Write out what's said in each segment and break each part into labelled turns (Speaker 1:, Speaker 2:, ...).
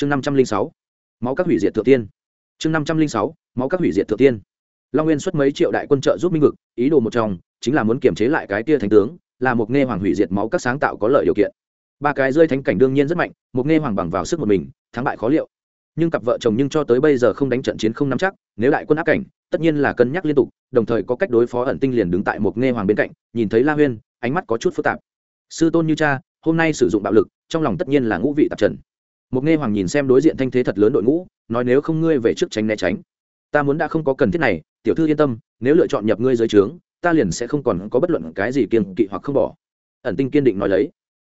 Speaker 1: chương năm trăm linh sáu, máu các hủy diệt thượng tiên. chương năm trăm linh sáu, máu các hủy diệt thượng tiên. Long nguyên xuất mấy triệu đại quân trợ giúp minh vực, ý đồ một trong, chính là muốn kiềm chế lại cái tia thánh tướng, là một nghe hoàng hủy diệt máu các sáng tạo có lợi điều kiện. Ba cái rơi thánh cảnh đương nhiên rất mạnh, một nghe hoàng bằng vào sức một mình, thắng bại khó liệu. Nhưng cặp vợ chồng nhưng cho tới bây giờ không đánh trận chiến không nắm chắc, nếu đại quân áp cảnh, tất nhiên là cân nhắc liên tục, đồng thời có cách đối phó ẩn tinh liền đứng tại một nghe hoàng bên cạnh, nhìn thấy la huyên, ánh mắt có chút phức tạp. Sư tôn như cha, hôm nay sử dụng bạo lực, trong lòng tất nhiên là ngũ vị tạp trần một nghe hoàng nhìn xem đối diện thanh thế thật lớn đội ngũ, nói nếu không ngươi về trước tránh né tránh. Ta muốn đã không có cần thiết này, tiểu thư yên tâm, nếu lựa chọn nhập ngươi dưới trướng, ta liền sẽ không còn có bất luận cái gì kiên kỵ hoặc không bỏ. Ẩn tinh kiên định nói lấy.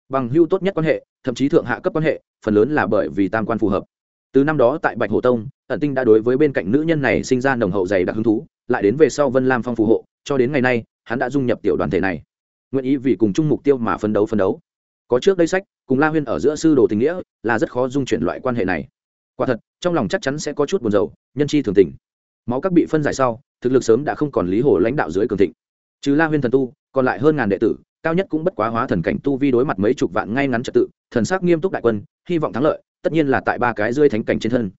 Speaker 1: Bằng hưu tốt nhất quan hệ, thậm chí thượng hạ cấp quan hệ, phần lớn là bởi vì tam quan phù hợp. Từ năm đó tại bạch hồ tông, ẩn tinh đã đối với bên cạnh nữ nhân này sinh ra nồng hậu dày đặc hứng thú, lại đến về sau vân lam phong phù hộ, cho đến ngày nay, hắn đã dung nhập tiểu đoàn thể này. Nguyện ý vì cùng chung mục tiêu mà phấn đấu phấn đấu có trước đây sách, cùng la huyên ở giữa sư đồ tình nghĩa, là rất khó dung chuyển loại quan hệ này. Quả thật, trong lòng chắc chắn sẽ có chút buồn rầu, nhân chi thường tình. Máu các bị phân giải sau, thực lực sớm đã không còn lý hồ lãnh đạo dưới cường thịnh. Trừ la huyên thần tu, còn lại hơn ngàn đệ tử, cao nhất cũng bất quá hóa thần cảnh tu vi đối mặt mấy chục vạn ngay ngắn trật tự, thần sắc nghiêm túc đại quân, hy vọng thắng lợi, tất nhiên là tại ba cái rơi thánh cảnh trên thân.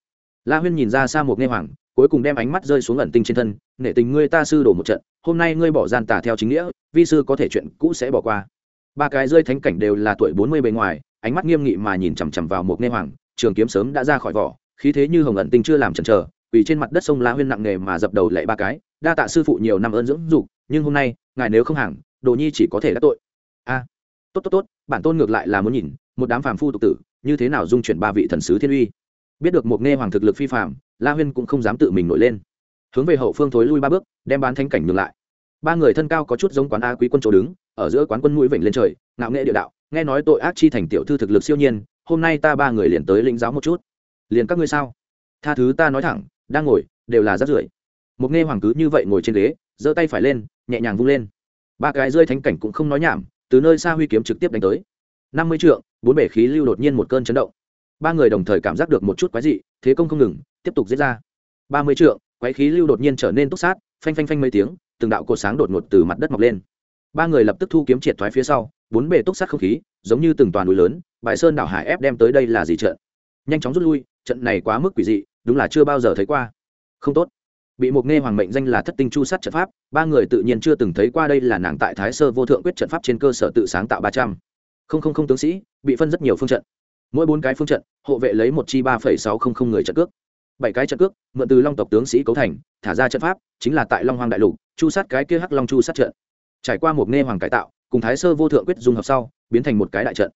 Speaker 1: La huyên nhìn ra xa một nghe hoàng, cuối cùng đem ánh mắt rơi xuống ẩn tinh trên thân, nể tình ngươi ta sư đổ một trận, hôm nay ngươi bỏ gian tà theo chính nghĩa, vi sư có thể chuyện cũ sẽ bỏ qua ba cái rơi thánh cảnh đều là tuổi bốn mươi bề ngoài, ánh mắt nghiêm nghị mà nhìn chằm chằm vào một nghe hoàng, trường kiếm sớm đã ra khỏi vỏ, khí thế như hồng ẩn tinh chưa làm chần chờ, vì trên mặt đất sông la huyên nặng nghề mà dập đầu lệ ba cái, đa tạ sư phụ nhiều năm ơn dưỡng dục, nhưng hôm nay, ngài nếu không hàng, đồ nhi chỉ có thể đắc tội. A, tốt tốt tốt, bản tôn ngược lại là muốn nhìn, một đám phàm phu tục tử, như thế nào dung chuyển ba vị thần sứ thiên uy. Biết được một nghe hoàng thực lực phi phạm la huyên cũng không dám tự mình nổi lên. Hướng về hậu phương thối lui ba bước, đem bán thánh cảnh ngược lại. Ba người thân cao có chút giống quán a quý quân chỗ đứng ở giữa quán quân mũi vịnh lên trời, ngạo nghệ địa đạo, nghe nói tội ác chi thành tiểu thư thực lực siêu nhiên, hôm nay ta ba người liền tới lĩnh giáo một chút. Liền các ngươi sao? Tha thứ ta nói thẳng, đang ngồi, đều là rác rưởi. Một nghe hoàng cứ như vậy ngồi trên ghế, giơ tay phải lên, nhẹ nhàng vung lên. Ba cái rơi thánh cảnh cũng không nói nhảm, từ nơi xa huy kiếm trực tiếp đánh tới. Năm mươi trượng, bốn bể khí lưu đột nhiên một cơn chấn động. Ba người đồng thời cảm giác được một chút quái dị, thế công không ngừng, tiếp tục diễn ra. Ba mươi trượng, quái khí lưu đột nhiên trở nên túc sát, phanh phanh phanh mấy tiếng, từng đạo cột sáng đột ngột từ mặt đất mọc lên ba người lập tức thu kiếm triệt thoái phía sau, bốn bề túc sát không khí, giống như từng toàn núi lớn, bài sơn đảo hải ép đem tới đây là gì trận. Nhanh chóng rút lui, trận này quá mức quỷ dị, đúng là chưa bao giờ thấy qua. Không tốt. Bị một nghe hoàng mệnh danh là thất tinh chu sát trận pháp, ba người tự nhiên chưa từng thấy qua đây là nàng tại thái sơ vô thượng quyết trận pháp trên cơ sở tự sáng tạo ba trăm. Không không không tướng sĩ, bị phân rất nhiều phương trận. Mỗi bốn cái phương trận, hộ vệ lấy một chi ba phẩy sáu không không người trận cước. Bảy cái trận cước, mượn từ long tộc tướng sĩ cấu thành, thả ra trận pháp, chính là tại long hoàng đại lục, chu sát cái kia hắc long chu sát trận trải qua một nghe hoàng cải tạo, cùng thái sơ vô thượng quyết dung hợp sau, biến thành một cái đại trận.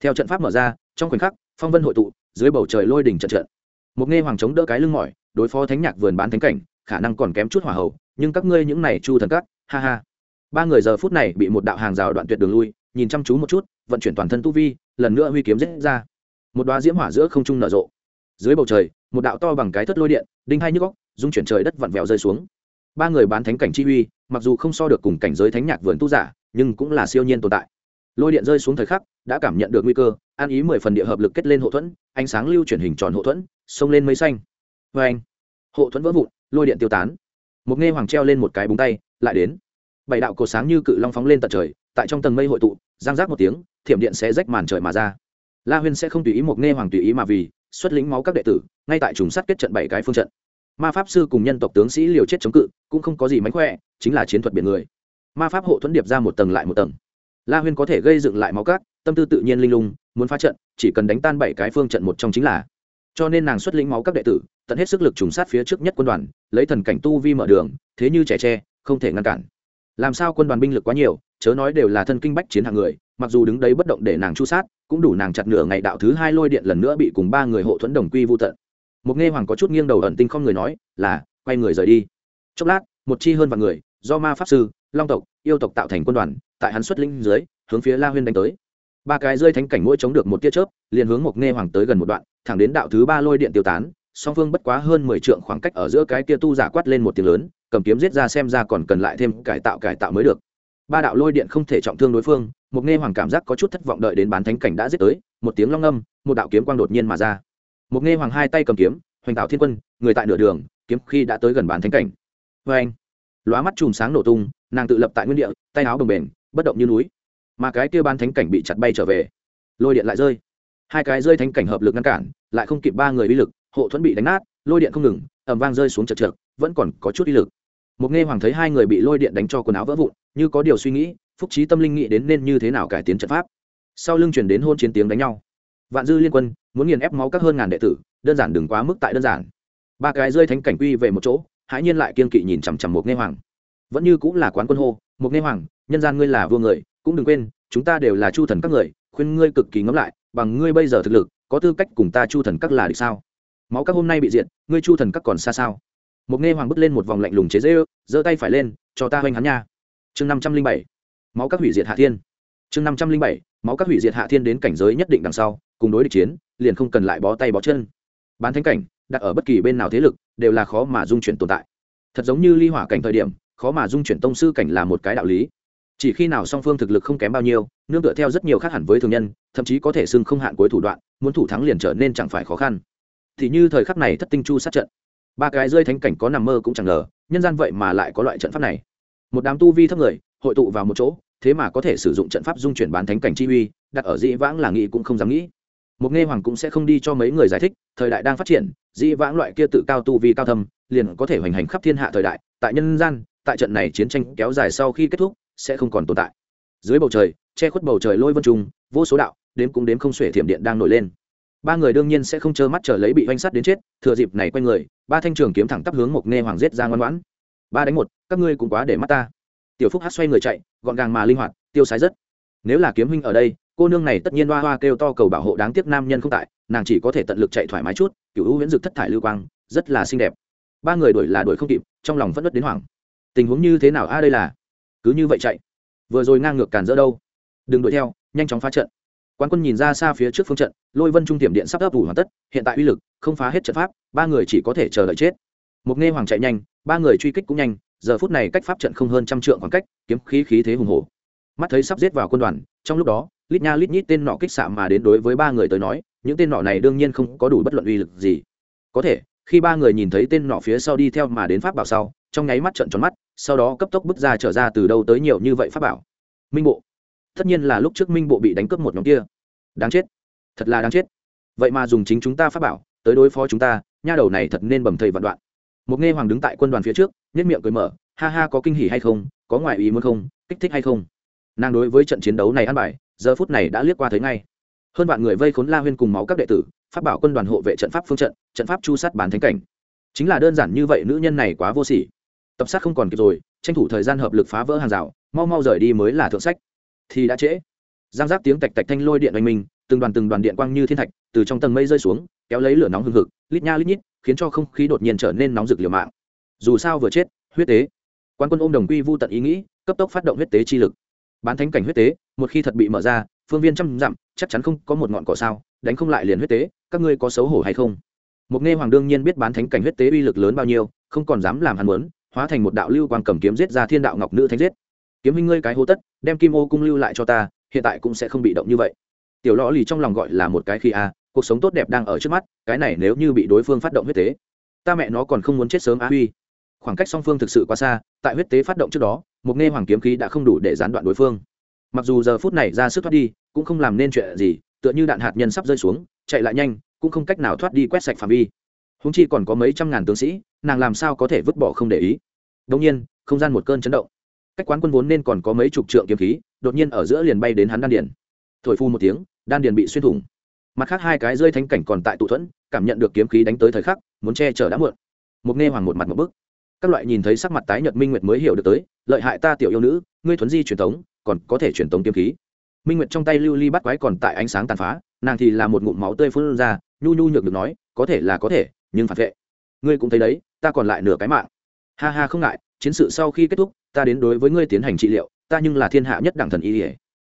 Speaker 1: Theo trận pháp mở ra, trong khoảnh khắc, phong vân hội tụ, dưới bầu trời lôi đỉnh trận trận. Một nghe hoàng chống đỡ cái lưng mỏi, đối phó thánh nhạc vườn bán thánh cảnh, khả năng còn kém chút hỏa hậu nhưng các ngươi những này chu thần cắt ha ha. Ba người giờ phút này bị một đạo hàng rào đoạn tuyệt đường lui, nhìn chăm chú một chút, vận chuyển toàn thân tu vi, lần nữa huy kiếm giết ra. Một đoá diễm hỏa giữa không trung nở rộ. Dưới bầu trời, một đạo to bằng cái thất lôi điện, đinh hai nhức góc dung chuyển trời đất vặn vẹo rơi xuống ba người bán thánh cảnh chi uy, mặc dù không so được cùng cảnh giới thánh nhạc vườn tu giả, nhưng cũng là siêu nhiên tồn tại. Lôi điện rơi xuống thời khắc, đã cảm nhận được nguy cơ, an ý mười phần địa hợp lực kết lên hộ thuẫn, ánh sáng lưu chuyển hình tròn hộ thuẫn, xông lên mây xanh. Vê anh hộ thuẫn vỡ vụn, lôi điện tiêu tán. Một nghe hoàng treo lên một cái búng tay, lại đến. Bảy đạo cổ sáng như cự long phóng lên tận trời, tại trong tầng mây hội tụ giang rác một tiếng, thiểm điện sẽ rách màn trời mà ra. La huyên sẽ không tùy ý một nghe hoàng tùy ý mà vì, xuất lính máu các đệ tử, ngay tại trùng sát kết trận bảy cái phương trận ma pháp sư cùng nhân tộc tướng sĩ liều chết chống cự, cũng không có gì mánh khỏe, chính là chiến thuật biển người. Ma pháp hộ thuẫn điệp ra một tầng lại một tầng. La huyên có thể gây dựng lại máu cát tâm tư tự nhiên linh lung, muốn phá trận, chỉ cần đánh tan bảy cái phương trận một trong chính là. Cho nên nàng xuất lĩnh máu các đệ tử, tận hết sức lực trùng sát phía trước nhất quân đoàn, lấy thần cảnh tu vi mở đường, thế như trẻ tre, không thể ngăn cản. Làm sao quân đoàn binh lực quá nhiều, chớ nói đều là thân kinh bách chiến hạng người, mặc dù đứng đấy bất động để nàng chu sát, cũng đủ nàng chặt nửa ngày đạo thứ hai lôi điện lần nữa bị cùng ba người hộ thuẫn đồng quy vô tận một nghe hoàng có chút nghiêng đầu ẩn tinh không người nói, là, quay người rời đi. Chốc lát, một chi hơn vạn người, do ma pháp sư, long tộc, yêu tộc tạo thành quân đoàn, tại hắn xuất linh dưới, hướng phía la huyên đánh tới. Ba cái rơi thánh cảnh mỗi chống được một tia chớp, liền hướng một nghe hoàng tới gần một đoạn, thẳng đến đạo thứ ba lôi điện tiêu tán, song phương bất quá hơn mười trượng khoảng cách ở giữa cái kia tu giả quát lên một tiếng lớn, cầm kiếm giết ra xem ra còn cần lại thêm cải tạo cải tạo mới được. Ba đạo lôi điện không thể trọng thương đối phương một nghe hoàng cảm giác có chút thất vọng đợi đến bán thánh cảnh đã giết tới, một tiếng long âm, một đạo kiếm quang đột nhiên mà ra một nghe hoàng hai tay cầm kiếm hoành tạo thiên quân người tại nửa đường kiếm khi đã tới gần bán thánh cảnh. Vê anh. Lóa mắt chùm sáng nổ tung nàng tự lập tại nguyên địa tay áo bồng bềnh bất động như núi. Mà cái kia bán thánh cảnh bị chặt bay trở về. Lôi điện lại rơi. Hai cái rơi thánh cảnh hợp lực ngăn cản lại không kịp ba người uy lực hộ thuẫn bị đánh nát lôi điện không ngừng ẩm vang rơi xuống chật chợt, vẫn còn có chút uy lực. Một nghe hoàng thấy hai người bị lôi điện đánh cho quần áo vỡ vụn như có điều suy nghĩ phúc trí tâm linh nghĩ đến nên như thế nào cải tiến trận pháp. Sau lưng chuyển đến hôn chiến tiếng đánh nhau vạn dư liên quân, muốn nghiền ép máu các hơn ngàn đệ tử, đơn giản đừng quá mức tại đơn giản. Ba cái rơi thánh cảnh quy về một chỗ, hãi nhiên lại kiên kỵ nhìn chằm chằm một nghe hoàng. Vẫn như cũng là quán quân hô một nghe hoàng, nhân gian ngươi là vua người, cũng đừng quên, chúng ta đều là chu thần các người, khuyên ngươi cực kỳ ngẫm lại, bằng ngươi bây giờ thực lực, có tư cách cùng ta chu thần các là được sao? Máu các hôm nay bị diệt, ngươi chu thần các còn xa sao? Một nghe hoàng bước lên một vòng lạnh lùng chế dễ ư giơ tay phải lên, cho ta hoành hắn nha. Chương năm trăm linh bảy, máu các hủy diệt hạ thiên chương năm trăm linh bảy, máu các hủy diệt hạ thiên đến cảnh giới nhất định đằng sau, cùng đối địch chiến, liền không cần lại bó tay bó chân. Bán thánh cảnh, đặt ở bất kỳ bên nào thế lực, đều là khó mà dung chuyển tồn tại. Thật giống như ly hỏa cảnh thời điểm, khó mà dung chuyển tông sư cảnh là một cái đạo lý. Chỉ khi nào song phương thực lực không kém bao nhiêu, nương tựa theo rất nhiều khác hẳn với thường nhân, thậm chí có thể xưng không hạn cuối thủ đoạn, muốn thủ thắng liền trở nên chẳng phải khó khăn. Thì như thời khắc này thất tinh chu sát trận, ba cái rơi thánh cảnh có nằm mơ cũng chẳng ngờ, nhân gian vậy mà lại có loại trận pháp này. Một đám tu vi thấp người, hội tụ vào một chỗ thế mà có thể sử dụng trận pháp dung chuyển bán thánh cảnh chi uy, đặt ở dĩ vãng là nghĩ cũng không dám nghĩ. Một nghe hoàng cũng sẽ không đi cho mấy người giải thích, thời đại đang phát triển, dĩ vãng loại kia tự cao tu vi cao thâm, liền có thể hoành hành khắp thiên hạ thời đại, tại nhân gian, tại trận này chiến tranh kéo dài sau khi kết thúc, sẽ không còn tồn tại. Dưới bầu trời, che khuất bầu trời lôi vân trùng, vô số đạo, đếm cũng đếm không xuể thiểm điện đang nổi lên. Ba người đương nhiên sẽ không trơ mắt chờ lấy bị oanh sắt đến chết, thừa dịp này quay người, ba thanh trường kiếm thẳng tắp hướng một nghe hoàng giết ra ngoan ngoãn. Ba đánh một, các ngươi cũng quá để mắt ta tiểu phúc hát xoay người chạy, gọn gàng mà linh hoạt, tiêu sái rất. Nếu là kiếm huynh ở đây, cô nương này tất nhiên hoa hoa kêu to cầu bảo hộ đáng tiếc nam nhân không tại, nàng chỉ có thể tận lực chạy thoải mái chút cựu hữu huyễn dực thất thải lưu quang, rất là xinh đẹp. Ba người đuổi là đuổi không kịp, trong lòng vẫn đất đến hoảng. Tình huống như thế nào? A, đây là cứ như vậy chạy. Vừa rồi ngang ngược cản dỡ đâu? Đừng đuổi theo, nhanh chóng phá trận. Quan quân nhìn ra xa phía trước phương trận, lôi vân trung tiệm điện sắp ấp ủ hoàn tất, hiện tại uy lực, không phá hết trận pháp, ba người chỉ có thể chờ đợi chết. Một nghe hoàng chạy nhanh, ba người truy kích cũng nhanh giờ phút này cách pháp trận không hơn trăm trượng khoảng cách, kiếm khí khí thế hùng hổ. Mắt thấy sắp giết vào quân đoàn, trong lúc đó, lít nha lít nhít tên nọ kích xạ mà đến đối với ba người tới nói, những tên nọ này đương nhiên không có đủ bất luận uy lực gì. Có thể, khi ba người nhìn thấy tên nọ phía sau đi theo mà đến pháp bảo sau, trong nháy mắt trận tròn mắt, sau đó cấp tốc bước ra trở ra từ đâu tới nhiều như vậy pháp bảo. Minh bộ. Tất nhiên là lúc trước minh bộ bị đánh cướp một nhóm kia. Đáng chết. Thật là đáng chết. Vậy mà dùng chính chúng ta pháp bảo, tới đối phó chúng ta, nha đầu này thật nên bầm thầy vạn đoạn một nghe hoàng đứng tại quân đoàn phía trước nhất miệng cười mở, ha ha, có kinh hỉ hay không? Có ngoại ý muốn không? Kích thích hay không? Nàng đối với trận chiến đấu này ăn bài, giờ phút này đã liếc qua thấy ngay. Hơn vạn người vây khốn la huyên cùng máu các đệ tử phát bảo quân đoàn hộ vệ trận pháp phương trận trận pháp chu sát bản thánh cảnh. Chính là đơn giản như vậy, nữ nhân này quá vô sỉ. Tập sát không còn kịp rồi, tranh thủ thời gian hợp lực phá vỡ hàng rào, mau mau rời đi mới là thượng sách. Thì đã trễ. Giang giáp tiếng tạch tạch thanh lôi điện oanh minh, từng đoàn từng đoàn điện quang như thiên thạch, từ trong tầng mây rơi xuống, kéo lấy lửa nóng hừng hực, lít nha lít nhít khiến cho không khí đột nhiên trở nên nóng rực liều mạng. Dù sao vừa chết, huyết tế. Quan quân ôm đồng quy vô tận ý nghĩ, cấp tốc phát động huyết tế chi lực. Bán thánh cảnh huyết tế, một khi thật bị mở ra, phương viên trăm dặm, chắc chắn không có một ngọn cỏ sao, đánh không lại liền huyết tế, các ngươi có xấu hổ hay không? Một nghe hoàng đương nhiên biết bán thánh cảnh huyết tế uy lực lớn bao nhiêu, không còn dám làm hắn muốn, hóa thành một đạo lưu quang cầm kiếm giết ra thiên đạo ngọc nữ thánh giết. Kiếm minh ngươi cái hô tất, đem kim ô cung lưu lại cho ta, hiện tại cũng sẽ không bị động như vậy. Tiểu lõ lì trong lòng gọi là một cái khi a cuộc sống tốt đẹp đang ở trước mắt, cái này nếu như bị đối phương phát động huyết tế, ta mẹ nó còn không muốn chết sớm á huy. Khoảng cách song phương thực sự quá xa, tại huyết tế phát động trước đó, một nghe hoàng kiếm khí đã không đủ để gián đoạn đối phương. Mặc dù giờ phút này ra sức thoát đi, cũng không làm nên chuyện gì, tựa như đạn hạt nhân sắp rơi xuống, chạy lại nhanh, cũng không cách nào thoát đi quét sạch phạm vi. Húng chi còn có mấy trăm ngàn tướng sĩ, nàng làm sao có thể vứt bỏ không để ý? Đông nhiên, không gian một cơn chấn động. Cách quán quân vốn nên còn có mấy chục trượng kiếm khí, đột nhiên ở giữa liền bay đến hắn đan điền. Thổi phu một tiếng, đan điền bị xuyên thủng mặt khác hai cái rơi thánh cảnh còn tại tụ thuẫn, cảm nhận được kiếm khí đánh tới thời khắc, muốn che chở đã muộn. Một nghe hoàng một mặt một bức. Các loại nhìn thấy sắc mặt tái nhợt minh nguyệt mới hiểu được tới, lợi hại ta tiểu yêu nữ, ngươi thuấn di truyền tống, còn có thể truyền tống kiếm khí. Minh nguyệt trong tay lưu ly bắt quái còn tại ánh sáng tàn phá, nàng thì là một ngụm máu tươi phun ra, nhu nhu nhược được nói, có thể là có thể, nhưng phản vệ. Ngươi cũng thấy đấy, ta còn lại nửa cái mạng. Ha ha không ngại, chiến sự sau khi kết thúc, ta đến đối với ngươi tiến hành trị liệu, ta nhưng là thiên hạ nhất đẳng thần y ỉa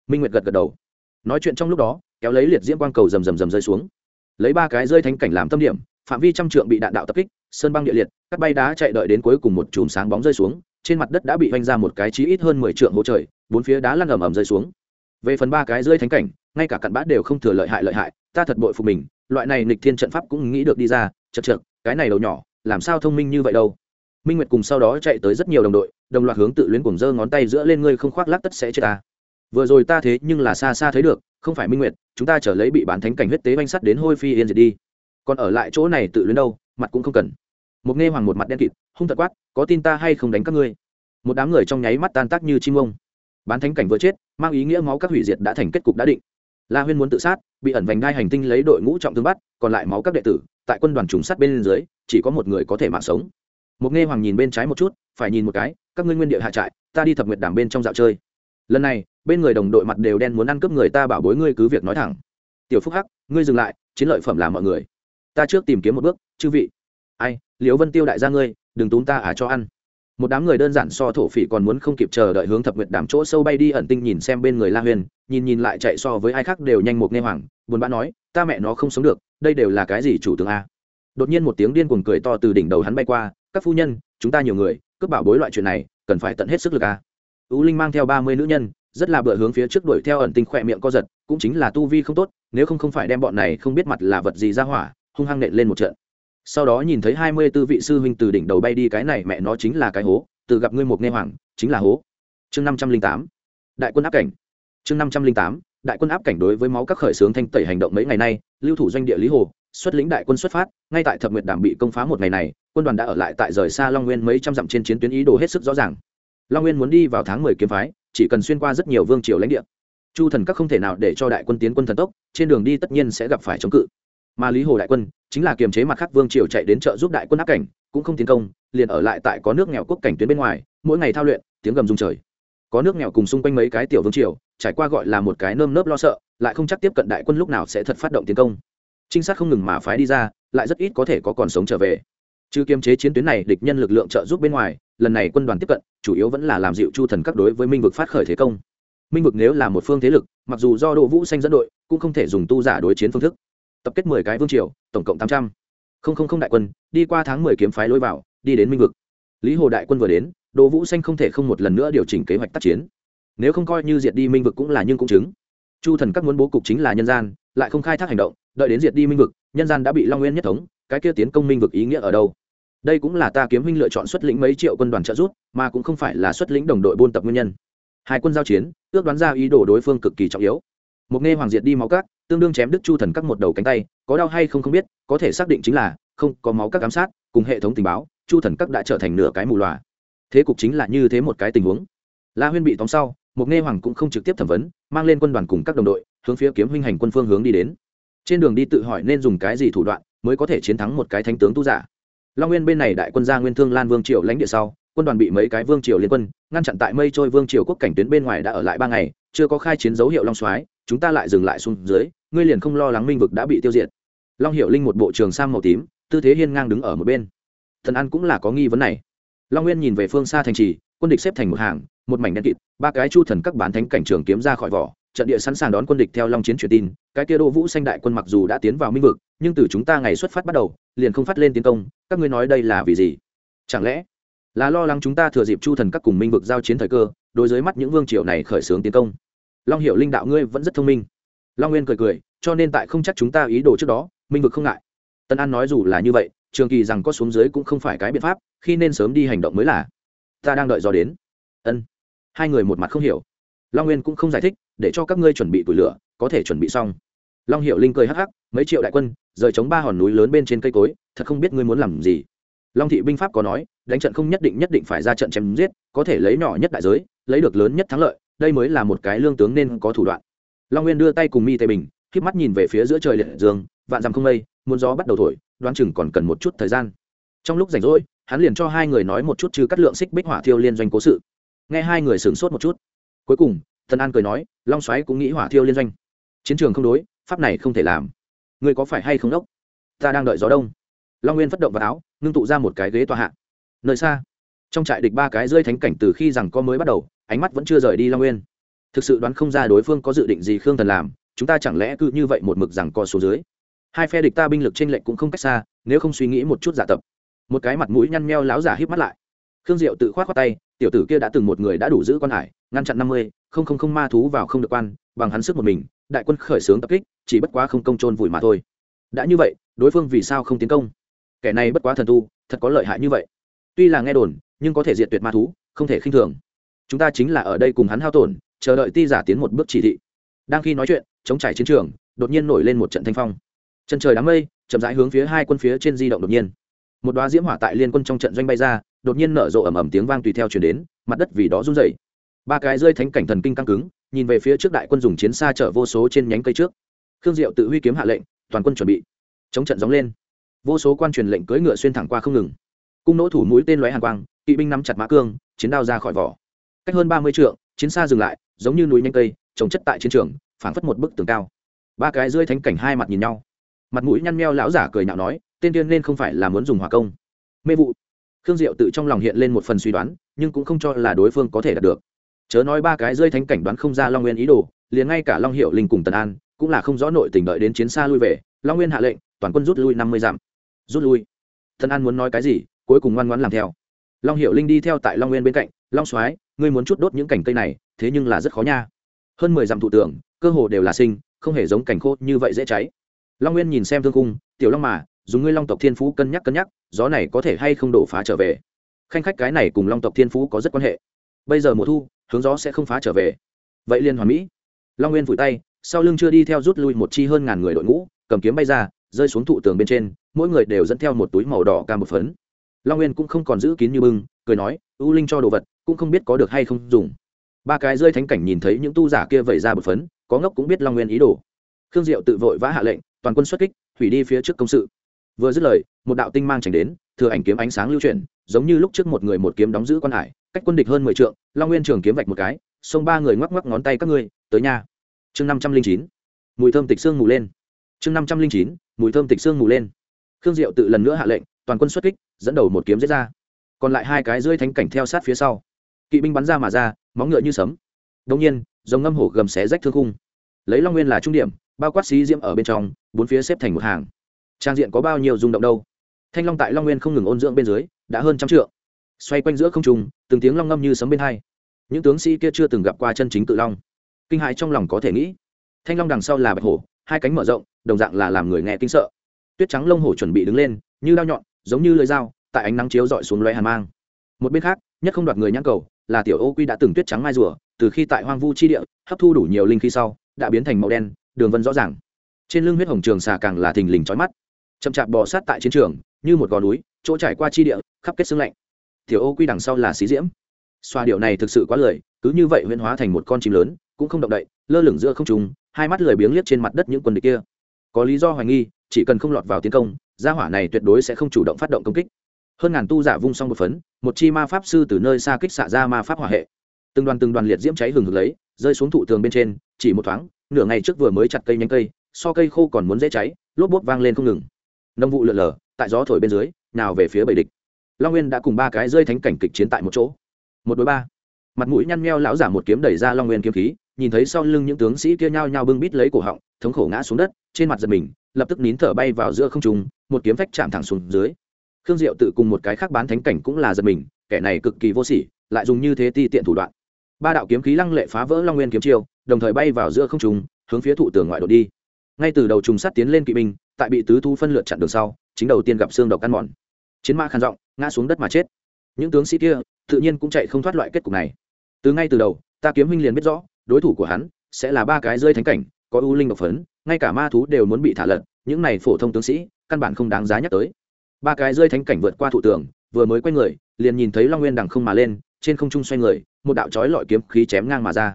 Speaker 1: minh nguyệt gật gật đầu. Nói chuyện trong lúc đó kéo lấy liệt diễm quang cầu rầm rầm rầm rơi xuống. Lấy ba cái rơi thánh cảnh làm tâm điểm phạm vi trăm trượng bị đạn đạo tập kích sơn băng địa liệt các bay đá chạy đợi đến cuối cùng một chùm sáng bóng rơi xuống trên mặt đất đã bị vanh ra một cái chí ít hơn mười trượng hỗ trời bốn phía đá lăn ầm ầm rơi xuống. Về phần ba cái rơi thánh cảnh ngay cả cặn bã đều không thừa lợi hại lợi hại ta thật bội phục mình loại này nịch thiên trận pháp cũng nghĩ được đi ra chật trượt, cái này đầu nhỏ làm sao thông minh như vậy đâu? Minh nguyệt cùng sau đó chạy tới rất nhiều đồng đội đồng loạt hướng tự luyến cùng giơ ngón tay giữa lên ngươi không khoác lác tất sẽ chết ta vừa rồi ta thế nhưng là xa xa thấy được, không phải minh nguyệt, chúng ta trở lấy bị bán thánh cảnh huyết tế banh sắt đến hôi phi yên diệt đi. Còn ở lại chỗ này tự luyến đâu, mặt cũng không cần. Một nghe hoàng một mặt đen kịt, hung thật quát, có tin ta hay không đánh các ngươi? Một đám người trong nháy mắt tan tác như chim ông. Bán thánh cảnh vừa chết, mang ý nghĩa máu các hủy diệt đã thành kết cục đã định. La huyên muốn tự sát, bị ẩn vành đai hành tinh lấy đội ngũ trọng thương bắt, còn lại máu các đệ tử, tại quân đoàn trùng sát bên dưới, chỉ có một người có thể mạng sống. Một nghe hoàng nhìn bên trái một chút, phải nhìn một cái, các ngươi nguyên địa hạ trại, ta đi thập nguyệt đàm bên trong dạo chơi lần này, bên người đồng đội mặt đều đen muốn ăn cướp người ta bảo bối ngươi cứ việc nói thẳng. Tiểu phúc hắc, ngươi dừng lại, chiến lợi phẩm là mọi người. Ta trước tìm kiếm một bước, chư vị. Ai, liễu vân tiêu đại gia ngươi, đừng túm ta à cho ăn. Một đám người đơn giản so thổ phỉ còn muốn không kịp chờ đợi hướng thập nguyệt đàm chỗ sâu bay đi ẩn tinh nhìn xem bên người la huyền, nhìn nhìn lại chạy so với ai khác đều nhanh một nghe hoàng buồn bã nói, ta mẹ nó không sống được, đây đều là cái gì chủ tướng a? Đột nhiên một tiếng điên cuồng cười to từ đỉnh đầu hắn bay qua, các phu nhân, chúng ta nhiều người, cướp bảo bối loại chuyện này, cần phải tận hết sức lực a ú linh mang theo ba mươi nữ nhân, rất là bựa hướng phía trước đuổi theo ẩn tinh khỏe miệng co giật, cũng chính là tu vi không tốt, nếu không không phải đem bọn này không biết mặt là vật gì ra hỏa, hung hăng nện lên một trận. Sau đó nhìn thấy hai mươi tư vị sư huynh từ đỉnh đầu bay đi cái này mẹ nó chính là cái hố, từ gặp ngươi một nghe hoàng, chính là hố. Chương năm trăm linh tám, đại quân áp cảnh. Chương năm trăm linh tám, đại quân áp cảnh đối với máu các khởi xướng thanh tẩy hành động mấy ngày nay, lưu thủ doanh địa lý hồ, xuất lĩnh đại quân xuất phát, ngay tại thập nguyệt đàm bị công phá một ngày này, quân đoàn đã ở lại tại rời xa long nguyên mấy trăm dặm trên chiến tuyến ý đồ hết sức rõ ràng long nguyên muốn đi vào tháng mười kiếm phái, chỉ cần xuyên qua rất nhiều vương triều lãnh địa. Chu thần các không thể nào để cho đại quân tiến quân thần tốc, trên đường đi tất nhiên sẽ gặp phải chống cự. Mà lý hồ đại quân chính là kiềm chế mặt khác vương triều chạy đến trợ giúp đại quân áp cảnh, cũng không tiến công, liền ở lại tại có nước nghèo quốc cảnh tuyến bên ngoài, mỗi ngày thao luyện, tiếng gầm rung trời. Có nước nghèo cùng xung quanh mấy cái tiểu vương triều, trải qua gọi là một cái nơm nớp lo sợ, lại không chắc tiếp cận đại quân lúc nào sẽ thật phát động tiến công. Trinh sát không ngừng mà phái đi ra, lại rất ít có thể có còn sống trở về chứ kiềm chế chiến tuyến này, địch nhân lực lượng trợ giúp bên ngoài, lần này quân đoàn tiếp cận, chủ yếu vẫn là làm dịu chu thần các đối với minh vực phát khởi thế công. Minh vực nếu là một phương thế lực, mặc dù do đỗ vũ xanh dẫn đội, cũng không thể dùng tu giả đối chiến phương thức. Tập kết mười cái vương triều, tổng cộng tám trăm. Không không không đại quân, đi qua tháng mười kiếm phái lối vào, đi đến minh vực. Lý hồ đại quân vừa đến, đỗ vũ xanh không thể không một lần nữa điều chỉnh kế hoạch tác chiến. Nếu không coi như diệt đi minh vực cũng là nhưng cũng chứng. Chu thần các muốn bố cục chính là nhân gian, lại không khai thác hành động, đợi đến diệt đi minh vực, nhân gian đã bị long nguyên nhất thống cái kia tiến công minh vực ý nghĩa ở đâu? Đây cũng là ta kiếm huynh lựa chọn xuất lĩnh mấy triệu quân đoàn trợ giúp, mà cũng không phải là xuất lĩnh đồng đội buôn tập nguyên nhân. Hai quân giao chiến, ước đoán ra ý đồ đối phương cực kỳ trọng yếu. Một nghe hoàng diệt đi máu cát tương đương chém đức chu thần các một đầu cánh tay, có đau hay không không biết, có thể xác định chính là, không, có máu các giám sát, cùng hệ thống tình báo, chu thần các đã trở thành nửa cái mù loà. Thế cục chính là như thế một cái tình huống. La huyên bị tóm sau, một nghe hoàng cũng không trực tiếp thẩm vấn, mang lên quân đoàn cùng các đồng đội, hướng phía kiếm huynh hành quân phương hướng đi đến. Trên đường đi tự hỏi nên dùng cái gì thủ đoạn mới có thể chiến thắng một cái thánh tướng tu giả. Long nguyên bên này đại quân gia nguyên thương lan vương triều lãnh địa sau, quân đoàn bị mấy cái vương triều liên quân, ngăn chặn tại mây trôi vương triều quốc cảnh tuyến bên ngoài đã ở lại ba ngày, chưa có khai chiến dấu hiệu long soái, chúng ta lại dừng lại xuống dưới, ngươi liền không lo lắng minh vực đã bị tiêu diệt. Long hiệu linh một bộ trường sam màu tím, tư thế hiên ngang đứng ở một bên. Thần an cũng là có nghi vấn này. Long nguyên nhìn về phương xa thành trì, quân địch xếp thành một hàng, một mảnh đen kịt, ba cái chu thần các bán thánh cảnh trường kiếm ra khỏi vỏ trận địa sẵn sàng đón quân địch theo long chiến truyền tin, cái kia Đỗ vũ xanh đại quân mặc dù đã tiến vào minh vực, nhưng từ chúng ta ngày xuất phát bắt đầu, liền không phát lên tiến công, các ngươi nói đây là vì gì? Chẳng lẽ là lo lắng chúng ta thừa dịp chu thần các cùng minh vực giao chiến thời cơ, đối với mắt những vương triều này khởi xướng tiến công? Long hiệu linh đạo ngươi vẫn rất thông minh. Long nguyên cười cười, cho nên tại không chắc chúng ta ý đồ trước đó, minh vực không ngại. Tân an nói dù là như vậy, trường kỳ rằng có xuống dưới cũng không phải cái biện pháp, khi nên sớm đi hành động mới là. Ta đang đợi do đến. Ân. Hai người một mặt không hiểu long nguyên cũng không giải thích để cho các ngươi chuẩn bị tủi lửa có thể chuẩn bị xong long hiệu linh cười hắc hắc mấy triệu đại quân rời chống ba hòn núi lớn bên trên cây cối thật không biết ngươi muốn làm gì long thị binh pháp có nói đánh trận không nhất định nhất định phải ra trận chém giết có thể lấy nhỏ nhất đại giới lấy được lớn nhất thắng lợi đây mới là một cái lương tướng nên có thủ đoạn long nguyên đưa tay cùng mi tây bình k mắt nhìn về phía giữa trời liệt dương vạn dằm không mây muốn gió bắt đầu thổi đoán chừng còn cần một chút thời gian trong lúc rảnh rỗi hắn liền cho hai người nói một chút trừ cắt lượng xích bích hỏa thiêu liên doanh cố sự nghe hai người sửng sốt một chút cuối cùng, thần an cười nói, long xoáy cũng nghĩ hỏa thiêu liên doanh. Chiến trường không đối, pháp này không thể làm. Người có phải hay không đốc? Ta đang đợi gió đông. Long nguyên phất động vào áo, ngưng tụ ra một cái ghế tòa hạ. Nơi xa, trong trại địch ba cái rơi thánh cảnh từ khi rằng có mới bắt đầu, ánh mắt vẫn chưa rời đi long nguyên. Thực sự đoán không ra đối phương có dự định gì khương thần làm, chúng ta chẳng lẽ cứ như vậy một mực rằng co số dưới? Hai phe địch ta binh lực trên lệnh cũng không cách xa, nếu không suy nghĩ một chút giả tập. Một cái mặt mũi nhăn meo láo giả híp mắt lại. Khương diệu tự khoát khoát tay, tiểu tử kia đã từng một người đã đủ giữ quan hải ngăn chặn năm mươi, không không không ma thú vào không được quan, bằng hắn sức một mình, đại quân khởi xướng tập kích, chỉ bất quá không công trôn vùi mà thôi. Đã như vậy, đối phương vì sao không tiến công? Kẻ này bất quá thần tu, thật có lợi hại như vậy. Tuy là nghe đồn, nhưng có thể diệt tuyệt ma thú, không thể khinh thường. Chúng ta chính là ở đây cùng hắn hao tổn, chờ đợi ti giả tiến một bước chỉ thị. Đang khi nói chuyện, chống trải chiến trường, đột nhiên nổi lên một trận thanh phong. Chân trời đám mây, chậm rãi hướng phía hai quân phía trên di động đột nhiên. Một đoá diễm hỏa tại liên quân trong trận doanh bay ra, đột nhiên nở rộ ầm ầm tiếng vang tùy theo chuyển đến, mặt đất vì đó run dậy ba cái rơi thánh cảnh thần kinh căng cứng, nhìn về phía trước đại quân dùng chiến xa chở vô số trên nhánh cây trước. Khương diệu tự huy kiếm hạ lệnh, toàn quân chuẩn bị. Chống trận gióng lên. Vô số quan truyền lệnh cưỡi ngựa xuyên thẳng qua không ngừng. Cung nỗ thủ mũi tên lóe hàng quang, kỵ binh nắm chặt mã cương, chiến đao ra khỏi vỏ. Cách hơn ba mươi trượng, chiến xa dừng lại, giống như núi nhanh cây trồng chất tại chiến trường, phảng phất một bức tường cao. Ba cái rơi thánh cảnh hai mặt nhìn nhau. Mặt mũi nhăn meo lão giả cười nhạo nói, tên tiên nên không phải là muốn dùng hỏa công. Mê vụ. Khương diệu tự trong lòng hiện lên một phần suy đoán, nhưng cũng không cho là đối phương có thể đạt được chớ nói ba cái rơi thánh cảnh đoán không ra long nguyên ý đồ, liền ngay cả long hiệu linh cùng tần an cũng là không rõ nội tình đợi đến chiến xa lui về, long nguyên hạ lệnh, toàn quân rút lui năm mươi dặm. Rút lui. Tần an muốn nói cái gì, cuối cùng ngoan ngoãn làm theo. Long hiệu linh đi theo tại long nguyên bên cạnh, long soái, ngươi muốn chút đốt những cảnh cây này, thế nhưng là rất khó nha. Hơn mười dặm thụ tưởng cơ hồ đều là sinh, không hề giống cảnh khô như vậy dễ cháy. Long nguyên nhìn xem thương cung tiểu long mà, dùng ngươi long tộc thiên phú cân nhắc cân nhắc, gió này có thể hay không đổ phá trở về? Khanh khách cái này cùng long tộc thiên phú có rất quan hệ. Bây giờ mùa thu hướng gió sẽ không phá trở về. Vậy liên hoàn mỹ. Long nguyên vùi tay, sau lưng chưa đi theo rút lui một chi hơn ngàn người đội ngũ, cầm kiếm bay ra, rơi xuống thụ tường bên trên, mỗi người đều dẫn theo một túi màu đỏ ca một phấn. Long nguyên cũng không còn giữ kín như bưng, cười nói, u linh cho đồ vật, cũng không biết có được hay không dùng. Ba cái rơi thánh cảnh nhìn thấy những tu giả kia vẩy ra một phấn, có ngốc cũng biết long nguyên ý đồ. Khương diệu tự vội vã hạ lệnh, toàn quân xuất kích, hủy đi phía trước công sự. Vừa dứt lời, một đạo tinh mang tránh đến, thừa ảnh kiếm ánh sáng lưu chuyển, giống như lúc trước một người một kiếm đóng giữ quan hải cách quân địch hơn mười trượng, long nguyên trường kiếm vạch một cái, xông ba người ngoắc ngoắc ngón tay các ngươi, tới nhà chương năm trăm linh chín, mùi thơm tịch xương mù lên. Chương năm trăm linh chín, mùi thơm tịch xương mù lên. Khương diệu tự lần nữa hạ lệnh, toàn quân xuất kích, dẫn đầu một kiếm giết ra. Còn lại hai cái rơi thánh cảnh theo sát phía sau. Kỵ binh bắn ra mà ra móng ngựa như sấm. Đông nhiên, dòng ngâm hổ gầm xé rách thương khung. Lấy long nguyên là trung điểm, bao quát xí diễm ở bên trong, bốn phía xếp thành một hàng. Trang diện có bao nhiêu rung động đâu? Thanh long tại long nguyên không ngừng ôn dưỡng bên dưới, đã hơn trăm trượng xoay quanh giữa không trung, từng tiếng long ngâm như sấm bên hai. Những tướng sĩ kia chưa từng gặp qua chân chính tự long. Kinh hãi trong lòng có thể nghĩ. Thanh long đằng sau là bạch hổ hai cánh mở rộng đồng dạng là làm người nghe kinh sợ. Tuyết trắng lông hổ chuẩn bị đứng lên như đao nhọn giống như lưỡi dao tại ánh nắng chiếu dọi xuống loé hàn mang. Một bên khác nhất không đoạt người nhãn cầu là tiểu ô quy đã từng tuyết trắng mai rùa từ khi tại hoang vu chi địa hấp thu đủ nhiều linh khí sau đã biến thành màu đen đường vân rõ ràng. Trên lưng huyết hồng trường xà càng là thình lình trói mắt. Chậm chạp bò sát tại chiến trường như một gò núi chỗ trải qua chi địa khắp kết xương lạnh tiểu ô quy đằng sau là xí diễm. Xoa điệu này thực sự quá lười, cứ như vậy huyễn hóa thành một con chim lớn, cũng không động đậy, lơ lửng giữa không trùng hai mắt lười biếng liếc trên mặt đất những quân địch kia. Có lý do hoài nghi, chỉ cần không lọt vào tiến công, gia hỏa này tuyệt đối sẽ không chủ động phát động công kích. Hơn ngàn tu giả vung xong một phấn, một chi ma pháp sư từ nơi xa kích xạ ra ma pháp hỏa hệ. Từng đoàn từng đoàn liệt diễm cháy hừng hực lấy, rơi xuống thụ tường bên trên, chỉ một thoáng, nửa ngày trước vừa mới chặt cây nhánh cây, so cây khô còn muốn dễ cháy, lốp bốt vang lên không ngừng. Nông vụ lượn lờ, tại gió thổi bên dưới, nào về phía bầy địch long nguyên đã cùng ba cái rơi thánh cảnh kịch chiến tại một chỗ. Một đối ba. Mặt mũi nhăn meo lão giả một kiếm đẩy ra long nguyên kiếm khí, nhìn thấy sau lưng những tướng sĩ kia nhao nhao bưng bít lấy cổ họng, thống khổ ngã xuống đất, trên mặt giật mình, lập tức nín thở bay vào giữa không trung, một kiếm phách chạm thẳng xuống dưới. Khương diệu tự cùng một cái khác bán thánh cảnh cũng là giật mình, kẻ này cực kỳ vô sỉ, lại dùng như thế ti tiện thủ đoạn. Ba đạo kiếm khí lăng lệ phá vỡ long nguyên kiếm chiêu, đồng thời bay vào giữa không trung, hướng phía thụ tường ngoại đột đi. Ngay từ đầu trùng sắt tiến lên kỵ binh, tại bị tứ thu phân lượt chặn đường sau, chính đầu tiên gặp xương độc ăn mòn chiến mã khàn giọng, ngã xuống đất mà chết. Những tướng sĩ kia, tự nhiên cũng chạy không thoát loại kết cục này. Từ ngay từ đầu, ta kiếm huynh liền biết rõ, đối thủ của hắn sẽ là ba cái rơi thánh cảnh, có ưu linh độc phấn, ngay cả ma thú đều muốn bị thả lật, những này phổ thông tướng sĩ, căn bản không đáng giá nhắc tới. Ba cái rơi thánh cảnh vượt qua thủ tường vừa mới quay người, liền nhìn thấy long nguyên đằng không mà lên, trên không trung xoay người, một đạo chói lọi kiếm khí chém ngang mà ra.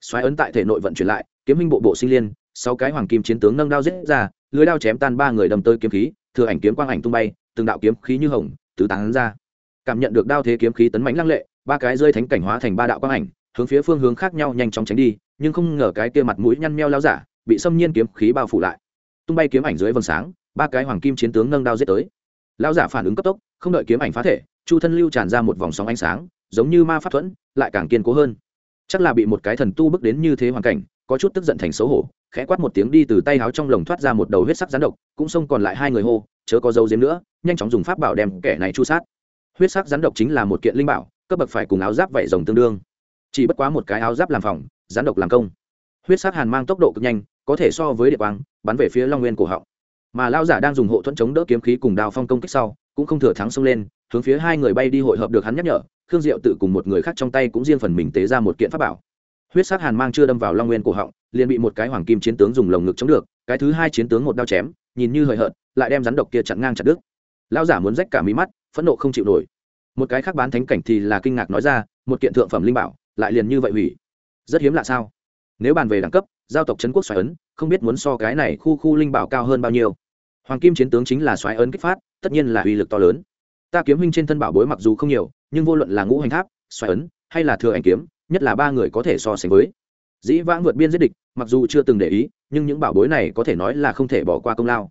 Speaker 1: Xoáy ấn tại thể nội vận chuyển lại, kiếm minh bộ bộ sinh liên, sáu cái hoàng kim chiến tướng nâng đao giết ra, lưới đao chém tan ba người đầm tơi kiếm khí, thừa ảnh kiếm quang ảnh tung bay từng đạo kiếm khí như hồng, tứ tán ra. Cảm nhận được đao thế kiếm khí tấn mãnh lăng lệ, ba cái rơi thánh cảnh hóa thành ba đạo quang ảnh, hướng phía phương hướng khác nhau nhanh chóng tránh đi, nhưng không ngờ cái kia mặt mũi nhăn meo lao giả, bị xâm nhiên kiếm khí bao phủ lại. Tung bay kiếm ảnh dưới vầng sáng, ba cái hoàng kim chiến tướng nâng đao giết tới. Lao giả phản ứng cấp tốc, không đợi kiếm ảnh phá thể, chu thân lưu tràn ra một vòng sóng ánh sáng, giống như ma pháp thuẫn, lại càng kiên cố hơn. Chắc là bị một cái thần tu bước đến như thế hoàn cảnh, có chút tức giận thành xấu hổ, khẽ quát một tiếng đi từ tay háo trong lồng thoát ra một đầu huyết sắc rắn độc, cũng xông còn lại hai người hô, chớ có dấu diếm nữa nhanh chóng dùng pháp bảo đem kẻ này chu sát. Huyết sắc rắn độc chính là một kiện linh bảo, cấp bậc phải cùng áo giáp vảy rồng tương đương. Chỉ bất quá một cái áo giáp làm phòng, rắn độc làm công. Huyết sắc hàn mang tốc độ cực nhanh, có thể so với địa quang, bắn về phía long nguyên cổ họng. Mà lao giả đang dùng hộ thuẫn chống đỡ kiếm khí cùng đào phong công kích sau, cũng không thừa thắng xông lên, hướng phía hai người bay đi hội hợp được hắn nhắc nhở, khương diệu tự cùng một người khác trong tay cũng riêng phần mình tế ra một kiện pháp bảo. Huyết sắc hàn mang chưa đâm vào long nguyên cổ họng, liền bị một cái hoàng kim chiến tướng dùng lồng ngực chống được, cái thứ hai chiến tướng một đao chém, nhìn như hời hợt, lại đem rắn độc kia chặn ngang chặt đứt lão giả muốn rách cả mí mắt, phẫn nộ không chịu nổi. Một cái khác bán thánh cảnh thì là kinh ngạc nói ra, một kiện thượng phẩm linh bảo, lại liền như vậy hủy. Rất hiếm lạ sao? Nếu bàn về đẳng cấp, giao tộc trấn quốc xoài ấn, không biết muốn so cái này khu khu linh bảo cao hơn bao nhiêu. Hoàng kim chiến tướng chính là xoáy ấn kích phát, tất nhiên là uy lực to lớn. Ta kiếm huynh trên thân bảo bối mặc dù không nhiều, nhưng vô luận là ngũ hành tháp, xoáy ấn, hay là thừa ảnh kiếm, nhất là ba người có thể so sánh với. Dĩ vãng vượt biên giết địch, mặc dù chưa từng để ý, nhưng những bảo bối này có thể nói là không thể bỏ qua công lao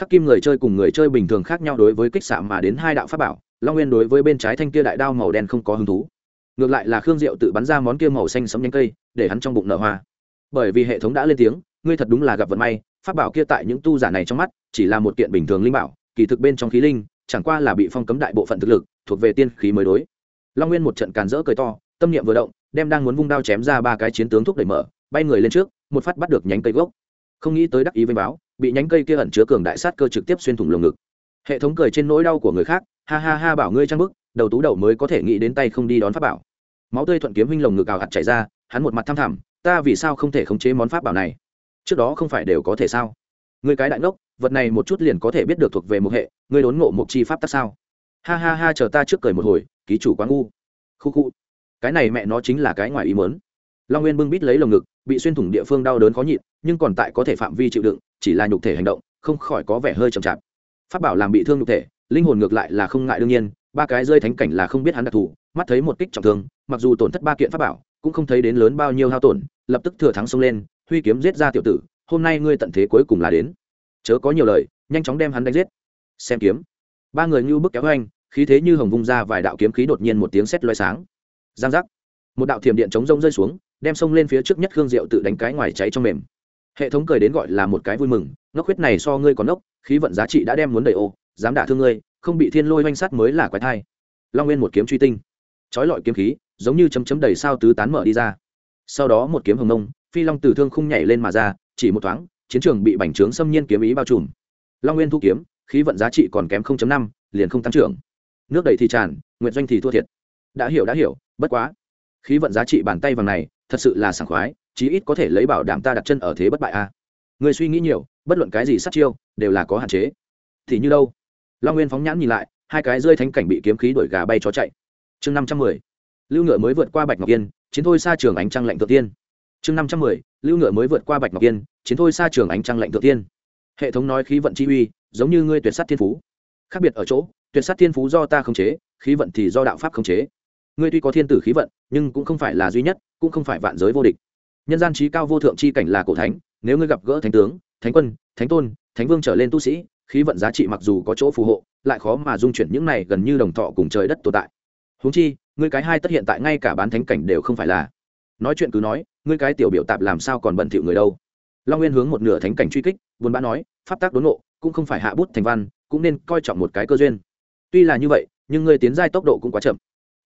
Speaker 1: khắc kim người chơi cùng người chơi bình thường khác nhau đối với kích xạ mà đến hai đạo pháp bảo, long nguyên đối với bên trái thanh kia đại đao màu đen không có hứng thú. Ngược lại là khương diệu tự bắn ra món kia màu xanh sấm nhánh cây, để hắn trong bụng nở hoa. Bởi vì hệ thống đã lên tiếng, ngươi thật đúng là gặp vận may, pháp bảo kia tại những tu giả này trong mắt, chỉ là một kiện bình thường linh bảo, kỳ thực bên trong khí linh, chẳng qua là bị phong cấm đại bộ phận thực lực, thuộc về tiên khí mới đối. Long nguyên một trận càn rỡ cười to, tâm niệm vừa động, đem đang muốn vung đao chém ra ba cái chiến tướng thúc đẩy mở, bay người lên trước, một phát bắt được nhánh cây gốc không nghĩ tới đắc ý vênh báo, bị nhánh cây kia ẩn chứa cường đại sát cơ trực tiếp xuyên thủng lồng ngực. Hệ thống cười trên nỗi đau của người khác, ha ha ha bảo ngươi trang bức, đầu tú đầu mới có thể nghĩ đến tay không đi đón pháp bảo. Máu tươi thuận kiếm huynh lồng ngực ào hạt chảy ra, hắn một mặt tham thẳm ta vì sao không thể khống chế món pháp bảo này? Trước đó không phải đều có thể sao? Người cái đại ngốc, vật này một chút liền có thể biết được thuộc về một hệ người đốn ngộ một chi pháp tắc sao? Ha ha ha, chờ ta trước cười một hồi, ký chủ quá ngu. Khu khu. Cái này mẹ nó chính là cái ngoài ý mớn long nguyên bưng bít lấy lồng ngực, bị xuyên thủng địa phương đau đớn khó nhịn, nhưng còn tại có thể phạm vi chịu đựng, chỉ là nhục thể hành động, không khỏi có vẻ hơi chậm chạp. Phát bảo làm bị thương nhục thể, linh hồn ngược lại là không ngại đương nhiên, ba cái rơi thánh cảnh là không biết hắn đặc thù, mắt thấy một kích trọng thương, mặc dù tổn thất ba kiện pháp bảo, cũng không thấy đến lớn bao nhiêu hao tổn, lập tức thừa thắng xông lên, huy kiếm giết ra tiểu tử, hôm nay ngươi tận thế cuối cùng là đến. Chớ có nhiều lời, nhanh chóng đem hắn đánh giết. Xem kiếm. Ba người như bức kéo anh khí thế như hồng vung ra vài đạo kiếm khí đột nhiên một tiếng sét loay sáng. Giang giác. Một đạo thiểm điện chống rông rơi xuống đem xông lên phía trước nhất khương diệu tự đánh cái ngoài cháy trong mềm. Hệ thống cười đến gọi là một cái vui mừng, ngốc khuyết này so ngươi còn nốc khí vận giá trị đã đem muốn đầy ô, dám đả thương ngươi, không bị thiên lôi oanh sát mới là quái thai. Long nguyên một kiếm truy tinh. Trói lọi kiếm khí, giống như chấm chấm đầy sao tứ tán mở đi ra. Sau đó một kiếm hồng nông phi long từ thương khung nhảy lên mà ra, chỉ một thoáng, chiến trường bị bành trướng xâm nhiên kiếm ý bao trùm. Long nguyên thu kiếm, khí vận giá trị còn kém năm, liền không tăng trưởng. Nước đầy thì tràn nguyện doanh thì thua thiệt. Đã hiểu đã hiểu, bất quá. Khí vận giá trị bàn tay vàng này thật sự là sảng khoái, chí ít có thể lấy bảo đảm ta đặt chân ở thế bất bại a. Người suy nghĩ nhiều, bất luận cái gì sát chiêu, đều là có hạn chế. Thì như đâu? Long nguyên phóng nhãn nhìn lại, hai cái rơi thánh cảnh bị kiếm khí đuổi gà bay chó chạy. Chương năm trăm mười, lưu ngựa mới vượt qua bạch ngọc yên, chiến thôi xa trường ánh trăng lạnh tự tiên. Chương năm trăm mười, lưu ngựa mới vượt qua bạch ngọc yên, chiến thôi xa trường ánh trăng lạnh tự tiên. Hệ thống nói khí vận chi uy, giống như ngươi tuyệt sát thiên phú. Khác biệt ở chỗ, tuyệt sát thiên phú do ta khống chế, khí vận thì do đạo pháp khống chế ngươi tuy có thiên tử khí vận, nhưng cũng không phải là duy nhất, cũng không phải vạn giới vô địch. Nhân gian trí cao vô thượng c h i cảnh là cổ thánh, nếu ngươi gặp gỡ thánh tướng, thánh quân, thánh tôn, thánh vương trở lên tu sĩ, khí vận giá trị mặc dù có chỗ phù hộ, lại khó mà dung chuyển những này gần như đồng thọ cùng trời đất tồn tại. Húng chi, ngươi cái hai tất hiện tại ngay cả bán thánh cảnh đều không phải là. Nói chuyện cứ nói, ngươi cái tiểu biểu tạp làm sao còn bẩn thỉu người đâu? Long nguyên hướng một nửa thánh cảnh truy kích, buồn bã nói, pháp tác đốn nộ cũng không phải hạ bút thành văn, cũng nên coi trọng một cái cơ duyên. Tuy là như vậy, nhưng ngươi tiến giai tốc độ cũng quá chậm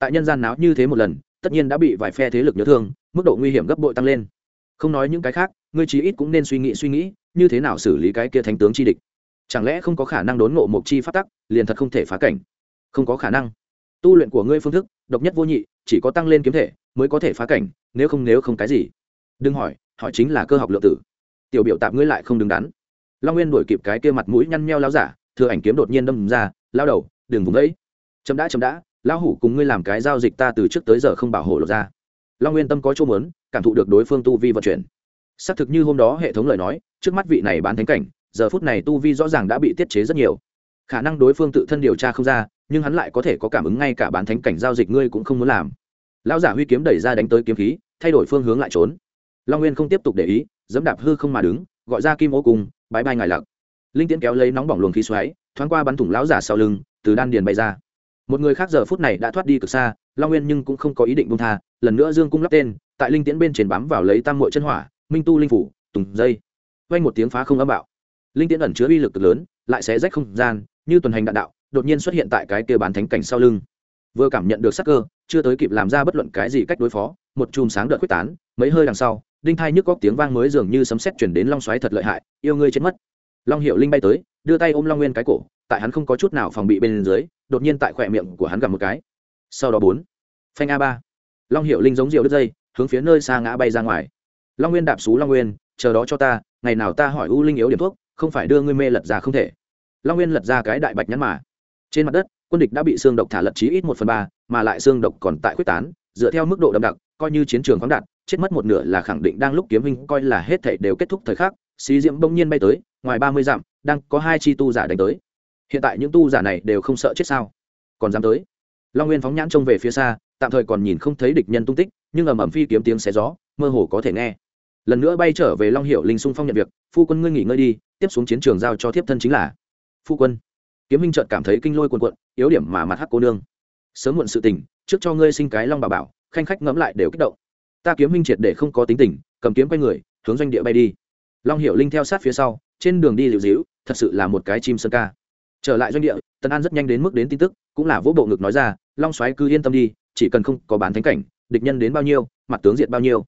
Speaker 1: tại nhân gian náo như thế một lần, tất nhiên đã bị vài phe thế lực nhớ thương, mức độ nguy hiểm gấp bội tăng lên. Không nói những cái khác, ngươi chí ít cũng nên suy nghĩ suy nghĩ, như thế nào xử lý cái kia thánh tướng chi địch. Chẳng lẽ không có khả năng đốn ngộ mộc chi phát tắc, liền thật không thể phá cảnh? Không có khả năng. Tu luyện của ngươi phương thức, độc nhất vô nhị, chỉ có tăng lên kiếm thể mới có thể phá cảnh, nếu không nếu không cái gì? Đừng hỏi hỏi chính là cơ học lượng tử. Tiểu biểu tạp ngươi lại không đứng đắn. Long nguyên đuổi kịp cái kia mặt mũi nhăn meo lao giả, thừa ảnh kiếm đột nhiên đâm ra, lao đầu, đừng vùng ấy chấm đã chấm đã lão hủ cùng ngươi làm cái giao dịch ta từ trước tới giờ không bảo hộ lột ra. Long nguyên tâm có chỗ mớn cảm thụ được đối phương tu vi vận chuyển. Xác thực như hôm đó hệ thống lời nói, trước mắt vị này bán thánh cảnh, giờ phút này tu vi rõ ràng đã bị tiết chế rất nhiều. Khả năng đối phương tự thân điều tra không ra, nhưng hắn lại có thể có cảm ứng ngay cả bán thánh cảnh giao dịch ngươi cũng không muốn làm. Lão giả huy kiếm đẩy ra đánh tới kiếm khí, thay đổi phương hướng lại trốn. Long nguyên không tiếp tục để ý, dẫm đạp hư không mà đứng, gọi ra kim ô cùng bãi bay ngài lặc linh tiễn kéo lấy nóng bỏng luồng khí xoáy, thoáng qua bắn thủng lão giả sau lưng, từ đan điền bay ra một người khác giờ phút này đã thoát đi cực xa, long nguyên nhưng cũng không có ý định bung tha, lần nữa dương cung lắp tên, tại linh tiễn bên trên bám vào lấy tam mội chân hỏa, minh tu linh phủ, tùng dây. Vay một tiếng phá không âm bạo. Linh tiễn ẩn chứa uy lực cực lớn, lại sẽ rách không gian, như tuần hành đạn đạo, đột nhiên xuất hiện tại cái kia bán thánh cảnh sau lưng. Vừa cảm nhận được sắc cơ, chưa tới kịp làm ra bất luận cái gì cách đối phó, một chùm sáng đợt quyết tán, mấy hơi đằng sau, đinh thai nhức góc tiếng vang mới dường như sấm sét chuyển đến long xoáy thật lợi hại, yêu ngươi chết mất. Long hiệu linh bay tới, đưa tay ôm long nguyên cái cổ, tại hắn không có chút nào phòng bị bên dưới đột nhiên tại khỏe miệng của hắn gặp một cái. Sau đó bốn. Phanh a ba. Long hiệu linh giống rượu đứt dây, hướng phía nơi xa ngã bay ra ngoài. Long nguyên đạp xú long nguyên, chờ đó cho ta, ngày nào ta hỏi u linh yếu điểm thuốc, không phải đưa ngươi mê lật ra không thể. Long nguyên lật ra cái đại bạch nhắn mà. Trên mặt đất, quân địch đã bị xương độc thả lật chí ít một phần ba, mà lại xương độc còn tại quyết tán, dựa theo mức độ đậm đặc, coi như chiến trường khoáng đạt, chết mất một nửa là khẳng định đang lúc kiếm hình coi là hết thảy đều kết thúc thời khắc. Xí diễm bỗng nhiên bay tới, ngoài ba mươi dặm, đang có hai chi tu giả đánh tới hiện tại những tu giả này đều không sợ chết sao? Còn dám tới? Long nguyên phóng nhãn trông về phía xa, tạm thời còn nhìn không thấy địch nhân tung tích, nhưng ầm ầm phi kiếm tiếng xé gió, mơ hồ có thể nghe. Lần nữa bay trở về long hiệu linh sung phong nhận việc, phu quân ngươi nghỉ ngơi đi, tiếp xuống chiến trường giao cho thiếp thân chính là. Phu quân. Kiếm minh trợt cảm thấy kinh lôi cuồn cuộn, yếu điểm mà mặt hắc cô nương. Sớm muộn sự tình, trước cho ngươi sinh cái long bà bảo, khanh khách ngẫm lại đều kích động. Ta kiếm minh triệt để không có tính tình, cầm kiếm quay người, hướng doanh địa bay đi. Long hiệu linh theo sát phía sau, trên đường đi liều dĩu, thật sự là một cái chim sơn ca trở lại doanh địa, tần an rất nhanh đến mức đến tin tức, cũng là vỗ bộ ngực nói ra, long xoáy cứ yên tâm đi, chỉ cần không có bán thánh cảnh, địch nhân đến bao nhiêu, mặt tướng diệt bao nhiêu.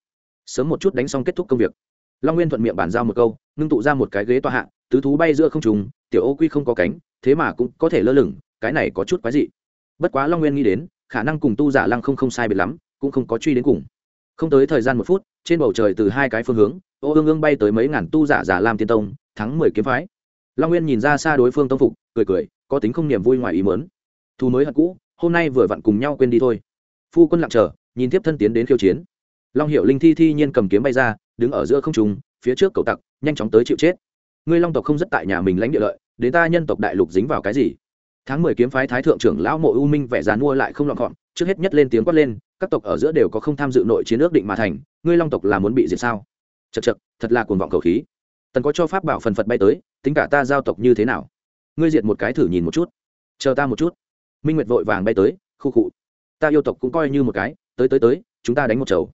Speaker 1: Sớm một chút đánh xong kết thúc công việc. Long nguyên thuận miệng bàn giao một câu, ngưng tụ ra một cái ghế tọa hạ, tứ thú bay giữa không trùng tiểu ô quy không có cánh, thế mà cũng có thể lơ lửng, cái này có chút quái dị. Bất quá long nguyên nghĩ đến, khả năng cùng tu giả lăng không không sai biệt lắm, cũng không có truy đến cùng. Không tới thời gian một phút, trên bầu trời từ hai cái phương hướng, ô ương ương bay tới mấy ngàn tu giả giả làm tiên tông, thắng mười kiếm phái. Long nguyên nhìn ra xa đối phương tông phục cười cười, có tính không niềm vui ngoài ý mớn thu mới hận cũ, hôm nay vừa vặn cùng nhau quên đi thôi. Phu quân lặng chờ, nhìn tiếp thân tiến đến khiêu chiến. Long hiệu linh thi thi nhiên cầm kiếm bay ra, đứng ở giữa không trùng phía trước cầu tặc, nhanh chóng tới chịu chết. Ngươi long tộc không rất tại nhà mình lãnh địa lợi, đến ta nhân tộc đại lục dính vào cái gì? Tháng mười kiếm phái thái thượng trưởng lão mộ u minh vẻ dàn mua lại không lọn gọn trước hết nhất lên tiếng quát lên, các tộc ở giữa đều có không tham dự nội chiến ước định mà thành, ngươi long tộc là muốn bị diệt sao? Chật chật thật là cuồng vọng cầu khí. Tần có cho pháp bảo phần phật bay tới, tính cả ta giao tộc như thế nào? Ngươi diệt một cái thử nhìn một chút. Chờ ta một chút. Minh nguyệt vội vàng bay tới, khu cụ ta yêu tộc cũng coi như một cái, tới tới tới, chúng ta đánh một chầu.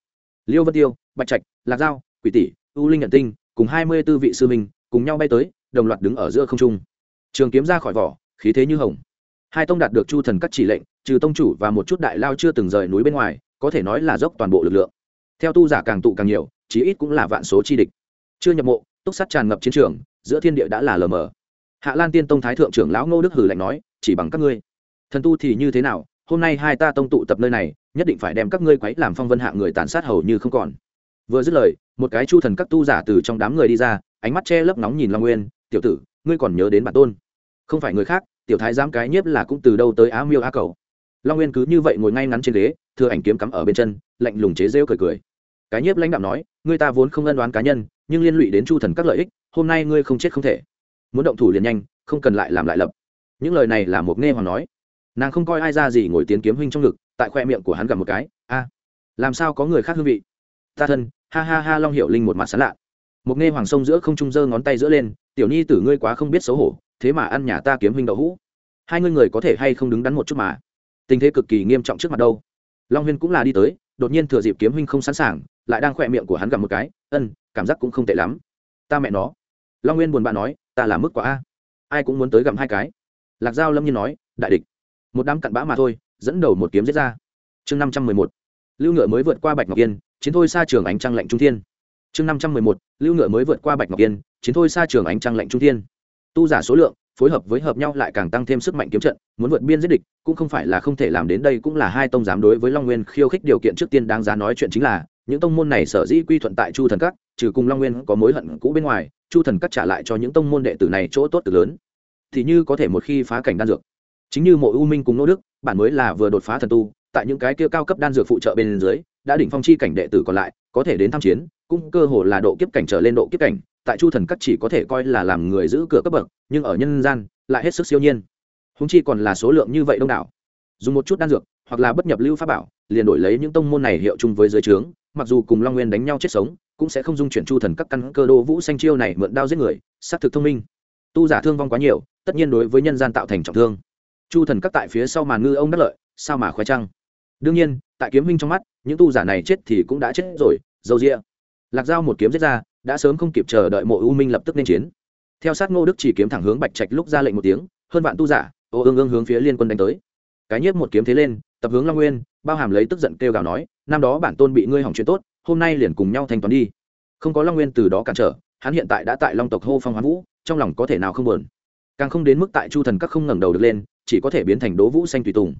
Speaker 1: Liêu vân tiêu, bạch trạch, lạc giao, quỷ tỷ, u linh nhận tinh, cùng hai mươi tư vị sư minh, cùng nhau bay tới, đồng loạt đứng ở giữa không trung. Trường kiếm ra khỏi vỏ, khí thế như hồng. Hai tông đạt được chu thần các chỉ lệnh, trừ tông chủ và một chút đại lao chưa từng rời núi bên ngoài, có thể nói là dốc toàn bộ lực lượng. Theo tu giả càng tụ càng nhiều, chí ít cũng là vạn số chi địch. Chưa nhập mộ, túc sắt tràn ngập chiến trường, giữa thiên địa đã là lờ mờ hạ lan tiên tông thái thượng trưởng lão ngô đức hử lạnh nói, chỉ bằng các ngươi. Thần tu thì như thế nào? Hôm nay hai ta tông tụ tập nơi này, nhất định phải đem các ngươi quấy làm phong vân hạ người tàn sát hầu như không còn. Vừa dứt lời, một cái chu thần các tu giả từ trong đám người đi ra, ánh mắt che lấp nóng nhìn long nguyên, tiểu tử, ngươi còn nhớ đến bản tôn? Không phải người khác, tiểu thái giám cái nhiếp là cũng từ đâu tới á miêu á cầu. Long nguyên cứ như vậy ngồi ngay ngắn trên ghế thưa ảnh kiếm cắm ở bên chân, lạnh lùng chế rêu cười cười. Cái nhiếp lãnh đạo nói, ngươi ta vốn không ân đoán cá nhân, nhưng liên lụy đến chu thần các lợi ích, hôm nay ngươi không chết không thể muốn động thủ liền nhanh, không cần lại làm lại lập. Những lời này là một nghe hoàng nói. Nàng không coi ai ra gì ngồi tiến kiếm huynh trong ngực, tại khoe miệng của hắn gặp một cái, a, làm sao có người khác hương vị? Ta thân, ha ha ha, long hiệu linh một mặt sán lạ. Một nghe hoàng sông giữa không trung giơ ngón tay giữa lên, tiểu nhi tử ngươi quá không biết xấu hổ, thế mà ăn nhà ta kiếm huynh đậu hũ. Hai ngươi người có thể hay không đứng đắn một chút mà? Tình thế cực kỳ nghiêm trọng trước mặt đâu. Long huyên cũng là đi tới, đột nhiên thừa dịp kiếm huynh không sẵn sàng, lại đang khỏe miệng của hắn gặp một cái, ân, cảm giác cũng không tệ lắm. Ta mẹ nó. Long nguyên buồn bã nói ta là mức quả a. Ai cũng muốn tới gặm hai cái. Lạc giao lâm nhiên nói, đại địch. Một đám cặn bã mà thôi, dẫn đầu một kiếm giết ra. Chương năm trăm mười một. Lưu ngựa mới vượt qua bạch ngọc yên, chiến thôi xa trường ánh trăng lạnh trung thiên. Chương năm trăm mười một. Lưu ngựa mới vượt qua bạch ngọc yên, chiến thôi xa trường ánh trăng lạnh trung thiên. Tu giả số lượng, phối hợp với hợp nhau lại càng tăng thêm sức mạnh kiếm trận, muốn vượt biên giết địch, cũng không phải là không thể làm đến đây, cũng là hai tông giám đối với long nguyên khiêu khích điều kiện trước tiên đáng giá nói chuyện chính là, những tông môn này sở dĩ quy thuận tại chu thần các, trừ cùng long nguyên có mối hận cũ bên ngoài chu thần cắt trả lại cho những tông môn đệ tử này chỗ tốt từ lớn. Thì như có thể một khi phá cảnh đan dược. Chính như mộ u minh cùng nô đức, bản mới là vừa đột phá thần tu, tại những cái kia cao cấp đan dược phụ trợ bên dưới, đã đỉnh phong chi cảnh đệ tử còn lại, có thể đến tham chiến, cũng cơ hồ là độ kiếp cảnh trở lên độ kiếp cảnh, tại chu thần cắt chỉ có thể coi là làm người giữ cửa cấp bậc, nhưng ở nhân gian, lại hết sức siêu nhiên. Húng chi còn là số lượng như vậy đông đảo. Dùng một chút đan dược, hoặc là bất nhập lưu pháp bảo, liền đổi lấy những tông môn này hiệu chung với giới trướng, mặc dù cùng long nguyên đánh nhau chết sống cũng sẽ không dung chuyển chu thần các căn cơ đô vũ xanh chiêu này mượn đao giết người, xác thực thông minh. Tu giả thương vong quá nhiều, tất nhiên đối với nhân gian tạo thành trọng thương. Chu thần các tại phía sau màn ngư ông đắc lợi, sao mà khoe trăng? Đương nhiên, tại kiếm minh trong mắt, những tu giả này chết thì cũng đã chết rồi dầu rịa lạc dao một kiếm giết ra, đã sớm không kịp chờ đợi mộ u minh lập tức nên chiến. Theo sát ngô đức chỉ kiếm thẳng hướng bạch trạch lúc ra lệnh một tiếng, hơn vạn tu giả, ô ương ương hướng phía liên quân đánh tới. Cái nhiếp một kiếm thế lên, tập hướng long nguyên, bao hàm lấy tức giận kêu gào nói, năm đó bản tôn bị ngươi hỏng chuyện tốt hôm nay liền cùng nhau thanh toán đi. Không có long nguyên từ đó cản trở, hắn hiện tại đã tại long tộc hô phong hoán vũ, trong lòng có thể nào không buồn. Càng không đến mức tại chu thần các không ngẩng đầu được lên, chỉ có thể biến thành đố vũ xanh tùy tùng.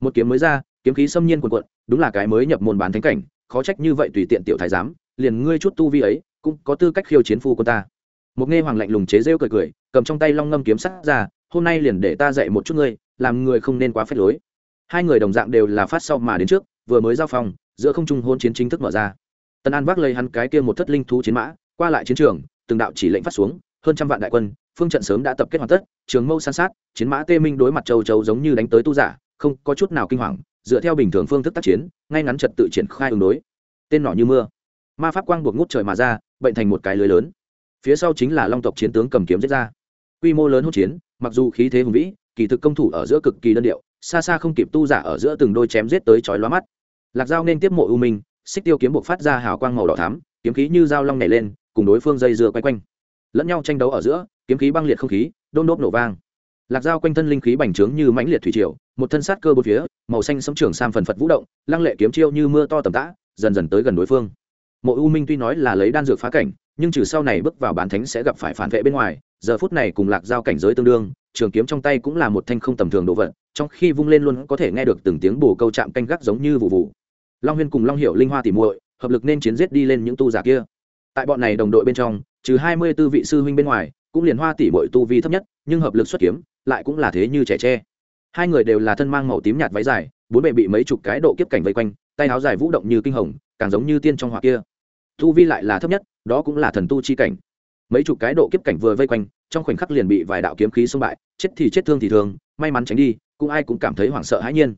Speaker 1: Một kiếm mới ra, kiếm khí xâm nhiên quần quận đúng là cái mới nhập môn bán thánh cảnh, khó trách như vậy tùy tiện tiểu thái giám, liền ngươi chút tu vi ấy, cũng có tư cách khiêu chiến phu của ta. Một nghe hoàng lạnh lùng chế rêu cười cười, cầm trong tay long ngâm kiếm sắt ra, hôm nay liền để ta dạy một chút ngươi, làm người không nên quá phép lối. Hai người đồng dạng đều là phát sau mà đến trước, vừa mới giao phòng, giữa không trung hôn chiến chính thức mở ra tần an vác lấy hắn cái kia một thất linh thú chiến mã, qua lại chiến trường, từng đạo chỉ lệnh phát xuống, hơn trăm vạn đại quân, phương trận sớm đã tập kết hoàn tất, trường mâu san sát, chiến mã tê minh đối mặt châu châu giống như đánh tới tu giả, không có chút nào kinh hoàng, dựa theo bình thường phương thức tác chiến, ngay ngắn trật tự triển khai ứng đối. Tên nỏ như mưa. Ma pháp quang buộc ngút trời mà ra, bệnh thành một cái lưới lớn. Phía sau chính là long tộc chiến tướng cầm kiếm giết ra. Quy mô lớn hỗn chiến, mặc dù khí thế hùng vĩ, kỳ thực công thủ ở giữa cực kỳ đơn điệu, xa xa không kịp tu giả ở giữa từng đôi chém giết tới chói lóa mắt. Lạc dao nên tiếp mộ u minh xích tiêu kiếm buộc phát ra hào quang màu đỏ thắm, kiếm khí như dao long nảy lên, cùng đối phương dây dưa quay quanh. Lẫn nhau tranh đấu ở giữa, kiếm khí băng liệt không khí, đôn đốp nổ vang. Lạc dao quanh thân linh khí bành trướng như mãnh liệt thủy triều, một thân sát cơ bốn phía, màu xanh sấm trường sam phần phật vũ động, lăng lệ kiếm chiêu như mưa to tầm tã, dần dần tới gần đối phương. Mộ u minh tuy nói là lấy đan dược phá cảnh, nhưng trừ sau này bước vào bán thánh sẽ gặp phải phản vệ bên ngoài, giờ phút này cùng lạc giao cảnh giới tương đương, trường kiếm trong tay cũng là một thanh không tầm thường đồ vật, trong khi vung lên luôn có thể nghe được từng tiếng bù câu chạm canh gác giống như vụ vụ long huyên cùng long hiệu linh hoa tỉ muội, hợp lực nên chiến giết đi lên những tu giả kia. Tại bọn này đồng đội bên trong, trừ hai mươi tư vị sư huynh bên ngoài, cũng liền hoa tỉ muội tu vi thấp nhất, nhưng hợp lực xuất kiếm, lại cũng là thế như trẻ tre. Hai người đều là thân mang màu tím nhạt váy dài, bốn bề bị mấy chục cái độ kiếp cảnh vây quanh, tay áo dài vũ động như kinh hồng, càng giống như tiên trong họa kia. Tu vi lại là thấp nhất, đó cũng là thần tu chi cảnh. Mấy chục cái độ kiếp cảnh vừa vây quanh, trong khoảnh khắc liền bị vài đạo kiếm khí xông bại, chết thì chết thương thì thương, may mắn tránh đi, cũng ai cũng cảm thấy hoảng sợ hãi nhiên.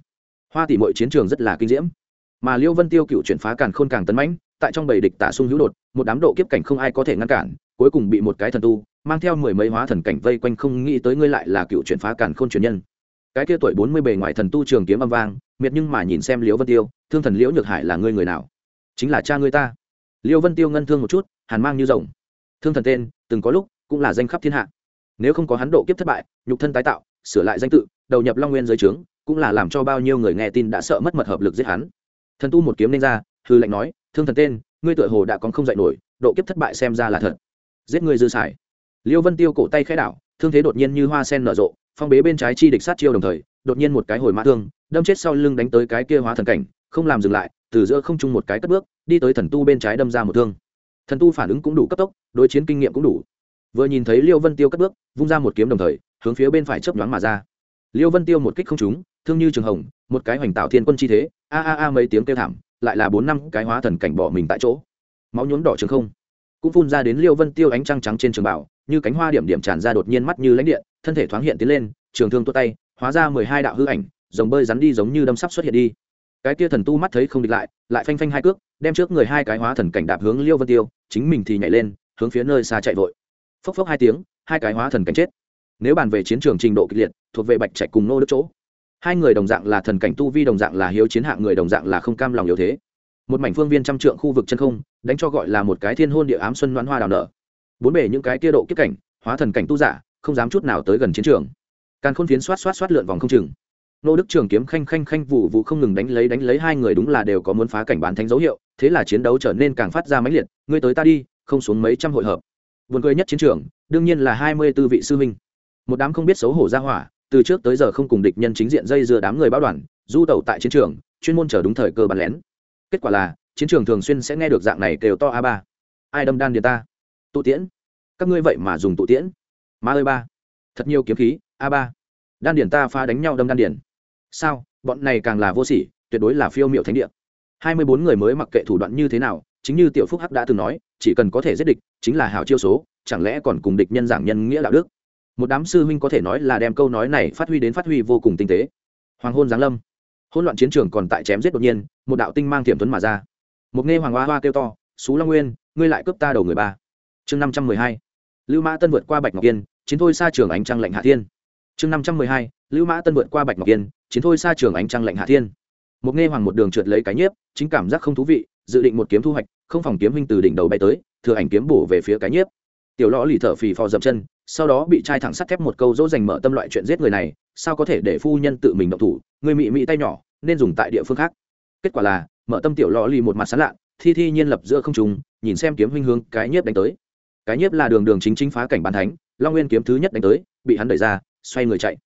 Speaker 1: Hoa tỷ mọi chiến trường rất là kinh diễm mà liêu vân tiêu cựu chuyển phá càng khôn càng tấn mãnh, tại trong bầy địch tả sung hữu đột, một đám độ kiếp cảnh không ai có thể ngăn cản, cuối cùng bị một cái thần tu, mang theo mười mấy hóa thần cảnh vây quanh không nghĩ tới ngươi lại là cựu chuyển phá càn khôn truyền nhân. Cái kia tuổi bốn mươi bề ngoài thần tu trường kiếm âm vang, miệt nhưng mà nhìn xem liễu vân tiêu, thương thần liễu nhược hải là ngươi người nào? Chính là cha ngươi ta. Liễu vân tiêu ngân thương một chút, hàn mang như rồng. Thương thần tên, từng có lúc, cũng là danh khắp thiên hạ. Nếu không có hắn độ kiếp thất bại, nhục thân tái tạo, sửa lại danh tự, đầu nhập long nguyên giới trướng, cũng là làm cho bao nhiêu người nghe tin đã sợ mất mật hợp lực giết hắn thần tu một kiếm nên ra, hư lệnh nói, thương thần tên, ngươi tựa hồ đã còn không dạy nổi, độ kiếp thất bại xem ra là thật. Giết ngươi dư xài liêu vân tiêu cổ tay khẽ đảo, thương thế đột nhiên như hoa sen nở rộ, phong bế bên trái chi địch sát chiêu đồng thời, đột nhiên một cái hồi mã thương, đâm chết sau lưng đánh tới cái kia hóa thần cảnh, không làm dừng lại, từ giữa không trung một cái cất bước, đi tới thần tu bên trái đâm ra một thương. Thần tu phản ứng cũng đủ cấp tốc, đối chiến kinh nghiệm cũng đủ. Vừa nhìn thấy liêu vân tiêu cất bước, vung ra một kiếm đồng thời, hướng phía bên phải chớp nhoáng mà ra. Liêu vân tiêu một kích không trúng, thương như trường hồng, một cái hoành tạo thiên quân chi thế a a a mấy tiếng kêu thảm, lại là bốn năm cái hóa thần cảnh bỏ mình tại chỗ. Máu nhuốm đỏ trường không. Cũng phun ra đến liêu vân tiêu ánh trăng trắng trên trường bảo, như cánh hoa điểm điểm tràn ra đột nhiên mắt như lãnh điện, thân thể thoáng hiện tiến lên, trường thương tua tay, hóa ra mười hai đạo hư ảnh dòng bơi rắn đi giống như đâm sắp xuất hiện đi. Cái kia thần tu mắt thấy không địch lại lại phanh phanh hai cước, đem trước người hai cái hóa thần cảnh đạp hướng liêu vân tiêu, chính mình thì nhảy lên, hướng phía nơi xa chạy vội. Phốc phốc hai tiếng, hai cái hóa thần cảnh chết. Nếu bàn về chiến trường trình độ kịch liệt, thuộc về bạch trạch cùng nô đức chỗ hai người đồng dạng là thần cảnh tu vi đồng dạng là hiếu chiến hạng người đồng dạng là không cam lòng yếu thế. Một mảnh phương viên trăm trượng khu vực chân không đánh cho gọi là một cái thiên hôn địa ám xuân đoán hoa đào nở. Bốn bể những cái kia độ kiếp cảnh hóa thần cảnh tu giả không dám chút nào tới gần chiến trường. Càn khôn phiến xoát xoát xoát lượn vòng không chừng. Nô đức trường kiếm khanh khanh khanh vụ vụ không ngừng đánh lấy đánh lấy hai người đúng là đều có muốn phá cảnh bán thánh dấu hiệu thế là chiến đấu trở nên càng phát ra mãnh liệt. Ngươi tới ta đi không xuống mấy trăm hội hợp. Buồn cười nhất chiến trường, đương nhiên là hai mươi tư vị sư minh Một đám không biết xấu hổ ra hỏa, từ trước tới giờ không cùng địch nhân chính diện dây dưa đám người báo đoàn, du tẩu tại chiến trường, chuyên môn chờ đúng thời cơ bắn lén. Kết quả là, chiến trường thường xuyên sẽ nghe được dạng này kêu to a ba. Ai đâm đan điện ta? Tụ tiễn. Các ngươi vậy mà dùng tụ tiễn? Ma ơi ba. Thật nhiều kiếm khí, a ba. Đan điển ta pha đánh nhau đâm đan điển. Sao? Bọn này càng là vô sỉ, tuyệt đối là phiêu miệu thánh địa. Hai mươi bốn người mới mặc kệ thủ đoạn như thế nào, chính như tiểu phúc hắc đã từng nói chỉ cần có thể giết địch chính là hảo chiêu số chẳng lẽ còn cùng địch nhân giảng nhân nghĩa đạo đức một đám sư huynh có thể nói là đem câu nói này phát huy đến phát huy vô cùng tinh tế. Hoàng hôn giáng lâm. Hỗn loạn chiến trường còn tại chém giết đột nhiên, một đạo tinh mang thiểm tuấn mà ra. Một nghe hoàng hoa hoa kêu to xú long nguyên, ngươi lại cướp ta đầu người ba. Chương năm trăm mười hai. Lưu mã tân vượt qua bạch ngọc yên, chiến thôi xa trường ánh trăng lạnh hạ thiên. Chương năm trăm mười hai. Lưu mã tân vượt qua bạch ngọc yên, chiến thôi xa trường ánh trăng lạnh hạ thiên. Một nghe hoàng một đường trượt lấy cái nhiếp, chính cảm giác không thú vị, dự định một kiếm thu hoạch, không phòng kiếm huynh từ đỉnh đầu bay tới, thừa ảnh kiếm bổ về phía cái nhiếp. Tiểu lõ lì thở phì phò dậm chân sau đó bị trai thẳng sắt thép một câu dỗ dành mở tâm loại chuyện giết người này, sao có thể để phu nhân tự mình động thủ? Người mị mị tay nhỏ, nên dùng tại địa phương khác. Kết quả là, mở tâm tiểu lò lì một mặt sán lạ, thi thi nhiên lập giữa không trùng nhìn xem kiếm huynh hướng cái nhiếp đánh tới. Cái nhiếp là đường đường chính chính phá cảnh bàn thánh, long nguyên kiếm thứ nhất đánh tới, bị hắn đẩy ra, xoay người chạy.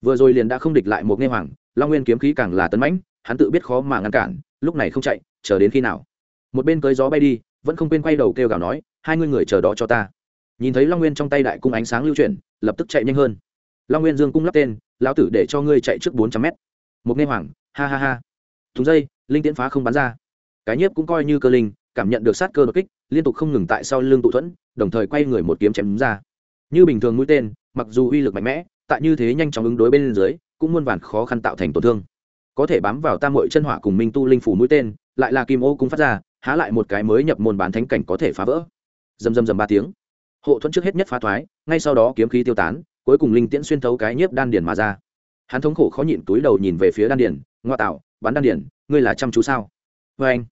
Speaker 1: Vừa rồi liền đã không địch lại một nghe hoàng, long nguyên kiếm khí càng là tấn mãnh, hắn tự biết khó mà ngăn cản, lúc này không chạy, chờ đến khi nào? Một bên cưới gió bay đi, vẫn không quên quay đầu kêu gào nói, hai ngươi người chờ đó cho ta nhìn thấy long nguyên trong tay đại cung ánh sáng lưu chuyển, lập tức chạy nhanh hơn. Long nguyên dương cung lắp tên, lão tử để cho ngươi chạy trước bốn trăm mét. Một nghe hoàng, ha ha ha. Thùng dây, linh tiễn phá không bắn ra. Cái nhiếp cũng coi như cơ linh, cảm nhận được sát cơ đột kích, liên tục không ngừng tại sau lưng tụ thuẫn, đồng thời quay người một kiếm chém ra. Như bình thường mũi tên, mặc dù uy lực mạnh mẽ, tại như thế nhanh chóng ứng đối bên dưới, cũng muôn vàn khó khăn tạo thành tổn thương. Có thể bám vào tam mội chân hỏa cùng minh tu linh phủ mũi tên, lại là kim ô cũng phát ra, há lại một cái mới nhập môn bán thánh cảnh có thể phá vỡ. Dầm dầm dầm ba tiếng hộ thuẫn trước hết nhất phá thoái, ngay sau đó kiếm khí tiêu tán, cuối cùng linh tiễn xuyên thấu cái nhiếp đan điền mà ra. Hắn thống khổ khó nhịn túi đầu nhìn về phía đan điền, ngoa tạo, bắn đan điền, ngươi là chăm chú sao? Vê anh,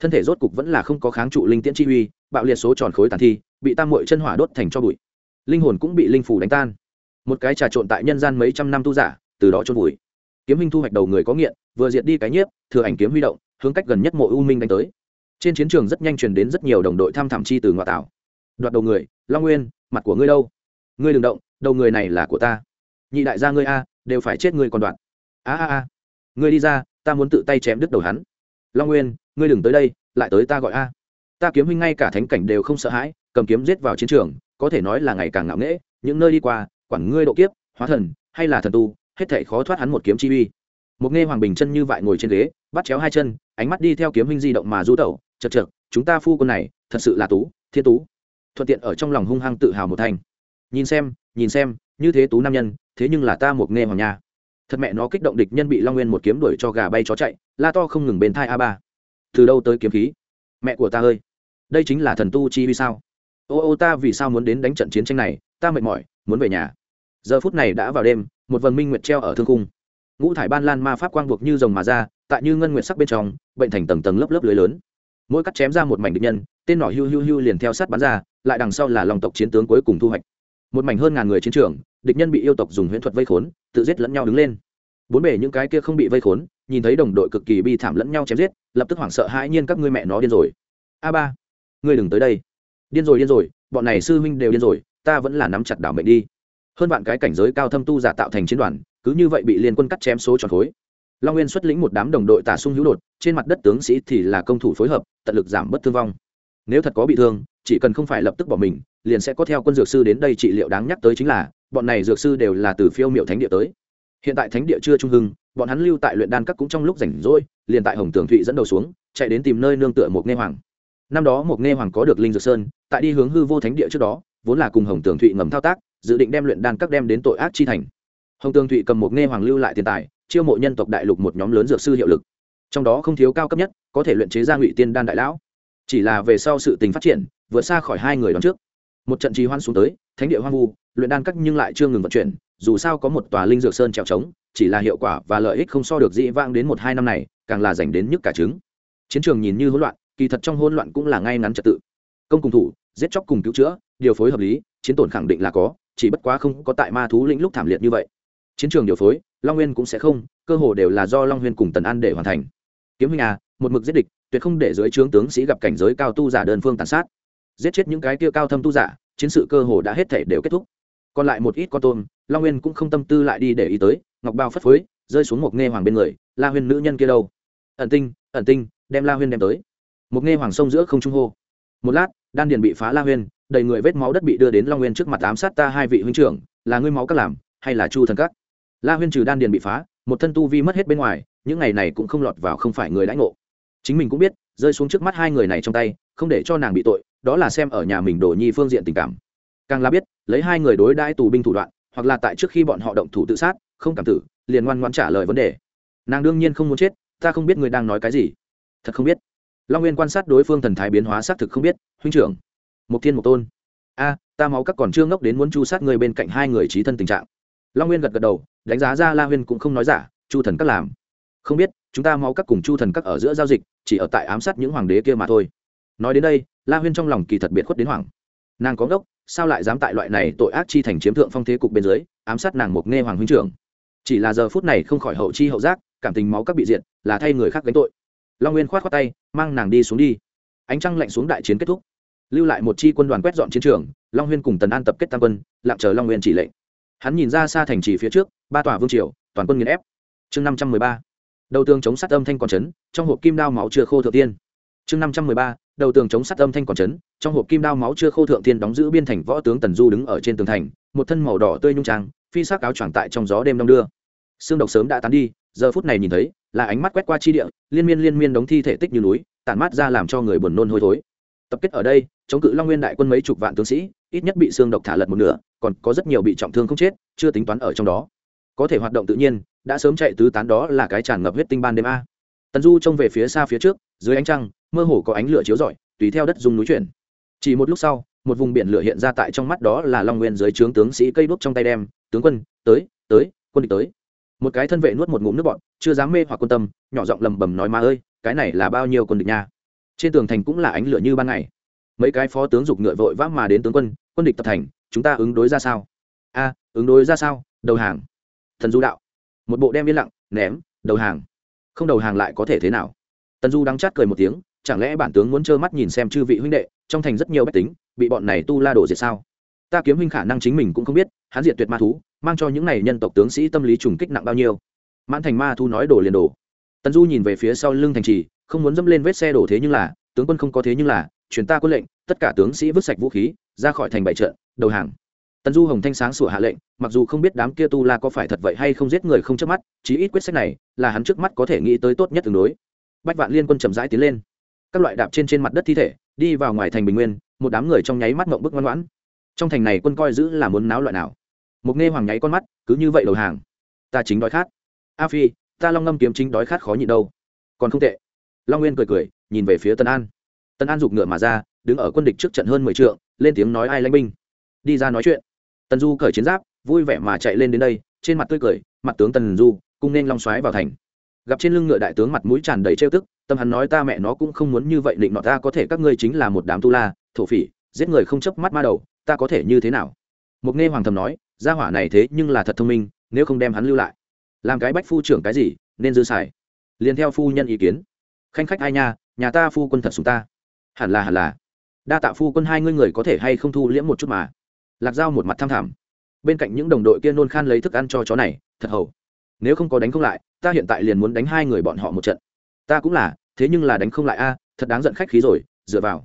Speaker 1: thân thể rốt cục vẫn là không có kháng trụ linh tiễn chi uy, bạo liệt số tròn khối tàn thi, bị tam mội chân hỏa đốt thành cho bụi. Linh hồn cũng bị linh phủ đánh tan. Một cái trà trộn tại nhân gian mấy trăm năm tu giả, từ đó trôn vùi. Kiếm minh thu hoạch đầu người có nghiện, vừa diệt đi cái nhiếp, thừa ảnh kiếm huy động, hướng cách gần nhất mộ u minh đánh tới. Trên chiến trường rất nhanh truyền đến rất nhiều đồng đội tham thảm chi từ ngoại tảo đoạt đầu người, long nguyên, mặt của ngươi đâu? Ngươi đừng động, đầu người này là của ta. Nhị đại gia ngươi a, đều phải chết ngươi còn đoạn a a a. Ngươi đi ra, ta muốn tự tay chém đứt đầu hắn. Long nguyên, ngươi đừng tới đây, lại tới ta gọi a. Ta kiếm huynh ngay cả thánh cảnh đều không sợ hãi, cầm kiếm giết vào chiến trường, có thể nói là ngày càng ngạo nghễ, những nơi đi qua, quản ngươi độ kiếp, hóa thần, hay là thần tu, hết thảy khó thoát hắn một kiếm chi uy. Một nghe hoàng bình chân như vậy ngồi trên ghế, bắt chéo hai chân, ánh mắt đi theo kiếm huynh di động mà du tẩu chật chật chúng ta phu quân này, thật sự là tú, thiên tú thuận tiện ở trong lòng hung hăng tự hào một thành. Nhìn xem nhìn xem, như thế tú nam nhân, thế nhưng là ta một nghe hoàng nha. Thật mẹ nó kích động địch nhân bị long nguyên một kiếm đuổi cho gà bay chó chạy, la to không ngừng bên thai a ba. Từ đâu tới kiếm khí? Mẹ của ta ơi, đây chính là thần tu chi vì sao? Ô ô ta vì sao muốn đến đánh trận chiến tranh này, ta mệt mỏi, muốn về nhà. Giờ phút này đã vào đêm, một vần minh nguyệt treo ở thương cung ngũ thải ban lan ma pháp quang buộc như rồng mà ra, tại như ngân nguyệt sắc bên trong, bệnh thành tầng tầng lớp lớp lưới lớn mỗi cắt chém ra một mảnh địch nhân, tên nỏ hiu hiu hiu liền theo sát bắn ra, lại đằng sau là lòng tộc chiến tướng cuối cùng thu hoạch. Một mảnh hơn ngàn người chiến trường, địch nhân bị yêu tộc dùng huyễn thuật vây khốn, tự giết lẫn nhau đứng lên. Bốn bể những cái kia không bị vây khốn, nhìn thấy đồng đội cực kỳ bi thảm lẫn nhau chém giết, lập tức hoảng sợ hãi nhiên các ngươi mẹ nó điên rồi. A ba, ngươi đừng tới đây. Điên rồi điên rồi, bọn này sư huynh đều điên rồi, ta vẫn là nắm chặt đảo mệnh đi. Hơn vạn cái cảnh giới cao thâm tu giả tạo thành chiến đoàn, cứ như vậy bị liên quân cắt chém số tròn khối long nguyên xuất lĩnh một đám đồng đội tả sung hữu đột, trên mặt đất tướng sĩ thì là công thủ phối hợp, tận lực giảm bớt thương vong. Nếu thật có bị thương, chỉ cần không phải lập tức bỏ mình, liền sẽ có theo quân dược sư đến đây trị liệu đáng nhắc tới chính là, bọn này dược sư đều là từ phiêu miệu thánh địa tới. Hiện tại thánh địa chưa trung hưng, bọn hắn lưu tại luyện đan các cũng trong lúc rảnh rỗi, liền tại hồng tường thụy dẫn đầu xuống, chạy đến tìm nơi nương tựa một nghe hoàng. Năm đó một nghe hoàng có được linh dược sơn, tại đi hướng hư vô thánh địa trước đó, vốn là cùng hồng tường thụy ngầm thao tác, dự định đem luyện đan các đem đến tội ác chi thành. Hồng tường thụy cầm một nghe hoàng lưu lại tiền tài chiêu mộ nhân tộc đại lục một nhóm lớn dược sư hiệu lực. Trong đó không thiếu cao cấp nhất, có thể luyện chế ra ngụy tiên đan đại lão. Chỉ là về sau sự tình phát triển, vượt xa khỏi hai người đón trước. Một trận trì hoan xuống tới, thánh địa hoang vu, luyện đan cắt nhưng lại chưa ngừng vận chuyển, dù sao có một tòa linh dược sơn trèo trống, chỉ là hiệu quả và lợi ích không so được dĩ vãng đến một hai năm này, càng là dành đến nhức cả trứng. Chiến trường nhìn như hỗn loạn, kỳ thật trong hỗn loạn cũng là ngay ngắn trật tự. Công cùng thủ, giết chóc cùng cứu chữa, điều phối hợp lý, chiến tổn khẳng định là có, chỉ bất quá không có tại ma thú lĩnh lúc thảm liệt như vậy. Chiến trường điều phối long nguyên cũng sẽ không, cơ hồ đều là do long nguyên cùng tần an để hoàn thành. Kiếm huynh à một mực giết địch, tuyệt không để dưới trướng tướng sĩ gặp cảnh giới cao tu giả đơn phương tàn sát. Giết chết những cái kia cao thâm tu giả, chiến sự cơ hồ đã hết thể đều kết thúc. Còn lại một ít con tôm, long nguyên cũng không tâm tư lại đi để ý tới, ngọc bao phất phới, rơi xuống một nghe hoàng bên người, la huyên nữ nhân kia đâu? Ẩn tinh ẩn tinh, đem la huyên đem tới. Một nghe hoàng sông giữa không trung hô. Một lát, đan điền bị phá la huyên, đầy người vết máu đất bị đưa đến long nguyên trước mặt ám sát ta hai vị huynh trưởng, là ngươi máu các làm, hay là chu thần các la huyên trừ đan điền bị phá, một thân tu vi mất hết bên ngoài, những ngày này cũng không lọt vào không phải người đãi ngộ. Chính mình cũng biết, rơi xuống trước mắt hai người này trong tay, không để cho nàng bị tội, đó là xem ở nhà mình đồ nhi phương diện tình cảm. Càng là biết, lấy hai người đối đãi tù binh thủ đoạn, hoặc là tại trước khi bọn họ động thủ tự sát, không cảm tử, liền ngoan ngoan trả lời vấn đề. Nàng đương nhiên không muốn chết, ta không biết người đang nói cái gì. Thật không biết. Long nguyên quan sát đối phương thần thái biến hóa xác thực không biết, huynh trưởng mục thiên mục tôn, a, ta máu các còn chưa ngốc đến muốn chu sát người bên cạnh hai người trí thân tình trạng long nguyên gật gật đầu đánh giá ra la huyên cũng không nói giả chu thần các làm. Không biết chúng ta máu các cùng chu thần các ở giữa giao dịch chỉ ở tại ám sát những hoàng đế kia mà thôi. Nói đến đây la huyên trong lòng kỳ thật biệt khuất đến hoàng nàng có gốc, sao lại dám tại loại này tội ác chi thành chiếm thượng phong thế cục bên dưới ám sát nàng mục nghe hoàng huynh trưởng? Chỉ là giờ phút này không khỏi hậu chi hậu giác cảm tình máu các bị diện là thay người khác gánh tội. Long nguyên khoát khoát tay mang nàng đi xuống đi. Ánh trăng lạnh xuống đại chiến kết thúc. Lưu lại một chi quân đoàn quét dọn chiến trường long huyên cùng tần an tập kết tam quân lặng chờ long nguyên chỉ lệnh hắn nhìn ra xa thành trì phía trước, ba tòa vương triều, toàn quân nghiền ép. Chương năm trăm mười ba, đầu tường chống sát âm thanh còn chấn, trong hộp kim đao máu chưa khô thượng tiên. Chương năm trăm mười ba, đầu tường chống sắt âm thanh còn chấn, trong hộp kim đao máu chưa khô thượng tiên đóng giữ biên thành võ tướng tần du đứng ở trên tường thành, một thân màu đỏ tươi nhung trang, phi sắc áo choàng tại trong gió đêm đông đưa. Xương độc sớm đã tán đi, giờ phút này nhìn thấy, là ánh mắt quét qua chi địa, liên miên liên miên đống thi thể tích như núi, tản mát ra làm cho người buồn nôn hôi thối. Tập kết ở đây chống cự long nguyên đại quân mấy chục vạn tướng sĩ, ít nhất bị xương độc thả lật một nửa, còn có rất nhiều bị trọng thương không chết, chưa tính toán ở trong đó. Có thể hoạt động tự nhiên, đã sớm chạy tứ tán đó là cái tràn ngập huyết tinh ban đêm a. Tần du trông về phía xa phía trước, dưới ánh trăng, mơ hồ có ánh lửa chiếu rọi, tùy theo đất dung núi chuyển. Chỉ một lúc sau, một vùng biển lửa hiện ra tại trong mắt đó là long nguyên dưới trướng tướng sĩ cây đuốc trong tay đem, tướng quân, tới tới, quân địch tới. Một cái thân vệ nuốt một ngụm nước bọn chưa dám mê hoặc quân tâm, nhỏ giọng lầm bầm nói ma ơi, cái này là bao nhiêu quân địch nha? Trên tường thành cũng là ánh lửa như ban ngày mấy cái phó tướng dục ngựa vội vã mà đến tướng quân quân địch tập thành, chúng ta ứng đối ra sao? A, ứng đối ra sao? Đầu hàng. Thần du đạo. Một bộ đem yên lặng, ném, đầu hàng. Không đầu hàng lại có thể thế nào? Tần du đắng chát cười một tiếng, chẳng lẽ bản tướng muốn trơ mắt nhìn xem chư vị huynh đệ, trong thành rất nhiều bách tính, bị bọn này tu la đổ diệt sao? Ta kiếm huynh khả năng chính mình cũng không biết, hắn diệt tuyệt ma thú, mang cho những này nhân tộc tướng sĩ tâm lý trùng kích nặng bao nhiêu. Mãn thành ma thu nói đổ liền đổ. Tần du nhìn về phía sau lưng thành trì, không muốn dẫm lên vết xe đổ thế nhưng là, tướng quân không có thế nhưng là truyền ta quân lệnh, tất cả tướng sĩ vứt sạch vũ khí, ra khỏi thành bảy trận, đầu hàng. Tần du hồng thanh sáng sủa hạ lệnh, mặc dù không biết đám kia tu la có phải thật vậy hay không giết người không chớp mắt, chí ít quyết sách này là hắn trước mắt có thể nghĩ tới tốt nhất tương đối. Bách vạn liên quân chậm rãi tiến lên. Các loại đạp trên trên mặt đất thi thể, đi vào ngoài thành bình nguyên, một đám người trong nháy mắt ngậm bức ngoan ngoãn. Trong thành này quân coi giữ là muốn náo loại nào? Mục nghe hoàng nháy con mắt, cứ như vậy đầu hàng. Ta chính đói khát. A phi, ta long ngâm kiếm chính đói khát khó nhịn đâu. Còn không tệ. Long nguyên cười cười, nhìn về phía tân an tân an giục ngựa mà ra, đứng ở quân địch trước trận hơn mười trượng, lên tiếng nói ai lãnh binh. Đi ra nói chuyện. Tần du cởi chiến giáp, vui vẻ mà chạy lên đến đây, trên mặt tươi cười, mặt tướng tần du, cung nên long xoáy vào thành. Gặp trên lưng ngựa đại tướng mặt mũi tràn đầy trêu tức, tâm hắn nói ta mẹ nó cũng không muốn như vậy định nọ ta có thể các ngươi chính là một đám tu la, thổ phỉ, giết người không chấp mắt ma đầu, ta có thể như thế nào? Mục nghe hoàng thầm nói, gia hỏa này thế nhưng là thật thông minh, nếu không đem hắn lưu lại. Làm cái bách phu trưởng cái gì, nên dư xài. Liền theo phu nhân ý kiến. Khanh khách ai nha, nhà ta phu quân thật sùng ta hẳn là hẳn là. Đa tạ phu quân hai ngươi người có thể hay không thu liễm một chút mà. Lạc dao một mặt tham thảm. Bên cạnh những đồng đội kia nôn khan lấy thức ăn cho chó này, thật hầu. Nếu không có đánh không lại, ta hiện tại liền muốn đánh hai người bọn họ một trận. Ta cũng là, thế nhưng là đánh không lại a, thật đáng giận khách khí rồi, dựa vào.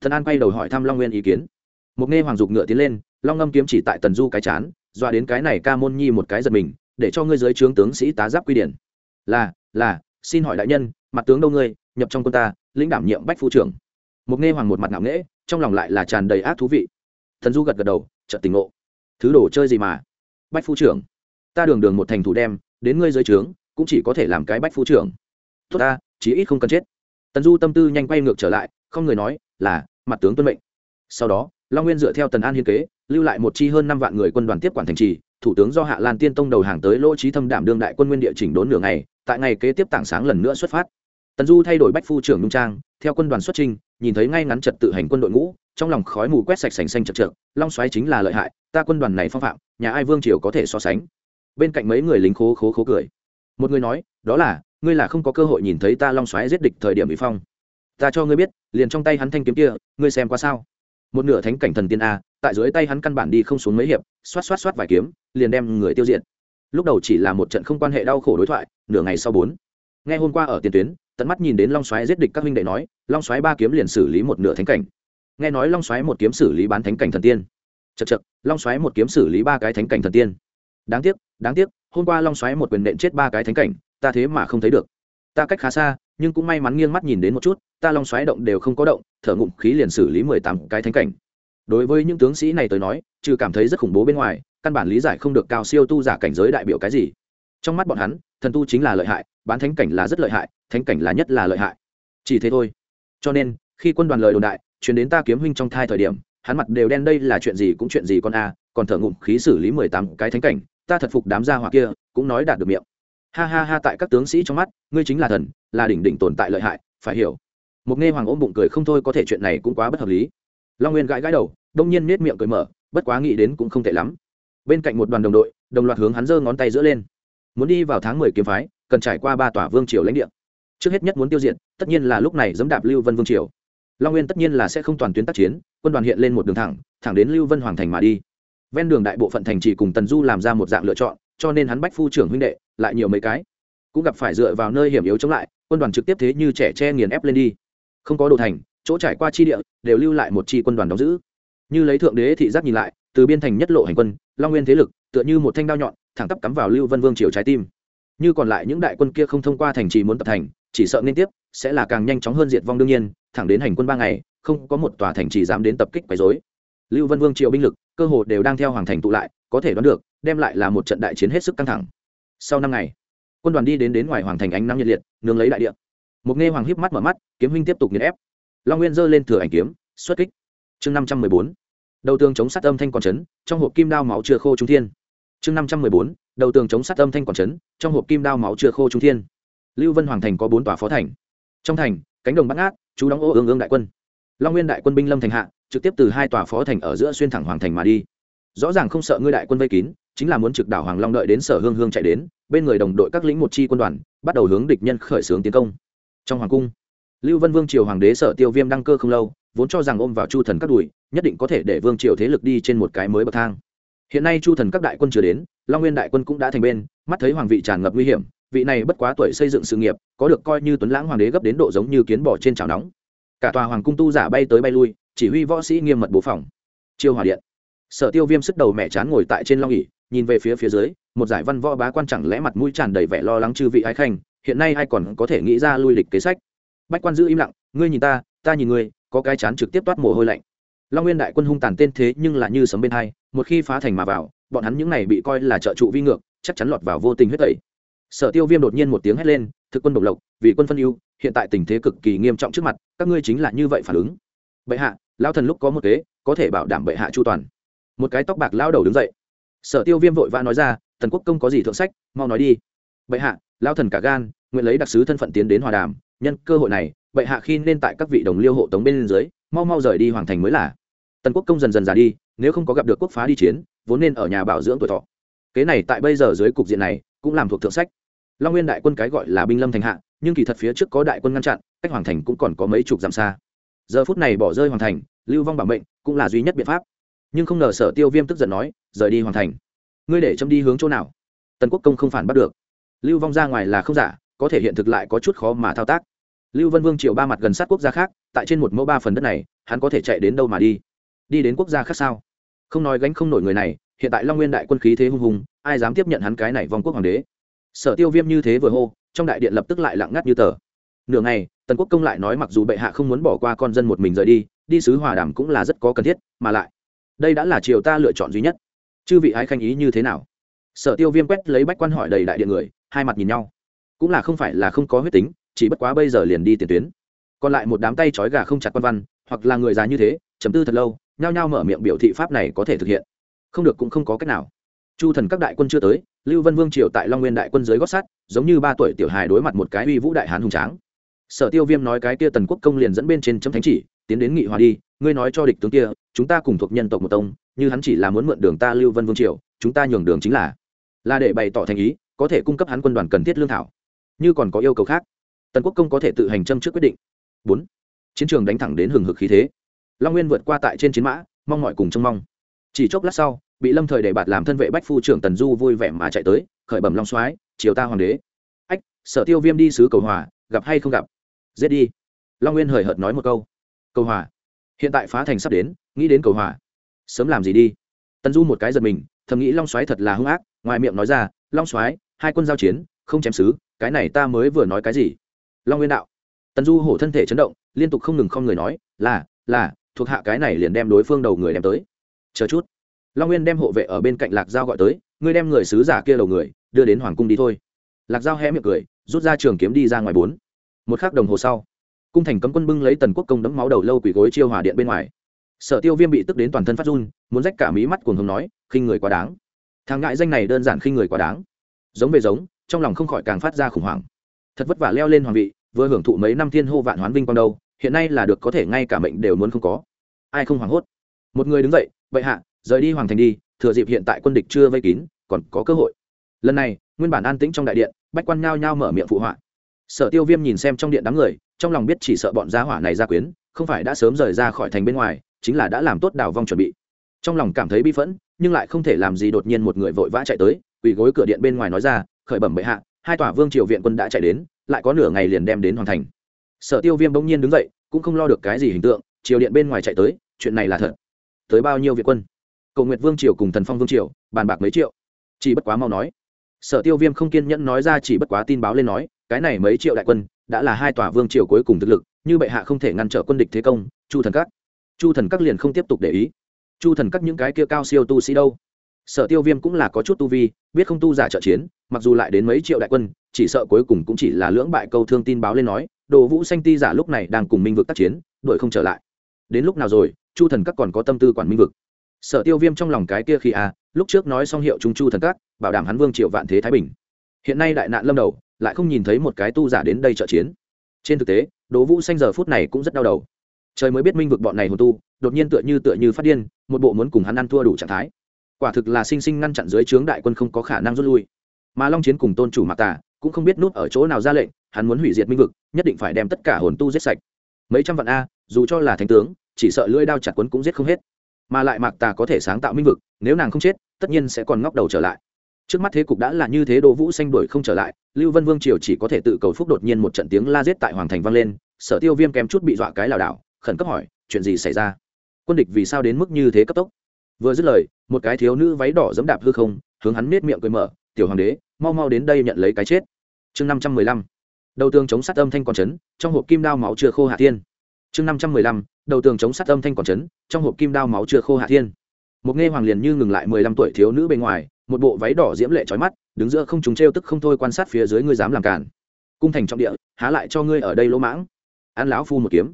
Speaker 1: Thần an quay đầu hỏi thăm long nguyên ý kiến. Một nghe hoàng dục ngựa tiến lên, long ngâm kiếm chỉ tại tần du cái chán, dọa đến cái này ca môn nhi một cái giật mình, để cho ngươi dưới trướng tướng sĩ tá giáp quy điển. Là là, xin hỏi đại nhân, mặt tướng đâu ngươi, nhập trong quân ta, lĩnh đảm nhiệm bách phu trưởng một nghe hoàng một mặt ngạo nghễ, trong lòng lại là tràn đầy ác thú vị. Thần du gật gật đầu, chợt tình ngộ. Thứ đồ chơi gì mà? Bách phu trưởng. Ta đường đường một thành thủ đem, đến ngươi dưới trướng, cũng chỉ có thể làm cái bách phu trưởng. Tốt ta, chí ít không cần chết. Tần du tâm tư nhanh quay ngược trở lại, không người nói, là, mặt tướng tuân mệnh. Sau đó, long nguyên dựa theo tần an hiên kế, lưu lại một chi hơn năm vạn người quân đoàn tiếp quản thành trì, thủ tướng do hạ lan tiên tông đầu hàng tới lỗ trí thâm đảm đương đại quân nguyên địa chỉnh đốn nửa ngày, tại ngày kế tiếp tảng sáng lần nữa xuất phát. Tần du thay đổi bách phu trưởng nhung trang, theo quân đoàn xuất trình nhìn thấy ngay ngắn trật tự hành quân đội ngũ, trong lòng khói mù quét sạch sành xanh chật trượt, long xoáy chính là lợi hại, ta quân đoàn này phong phạm, nhà ai vương triều có thể so sánh. Bên cạnh mấy người lính khố khố khố cười. Một người nói, đó là, ngươi là không có cơ hội nhìn thấy ta long xoáy giết địch thời điểm bị phong. Ta cho ngươi biết, liền trong tay hắn thanh kiếm kia, ngươi xem qua sao? Một nửa thánh cảnh thần tiên a, tại dưới tay hắn căn bản đi không xuống mấy hiệp, xoát xoát xoát vài kiếm, liền đem người tiêu diệt. Lúc đầu chỉ là một trận không quan hệ đau khổ đối thoại, nửa ngày sau bốn. Nghe hôm qua ở tiền tuyến tận mắt nhìn đến long xoáy giết địch các huynh đệ nói, long xoáy ba kiếm liền xử lý một nửa thánh cảnh. Nghe nói long xoáy một kiếm xử lý bán thánh cảnh thần tiên. Chật chật long xoáy một kiếm xử lý ba cái thánh cảnh thần tiên. Đáng tiếc đáng tiếc, hôm qua long xoáy một quyền nện chết ba cái thánh cảnh, ta thế mà không thấy được. Ta cách khá xa, nhưng cũng may mắn nghiêng mắt nhìn đến một chút, ta long xoáy động đều không có động, thở ngụm khí liền xử lý mười tám cái thánh cảnh. Đối với những tướng sĩ này tới nói, trừ cảm thấy rất khủng bố bên ngoài, căn bản lý giải không được cao siêu tu giả cảnh giới đại biểu cái gì. Trong mắt bọn hắn, thần tu chính là lợi hại, bán thánh cảnh là rất lợi hại thánh cảnh là nhất là lợi hại. Chỉ thế thôi. Cho nên, khi quân đoàn lời đồn đại chuyển đến ta kiếm huynh trong thai thời điểm, hắn mặt đều đen đây là chuyện gì cũng chuyện gì con a, còn thở ngụm khí xử lý mười tám cái thánh cảnh, ta thật phục đám gia hỏa kia, cũng nói đạt được miệng. Ha ha ha, tại các tướng sĩ trong mắt, ngươi chính là thần, là đỉnh đỉnh tồn tại lợi hại, phải hiểu. Một nghe hoàng ôm bụng cười không thôi có thể chuyện này cũng quá bất hợp lý. Long nguyên gãi gãi đầu, đông nhiên nết miệng cười mở, bất quá nghĩ đến cũng không tệ lắm. Bên cạnh một đoàn đồng đội, đồng loạt hướng hắn giơ ngón tay giữa lên. Muốn đi vào tháng mười kiếm phái, cần trải qua ba tòa vương triều lãnh địa trước hết nhất muốn tiêu diệt, tất nhiên là lúc này dẫm đạp lưu vân vương triều. Long nguyên tất nhiên là sẽ không toàn tuyến tác chiến, quân đoàn hiện lên một đường thẳng thẳng đến lưu vân hoàng thành mà đi. Ven đường đại bộ phận thành trì cùng tần du làm ra một dạng lựa chọn, cho nên hắn bách phu trưởng huynh đệ lại nhiều mấy cái. Cũng gặp phải dựa vào nơi hiểm yếu chống lại, quân đoàn trực tiếp thế như trẻ che nghiền ép lên đi. Không có đồ thành, chỗ trải qua chi địa đều lưu lại một chi quân đoàn đóng giữ. Như lấy thượng đế thị giác nhìn lại, từ biên thành nhất lộ hành quân, long nguyên thế lực tựa như một thanh đao nhọn, thẳng tắp cắm vào lưu vân vương triều trái tim. Như còn lại những đại quân kia không thông qua thành trì muốn tập thành chỉ sợ nên tiếp, sẽ là càng nhanh chóng hơn diệt vong đương nhiên, thẳng đến hành quân ba ngày, không có một tòa thành trì dám đến tập kích quấy rối. Lưu vân vương triệu binh lực, cơ hồ đều đang theo hoàng thành tụ lại, có thể đoán được, đem lại là một trận đại chiến hết sức căng thẳng. Sau năm ngày, quân đoàn đi đến đến ngoài hoàng thành ánh nắng nhiệt liệt, nương lấy đại địa. Một nghe hoàng híp mắt mở mắt, kiếm huynh tiếp tục nghiền ép. Long nguyên giơ lên thừa ảnh kiếm, xuất kích. Chương năm trăm mười bốn, đầu tường chống sát âm thanh còn chấn, trong hộp kim đao máu chưa khô trung thiên. Chương năm trăm mười bốn, đầu tường chống sát âm thanh còn chấn, trong hộp kim đao máu chưa khô trung thiên lưu vân hoàng thành có bốn tòa phó thành. Trong thành, cánh đồng bắt ngát, chú đóng ô ương ương đại quân. Long nguyên đại quân binh lâm thành hạ, trực tiếp từ hai tòa phó thành ở giữa xuyên thẳng hoàng thành mà đi. Rõ ràng không sợ ngươi đại quân vây kín, chính là muốn trực đảo hoàng long đợi đến sở hương hương chạy đến, bên người đồng đội các lĩnh một chi quân đoàn, bắt đầu hướng địch nhân khởi xướng tiến công. Trong hoàng cung, lưu vân vương triều hoàng đế sở tiêu viêm đăng cơ không lâu, vốn cho rằng ôm vào chu thần các đùi, nhất định có thể để vương triều thế lực đi trên một cái mới bậc thang. Hiện nay chu thần các đại quân chưa đến, long nguyên đại quân cũng đã thành bên, mắt thấy hoàng vị tràn ngập nguy hiểm vị này bất quá tuổi xây dựng sự nghiệp, có được coi như tuấn lãng hoàng đế gấp đến độ giống như kiến bò trên chảo nóng. Cả tòa hoàng cung tu giả bay tới bay lui, chỉ huy võ sĩ nghiêm mật bố phòng. Chiêu hòa điện. Sở tiêu viêm sức đầu mẹ chán ngồi tại trên long ỉ nhìn về phía phía dưới, một giải văn võ bá quan chẳng lẽ mặt mũi tràn đầy vẻ lo lắng chư vị ái khanh, hiện nay ai còn có thể nghĩ ra lui lịch kế sách? Bách quan giữ im lặng, ngươi nhìn ta ta nhìn ngươi, có cái chán trực tiếp toát mồ hôi lạnh. Long nguyên đại quân hung tàn tên thế nhưng là như sấm bên hai, một khi phá thành mà vào, bọn hắn những này bị coi là trợ trụ vi ngược, chắc chắn lọt vào vô tình huyết tẩy sở tiêu viêm đột nhiên một tiếng hét lên, thực quân độc lộc, vì quân phân ưu, hiện tại tình thế cực kỳ nghiêm trọng trước mặt, các ngươi chính là như vậy phản ứng. Bệ hạ lao thần lúc có một kế, có thể bảo đảm bệ hạ chu toàn. Một cái tóc bạc lao đầu đứng dậy. Sở tiêu viêm vội vã nói ra, tần quốc công có gì thượng sách, mau nói đi. Bệ hạ lao thần cả gan, nguyện lấy đặc sứ thân phận tiến đến hòa đàm, nhân cơ hội này, bệ hạ khi nên tại các vị đồng liêu hộ tống bên dưới, mau mau rời đi hoàng thành mới là. Tần quốc công dần dần già đi, nếu không có gặp được quốc phá đi chiến, vốn nên ở nhà bảo dưỡng tuổi thọ. Kế này tại bây giờ dưới cục diện này cũng làm thuộc thượng sách. Long nguyên đại quân cái gọi là binh lâm thành hạ, nhưng kỳ thật phía trước có đại quân ngăn chặn, cách hoàng thành cũng còn có mấy chục dặm xa. Giờ phút này bỏ rơi hoàng thành, lưu vong bảo mệnh cũng là duy nhất biện pháp. Nhưng không ngờ sở tiêu viêm tức giận nói, rời đi hoàng thành, ngươi để châm đi hướng chỗ nào? Tần quốc công không phản bắt được. Lưu vong ra ngoài là không giả, có thể hiện thực lại có chút khó mà thao tác. Lưu vân vương triệu ba mặt gần sát quốc gia khác, tại trên một mẫu ba phần đất này, hắn có thể chạy đến đâu mà đi? Đi đến quốc gia khác sao? Không nói gánh không nổi người này hiện tại long nguyên đại quân khí thế hung hùng, ai dám tiếp nhận hắn cái này vong quốc hoàng đế? Sở tiêu viêm như thế vừa hô, trong đại điện lập tức lại lặng ngắt như tờ. Nửa ngày, tần quốc công lại nói mặc dù bệ hạ không muốn bỏ qua con dân một mình rời đi đi sứ hòa đàm cũng là rất có cần thiết, mà lại, đây đã là triều ta lựa chọn duy nhất. Chư vị ái khanh ý như thế nào? Sở tiêu viêm quét lấy bách quan hỏi đầy đại điện người, hai mặt nhìn nhau. Cũng là không phải là không có huyết tính, chỉ bất quá bây giờ liền đi tiền tuyến. Còn lại một đám tay trói gà không chặt quan văn, hoặc là người già như thế chấm tư thật lâu, nhao nhao mở miệng biểu thị pháp này có thể thực hiện không được cũng không có cách nào. Chu thần các đại quân chưa tới, lưu vân vương triều tại long nguyên đại quân dưới gót sát giống như ba tuổi tiểu hài đối mặt một cái uy vũ đại hán hùng tráng. Sở tiêu viêm nói cái kia tần quốc công liền dẫn bên trên chấm thánh chỉ, tiến đến nghị hòa đi, ngươi nói cho địch tướng kia, chúng ta cùng thuộc nhân tộc một tông, như hắn chỉ là muốn mượn đường ta lưu vân vương triều, chúng ta nhường đường chính là. Là để bày tỏ thành ý, có thể cung cấp hắn quân đoàn cần thiết lương thảo. Như còn có yêu cầu khác, tần quốc công có thể tự hành châm trước quyết định. Bốn, chiến trường đánh thẳng đến hừng hực khí thế. Long nguyên vượt qua tại trên chiến mã, mong mọi cùng trông mong. Chỉ chốc lát sau bị lâm thời để bạt làm thân vệ bách phu trưởng tần du vui vẻ mà chạy tới, khởi bẩm long soái chiều ta hoàng đế. Ách, sở tiêu viêm đi sứ cầu hòa, gặp hay không gặp? Giết đi. Long nguyên hời hợt nói một câu. Cầu hòa. Hiện tại phá thành sắp đến, nghĩ đến cầu hòa. Sớm làm gì đi? Tần du một cái giật mình, thầm nghĩ long soái thật là hung ác, ngoài miệng nói ra, long soái, hai quân giao chiến, không chém sứ, cái này ta mới vừa nói cái gì? Long nguyên đạo. Tần du hổ thân thể chấn động, liên tục không ngừng không người nói, là là, thuộc hạ cái này liền đem đối phương đầu người đem tới. Chờ chút long nguyên đem hộ vệ ở bên cạnh lạc giao gọi tới, ngươi đem người sứ giả kia đầu người, đưa đến hoàng cung đi thôi. Lạc giao hé miệng cười, rút ra trường kiếm đi ra ngoài bốn. Một khắc đồng hồ sau, cung thành cấm quân bưng lấy tần quốc công đấm máu đầu lâu quỷ gối chiêu hỏa điện bên ngoài. Sở tiêu viêm bị tức đến toàn thân phát run, muốn rách cả mí mắt cuồng hồng nói, khinh người quá đáng. Thằng ngại danh này đơn giản khinh người quá đáng. Giống về giống, trong lòng không khỏi càng phát ra khủng hoảng. Thật vất vả leo lên hoàng vị, vừa hưởng thụ mấy năm thiên hô vạn hoán vinh quang đâu, hiện nay là được có thể ngay cả mệnh đều muốn không có. Ai không hoảng hốt? Một người đứng dậy vậy hạ rời đi hoàng thành đi, thừa dịp hiện tại quân địch chưa vây kín, còn có cơ hội. Lần này, nguyên bản an tĩnh trong đại điện, bách quan nhao nhao mở miệng phụ họa. Sở tiêu viêm nhìn xem trong điện đám người, trong lòng biết chỉ sợ bọn gia hỏa này ra quyến, không phải đã sớm rời ra khỏi thành bên ngoài, chính là đã làm tốt đào vong chuẩn bị. Trong lòng cảm thấy bi phẫn, nhưng lại không thể làm gì đột nhiên một người vội vã chạy tới, quỳ gối cửa điện bên ngoài nói ra, khởi bẩm bệ hạ, hai tòa vương triều viện quân đã chạy đến, lại có nửa ngày liền đem đến hoàn thành. Sở tiêu viêm bỗng nhiên đứng dậy, cũng không lo được cái gì hình tượng, triều điện bên ngoài chạy tới, chuyện này là thật. Tới bao nhiêu việt quân? Cầu nguyệt vương triều cùng thần phong vương triều, bàn bạc mấy triệu. Chỉ bất quá mau nói. Sở tiêu viêm không kiên nhẫn nói ra chỉ bất quá tin báo lên nói, cái này mấy triệu đại quân, đã là hai tòa vương triều cuối cùng thực lực, như bệ hạ không thể ngăn trở quân địch thế công, chu thần các. Chu thần các liền không tiếp tục để ý. Chu thần các những cái kia cao siêu tu sĩ đâu? Sở tiêu viêm cũng là có chút tu vi, biết không tu giả trợ chiến, mặc dù lại đến mấy triệu đại quân, chỉ sợ cuối cùng cũng chỉ là lưỡng bại câu thương tin báo lên nói, đồ vũ sanh ti giả lúc này đang cùng minh vực tác chiến, đuổi không trở lại. Đến lúc nào rồi, chu thần các còn có tâm tư quản minh vực? Sở tiêu viêm trong lòng cái kia khi à lúc trước nói xong hiệu trung chu thần các, bảo đảm hắn vương triệu vạn thế thái bình. Hiện nay đại nạn lâm đầu, lại không nhìn thấy một cái tu giả đến đây trợ chiến. Trên thực tế, đỗ vũ xanh giờ phút này cũng rất đau đầu. Trời mới biết minh vực bọn này hồn tu, đột nhiên tựa như tựa như phát điên, một bộ muốn cùng hắn ăn thua đủ trạng thái. Quả thực là sinh sinh ngăn chặn dưới trướng đại quân không có khả năng rút lui. Mà long chiến cùng tôn chủ mạc tà cũng không biết nút ở chỗ nào ra lệnh, hắn muốn hủy diệt minh vực, nhất định phải đem tất cả hồn tu giết sạch. Mấy trăm vạn a, dù cho là thánh tướng, chỉ sợ lưỡi đao chặt quấn cũng giết không hết mà lại mạc tà có thể sáng tạo minh vực, nếu nàng không chết, tất nhiên sẽ còn ngóc đầu trở lại. Trước mắt thế cục đã là như thế, đỗ vũ xanh đuổi không trở lại, lưu vân vương triều chỉ có thể tự cầu phúc đột nhiên một trận tiếng la giết tại hoàng thành vang lên, sở tiêu viêm kém chút bị dọa cái lảo đảo, khẩn cấp hỏi, chuyện gì xảy ra? Quân địch vì sao đến mức như thế cấp tốc? Vừa dứt lời, một cái thiếu nữ váy đỏ dẫm đạp hư không, hướng hắn nết miệng cười mở, tiểu hoàng đế, mau mau đến đây nhận lấy cái chết. Chương năm trăm mười lăm. Đầu tường chống sát âm thanh còn chấn, trong hộp kim đao máu chưa khô hạ thiên. Chương năm trăm mười lăm đầu tường chống sát âm thanh còn chấn, trong hộp kim đao máu chưa khô hạ thiên. Một nghe hoàng liền như ngừng lại mười lăm tuổi thiếu nữ bên ngoài, một bộ váy đỏ diễm lệ trói mắt, đứng giữa không chúng t tức không thôi quan sát phía dưới ngươi dám làm cản cung thành trọng địa, há lại cho ngươi ở đây lỗ mãng. Ăn lão phu một kiếm.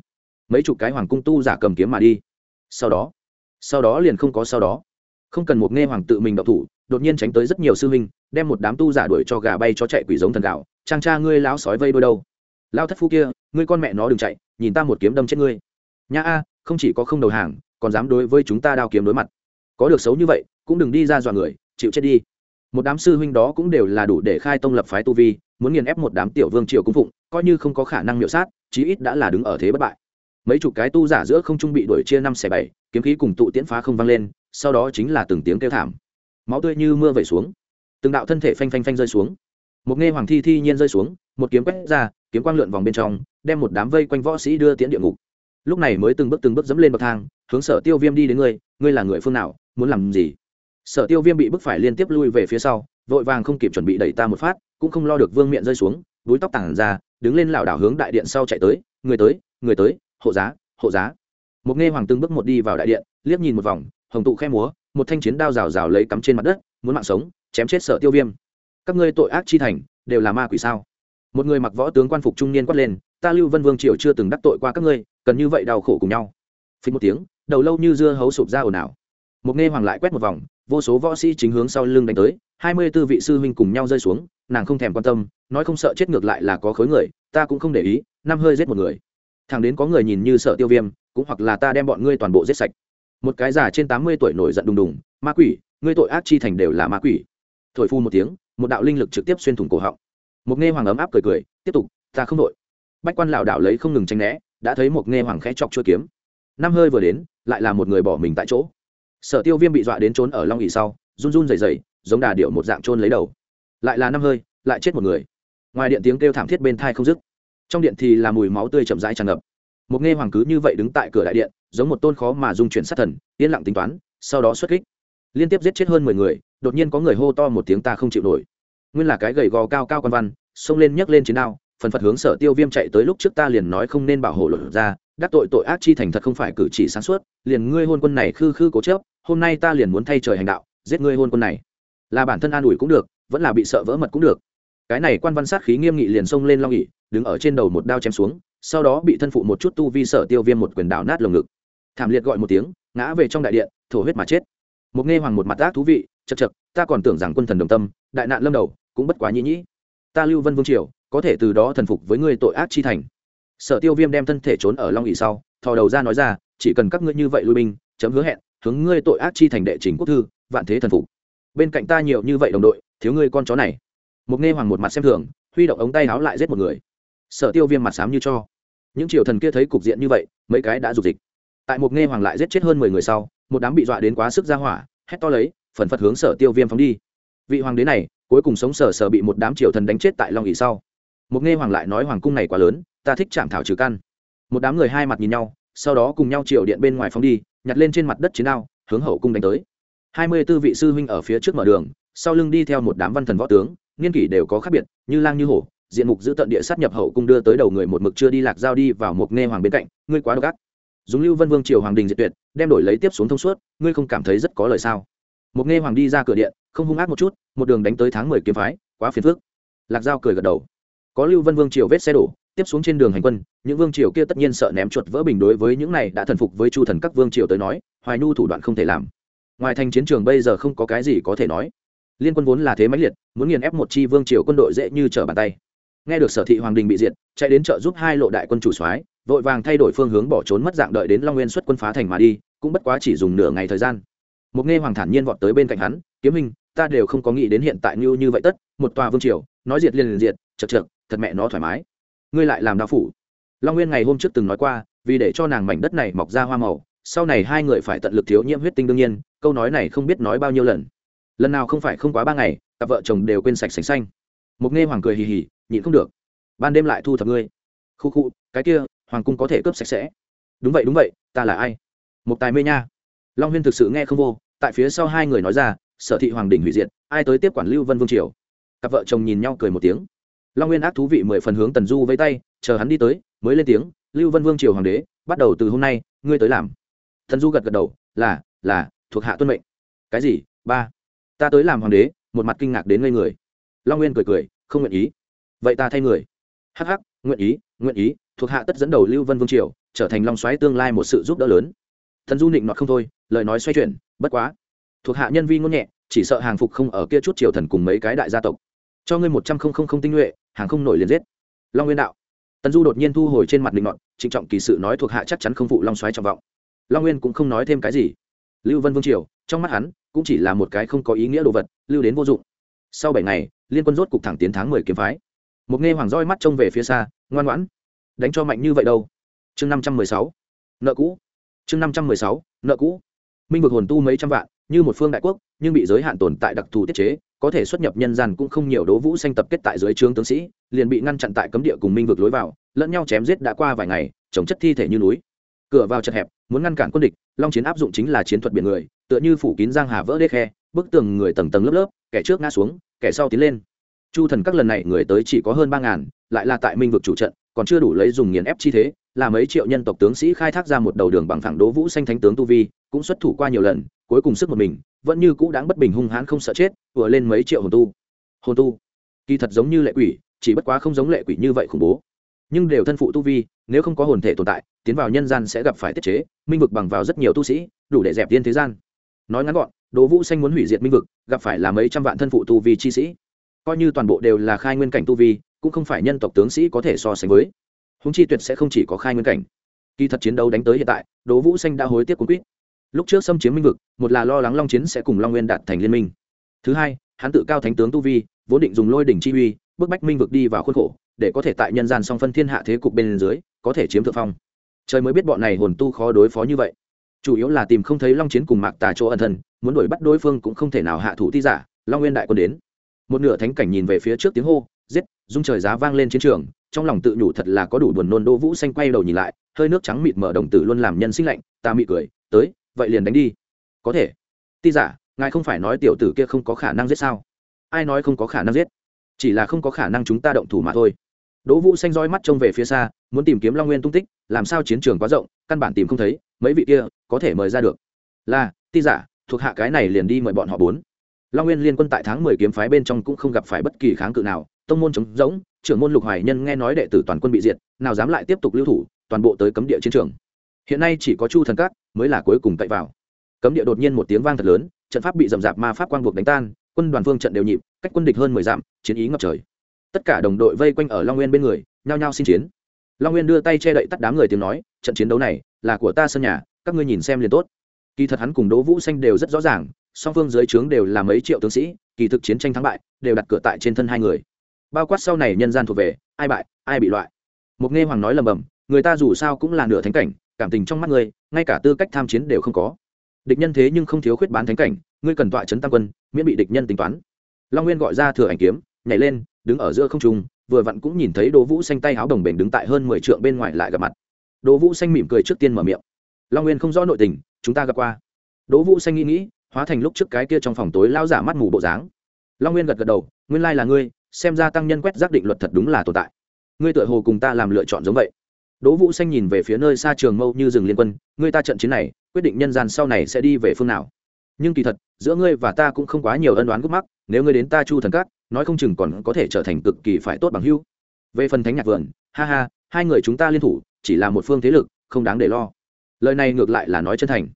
Speaker 1: Mấy chục cái hoàng cung tu giả cầm kiếm mà đi. Sau đó sau đó liền không có sau đó. Không cần một nghe hoàng tự mình đậu thủ, đột nhiên tránh tới rất nhiều sư huynh, đem một đám tu giả đuổi cho gà bay cho chạy quỷ giống thần gạo. Trang cha ngươi lão sói vây đôi đâu? Lao thất phu kia, ngươi con mẹ nó đừng chạy, nhìn ta một kiếm đâm chết ngươi. Nhã a, không chỉ có không đầu hàng, còn dám đối với chúng ta đao kiếm đối mặt. Có được xấu như vậy, cũng đừng đi ra dọa người, chịu chết đi. Một đám sư huynh đó cũng đều là đủ để khai tông lập phái tu vi, muốn nghiền ép một đám tiểu vương triều cung phụng, coi như không có khả năng miệu sát, chí ít đã là đứng ở thế bất bại. Mấy chục cái tu giả giữa không trung bị đuổi chia năm xẻ bảy, kiếm khí cùng tụ tiễn phá không vang lên, sau đó chính là từng tiếng kêu thảm. Máu tươi như mưa vẩy xuống. Từng đạo thân thể phanh phanh phanh rơi xuống. Một nghe hoàng thi thi nhiên rơi xuống, một kiếm quét ra, kiếm quang lượn vòng bên trong, đem một đám vây quanh võ sĩ đưa tiễn địa ngục lúc này mới từng bước từng bước dẫm lên bậc thang, hướng sở tiêu viêm đi đến ngươi ngươi là người phương nào, muốn làm gì? Sở tiêu viêm bị bức phải liên tiếp lui về phía sau, vội vàng không kịp chuẩn bị đẩy ta một phát, cũng không lo được vương miệng rơi xuống đuối tóc tảng ra, đứng lên lảo đảo hướng đại điện sau chạy tới, người tới người tới, hộ giá hộ giá. Một nghe hoàng từng bước một đi vào đại điện, liếc nhìn một vòng, hồng tụ khe múa, một thanh chiến đao rào rào lấy cắm trên mặt đất, muốn mạng sống, chém chết sở tiêu viêm. Các ngươi tội ác chi thành, đều là ma quỷ sao? Một người mặc võ tướng quan phục trung niên quát lên, ta lưu vân vương triều chưa từng đắc tội qua các ngươi cần như vậy đau khổ cùng nhau. Phí một tiếng, đầu lâu như dưa hấu sụp ra ồn ào. Một nghe hoàng lại quét một vòng, vô số võ sĩ chính hướng sau lưng đánh tới, hai mươi tư vị sư huynh cùng nhau rơi xuống, nàng không thèm quan tâm, nói không sợ chết ngược lại là có khối người, ta cũng không để ý, năm hơi giết một người. Thằng đến có người nhìn như sợ tiêu viêm, cũng hoặc là ta đem bọn ngươi toàn bộ giết sạch. Một cái già trên tám mươi tuổi nổi giận đùng đùng, ma quỷ, ngươi tội ác chi thành đều là ma quỷ. Thổi phu một tiếng, một đạo linh lực trực tiếp xuyên thủng cổ họng. Một nghe hoàng ấm áp cười cười, tiếp tục, ta không đội. Bách quan lảo đảo lấy không ngừng tranh né đã thấy một nghe hoàng khẽ chọc chua kiếm. Năm hơi vừa đến, lại là một người bỏ mình tại chỗ. Sở tiêu viêm bị dọa đến trốn ở long ỉ sau, run run dày dày giống đà điệu một dạng trôn lấy đầu. Lại là năm hơi, lại chết một người. Ngoài điện tiếng kêu thảm thiết bên thai không dứt. Trong điện thì là mùi máu tươi chậm rãi tràn ngập. Một nghe hoàng cứ như vậy đứng tại cửa đại điện, giống một tôn khó mà dung chuyển sát thần, yên lặng tính toán, sau đó xuất kích. Liên tiếp giết chết hơn mười người, đột nhiên có người hô to một tiếng ta không chịu nổi. Nguyên là cái gầy gò cao cao quan văn, xông lên nhấc lên chiến đao phần phật hướng sở tiêu viêm chạy tới lúc trước ta liền nói không nên bảo hộ luật ra, đắc tội tội ác chi thành thật không phải cử chỉ sáng suốt, liền ngươi hôn quân này khư khư cố chớp hôm nay ta liền muốn thay trời hành đạo, giết ngươi hôn quân này. Là bản thân an ủi cũng được, vẫn là bị sợ vỡ mật cũng được. Cái này quan văn sát khí nghiêm nghị liền xông lên long ỉ đứng ở trên đầu một đao chém xuống, sau đó bị thân phụ một chút tu vi sở tiêu viêm một quyền đảo nát lồng ngực. Thảm liệt gọi một tiếng, ngã về trong đại điện, thổ huyết mà chết. Một nghe hoàng một mặt ác thú vị chật chật ta còn tưởng rằng quân thần đồng tâm, đại nạn lâm đầu, cũng bất quá nhĩ nhĩ. Ta lưu vân vương triều có thể từ đó thần phục với ngươi tội ác chi thành. Sở tiêu viêm đem thân thể trốn ở long ỉ sau, thò đầu ra nói ra, chỉ cần các ngươi như vậy lui binh, chấm hứa hẹn, hướng ngươi tội ác chi thành đệ trình quốc thư, vạn thế thần phục. Bên cạnh ta nhiều như vậy đồng đội, thiếu ngươi con chó này. Một nghe hoàng một mặt xem thường, huy động ống tay áo lại giết một người. Sở tiêu viêm mặt xám như cho. Những triều thần kia thấy cục diện như vậy, mấy cái đã dục dịch. Tại một nghe hoàng lại giết chết hơn mười người sau, một đám bị dọa đến quá sức ra hỏa, hét to lấy phần phật hướng sở tiêu viêm phóng đi. Vị hoàng đế này, cuối cùng sống sở sở bị một đám triều thần đánh chết tại long ỉ sau một nghe hoàng lại nói hoàng cung này quá lớn, ta thích chạm thảo trừ căn. Một đám người hai mặt nhìn nhau, sau đó cùng nhau chiều điện bên ngoài phóng đi, nhặt lên trên mặt đất chiến đao, hướng hậu cung đánh tới. Hai mươi tư vị sư huynh ở phía trước mở đường, sau lưng đi theo một đám văn thần võ tướng niên kỷ đều có khác biệt, như lang như hổ, diện mục giữ tận địa sát nhập hậu cung đưa tới đầu người một mực chưa đi lạc giao đi vào một nghe hoàng bên cạnh, ngươi quá độc ác. Dùng lưu vân vương triều hoàng đình diệt tuyệt, đem đổi lấy tiếp xuống thông suốt, ngươi không cảm thấy rất có lời sao? Một nghe hoàng đi ra cửa điện, không hung ác một chút, một đường đánh tới tháng mười kiếm phái, quá phiền phức. Lạc giao cười gật đầu có lưu vân vương triều vết xe đổ, tiếp xuống trên đường hành quân, những vương triều kia tất nhiên sợ ném chuột vỡ bình đối với những này đã thần phục với chu thần các vương triều tới nói, hoài nhu thủ đoạn không thể làm. Ngoài thành chiến trường bây giờ không có cái gì có thể nói. Liên quân vốn là thế mãnh liệt, muốn nghiền ép một chi vương triều quân đội dễ như trở bàn tay. Nghe được sở thị hoàng đình bị diệt, chạy đến trợ giúp hai lộ đại quân chủ soái, vội vàng thay đổi phương hướng bỏ trốn mất dạng đợi đến long nguyên xuất quân phá thành mà đi, cũng bất quá chỉ dùng nửa ngày thời gian. Một nghe hoàng thản nhiên vọt tới bên cạnh hắn, kiếm hình ta đều không có nghĩ đến hiện tại như như vậy tất, một tòa vương triều, nói diệt liền liền diệt chật chật thật mẹ nó thoải mái. Ngươi lại làm đao phủ. Long nguyên ngày hôm trước từng nói qua, vì để cho nàng mảnh đất này mọc ra hoa màu, sau này hai người phải tận lực thiếu nhiễm huyết tinh đương nhiên, câu nói này không biết nói bao nhiêu lần. Lần nào không phải không quá ba ngày, cặp vợ chồng đều quên sạch sành xanh. Mục nghe hoàng cười hì hì, nhịn không được. Ban đêm lại thu thập ngươi. Khu khu, cái kia, hoàng cung có thể cướp sạch sẽ. Đúng vậy đúng vậy, ta là ai? Một tài mê nha. Long huyên thực sự nghe không vô, tại phía sau hai người nói ra, sở thị hoàng đình hủy diệt, ai tới tiếp quản lưu vân vương triều? Cặp vợ chồng nhìn nhau cười một tiếng long nguyên ác thú vị mười phần hướng tần du vây tay, chờ hắn đi tới, mới lên tiếng, lưu vân vương triều hoàng đế, bắt đầu từ hôm nay, ngươi tới làm. Thần du gật gật đầu, là là, thuộc hạ tuân mệnh. Cái gì? Ba, ta tới làm hoàng đế, một mặt kinh ngạc đến ngây người. Long nguyên cười cười, không nguyện ý. Vậy ta thay người. Hắc hắc, nguyện ý nguyện ý, thuộc hạ tất dẫn đầu lưu vân vương triều, trở thành long xoáy tương lai một sự giúp đỡ lớn. Thần du nịnh nọt không thôi, lời nói xoay chuyển, bất quá, thuộc hạ nhân vi ngôn nhẹ, chỉ sợ hàng phục không ở kia chút triều thần cùng mấy cái đại gia tộc. Cho ngươi một trăm không không không tinh nhuệ hàng không nổi liền giết. Long nguyên đạo. Tần du đột nhiên thu hồi trên mặt định ngọn, trịnh trọng kỳ sự nói thuộc hạ chắc chắn không phụ long xoáy trọng vọng. Long nguyên cũng không nói thêm cái gì. Lưu vân vương triều trong mắt hắn cũng chỉ là một cái không có ý nghĩa đồ vật lưu đến vô dụng. Sau bảy ngày liên quân rốt cục thẳng tiến tháng mười kiếm phái. Một nghe hoàng roi mắt trông về phía xa ngoan ngoãn. Đánh cho mạnh như vậy đâu? Chương năm trăm mười sáu. Nợ cũ. Chương năm trăm mười sáu nợ cũ. Minh vực hồn tu mấy trăm vạn như một phương đại quốc nhưng bị giới hạn tồn tại đặc thù tiết chế có thể xuất nhập nhân gian cũng không nhiều đố vũ xanh tập kết tại dưới trướng tướng sĩ, liền bị ngăn chặn tại cấm địa cùng minh vực lối vào, lẫn nhau chém giết đã qua vài ngày, chống chất thi thể như núi. Cửa vào chật hẹp, muốn ngăn cản quân địch, long chiến áp dụng chính là chiến thuật biển người, tựa như phủ kín giang hà vỡ đê khe, bức tường người tầng tầng lớp lớp, kẻ trước ngã xuống, kẻ sau tiến lên. Chu thần các lần này người tới chỉ có hơn ba ngàn, lại là tại minh vực chủ trận, còn chưa đủ lấy dùng nghiền ép chi thế, là mấy triệu nhân tộc tướng sĩ khai thác ra một đầu đường bằng thẳng đố vũ xanh thánh tướng tu vi, cũng xuất thủ qua nhiều lần cuối cùng sức một mình, vẫn như cũ đáng bất bình hung hãn không sợ chết vừa lên mấy triệu hồn tu. Hồn tu? Kỳ thật giống như lệ quỷ, chỉ bất quá không giống lệ quỷ như vậy khủng bố. Nhưng đều thân phụ tu vi, nếu không có hồn thể tồn tại, tiến vào nhân gian sẽ gặp phải tiết chế, minh vực bằng vào rất nhiều tu sĩ, đủ để dẹp tiên thế gian. Nói ngắn gọn, đỗ vũ xanh muốn hủy diệt minh vực, gặp phải là mấy trăm vạn thân phụ tu vi chi sĩ. Coi như toàn bộ đều là khai nguyên cảnh tu vi, cũng không phải nhân tộc tướng sĩ có thể so sánh với. Húng chi tuyệt sẽ không chỉ có khai nguyên cảnh. Kỳ thật chiến đấu đánh tới hiện tại, đỗ vũ xanh đã hối tiếc cuốn quýt lúc trước xâm chiếm minh vực, một là lo lắng long chiến sẽ cùng long nguyên đạt thành liên minh. Thứ hai, hắn tự cao thánh tướng tu vi, vốn định dùng lôi đỉnh chi uy, bức bách minh vực đi vào khuôn khổ, để có thể tại nhân gian song phân thiên hạ thế cục bên dưới, có thể chiếm thượng phong. Trời mới biết bọn này hồn tu khó đối phó như vậy. Chủ yếu là tìm không thấy long chiến cùng mạc tà chỗ ẩn thân, muốn đuổi bắt đối phương cũng không thể nào hạ thủ ti giả, long nguyên đại quân đến. Một nửa thánh cảnh nhìn về phía trước tiếng hô, giết dung trời giá vang lên chiến trường, trong lòng tự nhủ thật là có đủ buồn nôn đô vũ xanh quay đầu nhìn lại, hơi nước trắng mịt mở đồng tử luôn làm nhân sinh lạnh, ta mị cười, tới vậy liền đánh đi. Có thể. Ti giả, ngài không phải nói tiểu tử kia không có khả năng giết sao? Ai nói không có khả năng giết? Chỉ là không có khả năng chúng ta động thủ mà thôi. Đỗ vũ xanh roi mắt trông về phía xa, muốn tìm kiếm long nguyên tung tích, làm sao chiến trường quá rộng, căn bản tìm không thấy, mấy vị kia, có thể mời ra được. Là, ti giả, thuộc hạ cái này liền đi mời bọn họ bốn. Long nguyên liên quân tại tháng mười kiếm phái bên trong cũng không gặp phải bất kỳ kháng cự nào, tông môn chống rỗng, trưởng môn lục hoài nhân nghe nói đệ tử toàn quân bị diệt, nào dám lại tiếp tục lưu thủ, toàn bộ tới cấm địa chiến trường. Hiện nay chỉ có chu thần cát mới là cuối cùng cậy vào. Cấm địa đột nhiên một tiếng vang thật lớn, trận pháp bị dầm dạp ma pháp quang buộc đánh tan, quân đoàn phương trận đều nhịp, cách quân địch hơn mười dặm, chiến ý ngập trời. Tất cả đồng đội vây quanh ở long nguyên bên người, nhao nhao xin chiến. Long nguyên đưa tay che đậy tắt đám người tiếng nói, trận chiến đấu này là của ta sân nhà, các ngươi nhìn xem liền tốt. Kỳ thật hắn cùng đỗ vũ xanh đều rất rõ ràng, song phương dưới trướng đều là mấy triệu tướng sĩ, kỳ thực chiến tranh thắng bại, đều đặt cửa tại trên thân hai người. Bao quát sau này nhân gian thuộc về, ai bại, ai bị loại. Một nghe hoàng nói lầm bầm, người ta dù sao cũng là nửa thánh cảnh cảm tình trong mắt ngươi, ngay cả tư cách tham chiến đều không có. Địch nhân thế nhưng không thiếu khuyết bán thánh cảnh, ngươi cần tọa chấn tam quân, miễn bị địch nhân tính toán. Long nguyên gọi ra thừa ảnh kiếm, nhảy lên, đứng ở giữa không trung, vừa vặn cũng nhìn thấy đỗ vũ xanh tay áo đồng bền đứng tại hơn mười trượng bên ngoài lại gặp mặt. Đỗ vũ xanh mỉm cười trước tiên mở miệng. Long nguyên không rõ nội tình, chúng ta gặp qua. Đỗ vũ xanh nghĩ nghĩ, hóa thành lúc trước cái kia trong phòng tối lao giả mắt mù bộ dáng. Long nguyên gật gật đầu, nguyên lai là ngươi, xem ra tăng nhân quét giác định luật thật đúng là tồn tại. Ngươi tựa hồ cùng ta làm lựa chọn giống vậy đỗ vũ xanh nhìn về phía nơi xa trường mâu như rừng liên quân người ta trận chiến này, quyết định nhân gian sau này sẽ đi về phương nào? Nhưng kỳ thật, giữa ngươi và ta cũng không quá nhiều ân đoán gút mắc, nếu ngươi đến ta chu thần các, nói không chừng còn có thể trở thành cực kỳ phải tốt bằng hưu về phần thánh nhạc vườn, ha ha, hai người chúng ta liên thủ, chỉ là một phương thế lực, không đáng để lo. Lời này ngược lại là nói chân thành.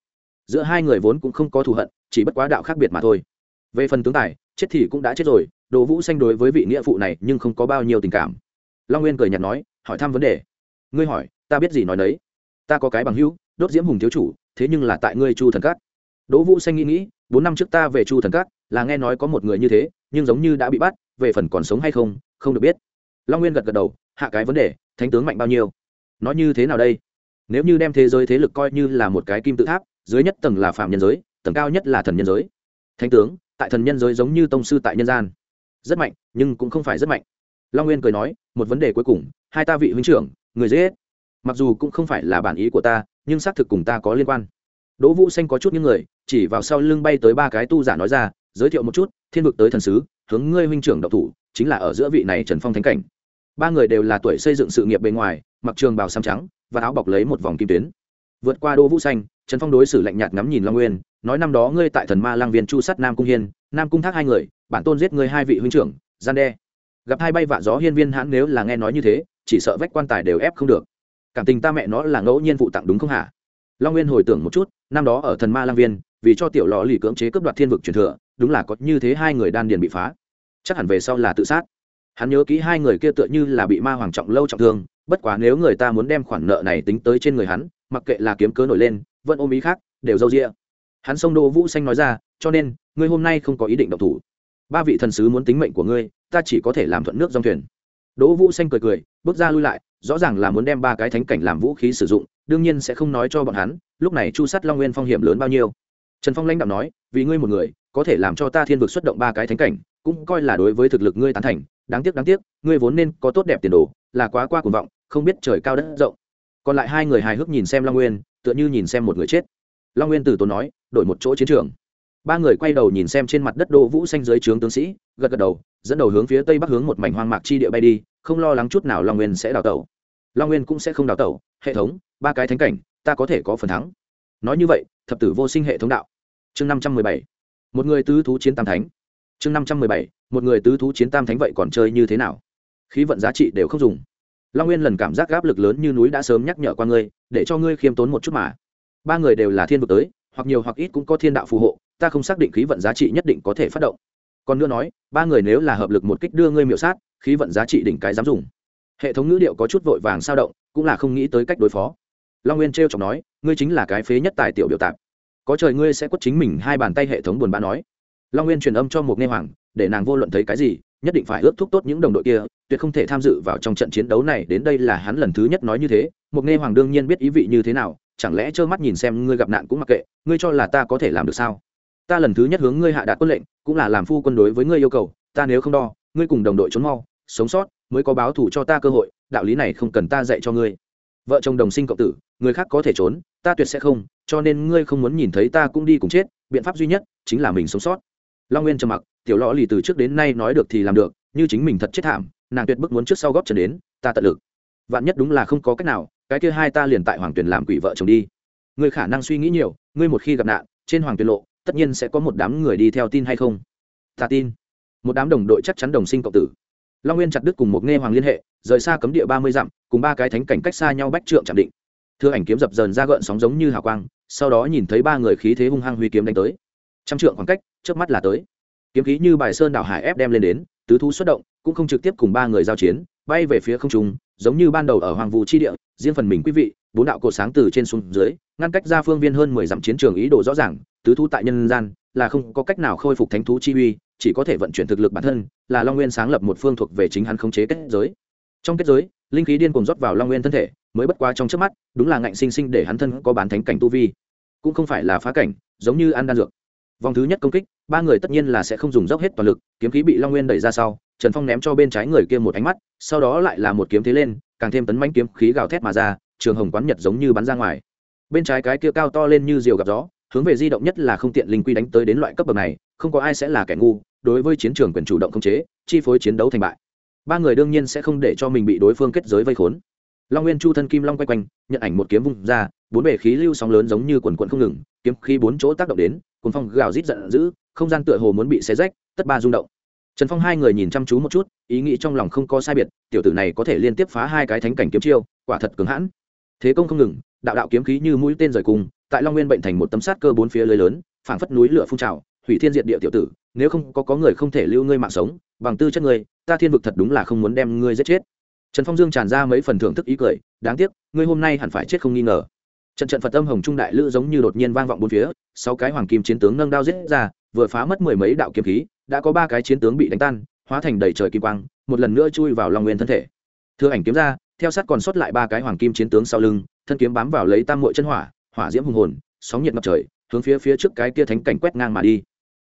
Speaker 1: Giữa hai người vốn cũng không có thù hận, chỉ bất quá đạo khác biệt mà thôi. Về phần tướng tài, chết thì cũng đã chết rồi đồ vũ xanh đối với vị nghĩa phụ này nhưng không có bao nhiêu tình cảm. Long nguyên cười nhạt nói, hỏi thăm vấn đề ngươi hỏi, ta biết gì nói đấy ta có cái bằng hữu, đốt diễm hùng thiếu chủ, thế nhưng là tại ngươi chu thần cát đỗ vũ xanh nghĩ nghĩ, bốn năm trước ta về chu thần cát là nghe nói có một người như thế, nhưng giống như đã bị bắt, về phần còn sống hay không không được biết. Long nguyên gật gật đầu, hạ cái vấn đề, thánh tướng mạnh bao nhiêu? Nói như thế nào đây? Nếu như đem thế giới thế lực coi như là một cái kim tự tháp, dưới nhất tầng là phạm nhân giới, tầng cao nhất là thần nhân giới. Thánh tướng, tại thần nhân giới giống như tông sư tại nhân gian. Rất mạnh, nhưng cũng không phải rất mạnh. Long nguyên cười nói, một vấn đề cuối cùng, hai ta vị huynh trưởng người dễ mặc dù cũng không phải là bản ý của ta, nhưng xác thực cùng ta có liên quan. Đỗ vũ xanh có chút những người, chỉ vào sau lưng bay tới ba cái tu giả nói ra, giới thiệu một chút, thiên vực tới thần sứ, hướng ngươi huynh trưởng độc thủ, chính là ở giữa vị này trần phong thánh cảnh. Ba người đều là tuổi xây dựng sự nghiệp bên ngoài, mặc trường bào xăm trắng, và áo bọc lấy một vòng kim tuyến. Vượt qua đỗ vũ xanh, trần phong đối xử lạnh nhạt ngắm nhìn long nguyên, nói năm đó ngươi tại thần ma lang viên chu sắt nam cung hiên, nam cung thác hai người, bản tôn giết ngươi hai vị huynh trưởng, gian đe. Gặp hai bay vạ gió hiên viên hãn nếu là nghe nói như thế chỉ sợ vách quan tài đều ép không được. Cảm tình ta mẹ nó là ngẫu nhiên phụ tặng đúng không hả? Long nguyên hồi tưởng một chút, năm đó ở thần ma lang viên, vì cho tiểu lò lì cưỡng chế cướp đoạt thiên vực truyền thừa, đúng là có như thế hai người đan điền bị phá. Chắc hẳn về sau là tự sát. Hắn nhớ kỹ hai người kia tựa như là bị ma hoàng trọng lâu trọng thương, bất quá nếu người ta muốn đem khoản nợ này tính tới trên người hắn, mặc kệ là kiếm cớ nổi lên, vẫn ôm ý khác, đều dâu rĩa hắn xông đô vũ xanh nói ra, cho nên, ngươi hôm nay không có ý định độc thủ. Ba vị thần sứ muốn tính mệnh của ngươi, ta chỉ có thể làm thuận nước dòng thuyền đỗ vũ xanh cười cười, bước ra lui lại, rõ ràng là muốn đem ba cái thánh cảnh làm vũ khí sử dụng, đương nhiên sẽ không nói cho bọn hắn, lúc này chu sắt long nguyên phong hiểm lớn bao nhiêu. Trần phong lãnh đạo nói, vì ngươi một người, có thể làm cho ta thiên vực xuất động ba cái thánh cảnh, cũng coi là đối với thực lực ngươi tán thành, đáng tiếc đáng tiếc, ngươi vốn nên có tốt đẹp tiền đồ, là quá qua cuồng vọng, không biết trời cao đất rộng. Còn lại hai người hài hước nhìn xem long nguyên, tựa như nhìn xem một người chết. Long nguyên từ tốn nói, đổi một chỗ chiến trường ba người quay đầu nhìn xem trên mặt đất đô vũ xanh dưới trướng tướng sĩ, gật gật đầu, dẫn đầu hướng phía tây bắc hướng một mảnh hoang mạc chi địa bay đi, không lo lắng chút nào long nguyên sẽ đào tẩu. Long nguyên cũng sẽ không đào tẩu, hệ thống, ba cái thánh cảnh, ta có thể có phần thắng. Nói như vậy, thập tử vô sinh hệ thống đạo. Chương năm trăm mười bảy. Một người tứ thú chiến tam thánh. Chương năm trăm mười bảy, một người tứ thú chiến tam thánh vậy còn chơi như thế nào? Khí vận giá trị đều không dùng. Long nguyên lần cảm giác gáp lực lớn như núi đã sớm nhắc nhở qua ngươi, để cho ngươi khiêm tốn một chút mà. Ba người đều là thiên vực tới hoặc nhiều hoặc ít cũng có thiên đạo phù hộ, ta không xác định khí vận giá trị nhất định có thể phát động. Còn nữa nói, ba người nếu là hợp lực một kích đưa ngươi miểu sát, khí vận giá trị đỉnh cái dám dùng. Hệ thống ngữ điệu có chút vội vàng sao động, cũng là không nghĩ tới cách đối phó. Long nguyên t r chọc nói, ngươi chính là cái phế nhất tài tiểu biểu tạp. Có trời ngươi sẽ quất chính mình hai bàn tay hệ thống buồn bã nói. Long nguyên truyền âm cho một nghe hoàng, để nàng vô luận thấy cái gì, nhất định phải ước thúc tốt những đồng đội kia, tuyệt không thể tham dự vào trong trận chiến đấu này, đến đây là hắn lần thứ nhất nói như thế. Một nghe hoàng đương nhiên biết ý vị như thế nào chẳng lẽ trơ mắt nhìn xem ngươi gặp nạn cũng mặc kệ, ngươi cho là ta có thể làm được sao? Ta lần thứ nhất hướng ngươi hạ đạt quân lệnh, cũng là làm phu quân đối với ngươi yêu cầu, ta nếu không đo, ngươi cùng đồng đội trốn mau, sống sót, mới có báo thù cho ta cơ hội, đạo lý này không cần ta dạy cho ngươi. Vợ chồng đồng sinh cộng tử, người khác có thể trốn, ta tuyệt sẽ không, cho nên ngươi không muốn nhìn thấy ta cũng đi cùng chết, biện pháp duy nhất chính là mình sống sót. Long nguyên trầm mặc, tiểu lõ lì từ trước đến nay nói được thì làm được, như chính mình thật chết thảm, nàng tuyệt bức muốn trước sau góp trần đến, ta tận lực vạn nhất đúng là không có cách nào, cái kia hai ta liền tại hoàng tuyền làm quỷ vợ chồng đi. Ngươi khả năng suy nghĩ nhiều, ngươi một khi gặp nạn, trên hoàng tuyền lộ, tất nhiên sẽ có một đám người đi theo tin hay không? Ta tin. Một đám đồng đội chắc chắn đồng sinh cộng tử. Long nguyên chặt đứt cùng một nghe hoàng liên hệ, rời xa cấm địa ba mươi dặm, cùng ba cái thánh cảnh cách xa nhau bách trượng chạm định. Thưa ảnh kiếm dập dờn ra gợn sóng giống như hào quang, sau đó nhìn thấy ba người khí thế hung hăng huy kiếm đánh tới. Trăm trượng khoảng cách trước mắt là tới. Kiếm khí như bài sơn đảo hải ép đem lên đến, tứ thu xuất động, cũng không trực tiếp cùng ba người giao chiến bay về phía không trung, giống như ban đầu ở hoàng vũ chi địa, riêng phần mình quý vị, bốn đạo cột sáng từ trên xuống dưới, ngăn cách ra phương viên hơn mười dặm chiến trường ý đồ rõ ràng, tứ thú tại nhân gian, là không có cách nào khôi phục thánh thú chi uy, chỉ có thể vận chuyển thực lực bản thân, là long nguyên sáng lập một phương thuộc về chính hắn khống chế kết giới. Trong kết giới, linh khí điên cuồng rót vào long nguyên thân thể, mới bất quá trong trước mắt, đúng là ngạnh sinh sinh để hắn thân có bán thánh cảnh tu vi. Cũng không phải là phá cảnh, giống như ăn đan dược. Vòng thứ nhất công kích, ba người tất nhiên là sẽ không dùng dốc hết toàn lực, kiếm khí bị long nguyên đẩy ra sau trần phong ném cho bên trái người kia một ánh mắt, sau đó lại là một kiếm thế lên, càng thêm tấn manh kiếm khí gào thét mà ra, trường hồng quán nhật giống như bắn ra ngoài. Bên trái cái kia cao to lên như diều gặp gió, hướng về di động nhất là không tiện linh quy đánh tới đến loại cấp bậc này, không có ai sẽ là kẻ ngu, đối với chiến trường quyền chủ động khống chế, chi phối chiến đấu thành bại. Ba người đương nhiên sẽ không để cho mình bị đối phương kết giới vây khốn. Long nguyên chu thân kim long quay quanh, nhận ảnh một kiếm vung ra, bốn bể khí lưu sóng lớn giống như quần quận không ngừng, kiếm khí bốn chỗ tác động đến cuốn phong gào rít giận dữ, không gian tựa hồ muốn bị xé rách, tất ba rung động trần phong hai người nhìn chăm chú một chút, ý nghĩ trong lòng không có sai biệt, tiểu tử này có thể liên tiếp phá hai cái thánh cảnh kiếm chiêu, quả thật cứng hãn. Thế công không ngừng, đạo đạo kiếm khí như mũi tên rời cùng, tại long nguyên bệnh thành một tấm sát cơ bốn phía lưới lớn, phảng phất núi lửa phun trào, hủy thiên diệt địa tiểu tử, nếu không có có người không thể lưu ngươi mạng sống, bằng tư chất ngươi, ta thiên vực thật đúng là không muốn đem ngươi giết chết. Trần phong dương tràn ra mấy phần thưởng thức ý cười, đáng tiếc, ngươi hôm nay hẳn phải chết không nghi ngờ. Trận trận phật âm hồng trung đại lữ giống như đột nhiên vang vọng bốn phía, sáu cái hoàng kim chiến tướng nâng đao giết ra, vừa phá mất mười mấy đạo kiếm khí đã có ba cái chiến tướng bị đánh tan, hóa thành đầy trời kim quang, một lần nữa chui vào long nguyên thân thể. Thưa ảnh kiếm ra theo sát còn sót lại ba cái hoàng kim chiến tướng sau lưng, thân kiếm bám vào lấy tam mội chân hỏa hỏa diễm hùng hồn, sóng nhiệt ngập trời, hướng phía phía trước cái kia thánh cảnh quét ngang mà đi.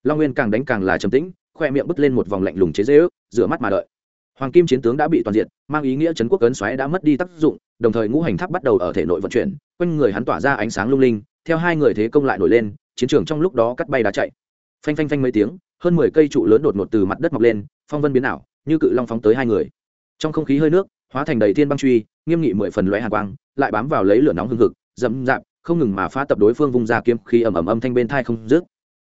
Speaker 1: Long nguyên càng đánh càng là trầm tĩnh, khoe miệng bứt lên một vòng lạnh lùng chế dễ ước rửa mắt mà đợi. Hoàng kim chiến tướng đã bị toàn diện mang ý nghĩa trấn quốc cấn xoáy đã mất đi tác dụng, đồng thời ngũ hành tháp bắt đầu ở thể nội vận chuyển, quanh người hắn tỏa ra ánh sáng lung linh, theo hai người thế công lại nổi lên, chiến trường trong lúc đó cắt bay đá chạy phanh phanh phanh mấy tiếng, hơn mười cây trụ lớn đột ngột từ mặt đất mọc lên, phong vân biến ảo, như cự long phóng tới hai người. Trong không khí hơi nước, hóa thành đầy thiên băng truy, nghiêm nghị mười phần loé hàn quang, lại bám vào lấy lửa nóng hưng hực dẫm dạp không ngừng mà phá tập đối phương vung ra kiếm khi ầm ầm âm thanh bên thai không dứt.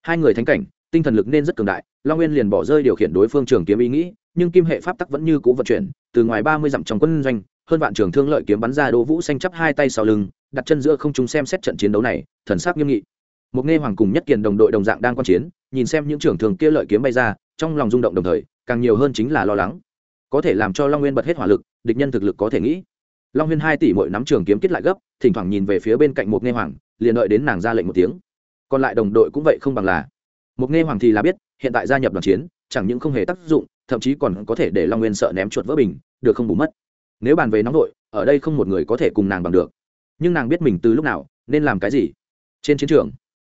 Speaker 1: Hai người thánh cảnh, tinh thần lực nên rất cường đại, long nguyên liền bỏ rơi điều khiển đối phương trường kiếm ý nghĩ, nhưng kim hệ pháp tắc vẫn như cũ vận chuyển, từ ngoài ba mươi dặm trong quân doanh, hơn vạn trường thương lợi kiếm bắn ra đỗ vũ xanh chắp hai tay sau lưng, đặt chân giữa không trung xem xét trận chiến đấu này, thần sắc nghiêm nghị. Một nghe hoàng cùng nhất kiền đồng đội đồng dạng đang quan chiến nhìn xem những trưởng thường kia lợi kiếm bay ra, trong lòng rung động đồng thời, càng nhiều hơn chính là lo lắng. Có thể làm cho long nguyên bật hết hỏa lực, địch nhân thực lực có thể nghĩ. Long nguyên hai tỷ mỗi nắm trường kiếm kết lại gấp, thỉnh thoảng nhìn về phía bên cạnh một nghe hoàng, liền đợi đến nàng ra lệnh một tiếng. Còn lại đồng đội cũng vậy không bằng là. Một nghe hoàng thì là biết, hiện tại gia nhập đoàn chiến, chẳng những không hề tác dụng, thậm chí còn có thể để long nguyên sợ ném chuột vỡ bình, được không bù mất. Nếu bàn về nóng đội, ở đây không một người có thể cùng nàng bằng được. Nhưng nàng biết mình từ lúc nào, nên làm cái gì? Trên chiến trường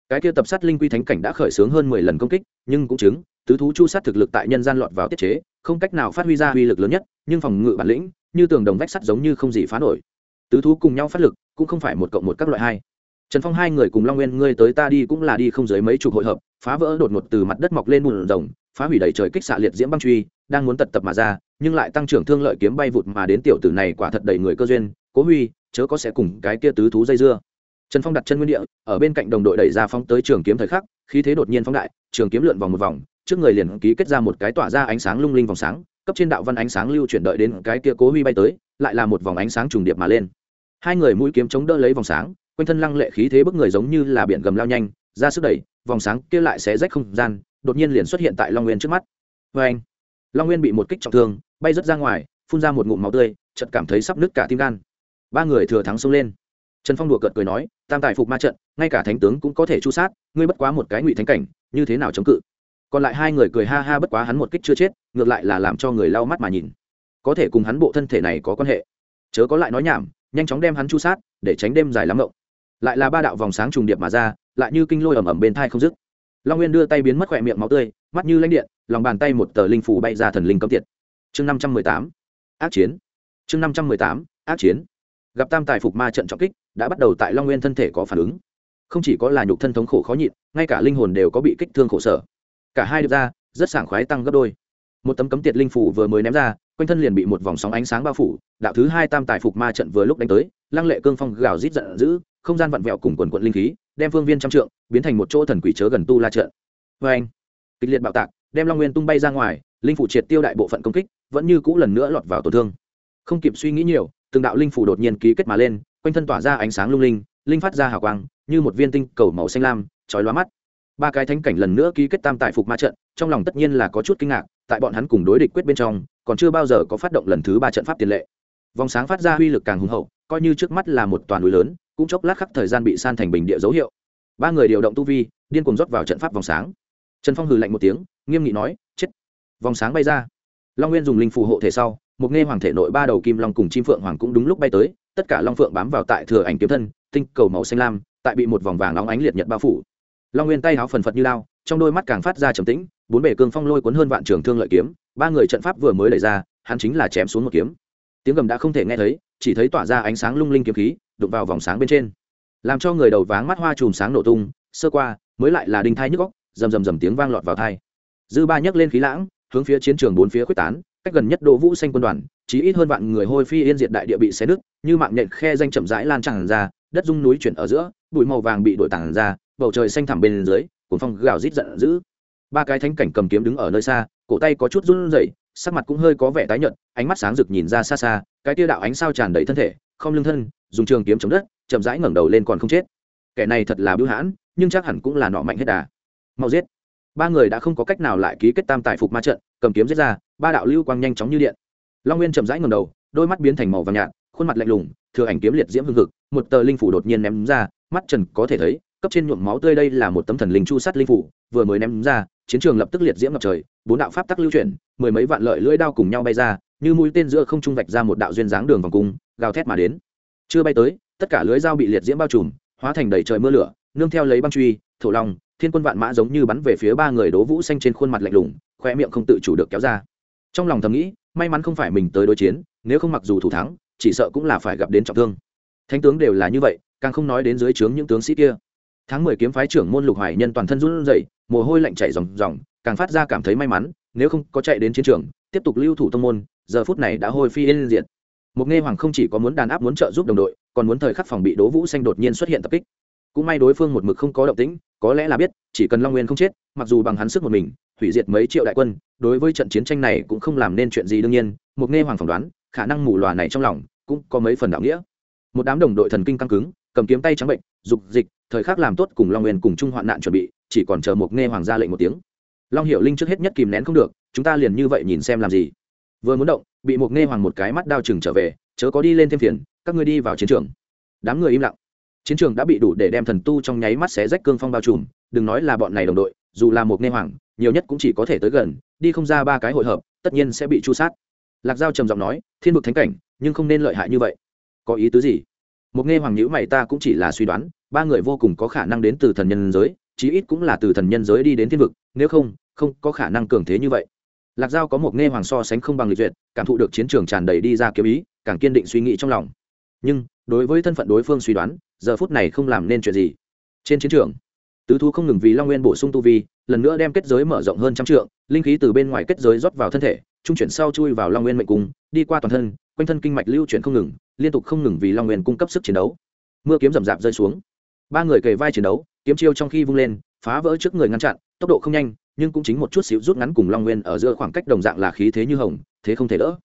Speaker 1: cái kia tập sát linh quy thánh cảnh đã khởi xướng hơn mười lần công kích, nhưng cũng chứng, tứ thú chu sát thực lực tại nhân gian lọt vào tiết chế, không cách nào phát huy ra uy lực lớn nhất, nhưng phòng ngự bản lĩnh, như tường đồng vách sắt giống như không gì phá nổi. Tứ thú cùng nhau phát lực, cũng không phải một cộng một các loại hai. Trần phong hai người cùng long nguyên, ngươi tới ta đi cũng là đi không dưới mấy chục hội hợp, phá vỡ đột ngột từ mặt đất mọc lên bùn rồng, phá hủy đầy trời kích xạ liệt diễm băng truy, đang muốn tật tập mà ra, nhưng lại tăng trưởng thương lợi kiếm bay vụt mà đến tiểu tử này quả thật đầy người cơ duyên, cố huy, chớ có sẽ cùng cái kia tứ thú dây dưa trần phong đặt chân nguyên địa, ở bên cạnh đồng đội đẩy ra phóng tới trường kiếm thời khắc, khí thế đột nhiên phóng đại, trường kiếm lượn vòng một vòng, trước người liền ký kết ra một cái tỏa ra ánh sáng lung linh vòng sáng, cấp trên đạo văn ánh sáng lưu chuyển đợi đến cái kia cố huy bay tới, lại là một vòng ánh sáng trùng điệp mà lên. Hai người mũi kiếm chống đỡ lấy vòng sáng, quanh thân lăng lệ khí thế bức người giống như là biển gầm lao nhanh, ra sức đẩy, vòng sáng kia lại sẽ rách không gian, đột nhiên liền xuất hiện tại long nguyên trước mắt. Vê anh, long nguyên bị một kích trọng thương, bay rớt ra ngoài, phun ra một ngụm máu tươi, chợt cảm thấy sắp nứt cả tim gan. Ba người thừa thắng xông lên trần phong đùa cợt cười nói, tam tài phục ma trận, ngay cả thánh tướng cũng có thể chu sát, ngươi bất quá một cái ngụy thánh cảnh, như thế nào chống cự? Còn lại hai người cười ha ha bất quá hắn một kích chưa chết, ngược lại là làm cho người lau mắt mà nhìn. Có thể cùng hắn bộ thân thể này có quan hệ. Chớ có lại nói nhảm, nhanh chóng đem hắn chu sát, để tránh đêm dài lắm mộng. Lại là ba đạo vòng sáng trùng điệp mà ra, lại như kinh lôi ẩm ẩm bên thai không dứt. Long nguyên đưa tay biến mất khỏe miệng máu tươi, mắt như lãnh điện, lòng bàn tay một tờ linh phủ bay ra thần linh cấm tiệt. Chương năm trăm mười tám, ác chiến. Chương năm trăm mười tám, ác chiến gặp tam tài phục ma trận trọng kích, đã bắt đầu tại long nguyên thân thể có phản ứng. Không chỉ có là nhục thân thống khổ khó nhịn, ngay cả linh hồn đều có bị kích thương khổ sở. Cả hai được ra, rất sảng khoái tăng gấp đôi. Một tấm cấm tiệt linh phủ vừa mới ném ra, quanh thân liền bị một vòng sóng ánh sáng bao phủ, đạo thứ hai tam tài phục ma trận vừa lúc đánh tới, lăng lệ cương phong gào rít giận dữ, không gian vặn vẹo cùng quần quận linh khí, đem phương viên trăm trượng, biến thành một chỗ thần quỷ chớ gần tu la trận. Vê anh, kịch liệt bạo tạc, đem long nguyên tung bay ra ngoài, linh phủ triệt tiêu đại bộ phận công kích, vẫn như cũ lần nữa lọt vào tổn thương không kịp suy nghĩ nhiều, từng đạo linh phủ đột nhiên ký kết mà lên, quanh thân tỏa ra ánh sáng lung linh linh phát ra hào quang, như một viên tinh cầu màu xanh lam, chói lóa mắt. Ba cái thánh cảnh lần nữa ký kết tam tại phục ma trận, trong lòng tất nhiên là có chút kinh ngạc, tại bọn hắn cùng đối địch quyết bên trong, còn chưa bao giờ có phát động lần thứ ba trận pháp tiền lệ. Vòng sáng phát ra uy lực càng hùng hậu, coi như trước mắt là một toàn núi lớn, cũng chốc lát khắc thời gian bị san thành bình địa dấu hiệu. Ba người điều động tu vi, điên cuồng rót vào trận pháp vòng sáng. Trần phong hừ lạnh một tiếng, nghiêm nghị nói, chết. Vòng sáng bay ra. Long nguyên dùng linh phù hộ thể sau một nghe hoàng thể nội ba đầu kim long cùng chim phượng hoàng cũng đúng lúc bay tới, tất cả long phượng bám vào tại thừa ảnh kiếm thân, tinh cầu màu xanh lam, tại bị một vòng vàng nóng ánh liệt nhật bao phủ. Long nguyên tay háo phần phật như lao, trong đôi mắt càng phát ra trầm tĩnh, bốn bể cương phong lôi cuốn hơn vạn trường thương lợi kiếm, ba người trận pháp vừa mới đẩy ra, hắn chính là chém xuống một kiếm. Tiếng gầm đã không thể nghe thấy, chỉ thấy tỏa ra ánh sáng lung linh kiếm khí, đụng vào vòng sáng bên trên. Làm cho người đầu váng mắt hoa chùm sáng nổ tung, sơ qua, mới lại là đinh thai nhức góc rầm rầm rầm tiếng vang lọt vào thai. Dư ba nhấc lên khí lãng, hướng phía chiến trường bốn phía quyết tán cách gần nhất đỗ vũ xanh quân đoàn chỉ ít hơn vạn người hôi phi yên diệt đại địa bị xé nứt, như mạng nhện khe danh chậm rãi lan tràn ra, đất dung núi chuyển ở giữa, bụi màu vàng bị đổi tản ra, bầu trời xanh thẳm bên dưới cuốn phong gào rít giận dữ. Ba cái thánh cảnh cầm kiếm đứng ở nơi xa, cổ tay có chút run rẩy, sắc mặt cũng hơi có vẻ tái nhợt, ánh mắt sáng rực nhìn ra xa xa, cái tia đạo ánh sao tràn đầy thân thể, không lưng thân, dùng trường kiếm chống đất, chậm rãi ngẩng đầu lên còn không chết. Kẻ này thật là bưu hãn, nhưng chắc hẳn cũng là nọ mạnh hết đà. Mau giết ba người đã không có cách nào lại ký kết tam tài phục ma trận, cầm kiếm giết ra, ba đạo lưu quang nhanh chóng như điện. Long nguyên chậm rãi ngẩng đầu, đôi mắt biến thành màu vàng nhạt, khuôn mặt lạnh lùng, thừa ảnh kiếm liệt diễm hương thực một tờ linh phủ đột nhiên ném ra, mắt trần có thể thấy, cấp trên nhuộm máu tươi đây là một tấm thần linh chu sát linh phủ, vừa mới ném ra, chiến trường lập tức liệt diễm ngập trời, bốn đạo pháp tắc lưu chuyển, mười mấy vạn lợi lưỡi đao cùng nhau bay ra, như mũi tên giữa không trung vạch ra một đạo duyên dáng đường vòng cung, gào thét mà đến. Chưa bay tới, tất cả lưới dao bị liệt diễm bao trùm, hóa thành đầy trời mưa lửa, nương theo lấy băng truy, thổ long thiên quân vạn mã giống như bắn về phía ba người đố vũ xanh trên khuôn mặt lạnh lùng, khoe miệng không tự chủ được kéo ra. Trong lòng thầm nghĩ, may mắn không phải mình tới đối chiến, nếu không mặc dù thủ thắng, chỉ sợ cũng là phải gặp đến trọng thương. Thánh tướng đều là như vậy, càng không nói đến dưới trướng những tướng sĩ kia. Tháng mười kiếm phái trưởng môn lục hoài nhân toàn thân run rẩy, mồ hôi lạnh chảy ròng ròng, càng phát ra cảm thấy may mắn, nếu không có chạy đến chiến trường, tiếp tục lưu thủ tông môn, giờ phút này đã hôi phi yên diện một nghe hoàng không chỉ có muốn đàn áp muốn trợ giúp đồng đội, còn muốn thời khắc phòng bị đố vũ xanh đột nhiên xuất hiện tập kích cũng may đối phương một mực không có động tĩnh, có lẽ là biết, chỉ cần long nguyên không chết, mặc dù bằng hắn sức một mình, hủy diệt mấy triệu đại quân, đối với trận chiến tranh này cũng không làm nên chuyện gì đương nhiên, một nghe hoàng phỏng đoán, khả năng mù lòa này trong lòng cũng có mấy phần đạo nghĩa. Một đám đồng đội thần kinh căng cứng, cầm kiếm tay trắng bệnh, dục dịch, thời khắc làm tốt cùng long nguyên cùng chung hoạn nạn chuẩn bị, chỉ còn chờ một nghe hoàng ra lệnh một tiếng. Long hiệu linh trước hết nhất kìm nén không được, chúng ta liền như vậy nhìn xem làm gì. Vừa muốn động, bị một nghe hoàng một cái mắt đao chừng trở về, chớ có đi lên thêm phiền, các ngươi đi vào chiến trường. Đám người im lặng chiến trường đã bị đủ để đem thần tu trong nháy mắt xé rách cương phong bao trùm, đừng nói là bọn này đồng đội, dù là một nghe hoàng, nhiều nhất cũng chỉ có thể tới gần, đi không ra ba cái hội hợp, tất nhiên sẽ bị chu sát. Lạc giao trầm giọng nói, thiên vực thánh cảnh, nhưng không nên lợi hại như vậy. Có ý tứ gì? Một nghe hoàng nhữ mày ta cũng chỉ là suy đoán, ba người vô cùng có khả năng đến từ thần nhân giới, chí ít cũng là từ thần nhân giới đi đến thiên vực, nếu không không có khả năng cường thế như vậy. Lạc giao có một nghe hoàng so sánh không bằng lịch duyệt, cảm thụ được chiến trường tràn đầy đi ra kiếm ý, càng kiên định suy nghĩ trong lòng. Nhưng, đối với thân phận đối phương suy đoán giờ phút này không làm nên chuyện gì. Trên chiến trường, tứ thu không ngừng vì long nguyên bổ sung tu vi, lần nữa đem kết giới mở rộng hơn trăm trượng, linh khí từ bên ngoài kết giới rót vào thân thể, trung chuyển sau chui vào long nguyên mệnh cung, đi qua toàn thân, quanh thân kinh mạch lưu chuyển không ngừng, liên tục không ngừng vì long nguyên cung cấp sức chiến đấu. Mưa kiếm rầm rạp rơi xuống. Ba người kề vai chiến đấu, kiếm chiêu trong khi vung lên, phá vỡ trước người ngăn chặn, tốc độ không nhanh, nhưng cũng chính một chút xíu rút ngắn cùng long nguyên ở giữa khoảng cách đồng dạng là khí thế như hồng, thế không thể đỡ.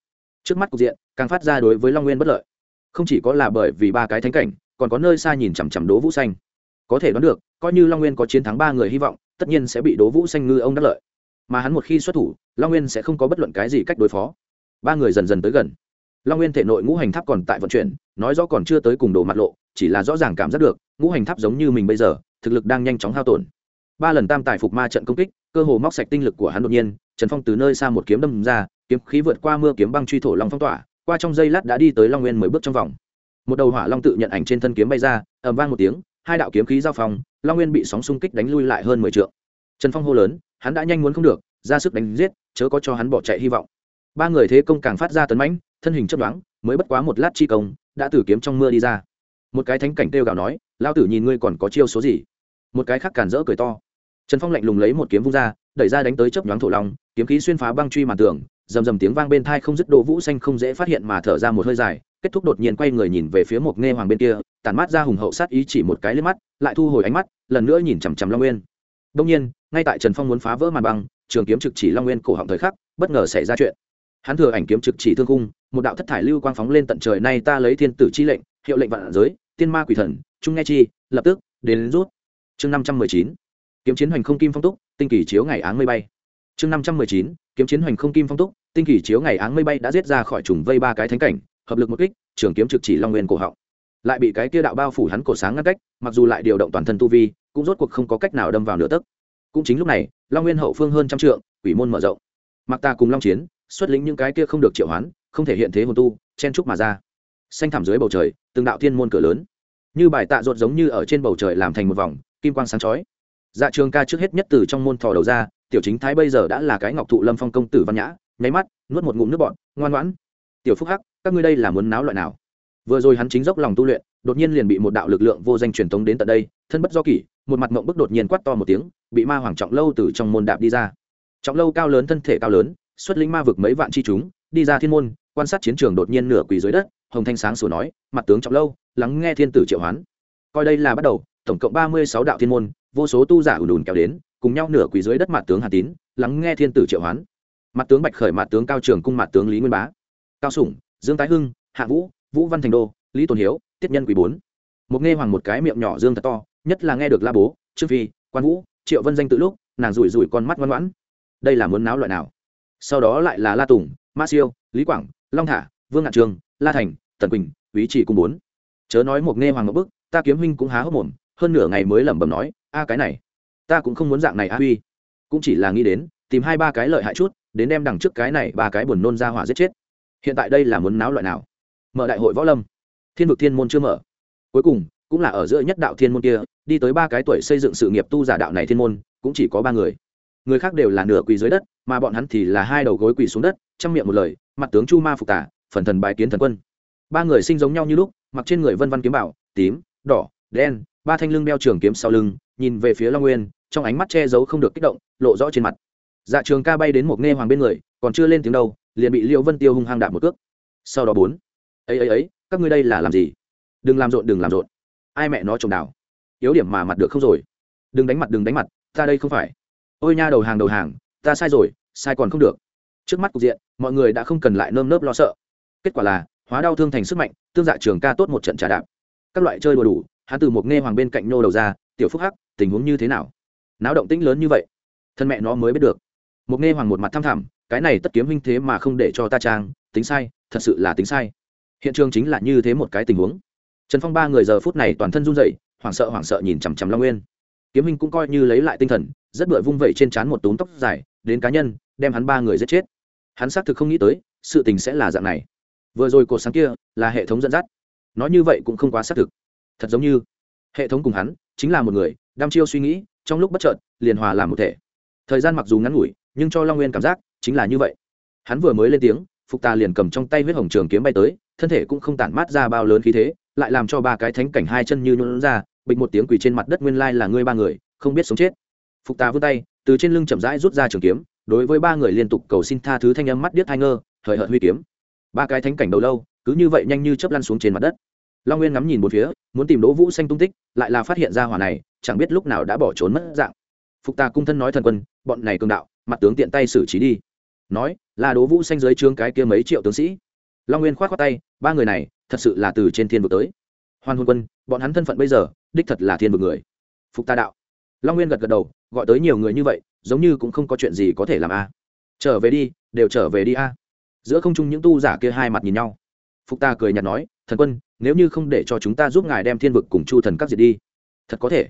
Speaker 1: Trước mắt cục diện, càng phát ra đối với long nguyên bất lợi. Không chỉ có là bởi vì ba cái thánh cảnh còn có nơi xa nhìn chằm chằm đố vũ xanh. Có thể đoán được, coi như long nguyên có chiến thắng ba người hy vọng, tất nhiên sẽ bị đố vũ xanh ngư ông đắc lợi. Mà hắn một khi xuất thủ, long nguyên sẽ không có bất luận cái gì cách đối phó. Ba người dần dần tới gần. Long nguyên thể nội ngũ hành tháp còn tại vận chuyển, nói rõ còn chưa tới cùng đồ mặt lộ, chỉ là rõ ràng cảm giác được, ngũ hành tháp giống như mình bây giờ, thực lực đang nhanh chóng hao tổn. Ba lần tam tài phục ma trận công kích, cơ hồ móc sạch tinh lực của hắn đột nhiên, trần phong từ nơi xa một kiếm đâm ra, kiếm khí vượt qua mưa kiếm băng truy thổ long phong tỏa, qua trong giây lát đã đi tới long nguyên mười bước trong vòng một đầu hỏa long tự nhận ảnh trên thân kiếm bay ra, ầm vang một tiếng, hai đạo kiếm khí giao phong, long nguyên bị sóng xung kích đánh lui lại hơn mười t trần phong hô lớn, hắn đã nhanh muốn không được, ra sức đánh giết, chớ có cho hắn bỏ chạy hy vọng. Ba người thế công càng phát ra tấn mãnh, thân hình chấp đoán mới bất quá một lát chi công, đã từ kiếm trong mưa đi ra. Một cái thánh cảnh kêu gào nói lao tử nhìn ngươi còn có chiêu số gì? Một cái khác cản rỡ cười to. Trần phong lạnh lùng lấy một kiếm vung ra, đẩy ra đánh tới chấp nhoáng thổ long, kiếm khí xuyên phá băng truy màn tường, rầm rầm tiếng vang bên thai không dứt, đỗ vũ xanh không dễ phát hiện mà thở ra một hơi dài kết thúc đột nhiên quay người nhìn về phía một nghe hoàng bên kia tàn mát ra hùng hậu sát ý chỉ một cái lên mắt, lại thu hồi ánh mắt, lần nữa nhìn chằm chằm long nguyên. Đông nhiên, ngay tại trần phong muốn phá vỡ màn băng, trường kiếm trực chỉ long nguyên cổ họng thời khắc, bất ngờ xảy ra chuyện. Hắn thừa ảnh kiếm trực chỉ thương cung một đạo thất thải lưu quang phóng lên tận trời nay ta lấy thiên tử chi lệnh, hiệu lệnh vạn giới, tiên ma quỷ thần, trung nghe chi, lập tức, đến rút. Chương năm trăm mười chín, kiếm chiến hoành không kim phong túc, tinh kỳ chiếu ngày áng mây bay. Chương năm trăm mười chín, kiếm chiến hoành không kim phong túc, tinh kỳ chiếu ngày áng mây bay đã giết ra khỏi trùng vây ba cái thánh cảnh hợp lực một kích, trường kiếm trực chỉ long nguyên cổ họng. Lại bị cái kia đạo bao phủ hắn cổ sáng ngăn cách, mặc dù lại điều động toàn thân tu vi, cũng rốt cuộc không có cách nào đâm vào nửa tấc. Cũng chính lúc này, long nguyên hậu phương hơn trăm trượng, quỷ môn mở rộng. Mặc ta cùng long chiến, xuất lĩnh những cái kia không được triệu hoán, không thể hiện thế hồn tu, chen trúc mà ra. Xanh thẳm dưới bầu trời, từng đạo thiên môn cửa lớn. Như bài tạ rột giống như ở trên bầu trời làm thành một vòng, kim quang sáng chói. Dạ trường ca trước hết nhất từ trong môn thò đầu ra, tiểu chính thái bây giờ đã là cái ngọc thụ lâm phong công tử văn nhã, nháy mắt, nuốt một ngụm nước bọn ngoan ngoãn. Tiểu phúc hắc các ngươi đây là muốn náo loại nào? Vừa rồi hắn chính dốc lòng tu luyện, đột nhiên liền bị một đạo lực lượng vô danh truyền thống đến tận đây, thân bất do kỷ, một mặt mộng bức đột nhiên quát to một tiếng, bị ma hoàng trọng lâu từ trong môn đạp đi ra. Trọng lâu cao lớn, thân thể cao lớn, xuất linh ma vực mấy vạn chi chúng, đi ra thiên môn, quan sát chiến trường đột nhiên nửa quỳ dưới đất, hồng thanh sáng sủa nói, mặt tướng trọng lâu, lắng nghe thiên tử triệu hoán. Coi đây là bắt đầu, tổng cộng ba mươi sáu đạo thiên môn, vô số tu giả ùn ùn kéo đến, cùng nhau nửa quỳ dưới đất mặt tướng hà tín, lắng nghe thiên tử triệu hoán. Mặt tướng bạch khởi, mặt tướng cao trường cung, mặt tướng lý nguyên bá. Cao sủng dương tái hưng, hạ vũ vũ văn thành đô, lý tồn hiếu, tiết nhân quý bốn. Một nghe hoàng một cái miệng nhỏ dương thật to, nhất là nghe được la bố, trương phi, quan vũ, triệu vân danh tự lúc, nàng rủi rủi con mắt ngoan ngoãn. Đây là muốn náo loại nào? Sau đó lại là la tùng, ma siêu, lý quảng, long thả, vương ngạn trường, la thành, tần quỳnh ý chỉ cùng bốn. Chớ nói một nghe hoàng một bức, ta kiếm huynh cũng há hốc mồm, hơn nửa ngày mới lẩm bẩm nói, a, cái này, ta cũng không muốn dạng này a huy. Cũng chỉ là nghĩ đến, tìm hai ba cái lợi hại chút, đến đem đằng trước cái này ba cái buồn nôn ra hỏa giết chết hiện tại đây là muốn náo loại nào? Mở đại hội võ lâm. Thiên vực thiên môn chưa mở. Cuối cùng, cũng là ở giữa nhất đạo thiên môn kia, đi tới ba cái tuổi xây dựng sự nghiệp tu giả đạo này thiên môn, cũng chỉ có ba người. Người khác đều là nửa quỳ dưới đất, mà bọn hắn thì là hai đầu gối quỳ xuống đất trong miệng một lời, mặt tướng chu ma phục tả, phần thần bài kiến thần quân. Ba người sinh giống nhau như lúc, mặc trên người vân văn kiếm bảo, tím, đỏ, đen, ba thanh lưng đeo trường kiếm sau lưng, nhìn về phía long nguyên, trong ánh mắt che giấu không được kích động, lộ rõ trên mặt. Dạ trường ca bay đến một nghe hoàng bên người, còn chưa lên tiếng đâu liền bị liễu vân tiêu hung hăng đạp một cước. Sau đó bốn, ấy ấy ấy, các ngươi đây là làm gì? Đừng làm rộn, đừng làm rộn. Ai mẹ nó trồng đào yếu điểm mà mặt được không rồi. Đừng đánh mặt, đừng đánh mặt, ta đây không phải. Ôi nha, đầu hàng đầu hàng, ta sai rồi, sai còn không được. Trước mắt cục diện, mọi người đã không cần lại nơm nớp lo sợ. Kết quả là, hóa đau thương thành sức mạnh, tương dạ trường ca tốt một trận trả đạp. Các loại chơi đùa đủ, hắn từ một nghe hoàng bên cạnh nô đầu ra, tiểu phúc hắc, tình huống như thế nào? Náo động tĩnh lớn như vậy, thân mẹ nó mới biết được. Một nghe hoàng một mặt thăm thẳm cái này tất kiếm huynh thế mà không để cho ta trang, tính sai, thật sự là tính sai. Hiện trường chính là như thế một cái tình huống. Trần phong ba người giờ phút này toàn thân run rẩy, hoảng sợ hoảng sợ nhìn chằm chằm long nguyên. Kiếm huynh cũng coi như lấy lại tinh thần, rất bựa vung vẩy trên trán một túm tóc dài, đến cá nhân, đem hắn ba người giết chết. Hắn xác thực không nghĩ tới, sự tình sẽ là dạng này. Vừa rồi cột sáng kia là hệ thống dẫn dắt. Nói như vậy cũng không quá xác thực. Thật giống như, hệ thống cùng hắn chính là một người đam chiêu suy nghĩ, trong lúc bất chợt, liền hòa làm một thể. Thời gian mặc dù ngắn ngủi, nhưng cho long nguyên cảm giác chính là như vậy. Hắn vừa mới lên tiếng, phục tà liền cầm trong tay huyết hồng trường kiếm bay tới, thân thể cũng không tản mát ra bao lớn khí thế, lại làm cho ba cái thánh cảnh hai chân như nhuận ra, bịch một tiếng quỳ trên mặt đất nguyên lai là ngươi ba người, không biết sống chết. Phục tà vươn tay, từ trên lưng chậm rãi rút ra trường kiếm, đối với ba người liên tục cầu xin tha thứ thanh âm mắt điếc hai ngơ thời hợt huy kiếm. Ba cái thánh cảnh đầu lâu, cứ như vậy nhanh như chớp lăn xuống trên mặt đất. Long nguyên ngắm nhìn một phía, muốn tìm đỗ vũ xanh tung tích, lại là phát hiện ra hỏa này, chẳng biết lúc nào đã bỏ trốn mất dạng. Phục tà cung thân nói thần quân, bọn này cường đạo, mặt tướng tiện tay xử trí đi nói là đố vũ xanh dưới trướng cái kia mấy triệu tướng sĩ. Long nguyên k h o á t khoác tay, ba người này, thật sự là từ trên thiên vực tới. Hoan hôn quân, bọn hắn thân phận bây giờ, đích thật là thiên vực người. Phục ta đạo, long nguyên gật gật đầu, gọi tới nhiều người như vậy, giống như cũng không có chuyện gì có thể làm a. Trở về đi, đều trở về đi a. Giữa không trung những tu giả kia hai mặt nhìn nhau. Phục ta cười nhạt nói, thần quân, nếu như không để cho chúng ta giúp ngài đem thiên vực cùng chu thần các diệt đi, thật có thể.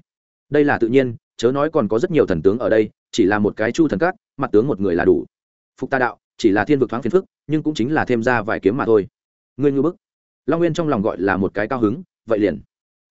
Speaker 1: Đây là tự nhiên, chớ nói còn có rất nhiều thần tướng ở đây, chỉ là một cái chu thần các, mặt tướng một người là đủ phục ta đạo, chỉ là thiên vực thoáng phiền phức, nhưng cũng chính là thêm ra vài kiếm mà thôi. Ngươi ngư bức. Long nguyên trong lòng gọi là một cái cao hứng, vậy liền.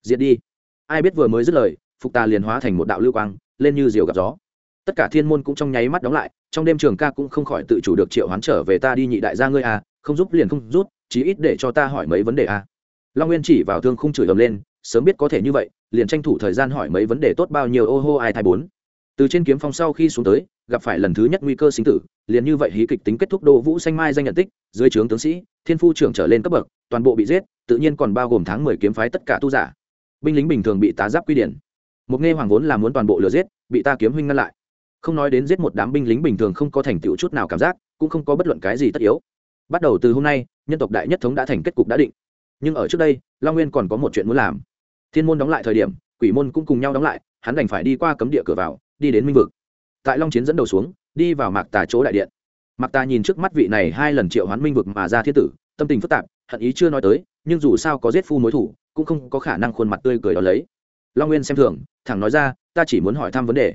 Speaker 1: Diệt đi. Ai biết vừa mới dứt lời, phục ta liền hóa thành một đạo lưu quang, lên như diều gặp gió. Tất cả thiên môn cũng trong nháy mắt đóng lại, trong đêm trường ca cũng không khỏi tự chủ được triệu hoán trở về ta đi nhị đại gia ngươi à không giúp liền không rút chí ít để cho ta hỏi mấy vấn đề à. Long nguyên chỉ vào thương khung chửi ầm lên, sớm biết có thể như vậy, liền tranh thủ thời gian hỏi mấy vấn đề tốt bao nhiêu, ô hô, ai thai bốn từ trên kiếm phong sau khi xuống tới, gặp phải lần thứ nhất nguy cơ sinh tử, liền như vậy hí kịch tính kết thúc đô vũ xanh mai danh nhận tích, dưới trướng tướng sĩ, thiên phu trưởng trở lên cấp bậc, toàn bộ bị giết, tự nhiên còn bao gồm tháng mười kiếm phái tất cả tu giả. Binh lính bình thường bị tá giáp quy điển. Một nghe hoàng vốn là muốn toàn bộ lừa giết, bị ta kiếm huynh ngăn lại. Không nói đến giết một đám binh lính bình thường không có thành tựu chút nào cảm giác, cũng không có bất luận cái gì tất yếu. Bắt đầu từ hôm nay, nhân tộc đại nhất thống đã thành kết cục đã định. Nhưng ở trước đây, long nguyên còn có một chuyện muốn làm. Thiên môn đóng lại thời điểm, quỷ môn cũng cùng nhau đóng lại, hắn đành phải đi qua cấm địa cửa vào đi đến minh vực. Tại long chiến dẫn đầu xuống, đi vào mạc tà chỗ đại điện. Mạc tà nhìn trước mắt vị này hai lần triệu hoán minh vực mà ra thiên tử, tâm tình phức tạp, hận ý chưa nói tới, nhưng dù sao có giết phu mối thủ, cũng không có khả năng khuôn mặt tươi cười đó lấy. Long nguyên xem thường, thẳng nói ra, ta chỉ muốn hỏi thăm vấn đề.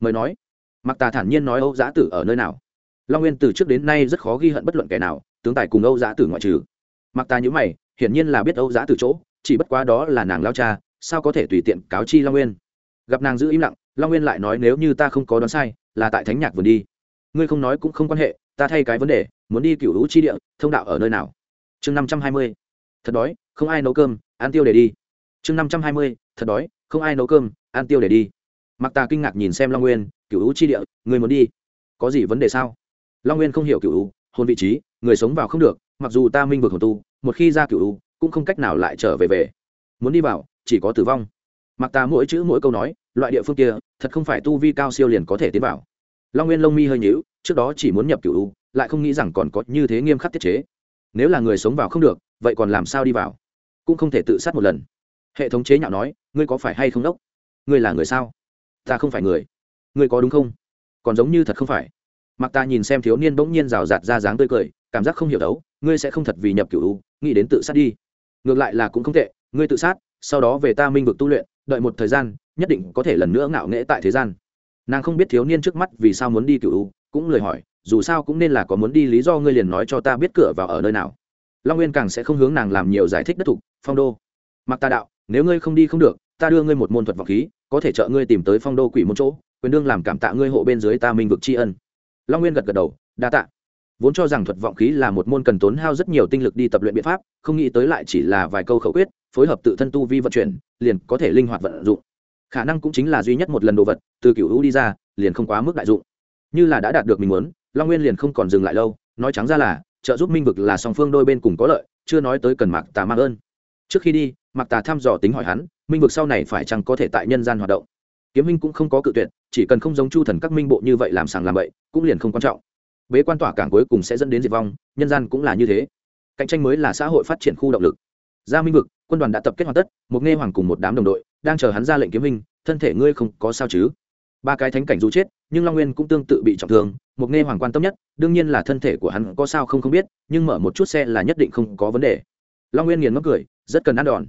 Speaker 1: Mời nói. Mạc tà thản nhiên nói, âu giã tử ở nơi nào? Long nguyên từ trước đến nay rất khó ghi hận bất luận kẻ nào, tướng tài cùng âu giã tử ngoại trừ. Mạc tà nhữ mày, hiển nhiên là biết âu giã Tử chỗ, chỉ bất quá đó là nàng lao cha, sao có thể tùy tiện cáo chi long nguyên? Gặp nàng giữ im lặng long nguyên lại nói nếu như ta không có đoán sai, là tại thánh nhạc vườn đi. Ngươi không nói cũng không quan hệ, ta thay cái vấn đề, muốn đi cựu hữu chi địa, thông đạo ở nơi nào? Chương năm trăm hai mươi. Thật đói, không ai nấu cơm, ăn tiêu để đi. Chương năm trăm hai mươi. Thật đói, không ai nấu cơm, ăn tiêu để đi. Mặc tà kinh ngạc nhìn xem long nguyên cựu hữu chi địa người muốn đi? Có gì vấn đề sao? Long nguyên không hiểu cựu hữu hôn vị trí, người sống vào không được, mặc dù ta minh vực hồn tu, một khi ra cựu hữu, cũng không cách nào lại trở về về. Muốn đi vào, chỉ có tử vong. Mặc tà mỗi chữ mỗi câu nói loại địa phương kia thật không phải tu vi cao siêu liền có thể tiến vào. Long nguyên lông mi hơi nhíu trước đó chỉ muốn nhập cựu u, lại không nghĩ rằng còn có như thế nghiêm khắc tiết chế. Nếu là người sống vào không được vậy còn làm sao đi vào? Cũng không thể tự sát một lần. Hệ thống chế nhạo nói ngươi có phải hay không đốc? Ngươi là người sao? Ta không phải người. Ngươi có đúng không? Còn giống như thật không phải. Mặc ta nhìn xem thiếu niên bỗng nhiên rào rạt ra dáng tươi cười cảm giác không hiểu đấu ngươi sẽ không thật vì nhập cựu u, nghĩ đến tự sát đi. Ngược lại là cũng không tệ ngươi tự sát sau đó về ta minh vực tu luyện đợi một thời gian nhất định có thể lần nữa ngạo nghễ tại thế gian. Nàng không biết thiếu niên trước mắt vì sao muốn đi cựu cũng lời hỏi, dù sao cũng nên là có muốn đi lý do ngươi liền nói cho ta biết cửa vào ở nơi nào. Long nguyên càng sẽ không hướng nàng làm nhiều giải thích đất thục, phong đô. Mặc ta đạo, nếu ngươi không đi không được, ta đưa ngươi một môn thuật vọng khí, có thể trợ ngươi tìm tới phong đô quỷ môn chỗ, quyền đương làm cảm tạ ngươi hộ bên dưới ta minh vực tri ân. Long nguyên gật gật đầu, đa tạ. Vốn cho rằng thuật vọng khí là một môn cần tốn hao rất nhiều tinh lực đi tập luyện biện pháp, không nghĩ tới lại chỉ là vài câu khẩu quyết, phối hợp tự thân tu vi vận chuyển, liền có thể linh hoạt vận dụng khả năng cũng chính là duy nhất một lần đồ vật từ cựu hữu đi ra liền không quá mức đại dụng. Như là đã đạt được mình muốn long nguyên liền không còn dừng lại lâu nói trắng ra là trợ giúp minh vực là song phương đôi bên cùng có lợi chưa nói tới cần mạc tà mang ơn. Trước khi đi mạc tà thăm dò tính hỏi hắn minh vực sau này phải chăng có thể tại nhân gian hoạt động? Kiếm minh cũng không có cự tuyệt chỉ cần không giống chu thần các minh bộ như vậy làm sàng làm vậy, cũng liền không quan trọng. Bế quan tỏa cảng cuối cùng sẽ dẫn đến diệt vong nhân gian cũng là như thế. Cạnh tranh mới là xã hội phát triển khu động lực ra minh vực, quân đoàn đã tập kết hoàn tất, một nghe hoàng cùng một đám đồng đội đang chờ hắn ra lệnh kiếm minh thân thể ngươi không có sao chứ? Ba cái thánh cảnh dù chết, nhưng long nguyên cũng tương tự bị trọng thương, một nghe hoàng quan tâm nhất, đương nhiên là thân thể của hắn có sao không không biết, nhưng mở một chút xe là nhất định không có vấn đề. Long nguyên nghiền ngốc cười, rất cần ăn đòn.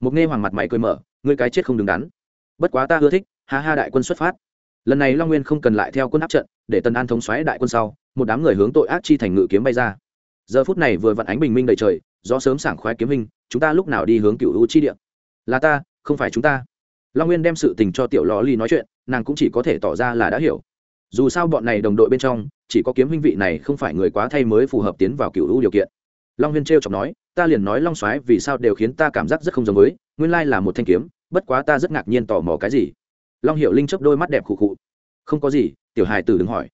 Speaker 1: Một nghe hoàng mặt mày cười mở, ngươi cái chết không đứng đắn. Bất quá ta ưa thích, ha ha đại quân xuất phát. Lần này long nguyên không cần lại theo quân áp trận, để tần an thống xoáy đại quân sau, một đám người hướng tội ác chi thành ngự kiếm bay ra. Giờ phút này vừa vặn ánh bình minh đầy trời, gió sớm sảng khoái kiếm hình chúng ta lúc nào đi hướng cựu u chi địa? Là ta, không phải chúng ta. Long nguyên đem sự tình cho tiểu lò ly nói chuyện, nàng cũng chỉ có thể tỏ ra là đã hiểu. Dù sao bọn này đồng đội bên trong, chỉ có kiếm huynh vị này không phải người quá thay mới phù hợp tiến vào cựu u điều kiện. Long huyên t r chọc nói, ta liền nói long soái vì sao đều khiến ta cảm giác rất không giống với, nguyên lai là một thanh kiếm, bất quá ta rất ngạc nhiên tò mò cái gì. Long hiệu linh chấp đôi mắt đẹp khụ khụ. Không có gì, tiểu hài tử đứng hỏi.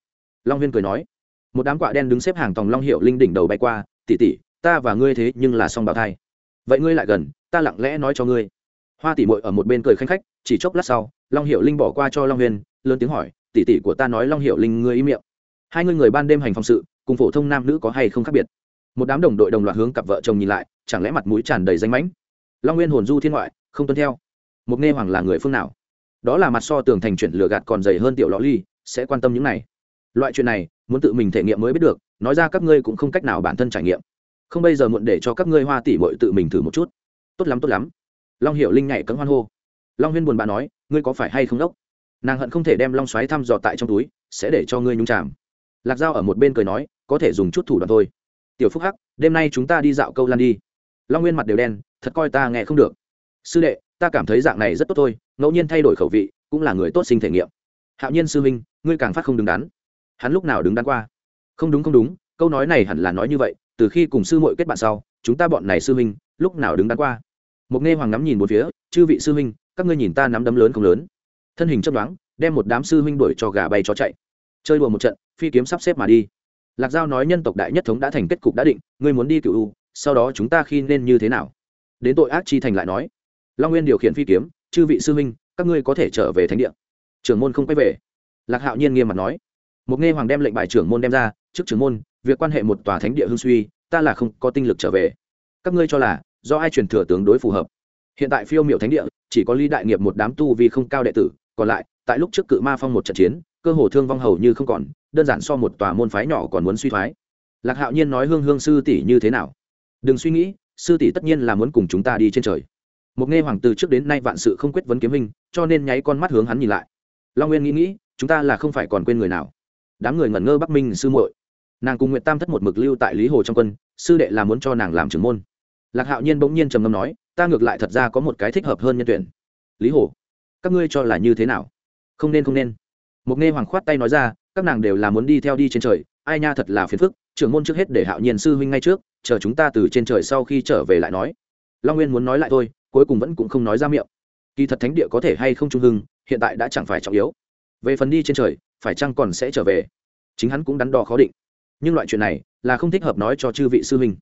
Speaker 1: Long huyên cười nói, một đám quạ đen đứng xếp hàng tòng long hiệu linh đỉnh đầu bay qua tỉ tỉ ta và ngươi thế nhưng là song bào thai vậy ngươi lại gần, ta lặng lẽ nói cho ngươi. Hoa tỉ mội ở một bên cười khanh khách, chỉ chốc lát sau, long hiệu linh bỏ qua cho long huyền, lớn tiếng hỏi tỉ tỉ của ta nói long hiệu linh ngươi ý miệng. Hai ngươi người ban đêm hành phòng sự, cùng phổ thông nam nữ có hay không khác biệt? Một đám đồng đội đồng loạt hướng cặp vợ chồng nhìn lại, chẳng lẽ mặt mũi tràn đầy danh mãnh? Long nguyên hồn du thiên ngoại, không tuân theo. Một nghe hoàng là người phương nào? Đó là mặt so tường thành chuyển lửa gạt còn dày hơn tiểu lõ ly, sẽ quan tâm những này. Loại chuyện này, muốn tự mình thể nghiệm mới biết được, nói ra các ngươi cũng không cách nào bản thân trải nghiệm không bây giờ muộn để cho các ngươi hoa tỷ mội tự mình thử một chút. Tốt lắm tốt lắm. Long hiệu linh nhảy cấm hoan hô. Long huyên buồn bã nói, ngươi có phải hay không đốc? Nàng hận không thể đem long xoáy thăm dò tại trong túi, sẽ để cho ngươi nhung chạm. lạc dao ở một bên cười nói, có thể dùng chút thủ đoạn thôi. Tiểu phúc hắc, đêm nay chúng ta đi dạo câu lan đi. Long nguyên mặt đều đen, thật coi ta nghe không được. Sư đệ, ta cảm thấy dạng này rất tốt thôi, ngẫu nhiên thay đổi khẩu vị, cũng là người tốt sinh thể nghiệm. Hạo nhiên sư huynh, ngươi càng phát không đứng đắn. Hắn lúc nào đứng đắn qua? Không đúng không đúng câu nói này hẳn là nói như vậy, từ khi cùng sư muội kết bạn sau, chúng ta bọn này sư huynh, lúc nào đứng đắn qua. Một nghe hoàng ngắm nhìn một phía, chư vị sư huynh, các ngươi nhìn ta nắm đấm lớn không lớn? Thân hình chấp đoán đem một đám sư huynh đuổi cho gà bay cho chạy. Chơi đùa một trận, phi kiếm sắp xếp mà đi. Lạc giao nói nhân tộc đại nhất thống đã thành kết cục đã định, ngươi muốn đi cựu u, sau đó chúng ta khi nên như thế nào? Đến tội ác chi thành lại nói. Long nguyên điều khiển phi kiếm, chư vị sư huynh, các ngươi có thể trở về thánh địa. Trưởng môn không quay về. Lạc hạo nhiên nghiêm mặt nói. Một nghe hoàng đem lệnh bài trưởng môn đem ra, trước trưởng môn việc quan hệ một tòa thánh địa hương suy, ta là không có tinh lực trở về. Các ngươi cho là, do ai truyền thừa tướng đối phù hợp? Hiện tại phiêu miểu thánh địa, chỉ có lý đại nghiệp một đám tu vì không cao đệ tử, còn lại, tại lúc trước cự ma phong một trận chiến, cơ hồ thương vong hầu như không còn, đơn giản so một tòa môn phái nhỏ còn muốn suy thoái. Lạc hạo nhiên nói hương hương sư tỷ như thế nào? Đừng suy nghĩ, sư tỷ tất nhiên là muốn cùng chúng ta đi trên trời. Một nghe hoàng từ trước đến nay vạn sự không quyết vấn kiếm hình, cho nên nháy con mắt hướng hắn nhìn lại. Long nguyên nghĩ nghĩ, chúng ta là không phải còn quên người nào. Đám người ngẩn ngơ bắc minh sư muội nàng cùng nguyện tam thất một mực lưu tại lý hồ trong quân, sư đệ là muốn cho nàng làm trưởng môn. Lạc hạo nhiên bỗng nhiên trầm ngâm nói, ta ngược lại thật ra có một cái thích hợp hơn nhân tuyển. Lý hồ, các ngươi cho là như thế nào? Không nên không nên. Một nghe hoàng khoát tay nói ra, các nàng đều là muốn đi theo đi trên trời, ai nha thật là phiền phức, trưởng môn trước hết để hạo nhiên sư huynh ngay trước, chờ chúng ta từ trên trời sau khi trở về lại nói. Long nguyên muốn nói lại thôi, cuối cùng vẫn cũng không nói ra miệng. Kỳ thật thánh địa có thể hay không trung hưng, hiện tại đã chẳng phải trọng yếu. Về phần đi trên trời, phải chăng còn sẽ trở về? Chính hắn cũng đắn đo khó định nhưng loại chuyện này là không thích hợp nói cho chư vị sư huynh.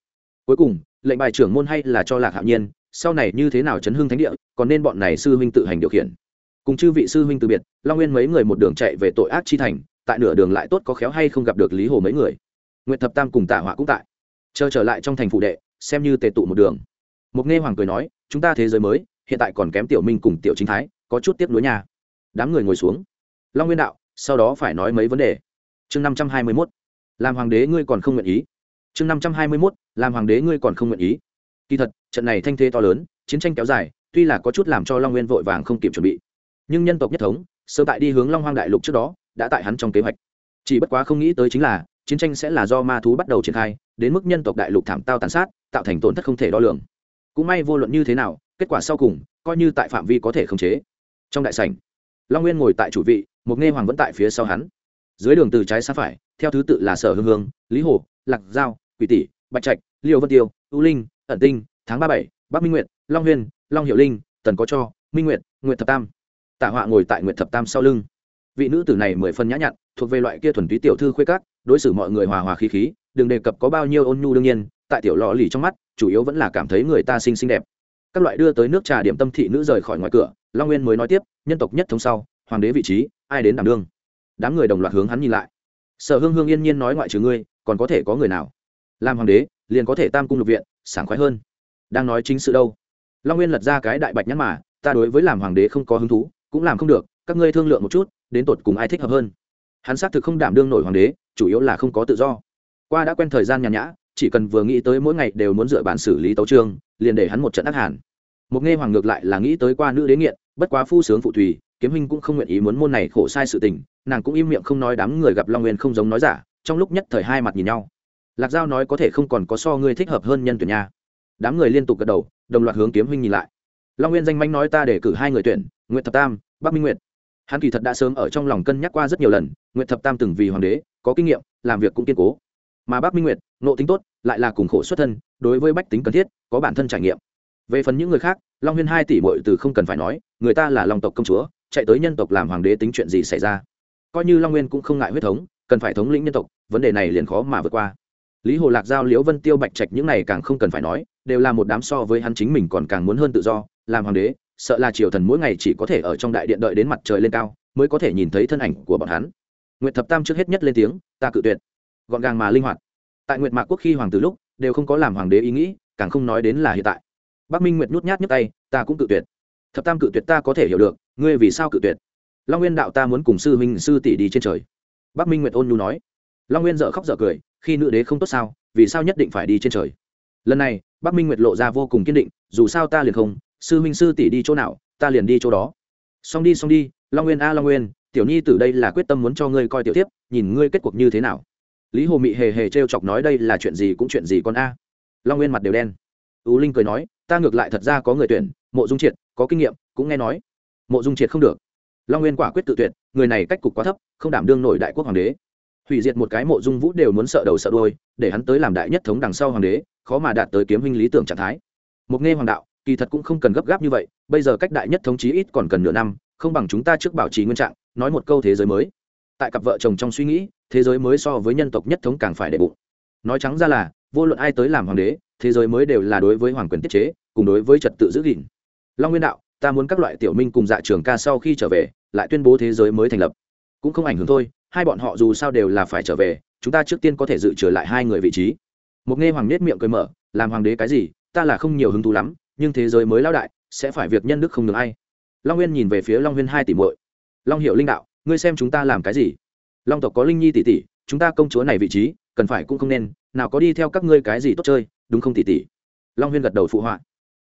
Speaker 1: Cuối cùng, lệnh bài trưởng môn hay là cho lạc hạo nhiên, sau này như thế nào chấn hưng thánh địa, còn nên bọn này sư huynh tự hành điều khiển. Cùng chư vị sư huynh từ biệt, long nguyên mấy người một đường chạy về tội ác chi thành, tại nửa đường lại tốt có khéo hay không gặp được lý hồ mấy người. Nguyện thập tam cùng tạ họa cũng tại. Chờ trở lại trong thành phụ đệ, xem như tề tụ một đường. Mục nghe hoàng cười nói, chúng ta thế giới mới, hiện tại còn kém tiểu minh cùng tiểu chính thái, có chút tiếp nối nhà đám người ngồi xuống. Long nguyên đạo, sau đó phải nói mấy vấn đề. Chương năm trăm hai mươi mốt làm hoàng đế ngươi còn không nguyện ý. Chương năm trăm hai mươi mốt làm hoàng đế ngươi còn không nguyện ý. Kỳ thật, trận này thanh thế to lớn, chiến tranh kéo dài, tuy là có chút làm cho long nguyên vội vàng không kịp chuẩn bị. Nhưng nhân tộc nhất thống sơ tại đi hướng long hoang đại lục trước đó, đã tại hắn trong kế hoạch. Chỉ bất quá không nghĩ tới chính là, chiến tranh sẽ là do ma thú bắt đầu triển khai, đến mức nhân tộc đại lục thảm tao tàn sát, tạo thành tổn thất không thể đo lường. Cũng may vô luận như thế nào, kết quả sau cùng, coi như tại phạm vi có thể khống chế. Trong đại sảnh, long nguyên ngồi tại chủ vị, một nghe hoàng vẫn tại phía sau hắn. Dưới đường từ trái sang phải theo thứ tự là sở hương hương lý hồ lạc giao quỷ tỷ bạch trạch liêu vân tiêu ưu linh ẩn tinh tháng ba bảy bắc minh nguyệt long huyên long hiệu linh tần có cho minh nguyệt nguyệt thập tam. Tạ họa ngồi tại nguyệt thập tam sau lưng. Vị nữ tử này mười phân nhã nhặn thuộc về loại kia thuần túy tiểu thư khuê các, đối xử mọi người hòa hòa khí khí đừng đề cập có bao nhiêu ôn nhu đương nhiên tại tiểu lò lì trong mắt chủ yếu vẫn là cảm thấy người ta xinh xinh đẹp. Các loại đưa tới nước trà điểm tâm thị nữ rời khỏi ngoài cửa long nguyên mới nói tiếp nhân tộc nhất thống sau hoàng đế vị trí ai đến đảm đương? Đám người đồng loạt hướng hắn nhìn lại sở hương hương yên nhiên nói ngoại trừ ngươi còn có thể có người nào? Làm hoàng đế liền có thể tam cung lục viện sảng khoái hơn. Đang nói chính sự đâu? Long nguyên lật ra cái đại bạch nhắc mà ta đối với làm hoàng đế không có hứng thú cũng làm không được các ngươi thương lượng một chút đến tột cùng ai thích hợp hơn? Hắn xác thực không đảm đương nổi hoàng đế chủ yếu là không có tự do. Qua đã quen thời gian nhàn nhã chỉ cần vừa nghĩ tới mỗi ngày đều muốn dựa bản xử lý tấu trương liền để hắn một trận ác hàn. Một nghe hoàng ngược lại là nghĩ tới qua nữ đế nghiện bất quá phu sướng phụ thủy, kiếm huynh cũng không nguyện ý muốn môn này khổ sai sự tình nàng cũng im miệng không nói đám người gặp long nguyên không giống nói giả, trong lúc nhất thời hai mặt nhìn nhau. Lạc giao nói có thể không còn có so ngươi thích hợp hơn nhân tuyển nha. Đám người liên tục gật đầu, đồng loạt hướng kiếm huynh nhìn lại. Long nguyên danh manh nói ta để cử hai người tuyển nguyễn thập tam, bắc minh nguyệt. Hắn kỳ thật đã sớm ở trong lòng cân nhắc qua rất nhiều lần nguyễn thập tam từng vì hoàng đế, có kinh nghiệm, làm việc cũng kiên cố. Mà bắc minh nguyệt, nộ tính tốt, lại là cùng khổ xuất thân, đối với bách tính cần thiết, có bản thân trải nghiệm. Về phần những người khác, long huyên hai tỷ bội từ không cần phải nói, người ta là lòng tộc công chúa, chạy tới nhân tộc làm hoàng đế tính chuyện gì xảy ra? Coi như long nguyên cũng không ngại huyết thống cần phải thống lĩnh nhân tộc vấn đề này liền khó mà vượt qua lý hồ lạc giao liễu vân tiêu bạch trạch những này càng không cần phải nói đều là một đám so với hắn chính mình còn càng muốn hơn tự do làm hoàng đế sợ là triều thần mỗi ngày chỉ có thể ở trong đại điện đợi đến mặt trời lên cao mới có thể nhìn thấy thân ảnh của bọn hắn nguyệt thập tam trước hết nhất lên tiếng ta cự tuyệt gọn gàng mà linh hoạt tại nguyệt mạc quốc khi hoàng tử lúc đều không có làm hoàng đế ý nghĩ càng không nói đến là hiện tại bắc minh nguyệt nhút nhát nhấc tay ta cũng cự tuyệt thập tam cự tuyệt ta có thể hiểu được ngươi vì sao cự tuyệt long nguyên đạo ta muốn cùng sư minh sư tỷ đi trên trời. Bắc minh nguyệt ôn nhu nói. Long nguyên dợ khóc dợ cười, khi nữ đế không tốt sao, vì sao nhất định phải đi trên trời? Lần này, bắc minh nguyệt lộ ra vô cùng kiên định, dù sao ta liền không, sư minh sư tỷ đi chỗ nào, ta liền đi chỗ đó. Xong đi xong đi, long nguyên a, long nguyên, tiểu nhi từ đây là quyết tâm muốn cho ngươi coi tiểu tiếp nhìn ngươi kết cuộc như thế nào. Lý hồ mị hề hề t r e o chọc nói đây là chuyện gì cũng chuyện gì con a. Long nguyên mặt đều đen. Tú linh cười nói, ta ngược lại thật ra có người tuyển, mộ dung triệt, có kinh nghiệm, cũng nghe nói. Mộ dung triệt không được long nguyên quả quyết tự tuyệt, người này cách cục quá thấp, không đảm đương nổi đại quốc hoàng đế. Hủy diệt một cái mộ dung vũ đều muốn sợ đầu sợ đôi để hắn tới làm đại nhất thống đằng sau hoàng đế, khó mà đạt tới kiếm huynh lý tưởng trạng thái. Một nghe hoàng đạo, kỳ thật cũng không cần gấp gáp như vậy, bây giờ cách đại nhất thống chí ít còn cần nửa năm, không bằng chúng ta trước bảo trì nguyên trạng, nói một câu thế giới mới. Tại cặp vợ chồng trong suy nghĩ, thế giới mới so với nhân tộc nhất thống càng phải đệ bụng. Nói trắng ra là, vô luận ai tới làm hoàng đế, thế giới mới đều là đối với hoàng quyền tiết chế, cùng đối với trật tự giữ gìn. Long nguyên đạo, ta muốn các loại tiểu minh cùng dạ trường ca sau khi trở về lại tuyên bố thế giới mới thành lập. Cũng không ảnh hưởng thôi, hai bọn họ dù sao đều là phải trở về, chúng ta trước tiên có thể dự trở lại hai người vị trí. Một nghe hoàng nết miệng cười mở, làm hoàng đế cái gì? Ta là không nhiều hứng thú lắm, nhưng thế giới mới lao đại, sẽ phải việc nhân đức không được ai. Long nguyên nhìn về phía long nguyên hai tỷ muội. Long hiệu linh đạo, ngươi xem chúng ta làm cái gì? Long tộc có linh nhi tỷ tỷ, chúng ta công chúa này vị trí, cần phải cũng không nên, nào có đi theo các ngươi cái gì tốt chơi, đúng không tỷ tỷ? Long huyên gật đầu phụ họa.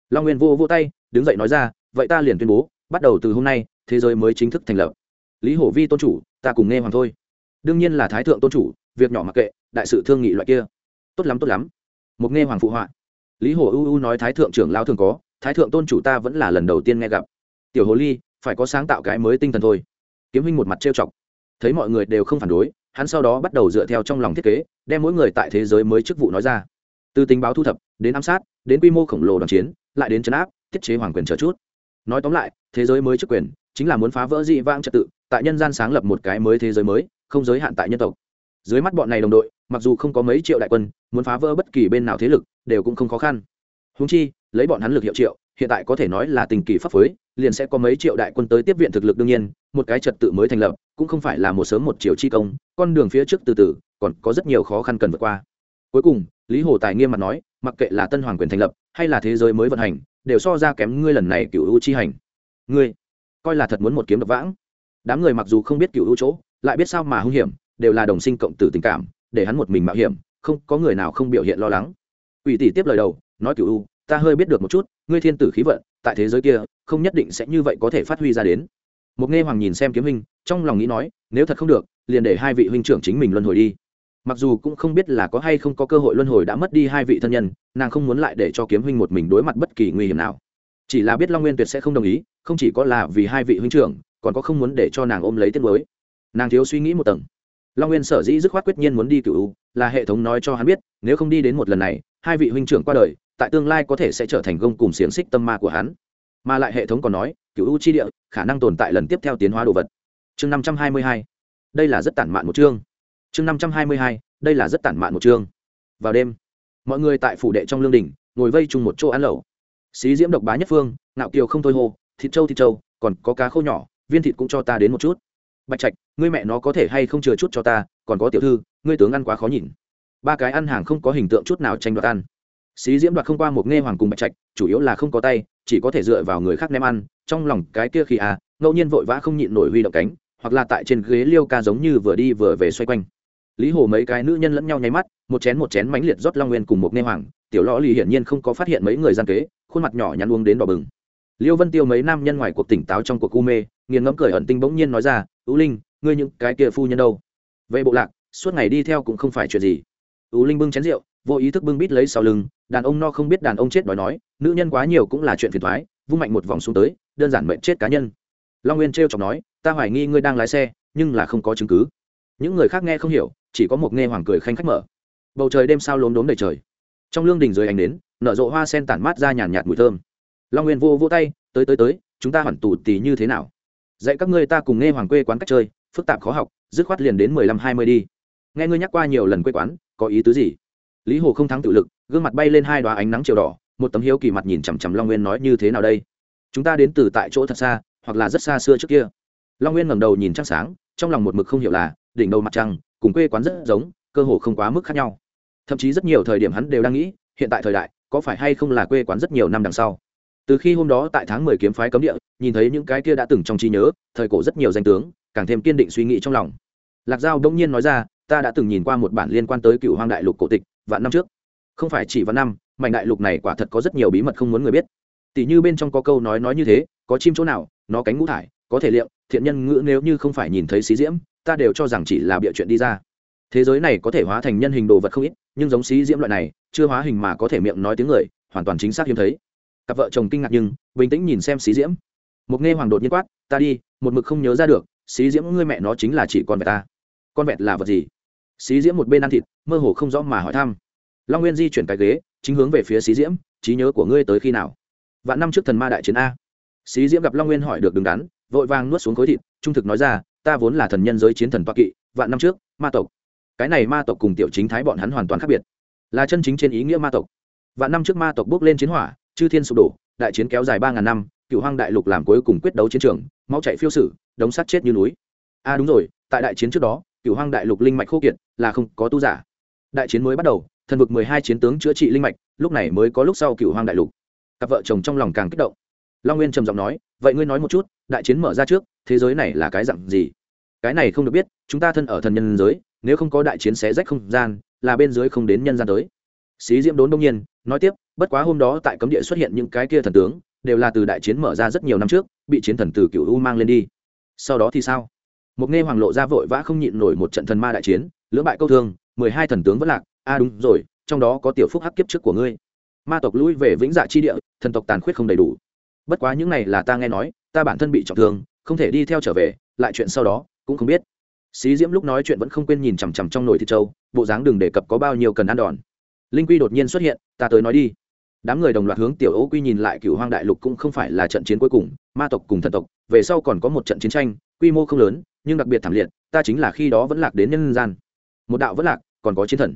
Speaker 1: Long nguyên vô vô tay, đứng dậy nói ra, vậy ta liền tuyên bố, bắt đầu từ hôm nay thế giới mới chính thức thành lập. Lý hổ vi tôn chủ, ta cùng nghe hoàng thôi. Đương nhiên là thái thượng tôn chủ, việc nhỏ mặc kệ, đại sự thương nghị loại kia. Tốt lắm tốt lắm. Một nghe hoàng phụ họa. Lý hổ ưu ưu nói thái thượng trưởng lao thường có, thái thượng tôn chủ ta vẫn là lần đầu tiên nghe gặp. Tiểu hồ ly, phải có sáng tạo cái mới tinh thần thôi. Kiếm huynh một mặt trêu chọc. Thấy mọi người đều không phản đối, hắn sau đó bắt đầu dựa theo trong lòng thiết kế, đem mỗi người tại thế giới mới chức vụ nói ra. Từ tình báo thu thập, đến ám sát, đến quy mô khổng lồ đoàn chiến, lại đến chấn áp thiết chế hoàng quyền chờ chút. Nói tóm lại, thế giới mới chức quyền chính là muốn phá vỡ dị vãng trật tự, tại nhân gian sáng lập một cái mới thế giới mới, không giới hạn tại nhân tộc. Dưới mắt bọn này đồng đội, mặc dù không có mấy triệu đại quân, muốn phá vỡ bất kỳ bên nào thế lực, đều cũng không khó khăn. Húng chi, lấy bọn hắn lực hiệu triệu, hiện tại có thể nói là tình kỳ pháp phối, liền sẽ có mấy triệu đại quân tới tiếp viện thực lực đương nhiên, một cái trật tự mới thành lập, cũng không phải là một sớm một chiều chi công, con đường phía trước từ từ, còn có rất nhiều khó khăn cần vượt qua. Cuối cùng, lý hồ tài nghiêm mặt nói, mặc kệ là tân hoàng quyền thành lập, hay là thế giới mới vận hành, đều so ra kém ngươi lần này cựu u chi hành. Ngươi coi là thật muốn một kiếm độc vãng. Đám người mặc dù không biết cựu u chỗ, lại biết sao mà hung hiểm, đều là đồng sinh cộng tử tình cảm, để hắn một mình mạo hiểm, không có người nào không biểu hiện lo lắng. Ủy tỷ tiếp lời đầu, nói cựu u ta hơi biết được một chút, ngươi thiên tử khí vận, tại thế giới kia, không nhất định sẽ như vậy có thể phát huy ra đến. Một nghe hoàng nhìn xem kiếm huynh, trong lòng nghĩ nói, nếu thật không được, liền để hai vị huynh trưởng chính mình luân hồi đi. Mặc dù cũng không biết là có hay không có cơ hội luân hồi đã mất đi hai vị thân nhân, nàng không muốn lại để cho kiếm huynh một mình đối mặt bất kỳ nguy hiểm nào. Chỉ là biết long nguyên tuyệt sẽ không đồng ý không chỉ có là vì hai vị huynh trưởng, còn có không muốn để cho nàng ôm lấy tiết mới. Nàng thiếu suy nghĩ một tầng. Long nguyên sở dĩ dứt khoát quyết nhiên muốn đi cựu là hệ thống nói cho hắn biết, nếu không đi đến một lần này, hai vị huynh trưởng qua đời, tại tương lai có thể sẽ trở thành gông cùng xiềng xích tâm ma của hắn. Mà lại hệ thống còn nói cựu u chi địa, khả năng tồn tại lần tiếp theo tiến hóa đồ vật. Chương năm trăm hai mươi hai. Đây là rất tản mạn một chương. Chương năm trăm hai mươi hai. Đây là rất tản mạn một chương. Vào đêm, mọi người tại phủ đệ trong lương đình ngồi vây chung một chỗ ăn lẩu. Xí diễm độc bá nhất phương nạo kiều không thôi hô thịt trâu thịt trâu, còn có cá khô nhỏ, viên thịt cũng cho ta đến một chút. Bạch trạch, ngươi mẹ nó có thể hay không chừa chút cho ta, còn có tiểu thư, ngươi tướng ăn quá khó nhìn. Ba cái ăn hàng không có hình tượng chút nào tranh đoạt ăn. Xí diễm đoạt không qua một nghe hoàng cùng bạch trạch, chủ yếu là không có tay, chỉ có thể dựa vào người khác ném ăn, trong lòng cái kia khi à ngẫu nhiên vội vã không nhịn nổi huy động cánh, hoặc là tại trên ghế liêu ca giống như vừa đi vừa về xoay quanh. Lý hồ mấy cái nữ nhân lẫn nhau nháy mắt, một chén một chén mánh liệt rót long nguyên cùng một nghe hoàng, tiểu lõ lì hiển nhiên không có phát hiện mấy người gian kế, khuôn mặt nhỏ nhắn uống đến đỏ bừng liêu vân tiêu mấy nam nhân ngoài cuộc tỉnh táo trong cuộc u mê, nghiền ngẫm cười ẩn tinh bỗng nhiên nói ra ú linh, ngươi những cái kia phu nhân đâu? Về bộ lạc, suốt ngày đi theo cũng không phải chuyện gì. Ú linh bưng chén rượu, vô ý thức bưng bít lấy sau lưng, đàn ông no không biết đàn ông chết nói nói, nữ nhân quá nhiều cũng là chuyện phiền thoái vung mạnh một vòng xuống tới, đơn giản mệnh chết cá nhân. Long nguyên t r chọc nói, ta hoài nghi ngươi đang lái xe, nhưng là không có chứng cứ. Những người khác nghe không hiểu, chỉ có một nghe hoàng cười khanh khách mở. Bầu trời đêm sao lốm đốm đầy trời. Trong lương đình dưới ánh nến, nở rộ hoa sen tản mát ra nhàn nhạt mùi thơm long nguyên vô vô tay, tới tới tới, chúng ta hoàn tù tì như thế nào? Dạy các ngươi ta cùng nghe hoàng quê quán cách chơi, phức tạp khó học, dứt khoát liền đến mười lăm, hai mươi đi. Nghe ngươi nhắc qua nhiều lần quê quán, có ý tứ gì? Lý hồ không thắng tự lực, gương mặt bay lên hai đoá ánh nắng chiều đỏ, một tấm hiếu kỳ mặt nhìn chằm chằm long nguyên nói như thế nào đây? Chúng ta đến từ tại chỗ thật xa, hoặc là rất xa xưa trước kia. Long nguyên ngẩng đầu nhìn trăng sáng, trong lòng một mực không hiểu là, đỉnh đầu mặt trăng cùng quê quán rất giống, cơ hồ không quá mức khác nhau. Thậm chí rất nhiều thời điểm hắn đều đang nghĩ, hiện tại thời đại, có phải hay không là quê quán rất nhiều năm đằng sau? Từ khi hôm đó tại tháng mười kiếm phái cấm địa, nhìn thấy những cái kia đã từng trong trí nhớ, thời cổ rất nhiều danh tướng, càng thêm kiên định suy nghĩ trong lòng. Lạc giao đông nhiên nói ra, ta đã từng nhìn qua một bản liên quan tới cựu hoang đại lục cổ tịch, vạn năm trước. Không phải chỉ vạn năm, mảnh đại lục này quả thật có rất nhiều bí mật không muốn người biết. Tỷ như bên trong có câu nói nói như thế, có chim chỗ nào, nó cánh ngũ thải, có thể liệu thiện nhân ngữ nếu như không phải nhìn thấy xí diễm, ta đều cho rằng chỉ là bịa chuyện đi ra. Thế giới này có thể hóa thành nhân hình đồ vật không ít, nhưng giống xí diễm loại này, chưa hóa hình mà có thể miệng nói tiếng người, hoàn toàn chính xác hiếm thấy cặp vợ chồng kinh ngạc nhưng, bình tĩnh nhìn xem xí diễm. Một nghe hoàng đột nhiên quát, ta đi, một mực không nhớ ra được, xí diễm ngươi mẹ nó chính là chỉ con vẹt ta. Con vẹt là vật gì? Xí diễm một bên ăn thịt, mơ hồ không rõ mà hỏi thăm. Long nguyên di chuyển cái ghế, chính hướng về phía xí diễm, trí nhớ của ngươi tới khi nào? Vạn năm trước thần ma đại chiến a. Xí diễm gặp long nguyên hỏi được đứng đắn, vội vàng nuốt xuống khối thịt, trung thực nói ra, ta vốn là thần nhân giới chiến thần toa kỵ, vạn năm trước, ma tộc. Cái này ma tộc cùng tiểu chính thái bọn hắn hoàn toàn khác biệt, là chân chính trên ý nghĩa ma tộc. Vạn năm trước ma tộc bước lên chiến hỏa chư thiên sụp đổ, đại chiến kéo dài ba ngàn năm, cựu hoang đại lục làm cuối cùng quyết đấu chiến trường, máu chạy phiêu sử, đống sắt chết như núi. A à đúng rồi, tại đại chiến trước đó, cựu hoang đại lục linh mạch khô kiệt, là không có tu giả. Đại chiến mới bắt đầu, thần vực mười hai chiến tướng chữa trị linh mạch, lúc này mới có lúc sau cựu hoang đại lục. Cặp vợ chồng trong lòng càng kích động. Long nguyên trầm giọng nói, vậy ngươi nói một chút, đại chiến mở ra trước, thế giới này là cái dặn gì? Cái này không được biết, chúng ta thân ở thần nhân giới, nếu không có đại chiến xé rách không gian, là bên dưới không đến nhân gian tới. Xí diễm đốn đông nhiên, nói tiếp bất quá hôm đó tại cấm địa xuất hiện những cái kia thần tướng, đều là từ đại chiến mở ra rất nhiều năm trước, bị chiến thần từ cựu u mang lên đi. Sau đó thì sao? Một nghe hoàng lộ ra vội vã không nhịn nổi một trận thần ma đại chiến, lưỡng bại câu thương, mười hai thần tướng vẫn lạc. A à đúng rồi, trong đó có tiểu phúc hắc kiếp trước của ngươi. Ma tộc lui về vĩnh dạ chi địa, thần tộc tàn khuyết không đầy đủ. Bất quá những này là ta nghe nói, ta bản thân bị trọng thương, không thể đi theo trở về, lại chuyện sau đó, cũng không biết. Xí diễm lúc nói chuyện vẫn không quên nhìn chằm chằm trong nồi thịt trâu, bộ dáng đừng đề cập có bao nhiêu cần ăn đòn. Linh quy đột nhiên xuất hiện, ta tới nói đi đám người đồng loạt hướng tiểu ô quy nhìn lại cựu hoang đại lục cũng không phải là trận chiến cuối cùng, ma tộc cùng thần tộc, về sau còn có một trận chiến tranh, quy mô không lớn, nhưng đặc biệt thảm liệt, ta chính là khi đó vẫn lạc đến nhân gian. Một đạo vẫn lạc, còn có chiến thần.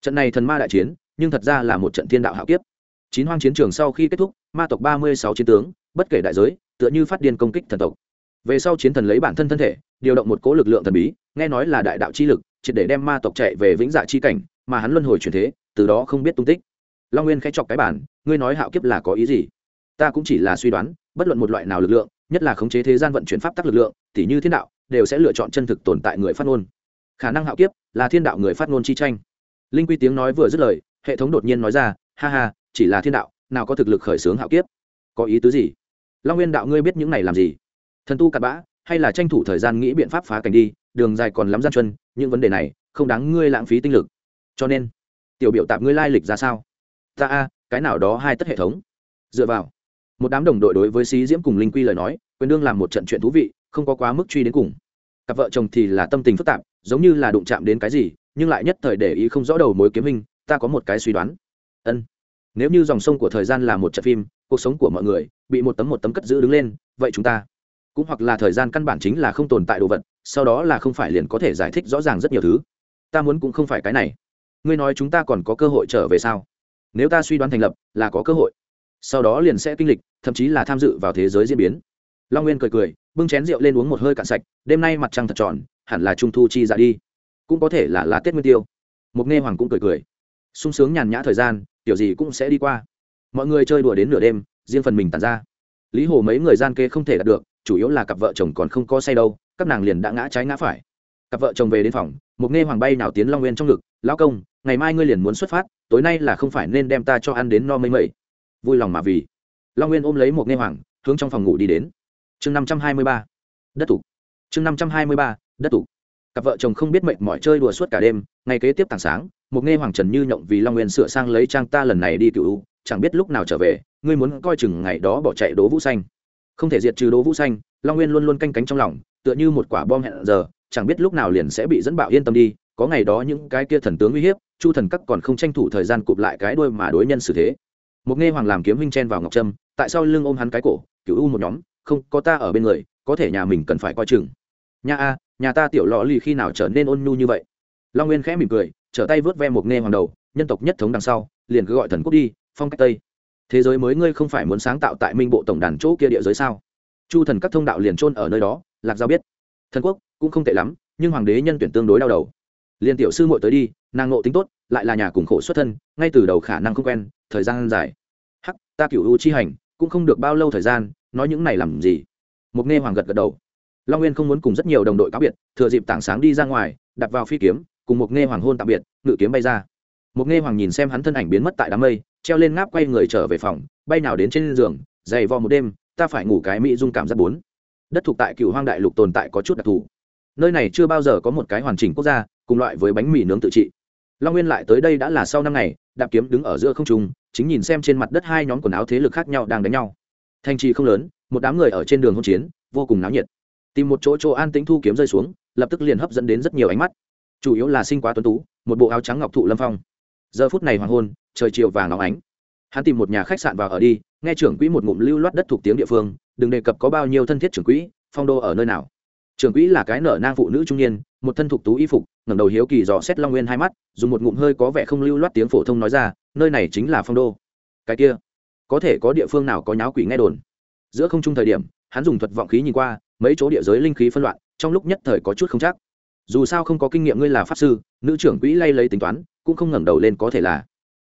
Speaker 1: Trận này thần ma đại chiến, nhưng thật ra là một trận thiên đạo hạo kiếp. Chín hoang chiến trường sau khi kết thúc, ma tộc ba mươi sáu chiến tướng, bất kể đại giới, tựa như phát điên công kích thần tộc. Về sau chiến thần lấy bản thân thân thể, điều động một cố lực lượng thần bí, nghe nói là đại đạo chi lực, triệt để đem ma tộc chạy về vĩnh dạ chi cảnh, mà hắn luân hồi chuyển thế, từ đó không biết tung tích long nguyên khẽ chọc cái bản ngươi nói hạo kiếp là có ý gì? Ta cũng chỉ là suy đoán, bất luận một loại nào lực lượng, nhất là khống chế thế gian vận chuyển pháp tắc lực lượng, tỉ như thiên đạo, đều sẽ lựa chọn chân thực tồn tại người phát ngôn. Khả năng hạo kiếp là thiên đạo người phát ngôn chi tranh. Linh quy tiếng nói vừa dứt lời, hệ thống đột nhiên nói ra, ha ha, chỉ là thiên đạo, nào có thực lực khởi xướng hạo kiếp? Có ý tứ gì? Long nguyên đạo ngươi biết những này làm gì? Thần tu cặn bã, hay là tranh thủ thời gian nghĩ biện pháp phá cảnh đi, đường dài còn lắm gian chân những vấn đề này, không đáng ngươi lãng phí tinh lực. Cho nên, tiểu biểu tạp ngươi lai lịch ra sao? Ta a, cái nào đó hai tất hệ thống. Dựa vào, một đám đồng đội đối với sĩ diễm cùng linh quy lời nói, quyền đương làm một trận chuyện thú vị, không có quá mức truy đến cùng. Cặp vợ chồng thì là tâm tình phức tạp, giống như là đụng chạm đến cái gì, nhưng lại nhất thời để ý không rõ đầu mối kiếm hình, ta có một cái suy đoán. Ân, nếu như dòng sông của thời gian là một trận phim, cuộc sống của mọi người bị một tấm một tấm cất giữ đứng lên, vậy chúng ta cũng hoặc là thời gian căn bản chính là không tồn tại đồ vật, sau đó là không phải liền có thể giải thích rõ ràng rất nhiều thứ. Ta muốn cũng không phải cái này. Ngươi nói chúng ta còn có cơ hội trở về sao? Nếu ta suy đoán thành lập, là có cơ hội. Sau đó liền sẽ kinh lịch, thậm chí là tham dự vào thế giới diễn biến. Long nguyên cười cười, bưng chén rượu lên uống một hơi cạn sạch, đêm nay mặt trăng thật tròn, hẳn là trung thu chi ra đi. Cũng có thể là lá tết nguyên tiêu. Mục nghe hoàng cũng cười cười. Sung sướng nhàn nhã thời gian kiểu gì cũng sẽ đi qua. Mọi người chơi đùa đến nửa đêm, riêng phần mình tàn ra. Lý hồ mấy người gian kê không thể đạt được, chủ yếu là cặp vợ chồng còn không có say đâu, các nàng liền đã ngã trái ngã phải. Cặp vợ chồng về đến phòng, Mục nghe hoàng bay nào tiến long nguyên trong ngực, lão công, ngày mai ngươi liền muốn xuất phát tối nay là không phải nên đem ta cho ăn đến no mây mây. Vui lòng mà vì. Long nguyên ôm lấy một nghe hoàng, hướng trong phòng ngủ đi đến. Chương năm trăm hai mươi ba. Đất tục chương năm trăm hai mươi ba. Đất tục cặp vợ chồng không biết mệnh mỏi chơi đùa suốt cả đêm, ngày kế tiếp tảng sáng, một nghe hoàng trần như nhộng vì long nguyên sửa sang lấy trang ta lần này đi cựu chẳng biết lúc nào trở về, ngươi muốn coi chừng ngày đó bỏ chạy đố vũ xanh. Không thể diệt trừ đố vũ xanh, long nguyên luôn luôn canh cánh trong lòng, tựa như một quả bom hẹn giờ, chẳng biết lúc nào liền sẽ bị dẫn bạo yên tâm đi có ngày đó những cái kia thần tướng uy hiếp, chu thần các còn không tranh thủ thời gian cụp lại cái đuôi mà đối nhân xử thế. Một nghe hoàng làm kiếm huynh chen vào ngọc trâm, tại sao lưng ôm hắn cái cổ cựu u một nhóm, không, có ta ở bên người, có thể nhà mình cần phải coi chừng. Nhà a, nhà ta tiểu lò lì khi nào trở nên ôn nhu như vậy? Long nguyên khẽ mỉm cười, trở tay vớt ve một nghe hoàng đầu, nhân tộc nhất thống đằng sau, liền cứ gọi thần quốc đi, phong cách tây. Thế giới mới ngươi không phải muốn sáng tạo tại minh bộ tổng đàn chỗ kia địa giới sao? Chu thần các thông đạo liền trôn ở nơi đó, lạc giao biết. Thần quốc cũng không tệ lắm, nhưng hoàng đế nhân tuyển tương đối đau đầu liền tiểu sư muội tới đi, nàng ngộ tính tốt, lại là nhà cùng khổ xuất thân, ngay từ đầu khả năng không quen, thời gian dài. Hắc, ta cựu u chi hành, cũng không được bao lâu thời gian, nói những này làm gì? Mục nghe hoàng gật gật đầu. Long nguyên không muốn cùng rất nhiều đồng đội cáo biệt, thừa dịp tảng sáng đi ra ngoài đặt vào phi kiếm, cùng mục nghe hoàng hôn tạm biệt, ngự kiếm bay ra. Mục nghe hoàng nhìn xem hắn thân ảnh biến mất tại đám mây, treo lên ngáp quay người trở về phòng, bay nào đến trên giường, dày vò một đêm, ta phải ngủ cái mỹ dung cảm giác bốn. Đất thuộc tại cựu hoang đại lục tồn tại có chút đặc thù nơi này chưa bao giờ có một cái hoàn chỉnh quốc gia, cùng loại với bánh mì nướng tự trị. Long nguyên lại tới đây đã là sau năm ngày, đạp kiếm đứng ở giữa không trung, chính nhìn xem trên mặt đất hai nhóm quần áo thế lực khác nhau đang đánh nhau. Thanh trì không lớn, một đám người ở trên đường hỗn chiến, vô cùng náo nhiệt. Tìm một chỗ chỗ an tĩnh thu kiếm rơi xuống, lập tức liền hấp dẫn đến rất nhiều ánh mắt. Chủ yếu là sinh quá tuấn tú, một bộ áo trắng ngọc thụ lâm phong. Giờ phút này hoàng hôn, trời chiều vàng óng ánh. Hắn tìm một nhà khách sạn vào ở đi, nghe trưởng quỹ một ngụm lưu loát đất thuộc tiếng địa phương, đừng đề cập có bao nhiêu thân thiết trưởng quỹ, phong đô ở nơi nào trưởng quỹ là cái nở nang phụ nữ trung niên, một thân thục tú y phục, ngẩng đầu hiếu kỳ dò xét long nguyên hai mắt, dùng một ngụm hơi có vẻ không lưu loát tiếng phổ thông nói ra, nơi này chính là phong đô. Cái kia, có thể có địa phương nào có nháo quỷ nghe đồn? Giữa không trung thời điểm, hắn dùng thuật vọng khí nhìn qua, mấy chỗ địa giới linh khí phân loạn, trong lúc nhất thời có chút không chắc. Dù sao không có kinh nghiệm ngươi là pháp sư, nữ trưởng quỹ lay lấy tính toán, cũng không ngẩng đầu lên có thể là.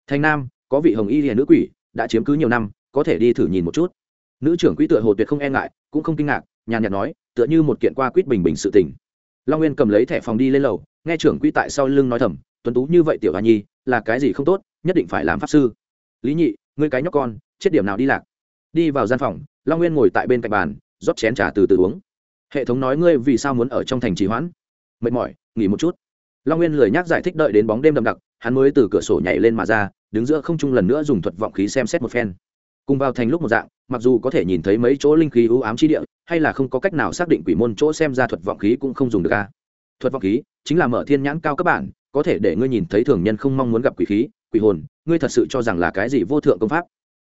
Speaker 1: Thành nam, có vị hồng y hiền nữ quỷ, đã chiếm cứ nhiều năm, có thể đi thử nhìn một chút. Nữ trưởng quỹ tựa hồ tuyệt không e ngại, cũng không kinh ngạc, nhàn nhạt nói tựa như một kiện qua quýt bình bình sự tình. Long nguyên cầm lấy thẻ phòng đi lên lầu, nghe trưởng quỹ tại sau lưng nói thầm, tuấn tú như vậy tiểu hoa nhi, là cái gì không tốt, nhất định phải làm pháp sư. Lý nhị, ngươi cái nhóc con, chết điểm nào đi lạc? Đi vào gian phòng, long nguyên ngồi tại bên cạnh bàn, rót chén trà từ từ uống. Hệ thống nói ngươi vì sao muốn ở trong thành trì hoãn? Mệt mỏi, nghỉ một chút. Long nguyên lười nhắc giải thích đợi đến bóng đêm đậm đặc, hắn mới từ cửa sổ nhảy lên mà ra, đứng giữa không trung lần nữa dùng thuật vọng khí xem xét một phen cùng vào thành lúc một dạng, mặc dù có thể nhìn thấy mấy chỗ linh khí ưu ám chi địa, hay là không có cách nào xác định quỷ môn chỗ xem ra thuật vọng khí cũng không dùng được a. Thuật vọng khí chính là mở thiên nhãn cao các bạn có thể để ngươi nhìn thấy thường nhân không mong muốn gặp quỷ khí, quỷ hồn, ngươi thật sự cho rằng là cái gì vô thượng công pháp.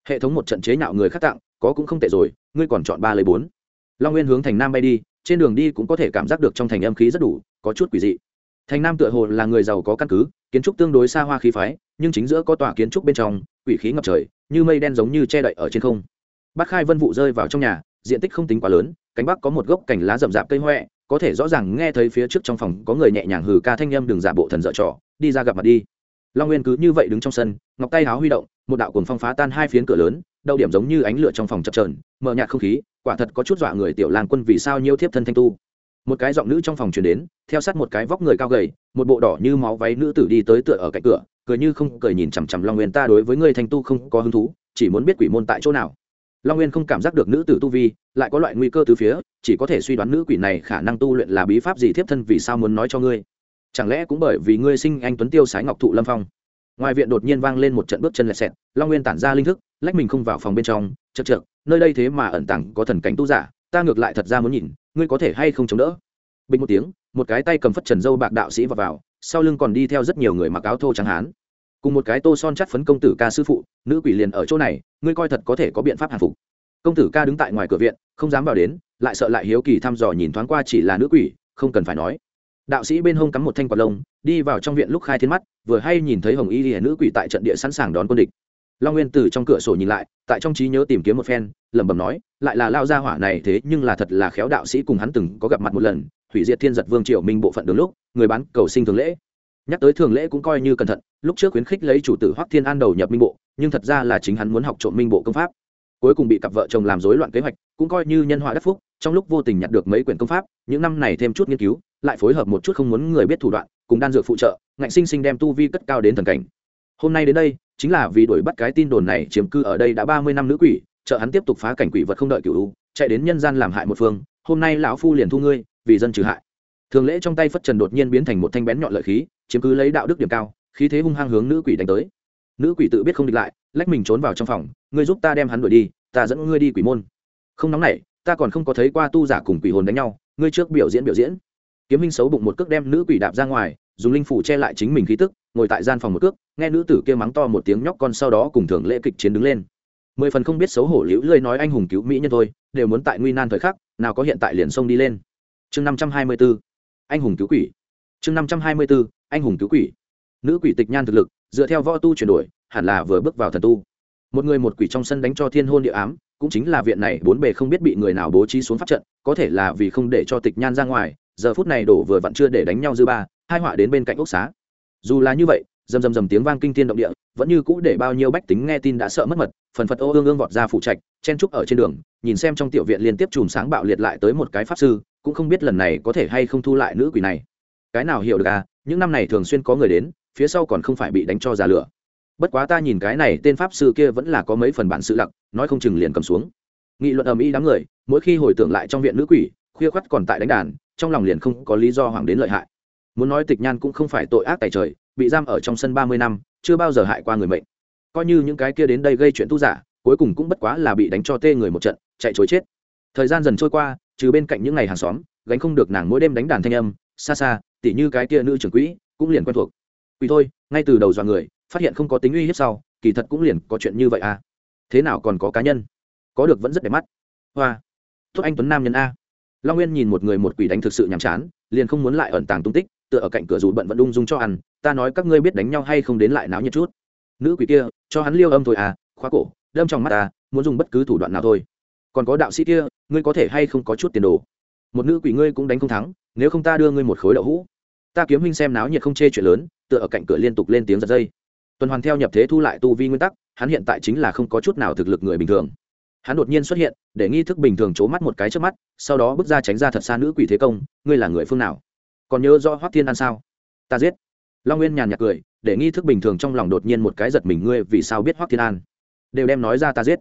Speaker 1: Hệ thống một trận chế nhạo người khác tặng, có cũng không tệ rồi, ngươi còn chọn ba lấy bốn. Long nguyên hướng thành nam bay đi, trên đường đi cũng có thể cảm giác được trong thành âm khí rất đủ, có chút quỷ dị. Thành nam tựa hồ là người giàu có căn cứ, kiến trúc tương đối xa hoa khí phái, nhưng chính giữa có tòa kiến trúc bên trong, quỷ khí ngập trời như mây đen giống như che đậy ở trên không. Bát khai vân vụ rơi vào trong nhà, diện tích không tính quá lớn, cánh bắc có một gốc cành lá rậm rạp cây huệ có thể rõ ràng nghe thấy phía trước trong phòng có người nhẹ nhàng hừ ca thanh â m đừng giả bộ thần dợ trò, đi ra gặp mặt đi. Long nguyên cứ như vậy đứng trong sân, ngọc tay háo huy động, một đạo cuồng phong phá tan hai phiến cửa lớn, đậu điểm giống như ánh lửa trong phòng chập trờn mờ nhạt không khí, quả thật có chút dọa người tiểu làng quân vì sao nhiêu thiếp thân thanh tu. Một cái giọng nữ trong phòng truyền đến, theo sát một cái vóc người cao gầy, một bộ đỏ như máu váy nữ tử đi tới tựa ở cạnh cửa cười như không cười nhìn chằm chằm long nguyên, ta đối với người thanh tu không có hứng thú, chỉ muốn biết quỷ môn tại chỗ nào. Long nguyên không cảm giác được nữ tử tu vi, lại có loại nguy cơ từ phía, chỉ có thể suy đoán nữ quỷ này khả năng tu luyện là bí pháp gì thiếp thân vì sao muốn nói cho ngươi. Chẳng lẽ cũng bởi vì ngươi sinh anh tuấn tiêu sái ngọc thụ lâm phong? Ngoài viện đột nhiên vang lên một trận bước chân lẹt xẹt, long nguyên tản ra linh thức, lách mình không vào phòng bên trong, chật chật nơi đây thế mà ẩn tàng có thần cảnh tu giả, ta ngược lại thật ra muốn nhìn, ngươi có thể hay không chống đỡ? Bình một tiếng một cái tay cầm phất trần dâu bạc đạo sĩ vào, vào sau lưng còn đi theo rất nhiều người mặc áo thô trắng hán. Cùng một cái tô son chắt phấn công tử ca sư phụ nữ quỷ liền ở chỗ này ngươi coi thật có thể có biện pháp hàng phục. Công tử ca đứng tại ngoài cửa viện không dám vào đến lại sợ lại hiếu kỳ thăm dò nhìn thoáng qua chỉ là nữ quỷ không cần phải nói. Đạo sĩ bên hông cắm một thanh quạt lông đi vào trong viện lúc khai thiên mắt vừa hay nhìn thấy hồng y hiển nữ quỷ tại trận địa sẵn sàng đón quân địch long nguyên từ trong cửa sổ nhìn lại, tại trong trí nhớ tìm kiếm một phen, lẩm bẩm nói, lại là lao gia hỏa này thế, nhưng là thật là khéo đạo sĩ cùng hắn từng có gặp mặt một lần hủy diệt thiên giật vương triều minh bộ phận đường lúc, người bán cầu sinh thường lễ. Nhắc tới thường lễ cũng coi như cẩn thận, lúc trước khuyến khích lấy chủ tử hoắc thiên an đầu nhập minh bộ, nhưng thật ra là chính hắn muốn học trộm minh bộ công pháp. Cuối cùng bị cặp vợ chồng làm rối loạn kế hoạch, cũng coi như nhân họa đắc phúc, trong lúc vô tình nhặt được mấy quyển công pháp, những năm này thêm chút nghiên cứu, lại phối hợp một chút không muốn người biết thủ đoạn, cùng đan dược phụ trợ, ngạnh sinh sinh đem tu vi cất cao đến thần cảnh. Hôm nay đến đây chính là vì đuổi bắt cái tin đồn này chiếm cư ở đây đã ba mươi năm nữ quỷ trợ hắn tiếp tục phá cảnh quỷ vật không đợi cựu chạy đến nhân gian làm hại một phương, hôm nay lão phu liền thu ngươi, vì dân trừ hại. Thường lễ trong tay phất trần đột nhiên biến thành một thanh bén nhọn lợi khí, chiếm cứ lấy đạo đức điểm cao, khí thế hung hăng hướng nữ quỷ đánh tới. Nữ quỷ tự biết không địch lại, lách mình trốn vào trong phòng, ngươi giúp ta đem hắn đuổi đi, ta dẫn ngươi đi quỷ môn. Không nóng nảy, ta còn không có thấy qua tu giả cùng quỷ hồn đánh nhau, ngươi trước biểu diễn biểu diễn. Kiếm minh xấu bụng một cước đem nữ quỷ đạp ra ngoài dùng linh phủ che lại chính mình khí tức, ngồi tại gian phòng một cước, nghe nữ tử kia mắng to một tiếng nhóc con sau đó cùng thường lễ kịch chiến đứng lên. Mười phần không biết xấu hổ liễu lơi nói anh hùng cứu mỹ nhân thôi, đều muốn tại nguy nan thời khắc, nào có hiện tại liền sông đi lên. Chương năm trăm hai mươi b ố anh hùng cứu quỷ. Chương năm trăm hai mươi b ố anh hùng cứu quỷ. Nữ quỷ tịch nhan thực lực, dựa theo võ tu chuyển đổi, hẳn là vừa bước vào thần tu. Một người một quỷ trong sân đánh cho thiên hôn địa ám, cũng chính là viện này bốn bề không biết bị người nào bố trí xuống pháp trận, có thể là vì không để cho tịch nhan ra ngoài, giờ phút này đổ vừa vặn chưa để đánh nhau dư ba hai họa đến bên cạnh ốc xá. Dù là như vậy, rầm rầm rầm tiếng vang kinh thiên động địa, vẫn như cũ để bao nhiêu bách tính nghe tin đã sợ mất mật, phần phật ô ương ương vọt ra phụ trạch, chen trúc ở trên đường, nhìn xem trong tiểu viện liên tiếp chùm sáng bạo liệt lại tới một cái pháp sư, cũng không biết lần này có thể hay không thu lại nữ quỷ này. Cái nào hiểu được à những năm này thường xuyên có người đến, phía sau còn không phải bị đánh cho già lửa. Bất quá ta nhìn cái này tên pháp sư kia vẫn là có mấy phần bản sự lặc, nói không chừng liền cầm xuống. Nghị luận ầm ĩ đám người, mỗi khi hồi tưởng lại trong viện nữ quỷ, khuya khoắt còn tại đánh đàn, trong lòng liền không có lý do hoàng đến lợi hại muốn nói tịch nhan cũng không phải tội ác tài trời, bị giam ở trong sân ba mươi năm, chưa bao giờ hại qua người mệnh. Coi như những cái kia đến đây gây chuyện tu giả, cuối cùng cũng bất quá là bị đánh cho tê người một trận, chạy chối chết. Thời gian dần trôi qua, trừ bên cạnh những ngày hàng xóm, gánh không được nàng mỗi đêm đánh đàn thanh âm, xa xa, tỉ như cái kia nữ trưởng quỹ, cũng liền quen thuộc. Quỳ thôi, ngay từ đầu dọa người, phát hiện không có tính uy hiếp sau, kỳ thật cũng liền có chuyện như vậy à. Thế nào còn có cá nhân? Có được vẫn rất đẹp mắt. Hoa. Tốt anh tuấn nam nhân a. Long nguyên nhìn một người một quỷ đánh thực sự nhàm chán, liền không muốn lại ẩn tàng tung tích tựa ở cạnh cửa dù bận vẫn ung dung cho ăn, ta nói các ngươi biết đánh nhau hay không đến lại náo nhiệt chút. Nữ quỷ kia, cho hắn liêu âm thôi à khóa cổ, đâm trong mắt ta muốn dùng bất cứ thủ đoạn nào thôi. Còn có đạo sĩ kia, ngươi có thể hay không có chút tiền đồ? Một nữ quỷ ngươi cũng đánh không thắng, nếu không ta đưa ngươi một khối đậu hũ. Ta kiếm huynh xem náo nhiệt không chê chuyện lớn, tựa ở cạnh cửa liên tục lên tiếng giật dây. Tuần hoàn theo nhập thế thu lại tu vi nguyên tắc, hắn hiện tại chính là không có chút nào thực lực người bình thường. Hắn đột nhiên xuất hiện, để nghi thức bình thường c mắt một cái trước mắt, sau đó bước ra tránh ra thật xa nữ quỷ thế công, ngươi là người phương nào? Còn nhớ rõ hoắc thiên an sao? Ta giết. Long nguyên nhàn nhạt cười, để nghi thức bình thường trong lòng đột nhiên một cái giật mình, ngươi vì sao biết hoắc thiên an? Đều đem nói ra ta giết.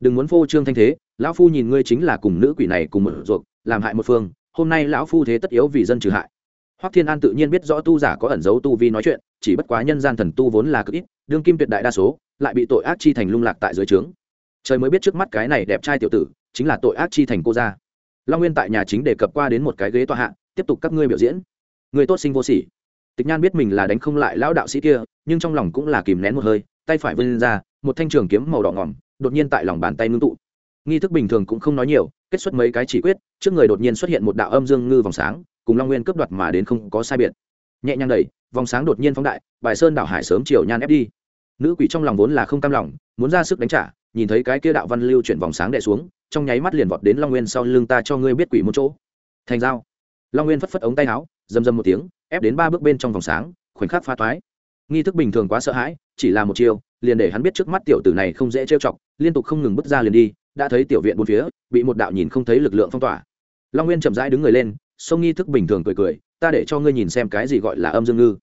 Speaker 1: Đừng muốn phô trương thanh thế, lão phu nhìn ngươi chính là cùng nữ quỷ này cùng một ruột làm hại một phương, hôm nay lão phu thế tất yếu vì dân trừ hại. Hoắc thiên an tự nhiên biết rõ tu giả có ẩn dấu tu vi nói chuyện, chỉ bất quá nhân gian thần tu vốn là cực ít, đương kim tuyệt đại đa số, lại bị tội ác chi thành lung lạc tại dưới trướng. Trời mới biết trước mắt cái này đẹp trai tiểu tử, chính là tội ác chi thành cô gia. Long nguyên tại nhà chính đề cập qua đến một cái ghế tọa hạ, tiếp tục các ngươi biểu diễn người tốt sinh vô sỉ. Tịch nhan biết mình là đánh không lại lão đạo sĩ kia, nhưng trong lòng cũng là kìm nén một hơi, tay phải vươn ra, một thanh trường kiếm màu đỏ ngỏm, đột nhiên tại lòng bàn tay ngưng tụ. Nghi thức bình thường cũng không nói nhiều, kết xuất mấy cái chỉ quyết, trước người đột nhiên xuất hiện một đạo âm dương ngư vòng sáng, cùng long nguyên cướp đoạt mà đến không có sai biệt. Nhẹ nhàng đẩy, vòng sáng đột nhiên phóng đại, bài sơn đảo hải sớm chiều nhan ép đi. Nữ quỷ trong lòng vốn là không cam lòng, muốn ra sức đánh trả, nhìn thấy cái kia đạo văn lưu chuyển vòng sáng đệ xuống, trong nháy mắt liền vọt đến long nguyên sau lưng ta cho ngươi biết quỷ một chỗ. Thành dao. Long nguyên phất phất ống tay áo dầm dầm một tiếng, ép đến ba bước bên trong vòng sáng, khoảnh khắc pha toái. Nghi thức bình thường quá sợ hãi, chỉ là một chiêu, liền để hắn biết trước mắt tiểu tử này không dễ trêu chọc, liên tục không ngừng bước ra liền đi, đã thấy tiểu viện bốn phía, bị một đạo nhìn không thấy lực lượng phong tỏa. Long nguyên chậm rãi đứng người lên, sông nghi thức bình thường cười cười, ta để cho ngươi nhìn xem cái gì gọi là âm dương ngư.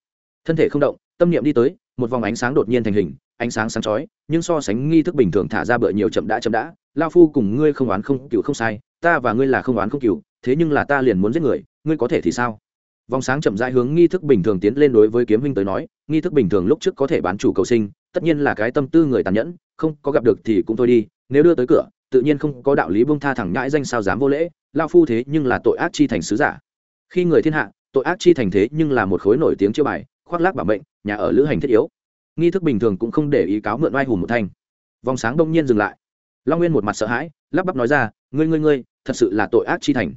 Speaker 1: Thân thể không động, tâm niệm đi tới, một vòng ánh sáng đột nhiên thành hình, ánh sáng sáng chói, nhưng so sánh nghi thức bình thường thả ra bựa nhiều chậm đã chậm đã lao phu cùng ngươi không oán không cựu không sai, ta và ngươi là không oán không cựu thế nhưng là ta liền muốn giết người, ngươi có thể thì sao? Vòng sáng chậm rãi hướng nghi thức bình thường tiến lên đối với kiếm huynh tới nói, nghi thức bình thường lúc trước có thể bán chủ cầu sinh, tất nhiên là cái tâm tư người tàn nhẫn, không có gặp được thì cũng thôi đi, nếu đưa tới cửa, tự nhiên không có đạo lý bông tha thẳng nhãi danh sao dám vô lễ, lao phu thế nhưng là tội ác chi thành sứ giả. Khi người thiên hạ, tội ác chi thành thế nhưng là một khối nổi tiếng chiêu bài, khoác lác bảo mệnh, nhà ở lữ hành thiết yếu. Nghi thức bình thường cũng không để ý cáo mượn oai hùng một thanh. Vòng sáng đông nhiên dừng lại. Long nguyên một mặt sợ hãi, lắp bắp nói ra, ngươi ngươi ngươi, thật sự là tội ác chi thành.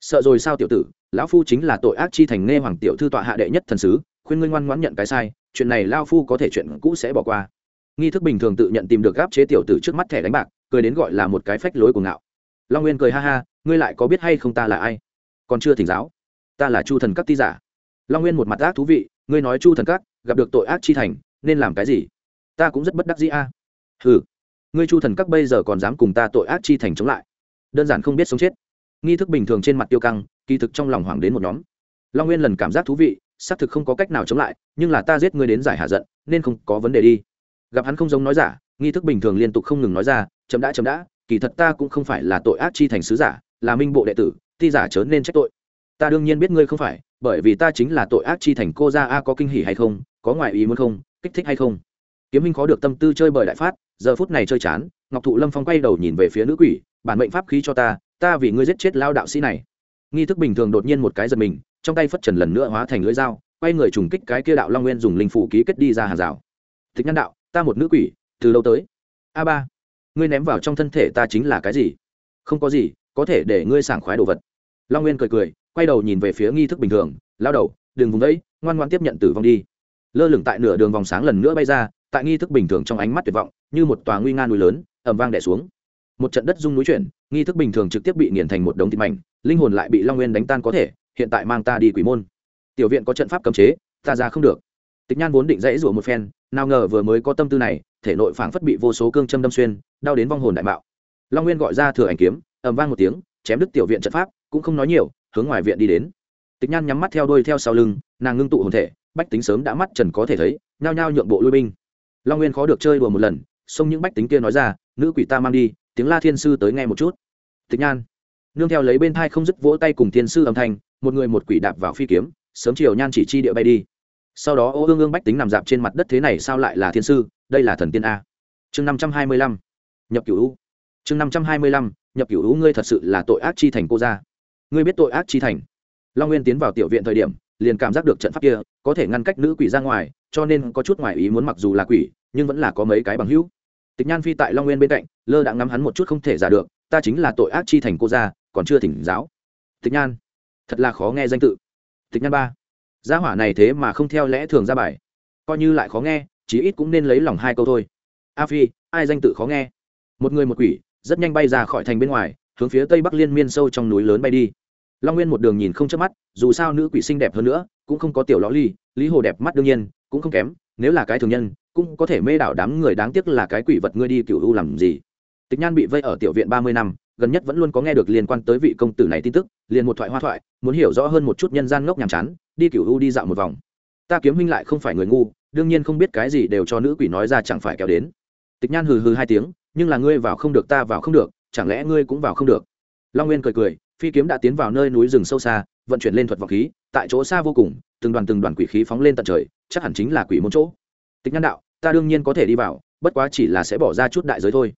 Speaker 1: Sợ rồi sao tiểu tử lão phu chính là tội ác chi thành nghe hoàng tiểu thư tọa hạ đệ nhất thần sứ, khuyên ngươi ngoan ngoãn nhận cái sai, chuyện này lao phu có thể chuyện cũ sẽ bỏ qua. Nghi thức bình thường tự nhận tìm được gáp chế tiểu tử trước mắt thẻ đánh bạc, cười đến gọi là một cái phách lối của ngạo. Long nguyên cười ha ha, ngươi lại có biết hay không ta là ai? Còn chưa thỉnh giáo. Ta là chu thần các ti giả. Long nguyên một mặt ác thú vị, ngươi nói chu thần các, gặp được tội ác chi thành, nên làm cái gì? Ta cũng rất bất đắc dĩ a. À. ừ ngươi chu thần các bây giờ còn dám cùng ta tội ác chi thành chống lại? Đơn giản không biết sống chết nghi thức bình thường trên mặt tiêu căng, kỳ thực trong lòng hoảng đến một nhóm. Long nguyên lần cảm giác thú vị, xác thực không có cách nào chống lại, nhưng là ta giết ngươi đến giải hạ giận, nên không có vấn đề đi. Gặp hắn không giống nói giả, nghi thức bình thường liên tục không ngừng nói ra chấm đã chấm đã, kỳ thật ta cũng không phải là tội ác chi thành sứ giả, là minh bộ đệ tử, ti giả chớ nên trách tội. Ta đương nhiên biết ngươi không phải, bởi vì ta chính là tội ác chi thành cô gia a có kinh hỉ hay không, có ngoại ý muốn không, kích thích hay không. Kiếm minh khó được tâm tư chơi bời đại phát, giờ phút này chơi chán, ngọc thụ lâm phong quay đầu nhìn về phía nữ quỷ, bản mệnh pháp khí cho ta ta vì ngươi giết chết lao đạo sĩ này. Nghi thức bình thường đột nhiên một cái giật mình, trong tay phất trần lần nữa hóa thành lưỡi dao, quay người trùng kích cái kia đạo long nguyên dùng linh phủ ký kết đi ra hàng rào. Thích nhân đạo, ta một nữ quỷ, từ lâu tới? A ba, ngươi ném vào trong thân thể ta chính là cái gì? Không có gì, có thể để ngươi sảng khoái đồ vật. Long nguyên cười cười, quay đầu nhìn về phía nghi thức bình thường, lao đầu, đừng vùng đấy, ngoan ngoan tiếp nhận tử vong đi. Lơ lửng tại nửa đường vòng sáng lần nữa bay ra, tại nghi thức bình thường trong ánh mắt tuyệt vọng, như một tòa nguy nga núi lớn ẩm vang đẻ xuống một trận đất rung núi chuyển, nghi thức bình thường trực tiếp bị nghiền thành một đống thịt mảnh, linh hồn lại bị long nguyên đánh tan có thể, hiện tại mang ta đi quỷ môn. Tiểu viện có trận pháp cấm chế, ta ra không được. Tịch nhan vốn định dãy rủa một phen, nào ngờ vừa mới có tâm tư này, thể nội phảng phất bị vô số cương châm đâm xuyên, đau đến vong hồn đại mạo. Long nguyên gọi ra thừa ảnh kiếm, ầm vang một tiếng, chém đứt tiểu viện trận pháp, cũng không nói nhiều, hướng ngoài viện đi đến. Tịch nhan nhắm mắt theo đuôi theo sau lưng, nàng ngưng tụ hồn thể, bách tính sớm đã mắt trần có thể thấy, nhao nhao nhượng bộ lui binh. Long nguyên khó được chơi đùa một lần, xông những bách tính kia nói ra, nữ quỷ ta mang đi tiếng la thiên sư tới nghe một chút. Tịch nhan, nương theo lấy bên thai không dứt vỗ tay cùng thiên sư âm thanh, một người một quỷ đạp vào phi kiếm, sớm chiều nhan chỉ chi địa bay đi. Sau đó ô ương ương bách tính nằm dạp trên mặt đất thế này sao lại là thiên sư? Đây là thần tiên a. Chương năm trăm hai mươi lăm, nhập cửu u. Chương năm trăm hai mươi lăm, nhập cửu u, ngươi thật sự là tội ác chi thành cô gia. Ngươi biết tội ác chi thành. Long nguyên tiến vào tiểu viện thời điểm, liền cảm giác được trận pháp kia có thể ngăn cách nữ quỷ ra ngoài, cho nên có chút ngoài ý muốn mặc dù là quỷ, nhưng vẫn là có mấy cái bằng hữu tịch nhan phi tại long nguyên bên cạnh, lơ đã ngắm hắn một chút không thể giả được, ta chính là tội ác chi thành cô gia, còn chưa thỉnh giáo. Tịch nhan, thật là khó nghe danh tự. Tịch nhan ba, gia hỏa này thế mà không theo lẽ thường ra bài. Coi như lại khó nghe, chí ít cũng nên lấy lòng hai câu thôi. A phi, ai danh tự khó nghe? Một người một quỷ, rất nhanh bay ra khỏi thành bên ngoài, hướng phía tây bắc liên miên sâu trong núi lớn bay đi. Long nguyên một đường nhìn không chớp mắt, dù sao nữ quỷ xinh đẹp hơn nữa, cũng không có tiểu lõ ly lý hồ đẹp mắt đương nhiên, cũng không kém, nếu là cái thường nhân cũng có thể mê đảo đám người đáng tiếc là cái quỷ vật ngươi đi cựu u làm gì. Tịch nhan bị vây ở tiểu viện ba mươi năm, gần nhất vẫn luôn có nghe được liên quan tới vị công tử này tin tức, liền một thoại hoa thoại, muốn hiểu rõ hơn một chút nhân gian ngốc nhàm chán, đi cựu u đi dạo một vòng. Ta kiếm huynh lại không phải người ngu, đương nhiên không biết cái gì đều cho nữ quỷ nói ra chẳng phải kéo đến. Tịch nhan hừ hừ hai tiếng, nhưng là ngươi vào không được ta vào không được, chẳng lẽ ngươi cũng vào không được? Long nguyên cười cười, phi kiếm đã tiến vào nơi núi rừng sâu xa, vận chuyển lên thuật vọng khí, tại chỗ xa vô cùng, từng đoàn từng đoàn quỷ khí phóng lên tận trời, chắc hẳn chính là quỷ môn chỗ tịch nhan đạo, ta đương nhiên có thể đi vào, bất quá chỉ là sẽ bỏ ra chút đại giới thôi.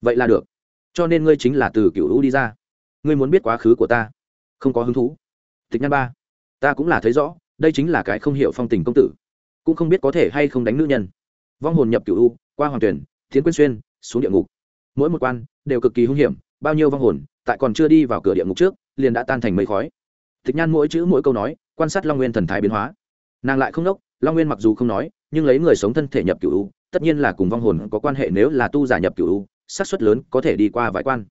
Speaker 1: Vậy là được, cho nên ngươi chính là từ cựu U đi ra. Ngươi muốn biết quá khứ của ta, không có hứng thú. Tịch nhan ba, ta cũng là thấy rõ, đây chính là cái không hiểu phong tình công tử, cũng không biết có thể hay không đánh nữ nhân. Vong hồn nhập cựu u, qua hoàng tuyển, thiến quyên xuyên, xuống địa ngục. Mỗi một quan đều cực kỳ hung hiểm, bao nhiêu vong hồn tại còn chưa đi vào cửa địa ngục trước, liền đã tan thành mây khói. Tịch nhan mỗi chữ mỗi câu nói, quan sát long nguyên thần thái biến hóa. Nàng lại không đốc long nguyên mặc dù không nói nhưng lấy người sống thân thể nhập cựu u, tất nhiên là cùng vong hồn có quan hệ nếu là tu giả nhập cựu u, xác suất lớn có thể đi qua vài quan.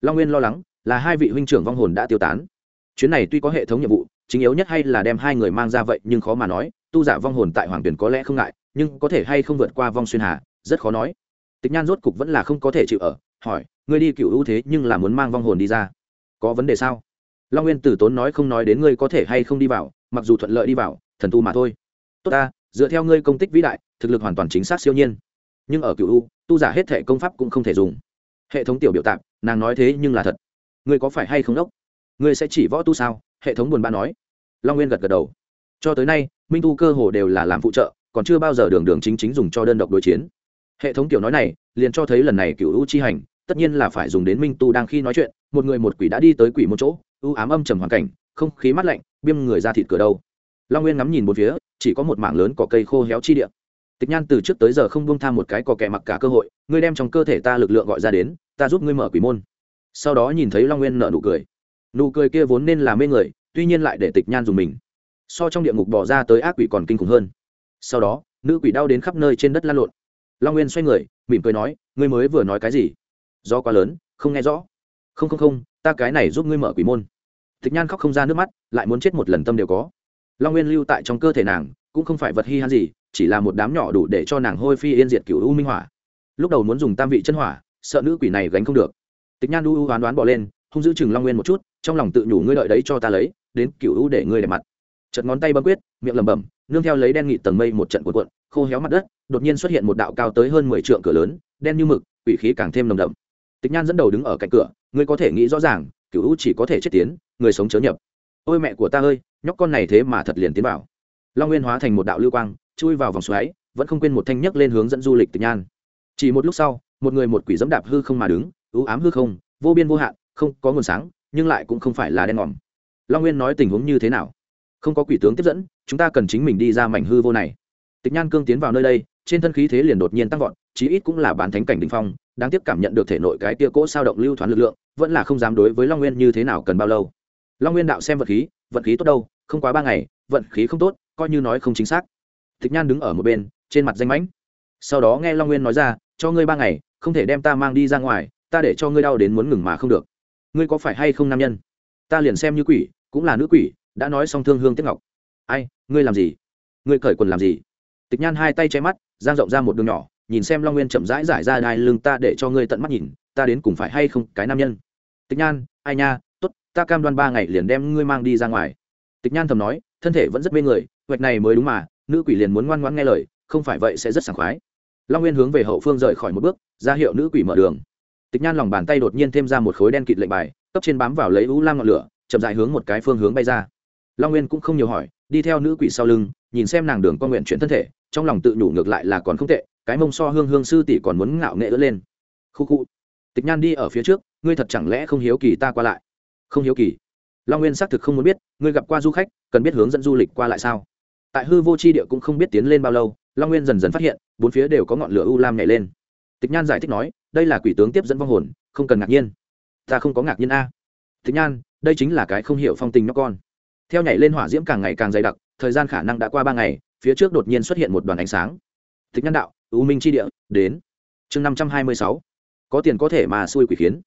Speaker 1: Long nguyên lo lắng là hai vị huynh trưởng vong hồn đã tiêu tán. Chuyến này tuy có hệ thống nhiệm vụ, chính yếu nhất hay là đem hai người mang ra vậy, nhưng khó mà nói, tu giả vong hồn tại hoàng tuyển có lẽ không ngại, nhưng có thể hay không vượt qua vong xuyên hà, rất khó nói. Tịch nhan rốt cục vẫn là không có thể chịu ở, hỏi, ngươi đi cựu ưu thế nhưng là muốn mang vong hồn đi ra? Có vấn đề sao? Long nguyên tử tốn nói không nói đến ngươi có thể hay không đi vào, mặc dù thuận lợi đi vào, thần tu mà thôi. Tốt ta dựa theo ngươi công tích vĩ đại, thực lực hoàn toàn chính xác siêu nhiên. Nhưng ở cựu u, tu giả hết thể công pháp cũng không thể dùng. Hệ thống tiểu biểu tạp, nàng nói thế nhưng là thật. Ngươi có phải hay không đốc? Ngươi sẽ chỉ võ tu sao? Hệ thống buồn bã nói. Long nguyên gật gật đầu. Cho tới nay, minh tu cơ hồ đều là làm phụ trợ, còn chưa bao giờ đường đường chính chính dùng cho đơn độc đối chiến. Hệ thống tiểu nói này, liền cho thấy lần này cựu u chi hành, tất nhiên là phải dùng đến minh tu đang khi nói chuyện, một người một quỷ đã đi tới quỷ một chỗ, u ám âm trầm hoàn cảnh, không khí mát lạnh, biêm người ra thịt cửa đâu long nguyên ngắm nhìn một phía chỉ có một mảng lớn cỏ cây khô héo chi địa tịch nhan từ trước tới giờ không buông tham một cái cỏ kẹ mặc cả cơ hội ngươi đem trong cơ thể ta lực lượng gọi ra đến ta giúp ngươi mở quỷ môn sau đó nhìn thấy long nguyên nở nụ cười nụ cười kia vốn nên là mê người tuy nhiên lại để tịch nhan dùng mình so trong địa ngục bỏ ra tới ác quỷ còn kinh khủng hơn sau đó nữ quỷ đau đến khắp nơi trên đất lăn lộn long nguyên xoay người mỉm cười nói ngươi mới vừa nói cái gì do quá lớn không nghe rõ không không không ta cái này giúp ngươi mở quỷ môn tịch nhan khóc không ra nước mắt lại muốn chết một lần tâm đều có long nguyên lưu tại trong cơ thể nàng, cũng không phải vật hy han gì, chỉ là một đám nhỏ đủ để cho nàng hôi phi yên diệt cựu u minh hỏa. Lúc đầu muốn dùng tam vị chân hỏa, sợ nữ quỷ này gánh không được. Tịch nhan u u đoán bỏ lên không giữ chừng long nguyên một chút, trong lòng tự nhủ ngươi đợi đấy cho ta lấy, đến cựu u để ngươi đẹp mặt. Chật ngón tay bấm quyết, miệng lẩm bẩm, nương theo lấy đen nghị tầng mây một trận cuộn cuộn, khô héo mặt đất, đột nhiên xuất hiện một đạo cao tới hơn mười trượng cửa lớn, đen như mực, quỷ khí càng thêm nồng đậm. Tịch nhan dẫn đầu đứng ở cạnh cửa, ngươi có thể nghĩ rõ ràng cựu u chỉ có thể chết tiến, người sống chớ nhập. Ôi mẹ của ta ơi nhóc con này thế mà thật liền tiến vào. Long nguyên hóa thành một đạo lưu quang, chui vào vòng xoáy, vẫn không quên một thanh nhấc lên hướng dẫn du lịch tịch nhan. Chỉ một lúc sau, một người một quỷ dẫm đạp hư không mà đứng ưu ám hư không, vô biên vô hạn, không có nguồn sáng, nhưng lại cũng không phải là đen ngòm. Long nguyên nói tình huống như thế nào? Không có quỷ tướng tiếp dẫn, chúng ta cần chính mình đi ra mảnh hư vô này. Tịch nhan cương tiến vào nơi đây, trên thân khí thế liền đột nhiên tăng vọt, chí ít cũng là bán thánh cảnh đình phong, đáng tiếc cảm nhận được thể nội cái tia cỗ sao động lưu thoáng lực lượng, vẫn là không dám đối với long nguyên như thế nào cần bao lâu. Long nguyên đạo xem vật khí vật khí tốt đâu không quá ba ngày, vận khí không tốt, coi như nói không chính xác. Tịch nhan đứng ở một bên, trên mặt danh mãnh. Sau đó nghe long nguyên nói ra, cho ngươi ba ngày, không thể đem ta mang đi ra ngoài, ta để cho ngươi đau đến muốn ngừng mà không được. Ngươi có phải hay không nam nhân? Ta liền xem như quỷ, cũng là nữ quỷ, đã nói xong thương hương tiếc ngọc. Ai, ngươi làm gì? Ngươi cởi quần làm gì? Tịch nhan hai tay che mắt, giang rộng ra một đường nhỏ, nhìn xem long nguyên chậm rãi giải ra đai lưng ta để cho ngươi tận mắt nhìn, ta đến cùng phải hay không cái nam nhân? Tịch nhan, ai nha t ố t ta cam đoan ba ngày liền đem ngươi mang đi ra ngoài tịch nhan thầm nói, thân thể vẫn rất mê người, hoạch này mới đúng mà, nữ quỷ liền muốn ngoan ngoãn nghe lời, không phải vậy sẽ rất sảng khoái. Long nguyên hướng về hậu phương rời khỏi một bước, ra hiệu nữ quỷ mở đường. Tịch nhan lòng bàn tay đột nhiên thêm ra một khối đen kịt lệnh bài, cấp trên bám vào lấy u lam ngọn lửa, chậm dại hướng một cái phương hướng bay ra. Long nguyên cũng không nhiều hỏi, đi theo nữ quỷ sau lưng, nhìn xem nàng đường con nguyện chuyển thân thể, trong lòng tự nhủ ngược lại là còn không tệ, cái mông so hương hương sư tỷ còn muốn ngạo nghệ ớt lên. Khu khu. Tịch nhan đi ở phía trước, ngươi thật chẳng lẽ không hiếu kỳ ta qua lại? Không hiếu kỳ? Long nguyên xác thực không muốn biết, ngươi gặp qua du khách, cần biết hướng dẫn du lịch qua lại sao? Tại hư vô c h i địa cũng không biết tiến lên bao lâu, long nguyên dần dần phát hiện, bốn phía đều có ngọn lửa u lam nhảy lên. Tịch nhan giải thích nói, đây là quỷ tướng tiếp dẫn vong hồn, không cần ngạc nhiên. Ta không có ngạc nhiên a. Tịch nhan, đây chính là cái không hiểu phong tình nhóc con. Theo nhảy lên hỏa diễm càng ngày càng dày đặc, thời gian khả năng đã qua ba ngày, phía trước đột nhiên xuất hiện một đoàn ánh sáng. Tịch Nhan đạo, U minh tri địa, đến. Chương năm trăm hai mươi sáu. Có tiền có thể mà xui quỷ khiến.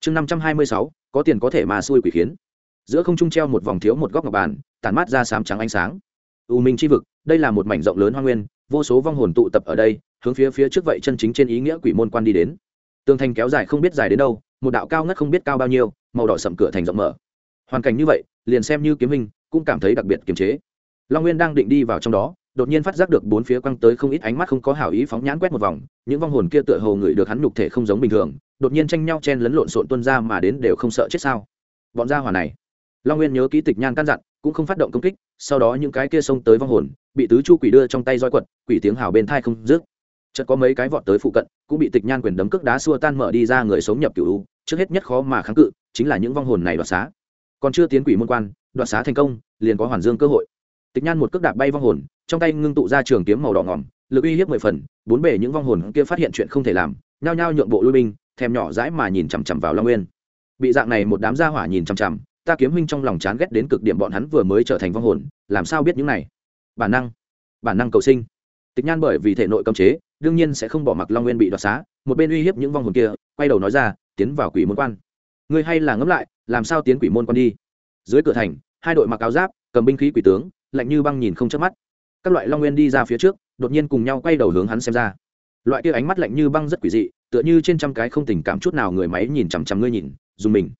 Speaker 1: Chương năm trăm hai mươi sáu. Có tiền có thể mà xui quỷ khiến giữa không trung treo một vòng thiếu một góc ngọc bàn tàn mát ra sám trắng ánh sáng. U minh chi vực, đây là một mảnh rộng lớn hoa nguyên, vô số vong hồn tụ tập ở đây, hướng phía phía trước vậy chân chính trên ý nghĩa quỷ môn quan đi đến. Tường thành kéo dài không biết dài đến đâu, một đạo cao ngất không biết cao bao nhiêu, màu đỏ sậm cửa thành rộng mở. Hoàn cảnh như vậy, liền xem như kiếm hình, cũng cảm thấy đặc biệt kiềm chế. Long nguyên đang định đi vào trong đó, đột nhiên phát giác được bốn phía quăng tới không ít ánh mắt không có hảo ý phóng nhãn quét một vòng, những vong hồn kia tựa hồ ngửi được hắn nhục thể không giống bình thường, đột nhiên tranh nhau chen lấn lộn xộn tuân ra mà đến đều không sợ chết sao. Bọn gia hỏa này long nguyên nhớ kỹ tịch nhan căn dặn, cũng không phát động công kích, sau đó những cái kia xông tới vong hồn, bị tứ chu quỷ đưa trong tay roi quật, quỷ tiếng hào bên thai không dứt. Chợt có mấy cái vọt tới phụ cận, cũng bị tịch nhan quyền đấm cước đá xua tan mở đi ra người sống nhập cửu. Trước hết nhất khó mà kháng cự, chính là những vong hồn này đoạt xá. Còn chưa tiến quỷ môn quan, đoạt xá thành công, liền có hoàn dương cơ hội. Tịch nhan một cước đạp bay vong hồn, trong tay ngưng tụ ra trường kiếm màu đỏ ngỏm, lực uy hiếp mười phần, bốn bể những vong hồn kia phát hiện chuyện không thể làm, nhao nhao nhượng bộ lui binh, thèm nhỏ dãi mà nhìn chằm chằm vào long nguyên. Bị dạng này một đám gia hỏa nhìn chằm chằm ta kiếm huynh trong lòng chán ghét đến cực điểm bọn hắn vừa mới trở thành vong hồn, làm sao biết những này? Bản năng bản năng cầu sinh. Tịch nhan bởi vì thể nội cấm chế, đương nhiên sẽ không bỏ mặc long nguyên bị đoạt xá, một bên uy hiếp những vong hồn kia, quay đầu nói ra, tiến vào quỷ môn quan. Ngươi hay là ngẫm lại, làm sao tiến quỷ môn quan đi? Dưới cửa thành, hai đội mặc áo giáp, cầm binh khí quỷ tướng, lạnh như băng nhìn không chớp mắt. Các loại long nguyên đi ra phía trước, đột nhiên cùng nhau quay đầu hướng hắn xem ra. Loại kia ánh mắt lạnh như băng rất quỷ dị, tựa như trên trăm cái không tình cảm chút nào người máy nhìn chằm chằm ngươi nhìn, dùng mình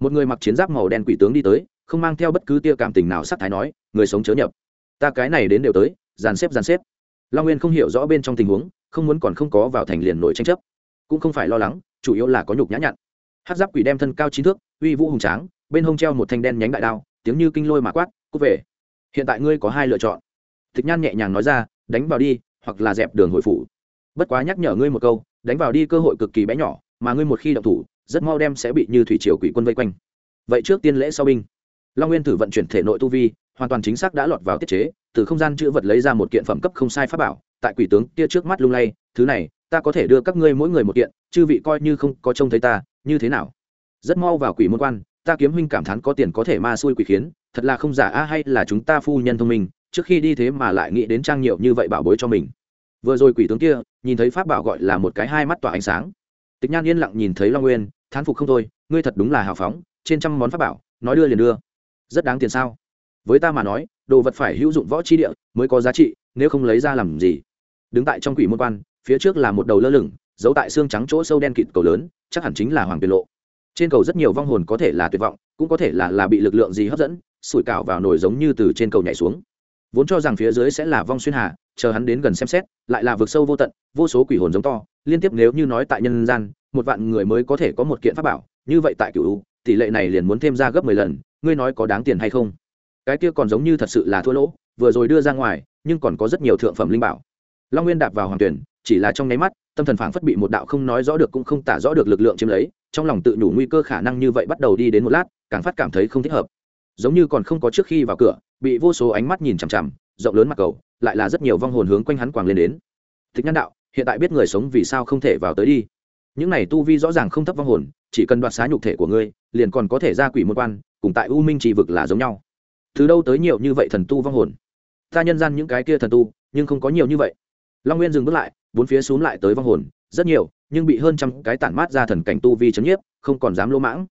Speaker 1: một người mặc chiến giáp màu đen quỷ tướng đi tới, không mang theo bất cứ tia cảm tình nào sắc thái nói, người sống chớ nhập. Ta cái này đến đều tới, dàn xếp dàn xếp. Long nguyên không hiểu rõ bên trong tình huống, không muốn còn không có vào thành liền nổi tranh chấp. Cũng không phải lo lắng, chủ yếu là có nhục nhã nhặn. Hát giáp quỷ đem thân cao chín thước, uy vũ hùng tráng, bên hông treo một thanh đen nhánh đại đao, tiếng như kinh lôi mà quát, cút về. Hiện tại ngươi có hai lựa chọn. Tịch nhan nhẹ nhàng nói ra, đánh vào đi, hoặc là dẹp đường hồi phủ. Bất quá nhắc nhở ngươi một câu, đánh vào đi cơ hội cực kỳ bé nhỏ, mà ngươi một khi động thủ rất mau đem sẽ bị như thủy triều quỷ quân vây quanh. Vậy trước tiên lễ sau binh. Long nguyên thử vận chuyển thể nội tu vi, hoàn toàn chính xác đã lọt vào tiết chế, từ không gian chữ vật lấy ra một kiện phẩm cấp không sai pháp bảo, tại quỷ tướng kia trước mắt lung lay, thứ này, ta có thể đưa các ngươi mỗi người một kiện, chư vị coi như không có trông thấy ta, như thế nào? Rất mau vào quỷ môn quan, ta kiếm huynh cảm thán có tiền có thể ma xui quỷ khiến, thật là không giả a, hay là chúng ta phu nhân thông minh, trước khi đi thế mà lại nghĩ đến trang nhiều như vậy bảo bối cho mình. Vừa rồi quỷ tướng kia, nhìn thấy pháp bảo gọi là một cái hai mắt tỏa ánh sáng tịch nhan yên lặng nhìn thấy long nguyên, thán phục không thôi, ngươi thật đúng là hào phóng, trên trăm món pháp bảo, nói đưa liền đưa. Rất đáng tiền sao? Với ta mà nói, đồ vật phải hữu dụng võ chi địa mới có giá trị, nếu không lấy ra làm gì? Đứng tại trong quỷ môn quan, phía trước là một đầu lơ lửng, giấu tại xương trắng chỗ sâu đen kịt cầu lớn, chắc hẳn chính là hoàng tiền lộ. Trên cầu rất nhiều vong hồn có thể là tuyệt vọng, cũng có thể là là bị lực lượng gì hấp dẫn, sủi cảo vào nồi giống như từ trên cầu nhảy xuống vốn cho rằng phía dưới sẽ là vong xuyên hà, chờ hắn đến gần xem xét, lại là vực sâu vô tận, vô số quỷ hồn giống to, liên tiếp nếu như nói tại nhân gian, một vạn người mới có thể có một kiện pháp bảo, như vậy tại cựu tỷ lệ này liền muốn thêm ra gấp mười lần, ngươi nói có đáng tiền hay không? Cái kia còn giống như thật sự là thua lỗ, vừa rồi đưa ra ngoài, nhưng còn có rất nhiều thượng phẩm linh bảo. Long nguyên đạp vào hoàng tuyển, chỉ là trong nháy mắt, tâm thần phảng phất bị một đạo không nói rõ được cũng không tả rõ được lực lượng chiếm lấy, trong lòng tự nhủ nguy cơ khả năng như vậy bắt đầu đi đến một lát, càng phát cảm thấy không thích hợp. Giống như còn không có trước khi vào cửa bị vô số ánh mắt nhìn chằm chằm, rộng lớn mặt cầu, lại là rất nhiều vong hồn hướng quanh hắn quàng lên đến. Thích nhân đạo, hiện tại biết người sống vì sao không thể vào tới đi. Những này tu vi rõ ràng không thấp vong hồn, chỉ cần đoạt xá nhục thể của ngươi, liền còn có thể ra quỷ một quan, cùng tại u minh trì vực là giống nhau. Từ đâu tới nhiều như vậy thần tu vong hồn? Ta nhân gian những cái kia thần tu, nhưng không có nhiều như vậy. Long nguyên dừng bước lại, bốn phía xuống lại tới vong hồn, rất nhiều, nhưng bị hơn trăm cái tản mát ra thần cảnh tu vi chấn nhiếp, không còn dám lỗ mãng.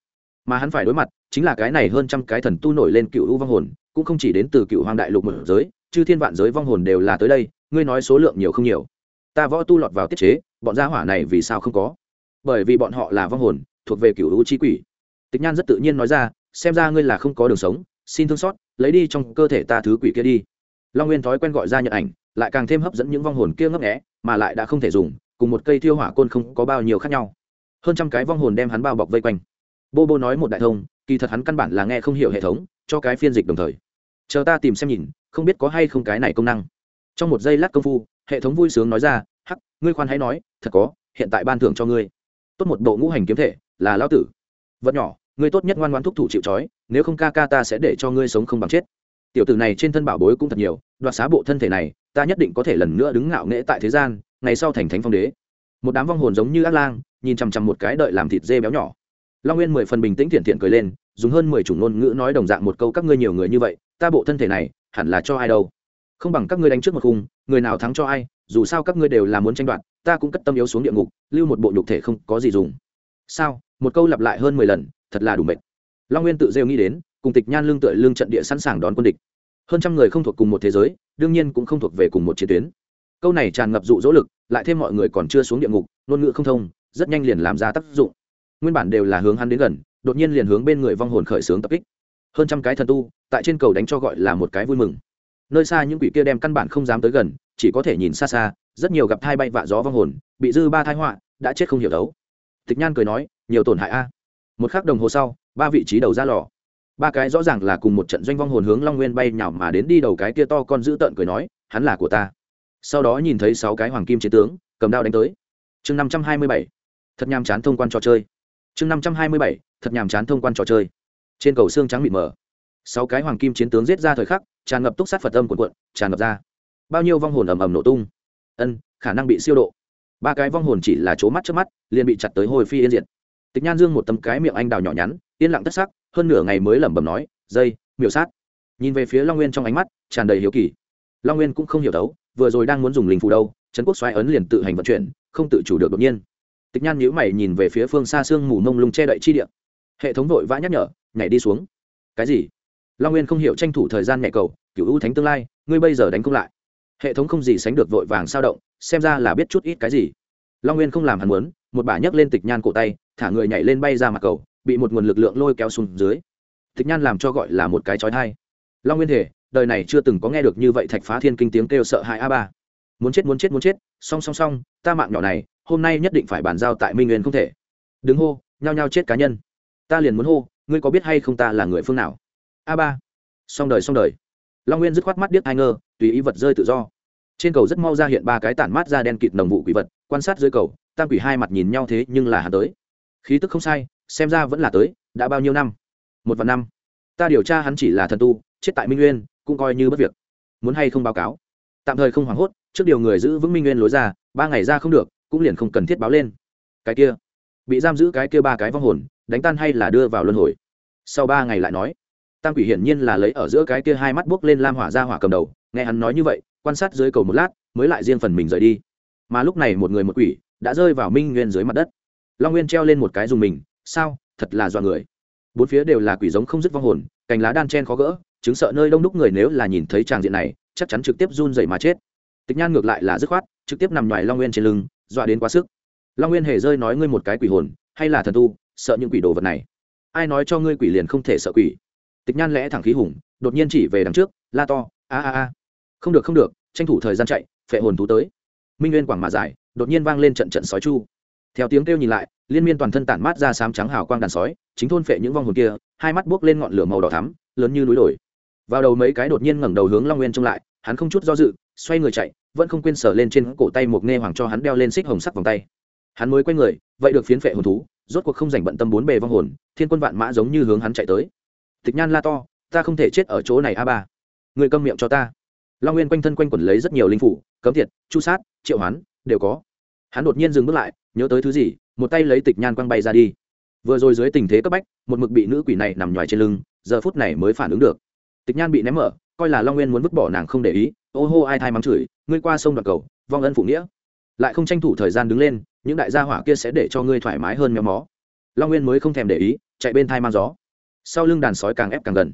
Speaker 1: Mà hắn phải đối mặt, chính là cái này hơn trăm cái thần tu nổi lên cựu u vong hồn cũng không chỉ đến từ cựu hoàng đại lục một giới, chư thiên vạn giới vong hồn đều là tới đây, ngươi nói số lượng nhiều không nhiều. Ta võ tu lọt vào tiết chế, bọn gia hỏa này vì sao không có? Bởi vì bọn họ là vong hồn, thuộc về cựu u chi quỷ. Tịch nhan rất tự nhiên nói ra, xem ra ngươi là không có đường sống, xin thương xót, lấy đi trong cơ thể ta thứ quỷ kia đi. Long nguyên thói quen gọi ra nhận ảnh, lại càng thêm hấp dẫn những vong hồn kia ngấp nghẽ mà lại đã không thể dùng, cùng một cây thiêu hỏa côn không có bao nhiêu khác nhau. Hơn trăm cái vong hồn đem hắn bao bọc vây quanh. Bô bô nói một đại thông, kỳ thật hắn căn bản là nghe không hiểu hệ thống cho cái phiên dịch đồng thời. Chờ ta tìm xem nhìn, không biết có hay không cái này công năng. Trong một giây lát công phu, hệ thống vui sướng nói ra, hắc, ngươi khoan hãy nói, thật có, hiện tại ban thưởng cho ngươi. Tốt một bộ ngũ hành kiếm thể, là lao tử. Vật nhỏ, ngươi tốt nhất ngoan ngoan thúc thủ chịu trói, nếu không ca ca ta sẽ để cho ngươi sống không bằng chết. Tiểu tử này trên thân bảo bối cũng thật nhiều, đoạt xá bộ thân thể này, ta nhất định có thể lần nữa đứng ngạo nghễ tại thế gian, ngày sau thành thánh phong đế. Một đám vong hồn giống như ác lang, nhìn chằm chằm một cái đợi làm thịt dê béo nhỏ. Long nguyên mười phần bình tĩnh thiện thiện cười lên dùng hơn mười chủng ngôn ngữ nói đồng dạng một câu các ngươi nhiều người như vậy, ta bộ thân thể này, hẳn là cho ai đâu? Không bằng các ngươi đánh trước một khung, người nào thắng cho ai, dù sao các ngươi đều là muốn tranh đoạt, ta cũng cất tâm yếu xuống địa ngục, lưu một bộ nhục thể không có gì dùng. Sao? Một câu lặp lại hơn mười lần, thật là đủ mệt. Long nguyên tự rêu nghĩ đến, cùng tịch nhan lương tựa lương trận địa sẵn sàng đón quân địch. Hơn trăm người không thuộc cùng một thế giới, đương nhiên cũng không thuộc về cùng một chiến tuyến. Câu này tràn ngập dụ dỗ lực, lại thêm mọi người còn chưa xuống địa ngục, ngôn ngữ không thông, rất nhanh liền làm ra tác dụng. Nguyên bản đều là hướng hắn đến gần đột nhiên liền hướng bên người vong hồn khởi xướng tập kích. Hơn trăm cái thần tu, tại trên cầu đánh cho gọi là một cái vui mừng. Nơi xa những quỷ kia đem căn bản không dám tới gần, chỉ có thể nhìn xa xa, rất nhiều gặp thai bay vạ gió vong hồn, bị dư ba thai họa, đã chết không hiểu đấu. Tịch nhan cười nói, nhiều tổn hại a. Một khắc đồng hồ sau, ba vị trí đầu ra lò. Ba cái rõ ràng là cùng một trận doanh vong hồn hướng long nguyên bay nhào mà đến đi đầu cái kia to con dữ tợn cười nói, hắn là của ta. Sau đó nhìn thấy sáu cái hoàng kim chiến tướng, cầm đao đánh tới. Chương năm trăm hai mươi bảy. Thật nham chán thông quan trò chơi chương năm trăm hai mươi bảy, thật nhàm chán thông quan trò chơi. Trên cầu xương trắng mịt mờ. Sáu cái hoàng kim chiến tướng giết ra thời khắc, tràn ngập túc sát phật âm cuộn cuộn, tràn ngập ra. Bao nhiêu vong hồn ầm ầm nổ tung. Ân, khả năng bị siêu độ. Ba cái vong hồn chỉ là c mắt trước mắt, liền bị chặt tới hồi phi yên diệt. Tịch nhan dương một tấm cái miệng anh đào nhỏ nhắn, yên lặng tất sắc, hơn nửa ngày mới lẩm bẩm nói, dây, miểu sát. Nhìn về phía long nguyên trong ánh mắt, tràn đầy hiếu kỳ. Long nguyên cũng không hiểu đấu, vừa rồi đang muốn dùng linh phù đâu, trấn quốc xoáy ấn liền tự hành vận chuyển, không tự chủ được đột nhiên tịch nhan nhíu mày nhìn về phía phương xa xương mù mông lung che đậy chi địa. Hệ thống vội vã nhắc nhở, nhảy đi xuống. Cái gì? Long nguyên không hiểu tranh thủ thời gian nhảy cầu cựu ưu thánh tương lai, ngươi bây giờ đánh không lại. Hệ thống không gì sánh được vội vàng sao động, xem ra là biết chút ít cái gì. Long nguyên không làm hắn muốn, một bà nhấc lên tịch nhan cổ tay, thả người nhảy lên bay ra mặt cầu, bị một nguồn lực lượng lôi kéo xuống dưới. Tịch nhan làm cho gọi là một cái trói thai long nguyên thể đời này chưa từng có nghe được như vậy thạch phá thiên kinh tiếng kêu sợ hãi a ba muốn chết muốn chết muốn chết, song song song, ta mạng nhỏ này, hôm nay nhất định phải bàn giao tại minh nguyên không thể. Đứng hô, nhao nhao chết cá nhân. Ta liền muốn hô, ngươi có biết hay không ta là người phương nào? A ba. Xong đời xong đời. Long nguyên dứt khoát mắt điếc ai ngơ tùy ý vật rơi tự do. Trên cầu rất mau ra hiện ba cái tản mát ra đen kịt nồng vụ quỷ vật, quan sát dưới cầu, tam quỷ hai mặt nhìn nhau thế nhưng là hắn tới. Khí tức không sai, xem ra vẫn là tới, đã bao nhiêu năm? Một vạn năm. Ta điều tra hắn chỉ là thần tu, chết tại minh nguyên, cũng coi như bất việc. Muốn hay không báo cáo? Tạm thời không hoảng hốt trước điều người giữ vững minh nguyên lối ra, ba ngày ra không được, cũng liền không cần thiết báo lên. Cái kia, bị giam giữ cái kia ba cái vong hồn, đánh tan hay là đưa vào luân hồi? Sau ba ngày lại nói, tam quỷ hiển nhiên là lấy ở giữa cái kia hai mắt buốc lên lam hỏa ra hỏa cầm đầu, nghe hắn nói như vậy, quan sát dưới cầu một lát, mới lại riêng phần mình rời đi. Mà lúc này một người một quỷ đã rơi vào minh nguyên dưới mặt đất. Long nguyên treo lên một cái dùng mình, sao? Thật là do người. Bốn phía đều là quỷ giống không dứt vong hồn, cành lá đan chen khó gỡ, chứng sợ nơi đông đúc người nếu là nhìn thấy tràng diện này, chắc chắn trực tiếp run dậy mà chết tịch nhan ngược lại là dứt khoát, trực tiếp nằm ngoài long nguyên trên lưng, dọa đến quá sức. Long nguyên hề rơi nói ngươi một cái quỷ hồn, hay là thần tu, sợ những quỷ đồ vật này. Ai nói cho ngươi quỷ liền không thể sợ quỷ. Tịch nhan lẽ thẳng khí hùng, đột nhiên chỉ về đằng trước, la to, a a a. Không được không được, tranh thủ thời gian chạy, phệ hồn thú tới. Minh nguyên quảng mà dài đột nhiên vang lên trận trận sói chu. Theo tiếng kêu nhìn lại, liên miên toàn thân tản mát ra sám trắng hào quang đàn sói, chính thôn phệ những vong hồn kia, hai mắt buốc lên ngọn lửa màu đỏ thắm, lớn như núi đồi. Vào đầu mấy cái đột nhiên ngẩng đầu hướng long nguyên trông lại, hắn không chút do dự, xoay người chạy vẫn không quên sở lên trên cổ tay một nghe hoàng cho hắn đeo lên xích hồng sắc vòng tay. Hắn mới quay người, vậy được phiến phệ hồn thú, rốt cuộc không dành bận tâm bốn bề vong hồn, thiên quân vạn mã giống như hướng hắn chạy tới. Tịch nhan la to, ta không thể chết ở chỗ này a ba. Người câm miệng cho ta. Long nguyên quanh thân quanh quẩn lấy rất nhiều linh phủ, cấm thiệt chu sát, triệu hoán, đều có. Hắn đột nhiên dừng bước lại, nhớ tới thứ gì, một tay lấy tịch nhan quăng bay ra đi. Vừa rồi dưới tình thế cấp bách, một mực bị nữ quỷ này nằm nhoài trên lưng, giờ phút này mới phản ứng được. Tịch nhan bị ném mở coi là long nguyên muốn vứt bỏ nàng không để ý ô hô ai thai mắng chửi ngươi qua sông đoạn cầu vong ân phụ nghĩa lại không tranh thủ thời gian đứng lên những đại gia hỏa kia sẽ để cho ngươi thoải mái hơn méo mó long nguyên mới không thèm để ý chạy bên thai mang gió sau lưng đàn sói càng ép càng gần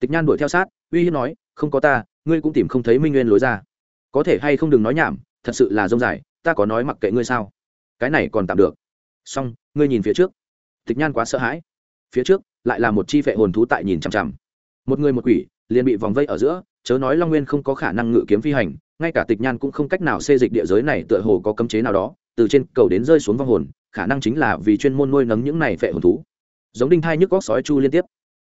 Speaker 1: tịch nhan đuổi theo sát uy hiếp nói không có ta ngươi cũng tìm không thấy minh nguyên lối ra có thể hay không đừng nói nhảm thật sự là rông dài ta có nói mặc kệ ngươi sao cái này còn tạm được xong ngươi nhìn phía trước tịch nhan quá sợ hãi phía trước lại là một chi vệ hồn thú tại nhìn chằm chằm một người một quỷ liền bị vòng vây ở giữa, chớ nói long nguyên không có khả năng ngự kiếm phi hành, ngay cả tịch nhan cũng không cách nào xê dịch địa giới này tựa hồ có cấm chế nào đó, từ trên cầu đến rơi xuống vong hồn, khả năng chính là vì chuyên môn nuôi nấng những này vệ hồn thú. Giống đinh thai nhức góc sói chu liên tiếp.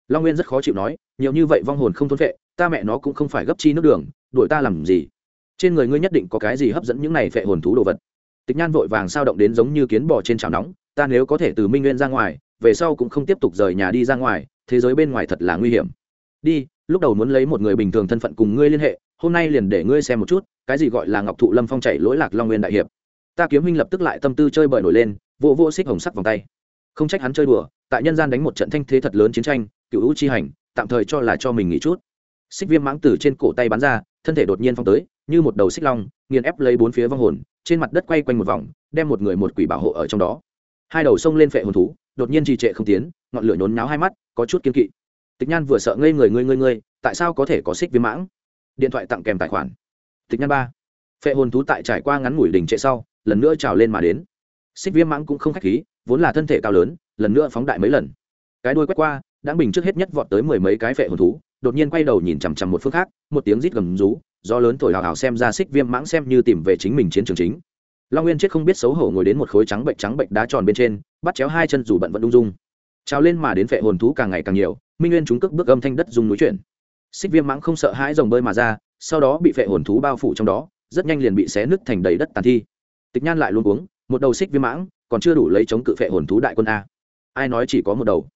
Speaker 1: Long nguyên rất khó chịu nói, nhiều như vậy vong hồn không thôn vệ ta mẹ nó cũng không phải gấp chi nước đường, đuổi ta làm gì? Trên người ngươi nhất định có cái gì hấp dẫn những này vệ hồn thú đồ vật. Tịch nhan vội vàng sao động đến giống như kiến bò trên chảo nóng, ta nếu có thể từ minh nguyên ra ngoài, về sau cũng không tiếp tục rời nhà đi ra ngoài, thế giới bên ngoài thật là nguy hiểm. Đi lúc đầu muốn lấy một người bình thường thân phận cùng ngươi liên hệ, hôm nay liền để ngươi xem một chút, cái gì gọi là ngọc thụ lâm phong chạy lỗi lạc long nguyên đại hiệp. Ta kiếm huynh lập tức lại tâm tư chơi bời nổi lên vô vô xích hồng sắc vòng tay. Không trách hắn chơi đùa, tại nhân gian đánh một trận thanh thế thật lớn chiến tranh, cựu hữu chi hành, tạm thời cho là cho mình nghỉ chút. Xích viêm mãng từ trên cổ tay bắn ra, thân thể đột nhiên phong tới, như một đầu xích long, nghiền ép lấy bốn phía vong hồn, trên mặt đất quay quanh một vòng, đem một người một quỷ bảo hộ ở trong đó. Hai đầu sông lên phệ hồn thú, đột nhiên trì trệ không tiến, ngọn lửa nhốn náo hai mắt, có chút kiên kỵ tịch nhan vừa sợ ngây người ngươi ngươi ngươi tại sao có thể có xích viêm mãng? Điện thoại tặng kèm tài khoản. Tịch nhan ba. Phệ hồn thú tại trải qua ngắn ngủi đỉnh trệ sau, lần nữa trào lên mà đến. Xích viêm mãng cũng không khách khí, vốn là thân thể cao lớn, lần nữa phóng đại mấy lần. Cái đuôi quét qua, đã bình trước hết nhất vọt tới mười mấy cái phệ hồn thú, đột nhiên quay đầu nhìn chằm chằm một phương khác, một tiếng rít gầm rú do lớn thổi hào hào xem ra xích viêm mãng xem như tìm về chính mình chiến trường chính. Long nguyên chết không biết xấu hổ ngồi đến một khối trắng bệnh trắng bệnh đá tròn bên trên, bắt chéo hai chân dù bận vẫn ung dung trào lên mà đến phệ hồn thú càng ngày càng nhiều, minh nguyên chúng cước bước âm thanh đất dùng núi chuyển. Xích viêm mãng không sợ hãi dòng bơi mà ra, sau đó bị phệ hồn thú bao phủ trong đó, rất nhanh liền bị xé nứt thành đầy đất tàn thi. Tịch nhan lại luôn uống một đầu xích viêm mãng, còn chưa đủ lấy chống cự phệ hồn thú đại quân a. Ai nói chỉ có một đầu?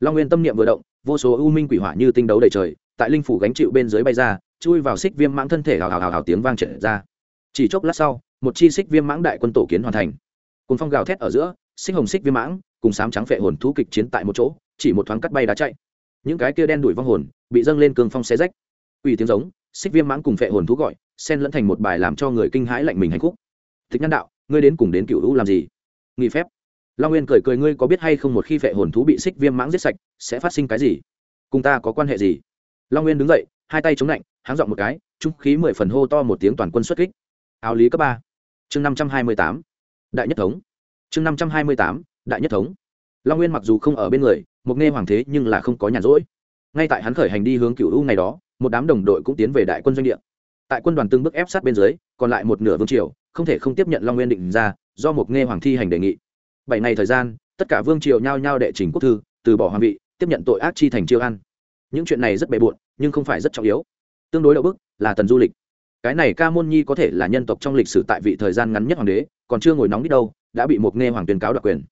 Speaker 1: Long nguyên tâm niệm vừa động, vô số ưu minh quỷ hỏa như tinh đấu đầy trời, tại linh phủ gánh chịu bên dưới bay ra, chui vào xích viêm mãng thân thể hào hào hào hào tiếng vang trở ra. Chỉ chốc lát sau, một chi xích viêm mãng đại quân tổ kiến hoàn thành. Cùng phong gào thét ở giữa, xích hồng xích viêm mãng cùng sám trắng phệ hồn thú kịch chiến tại một chỗ, chỉ một thoáng cắt bay đá chạy. Những cái kia đen đuổi vong hồn, bị dâng lên cường phong xé rách. Ủy tiếng giống, xích viêm mãng cùng phệ hồn thú gọi, xen lẫn thành một bài làm cho người kinh hãi lạnh mình hạnh phúc. Thích nhân đạo, ngươi đến cùng đến cựu hữu làm gì? Nghỉ phép. Long nguyên cười cười, ngươi có biết hay không một khi phệ hồn thú bị xích viêm mãng giết sạch, sẽ phát sinh cái gì? Cùng ta có quan hệ gì? Long nguyên đứng dậy, hai tay chống lạnh, háng dọn một cái, trung khí mười phần hô to một tiếng toàn quân xuất kích. Áo lý cấp ba. Chương năm trăm hai mươi tám. Đại nhất thống. Chương năm trăm hai mươi tám đại nhất thống. Long nguyên mặc dù không ở bên người Mục nghe hoàng thế nhưng là không có nhàn rỗi. Ngay tại hắn khởi hành đi hướng cựu u ngày đó, một đám đồng đội cũng tiến về đại quân doanh địa. Tại quân đoàn từng bước ép sát bên dưới, còn lại một nửa vương triều, không thể không tiếp nhận long nguyên định ra, do Mục nghe hoàng thi hành đề nghị. Bảy ngày thời gian, tất cả vương triều nhao nhao đệ trình quốc thư, từ bỏ hoàng vị, tiếp nhận tội ác chi thành chiêu ăn những chuyện này rất bề bộn, nhưng không phải rất trọng yếu. Tương đối đậu bức là tần du lịch. Cái này ca môn nhi có thể là nhân tộc trong lịch sử tại vị thời gian ngắn nhất hoàng đế, còn chưa ngồi nóng đi đâu, đã bị một nghe hoàng tuyên cáo đặc quyền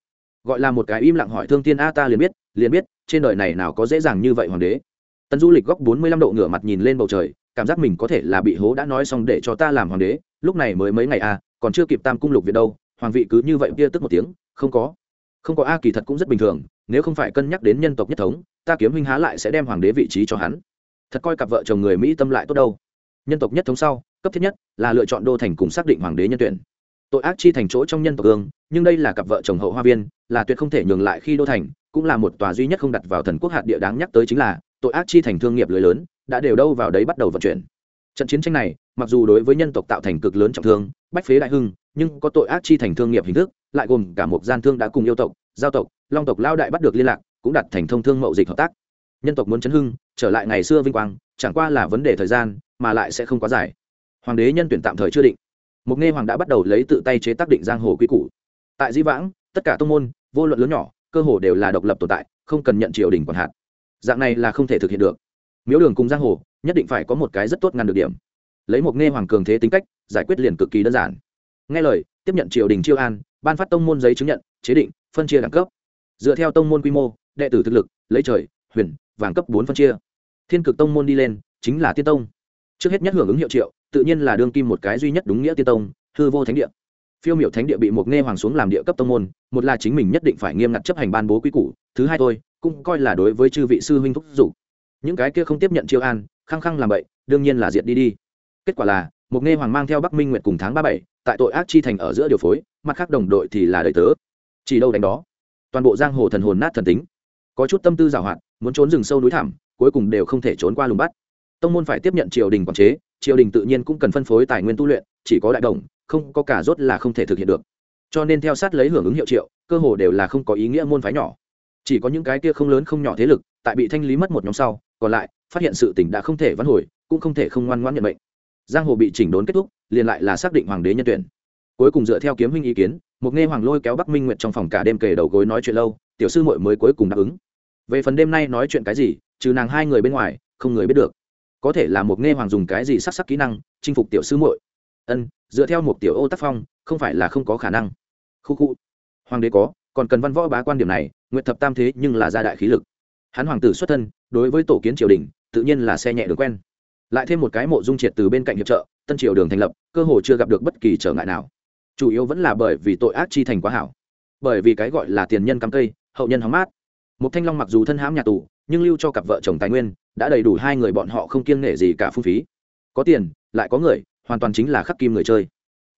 Speaker 1: gọi là một cái im lặng hỏi thương tiên a ta liền biết liền biết, trên đời này nào có dễ dàng như vậy hoàng đế. Tần du lịch góc bốn mươi lăm độ ngửa mặt nhìn lên bầu trời, cảm giác mình có thể là bị hố đã nói xong để cho ta làm hoàng đế, lúc này mới mấy ngày a còn chưa kịp tam cung lục việt đâu, hoàng vị cứ như vậy kia tức một tiếng, không có. Không có a kỳ thật cũng rất bình thường, nếu không phải cân nhắc đến nhân tộc nhất thống, ta kiếm huynh há lại sẽ đem hoàng đế vị trí cho hắn. Thật coi cặp vợ chồng người mỹ tâm lại tốt đâu. Nhân tộc nhất thống sau, cấp thiết nhất là lựa chọn đô thành cùng xác định hoàng đế nhân tuyển tội ác chi thành chỗ trong nhân tộc ương, nhưng đây là cặp vợ chồng hậu hoa viên, là tuyệt không thể nhường lại khi đô thành, cũng là một tòa duy nhất không đặt vào thần quốc hạt địa đáng nhắc tới chính là, tội ác chi thành thương nghiệp lưới lớn, đã đều đâu vào đấy bắt đầu vận chuyển. Trận chiến tranh này, mặc dù đối với nhân tộc tạo thành cực lớn trọng thương, bách phế đại hưng, nhưng có tội ác chi thành thương nghiệp hình thức, lại gồm cả một gian thương đã cùng yêu tộc, giao tộc, long tộc lao đại bắt được liên lạc, cũng đặt thành thông thương mậu dịch hợp tác. Nhân tộc muốn chấn hưng, trở lại ngày xưa vinh quang, chẳng qua là vấn đề thời gian, mà lại sẽ không quá dài. Hoàng đế nhân tuyển tạm thời chưa định. Mục nghe hoàng đã bắt đầu lấy tự tay chế tác định giang hồ quy củ. Tại di vãng, tất cả tông môn, vô luận lớn nhỏ, cơ hồ đều là độc lập tồn tại, không cần nhận triều đình quản hạt. Dạng này là không thể thực hiện được. Miếu đường cùng giang hồ, nhất định phải có một cái rất tốt ngăn được điểm. Lấy một nghe hoàng cường thế tính cách, giải quyết liền cực kỳ đơn giản. Nghe lời, tiếp nhận triều đình chiêu an, ban phát tông môn giấy chứng nhận, chế định, phân chia đẳng cấp. Dựa theo tông môn quy mô, đệ tử thực lực, lấy trời, huyền, vàng cấp bốn phân chia. Thiên cực tông môn đi lên, chính là tiên tông. Trước hết nhất hưởng ứng hiệu triệu tự nhiên là đương kim một cái duy nhất đúng nghĩa tiên tông, hư vô thánh địa. Phiêu miểu thánh địa bị một nghe hoàng xuống làm địa cấp tông môn, một là chính mình nhất định phải nghiêm ngặt chấp hành ban bố quy củ, thứ hai thôi, cũng coi là đối với chư vị sư huynh thúc dục những cái kia không tiếp nhận chiêu an, khăng khăng làm vậy đương nhiên là diệt đi đi. Kết quả là, một nghe hoàng mang theo bắc minh nguyệt cùng tháng ba bảy, tại tội ác chi thành ở giữa điều phối, mặt khác đồng đội thì là đời tớ. Chỉ đâu đánh đó. Toàn bộ giang hồ thần hồn nát thần tính. Có chút tâm tư giảo hoạt, muốn trốn rừng sâu núi thẳm, cuối cùng đều không thể trốn qua lùng bắt. Tông môn phải tiếp nhận triều đình quản chế triều đình tự nhiên cũng cần phân phối tài nguyên tu luyện, chỉ có đại đồng, không có cả rốt là không thể thực hiện được. Cho nên theo sát lấy hưởng ứng hiệu triệu, cơ hồ đều là không có ý nghĩa môn phái nhỏ. Chỉ có những cái kia không lớn không nhỏ thế lực, tại bị thanh lý mất một nhóm sau, còn lại, phát hiện sự tỉnh đã không thể vãn hồi, cũng không thể không ngoan ngoãn nhận mệnh. Giang hồ bị chỉnh đốn kết thúc, liền lại là xác định hoàng đế nhân tuyển. Cuối cùng dựa theo kiếm huynh ý kiến, một nghe hoàng lôi kéo bắc minh nguyệt trong phòng cả đêm kể đầu gối nói chuyện lâu, tiểu sư muội mới cuối cùng đáp ứng. Về phần đêm nay nói chuyện cái gì, trừ nàng hai người bên ngoài, không người biết được có thể là một nghe hoàng dùng cái gì sắc sắc kỹ năng, chinh phục tiểu sư muội. Ân, dựa theo một tiểu ô tác phong, không phải là không có khả năng. Khu khu. Hoàng đế có, còn cần văn võ bá quan điểm này nguyện thập tam thế nhưng là gia đại khí lực. Hắn hoàng tử xuất thân, đối với tổ kiến triều đình, tự nhiên là xe nhẹ được quen. Lại thêm một cái mộ dung triệt từ bên cạnh hiệp trợ, tân triều đường thành lập, cơ hồ chưa gặp được bất kỳ trở ngại nào. Chủ yếu vẫn là bởi vì tội ác chi thành quá hảo. Bởi vì cái gọi là tiền nhân cắm cây, hậu nhân hóng mát. Một thanh long mặc dù thân hãm nhà tù nhưng lưu cho cặp vợ chồng tài nguyên, đã đầy đủ hai người bọn họ không kiêng nể gì cả phung phí. Có tiền, lại có người, hoàn toàn chính là khắc kim người chơi.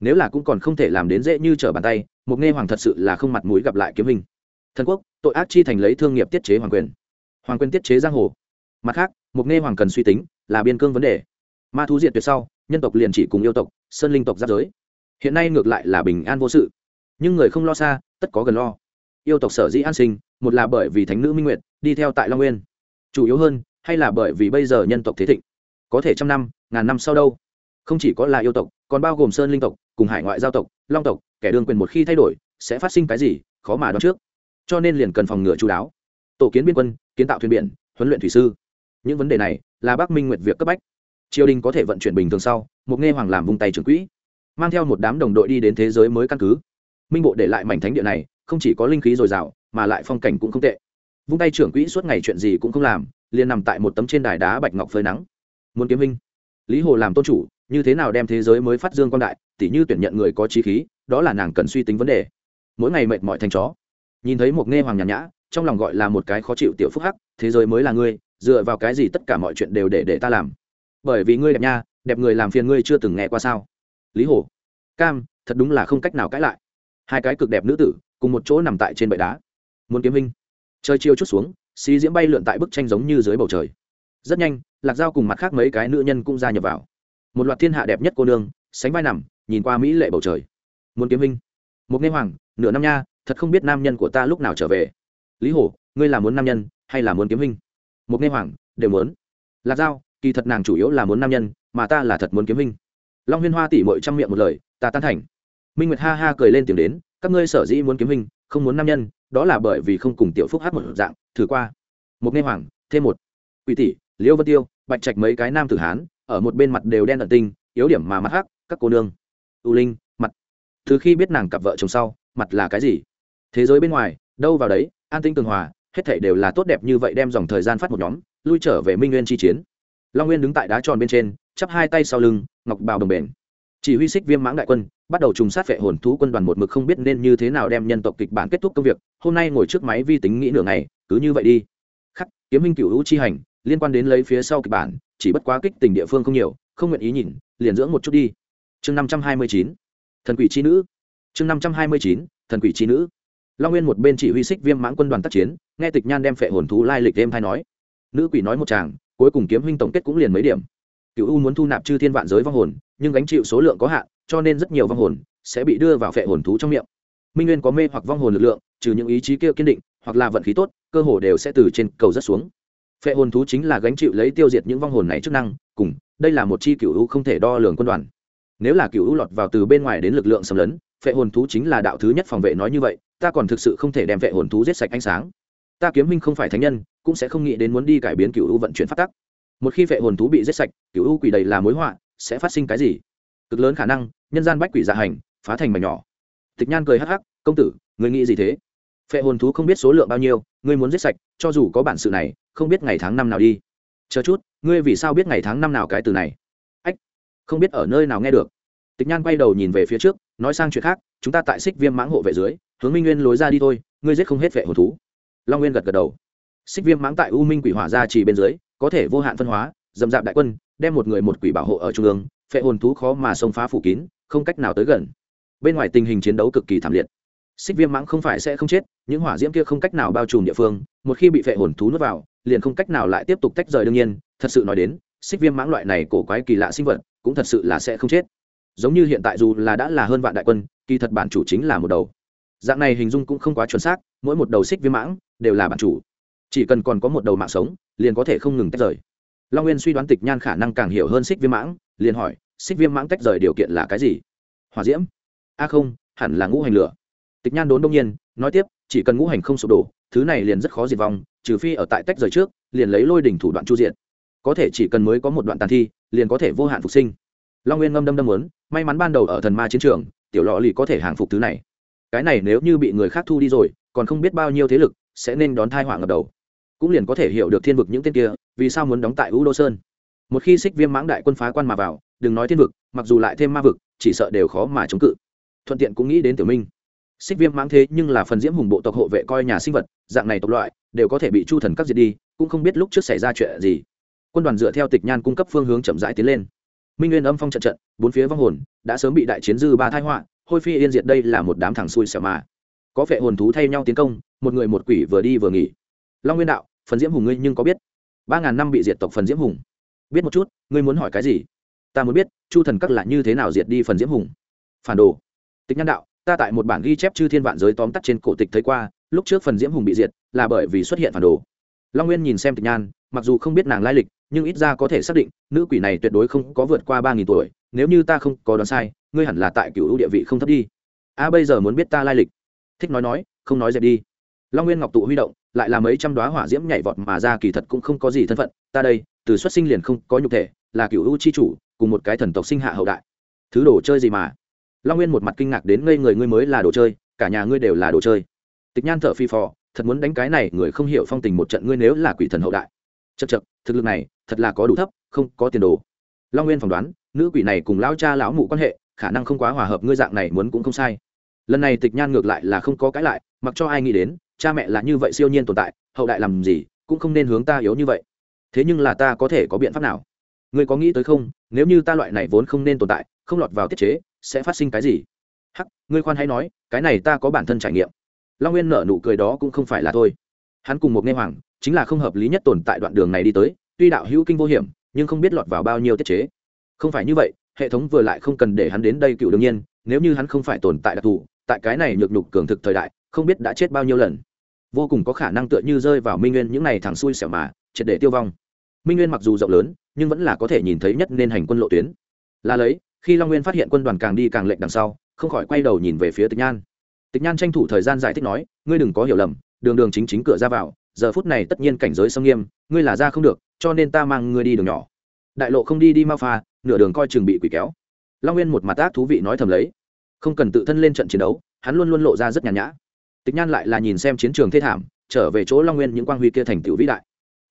Speaker 1: Nếu là cũng còn không thể làm đến dễ như trở bàn tay, một nghe hoàng thật sự là không mặt mũi gặp lại kiếm hình. Thần quốc, tội ác chi thành lấy thương nghiệp tiết chế hoàng quyền. Hoàng quyền tiết chế giang hồ. Mặt khác, một nghe hoàng cần suy tính, là biên cương vấn đề. Ma thú diệt tuyệt sau, nhân tộc liền chỉ cùng yêu tộc, sơn linh tộc giáp giới. Hiện nay ngược lại là bình an vô sự. Nhưng người không lo xa, tất có gần lo. Yêu tộc sở dĩ an sinh, một là bởi vì thánh nữ minh nguyệt đi theo tại long nguyên. Chủ yếu hơn, hay là bởi vì bây giờ nhân tộc thế thịnh, có thể trăm năm, ngàn năm sau đâu? Không chỉ có là yêu tộc, còn bao gồm sơn linh tộc, cùng hải ngoại giao tộc, long tộc, kẻ đương quyền một khi thay đổi, sẽ phát sinh cái gì, khó mà đoán trước. Cho nên liền cần phòng ngừa chú đáo. Tổ kiến biên quân, kiến tạo thuyền biển, huấn luyện thủy sư. Những vấn đề này là bác minh nguyệt việc cấp bách. Triều đình có thể vận chuyển bình thường sau, một nghe hoàng làm vung tay trưởng quỹ, mang theo một đám đồng đội đi đến thế giới mới căn cứ. Minh bộ để lại mảnh thánh địa này, không chỉ có linh khí dồi dào, mà lại phong cảnh cũng không tệ vung tay trưởng quỹ suốt ngày chuyện gì cũng không làm liền nằm tại một tấm trên đài đá bạch ngọc phơi nắng. Muốn kiếm minh. Lý hồ làm tôn chủ như thế nào đem thế giới mới phát dương quan đại tỉ như tuyển nhận người có trí khí đó là nàng cần suy tính vấn đề. Mỗi ngày mệt mỏi thành chó. Nhìn thấy một nghe hoàng nhàn nhã trong lòng gọi là một cái khó chịu tiểu phúc hắc thế giới mới là ngươi dựa vào cái gì tất cả mọi chuyện đều để để ta làm? Bởi vì ngươi đẹp nha đẹp người làm phiền ngươi chưa từng nghe qua sao? Lý Hồ, cam thật đúng là không cách nào cãi lại. Hai cái cực đẹp nữ tử cùng một chỗ nằm tại trên bệ đá. Muốn kiếm minh trời chiều chút xuống, xí diễm bay lượn tại bức tranh giống như dưới bầu trời. Rất nhanh, lạc dao cùng mặt khác mấy cái nữ nhân cũng gia nhập vào. Một loạt thiên hạ đẹp nhất cô nương, sánh vai nằm, nhìn qua mỹ lệ bầu trời. Muốn kiếm minh một nghe hoàng, nửa năm nha, thật không biết nam nhân của ta lúc nào trở về. Lý hổ, ngươi là muốn nam nhân, hay là muốn kiếm minh một nghe hoàng, đều muốn. Lạc dao kỳ thật nàng chủ yếu là muốn nam nhân, mà ta là thật muốn kiếm minh long huyên hoa tỉ mội trăm miệng một lời, ta tan thành. Minh nguyệt ha ha cười lên tìm đến, các ngươi sở dĩ muốn kiếm minh không muốn nam nhân đó là bởi vì không cùng tiểu phúc hát một dạng, thử qua. Một nghe hoàng thêm một. Quỷ tỷ, liễu vân tiêu, bạch trạch mấy cái nam tử hán, ở một bên mặt đều đen ẩn tinh, yếu điểm mà mặt hắc, các cô nương. U linh, mặt. Từ khi biết nàng cặp vợ chồng sau, mặt là cái gì? Thế giới bên ngoài, đâu vào đấy, an tinh tường hòa, hết thảy đều là tốt đẹp như vậy đem dòng thời gian phát một nhóm, lui trở về minh nguyên chi chiến. Long nguyên đứng tại đá tròn bên trên, chắp hai tay sau lưng, ngọc bào đồng bền. Chỉ huy xích viêm mãng đại quân bắt đầu trùng sát vệ hồn thú quân đoàn một mực không biết nên như thế nào đem nhân tộc kịch bản kết thúc công việc, hôm nay ngồi trước máy vi tính nghĩ nửa ngày, cứ như vậy đi. Khắc, kiếm minh cựu hữu chi hành, liên quan đến lấy phía sau kịch bản, chỉ bất quá kích tình địa phương không nhiều, không nguyện ý nhìn, liền dưỡng một chút đi. Chương năm trăm hai mươi chín, thần quỷ chi nữ. Chương năm trăm hai mươi chín, thần quỷ chi nữ. Long nguyên một bên chỉ huy xích viêm mãng quân đoàn tác chiến, nghe tịch nhan đem phệ hồn thú lai lịch đêm hay nói. Nữ quỷ nói một chàng, cuối cùng kiếm huynh tổng kết cũng liền mấy điểm. Cựu u muốn thu nạp chư thiên vạn giới vong hồn, nhưng gánh chịu số lượng có hạn cho nên rất nhiều vong hồn sẽ bị đưa vào phệ hồn thú trong miệng. Minh nguyên có mê hoặc vong hồn lực lượng, trừ những ý chí kia kiên định, hoặc là vận khí tốt, cơ hồ đều sẽ từ trên cầu rất xuống. Phệ hồn thú chính là gánh chịu lấy tiêu diệt những vong hồn này chức năng, cùng, đây là một chi cựu u không thể đo lường quân đoàn. Nếu là cựu u lọt vào từ bên ngoài đến lực lượng xâm lấn, phệ hồn thú chính là đạo thứ nhất phòng vệ nói như vậy, ta còn thực sự không thể đem vệ hồn thú giết sạch ánh sáng. Ta kiếm minh không phải thánh nhân, cũng sẽ không nghĩ đến muốn đi cải biến cựu u vận chuyển phát tắc. Một khi vệ hồn thú bị giết sạch cựu u quỷ đầy là mối họa, sẽ phát sinh cái gì? Cực lớn khả năng, nhân gian bách quỷ dạ hành, phá thành mảnh nhỏ. Tịch nhan cười hắc hắc, công tử người nghĩ gì thế? Phệ hồn thú không biết số lượng bao nhiêu, ngươi muốn giết sạch, cho dù có bản sự này, không biết ngày tháng năm nào đi. Chờ chút, ngươi vì sao biết ngày tháng năm nào cái từ này? Ách, không biết ở nơi nào nghe được. Tịch nhan quay đầu nhìn về phía trước, nói sang chuyện khác, chúng ta tại xích viêm mãng hộ vệ dưới, hướng minh nguyên lối ra đi thôi, ngươi giết không hết vệ hồn thú. Long nguyên gật gật đầu. Xích viêm mãng tại u minh quỷ hỏa ra chỉ bên dưới, có thể vô hạn phân hóa, dầm dạp đại quân, đem một người một quỷ bảo hộ ở trung ương phệ hồn thú khó mà xông phá phủ kín, không cách nào tới gần. Bên ngoài tình hình chiến đấu cực kỳ thảm liệt. Xích viêm mãng không phải sẽ không chết, những hỏa diễm kia không cách nào bao trùm địa phương, một khi bị phệ hồn thú nuốt vào, liền không cách nào lại tiếp tục tách rời đương nhiên. Thật sự nói đến, xích viêm mãng loại này cổ quái kỳ lạ sinh vật, cũng thật sự là sẽ không chết. Giống như hiện tại dù là đã là hơn vạn đại quân, kỳ thật bản chủ chính là một đầu. Dạng này hình dung cũng không quá chuẩn xác, mỗi một đầu xích viêm mãng đều là bản chủ. Chỉ cần còn có một đầu mạng sống, liền có thể không ngừng tách rời long nguyên suy đoán tịch nhan khả năng càng hiểu hơn xích viêm mãng, liền hỏi xích viêm mãng tách rời điều kiện là cái gì? Hòa diễm? A không, hẳn là ngũ hành lửa. Tịch nhan đốn đông nhiên, nói tiếp, chỉ cần ngũ hành không sụp đổ, thứ này liền rất khó diệt vong, trừ phi ở tại tách rời trước, liền lấy lôi đỉnh thủ đoạn chu diện có thể chỉ cần mới có một đoạn tàn thi, liền có thể vô hạn phục sinh. Long nguyên ngâm đâm đâm muốn, may mắn ban đầu ở thần ma chiến trường, tiểu lọ lì có thể hàng phục thứ này. Cái này nếu như bị người khác thu đi rồi, còn không biết bao nhiêu thế lực, sẽ nên đón thai họa ngập đầu cũng liền có thể hiểu được thiên vực những tên kia, vì sao muốn đóng tại u đô sơn. Một khi xích viêm mãng đại quân phá quan mà vào, đừng nói thiên vực, mặc dù lại thêm ma vực, chỉ sợ đều khó mà chống cự. Thuận tiện cũng nghĩ đến tiểu minh. Xích viêm mãng thế nhưng là phần diễm hùng bộ tộc hộ vệ coi nhà sinh vật, dạng này tộc loại, đều có thể bị chu thần cắt diệt đi, cũng không biết lúc trước xảy ra chuyện gì. Quân đoàn dựa theo tịch nhan cung cấp phương hướng chậm rãi tiến lên. Minh nguyên âm phong trận trận, bốn phía vong hồn, đã sớm bị đại chiến dư ba thai họa, hôi phi yên diệt đây là một đám thằng xui xẻo mà. Có vệ hồn thú thay nhau tiến công, một người một quỷ vừa đi vừa nghỉ. Long nguyên đạo phần diễm hùng ngươi nhưng có biết? Ba ngàn năm bị diệt tộc phần diễm hùng. Biết một chút ngươi muốn hỏi cái gì? Ta muốn biết chu thần các là như thế nào diệt đi phần diễm hùng? Phản đồ. Tịch nhân đạo ta tại một bản ghi chép chư thiên vạn giới tóm tắt trên cổ tịch thấy qua lúc trước phần diễm hùng bị diệt là bởi vì xuất hiện phản đồ. Long nguyên nhìn xem tịch nhan mặc dù không biết nàng lai lịch nhưng ít ra có thể xác định nữ quỷ này tuyệt đối không có vượt qua ba nghìn tuổi nếu như ta không có đoán sai ngươi hẳn là tại cựu ưu địa vị không thấp đi. A à, bây giờ muốn biết ta lai lịch. Thích nói nói không nói dẹp đi. Long nguyên ngọc tụ huy động lại là mấy trăm đoá hỏa diễm nhảy vọt mà ra, kỳ thật cũng không có gì thân phận. Ta đây, từ xuất sinh liền không có nhục thể, là cựu ưu chi chủ, cùng một cái thần tộc sinh hạ hậu đại. Thứ đồ chơi gì mà? Long nguyên một mặt kinh ngạc đến ngây người, ngươi mới là đồ chơi, cả nhà ngươi đều là đồ chơi. Tịch nhan thở phi phò, thật muốn đánh cái này, người không hiểu phong tình một trận, ngươi nếu là quỷ thần hậu đại. Chật chật thực lực này, thật là có đủ thấp, không có tiền đồ. Long nguyên phỏng đoán, nữ quỷ này cùng lão cha lão mụ quan hệ, khả năng không quá hòa hợp, ngươi dạng này muốn cũng không sai. Lần này tịch nhan ngược lại là không có cãi lại, mặc cho ai nghĩ đến cha mẹ là như vậy siêu nhiên tồn tại, hậu đại làm gì cũng không nên hướng ta yếu như vậy. Thế nhưng là ta có thể có biện pháp nào? Ngươi có nghĩ tới không? Nếu như ta loại này vốn không nên tồn tại, không lọt vào tiết chế, sẽ phát sinh cái gì? Hắc, ngươi khoan hãy nói, cái này ta có bản thân trải nghiệm. Long nguyên nở nụ cười đó cũng không phải là thôi. Hắn cùng một nghe hoàng, chính là không hợp lý nhất tồn tại đoạn đường này đi tới, tuy đạo hữu kinh vô hiểm, nhưng không biết lọt vào bao nhiêu tiết chế. Không phải như vậy, hệ thống vừa lại không cần để hắn đến đây cựu đương nhiên, nếu như hắn không phải tồn tại đặc thù, tại cái này nhược nhục cường thực thời đại, không biết đã chết bao nhiêu lần vô cùng có khả năng tựa như rơi vào minh nguyên những này thằng xui xẻo mà, triệt để tiêu vong. Minh nguyên mặc dù rộng lớn, nhưng vẫn là có thể nhìn thấy nhất nên hành quân lộ tuyến. Là lấy, khi long nguyên phát hiện quân đoàn càng đi càng lệnh đằng sau, không khỏi quay đầu nhìn về phía tịch nhan. Tịch nhan tranh thủ thời gian giải thích nói, ngươi đừng có hiểu lầm, đường đường chính chính cửa ra vào, giờ phút này tất nhiên cảnh giới sông nghiêm, ngươi là ra không được, cho nên ta mang ngươi đi đường nhỏ. Đại lộ không đi đi mau pha, nửa đường coi chừng bị quỷ kéo. Long nguyên một mặt ác thú vị nói thầm lấy, không cần tự thân lên trận chiến đấu, hắn luôn luôn lộ ra rất nhàn nhã tịch nhan lại là nhìn xem chiến trường thê thảm, trở về chỗ long nguyên những quang huy kia thành tựu vĩ đại.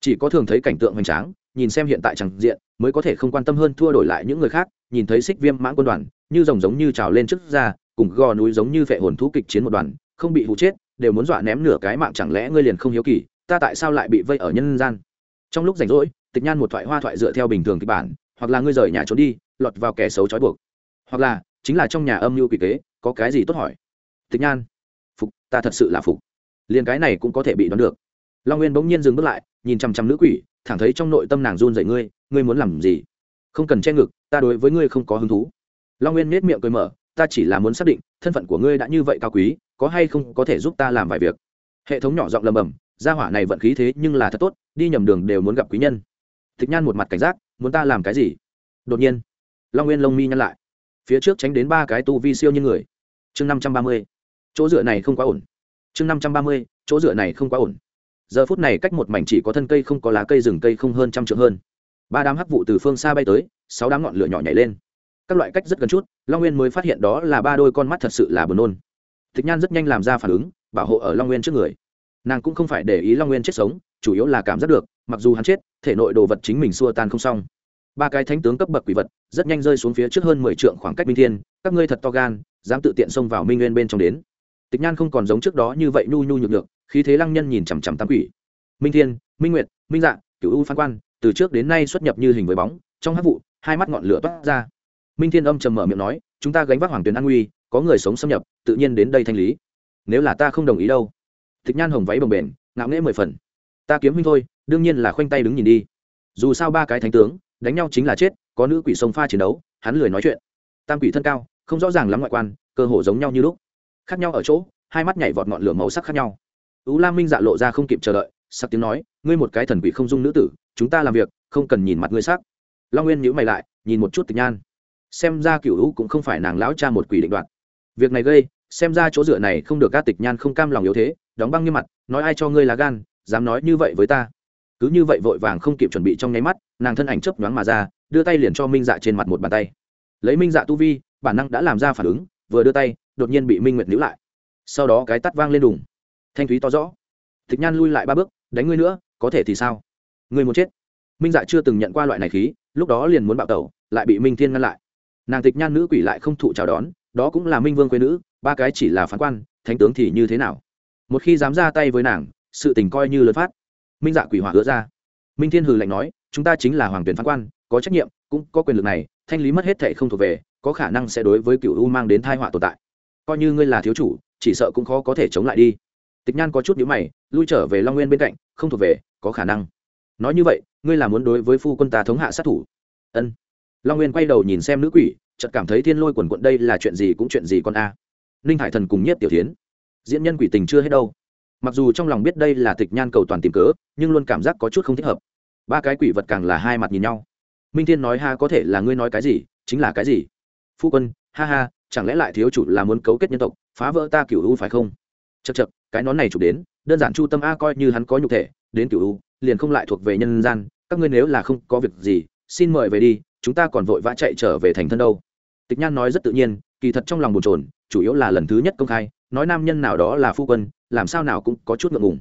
Speaker 1: Chỉ có thường thấy cảnh tượng hoành tráng, nhìn xem hiện tại chẳng diện, mới có thể không quan tâm hơn thua đổi lại những người khác, nhìn thấy xích viêm mãn quân đoàn, như rồng giống như trào lên trước ra, cùng gò núi giống như vệ hồn thú kịch chiến một đoàn, không bị hụ chết, đều muốn dọa ném nửa cái mạng chẳng lẽ ngươi liền không hiếu kỳ, ta tại sao lại bị vây ở nhân gian? Trong lúc rảnh rỗi, tịch nhan một thoại hoa thoại dựa theo bình thường kịch bản, hoặc là ngươi rời nhà trốn đi, lọt vào kẻ xấu trói buộc. Hoặc là, chính là trong nhà âm mưu kỳ kế, có cái gì tốt hỏi? Tịch nhan ta thật sự là phục. Liền cái này cũng có thể bị đoán được. Long nguyên bỗng nhiên dừng bước lại, nhìn chằm chằm nữ quỷ, thẳng thấy trong nội tâm nàng run dậy ngươi ngươi muốn làm gì? Không cần che ngực, ta đối với ngươi không có hứng thú. Long nguyên nết miệng cười mở, ta chỉ là muốn xác định, thân phận của ngươi đã như vậy cao quý, có hay không có thể giúp ta làm vài việc? Hệ thống nhỏ giọng lầm bầm, gia hỏa này vận khí thế nhưng là thật tốt, đi nhầm đường đều muốn gặp quý nhân. Thích nhan một mặt cảnh giác, muốn ta làm cái gì? Đột nhiên, long nguyên lông mi nhăn lại, phía trước tránh đến ba cái tu vi siêu như người. Chương năm trăm ba mươi chỗ dựa này không quá ổn. Chương năm trăm ba mươi, chỗ dựa này không quá ổn. Giờ phút này cách một mảnh chỉ có thân cây không có lá cây, rừng cây không hơn trăm trượng hơn. Ba đám hắc vụ từ phương xa bay tới, sáu đám ngọn lửa nhỏ nhảy lên. Các loại cách rất gần chút, long nguyên mới phát hiện đó là ba đôi con mắt thật sự là buồn nôn. Thực nhan rất nhanh làm ra phản ứng, bảo hộ ở long nguyên trước người. Nàng cũng không phải để ý long nguyên chết sống, chủ yếu là cảm giác được, mặc dù hắn chết, thể nội đồ vật chính mình xua tan không xong. Ba cái thánh tướng cấp bậc quỷ vật, rất nhanh rơi xuống phía trước hơn mười trượng khoảng cách minh thiên, các ngươi thật to gan, dám tự tiện xông vào minh nguyên bên trong đến tịch nhan không còn giống trước đó như vậy nhu nhu nhược nhược, khí thế lăng nhân nhìn chằm chằm tam quỷ. Minh thiên, minh nguyệt, minh dạ cựu u phan quan, từ trước đến nay xuất nhập như hình với bóng, trong hát vụ, hai mắt ngọn lửa toát ra. Minh thiên âm trầm mở miệng nói, chúng ta gánh vác hoàng tuyến an nguy, có người sống xâm nhập, tự nhiên đến đây thanh lý. Nếu là ta không đồng ý đâu. Tịch nhan hồng váy bồng bềnh, ngạo nghễ mười phần. Ta kiếm huynh thôi, đương nhiên là khoanh tay đứng nhìn đi. Dù sao ba cái thánh tướng, đánh nhau chính là chết, có nữ quỷ sông pha chiến đấu, hắn lười nói chuyện. Tam quỷ thân cao, không rõ ràng lắm ngoại quan, cơ hồ giống nhau như lúc khác nhau ở chỗ, hai mắt nhảy vọt ngọn lửa màu sắc khác nhau. Ú lam minh dạ lộ ra không kịp chờ đợi sắc tiếng nói, ngươi một cái thần quỷ không dung nữ tử, chúng ta làm việc, không cần nhìn mặt ngươi sắc. Long nguyên nhíu mày lại, nhìn một chút tịch nhan. Xem ra cựu hữu cũng không phải nàng lão cha một quỷ định đoạt. Việc này gây, xem ra chỗ dựa này không được các tịch nhan không cam lòng yếu thế, đóng băng như mặt, nói ai cho ngươi là gan, dám nói như vậy với ta. Cứ như vậy vội vàng không kịp chuẩn bị trong nháy mắt, nàng thân ảnh chớp nhoáng mà ra, đưa tay liền cho minh dạ trên mặt một bàn tay. Lấy minh dạ tu vi, bản năng đã làm ra phản ứng, vừa đưa tay đột nhiên bị minh nguyệt níu lại. Sau đó cái tắt vang lên đùng. Thanh thúy to rõ. Tịch nhan lui lại ba bước, đánh ngươi nữa, có thể thì sao? Ngươi muốn chết. Minh dạ chưa từng nhận qua loại này khí, lúc đó liền muốn bạo tẩu, lại bị minh thiên ngăn lại. Nàng tịch nhan nữ quỷ lại không thụ chào đón, đó cũng là minh vương quê nữ, ba cái chỉ là phán quan, thánh tướng thì như thế nào? Một khi dám ra tay với nàng, sự tình coi như lớn phát. Minh dạ quỷ hỏa hứa ra. Minh thiên hừ lạnh nói, chúng ta chính là hoàng tuyển phán quan, có trách nhiệm, cũng có quyền lực này, thanh lý mất hết thệ không thuộc về, có khả năng sẽ đối với cựu u mang đến thai họa tồn tại coi như ngươi là thiếu chủ, chỉ sợ cũng khó có thể chống lại đi. Tịch nhan có chút nhữ mày, lui trở về long nguyên bên cạnh, không thuộc về, có khả năng. Nói như vậy, ngươi là muốn đối với phu quân ta thống hạ sát thủ? Ân. Long nguyên quay đầu nhìn xem nữ quỷ, chợt cảm thấy thiên lôi quần quận đây là chuyện gì cũng chuyện gì con a. Ninh hải thần cùng nhất tiểu tiến diễn nhân quỷ tình chưa hết đâu. Mặc dù trong lòng biết đây là tịch nhan cầu toàn tìm cớ, nhưng luôn cảm giác có chút không thích hợp. Ba cái quỷ vật càng là hai mặt nhìn nhau. Minh thiên nói ha có thể là ngươi nói cái gì, chính là cái gì? Phu quân, ha ha chẳng lẽ lại thiếu chủ là muốn cấu kết nhân tộc, phá vỡ ta cửu u phải không? Chật chật cái nón này chụp đến, đơn giản chu tâm a coi như hắn có nhục thể, đến cửu u, liền không lại thuộc về nhân gian, các ngươi nếu là không có việc gì, xin mời về đi, chúng ta còn vội vã chạy trở về thành thân đâu. Tịch nhan nói rất tự nhiên, kỳ thật trong lòng bồn chồn, chủ yếu là lần thứ nhất công khai, nói nam nhân nào đó là phu quân, làm sao nào cũng có chút ngượng ngùng.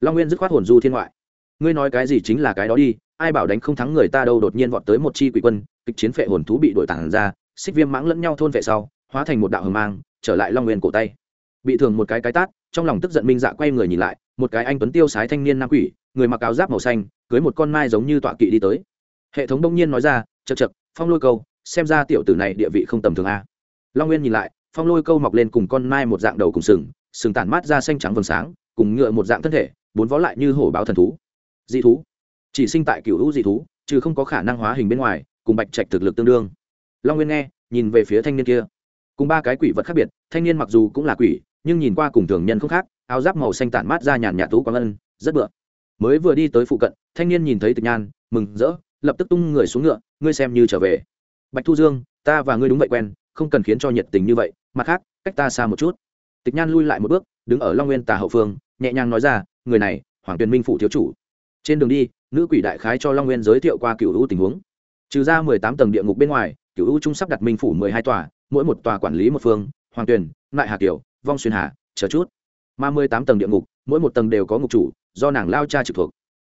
Speaker 1: Long nguyên dứt khoát hồn du thiên ngoại. Ngươi nói cái gì chính là cái đó đi, ai bảo đánh không thắng người ta đâu, đột nhiên vọt tới một chi quỷ quân, kịch chiến phệ hồn thú bị đội tản ra, xích viêm mãng lẫn nhau thôn vệ sau hóa thành một đạo hờ mang, trở lại long nguyên cổ tay. Bị thường một cái cái tát, trong lòng tức giận minh dạ quay người nhìn lại, một cái anh tuấn tiêu sái thanh niên nam quỷ, người mặc áo giáp màu xanh, cưới một con mai giống như tọa kỵ đi tới. Hệ thống đông nhiên nói ra chật chật phong lôi câu, xem ra tiểu tử này địa vị không tầm thường a. Long nguyên nhìn lại, phong lôi câu mọc lên cùng con mai một dạng đầu cùng sừng sừng tản mát ra xanh trắng vầng sáng, cùng ngựa một dạng thân thể, bốn vó lại như hổ báo thần thú. Dị thú. Chỉ sinh tại cựu hữu dị thú, chứ không có khả năng hóa hình bên ngoài, cùng bạch trạch thực lực tương đương. Long nguyên nghe, nhìn về phía thanh niên kia cùng ba cái quỷ vật khác biệt, thanh niên mặc dù cũng là quỷ, nhưng nhìn qua cùng thường nhân không khác, áo giáp màu xanh tản mát ra nhàn nhạt tú quang ân, rất bựa. Mới vừa đi tới phụ cận, thanh niên nhìn thấy tịch nhan, mừng rỡ, lập tức tung người xuống ngựa, ngươi xem như trở về. Bạch thu dương, ta và ngươi đúng vậy quen, không cần khiến cho nhiệt tình như vậy, mặt khác, cách ta xa một chút. Tịch nhan lui lại một bước, đứng ở long nguyên tà hậu phương, nhẹ nhàng nói ra, người này, hoàng tuyền minh phủ thiếu chủ. Trên đường đi, nữ quỷ đại khái cho long nguyên giới thiệu qua cựu hữu tình huống. Trừ ra mười tám tầng địa ngục bên ngoài cựu hữu trung sắp đặt minh phủ mười hai tòa mỗi một tòa quản lý một phương, hoàng tuyền lại hà kiều, vong xuyên hà, chờ chút. Mà mười tám tầng địa ngục, mỗi một tầng đều có ngục chủ, do nàng lao cha trực thuộc.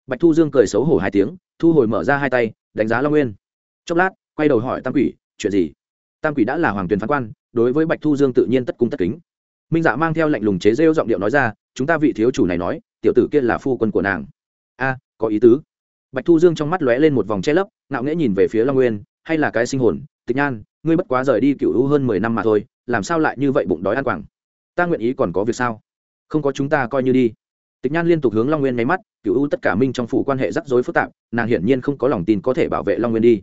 Speaker 1: Bạch thu dương cười xấu hổ hai tiếng, thu hồi mở ra hai tay, đánh giá long nguyên. Chốc lát, quay đầu hỏi tam quỷ, chuyện gì? Tam quỷ đã là hoàng tuyền phán quan, đối với bạch thu dương tự nhiên tất cung tất kính. Minh dạ mang theo lệnh lùng chế rêu giọng điệu nói ra, chúng ta vị thiếu chủ này nói, tiểu tử kia là phu quân của nàng. A, có ý tứ. Bạch thu dương trong mắt lóe lên một vòng che lấp, ngạo nghễ nhìn về phía long nguyên, hay là cái sinh hồn, tịch nhan ngươi bất quá rời đi cựu hữu hơn mười năm mà thôi, làm sao lại như vậy bụng đói ăn quảng? Ta nguyện ý còn có việc sao? Không có chúng ta coi như đi. Tịch nhan liên tục hướng long nguyên nháy mắt, cựu hữu tất cả minh trong phủ quan hệ rắc rối phức tạp, nàng hiển nhiên không có lòng tin có thể bảo vệ long nguyên đi.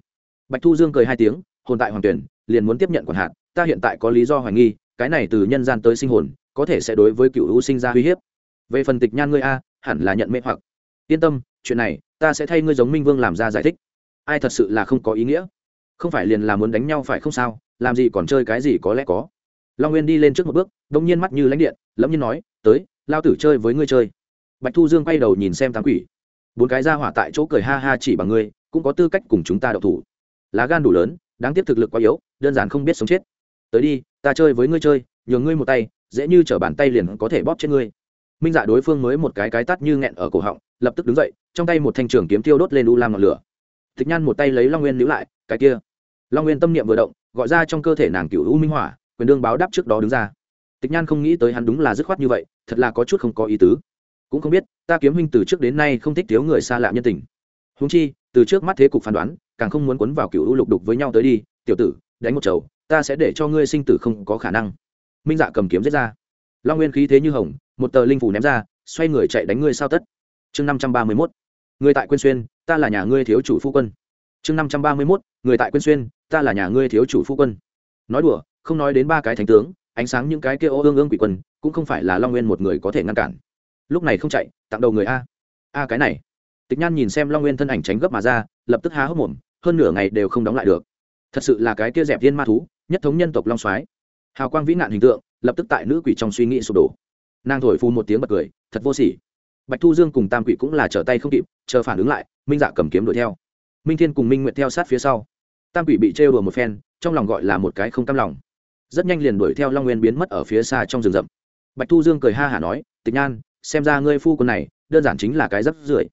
Speaker 1: Bạch thu dương cười hai tiếng, hồn tại hoàng tuyển, liền muốn tiếp nhận quản hạt, ta hiện tại có lý do hoài nghi, cái này từ nhân gian tới sinh hồn, có thể sẽ đối với cựu hữu sinh ra uy hiếp. Về phần tịch nhan ngươi a, hẳn là nhận mê hoặc. Yên tâm, chuyện này, ta sẽ thay ngươi giống minh vương làm ra giải thích. Ai thật sự là không có ý nghĩa? Không phải liền là muốn đánh nhau phải không sao, làm gì còn chơi cái gì có lẽ có. Long nguyên đi lên trước một bước, đông nhiên mắt như lãnh điện, lẫm nhiên nói, tới, lao tử chơi với ngươi chơi. Bạch thu dương quay đầu nhìn xem tám quỷ. Bốn cái ra hỏa tại chỗ cười ha ha chỉ bằng ngươi, cũng có tư cách cùng chúng ta đậu thủ. Lá gan đủ lớn, đáng tiếc thực lực quá yếu, đơn giản không biết sống chết. Tới đi, ta chơi với ngươi chơi, nhường ngươi một tay, dễ như t bàn tay liền có thể bóp chết ngươi. Minh dạ đối phương mới một cái cái tắt như nghẹn ở cổ họng, lập tức đứng dậy, trong tay một thanh trường kiếm tiêu đốt lên u lam ngọn lửa. Tịch nhan một tay lấy long nguyên níu lại, cái kia long nguyên tâm niệm vừa động, gọi ra trong cơ thể nàng cựu u minh hỏa, quyền đương báo đáp trước đó đứng ra. Tịch nhan không nghĩ tới hắn đúng là dứt khoát như vậy, thật là có chút không có ý tứ. Cũng không biết, ta kiếm huynh từ trước đến nay không thích thiếu người xa lạ nhân tình. Húng chi, từ trước mắt thế cục phán đoán, càng không muốn quấn vào cựu u lục đục với nhau tới đi. Tiểu tử, đánh một chầu, ta sẽ để cho ngươi sinh tử không có khả năng. Minh dạ cầm kiếm giết ra. Long nguyên khí thế như hồng, một tờ linh phủ ném ra, xoay người chạy đánh ngươi sao tất. Chương năm trăm ba mươi mốt. Người tại quyên xuyên, ta là nhà ngươi thiếu chủ phu quân. Chương năm trăm ba mươi mốt. Người tại quyên xuyên ta là nhà ngươi thiếu chủ phu quân. Nói đùa, không nói đến ba cái thánh tướng, ánh sáng những cái kia ô ương ương quỷ quân cũng không phải là long nguyên một người có thể ngăn cản. Lúc này không chạy, tặng đầu người a. A cái này. Tịch nhan nhìn xem long nguyên thân ảnh tránh gấp mà ra, lập tức há hốc mồm, hơn nửa ngày đều không đóng lại được. Thật sự là cái kia dẹp viên ma thú, nhất thống nhân tộc long soái. Hào quang vĩ nạn hình tượng, lập tức tại nữ quỷ trong suy nghĩ sụp đổ. Nàng thổi phu một tiếng bật cười, thật vô sỉ. Bạch thu dương cùng tam quỷ cũng là trở tay không kịp, chờ phản ứng lại, minh dạ cầm kiếm đuổi theo. Minh thiên cùng minh nguyện theo sát phía sau tam quỷ bị trêu đùa một phen, trong lòng gọi là một cái không cam lòng. Rất nhanh liền đuổi theo long nguyên biến mất ở phía xa trong rừng rậm. Bạch thu dương cười ha hả nói, tịch nhan, xem ra ngươi phu quân này, đơn giản chính là cái rất rưởi.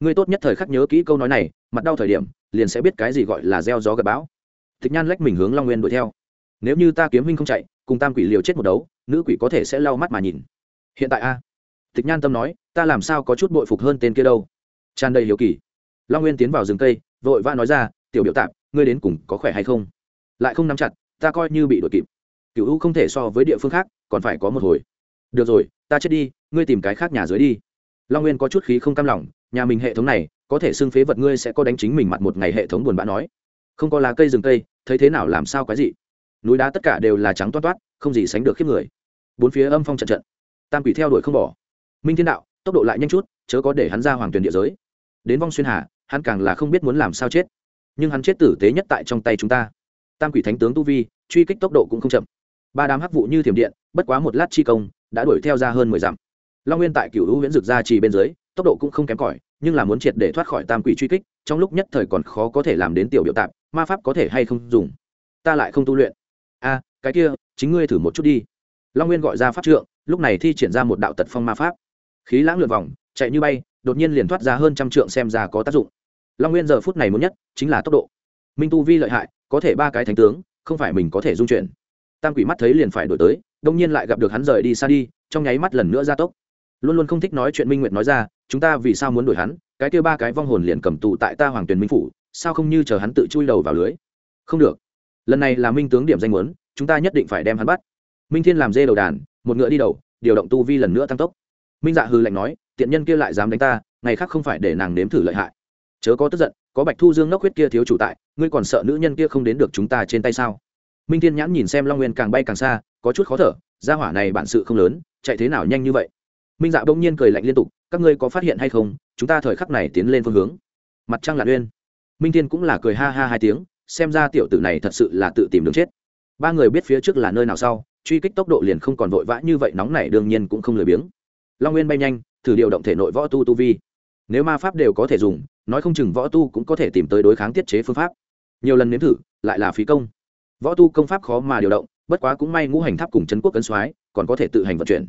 Speaker 1: Ngươi tốt nhất thời khắc nhớ kỹ câu nói này, mặt đau thời điểm, liền sẽ biết cái gì gọi là gieo gió gặp bão. Tịch nhan lách mình hướng long nguyên đuổi theo. Nếu như ta kiếm huynh không chạy, cùng tam quỷ liều chết một đấu, nữ quỷ có thể sẽ lau mắt mà nhìn. Hiện tại a? Tịch nhan tâm nói, ta làm sao có chút bội phục hơn tên kia đâu? Tràn đầy hiếu kỳ. Long nguyên tiến vào rừng cây, vội vã nói ra, tiểu biểu tạp ngươi đến cùng có khỏe hay không? Lại không nắm chặt, ta coi như bị đuổi kịp. Cựu u không thể so với địa phương khác, còn phải có một hồi. Được rồi, ta chết đi, ngươi tìm cái khác nhà dưới đi. Long nguyên có chút khí không cam lòng, nhà mình hệ thống này, có thể xưng phế vật ngươi sẽ có đánh chính mình mặt một ngày hệ thống buồn bã nói. Không có lá cây rừng cây, thấy thế nào làm sao cái gì núi đá tất cả đều là trắng toát toát, không gì sánh được khiếp người. Bốn phía âm phong trận trận. Tam quỷ theo đuổi không bỏ. Minh thiên đạo, tốc độ lại nhanh chút, chớ có để hắn ra hoàng tuyển địa giới. Đến vong xuyên hà, hắn càng là không biết muốn làm sao chết nhưng hắn chết tử tế nhất tại trong tay chúng ta. Tam quỷ thánh tướng tu vi, truy kích tốc độ cũng không chậm. Ba đám hắc vụ như thiểm điện, bất quá một lát chi công, đã đuổi theo ra hơn mười dặm. Long nguyên tại cựu hữu huyễn dực ra trì bên dưới, tốc độ cũng không kém cỏi, nhưng là muốn triệt để thoát khỏi tam quỷ truy kích, trong lúc nhất thời còn khó có thể làm đến tiểu biểu tạp, ma pháp có thể hay không dùng. Ta lại không tu luyện. A, cái kia, chính ngươi thử một chút đi. Long nguyên gọi ra pháp trượng, lúc này thi triển ra một đạo tật phong ma pháp. Khí lãng lượt vòng, chạy như bay, đột nhiên liền thoát ra hơn trăm trượng xem ra có tác dụng long nguyên giờ phút này muốn nhất chính là tốc độ. Minh tu vi lợi hại, có thể ba cái thánh tướng, không phải mình có thể dung chuyển. Tam quỷ mắt thấy liền phải đổi tới, đông nhiên lại gặp được hắn rời đi xa đi, trong nháy mắt lần nữa ra tốc. Luôn luôn không thích nói chuyện minh nguyệt nói ra, chúng ta vì sao muốn đuổi hắn? Cái kêu ba cái vong hồn liền cầm tù tại ta hoàng tuyền minh phủ, sao không như chờ hắn tự chui đầu vào lưới? Không được. Lần này là minh tướng điểm danh muốn, chúng ta nhất định phải đem hắn bắt. Minh thiên làm dê đầu đàn, một ngựa đi đầu, điều động tu vi lần nữa tăng tốc. Minh dạ hư lạnh nói, tiện nhân kia lại dám đánh ta, ngày khác không phải để nàng nếm thử lợi hại chớ có tức giận, có bạch thu dương nốc huyết kia thiếu chủ tại, ngươi còn sợ nữ nhân kia không đến được chúng ta trên tay sao? Minh thiên nhãn nhìn xem long nguyên càng bay càng xa, có chút khó thở, gia hỏa này bản sự không lớn, chạy thế nào nhanh như vậy? Minh dạ bỗng nhiên cười lạnh liên tục, các ngươi có phát hiện hay không? Chúng ta thời khắc này tiến lên phương hướng. Mặt trăng lạc uyên. Minh thiên cũng là cười ha ha hai tiếng, xem ra tiểu tử này thật sự là tự tìm đường chết. Ba người biết phía trước là nơi nào sau, truy kích tốc độ liền không còn vội vã như vậy, nóng này đương nhiên cũng không lười biếng. Long nguyên bay nhanh, thử điều động thể nội võ tu tu vi. Nếu ma pháp đều có thể dùng nói không chừng võ tu cũng có thể tìm tới đối kháng tiết chế phương pháp. Nhiều lần nếm thử, lại là phí công. Võ tu công pháp khó mà điều động, bất quá cũng may ngũ hành tháp cùng trấn quốc cấn soái, còn có thể tự hành vận chuyển.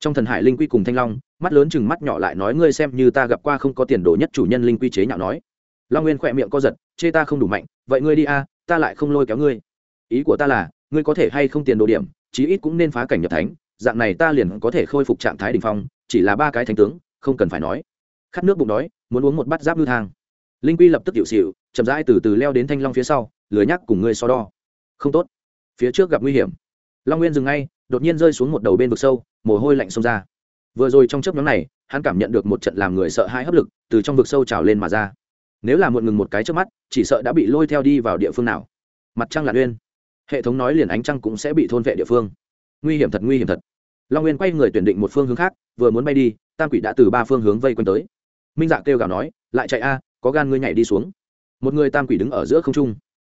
Speaker 1: Trong thần hải linh quy cùng thanh long, mắt lớn chừng mắt nhỏ lại nói ngươi xem như ta gặp qua không có tiền đồ nhất chủ nhân linh quy chế nhạo nói. Long nguyên khỏe miệng co giật, chê ta không đủ mạnh, vậy ngươi đi a, ta lại không lôi kéo ngươi. Ý của ta là, ngươi có thể hay không tiền đồ điểm, chí ít cũng nên phá cảnh nhập thánh, dạng này ta liền có thể khôi phục trạng thái đ ỉ n h phong, chỉ là ba cái thánh tướng, không cần phải nói khát nước bụng đói, muốn uống một bát giáp lưu thang. Linh quy lập tức tiểu xịu chậm rãi từ từ leo đến thanh long phía sau, lười nhắc cùng ngươi so đo. Không tốt. Phía trước gặp nguy hiểm. Long nguyên dừng ngay, đột nhiên rơi xuống một đầu bên vực sâu, mồ hôi lạnh xông ra. Vừa rồi trong chớp nhóm này, hắn cảm nhận được một trận làm người sợ hãi hấp lực, từ trong vực sâu trào lên mà ra. Nếu là muộn ngừng một cái trước mắt, chỉ sợ đã bị lôi theo đi vào địa phương nào. Mặt trăng là uyên. Hệ thống nói liền ánh trăng cũng sẽ bị thôn vệ địa phương. Nguy hiểm thật, nguy hiểm thật. Long nguyên quay người tuyển định một phương hướng khác, vừa muốn bay đi, tam quỷ đã từ ba phương hướng vây quanh tới minh dạ kêu gào nói, lại chạy a, có gan ngươi nhảy đi xuống. Một người tam quỷ đứng ở giữa không trung.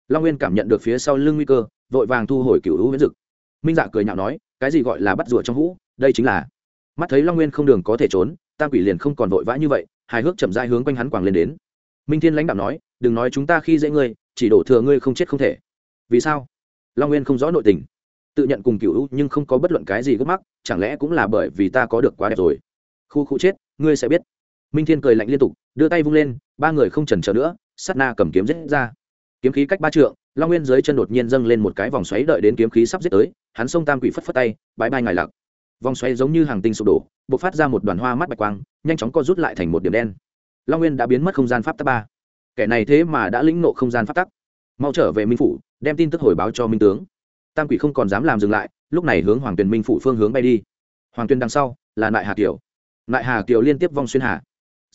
Speaker 1: Long nguyên cảm nhận được phía sau lưng nguy cơ, vội vàng thu hồi cựu hữu miễn dực. Minh dạ cười nhạo nói, cái gì gọi là bắt rùa trong hũ, đây chính là mắt thấy long nguyên không đường có thể trốn, tam quỷ liền không còn vội vã như vậy, hài hước chậm dai hướng quanh hắn quàng lên đến. Minh thiên lãnh đạo nói, đừng nói chúng ta khi dễ ngươi, chỉ đổ thừa ngươi không chết không thể. Vì sao? Long nguyên không rõ nội tình. Tự nhận cùng cựu nhưng không có bất luận cái gì gấp mắc, chẳng lẽ cũng là bởi vì ta có được quá đẹp rồi? Khu khu chết, ngươi sẽ biết minh thiên cười lạnh liên tục, đưa tay vung lên, ba người không trần chờ nữa sắt na cầm kiếm giết ra. Kiếm khí cách ba trượng, long nguyên dưới chân đột nhiên dâng lên một cái vòng xoáy đợi đến kiếm khí sắp giết tới, hắn xông tam quỷ phất phất tay, bãi bay ngài lặc. Vòng xoáy giống như hàng tinh sụp đổ b ộ c phát ra một đoàn hoa mắt bạch quang, nhanh chóng co rút lại thành một điểm đen. Long nguyên đã biến mất không gian pháp tắc ba. Kẻ này thế mà đã lĩnh nộ không gian pháp tắc. Mau trở về minh phủ, đem tin tức hồi báo cho minh tướng. Tam quỷ không còn dám làm dừng lại, lúc này hướng hoàng tuyền minh phủ phương hướng bay đi. Hoàng tuyền đằng sau, là nại hà kiều. Nại hà kiều liên tiếp vong xuyên hà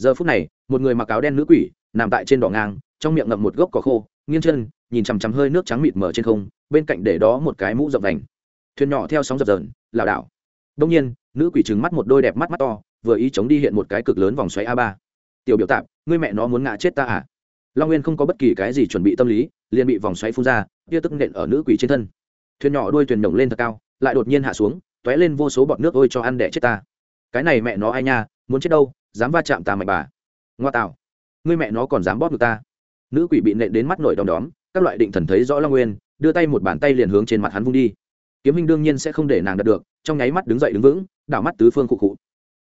Speaker 1: giờ phút này, một người mặc áo đen nữ quỷ, nằm tại trên đỏ ngang, trong miệng ngậm một gốc cỏ khô, nghiêng chân, nhìn chằm chằm hơi nước trắng mịt mở trên không, bên cạnh để đó một cái mũ rộng vành. Thuyền nhỏ theo sóng dập dờn, lảo đảo. Đông nhiên, nữ quỷ trừng mắt một đôi đẹp mắt mắt to, vừa ý chống đi hiện một cái cực lớn vòng xoáy a ba. Tiểu biểu tạp, ngươi mẹ nó muốn ngã chết ta à? Long nguyên không có bất kỳ cái gì chuẩn bị tâm lý, liền bị vòng xoáy phun ra, tia tức nện ở nữ quỷ trên thân. Thuyền nhỏ đuôi thuyền nhổng lên thật cao, lại đột nhiên hạ xuống t ó é lên vô số bọt nước ôi cho ăn đẻ chết ta. Cái này mẹ nó ai nha muốn chết đâu, dám va chạm ta mạnh bà. Ngoa tạo. Ngươi mẹ nó còn dám bóp được ta. Nữ quỷ bị nện đến mắt nổi đom đóm, các loại định thần thấy rõ long nguyên, đưa tay một bàn tay liền hướng trên mặt hắn vung đi. Kiếm minh đương nhiên sẽ không để nàng đạt được, trong nháy mắt đứng dậy đứng vững, đảo mắt tứ phương cụ cụ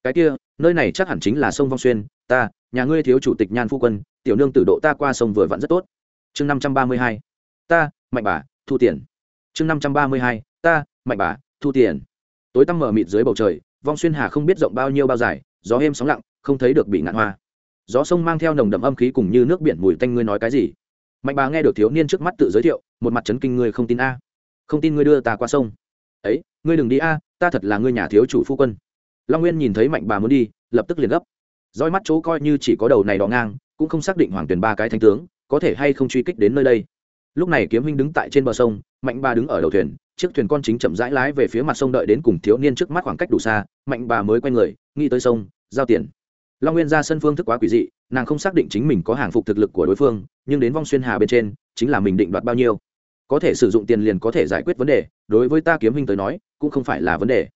Speaker 1: cái kia, nơi này chắc hẳn chính là sông vong xuyên, ta, nhà ngươi thiếu chủ tịch nhan phu quân, tiểu nương tử độ ta qua sông vừa vặn rất tốt. Chương năm trăm ba mươi hai, ta, mạnh bà, thu tiền. Chương năm trăm ba mươi hai, ta, mạnh bà, thu tiền. Tối tăm mở mịt dưới bầu trời, vong xuyên hà không biết rộng bao nhiêu bao dài gió êm sóng lặng, không thấy được bị ngạn hoa. Gió sông mang theo nồng đậm âm khí cùng như nước biển mùi tanh ngươi nói cái gì? Mạnh bà nghe được thiếu niên trước mắt tự giới thiệu, một mặt chấn kinh ngươi không tin a. Không tin ngươi đưa ta qua sông. Ấy, ngươi đừng đi a, ta thật là ngươi nhà thiếu chủ phu quân. Long nguyên nhìn thấy mạnh bà muốn đi, lập tức liền gấp. Roi mắt chỗ coi như chỉ có đầu này đỏ ngang, cũng không xác định hoàng tuyển ba cái thanh tướng có thể hay không truy kích đến nơi đây. Lúc này kiếm huynh đứng tại trên bờ sông, mạnh bà đứng ở đầu thuyền chiếc thuyền con chính chậm rãi lái về phía mặt sông đợi đến cùng thiếu niên trước mắt khoảng cách đủ xa, mạnh bà mới quay người, nghĩ tới sông, giao tiền. Long nguyên ra sân phương thức quá quỷ dị, nàng không xác định chính mình có hàng phục thực lực của đối phương, nhưng đến vong xuyên hà bên trên, chính là mình định đoạt bao nhiêu. Có thể sử dụng tiền liền có thể giải quyết vấn đề, đối với ta kiếm huynh tới nói, cũng không phải là vấn đề.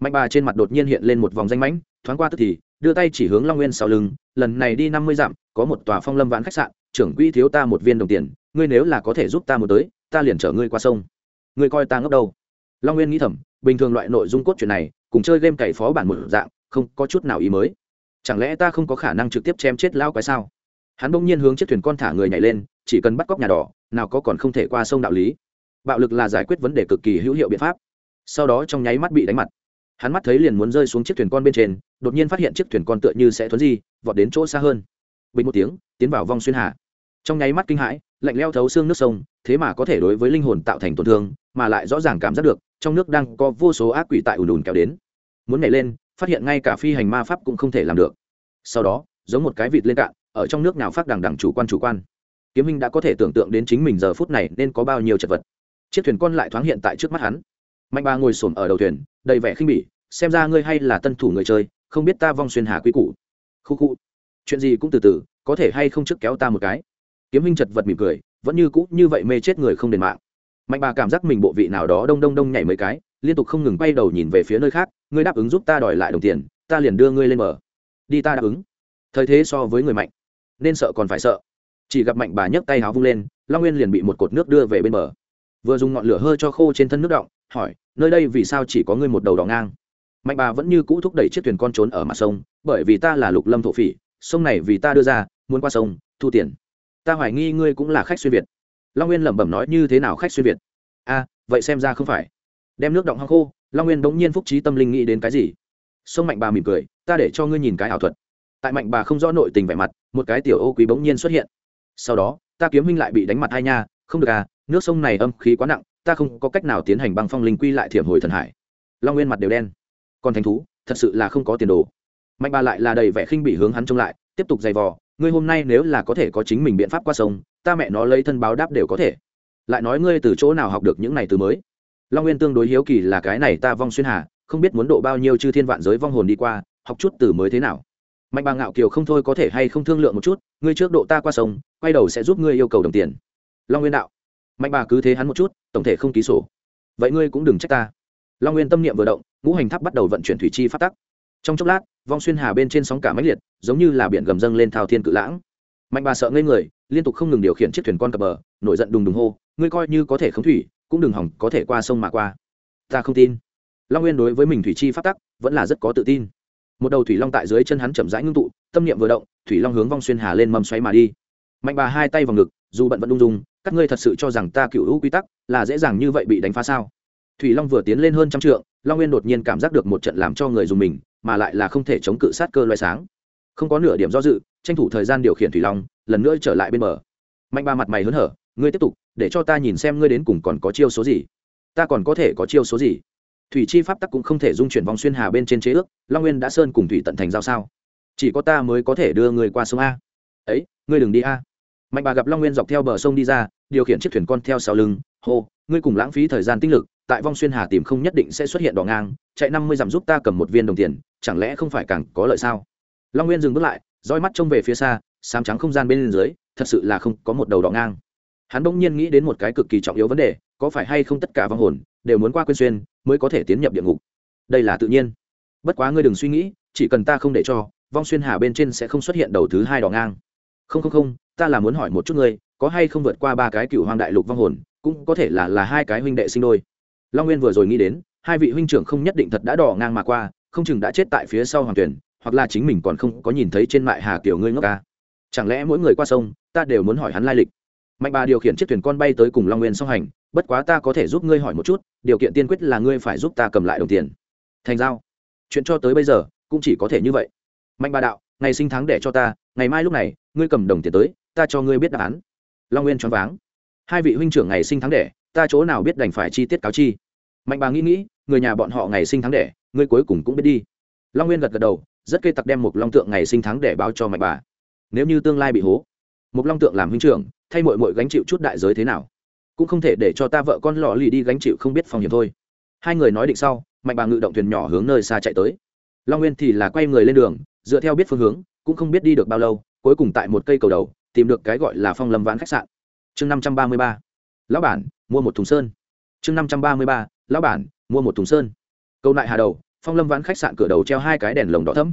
Speaker 1: Mạnh bà trên mặt đột nhiên hiện lên một vòng danh mãnh, thoáng qua tức thì, đưa tay chỉ hướng long nguyên sau lưng, lần này đi năm mươi dặm, có một tòa phong lâm vãn khách sạn, trưởng quỹ thiếu ta một viên đồng tiền, ngươi nếu là có thể giúp ta một tới, ta liền chở ngươi qua sông ngươi coi ta ngốc đâu? Long nguyên nghĩ thầm, bình thường loại nội dung cốt truyện này, cùng chơi game cày phó bản một dạng, không có chút nào ý mới. Chẳng lẽ ta không có khả năng trực tiếp chém chết lao quái sao? Hắn bỗng nhiên hướng chiếc thuyền con thả người nhảy lên, chỉ cần bắt cóc nhà đỏ, nào có còn không thể qua sông đạo lý. Bạo lực là giải quyết vấn đề cực kỳ hữu hiệu biện pháp. Sau đó trong nháy mắt bị đánh mặt. Hắn mắt thấy liền muốn rơi xuống chiếc thuyền con bên trên, đột nhiên phát hiện chiếc thuyền con tựa như sẽ thuấn di, vọt đến chỗ xa hơn. Bình một tiếng, tiến vào vong xuyên hà trong nháy mắt kinh hãi, lạnh leo thấu xương nước sông, thế mà có thể đối với linh hồn tạo thành tổn thương mà lại rõ ràng cảm giác được, trong nước đang có vô số ác quỷ tại ùn ùn kéo đến. Muốn nhảy lên, phát hiện ngay cả phi hành ma pháp cũng không thể làm được. Sau đó, giống một cái vịt lên cạn, ở trong nước nào phát đằng đằng chủ quan chủ quan. Kiếm minh đã có thể tưởng tượng đến chính mình giờ phút này nên có bao nhiêu chật vật. Chiếc thuyền con lại thoáng hiện tại trước mắt hắn. Mạnh ba ngồi xổm ở đầu thuyền, đầy vẻ khinh bỉ, xem ra ngươi hay là tân thủ người chơi, không biết ta vong xuyên hà quý cụ khu khu. Chuyện gì cũng từ từ, có thể hay không trước kéo ta một cái. Kiếm minh chật vật mỉm cười, vẫn như cũ như vậy mê chết người không đền mạng mạnh bà cảm giác mình bộ vị nào đó đông đông đông nhảy mấy cái, liên tục không ngừng bay đầu nhìn về phía nơi khác, ngươi đáp ứng giúp ta đòi lại đồng tiền, ta liền đưa ngươi lên mở. Đi ta đáp ứng. Thời thế so với người mạnh, nên sợ còn phải sợ. Chỉ gặp mạnh bà nhấc tay háo vung lên, long nguyên liền bị một cột nước đưa về bên bờ. Vừa dùng ngọn lửa hơi cho khô trên thân nước động, hỏi, nơi đây vì sao chỉ có ngươi một đầu đỏ ngang? Mạnh bà vẫn như cũ thúc đẩy chiếc thuyền con trốn ở mặt sông, bởi vì ta là lục lâm thổ phỉ, sông này vì ta đưa ra, muốn qua sông, thu tiền. Ta hoài nghi ngươi cũng là khách xuyên việt long nguyên lẩm bẩm nói, như thế nào khách xuyên việt? A, vậy xem ra không phải. Đem nước động hăng khô, long nguyên bỗng nhiên phúc trí tâm linh nghĩ đến cái gì. Sông mạnh bà mỉm cười, ta để cho ngươi nhìn cái ảo thuật. Tại mạnh bà không rõ nội tình vẻ mặt, một cái tiểu ô quý bỗng nhiên xuất hiện. Sau đó, ta kiếm huynh lại bị đánh mặt hai nha, không được à nước sông này âm khí quá nặng, ta không có cách nào tiến hành băng phong linh quy lại thiểm hồi thần hải. Long nguyên mặt đều đen. Còn thành thú, thật sự là không có tiền đồ. Mạnh bà lại là đầy vẻ khinh bị hướng hắn trông lại, tiếp tục giày vò ngươi hôm nay nếu là có thể có chính mình biện pháp qua sông, ta mẹ nó lấy thân báo đáp đều có thể. Lại nói ngươi từ chỗ nào học được những này từ mới? Long nguyên tương đối hiếu kỳ là cái này ta vong xuyên hà, không biết muốn độ bao nhiêu chư thiên vạn giới vong hồn đi qua, học chút từ mới thế nào? Mạnh bà ngạo kiều không thôi có thể hay không thương lượng một chút, ngươi trước độ ta qua sông, quay đầu sẽ giúp ngươi yêu cầu đồng tiền. Long nguyên đạo. Mạnh bà cứ thế hắn một chút, tổng thể không ký sổ. Vậy ngươi cũng đừng trách ta. Long nguyên tâm niệm vừa động, ngũ hành tháp bắt đầu vận chuyển thủy chi phát tắc. Trong chốc lát vong xuyên hà bên trên sóng cả máy liệt, giống như là biển gầm dâng lên thao thiên cự lãng. Mạnh bà sợ ngây người, liên tục không ngừng điều khiển chiếc thuyền con cập bờ, nổi giận đùng đùng hô, ngươi coi như có thể không thủy, cũng đừng hỏng, có thể qua sông mà qua. Ta không tin. Long nguyên đối với mình thủy chi phát tắc, vẫn là rất có tự tin. Một đầu thủy long tại dưới chân hắn chậm rãi ngưng tụ, tâm niệm vừa động, thủy long hướng vong xuyên hà lên mầm xoáy mà đi. Mạnh bà hai tay vào ngực, dù bận vẫn ung dung, các ngươi thật sự cho rằng ta cựu hữu quy tắc là dễ dàng như vậy bị đánh phá sao? Thủy long vừa tiến lên hơn trăm trượng, long nguyên đột nhiên cảm giác được một trận làm cho người dùng mình mà lại là không thể chống cự sát cơ loay sáng. Không có nửa điểm do dự, tranh thủ thời gian điều khiển thủy long, lần nữa trở lại bên bờ. Mạnh ba mặt mày hớn hở, ngươi tiếp tục, để cho ta nhìn xem ngươi đến cùng còn có chiêu số gì. Ta còn có thể có chiêu số gì? Thủy chi pháp tắc cũng không thể dung chuyển vòng xuyên hà bên trên chế ước, long nguyên đã sơn cùng thủy tận thành giao sao? Chỉ có ta mới có thể đưa người qua sông a. Ấy, ngươi đừng đi a. Mạnh bà gặp long nguyên dọc theo bờ sông đi ra, điều khiển chiếc thuyền con theo sau lưng, hô, ngươi cùng lãng phí thời gian tinh lực tại vong xuyên hà tìm không nhất định sẽ xuất hiện đỏ ngang, chạy năm mươi dặm giúp ta cầm một viên đồng tiền, chẳng lẽ không phải càng có lợi sao? Long nguyên dừng bước lại, roi mắt trông về phía xa, sám trắng không gian bên dưới, thật sự là không có một đầu đỏ ngang. Hắn bỗng nhiên nghĩ đến một cái cực kỳ trọng yếu vấn đề, có phải hay không tất cả vong hồn đều muốn qua quên xuyên mới có thể tiến nhập địa ngục? Đây là tự nhiên. Bất quá ngươi đừng suy nghĩ, chỉ cần ta không để cho, vong xuyên hà bên trên sẽ không xuất hiện đầu thứ hai đỏ ngang. Không không không, ta là muốn hỏi một chút ngươi, có hay không vượt qua ba cái cựu hoang đại lục vong hồn, cũng có thể là là hai cái huynh đệ sinh đôi? Long nguyên vừa rồi nghĩ đến, hai vị huynh trưởng không nhất định thật đã đỏ ngang mà qua, không chừng đã chết tại phía sau hoàng tuyển, hoặc là chính mình còn không có nhìn thấy trên mại hà kiểu ngươi ngốc ca. Chẳng lẽ mỗi người qua sông, ta đều muốn hỏi hắn lai lịch? Mạnh bà điều khiển chiếc thuyền con bay tới cùng long nguyên song hành, bất quá ta có thể giúp ngươi hỏi một chút, điều kiện tiên quyết là ngươi phải giúp ta cầm lại đồng tiền. Thành giao. Chuyện cho tới bây giờ, cũng chỉ có thể như vậy. Mạnh bà đạo, ngày sinh tháng để cho ta, ngày mai lúc này, ngươi cầm đồng tiền tới, ta cho ngươi biết đáp án. Long nguyên choáng váng. Hai vị huynh trưởng ngày sinh tháng đẻ, ta chỗ nào biết đành phải chi tiết cáo chi? Mạnh bà nghĩ nghĩ, người nhà bọn họ ngày sinh tháng đẻ, ngươi cuối cùng cũng biết đi. Long nguyên gật gật đầu, rất kê tặc đem một long tượng ngày sinh tháng đẻ báo cho mạnh bà. Nếu như tương lai bị hố, một long tượng làm huynh trưởng, thay mội mội gánh chịu chút đại giới thế nào? Cũng không thể để cho ta vợ con lò lì đi gánh chịu không biết phòng hiểm thôi. Hai người nói định sau, mạnh bà ngự động thuyền nhỏ hướng nơi xa chạy tới. Long nguyên thì là quay người lên đường, dựa theo biết phương hướng, cũng không biết đi được bao lâu, cuối cùng tại một cây cầu đầu, tìm được cái gọi là phong lâm vãn khách sạn. Chương năm trăm ba mươi ba. Lão bản, mua một thùng sơn. Chương năm trăm ba mươi ba lão bản, mua một thùng sơn. Câu lại hà đầu, phong lâm vãn khách sạn cửa đầu treo hai cái đèn lồng đỏ thấm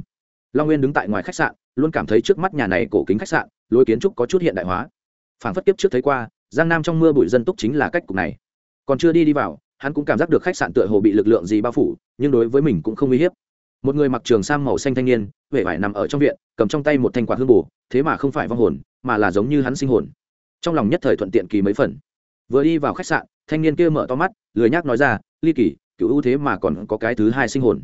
Speaker 1: long nguyên đứng tại ngoài khách sạn, luôn cảm thấy trước mắt nhà này cổ kính khách sạn, lối kiến trúc có chút hiện đại hóa. Phản phất kiếp trước thấy qua, giang nam trong mưa bụi dân túc chính là cách cục này. Còn chưa đi đi vào, hắn cũng cảm giác được khách sạn tựa hồ bị lực lượng gì bao phủ, nhưng đối với mình cũng không uy hiếp. Một người mặc trường sam màu xanh thanh niên huệ vải nằm ở trong viện, cầm trong tay một thanh quạt hương bù, thế mà không phải vong hồn, mà là giống như hắn sinh hồn. Trong lòng nhất thời thuận tiện kỳ mấy phần. Vừa đi vào khách sạn thanh niên kia mở to mắt, lười nhác nói ra, ly kỳ, cựu ưu thế mà còn có cái thứ hai sinh hồn.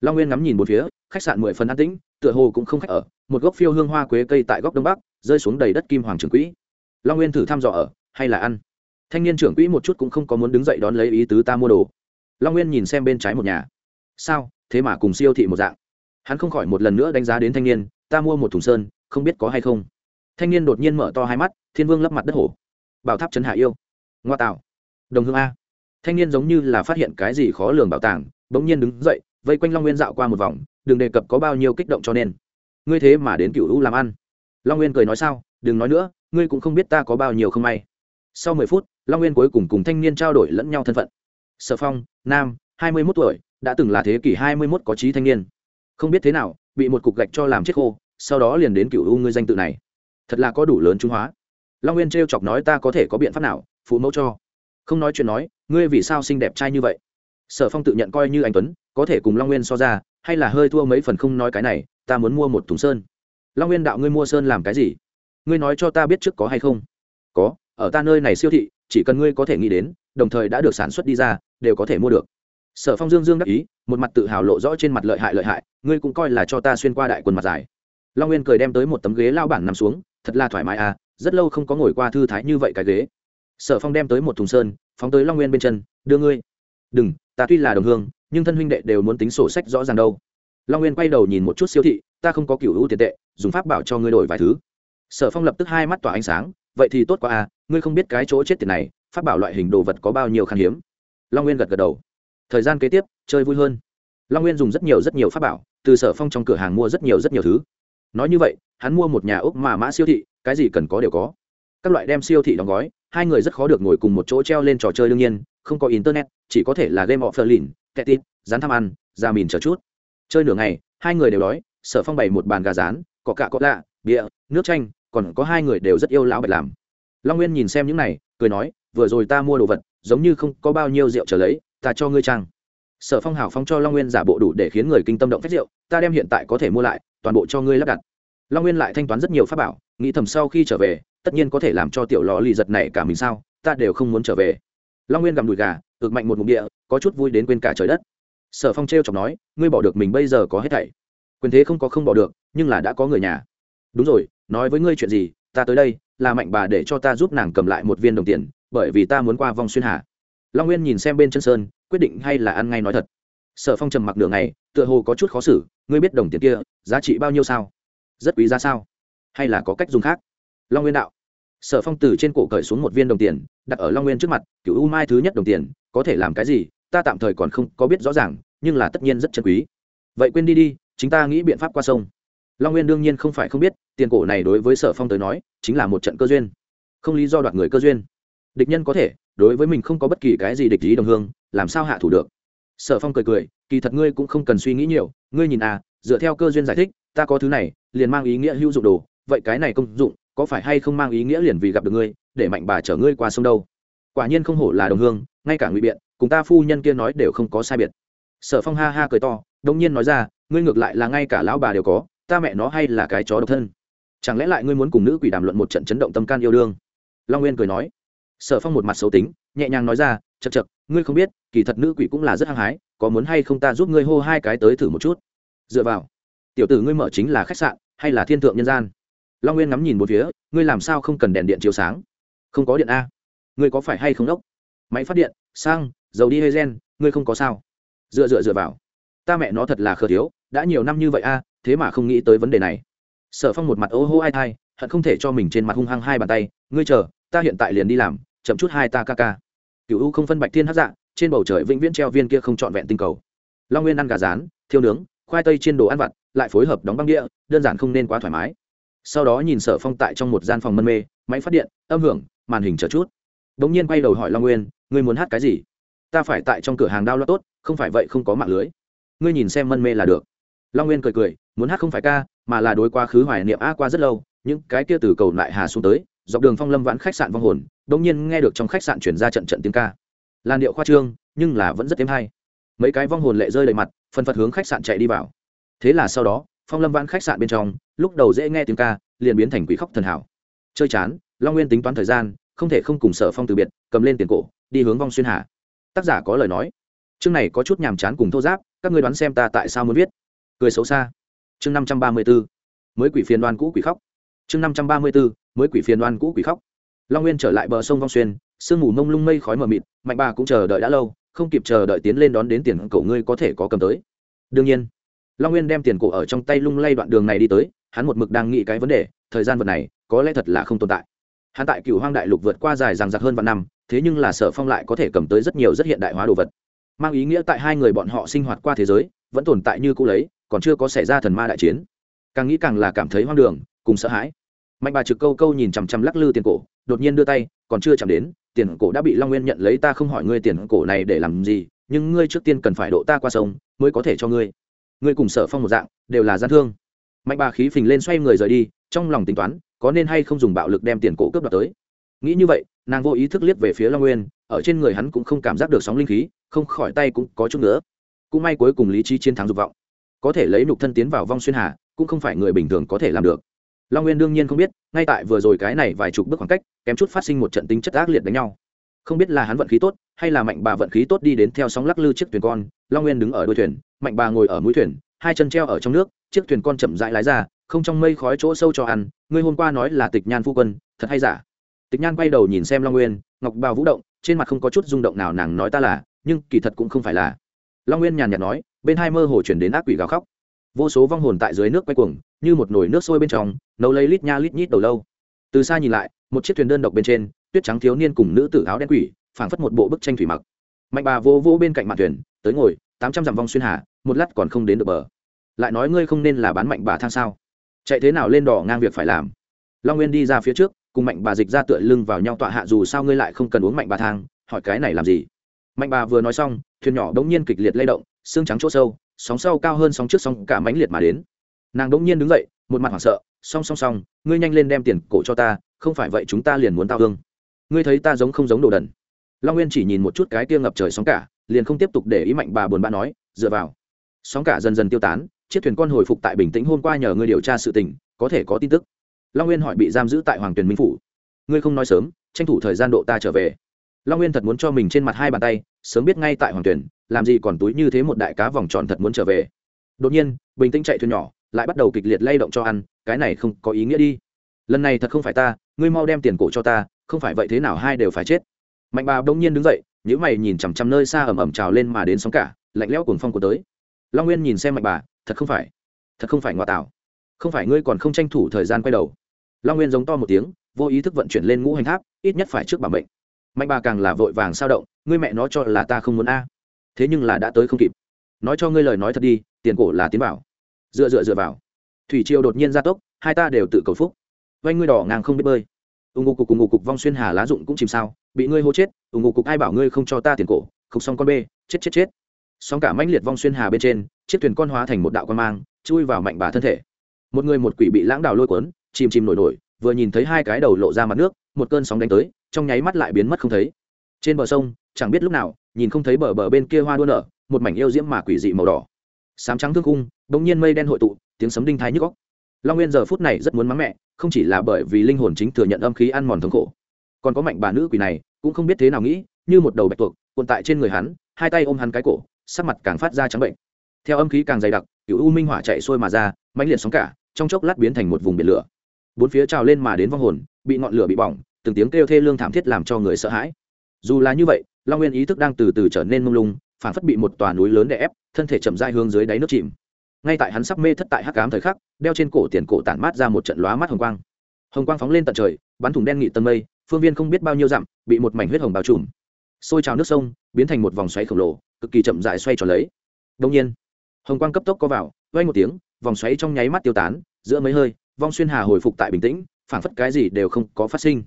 Speaker 1: Long nguyên ngắm nhìn một phía, khách sạn mười phần an tĩnh, tựa hồ cũng không khách ở, một gốc phiêu hương hoa quế cây tại góc đông bắc, rơi xuống đầy đất kim hoàng trường quỹ. Long nguyên thử thăm dò ở, hay là ăn? Thanh niên trưởng quỹ một chút cũng không có muốn đứng dậy đón lấy ý tứ ta mua đồ. Long nguyên nhìn xem bên trái một nhà. Sao? Thế mà cùng siêu thị một dạng. Hắn không khỏi một lần nữa đánh giá đến thanh niên, ta mua một thùng sơn, không biết có hay không? Thanh niên đột nhiên mở to hai mắt, thiên vương lấp mặt đất hổ. Bảo tháp trấn hạ yêu. Ngoa tạo đồng hương a. Thanh niên giống như là phát hiện cái gì khó lường bảo tàng, bỗng nhiên đứng dậy, vây quanh long nguyên dạo qua một vòng, đừng đề cập có bao nhiêu kích động cho nên. Ngươi thế mà đến cựu u làm ăn. Long nguyên cười nói sao, đừng nói nữa, ngươi cũng không biết ta có bao nhiêu không may. Sau mười phút, long nguyên cuối cùng cùng thanh niên trao đổi lẫn nhau thân phận. Sở phong, nam, hai mươi mốt tuổi, đã từng là thế kỷ hai mươi mốt có trí thanh niên. Không biết thế nào, bị một cục gạch cho làm chết khô, sau đó liền đến cựu u ngươi danh tự này. Thật là có đủ lớn trung hóa. Long nguyên t chọc nói ta có thể có biện pháp nào, phụ mẫu cho không nói chuyện nói, ngươi vì sao xinh đẹp trai như vậy? Sở phong tự nhận coi như anh tuấn, có thể cùng long nguyên so ra, hay là hơi thua mấy phần không nói cái này, ta muốn mua một thùng sơn. Long nguyên đạo ngươi mua sơn làm cái gì? Ngươi nói cho ta biết trước có hay không? Có, ở ta nơi này siêu thị, chỉ cần ngươi có thể nghĩ đến, đồng thời đã được sản xuất đi ra, đều có thể mua được. Sở phong dương dương đắc ý, một mặt tự hào lộ rõ trên mặt lợi hại lợi hại, ngươi cũng coi là cho ta xuyên qua đại quần mặt dài. Long nguyên cười đem tới một tấm ghế lao bản nằm xuống, thật là thoải mái à rất lâu không có ngồi qua thư thái như vậy cái ghế sở phong đem tới một thùng sơn, phóng tới long nguyên bên chân, đưa ngươi. Đừng, ta tuy là đồng hương, nhưng thân huynh đệ đều muốn tính sổ sách rõ ràng đâu. Long nguyên quay đầu nhìn một chút siêu thị, ta không có cựu hữu tiền tệ, dùng pháp bảo cho ngươi đổi vài thứ. Sở phong lập tức hai mắt tỏa ánh sáng, vậy thì tốt quá à ngươi không biết cái chỗ chết tiền này, pháp bảo loại hình đồ vật có bao nhiêu khan hiếm. Long nguyên gật gật đầu. Thời gian kế tiếp, chơi vui hơn. Long nguyên dùng rất nhiều rất nhiều pháp bảo, từ sở phong trong cửa hàng mua rất nhiều rất nhiều thứ. Nói như vậy, hắn mua một nhà ốc mà mã siêu thị, cái gì cần có đều có các loại đem siêu thị đóng gói hai người rất khó được ngồi cùng một chỗ treo lên trò chơi đương nhiên không có internet chỉ có thể là game of berlin kẹt tít rán thăm ăn ra mìn chờ chút. Chơi nửa ngày hai người đều đói sở phong bày một bàn gà rán có cả có lạ bịa, nước chanh còn có hai người đều rất yêu lão bạch làm. Long nguyên nhìn xem những này cười nói vừa rồi ta mua đồ vật giống như không có bao nhiêu rượu trở lấy ta cho ngươi trang. Sở phong hào phong cho long nguyên giả bộ đủ để khiến người kinh tâm động phép rượu ta đem hiện tại có thể mua lại toàn bộ cho ngươi lắp đặt. Long nguyên lại thanh toán rất nhiều pháp bảo nghĩ thầm sau khi trở về tất nhiên có thể làm cho tiểu lò lì giật này cả mình sao, ta đều không muốn trở về. Long nguyên gặm đùi gà, ực mạnh một mục địa, có chút vui đến quên cả trời đất. Sở phong t r e o chọc nói, ngươi bỏ được mình bây giờ có hết thảy. Quyền thế không có không bỏ được, nhưng là đã có người nhà. Đúng rồi, nói với ngươi chuyện gì, ta tới đây, là mạnh bà để cho ta giúp nàng cầm lại một viên đồng tiền, bởi vì ta muốn qua vòng xuyên hà. Long nguyên nhìn xem bên chân sơn, quyết định hay là ăn ngay nói thật. Sở phong trầm mặc đường này tựa hồ có chút khó xử, ngươi biết đồng tiền kia, giá trị bao nhiêu sao? Rất quý giá sao? Hay là có cách dùng khác? Long nguyên đạo. Sở phong từ trên cổ cởi xuống một viên đồng tiền, đặt ở long nguyên trước mặt cựu u mai thứ nhất đồng tiền, có thể làm cái gì? Ta tạm thời còn không có biết rõ ràng, nhưng là tất nhiên rất chân quý. Vậy quên đi đi chúng ta nghĩ biện pháp qua sông. Long nguyên đương nhiên không phải không biết, tiền cổ này đối với sở phong tới nói, chính là một trận cơ duyên. Không lý do đoạt người cơ duyên. Địch nhân có thể, đối với mình không có bất kỳ cái gì địch lý đồng hương, làm sao hạ thủ được? Sở phong cười cười, kỳ thật ngươi cũng không cần suy nghĩ nhiều, ngươi nhìn à dựa theo cơ duyên giải thích, ta có thứ này, liền mang ý nghĩa hữu dụng đồ vậy cái này công dụng, có phải hay không mang ý nghĩa liền vì gặp được ngươi, để mạnh bà chở ngươi qua sông đâu? Quả nhiên không hổ là đồng hương, ngay cả ngụy biện, cùng ta phu nhân kia nói đều không có sai biệt. Sở phong ha ha cười to đông nhiên nói ra, ngươi ngược lại là ngay cả lão bà đều có, ta mẹ nó hay là cái chó độc thân. Chẳng lẽ lại ngươi muốn cùng nữ quỷ đàm luận một trận chấn động tâm can yêu đương? Long nguyên cười nói. Sở phong một mặt xấu tính, nhẹ nhàng nói ra chật chật ngươi không biết, kỳ thật nữ quỷ cũng là rất hăng hái, có muốn hay không ta giúp ngươi hô hai cái tới thử một chút? Dựa vào, tiểu tử ngươi mở chính là khách sạn, hay là thiên thượng nhân gian? Long nguyên ngắm nhìn một phía, ngươi làm sao không cần đèn điện chiếu sáng? Không có điện a. Ngươi có phải hay không đốc? Máy phát điện sang dầu đi hay gen ngươi không có sao. Dựa dựa dựa vào. Ta mẹ nó thật là khờ thiếu, đã nhiều năm như vậy a, thế mà không nghĩ tới vấn đề này. Sở phong một mặt ô hô ai thai, hận không thể cho mình trên mặt hung hăng hai bàn tay. Ngươi chờ, ta hiện tại liền đi làm, chậm chút hai ta ca ca. Cựu u không phân bạch thiên hát dạ trên bầu trời vĩnh viễn treo viên kia không trọn vẹn tinh cầu. Long nguyên ăn gà rán, thiêu nướng, khoai tây trên đồ ăn vặt, lại phối hợp đóng băng đĩa đơn giản không nên quá thoải mái sau đó nhìn sở phong tại trong một gian phòng mân mê, máy phát điện, âm hưởng, màn hình chờ chút. Đ ỗ n g nhiên quay đầu hỏi long nguyên, ngươi muốn hát cái gì? Ta phải tại trong cửa hàng đao lo tốt, không phải vậy không có mạng lưới. Ngươi nhìn xem mân mê là được. Long nguyên cười cười, muốn hát không phải ca, mà là đối quá khứ hoài niệm a qua rất lâu, những cái kia từ cầu lại hà xuống tới, dọc đường phong lâm vãn khách sạn vong hồn, đ ỗ n g nhiên nghe được trong khách sạn chuyển ra trận trận tiếng ca. Làn điệu khoa trương, nhưng là vẫn rất thêm hay. Mấy cái vong hồn lệ rơi đầy mặt, phần phật hướng khách sạn chạy đi vào. Thế là sau đó phong lâm vãn khách sạn bên trong, lúc đầu dễ nghe tiếng ca, liền biến thành quỷ khóc thần hảo. Chơi chán, long nguyên tính toán thời gian, không thể không cùng sở phong từ biệt, cầm lên tiền cổ, đi hướng vong xuyên hà. Tác giả có lời nói. Chương này có chút nhàm chán cùng thô giáp, các ngươi đoán xem ta tại sao muốn viết. Cười xấu xa. Chương năm trăm ba mươi b ố mới quỷ phiền đoan cũ quỷ khóc. Chương năm trăm ba mươi b ố mới quỷ phiền đoan cũ quỷ khóc. Long nguyên trở lại bờ sông vong xuyên, sương mù mông lung mây khói mờ mịt, mạnh bà cũng chờ đợi đã lâu, không kịp chờ đợi tiến lên đón đến tiền cổ ngươi có thể có cầm tới. Đương nhiên long nguyên đem tiền cổ ở trong tay lung lay đoạn đường này đi tới, hắn một mực đang nghĩ cái vấn đề, thời gian vật này, có lẽ thật là không tồn tại. Hắn tại cựu hoang đại lục vượt qua dài rằng giặc hơn vạn năm, thế nhưng là sở phong lại có thể cầm tới rất nhiều rất hiện đại hóa đồ vật. Mang ý nghĩa tại hai người bọn họ sinh hoạt qua thế giới, vẫn tồn tại như cũ lấy, còn chưa có xảy ra thần ma đại chiến. Càng nghĩ càng là cảm thấy hoang đường, cùng sợ hãi. Mạnh bà trực câu câu nhìn chằm chằm lắc lư tiền cổ, đột nhiên đưa tay, còn chưa chạm đến, tiền cổ đã bị long nguyên nhận lấy, ta không hỏi ngươi tiền cổ này để làm gì, nhưng ngươi trước tiên cần phải độ ta qua sông, mới có thể cho ngươi ngươi cùng sở phong một dạng, đều là gian thương. Mạnh bà khí phình lên xoay người rời đi, trong lòng tính toán, có nên hay không dùng bạo lực đem tiền cổ cướp đoạt tới. Nghĩ như vậy, nàng vô ý thức liếc về phía long nguyên, ở trên người hắn cũng không cảm giác được sóng linh khí, không khỏi tay cũng có chút nữa cũng may cuối cùng lý trí chiến thắng dục vọng. Có thể lấy nục thân tiến vào vong xuyên hà, cũng không phải người bình thường có thể làm được. Long nguyên đương nhiên không biết, ngay tại vừa rồi cái này vài chục bước khoảng cách, kém chút phát sinh một trận tính chất ác liệt đánh nhau. Không biết là hắn vận khí tốt, hay là mạnh bà vận khí tốt đi đến theo sóng lắc lư chiếc thuyền con, long nguyên đứng ở đuôi thuyền mạnh bà ngồi ở mũi thuyền, hai chân treo ở trong nước, chiếc thuyền con chậm rãi lái ra, không trong mây khói chỗ sâu cho ăn, ngươi hôm qua nói là tịch nhan phu quân, thật hay giả? Tịch nhan quay đầu nhìn xem long nguyên, ngọc bào vũ động, trên mặt không có chút rung động nào nàng nói ta là, nhưng kỳ thật cũng không phải là. Long nguyên nhàn nhạt nói, bên hai mơ hồ chuyển đến ác quỷ gào khóc. Vô số vong hồn tại dưới nước quay cuồng, như một nồi nước sôi bên trong, nấu lấy lít nha lít nhít đầu lâu. Từ xa nhìn lại, một chiếc thuyền đơn độc bên trên, tuyết trắng thiếu niên cùng nữ tử áo đen quỷ, phảng phất một bộ bức tranh thủy mặc. Mạnh bà vô vô bên cạnh mặt thuyền, tới ngồi tám trăm dặm vong xuyên hà, một lát còn không đến được bờ. Lại nói ngươi không nên là bán mạnh bà thang sao? Chạy thế nào lên đỏ ngang việc phải làm? Long nguyên đi ra phía trước, cùng mạnh bà dịch ra tựa lưng vào nhau tọa hạ dù sao ngươi lại không cần uống mạnh bà thang, hỏi cái này làm gì? Mạnh bà vừa nói xong, thuyền nhỏ đống nhiên kịch liệt lay động, xương trắng chỗ sâu, sóng sau cao hơn sóng trước sóng cả mãnh liệt mà đến. Nàng đống nhiên đứng dậy, một mặt hoảng sợ song song song ngươi nhanh lên đem tiền cổ cho ta, không phải vậy chúng ta liền muốn tao hương ngươi thấy ta giống không giống đồ đần. Long nguyên chỉ nhìn một chút cái kia ngập trời sóng cả liền không tiếp tục để ý mạnh bà buồn bã nói, dựa vào. Sóng cả dần dần tiêu tán, chiếc thuyền con hồi phục tại bình tĩnh hôm qua nhờ ngươi điều tra sự tình, có thể có tin tức. Long nguyên hỏi bị giam giữ tại hoàng tuyền minh phủ. Ngươi không nói sớm, tranh thủ thời gian độ ta trở về. Long nguyên thật muốn cho mình trên mặt hai bàn tay, sớm biết ngay tại hoàng tuyền, làm gì còn túi như thế một đại cá vòng tròn thật muốn trở về. Đột nhiên, bình tĩnh chạy thuyền nhỏ, lại bắt đầu kịch liệt lay động cho ăn, cái này không có ý nghĩa đi. Lần này thật không phải ta, ngươi mau đem tiền cổ cho ta, không phải vậy thế nào hai đều phải chết. Mạnh bà bỗng nhiên đứng dậy nhữ mày nhìn chằm chằm nơi xa ẩm ẩm trào lên mà đến sóng cả, lạnh lẽo cuồng phong của tới. Long nguyên nhìn xem mạnh bà, thật không phải, thật không phải ngoại tảo không phải ngươi còn không tranh thủ thời gian quay đầu. Long nguyên giống to một tiếng, vô ý thức vận chuyển lên ngũ hành tháp, ít nhất phải trước bà bệnh mạnh bà càng là vội vàng sao động, ngươi mẹ nó cho là ta không muốn a. Thế nhưng là đã tới không kịp. Nói cho ngươi lời nói thật đi, tiền cổ là tiến bảo. Dựa dựa dựa vào. Thủy triều đột nhiên gia tốc, hai ta đều tự cầu phúc. Vay ngươi đỏ ngang không biết bơi. Ủng ngục cục cùng ngục cục vong xuyên hà lá dụng cũng chìm sao bị ngươi hô chết ủng ngục cục ai bảo ngươi không cho ta tiền cổ, không xong con bê, chết chết chết. Xong cả mãnh liệt vong xuyên hà bên trên, chiếc thuyền con hóa thành một đạo quan mang, chui vào mạnh bà thân thể. Một người một quỷ bị lãng đào lôi cuốn, chìm chìm nổi nổi, vừa nhìn thấy hai cái đầu lộ ra mặt nước, một cơn sóng đánh tới, trong nháy mắt lại biến mất không thấy. Trên bờ sông, chẳng biết lúc nào, nhìn không thấy bờ bờ bên kia hoa đua nở, một mảnh yêu diễm mà quỷ dị màu đỏ. Sám trắng thương cung bỗng nhiên mây đen hội tụ, tiếng sấm đinh thái nhức góc long nguyên giờ phút này rất muốn mắng mẹ, không chỉ là bởi vì linh hồn chính thừa nhận âm khí ăn mòn thống khổ còn có mạnh bà nữ quỷ này, cũng không biết thế nào nghĩ, như một đầu bạch tuộc, cuộn tại trên người hắn, hai tay ôm hắn cái cổ, sắc mặt càng phát ra trắng bệnh. Theo âm khí càng dày đặc cựu u minh hỏa chạy sôi mà ra, mãnh liệt sóng cả, trong chốc lát biến thành một vùng biển lửa. Bốn phía trào lên mà đến vong hồn, bị ngọn lửa bị bỏng, từng tiếng kêu thê lương thảm thiết làm cho người sợ hãi. Dù là như vậy, long nguyên ý thức đang từ từ trở nên mông lung, phản phất bị một tòa núi lớn đè ép, thân thể chậm dai hướng dưới đáy nước chìm. Ngay tại hắn sắp mê thất tại hắc cám thời khắc, đeo trên cổ tiền cổ tản mát ra một trận lóa mắt hồng quang. Hồng quang phóng lên tận trời, bắn thủng đen nghị tân mây phương viên không biết bao nhiêu dặm, bị một mảnh huyết hồng bao trùm. Xôi trào nước sông, biến thành một vòng xoáy khổng lồ, cực kỳ chậm dại xoay tròn lấy. Đông nhiên, hồng quang cấp tốc có vào vay một tiếng, vòng xoáy trong nháy mắt tiêu tán, giữa mấy hơi, vong xuyên hà hồi phục tại bình tĩnh, phảng phất cái gì đều không có phát sinh.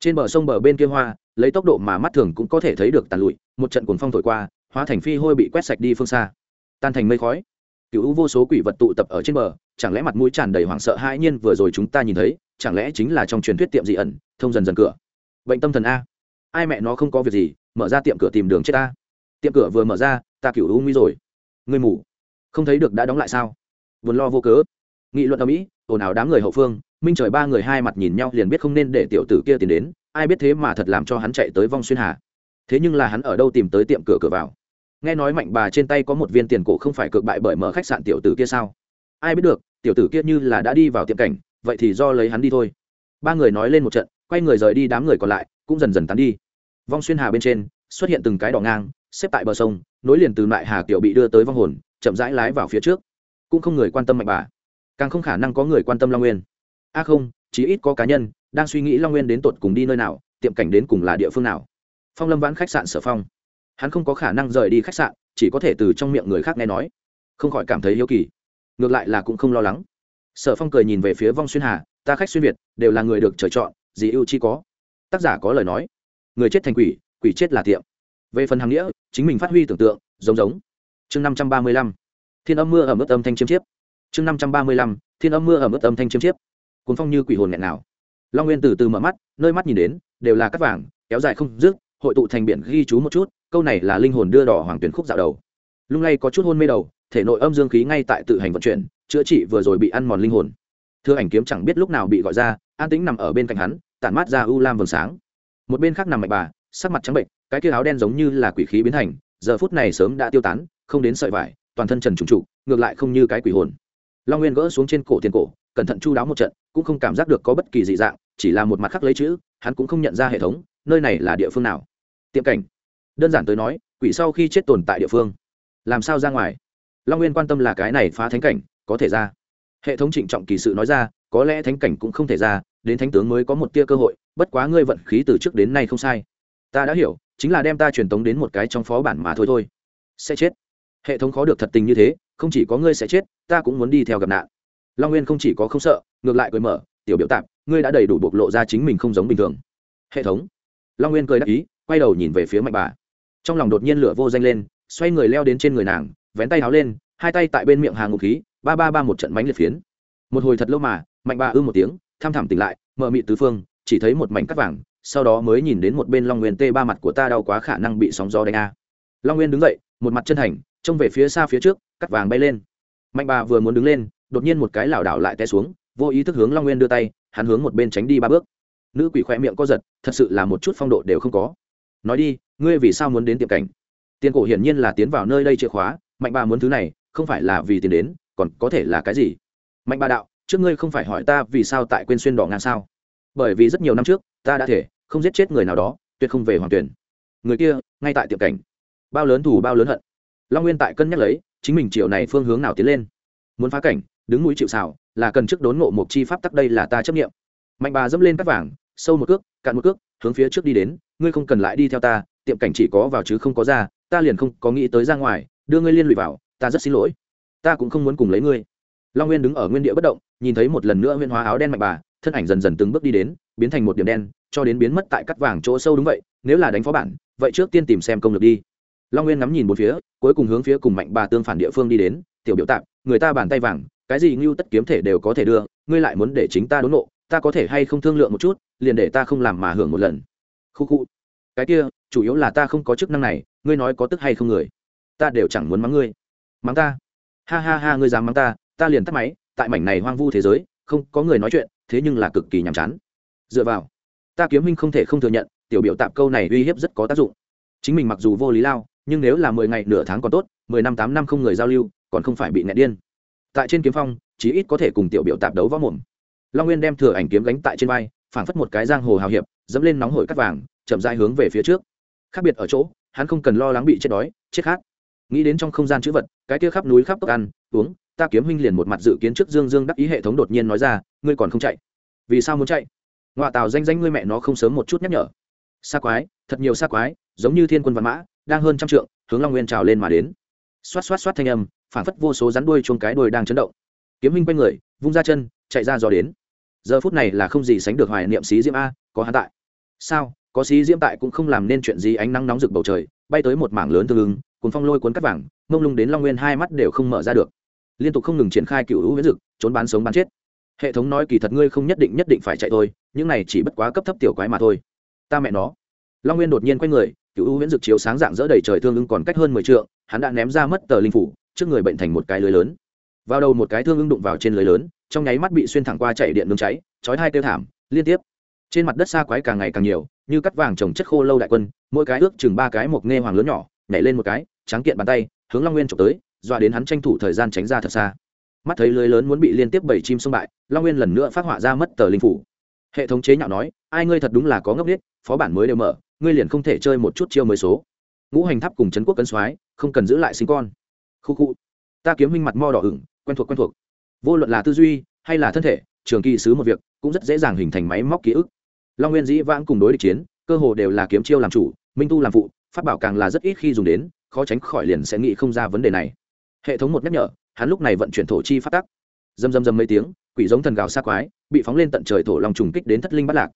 Speaker 1: Trên bờ sông bờ bên kia hoa, lấy tốc độ mà mắt thường cũng có thể thấy được tàn lụi, một trận cuồng phong thổi qua, hóa thành phi hôi bị quét sạch đi phương xa. Tan thành mây khói. Cựu vô số quỷ vật tụ tập ở trên bờ, chẳng lẽ mặt mũi tràn đầy hoảng sợ hãi nhiên vừa rồi chúng ta nhìn thấy, chẳng lẽ chính là trong truyền thuyết tiệm dị ẩn, thông dần dần cửa? Bệnh tâm thần a. Ai mẹ nó không có việc gì, mở ra tiệm cửa tìm đường chết ta. Tiệm cửa vừa mở ra, ta cựu u nguy rồi. Người mù. Không thấy được đã đóng lại sao? Vốn lo vô cớ. Nghị luận ở mỹ ồn ào đám người hậu phương, minh trời ba người hai mặt nhìn nhau liền biết không nên để tiểu tử kia tìm đến, ai biết thế mà thật làm cho hắn chạy tới vong xuyên hà. Thế nhưng là hắn ở đâu tìm tới tiệm cửa cửa vào? Nghe nói mạnh bà trên tay có một viên tiền cổ không phải cược bại bởi mở khách sạn tiểu tử kia sao? Ai biết được, tiểu tử kia như là đã đi vào tiệm cảnh, vậy thì do lấy hắn đi thôi. Ba người nói lên một trận quay người rời đi đám người còn lại, cũng dần dần tán đi. Vong xuyên hà bên trên, xuất hiện từng cái đỏ ngang, xếp tại bờ sông, nối liền từ lại hà kiểu bị đưa tới vong hồn, chậm rãi lái vào phía trước. Cũng không người quan tâm mạnh bà, càng không khả năng có người quan tâm long nguyên. A không, chí ít có cá nhân đang suy nghĩ long nguyên đến tột cùng đi nơi nào, tiệm cảnh đến cùng là địa phương nào. Phong lâm vãn khách sạn sở phong. Hắn không có khả năng rời đi khách sạn, chỉ có thể từ trong miệng người khác nghe nói. Không khỏi cảm thấy hiếu kỳ. Ngược lại là cũng không lo lắng. Sở phong cười nhìn về phía vong xuyên hà, ta khách xuyên việt, đều là người được trời chọn gì ưu chi có? Tác giả có lời nói. Người chết thành quỷ quỷ chết là tiệm. Về phần hàng nghĩa, chính mình phát huy tưởng tượng, giống giống. Chương năm trăm ba mươi lăm. Thiên âm mưa ở mức âm thanh chiêm chiếp. Chương năm trăm ba mươi lăm. Thiên âm mưa ở mức âm thanh chiêm chiếp. Cuốn phong như quỷ hồn nghẹn nào. Long nguyên từ từ mở mắt, nơi mắt nhìn đến, đều là cắt vàng, kéo dài không dứt, hội tụ thành biển ghi chú một chút, câu này là linh hồn đưa đỏ hoàng tuyển khúc dạo đầu. Lung lay có chút hôn mê đầu, thể nội âm dương khí ngay tại tự hành vận chuyển, chữa trị vừa rồi bị ăn mòn linh hồn. Thưa ảnh kiếm chẳng biết lúc nào bị gọi ra an tĩnh nằm ở bên cạnh hắn, tản mát ra u lam vầng sáng. Một bên khác nằm mạch bà, sắc mặt trắng bệnh, cái kia áo đen giống như là quỷ khí biến thành, giờ phút này sớm đã tiêu tán, không đến sợi vải, toàn thân trần trùng trụ ngược lại không như cái quỷ hồn. Long nguyên gỡ xuống trên cổ tiền cổ, cẩn thận chu đáo một trận, cũng không cảm giác được có bất kỳ dị dạng, chỉ là một mặt khắc lấy chữ, hắn cũng không nhận ra hệ thống, nơi này là địa phương nào. Tiệm cảnh. Đơn giản tới nói, quỷ sau khi chết tồn tại địa phương. Làm sao ra ngoài? Long nguyên quan tâm là cái này phá thánh cảnh, có thể ra. Hệ thống trịnh trọng kỳ sự nói ra có lẽ thánh cảnh cũng không thể ra, đến thánh tướng mới có một tia cơ hội, bất quá ngươi vận khí từ trước đến nay không sai. Ta đã hiểu, chính là đem ta truyền tống đến một cái trong phó bản mà thôi thôi. Sẽ chết. Hệ thống khó được thật tình như thế, không chỉ có ngươi sẽ chết, ta cũng muốn đi theo gặp nạn. Long nguyên không chỉ có không sợ, ngược lại cười mở, tiểu biểu tạp, ngươi đã đầy đủ bộc lộ ra chính mình không giống bình thường. Hệ thống. Long nguyên cười đáp ý, quay đầu nhìn về phía mạnh bà. Trong lòng đột nhiên lửa vô danh lên, xoay người leo đến trên người nàng, vén tay háo lên, hai tay tại bên miệng hàng ngục khí, ba ba ba một trận mánh liệt phiến. Một hồi thật lâu mà mạnh bà ư một tiếng, tham thảm tỉnh lại mờ mị tứ phương, chỉ thấy một mảnh cắt vàng, sau đó mới nhìn đến một bên long nguyên tê ba mặt của ta đau quá khả năng bị sóng gió đánh a. Long nguyên đứng dậy, một mặt chân thành, trông về phía xa phía trước cắt vàng bay lên. Mạnh bà vừa muốn đứng lên, đột nhiên một cái lảo đảo lại té xuống, vô ý thức hướng long nguyên đưa tay, hắn hướng một bên tránh đi ba bước. Nữ quỷ khoe miệng co giật, thật sự là một chút phong độ đều không có. Nói đi, ngươi vì sao muốn đến tiệm cảnh? Tiền cổ hiển nhiên là tiến vào nơi đây chìa khóa, mạnh bà muốn thứ này, không phải là vì tiền đến, còn có thể là cái gì? Mạnh bà đạo trước ngươi không phải hỏi ta vì sao tại quên xuyên đỏ ngang sao? Bởi vì rất nhiều năm trước, ta đã thể không giết chết người nào đó, tuyệt không về hoàng tuyển. Người kia, ngay tại tiệm cảnh. Bao lớn thù, bao lớn hận. Long nguyên tại cân nhắc lấy, chính mình triệu này phương hướng nào tiến lên. Muốn phá cảnh, đứng núi chịu xào là cần trước đốn ngộ một chi pháp tắc đây là ta chấp nghiệm mạnh bà dẫm lên cắt vàng, sâu một cước, cạn một cước, hướng phía trước đi đến, ngươi không cần lại đi theo ta, tiệm cảnh chỉ có vào chứ không có ra, ta liền không có nghĩ tới ra ngoài, đưa ngươi liên lụy vào, ta rất xin lỗi. Ta cũng không muốn cùng lấy ngươi long nguyên đứng ở nguyên địa bất động, nhìn thấy một lần nữa nguyên hóa áo đen mạnh bà, thân ảnh dần dần từng bước đi đến, biến thành một điểm đen, cho đến biến mất tại cắt vàng chỗ sâu đúng vậy, nếu là đánh phó bản, vậy trước tiên tìm xem công lực đi. Long nguyên ngắm nhìn một phía, cuối cùng hướng phía cùng mạnh bà tương phản địa phương đi đến, tiểu biểu tạm người ta bàn tay vàng, cái gì ngưu tất kiếm thể đều có thể đưa, ngươi lại muốn để chính ta đốn nộ, ta có thể hay không thương lượng một chút, liền để ta không làm mà hưởng một lần. Khu khu. Cái kia, chủ yếu là ta không có chức năng này, ngươi nói có tức hay không người? Ta đều chẳng muốn mắng ngươi. Mắng ta? Ha ha ha, ngươi dám mắng ta ta liền tắt máy, tại mảnh này hoang vu thế giới, không có người nói chuyện, thế nhưng là cực kỳ nhàm chán. Dựa vào, ta kiếm minh không thể không thừa nhận, tiểu biểu tạp câu này uy hiếp rất có tác dụng. Chính mình mặc dù vô lý lao, nhưng nếu là mười ngày nửa tháng còn tốt, mười năm tám năm không người giao lưu, còn không phải bị nẹt điên. Tại trên kiếm phong, chí ít có thể cùng tiểu biểu tạp đấu võ mồm. Long nguyên đem thừa ảnh kiếm gánh tại trên vai, phảng phất một cái giang hồ hào hiệp, dẫm lên nóng hổi cắt vàng, chậm dai hướng về phía trước. Khác biệt ở chỗ, hắn không cần lo lắng bị chết đói, chết khát. Nghĩ đến trong không gian chữ vật, cái kia khắp núi khắp tốc ăn, uống ta kiếm huynh liền một mặt dự kiến trước dương dương đắc ý hệ thống đột nhiên nói ra, ngươi còn không chạy? Vì sao muốn chạy? Ngoại tào danh danh ngươi mẹ nó không sớm một chút nhắc nhở. Xa quái, thật nhiều xa quái, giống như thiên quân văn mã, đang hơn trăm trượng, hướng long nguyên trào lên mà đến. Xoát xoát xoát thanh âm, phản phất vô số rắn đuôi chuông cái đuôi đang chấn động. Kiếm huynh quay người, vung ra chân, chạy ra gió đến. Giờ phút này là không gì sánh được hoài niệm xí diễm a, có hắn tại. Sao? Có xí diễm tại cũng không làm nên chuyện gì ánh nắng nóng rực bầu trời, bay tới một mảng lớn tương ứng, cuốn phong lôi cuốn cắt vàng, mông lung đến long nguyên hai mắt đều không mở ra được liên tục không ngừng triển khai cựu hữu viễn dực, trốn bán sống bán chết. Hệ thống nói kỳ thật ngươi không nhất định nhất định phải chạy thôi, những này chỉ bất quá cấp thấp tiểu quái mà thôi. Ta mẹ nó. Long nguyên đột nhiên quay người, cựu hữu viễn dực chiếu sáng dạng dỡ đầy trời thương ưng còn cách hơn mười t hắn đã ném ra mất tờ linh phủ, trước người bệnh thành một cái lưới lớn. Vào đầu một cái thương ưng đụng vào trên lưới lớn, trong nháy mắt bị xuyên thẳng qua chạy điện nương cháy, chói hai kêu thảm, liên tiếp. Trên mặt đất xa quái càng ngày càng nhiều, như cắt vàng trồng chất khô lâu đại quân, mỗi cái ước chừng ba cái một nghe hoàng lớn nhỏ, nhảy lên một cái, tráng kiện bàn tay, hướng long nguyên trộm tới dọa đến hắn tranh thủ thời gian tránh ra thật xa. Mắt thấy lưới lớn muốn bị liên tiếp bảy chim xông bại, long nguyên lần nữa phát họa ra mất tờ linh phủ. Hệ thống chế nhạo nói, ai ngươi thật đúng là có ngốc biết phó bản mới đều mở, ngươi liền không thể chơi một chút chiêu mới số. Ngũ hành tháp cùng trấn quốc cân soái, không cần giữ lại sinh con. Khu khu. Ta kiếm huynh mặt mo đỏ ửng, quen thuộc quen thuộc. Vô luận là tư duy hay là thân thể, trường kỳ sứ một việc, cũng rất dễ dàng hình thành máy móc ký ức. Long nguyên dĩ vãng cùng đối địch chiến, cơ hồ đều là kiếm chiêu làm chủ, minh tu làm phụ phát bảo càng là rất ít khi dùng đến, khó tránh khỏi liền sẽ nghĩ không ra vấn đề này hệ thống một nhắc nhở, hắn lúc này vận chuyển thổ chi phát tắc. Dầm dầm dầm mấy tiếng, quỷ giống thần gào xa quái, bị phóng lên tận trời thổ long trùng kích đến thất linh bắt lạc.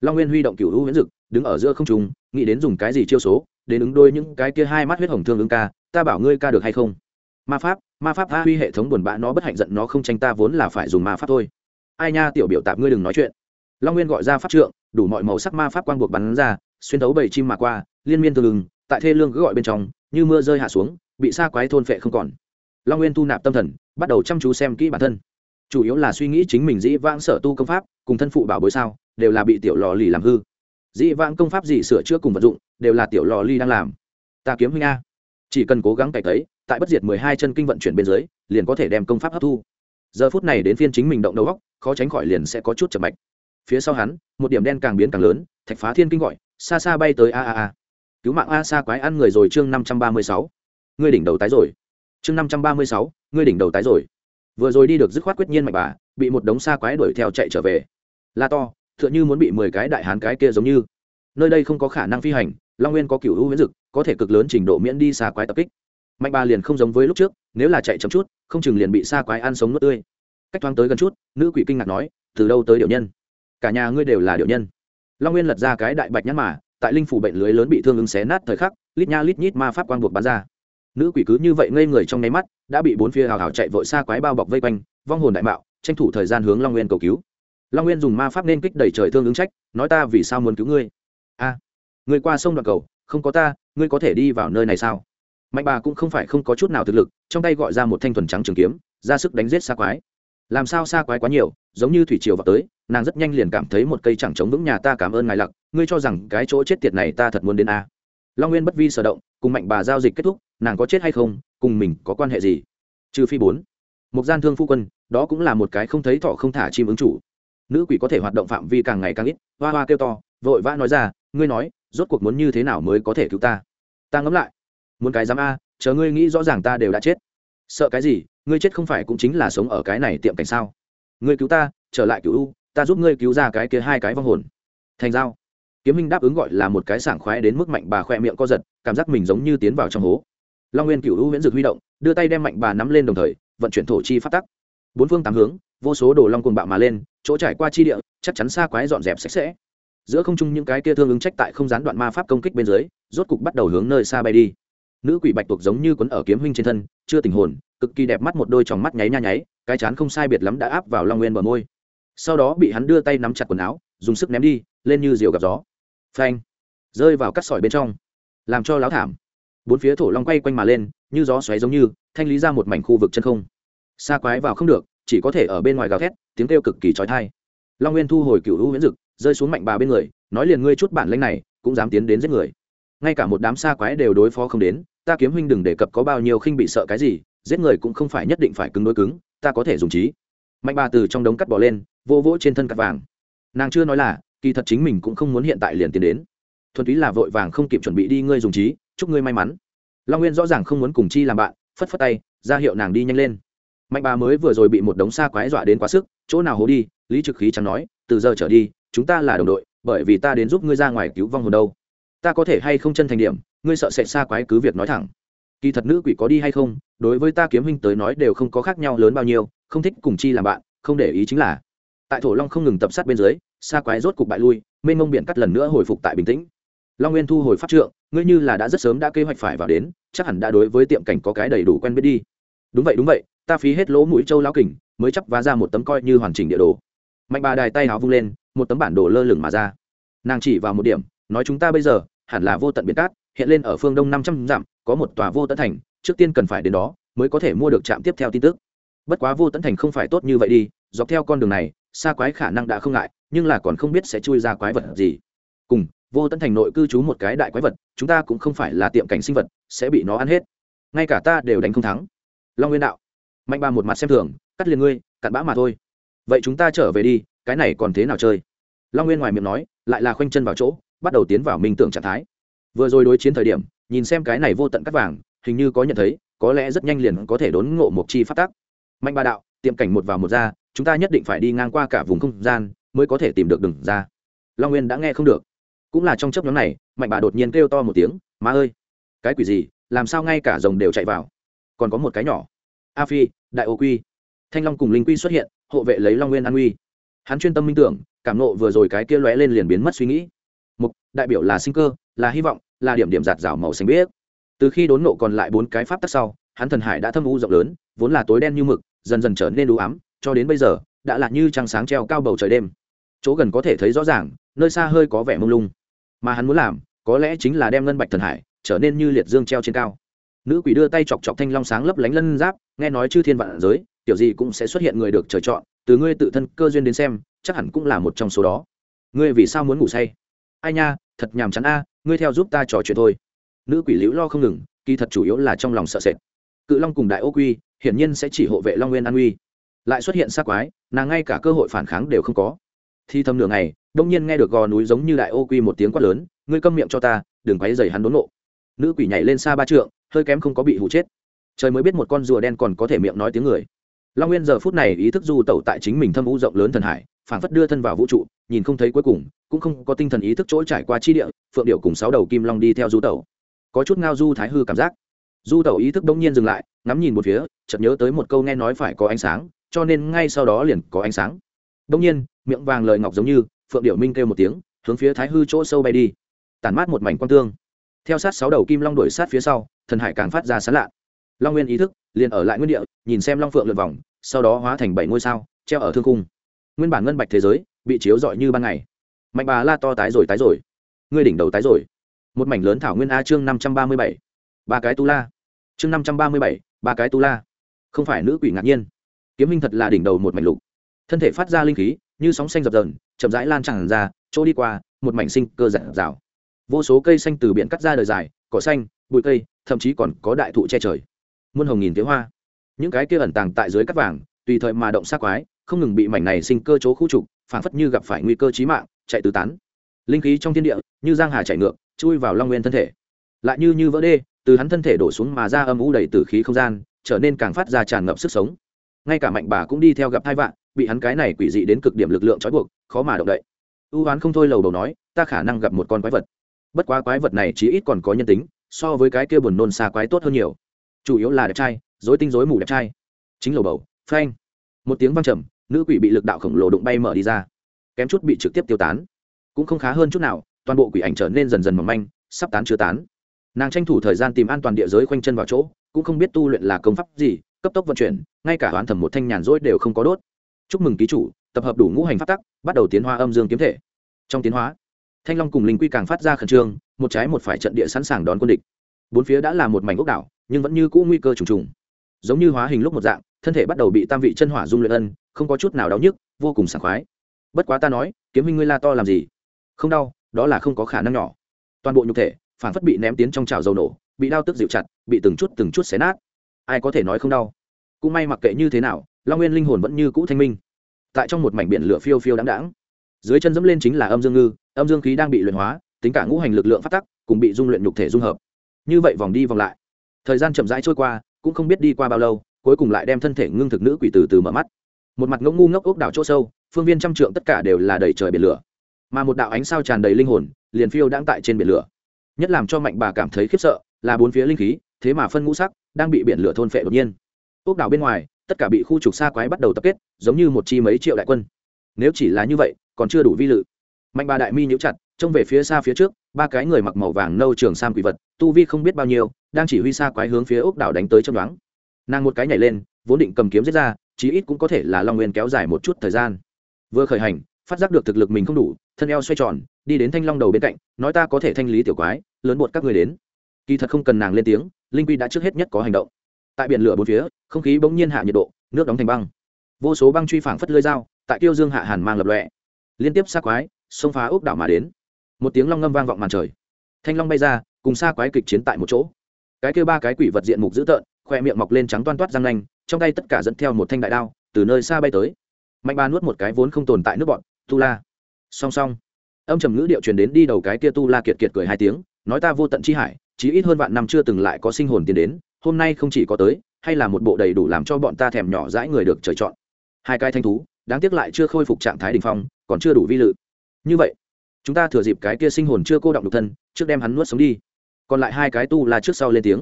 Speaker 1: Long nguyên huy động cựu hữu huyễn dực, đứng ở giữa không trùng nghĩ đến dùng cái gì chiêu số, đến ứng đôi những cái kia hai mắt huyết hồng thương ứng ca, ta bảo ngươi ca được hay không? Ma pháp ma pháp tha huy hệ thống buồn bã nó bất hạnh giận nó không tranh ta vốn là phải dùng ma pháp thôi. Ai nha, tiểu biểu tạp ngươi đừng nói chuyện. Long nguyên gọi ra pháp trượng, đủ mọi màu sắc ma pháp quang buộc bắn ra, xuyên thấu bảy chim mà qua, liên miên từ lưng tại thê lương cứ gọi bên trong, như mưa rơi hạ xuống, bị xa quái thôn phệ không còn long nguyên thu nạp tâm thần, bắt đầu chăm chú xem kỹ bản thân. Chủ yếu là suy nghĩ chính mình dĩ vãng sở tu công pháp, cùng thân phụ bảo bối sao, đều là bị tiểu lò lì làm hư. Dĩ vãng công pháp gì sửa chữa cùng vật dụng, đều là tiểu lò Lì đang làm. Ta kiếm huynh a. Chỉ cần cố gắng cải thấy tại bất diệt mười hai chân kinh vận chuyển bên dưới, liền có thể đem công pháp hấp thu. Giờ phút này đến phiên chính mình động đầu góc khó tránh khỏi liền sẽ có chút chậm mạch. Phía sau hắn, một điểm đen càng biến càng lớn, thạch phá thiên kinh gọi xa xa bay tới a a a. Cứu mạng a xa quái ăn người rồi chương năm trăm ba mươi sáu. Ngươi đỉnh đầu tái rồi chương năm trăm ba mươi sáu, ngươi đỉnh đầu tái rồi. Vừa rồi đi được dứt khoát quyết nhiên mạnh bà, bị một đống xa quái đuổi theo chạy trở về. La to t h ư ợ n h ư muốn bị mười cái đại hán cái kia giống như. Nơi đây không có khả năng phi hành, long nguyên có cựu hữu miễn dực, có thể cực lớn trình độ miễn đi xa quái tập kích. Mạnh bà liền không giống với lúc trước, nếu là chạy chậm chút, không chừng liền bị xa quái ăn sống nước tươi. Cách thoáng tới gần chút, nữ quỷ kinh ngạc nói, từ đâu tới điệu nhân? Cả nhà ngươi đều là điệu nhân. Long nguyên lật ra cái đại bạch nhãn mà, tại linh phủ bệnh lưới lớn bị thương ứng xé nát thời khắc, lít nha lít nhít ma pháp quang buộc bắn ra nữ quỷ cứ như vậy ngây người trong nháy mắt đã bị bốn phía hào hào chạy vội xa quái bao bọc vây quanh vong hồn đại mạo tranh thủ thời gian hướng long nguyên cầu cứu. Long nguyên dùng ma pháp nên kích đẩy trời thương ứng trách nói ta vì sao muốn cứu ngươi? A à, người qua sông đoạn cầu không có ta ngươi có thể đi vào nơi này sao? Mạnh bà cũng không phải không có chút nào thực lực trong tay gọi ra một thanh thuần trắng trường kiếm ra sức đánh giết xa quái. Làm sao xa quái quá nhiều giống như thủy triều vào tới nàng rất nhanh liền cảm thấy một cây chẳng chống vững nhà ta cảm ơn ngài lặc ngươi cho rằng cái chỗ chết tiệt này ta thật muốn đến a. Long nguyên bất vi sở động cùng mạnh bà giao dịch kết thúc nàng có chết hay không, cùng mình có quan hệ gì? Trừ phi bốn. Một gian thương phu quân, đó cũng là một cái không thấy thỏ không thả chim ứng chủ. Nữ quỷ có thể hoạt động phạm vi càng ngày càng ít, hoa hoa kêu to, vội vã nói ra, ngươi nói, rốt cuộc muốn như thế nào mới có thể cứu ta? Ta ngẫm lại, muốn cái dám a, chờ ngươi nghĩ rõ ràng ta đều đã chết. Sợ cái gì, ngươi chết không phải cũng chính là sống ở cái này tiệm cảnh sao? Ngươi cứu ta, trở lại cứu u, ta giúp ngươi cứu ra cái kia hai cái vong hồn. Thành giao. Kiếm minh đáp ứng gọi là một cái sảng khoái đến mức mạnh bà khoe miệng co giật, cảm giác mình giống như tiến vào trong hố long nguyên cựu hữu huyễn dược huy động, đưa tay đem mạnh bà nắm lên đồng thời, vận chuyển thổ chi phát tắc. Bốn phương tám hướng, vô số đồ long cuồng bạo mà lên, chỗ trải qua chi địa, chắc chắn xa quái dọn dẹp sạch sẽ. Giữa không trung những cái kia thương ứng trách tại không gián đoạn ma pháp công kích bên dưới, rốt cục bắt đầu hướng nơi xa bay đi. Nữ quỷ bạch tuộc giống như quấn ở kiếm huynh trên thân, chưa tình hồn, cực kỳ đẹp mắt một đôi tròng mắt nháy nha nháy, cái chán không sai biệt lắm đã áp vào long nguyên bờ môi. Sau đó bị hắn đưa tay nắm chặt quần áo, dùng sức ném đi, lên như diều gặp gió. Phanh! Rơi vào cắt sỏi bên trong. Làm cho láo thảm bốn phía thổ long quay quanh mà lên, như gió xoáy giống như, thanh lý ra một mảnh khu vực chân không. Xa quái vào không được, chỉ có thể ở bên ngoài gào thét, tiếng kêu cực kỳ trói thai long nguyên thu hồi cựu hữu miễn dực, rơi xuống mạnh bà bên người, nói liền ngươi chút bản lanh này, cũng dám tiến đến giết người. Ngay cả một đám xa quái đều đối phó không đến, ta kiếm huynh đừng đề cập có bao nhiêu khinh bị sợ cái gì, giết người cũng không phải nhất định phải cứng đối cứng, ta có thể dùng trí. Mạnh bà từ trong đống cắt bỏ lên, vô vỗ trên thân cắt vàng. Nàng chưa nói là, kỳ thật chính mình cũng không muốn hiện tại liền tiến đến. Thuần túy là vội vàng không kịp chuẩn bị đi ngươi dùng trí chúc ngươi may mắn. Long nguyên rõ ràng không muốn cùng chi làm bạn, phất phất tay, ra hiệu nàng đi nhanh lên. Mạnh bà mới vừa rồi bị một đống xa quái dọa đến quá sức, chỗ nào hố đi, lý trực khí chẳng nói, từ giờ trở đi, chúng ta là đồng đội, bởi vì ta đến giúp ngươi ra ngoài cứu vong hồn đâu. Ta có thể hay không chân thành điểm, ngươi sợ sẽ xa quái cứ việc nói thẳng. Kỳ thật nữ quỷ có đi hay không, đối với ta kiếm huynh tới nói đều không có khác nhau lớn bao nhiêu, không thích cùng chi làm bạn, không để ý chính là. Tại thổ long không ngừng tập sát bên dưới xa quái rốt cục bại lui, mênh mông biển cắt lần nữa hồi phục tại bình tĩnh long nguyên thu hồi pháp trượng, ngươi như là đã rất sớm đã kế hoạch phải vào đến, chắc hẳn đã đối với tiệm cảnh có cái đầy đủ quen biết đi. Đúng vậy đúng vậy, ta phí hết lỗ mũi châu lao kình, mới chắp vá ra một tấm coi như hoàn chỉnh địa đồ. Mạnh bà đài tay háo vung lên, một tấm bản đồ lơ lửng mà ra. Nàng chỉ vào một điểm, nói chúng ta bây giờ, hẳn là vô tận biển cát, hiện lên ở phương đông năm trăm dặm, có một tòa vô tận thành, trước tiên cần phải đến đó, mới có thể mua được trạm tiếp theo tin tức. Bất quá vô tận thành không phải tốt như vậy đi, dọc theo con đường này, xa quái khả năng đã không ngại, nhưng là còn không biết sẽ chui ra quái vật gì. Cùng vô tận thành nội cư trú một cái đại quái vật, chúng ta cũng không phải là tiệm cảnh sinh vật, sẽ bị nó ăn hết. Ngay cả ta đều đánh không thắng. Long nguyên đạo, mạnh ba một mặt xem thường, cắt liền ngươi, cặn bã mà thôi. Vậy chúng ta trở về đi, cái này còn thế nào chơi? Long nguyên ngoài miệng nói, lại là khoanh chân vào chỗ, bắt đầu tiến vào minh tưởng trạng thái. Vừa rồi đối chiến thời điểm, nhìn xem cái này vô tận cắt vàng, hình như có nhận thấy, có lẽ rất nhanh liền có thể đốn ngộ một chi phát tác mạnh ba đạo, tiệm cảnh một vào một ra, chúng ta nhất định phải đi ngang qua cả vùng không gian, mới có thể tìm được đường ra. Long nguyên đã nghe không được cũng là trong chấp nhóm này, mạnh bà đột nhiên kêu to một tiếng, má ơi, cái quỷ gì? Làm sao ngay cả rồng đều chạy vào? Còn có một cái nhỏ. A phi, đại ô quy. Thanh long cùng linh quy xuất hiện, hộ vệ lấy long nguyên an uy hắn chuyên tâm minh tưởng, cảm nộ vừa rồi cái kia lóe lên liền biến mất suy nghĩ. Mục, đại biểu là sinh cơ, là hy vọng, là điểm điểm giạt rào màu xanh biếc. Từ khi đốn nộ còn lại bốn cái pháp tắc sau, hắn thần hải đã thâm u rộng lớn, vốn là tối đen như mực, dần dần trở nên đủ ám, cho đến bây giờ, đã là như trăng sáng treo cao bầu trời đêm. Chỗ gần có thể thấy rõ ràng, nơi xa hơi có vẻ mông lung mà hắn muốn làm, có lẽ chính là đem ngân bạch thần hải trở nên như liệt dương treo trên cao. Nữ quỷ đưa tay chọc chọc thanh long sáng lấp lánh lân giáp, nghe nói chư thiên vạn giới kiểu gì cũng sẽ xuất hiện người được trời chọn, từ ngươi tự thân cơ duyên đến xem, chắc hẳn cũng là một trong số đó. Ngươi vì sao muốn ngủ say? Ai nha, thật nhàm chán a, ngươi theo giúp ta trò chuyện thôi. Nữ quỷ liễu lo không ngừng, kỳ thật chủ yếu là trong lòng sợ sệt. Cự long cùng đại ô quy, hiển nhiên sẽ chỉ hộ vệ long nguyên an uy. Lại xuất hiện xác quái, nàng ngay cả cơ hội phản kháng đều không có. Thi thầm nửa ngày đông nhiên nghe được gò núi giống như đại ô quy một tiếng quát lớn, ngươi câm miệng cho ta, đừng quấy dày hắn đốn nộ nữ quỷ nhảy lên xa ba trượng, hơi kém không có bị hụ chết. Trời mới biết một con rùa đen còn có thể miệng nói tiếng người. Long nguyên giờ phút này ý thức du tẩu tại chính mình thâm vũ rộng lớn thần hải, phảng phất đưa thân vào vũ trụ, nhìn không thấy cuối cùng, cũng không có tinh thần ý thức chỗ trải qua chi địa, phượng điệu cùng sáu đầu kim long đi theo du tẩu. Có chút ngao du thái hư cảm giác. Du tẩu ý thức đông nhiên dừng lại, ngắm nhìn một phía, chợt nhớ tới một câu nghe nói phải có ánh sáng, cho nên ngay sau đó liền có ánh sáng. Đông nhiên, miệng vàng lời ngọc giống như phượng điệu minh kêu một tiếng, hướng phía thái hư chỗ sâu bay đi. Tản mát một mảnh quang tương. Theo sát sáu đầu kim long đuổi sát phía sau, thần hải càng phát ra sán lạ. Long nguyên ý thức, liền ở lại nguyên địa, nhìn xem long phượng lượt vòng, sau đó hóa thành bảy ngôi sao, treo ở thương cung. Nguyên bản ngân bạch thế giới, bị chiếu rọi như ban ngày. Mạnh bà la to tái rồi tái rồi. Ngươi đỉnh đầu tái rồi. Một mảnh lớn thảo nguyên a chương năm trăm ba mươi bảy. Ba cái tu la. Chương năm trăm ba mươi bảy, ba cái tu la. Không phải nữ quỷ ngạc nhiên. Kiếm minh thật là đỉnh đầu một mảnh lục. Thân thể phát ra linh khí như sóng xanh dập dờn, chậm rãi lan tràn ra, chỗ đi qua, một mảnh sinh cơ dạng rào vô số cây xanh từ biển cắt ra đời dài, cỏ xanh, bụi cây, thậm chí còn có đại thụ che trời. Muôn hồng nghìn tiếng hoa. Những cái kia ẩn tàng tại dưới cắt vàng, tùy thời mà động xác quái, không ngừng bị mảnh này sinh cơ chỗ khu trục phản phất như gặp phải nguy cơ chí mạng, chạy tứ tán. Linh khí trong thiên địa, như giang hà chạy ngược, chui vào long nguyên thân thể. Lại như như vỡ đê, từ hắn thân thể đổ xuống mà ra âm u đầy tử khí không gian, trở nên càng phát ra tràn ngập sức sống. Ngay cả mạnh bà cũng đi theo gặp hai vạn bị hắn cái này quỷ dị đến cực điểm lực lượng trói buộc, khó mà động đậy. Ưu oán không thôi lầu đầu nói, ta khả năng gặp một con quái vật. Bất quá quái vật này chí ít còn có nhân tính, so với cái kia buồn nôn xa quái tốt hơn nhiều. Chủ yếu là đẹp trai dối tinh dối mù đẹp trai. Chính lầu bầu, phanh. Một tiếng văng trầm, nữ quỷ bị lực đạo khổng lồ đụng bay mở đi ra. Kém chút bị trực tiếp tiêu tán. Cũng không khá hơn chút nào, toàn bộ quỷ ảnh trở nên dần dần mỏng manh, sắp tán chưa tán. Nàng tranh thủ thời gian tìm an toàn địa giới khoanh chân vào chỗ, cũng không biết tu luyện là công pháp gì, cấp tốc vận chuyển, ngay cả hoán thẩm một thanh nhàn rỗi đều không có đốt chúc mừng ký chủ, tập hợp đủ ngũ hành phát tắc, bắt đầu tiến hóa âm dương kiếm thể. Trong tiến hóa, thanh long cùng linh quy càng phát ra khẩn trương, một trái một phải trận địa sẵn sàng đón quân địch. Bốn phía đã là một mảnh ốc đảo, nhưng vẫn như cũ nguy cơ trùng trùng. Giống như hóa hình lúc một dạng, thân thể bắt đầu bị tam vị chân hỏa dung luyện ân, không có chút nào đau nhức, vô cùng sảng khoái. Bất quá ta nói, kiếm minh ngươi la to làm gì? Không đau, đó là không có khả năng nhỏ. Toàn bộ nhục thể phản phất bị ném tiến trong chảo dầu nổ, bị đau tức dịu chặt, bị từng chút từng chút xé nát. Ai có thể nói không đau? Cũng may mặc kệ như thế nào long nguyên linh hồn vẫn như cũ thanh minh tại trong một mảnh biển lửa phiêu phiêu đáng đáng dưới chân dẫm lên chính là âm dương ngư âm dương khí đang bị luyện hóa tính cả ngũ hành lực lượng phát tắc cùng bị dung luyện nhục thể dung hợp như vậy vòng đi vòng lại thời gian chậm rãi trôi qua cũng không biết đi qua bao lâu cuối cùng lại đem thân thể ngưng thực nữ quỷ từ từ mở mắt một mặt ngỗng ngu ngốc ốc đảo chỗ sâu phương viên trăm trượng tất cả đều là đầy trời biển lửa mà một đạo ánh sao tràn đầy linh hồn liền phiêu đang tại trên biển lửa nhất làm cho mạnh bà cảm thấy khiếp sợ là bốn phía linh khí thế mà phân ngũ sắc đang bị biển lửa thôn phệ đột nhiên ốc đảo bên ngoài tất cả bị khu trục xa quái bắt đầu tập kết, giống như một chi mấy triệu đại quân. Nếu chỉ là như vậy, còn chưa đủ vi lự. Mạnh bà đại mi nhíu chặt, trông về phía xa phía trước, ba cái người mặc màu vàng nâu trường sam quỷ vật, tu vi không biết bao nhiêu, đang chỉ huy xa quái hướng phía ốc đảo đánh tới trong đoán nàng một cái nhảy lên, vốn định cầm kiếm giết ra, chí ít cũng có thể là long nguyên kéo dài một chút thời gian. Vừa khởi hành, phát giác được thực lực mình không đủ, thân eo xoay tròn, đi đến thanh long đầu bên cạnh, nói ta có thể thanh lý tiểu quái, lớn bột các người đến. Kỳ thật không cần nàng lên tiếng, linh quy đã trước hết nhất có hành động tại biển lửa bốn phía, không khí bỗng nhiên hạ nhiệt độ, nước đóng thành băng. Vô số băng truy phảng phất lơi dao, tại tiêu dương hạ hàn mang lập lọe liên tiếp xa quái, xông phá ốc đảo mà đến. Một tiếng long ngâm vang vọng màn trời. Thanh long bay ra, cùng xa quái kịch chiến tại một chỗ. Cái kêu ba cái quỷ vật diện mục dữ tợn, khoe miệng mọc lên trắng toan toát răng nanh, trong tay tất cả dẫn theo một thanh đại đao, từ nơi xa bay tới. Mạnh ba nuốt một cái vốn không tồn tại nước bọn, tu la. Song song. Âm trầm ngữ điệu truyền đến đi đầu cái kia tu la kiệt kiệt cười hai tiếng, nói ta vô tận chi hải, chí ít hơn vạn năm chưa từng lại có sinh hồn tiến đến hôm nay không chỉ có tới, hay là một bộ đầy đủ làm cho bọn ta thèm nhỏ dãi người được trời chọn. Hai cái thanh thú, đáng tiếc lại chưa khôi phục trạng thái đ ỉ n h phong, còn chưa đủ vi lự. Như vậy, chúng ta thừa dịp cái kia sinh hồn chưa cô động độc thân, trước đem hắn nuốt sống đi. Còn lại hai cái tu là trước sau lên tiếng.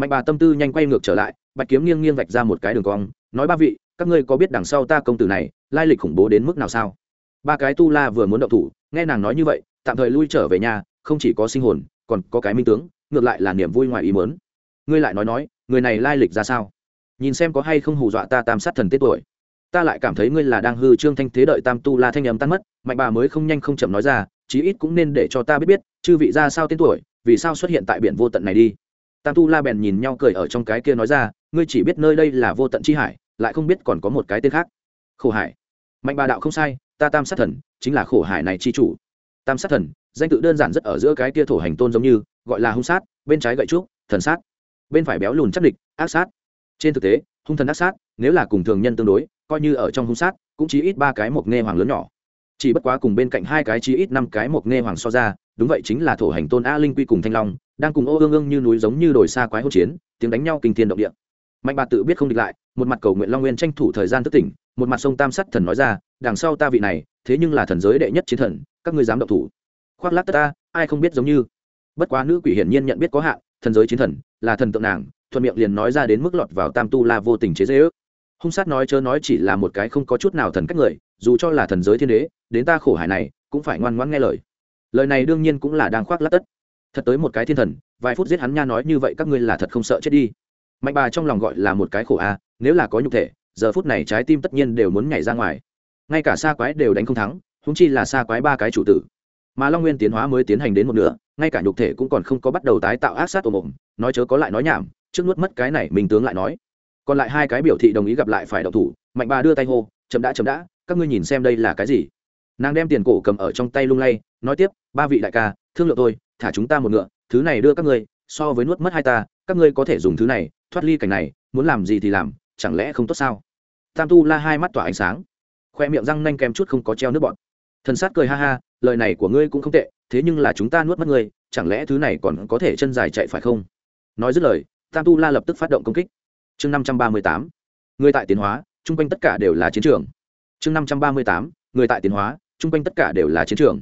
Speaker 1: Mạnh bà tâm tư nhanh quay ngược trở lại, bạch kiếm nghiêng nghiêng vạch ra một cái đường cong, nói ba vị, các ngươi có biết đằng sau ta công tử này, lai lịch khủng bố đến mức nào sao? Ba cái tu la vừa muốn động thủ, nghe nàng nói như vậy, tạm thời lui trở về nhà, không chỉ có sinh hồn, còn có cái minh tướng, ngược lại là niềm vui ngoài ý mớn ngươi lại nói nói, người này lai lịch ra sao? Nhìn xem có hay không hù dọa ta tam sát thần tết tuổi. Ta lại cảm thấy ngươi là đang hư trương thanh thế đợi tam tu la thanh âm tan mất, mạnh bà mới không nhanh không chậm nói ra, chí ít cũng nên để cho ta biết biết, chư vị ra sao tên tuổi, vì sao xuất hiện tại biển vô tận này đi. Tam tu la bèn nhìn nhau cười ở trong cái kia nói ra, ngươi chỉ biết nơi đây là vô tận chi hải, lại không biết còn có một cái tên khác. Khổ hải. Mạnh bà đạo không sai, ta tam sát thần, chính là khổ hải này chi chủ. Tam sát thần, danh tự đơn giản rất ở giữa cái kia thổ hành tôn giống như, gọi là hung sát, bên trái gậy trúc, thần sát bên phải béo lùn chắc địch, ác sát. Trên thực tế, hung thần ác sát, nếu là cùng thường nhân tương đối, coi như ở trong hung sát, cũng chỉ ít ba cái một nghe hoàng lớn nhỏ. Chỉ bất quá cùng bên cạnh hai cái chỉ ít năm cái một nghe hoàng so ra, đúng vậy chính là thổ hành tôn a linh quy cùng thanh long, đang cùng ô ương ương như núi giống như đồi xa quái hỗn chiến, tiếng đánh nhau kinh thiên động địa. Mạnh bà tự biết không địch lại, một mặt cầu nguyện long nguyên tranh thủ thời gian thức tỉnh, một mặt sông tam sắt thần nói ra, đằng sau ta vị này, thế nhưng là thần giới đệ nhất chiến thần, các ngươi dám động thủ. Khoác lát tất ta, ai không biết giống như. Bất quá nữ quỷ hiển nhiên nhận biết có hạn, thần giới chiến thần là thần tượng nàng, thuận miệng liền nói ra đến mức lọt vào tam tu la vô tình chế dễ ước. Hung sát nói chớ nói chỉ là một cái không có chút nào thần cách người, dù cho là thần giới thiên đế, đến ta khổ hải này, cũng phải ngoan ngoãn nghe lời. Lời này đương nhiên cũng là đang khoác lát tất. Thật tới một cái thiên thần, vài phút giết hắn nha nói như vậy các ngươi là thật không sợ chết đi. Mạnh bà trong lòng gọi là một cái khổ a, nếu là có nhục thể, giờ phút này trái tim tất nhiên đều muốn nhảy ra ngoài. Ngay cả xa quái đều đánh không thắng húng chi là xa quái ba cái chủ tử mà long nguyên tiến hóa mới tiến hành đến một nửa, ngay cả nhục thể cũng còn không có bắt đầu tái tạo ác sát ồm ồm, nói chớ có lại nói nhảm, trước nuốt mất cái này mình tướng lại nói. Còn lại hai cái biểu thị đồng ý gặp lại phải đậu thủ, mạnh bà đưa tay hô, chậm đã chậm đã, các ngươi nhìn xem đây là cái gì? Nàng đem tiền cổ cầm ở trong tay lung lay, nói tiếp, ba vị đại ca, thương lượng tôi, thả chúng ta một ngựa, thứ này đưa các ngươi, so với nuốt mất hai ta, các ngươi có thể dùng thứ này, thoát ly cảnh này, muốn làm gì thì làm, chẳng lẽ không tốt sao? Tam tu la hai mắt tỏa ánh sáng, khoe miệng răng nanh kèm chút không có treo nước bọn thần sát cười ha ha lời này của ngươi cũng không tệ, thế nhưng là chúng ta nuốt mất ngươi, chẳng lẽ thứ này còn có thể chân dài chạy phải không? Nói dứt lời, tam tu la lập tức phát động công kích. Chương năm trăm ba mươi tám, người tại tiến hóa, chung quanh tất cả đều là chiến trường. Chương năm trăm ba mươi tám, người tại tiến hóa, chung quanh tất cả đều là chiến trường.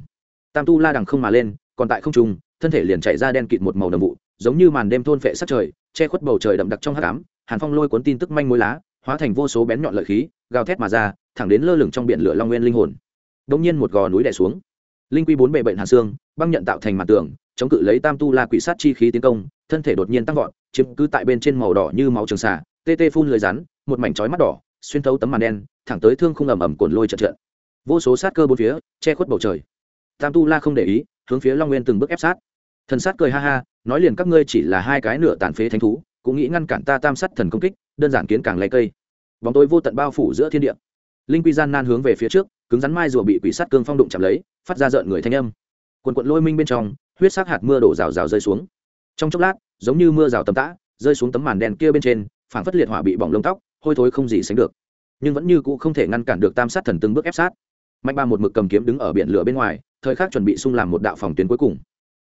Speaker 1: Tam tu la đằng không mà lên, còn tại không trung, thân thể liền chạy ra đen kịt một màu đầm vụ, giống như màn đêm thôn phệ sát trời, che khuất bầu trời đậm đặc trong hát cám hàn phong lôi cuốn tin tức manh mối lá, hóa thành vô số bén nhọn lợi khí, gào thét mà ra, thẳng đến lơ lửng trong biển lửa long nguyên linh hồn. Đông nhiên một gò núi đè xuống linh quy bốn bệ bệnh hàn xương, băng nhận tạo thành mặt tường, chống cự lấy tam tu la quỷ sát chi khí tiến công, thân thể đột nhiên tăng vọt, chiếm cứ tại bên trên màu đỏ như máu trường xà, tê tê phun lưới rắn, một mảnh chói mắt đỏ, xuyên thấu tấm màn đen, thẳng tới thương không ầm ầm cồn lôi trận trận. Vô số sát cơ bốn phía, che khuất bầu trời. Tam tu la không để ý, hướng phía long nguyên từng bước ép sát. Thần sát cười ha ha, nói liền các ngươi chỉ là hai cái nửa tàn phế thánh thú, cũng nghĩ ngăn cản ta tam sát thần công kích, đơn giản kiến càng lấy cây. Bóng tối vô tận bao phủ giữa thiên địa. Linh quy gian nan hướng về phía trước cứng rắn mai rùa bị quỷ sát cương phong đụng chạm lấy, phát ra rợn người thanh âm. Quần quận lôi minh bên trong, huyết sắc hạt mưa đổ rào rào rơi xuống. Trong chốc lát, giống như mưa rào tầm tã, rơi xuống tấm màn đen kia bên trên, phảng phất liệt hỏa bị bỏng lông tóc, hôi thối không gì sánh được. Nhưng vẫn như cũ không thể ngăn cản được tam sát thần từng bước ép sát. Mạnh ba một mực cầm kiếm đứng ở biển lửa bên ngoài, thời khắc chuẩn bị xung làm một đạo phòng tuyến cuối cùng.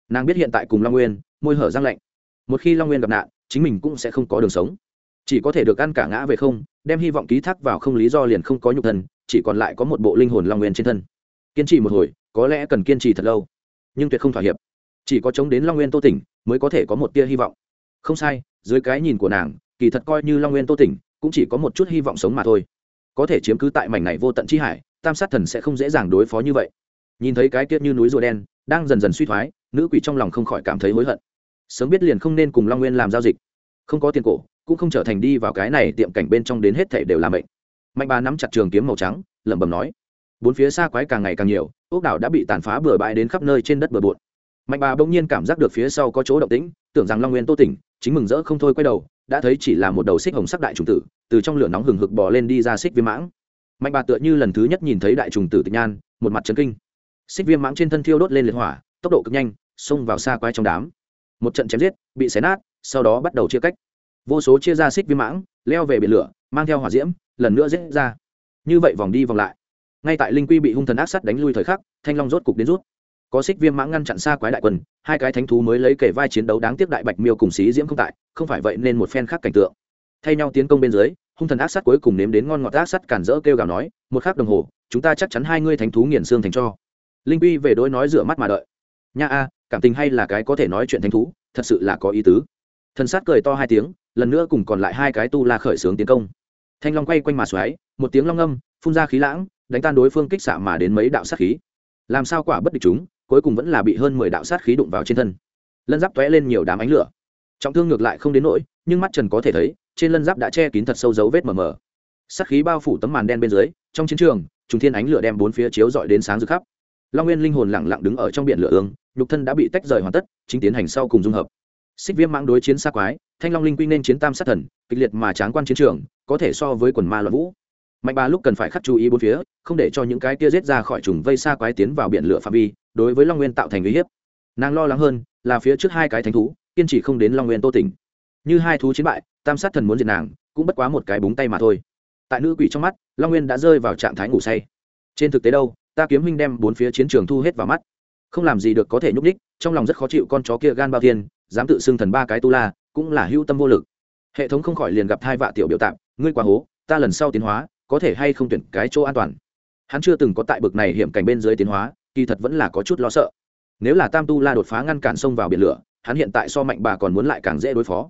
Speaker 1: Nàng biết hiện tại cùng long nguyên, môi hở răng lạnh. Một khi long nguyên gặp nạn, chính mình cũng sẽ không có đường sống. Chỉ có thể được ăn cả ngã về không, đem hy vọng ký thác vào không lý do liền không có nhục thần chỉ còn lại có một bộ linh hồn long nguyên trên thân. Kiên trì một hồi, có lẽ cần kiên trì thật lâu, nhưng tuyệt không thỏa hiệp. Chỉ có chống đến long nguyên tô tỉnh mới có thể có một tia hy vọng. Không sai, dưới cái nhìn của nàng, kỳ thật coi như long nguyên tô tỉnh cũng chỉ có một chút hy vọng sống mà thôi. Có thể chiếm cứ tại mảnh này vô tận chi hải, tam sát thần sẽ không dễ dàng đối phó như vậy. Nhìn thấy cái tiết như núi rùa đen, đang dần dần suy thoái, nữ quỷ trong lòng không khỏi cảm thấy hối hận. Sớm biết liền không nên cùng long nguyên làm giao dịch. Không có tiền cổ, cũng không trở thành đi vào cái này tiệm cảnh bên trong đến hết thể đều làm mệnh mạnh bà nắm chặt trường kiếm màu trắng, lẩm bẩm nói. Bốn phía xa quái càng ngày càng nhiều, ốc đảo đã bị tàn phá bừa bãi đến khắp nơi trên đất bừa bộn. Mạnh bà bỗng nhiên cảm giác được phía sau có chỗ động tĩnh, tưởng rằng long nguyên tô tỉnh, chính mừng rỡ không thôi quay đầu, đã thấy chỉ là một đầu xích hồng sắc đại trùng tử, từ trong lửa nóng hừng hực bò lên đi ra xích viêm mãng. Mạnh bà tựa như lần thứ nhất nhìn thấy đại trùng tử tịch nhan, một mặt trấn kinh. Xích viêm mãng trên thân thiêu đốt lên liệt hỏa, tốc độ cực nhanh, xông vào xa quái trong đám. Một trận chém giết, bị xé nát, sau đó bắt đầu chia cách vô số chia ra xích viêm mãng, leo về biển lửa, mang theo hỏa diễm, lần nữa giết ra. Như vậy vòng đi vòng lại. Ngay tại linh quy bị hung thần ác sắt đánh lui thời khắc, thanh long rốt cục đến rút. Có xích viêm mãng ngăn chặn xa quái đại quân hai cái thánh thú mới lấy kể vai chiến đấu đáng tiếc đại bạch miêu cùng xí diễm không tại, không phải vậy nên một phen khác cảnh tượng. Thay nhau tiến công bên dưới, hung thần ác sắt cuối cùng nếm đến ngon ngọt ác sắt cản rỡ kêu gào nói, một khắc đồng hồ, chúng ta chắc chắn hai ngươi thánh thú nghiền xương thành cho. Linh quy về đối nói rửa mắt mà đợi. Nha a, cảm tình hay là cái có thể nói chuyện thánh thú, thật sự là có ý tứ. Thần sát cười to hai tiếng lần nữa cùng còn lại hai cái tu la khởi xướng tiến công. Thanh long quay quanh mà xoáy, một tiếng long âm, phun ra khí lãng, đánh tan đối phương kích xạ mà đến mấy đạo sát khí. Làm sao quả bất địch chúng, cuối cùng vẫn là bị hơn mười đạo sát khí đụng vào trên thân. Lân giáp tóe lên nhiều đám ánh lửa. Trọng thương ngược lại không đến nỗi, nhưng mắt trần có thể thấy, trên lân giáp đã che kín thật sâu dấu vết mờ mờ. Sát khí bao phủ tấm màn đen bên dưới, trong chiến trường, trùng thiên ánh lửa đem bốn phía chiếu dọi đến sáng rực khắp. Long nguyên linh hồn lẳng lặng đứng ở trong biển lửa ương, nhục thân đã bị tách rời hoàn tất, chính tiến hành sau cùng dung hợp xích viêm mãng đối chiến xa quái, thanh long linh quy nên chiến tam sát thần, kịch liệt mà tráng quan chiến trường, có thể so với quần ma loạn vũ. Mạnh ba lúc cần phải khắc chú ý bốn phía, không để cho những cái kia giết ra khỏi trùng vây xa quái tiến vào biển lửa phạm vi, đối với long nguyên tạo thành uy hiếp. Nàng lo lắng hơn là phía trước hai cái thánh thú, kiên trì không đến long nguyên tô tỉnh. Như hai thú chiến bại, tam sát thần muốn diệt nàng, cũng bất quá một cái búng tay mà thôi. Tại nữ quỷ trong mắt, long nguyên đã rơi vào trạng thái ngủ say. Trên thực tế đâu, ta kiếm huynh đem bốn phía chiến trường thu hết vào mắt. Không làm gì được có thể nhúc ních trong lòng rất khó chịu con chó kia gan bao thiên dám tự xưng thần ba cái tu la, cũng là hữu tâm vô lực. Hệ thống không khỏi liền gặp hai vạ tiểu biểu tạm, ngươi quá hố, ta lần sau tiến hóa, có thể hay không tuyển cái chỗ an toàn? Hắn chưa từng có tại bực này hiểm cảnh bên dưới tiến hóa, kỳ thật vẫn là có chút lo sợ. Nếu là tam tu la đột phá ngăn cản sông vào biển lửa, hắn hiện tại so mạnh bà còn muốn lại càng dễ đối phó.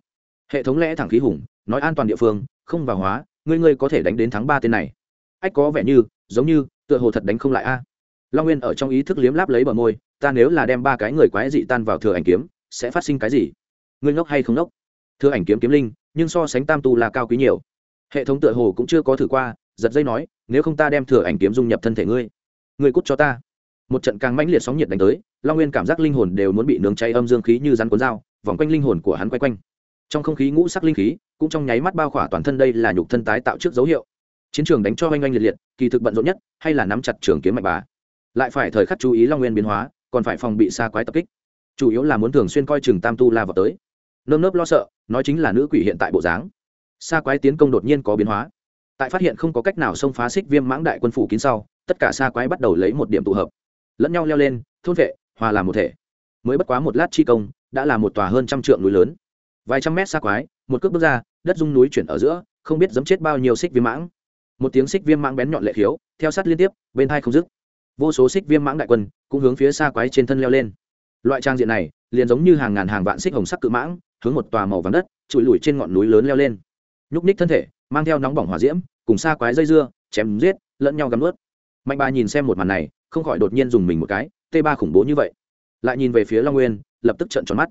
Speaker 1: Hệ thống lẽ thẳng khí hùng, nói an toàn địa phương, không vào hóa, ngươi ngươi có thể đánh đến tháng ba tên này. Ách có vẻ như, giống như, tựa hồ thật đánh không lại a. Long nguyên ở trong ý thức liếm láp lấy bờ môi, ta nếu là đem ba cái người quái dị tan vào thừa ảnh kiếm sẽ phát sinh cái gì? Ngươi ngốc hay không ngốc? Thừa ảnh kiếm kiếm linh, nhưng so sánh tam tu là cao quý nhiều. Hệ thống tựa hồ cũng chưa có thử qua, giật dây nói, nếu không ta đem thừa ảnh kiếm dung nhập thân thể ngươi. Ngươi cút cho ta. Một trận càng mãnh liệt sóng nhiệt đánh tới, long nguyên cảm giác linh hồn đều muốn bị nướng cháy âm dương khí như rắn cuốn dao, vòng quanh linh hồn của hắn quay quanh. Trong không khí ngũ sắc linh khí, cũng trong nháy mắt bao khỏa toàn thân đây là nhục thân tái tạo trước dấu hiệu. Chiến trường đánh cho oanh oanh liệt liệt, kỳ thực bận rộn nhất, hay là nắm chặt trường kiếm mạnh bà. Lại phải thời khắc chú ý long nguyên biến hóa, còn phải phòng bị xa quái tập kích chủ yếu là muốn thường xuyên coi chừng tam tu la vào tới. Nơm nớp lo sợ, nói chính là nữ quỷ hiện tại bộ dáng. Xa quái tiến công đột nhiên có biến hóa. Tại phát hiện không có cách nào xông phá xích viêm mãng đại quân phủ kín sau, tất cả xa quái bắt đầu lấy một điểm tụ hợp. Lẫn nhau leo lên, thôn vệ, hòa làm một thể. Mới bất quá một lát chi công, đã là một tòa hơn trăm trượng núi lớn. Vài trăm mét xa quái, một cước bước ra, đất dung núi chuyển ở giữa, không biết giấm chết bao nhiêu xích viêm mãng. Một tiếng xích viêm mãng bén nhọn lệ khiếu, theo sát liên tiếp, bên hai không dứt. Vô số xích viêm mãng đại quân cũng hướng phía xa quái trên thân leo lên loại trang diện này, liền giống như hàng ngàn hàng vạn xích hồng sắc cự mãng, hướng một tòa màu vàng đất, trụi lùi trên ngọn núi lớn leo lên. Nhúc ních thân thể, mang theo nóng bỏng hỏa diễm, cùng xa quái dây dưa, chém giết, lẫn nhau gắm ướt mạnh Ba nhìn xem một màn này, không khỏi đột nhiên dùng mình một cái t ba khủng bố như vậy. Lại nhìn về phía long nguyên, lập tức trợn tròn mắt.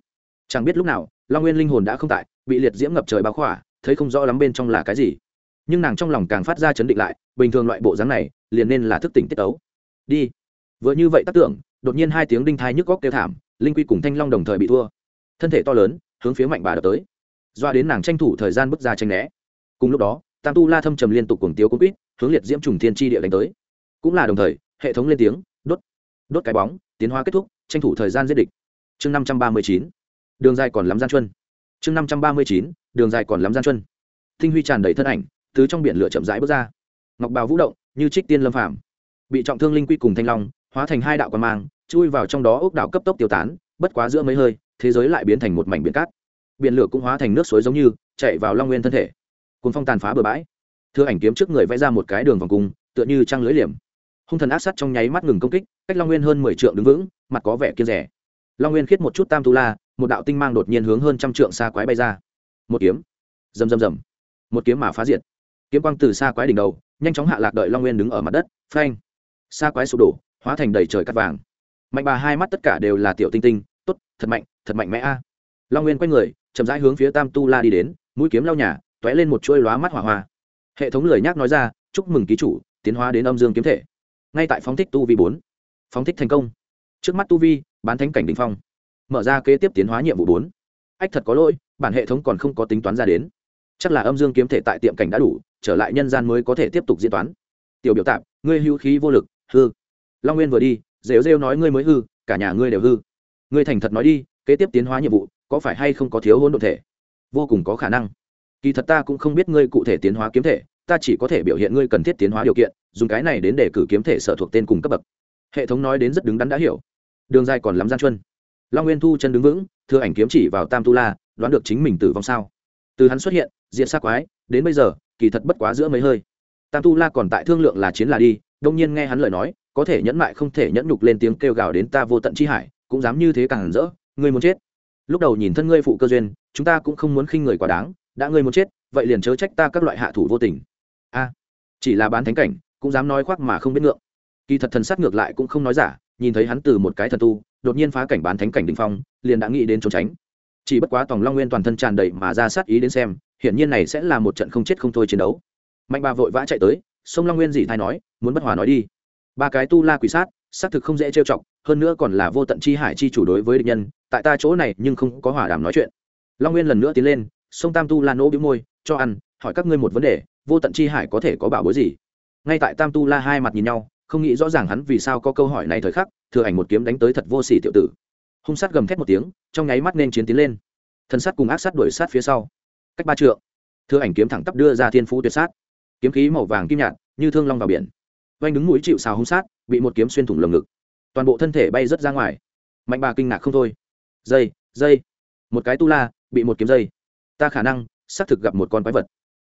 Speaker 1: Chẳng biết lúc nào, long nguyên linh hồn đã không tại, bị liệt diễm ngập trời bao khỏa, thấy không rõ lắm bên trong là cái gì. Nhưng nàng trong lòng càng phát ra chấn định lại, bình thường loại bộ dáng này, liền nên là thức tỉnh tiết tấu. Đi. Vừa như vậy tác tưởng đột nhiên hai tiếng đinh thai nhức góc kêu thảm, linh quy cùng thanh long đồng thời bị thua. Thân thể to lớn, hướng phía mạnh bà đập tới. Doa đến nàng tranh thủ thời gian bước ra tranh né. Cùng lúc đó, tam tu la thâm trầm liên tục cuồng tiếu cuốn quýt, hướng liệt diễm trùng thiên tri địa đánh tới. Cũng là đồng thời, hệ thống lên tiếng, đốt đốt cái bóng, tiến hóa kết thúc, tranh thủ thời gian giết địch. Chương năm trăm ba mươi chín, đường dài còn lắm gian chuân chương năm trăm ba mươi chín, đường dài còn lắm gian chuân tinh huy tràn đầy thân ảnh thứ trong biển lửa chậm rãi bước ra. Ngọc bào vũ động, như trích tiên lâm phạm bị trọng thương linh quy cùng thanh long hóa thành hai đạo quan mang, chui vào trong đó ốc đảo cấp tốc tiêu tán, bất quá giữa mấy hơi, thế giới lại biến thành một mảnh biển cát. Biển lửa cũng hóa thành nước suối giống như, chạy vào long nguyên thân thể. Cùng phong tàn phá bừa bãi. Thưa ảnh kiếm trước người vẽ ra một cái đường vòng cung, tựa như trăng lưới liềm. Hung thần ác sát trong nháy mắt ngừng công kích, cách long nguyên hơn mười trượng đứng vững, mặt có vẻ kia rẻ. Long nguyên khiết một chút tam tu la, một đạo tinh mang đột nhiên hướng hơn trăm trượng xa quái bay ra. Một kiếm. Rầm rầm rầm. Một kiếm mà phá diệt. Kiếm quang từ xa quái đỉnh đầu, nhanh chóng hạ lạc đợi long nguyên đứng ở mặt đất. Phanh. Xa quái sụp đổ hóa thành đầy trời cắt vàng. Mạnh bà hai mắt tất cả đều là tiểu tinh tinh, tốt, thật mạnh thật mạnh mẽ a. Long nguyên quay người, chậm rãi hướng phía tam tu la đi đến, mũi kiếm lau nhà t ó é lên một chuôi lóa mắt hỏa hoa. Hệ thống lười nhác nói ra, chúc mừng ký chủ, tiến hóa đến âm dương kiếm thể. Ngay tại phóng thích tu vi bốn, phóng thích thành công. Trước mắt tu vi, bán thánh cảnh đ ỉ n h phong. Mở ra kế tiếp tiến hóa nhiệm vụ bốn. Ách thật có lỗi, bản hệ thống còn không có tính toán ra đến. Chắc là âm dương kiếm thể tại tiệm cảnh đã đủ, trở lại nhân gian mới có thể tiếp tục diễn toán. Tiểu biểu tạp, ngươi hữu khí vô lực, hư long nguyên vừa đi, rêu rêu nói ngươi mới hư, cả nhà ngươi đều hư. Ngươi thành thật nói đi, kế tiếp tiến hóa nhiệm vụ, có phải hay không có thiếu hôn đ ộ thể? Vô cùng có khả năng. Kỳ thật ta cũng không biết ngươi cụ thể tiến hóa kiếm thể, ta chỉ có thể biểu hiện ngươi cần thiết tiến hóa điều kiện, dùng cái này đến để cử kiếm thể sở thuộc tên cùng cấp bậc. Hệ thống nói đến rất đứng đắn đã hiểu. Đường dài còn lắm gian chuân long nguyên thu chân đứng vững, thưa ảnh kiếm chỉ vào tam tu la, đoán được chính mình tử vong sao. Từ hắn xuất hiện, diện xác quái, đến bây giờ, kỳ thật bất quá giữa mấy hơi. Tam tu la còn tại thương lượng là chiến là đi, đông nhiên nghe hắn lời nói có thể nhẫn mại không thể nhẫn nhục lên tiếng kêu gào đến ta vô tận chi hải, cũng dám như thế càng rỡ, ngươi muốn chết. Lúc đầu nhìn thân ngươi phụ cơ duyên, chúng ta cũng không muốn khinh người quá đáng, đã ngươi muốn chết, vậy liền chớ trách ta các loại hạ thủ vô tình. A, chỉ là bán thánh cảnh, cũng dám nói khoác mà không biết ngượng. Kỳ thật thần sát ngược lại cũng không nói giả, nhìn thấy hắn từ một cái thần tu, đột nhiên phá cảnh bán thánh cảnh đỉnh phong, liền đã nghĩ đến trốn tránh. Chỉ bất quá tòng long nguyên toàn thân tràn đầy mà ra sát ý đến xem, hiển nhiên này sẽ là một trận không chết không thôi chiến đấu. Mạnh ba vội vã chạy tới, sông long nguyên dì thai nói, muốn bất hòa nói đi ba cái tu la quỷ sát, xác thực không dễ trêu chọc, hơn nữa còn là vô tận chi hải chi chủ đối với địch nhân, tại ta chỗ này nhưng không có hỏa đàm nói chuyện. Long nguyên lần nữa tiến lên, sông tam tu la nỗ bĩu môi, cho ăn, hỏi các ngươi một vấn đề, vô tận chi hải có thể có bảo bối gì? Ngay tại tam tu la hai mặt nhìn nhau, không nghĩ rõ ràng hắn vì sao có câu hỏi này thời khắc, thừa ảnh một kiếm đánh tới thật vô sỉ tiểu tử. Hung sát gầm thét một tiếng, trong nháy mắt nên chiến tiến lên. Thân sát cùng ác sát đuổi sát phía sau. Cách ba trượng, thừa ảnh kiếm thẳng tắp đưa ra thiên phú tuyệt sát. Kiếm khí màu vàng kim nhạt, như thương long vào biển oanh đứng mũi chịu xào hung sát, bị một kiếm xuyên thủng lồng ngực. Toàn bộ thân thể bay rớt ra ngoài. Mạnh bà kinh ngạc không thôi. Dây dây. Một cái tu la, bị một kiếm dây. Ta khả năng, xác thực gặp một con quái vật.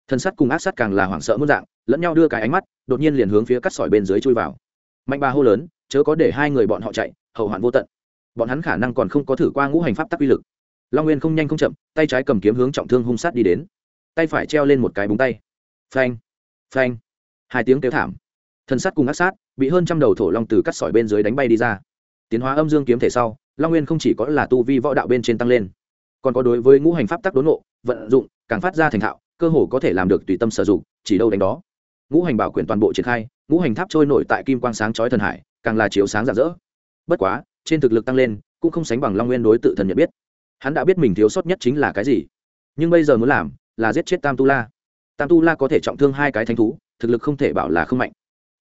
Speaker 1: Thân sắt cùng ác sắt càng là hoảng sợ muôn dạng, lẫn nhau đưa cái ánh mắt, đột nhiên liền hướng phía cắt sỏi bên dưới chui vào. Mạnh bà hô lớn, chớ có để hai người bọn họ chạy, hậu hoạn vô tận. Bọn hắn khả năng còn không có thử qua ngũ hành pháp tắc uy lực. Long nguyên không nhanh không chậm, tay trái cầm kiếm hướng trọng thương hung sát đi đến. Tay phải treo lên một cái búng tay. Phanh phanh. Hai tiếng kêu thảm thần sát cùng ác sát, bị hơn trăm đầu thổ long từ cắt sỏi bên dưới đánh bay đi ra. Tiến hóa âm dương kiếm thể sau, long nguyên không chỉ có là tu vi võ đạo bên trên tăng lên, còn có đối với ngũ hành pháp tắc đốn nộ vận dụng, càng phát ra thành thạo, cơ hồ có thể làm được tùy tâm sử dụng, chỉ đâu đánh đó. Ngũ hành bảo quyển toàn bộ triển khai, ngũ hành tháp trôi nổi tại kim quang sáng chói thần hải, càng là chiếu sáng rạng rỡ. Bất quá, trên thực lực tăng lên, cũng không sánh bằng long nguyên đối tự thần nhận biết. Hắn đã biết mình thiếu sót nhất chính là cái gì. Nhưng bây giờ muốn làm, là giết chết tam tu la. Tam tu la có thể trọng thương hai cái thánh thú, thực lực không thể bảo là không mạnh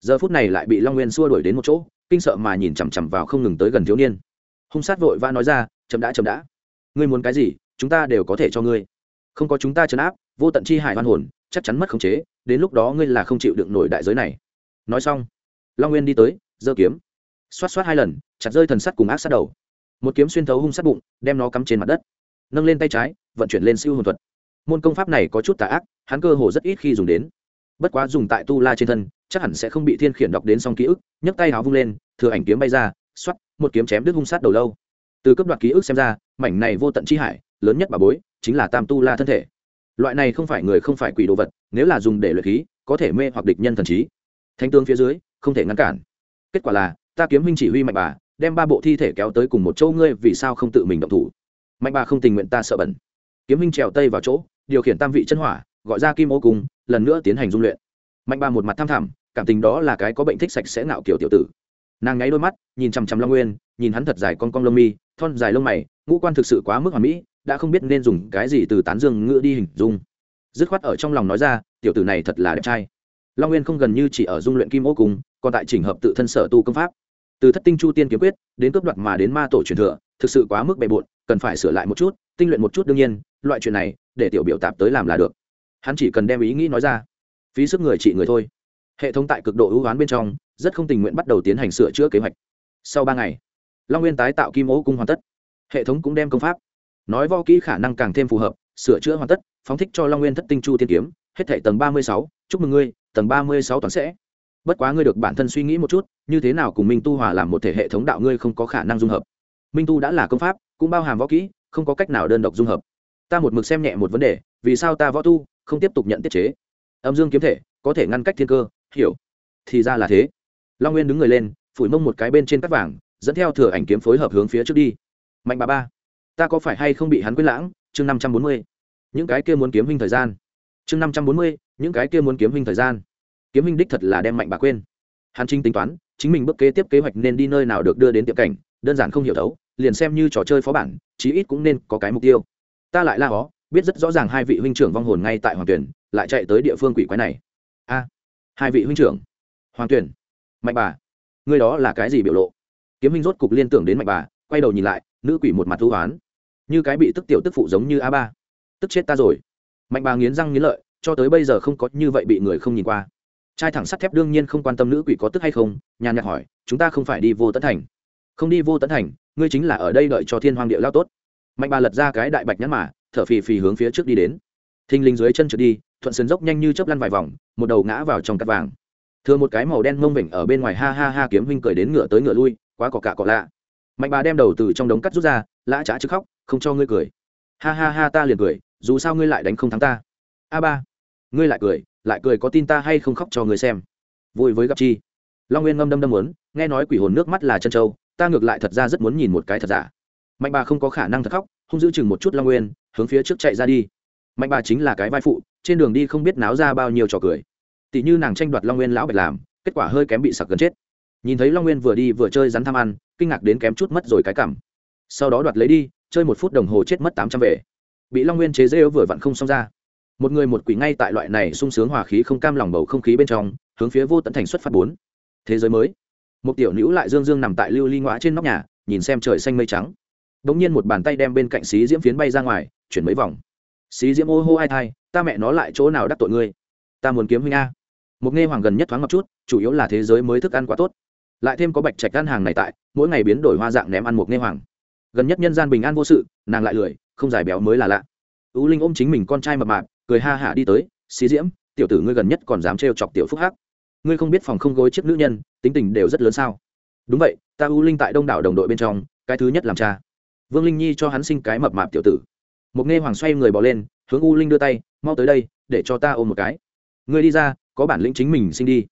Speaker 1: giờ phút này lại bị long nguyên xua đuổi đến một chỗ kinh sợ mà nhìn chằm chằm vào không ngừng tới gần thiếu niên hung sát vội vã nói ra chậm đã chậm đã ngươi muốn cái gì chúng ta đều có thể cho ngươi không có chúng ta chấn áp vô tận chi hải hoan hồn chắc chắn mất khống chế đến lúc đó ngươi là không chịu đựng nổi đại giới này nói xong long nguyên đi tới giơ kiếm xoát xoát hai lần chặt rơi thần sắt cùng ác sát đầu một kiếm xuyên thấu hung sát bụng đem nó cắm trên mặt đất nâng lên tay trái vận chuyển lên siêu hồn thuật môn công pháp này có chút tà ác hắn cơ hồ rất ít khi dùng đến bất quá dùng tại tu la trên thân chắc hẳn sẽ không bị thiên khiển đọc đến xong ký ức, nhấc tay háo vung lên, thừa ảnh kiếm bay ra xoắt một kiếm chém đứt hung sát đầu lâu. Từ cấp đoạt ký ức xem ra, mảnh này vô tận chi hải, lớn nhất bà bối, chính là tam tu la thân thể. Loại này không phải người không phải quỷ đồ vật, nếu là dùng để luyện khí, có thể mê hoặc địch nhân thần trí. Thánh tướng phía dưới, không thể ngăn cản. Kết quả là, ta kiếm minh chỉ huy mạnh bà, đem ba bộ thi thể kéo tới cùng một chỗ, ngươi vì sao không tự mình động thủ? Mạnh bà không tình nguyện ta sợ bẩn. Kiếm minh trèo tây vào chỗ, điều khiển tam vị chân hỏa, gọi ra kim ô cùng, lần nữa tiến hành dung luyện. Mạnh bà một mặt tham thảm cảm tình đó là cái có bệnh thích sạch sẽ ngạo kiểu tiểu tử. Nàng ngáy đôi mắt, nhìn chằm chằm long nguyên, nhìn hắn thật dài con con lông mi, thon dài lông mày, ngũ quan thực sự quá mức hoàn mỹ, đã không biết nên dùng cái gì từ tán dương ngựa đi hình dung. Dứt khoát ở trong lòng nói ra, tiểu tử này thật là đẹp trai. Long nguyên không gần như chỉ ở dung luyện kim ô cùng, còn tại chỉnh hợp tự thân sở tu công pháp. Từ thất tinh chu tiên kiếm quyết, đến cướp đoạt mà đến ma tổ truyền thừa, thực sự quá mức bề bộn, cần phải sửa lại một chút, tinh luyện một chút đương nhiên, loại chuyện này, để tiểu biểu tạp tới làm là được. Hắn chỉ cần đem ý nghĩ nói ra. Phí sức người trị người thôi hệ thống tại cực độ ưu oán bên trong, rất không tình nguyện bắt đầu tiến hành sửa chữa kế hoạch. Sau ba ngày, long nguyên tái tạo kim ố cung hoàn tất. Hệ thống cũng đem công pháp, nói vo kỹ khả năng càng thêm phù hợp, sửa chữa hoàn tất, phóng thích cho long nguyên thất tinh chu tiên kiếm, hết thể tầng ba mươi sáu, chúc mừng ngươi, tầng ba mươi sáu toàn sẽ. Bất quá ngươi được bản thân suy nghĩ một chút, như thế nào cùng minh tu hòa làm một thể hệ thống đạo ngươi không có khả năng dung hợp. Minh tu đã là công pháp, cũng bao hàm võ kỹ, không có cách nào đơn độc dung hợp. Ta một mực xem nhẹ một vấn đề, vì sao ta võ tu, không tiếp tục nhận tiết chế? Âm dương kiếm thể, có thể ngăn cách thiên cơ hiểu. Thì ra là thế. Long nguyên đứng người lên, phủi mông một cái bên trên cắt vàng, dẫn theo thừa ảnh kiếm phối hợp hướng phía trước đi. Mạnh bà ba, ta có phải hay không bị hắn quên lãng? Chương năm trăm bốn mươi. Những cái kia muốn kiếm hình thời gian. Chương năm trăm bốn mươi, những cái kia muốn kiếm hình thời gian. Kiếm hình đích thật là đem mạnh bà quên. Hắn chính tính toán, chính mình bước kế tiếp kế hoạch nên đi nơi nào được đưa đến tiệm cảnh, đơn giản không hiểu thấu, liền xem như trò chơi phó bản, chí ít cũng nên có cái mục tiêu. Ta lại la hó, biết rất rõ ràng hai vị huynh trưởng vong hồn ngay tại hoàng tuyển lại chạy tới địa phương quỷ quái này. A hai vị huynh trưởng. Hoàng tuyển, mạnh bà, ngươi đó là cái gì biểu lộ? Kiếm huynh rốt cục liên tưởng đến mạnh bà, quay đầu nhìn lại, nữ quỷ một mặt thú hoán như cái bị tức tiểu tức phụ giống như a ba. Tức chết ta rồi. Mạnh bà nghiến răng nghiến lợi, cho tới bây giờ không có như vậy bị người không nhìn qua. Trai thẳng sắt thép đương nhiên không quan tâm nữ quỷ có tức hay không, nhàn nhạc hỏi, chúng ta không phải đi vô tấn thành. Không đi vô tấn thành, ngươi chính là ở đây đợi cho thiên hoàng địa lao tốt. Mạnh bà lật ra cái đại bạch nhắn mà, thở phì phì hướng phía trước đi đến. Thình lình dưới chân trượt đi thuận sườn dốc nhanh như chớp lăn vài vòng, một đầu ngã vào trong cắt vàng. Thừa một cái màu đen mông vịnh ở bên ngoài ha ha ha kiếm huynh cười đến ngựa tới ngựa lui, quá cọ cạ cọ lạ. Mạnh bà đem đầu từ trong đống cắt rút ra, lã trá chứ khóc, không cho ngươi cười. Ha ha ha ta liền cười, dù sao ngươi lại đánh không thắng ta. A ba, ngươi lại cười lại cười có tin ta hay không khóc cho ngươi xem. Vui với gặp chi. Long nguyên ngâm đâm đâm muốn, nghe nói quỷ hồn nước mắt là chân trâu ta ngược lại thật ra rất muốn nhìn một cái thật giả. Mạnh bà không có khả năng thật khóc không giữ chừng một chút long nguyên, hướng phía trước chạy ra đi. Mạnh bà chính là cái vai phụ trên đường đi không biết náo ra bao nhiêu trò cười. Tỷ như nàng tranh đoạt long nguyên lão bạch làm, kết quả hơi kém bị sặc gần chết. Nhìn thấy long nguyên vừa đi vừa chơi rắn tham ăn, kinh ngạc đến kém chút mất rồi cái cảm. Sau đó đoạt lấy đi, chơi một phút đồng hồ chết mất tám trăm về bị long nguyên chế rêu vừa vặn không xong ra. Một người một quỷ ngay tại loại này sung sướng hòa khí không cam lòng bầu không khí bên trong, hướng phía vô tận thành xuất phát bốn. Thế giới mới. Một tiểu nữ lại dương dương nằm tại lưu ly ngõa trên nóc nhà, nhìn xem trời xanh mây trắng. Đ ỗ n g nhiên một bàn tay đem bên cạnh xí diễm phiến bay ra ngoài, chuyển mấy vòng xí diễm ô hô ai thai, ta mẹ nó lại chỗ nào đắc tội ngươi? Ta muốn kiếm huynh a. Một nghe hoàng gần nhất thoáng ngọc chút, chủ yếu là thế giới mới thức ăn quá tốt. Lại thêm có bạch trạch ăn hàng này tại, mỗi ngày biến đổi hoa dạng ném ăn một nghe hoàng. Gần nhất nhân gian bình an vô sự, nàng lại lười, không dài béo mới là lạ. Ưu linh ôm chính mình con trai mập mạp, cười ha hả đi tới, xí diễm, tiểu tử ngươi gần nhất còn dám trêu chọc tiểu phúc hắc. Ngươi không biết phòng không gối chiếc nữ nhân, tính tình đều rất lớn sao? Đúng vậy, ta ưu linh tại đông đảo đồng đội bên trong, cái thứ nhất làm cha. Vương linh nhi cho hắn sinh cái mập mạp tiểu tử một nghe hoàng xoay người bỏ lên, hướng u linh đưa tay, mau tới đây, để cho ta ôm một cái. Ngươi đi ra, có bản lĩnh chính mình sinh đi.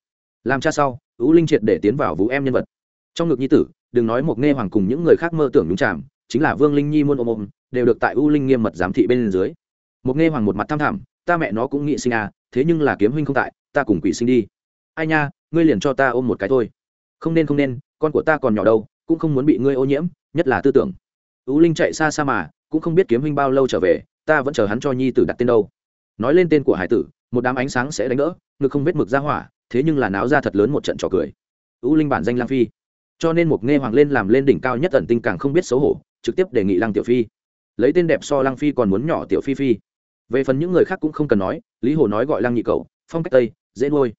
Speaker 1: Làm cha sau, u linh triệt để tiến vào vũ em nhân vật. Trong ngực nhi tử, đừng nói một nghe hoàng cùng những người khác mơ tưởng nhúng chạm chính là vương linh nhi muôn ôm ôm, đều được tại u linh nghiêm mật giám thị bên dưới. Một nghe hoàng một mặt tham thảm, ta mẹ nó cũng nghĩ sinh à thế nhưng là kiếm huynh không tại, ta cùng quỷ sinh đi. Ai nha, ngươi liền cho ta ôm một cái thôi. Không nên không nên, con của ta còn nhỏ đâu, cũng không muốn bị ngươi ô nhiễm, nhất là tư tưởng. U linh chạy xa xa mà cũng không biết kiếm huynh bao lâu trở về, ta vẫn chờ hắn cho nhi tử đặt tên đâu. Nói lên tên của hải tử, một đám ánh sáng sẽ đánh đỡ, ngực không biết mực ra hỏa, thế nhưng là náo ra thật lớn một trận trò cười. U linh bản danh lang phi. Cho nên một nghe hoàng lên làm lên đỉnh cao nhất ẩn tinh càng không biết xấu hổ, trực tiếp đề nghị lăng tiểu phi. Lấy tên đẹp so lăng phi còn muốn nhỏ tiểu phi phi. Về phần những người khác cũng không cần nói, lý hồ nói gọi lăng nhị cầu phong cách tây, dễ nuôi.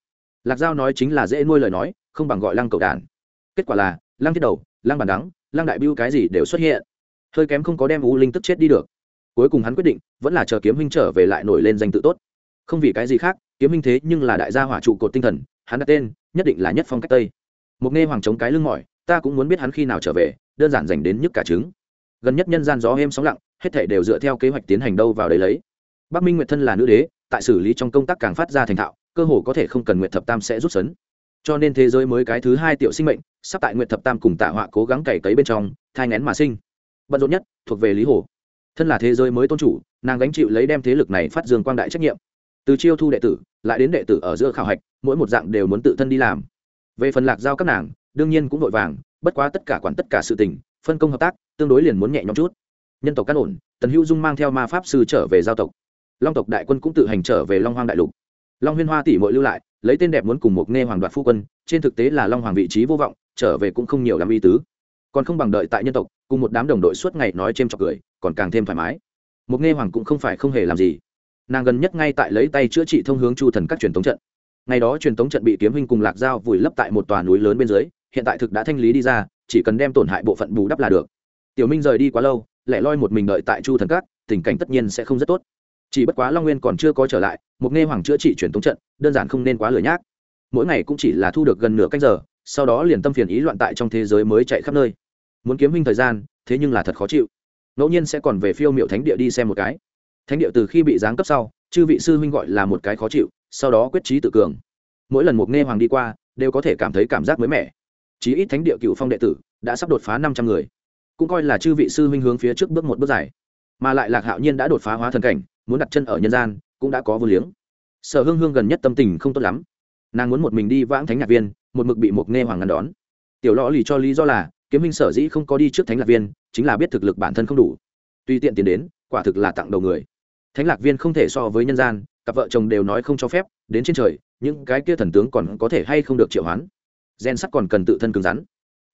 Speaker 1: Lạc giao nói chính là dễ nuôi lời nói, không bằng gọi lăng cầu đàn kết quả là lăng thiết đầu lăng bản đắng lăng đại biêu cái gì đều xuất hiện hơi kém không có đem u linh tức chết đi được. Cuối cùng hắn quyết định, vẫn là chờ kiếm huynh trở về lại nổi lên danh tự tốt. Không vì cái gì khác, kiếm huynh thế nhưng là đại gia hỏa trụ cột tinh thần, hắn đặt tên, nhất định là nhất phong cách tây. Một nghe hoàng chống cái lưng mỏi, ta cũng muốn biết hắn khi nào trở về, đơn giản dành đến nhức cả trứng. Gần nhất nhân gian gió êm sóng lặng, hết thể đều dựa theo kế hoạch tiến hành đâu vào đấy lấy. Bắc minh nguyệt thân là nữ đế, tại xử lý trong công tác càng phát ra thành thạo, cơ hồ có thể không cần nguyệt thập tam sẽ rút sấn. Cho nên thế giới mới cái thứ hai tiểu sinh mệnh, sắp tại nguyệt thập tam cùng tạ họa cố gắng cày cấy bên trong, thai ngén mà sinh bận rộn nhất thuộc về lý hồ. Thân là thế giới mới tôn chủ, nàng gánh chịu lấy đem thế lực này phát dương quang đại trách nhiệm. Từ chiêu thu đệ tử, lại đến đệ tử ở giữa khảo hạch, mỗi một dạng đều muốn tự thân đi làm. Về phần lạc giao các nàng, đương nhiên cũng vội vàng, bất quá tất cả quản tất cả sự tình, phân công hợp tác, tương đối liền muốn nhẹ nhõm chút. Nhân tộc cát ổn, tần hữu dung mang theo ma pháp sư trở về giao tộc. Long tộc đại quân cũng tự hành trở về long hoang đại lục. Long huyên hoa tỷ mội lưu lại, lấy tên đẹp muốn cùng một nghe hoàng đoạt phu quân, trên thực tế là long hoàng vị trí vô vọng, trở về cũng không nhiều làm y tứ còn không bằng đợi tại nhân tộc, cùng một đám đồng đội suốt ngày nói c h chọc cười, còn càng thêm thoải mái. Một nghe hoàng cũng không phải không hề làm gì. Nàng gần nhất ngay tại lấy tay chữa trị thông hướng chu thần các truyền thống trận. Ngày đó truyền thống trận bị kiếm hình cùng lạc dao vùi lấp tại một tòa núi lớn bên dưới, hiện tại thực đã thanh lý đi ra, chỉ cần đem tổn hại bộ phận bù đắp là được. Tiểu minh rời đi quá lâu, lẻ loi một mình đợi tại chu thần các, tình cảnh tất nhiên sẽ không rất tốt. Chỉ bất quá long nguyên còn chưa có trở lại, một nghe hoàng chữa trị truyền thống trận, đơn giản không nên quá lười nhác. Mỗi ngày cũng chỉ là thu được gần nửa canh giờ, sau đó liền tâm phiền ý loạn tại trong thế giới mới chạy khắp nơi muốn kiếm minh thời gian, thế nhưng là thật khó chịu. Ngẫu nhiên sẽ còn về phiêu miệu thánh địa đi xem một cái. Thánh địa từ khi bị giáng cấp sau, chư vị sư huynh gọi là một cái khó chịu, sau đó quyết trí tự cường. Mỗi lần một nghe hoàng đi qua, đều có thể cảm thấy cảm giác mới mẻ. Chí ít thánh địa cựu phong đệ tử đã sắp đột phá năm trăm người, cũng coi là chư vị sư huynh hướng phía trước bước một bước dài. Mà lại lạc hạo nhiên đã đột phá hóa thần cảnh, muốn đặt chân ở nhân gian, cũng đã có vô liếng. Sở hương hương gần nhất tâm tình không tốt lắm. Nàng muốn một mình đi vãng thánh nhạc viên, một mực bị một nghe hoàng ngăn đón. Tiểu lõ lì cho lý do là kiếm minh sở dĩ không có đi trước thánh Lạc viên, chính là biết thực lực bản thân không đủ. Tuy tiện tiền đến, quả thực là tặng đầu người. Thánh lạc viên không thể so với nhân gian, cặp vợ chồng đều nói không cho phép, đến trên trời, những cái kia thần tướng còn có thể hay không được triệu hoán. Gen sắt còn cần tự thân cứng rắn.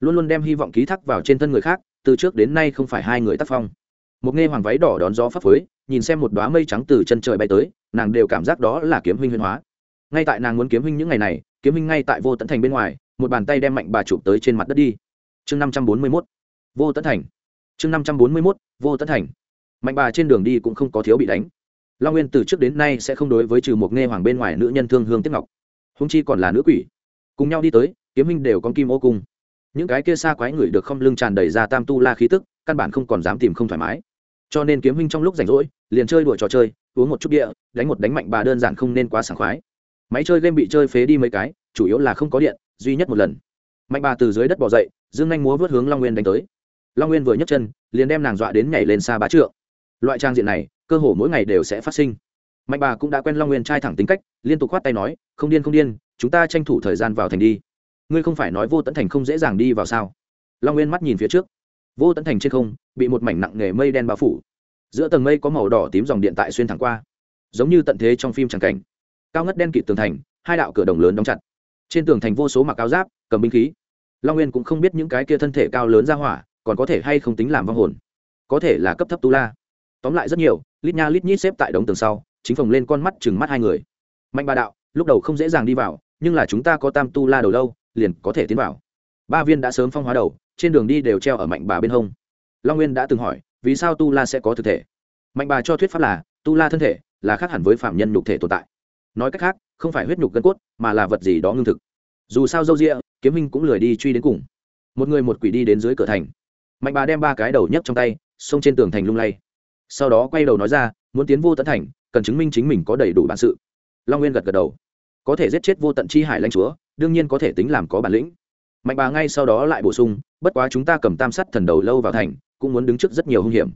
Speaker 1: Luôn luôn đem hy vọng ký thác vào trên thân người khác, từ trước đến nay không phải hai người tác phong. Một nghe hoàng váy đỏ đón gió phấp phới, nhìn xem một đoá mây trắng từ chân trời bay tới, nàng đều cảm giác đó là kiếm huynh huyên hóa. Ngay tại nàng muốn kiếm huynh những ngày này, kiếm huynh ngay tại vô tận thành bên ngoài, một bàn tay đem mạnh bà chụp tới trên mặt đất đi chương năm trăm bốn mươi mốt, vô tấn thành. Chương năm trăm bốn mươi mốt, vô tấn thành. Mạnh bà trên đường đi cũng không có thiếu bị đánh. Long nguyên từ trước đến nay sẽ không đối với trừ một nghe hoàng bên ngoài nữ nhân thương hương tiếp ngọc. Húng chi còn là nữ quỷ. Cùng nhau đi tới, kiếm minh đều con kim ô cung. Những cái kia xa quái người được không lưng tràn đầy ra tam tu la khí tức, căn bản không còn dám tìm không thoải mái. Cho nên kiếm minh trong lúc rảnh rỗi, liền chơi đùa trò chơi, uống một chút địa đánh một đánh mạnh bà đơn giản không nên quá sảng khoái. Máy chơi game bị chơi phế đi mấy cái, chủ yếu là không có điện, duy nhất một lần mạnh bà từ dưới đất bỏ dậy, dương anh múa vớt hướng long nguyên đánh tới. Long nguyên vừa nhấc chân, liền đem nàng dọa đến nhảy lên xa bá trượng. Loại trang diện này, cơ hồ mỗi ngày đều sẽ phát sinh. Mạnh bà cũng đã quen long nguyên trai thẳng tính cách, liên tục khoát tay nói, không điên không điên, chúng ta tranh thủ thời gian vào thành đi. Ngươi không phải nói vô tận thành không dễ dàng đi vào sao? Long nguyên mắt nhìn phía trước. Vô tận thành trên không, bị một mảnh nặng nghề mây đen bao phủ. Giữa tầng mây có màu đỏ tím dòng điện tại xuyên thẳng qua. Giống như tận thế trong phim tràng cảnh. Cao ngất đen kịt tường thành, hai đạo cửa đồng lớn đóng chặt trên tường thành vô số mặc áo giáp, cầm binh khí. Long nguyên cũng không biết những cái kia thân thể cao lớn ra hỏa, còn có thể hay không tính làm vong hồn. Có thể là cấp thấp tu la. Tóm lại rất nhiều, lít nha lít nhít xếp tại đống tường sau, chính phòng lên con mắt chừng mắt hai người. Mạnh ba đạo, lúc đầu không dễ dàng đi vào, nhưng là chúng ta có tam tu la đầu lâu, liền có thể tiến vào. Ba viên đã sớm phong hóa đầu, trên đường đi đều treo ở mạnh bà bên hông. Long nguyên đã từng hỏi, vì sao tu la sẽ có thực thể? Mạnh bà cho thuyết pháp là, tu la thân thể là khác hẳn với phạm nhân nhục thể tồn tại. Nói cách khác không phải huyết nhục gân cốt, mà là vật gì đó ngưng thực. Dù sao dâu rịa, kiếm minh cũng lười đi truy đến cùng. Một người một quỷ đi đến dưới cửa thành. Mạnh bà đem ba cái đầu nhấc trong tay, xông trên tường thành lung lay. Sau đó quay đầu nói ra, muốn tiến vô tận thành, cần chứng minh chính mình có đầy đủ bản sự. Long nguyên gật gật đầu. Có thể giết chết vô tận chi hải lãnh chúa, đương nhiên có thể tính làm có bản lĩnh. Mạnh bà ngay sau đó lại bổ sung, bất quá chúng ta cầm tam sắt thần đầu lâu vào thành, cũng muốn đứng trước rất nhiều hung hiểm.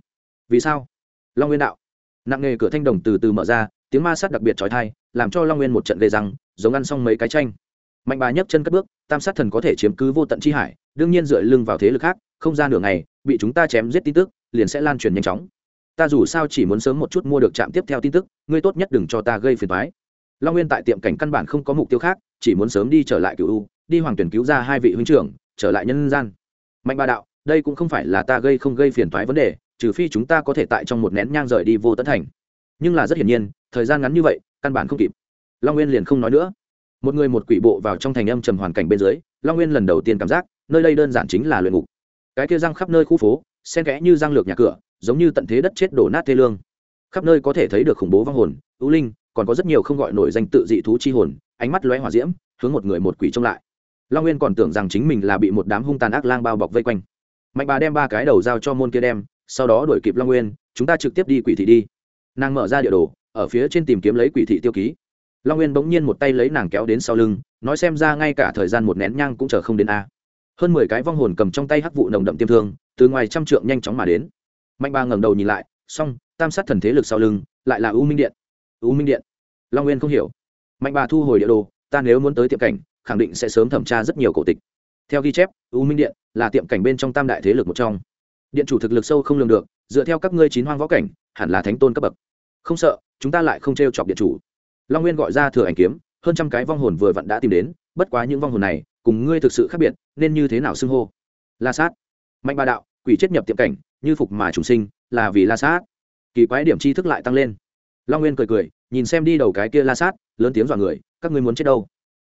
Speaker 1: Vì sao? Long nguyên đạo. Nặng nghề cửa thanh đồng từ từ mở ra tiếng ma sát đặc biệt trói thai, làm cho long nguyên một trận gây răng, giống ăn xong mấy cái tranh mạnh bà nhấc chân cất bước, tam sát thần có thể chiếm cứ vô tận chi hải, đương nhiên dựa lưng vào thế lực khác, không ra nửa ngày, bị chúng ta chém giết tin tức, liền sẽ lan truyền nhanh chóng. Ta dù sao chỉ muốn sớm một chút mua được trạm tiếp theo tin tức, ngươi tốt nhất đừng cho ta gây phiền thoái long nguyên tại tiệm cảnh căn bản không có mục tiêu khác, chỉ muốn sớm đi trở lại cựu u, đi hoàng tuyển cứu ra hai vị huynh trưởng, trở lại nhân gian. Mạnh ba đạo, đây cũng không phải là ta gây không gây phiền thoái vấn đề, trừ phi chúng ta có thể tại trong một nén nhang rời đi vô tấn thành nhưng là rất hiển nhiên, thời gian ngắn như vậy, căn bản không kịp. Long nguyên liền không nói nữa. Một người một quỷ bộ vào trong thành âm trầm hoàn cảnh bên dưới, long nguyên lần đầu tiên cảm giác, nơi đây đơn giản chính là luyện ngục. Cái kia răng khắp nơi khu phố sen kẽ như răng lược nhà cửa, giống như tận thế đất chết đổ nát thê lương. Khắp nơi có thể thấy được khủng bố vong hồn ưu linh, còn có rất nhiều không gọi nổi danh tự dị thú chi hồn, ánh mắt lóe hỏa diễm, hướng một người một quỷ trông lại. Long nguyên còn tưởng rằng chính mình là bị một đám hung tàn ác lang bao bọc vây quanh. Mạnh bà đem ba cái đầu giao cho môn kia đem, sau đó đuổi kịp long nguyên, chúng ta trực tiếp đi quỷ thị đi nàng mở ra địa đồ, ở phía trên tìm kiếm lấy quỷ thị tiêu ký. Long nguyên bỗng nhiên một tay lấy nàng kéo đến sau lưng, nói xem ra ngay cả thời gian một nén nhang cũng chờ không đến a. Hơn mười cái vong hồn cầm trong tay hắc vụ nồng đậm tiêm thương, từ ngoài trăm trượng nhanh chóng mà đến. Mạnh ba ngẩng đầu nhìn lại, xong, tam sát thần thế lực sau lưng, lại là u minh điện. U minh điện. Long nguyên không hiểu. Mạnh bà thu hồi địa đồ, ta nếu muốn tới tiệm cảnh, khẳng định sẽ sớm thẩm tra rất nhiều cổ tịch. Theo ghi chép, u minh điện là tiệm cảnh bên trong tam đại thế lực một trong. Điện chủ thực lực sâu không lường được dựa theo các ngươi chín hoang võ cảnh, hẳn là thánh tôn cấp bậc. Không sợ, chúng ta lại không t r e o chọc điện chủ. Long nguyên gọi ra thừa ảnh kiếm, hơn trăm cái vong hồn vừa vặn đã tìm đến, bất quá những vong hồn này, cùng ngươi thực sự khác biệt, nên như thế nào xưng hô? La sát. Mạnh ba đạo, quỷ chết nhập tiệm cảnh, như phục mà chủ sinh, là vì la sát. Kỳ quái điểm tri thức lại tăng lên. Long nguyên cười cười, nhìn xem đi đầu cái kia la sát, lớn tiếng dọa người, các ngươi muốn chết đâu?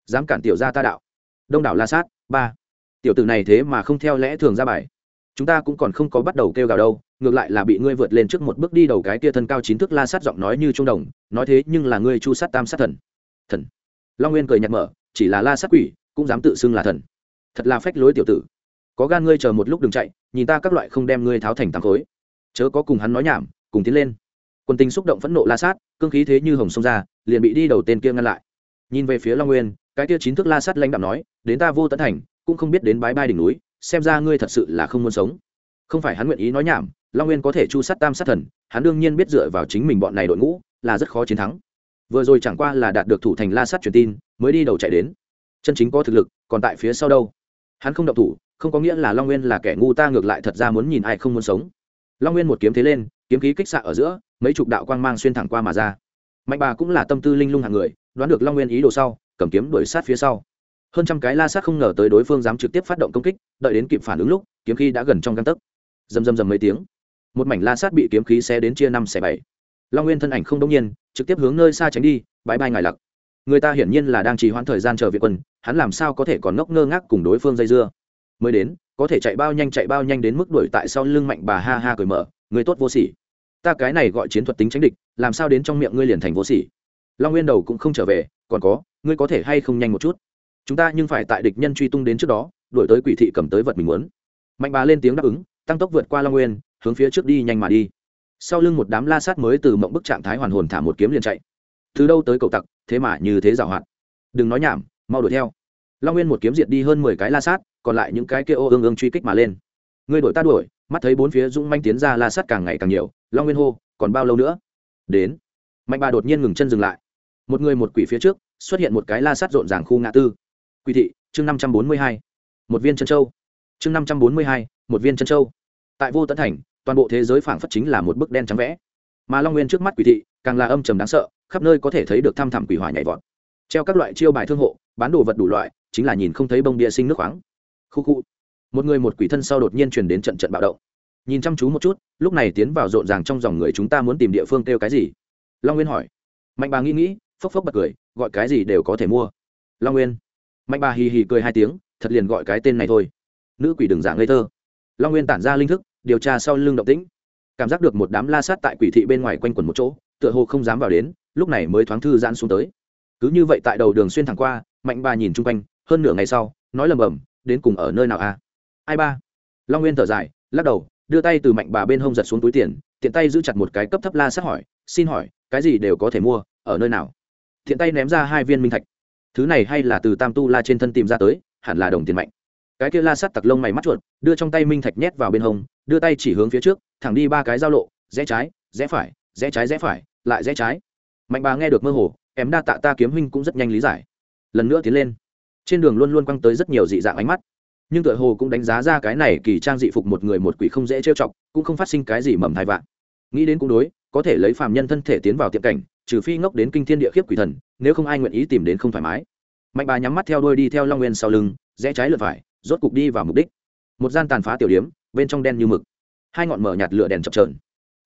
Speaker 1: Dám cản tiểu ra ta đạo. Đông đảo la sát, ba. Tiểu tử này thế mà không theo lẽ thường ra bài chúng ta cũng còn không có bắt đầu kêu gào đâu, ngược lại là bị ngươi vượt lên trước một bước đi đầu cái kia thân cao chín thước la sát giọng nói như trung đồng, nói thế nhưng là ngươi chu sát tam sát thần. Thần. Long nguyên cười nhạt mở, chỉ là la sát quỷ, cũng dám tự xưng là thần. Thật là phách lối tiểu tử. Có gan ngươi chờ một lúc đừng chạy, nhìn ta các loại không đem ngươi tháo thành tám khối. Chớ có cùng hắn nói nhảm, cùng tiến lên. Quân tình xúc động phẫn nộ la sát, cương khí thế như hồng sông ra, liền bị đi đầu tên kia ngăn lại. Nhìn về phía long nguyên, cái kia chín thước la sát lãnh đạo nói, đến ta vô tấn thành, cũng không biết đến bái bai đỉnh núi xem ra ngươi thật sự là không muốn sống. Không phải hắn nguyện ý nói nhảm, long nguyên có thể chu sát tam sát thần, hắn đương nhiên biết dựa vào chính mình bọn này đội ngũ là rất khó chiến thắng. Vừa rồi chẳng qua là đạt được thủ thành la sát truyền tin, mới đi đầu chạy đến. Chân chính có thực lực, còn tại phía sau đâu? Hắn không động thủ, không có nghĩa là long nguyên là kẻ ngu ta ngược lại thật ra muốn nhìn ai không muốn sống. Long nguyên một kiếm thế lên, kiếm khí kích xạ ở giữa, mấy chục đạo quang mang xuyên thẳng qua mà ra. Mạnh bà cũng là tâm tư linh lung hàng người, đoán được long nguyên ý đồ sau, cầm kiếm đuổi sát phía sau hơn trăm cái la sát không ngờ tới đối phương dám trực tiếp phát động công kích, đợi đến kịp phản ứng lúc, kiếm khí đã gần trong găng tấc. Dầm dầm dầm mấy tiếng. Một mảnh la sát bị kiếm khí xé đến chia năm xẻ bảy. Long nguyên thân ảnh không đông nhiên, trực tiếp hướng nơi xa tránh đi, bãi bay ngài lặc. Người ta hiển nhiên là đang trì hoãn thời gian chờ viện quân, hắn làm sao có thể còn ngốc ngơ ngác cùng đối phương dây dưa? Mới đến, có thể chạy bao nhanh chạy bao nhanh đến mức đuổi tại sau lưng mạnh bà ha ha cười mở, người tốt vô sỉ. Ta cái này gọi chiến thuật tính tránh địch, làm sao đến trong miệng ngươi liền thành vô sỉ? Long nguyên đầu cũng không trở về, còn có, ngươi có thể hay không nhanh một chút? Chúng ta nhưng phải tại địch nhân truy tung đến trước đó, đuổi tới quỷ thị cầm tới vật mình muốn. Mạnh bà lên tiếng đáp ứng, tăng tốc vượt qua long nguyên, hướng phía trước đi nhanh mà đi. Sau lưng một đám la sát mới từ mộng bức trạng thái hoàn hồn thả một kiếm liền chạy. Từ đâu tới cầu tặc, thế mà như thế giảo hoạt. Đừng nói nhảm, mau đuổi theo. Long nguyên một kiếm diệt đi hơn mười cái la sát, còn lại những cái kia ô ương ương truy kích mà lên. Ngươi đuổi ta đuổi, mắt thấy bốn phía dũng manh tiến ra la sát càng ngày càng nhiều, long nguyên hô, còn bao lâu nữa? Đến. Mạnh bà đột nhiên ngừng chân dừng lại. Một người một quỷ phía trước, xuất hiện một cái la sát rộn ràng khu ngã tư quỷ thị, chương năm trăm bốn mươi hai, một viên chân châu. Chương năm trăm bốn mươi hai, một viên chân châu. Tại vô tấn thành, toàn bộ thế giới phảng phất chính là một bức đen trắng vẽ. Mà long nguyên trước mắt quỷ thị, càng là âm trầm đáng sợ, khắp nơi có thể thấy được thăm thẳm quỷ hỏa nhảy vọt. Treo các loại chiêu bài thương hộ, bán đồ vật đủ loại, chính là nhìn không thấy bông bia sinh nước khoáng. Khu khu. Một người một quỷ thân sau đột nhiên truyền đến trận trận bạo động. Nhìn chăm chú một chút, lúc này tiến vào rộn ràng trong dòng người chúng ta muốn tìm địa phương kêu cái gì? Long nguyên hỏi. Mạnh bà nghĩ nghĩ, phốc phốc bật cười, gọi cái gì đều có thể mua. Long nguyên mạnh bà hì hì cười hai tiếng, thật liền gọi cái tên này thôi. Nữ quỷ đừng giả ngây thơ. Long nguyên tản ra linh thức, điều tra sau lưng động tĩnh. Cảm giác được một đám la sát tại quỷ thị bên ngoài quanh quẩn một chỗ, tựa hồ không dám vào đến, lúc này mới thoáng thư giãn xuống tới. Cứ như vậy tại đầu đường xuyên thẳng qua, mạnh bà nhìn chung quanh, hơn nửa ngày sau, nói lầm bầm, đến cùng ở nơi nào a ai ba? Long nguyên thở dài, lắc đầu, đưa tay từ mạnh bà bên hông giật xuống túi tiền, tiện tay giữ chặt một cái cấp thấp la sát hỏi, xin hỏi, cái gì đều có thể mua, ở nơi nào? Thiện tay ném ra hai viên minh thạch thứ này hay là từ tam tu la trên thân tìm ra tới, hẳn là đồng tiền mạnh. Cái kia la sắt tặc lông mày mắt chuột, đưa trong tay minh thạch nhét vào bên hông, đưa tay chỉ hướng phía trước, thẳng đi ba cái giao lộ, rẽ trái, rẽ phải, rẽ trái rẽ phải, lại rẽ trái. Mạnh bà nghe được mơ hồ, em đa tạ ta kiếm huynh cũng rất nhanh lý giải. Lần nữa tiến lên. Trên đường luôn luôn quăng tới rất nhiều dị dạng ánh mắt. Nhưng tựa hồ cũng đánh giá ra cái này kỳ trang dị phục một người một quỷ không dễ trêu chọc, cũng không phát sinh cái gì mầm thai vạn. Nghĩ đến cũng đối, có thể lấy phàm nhân thân thể tiến vào tiệm cảnh trừ phi ngốc đến kinh thiên địa khiếp quỷ thần, nếu không ai nguyện ý tìm đến không thoải mái. Mạnh bà nhắm mắt theo đuôi đi theo long nguyên sau lưng, rẽ trái lượt phải, rốt cục đi vào mục đích. Một gian tàn phá tiểu điếm, bên trong đen như mực. Hai ngọn mở nhạt lửa đèn chập trờn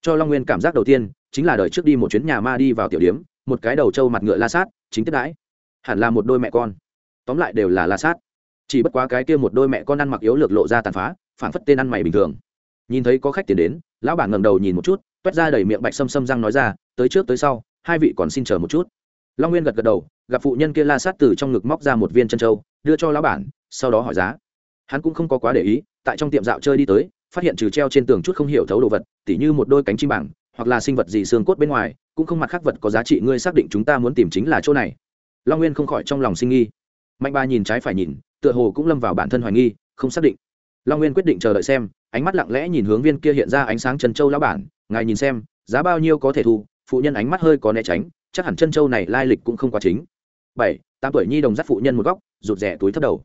Speaker 1: cho long nguyên cảm giác đầu tiên, chính là đợi trước đi một chuyến nhà ma đi vào tiểu điếm, một cái đầu trâu mặt ngựa la sát, chính tiếp đãi. Hẳn là một đôi mẹ con. Tóm lại đều là la sát. Chỉ bất quá cái kia một đôi mẹ con ăn mặc yếu lược lộ ra tàn phá phản phất tên ăn mày bình thường. Nhìn thấy có khách tiền đến, lão bản ngầm đầu nhìn một chút, toét ra đầy miệng bạch xâm xâm răng nói ra, tới trước tới sau hai vị còn xin chờ một chút. Long nguyên gật gật đầu, gặp phụ nhân kia la sát từ trong ngực móc ra một viên chân trâu đưa cho lão bản, sau đó hỏi giá. Hắn cũng không có quá để ý, tại trong tiệm dạo chơi đi tới, phát hiện trừ treo trên tường chút không hiểu thấu đồ vật, tỉ như một đôi cánh chim bảng, hoặc là sinh vật gì xương cốt bên ngoài, cũng không mặt khác vật có giá trị ngươi xác định chúng ta muốn tìm chính là chỗ này. Long nguyên không khỏi trong lòng sinh nghi. Mạnh ba nhìn trái phải nhìn, tựa hồ cũng lâm vào bản thân hoài nghi, không xác định. Long nguyên quyết định chờ đợi xem, ánh mắt lặng lẽ nhìn hướng viên kia hiện ra ánh sáng chân châu lão bản, ngài nhìn xem, giá bao nhiêu có thể thu phụ nhân ánh mắt hơi có né tránh, chắc hẳn chân châu này lai lịch cũng không quá chính. Bảy, tám tuổi nhi đồng dắt phụ nhân một góc, rụt rẻ túi thấp đầu.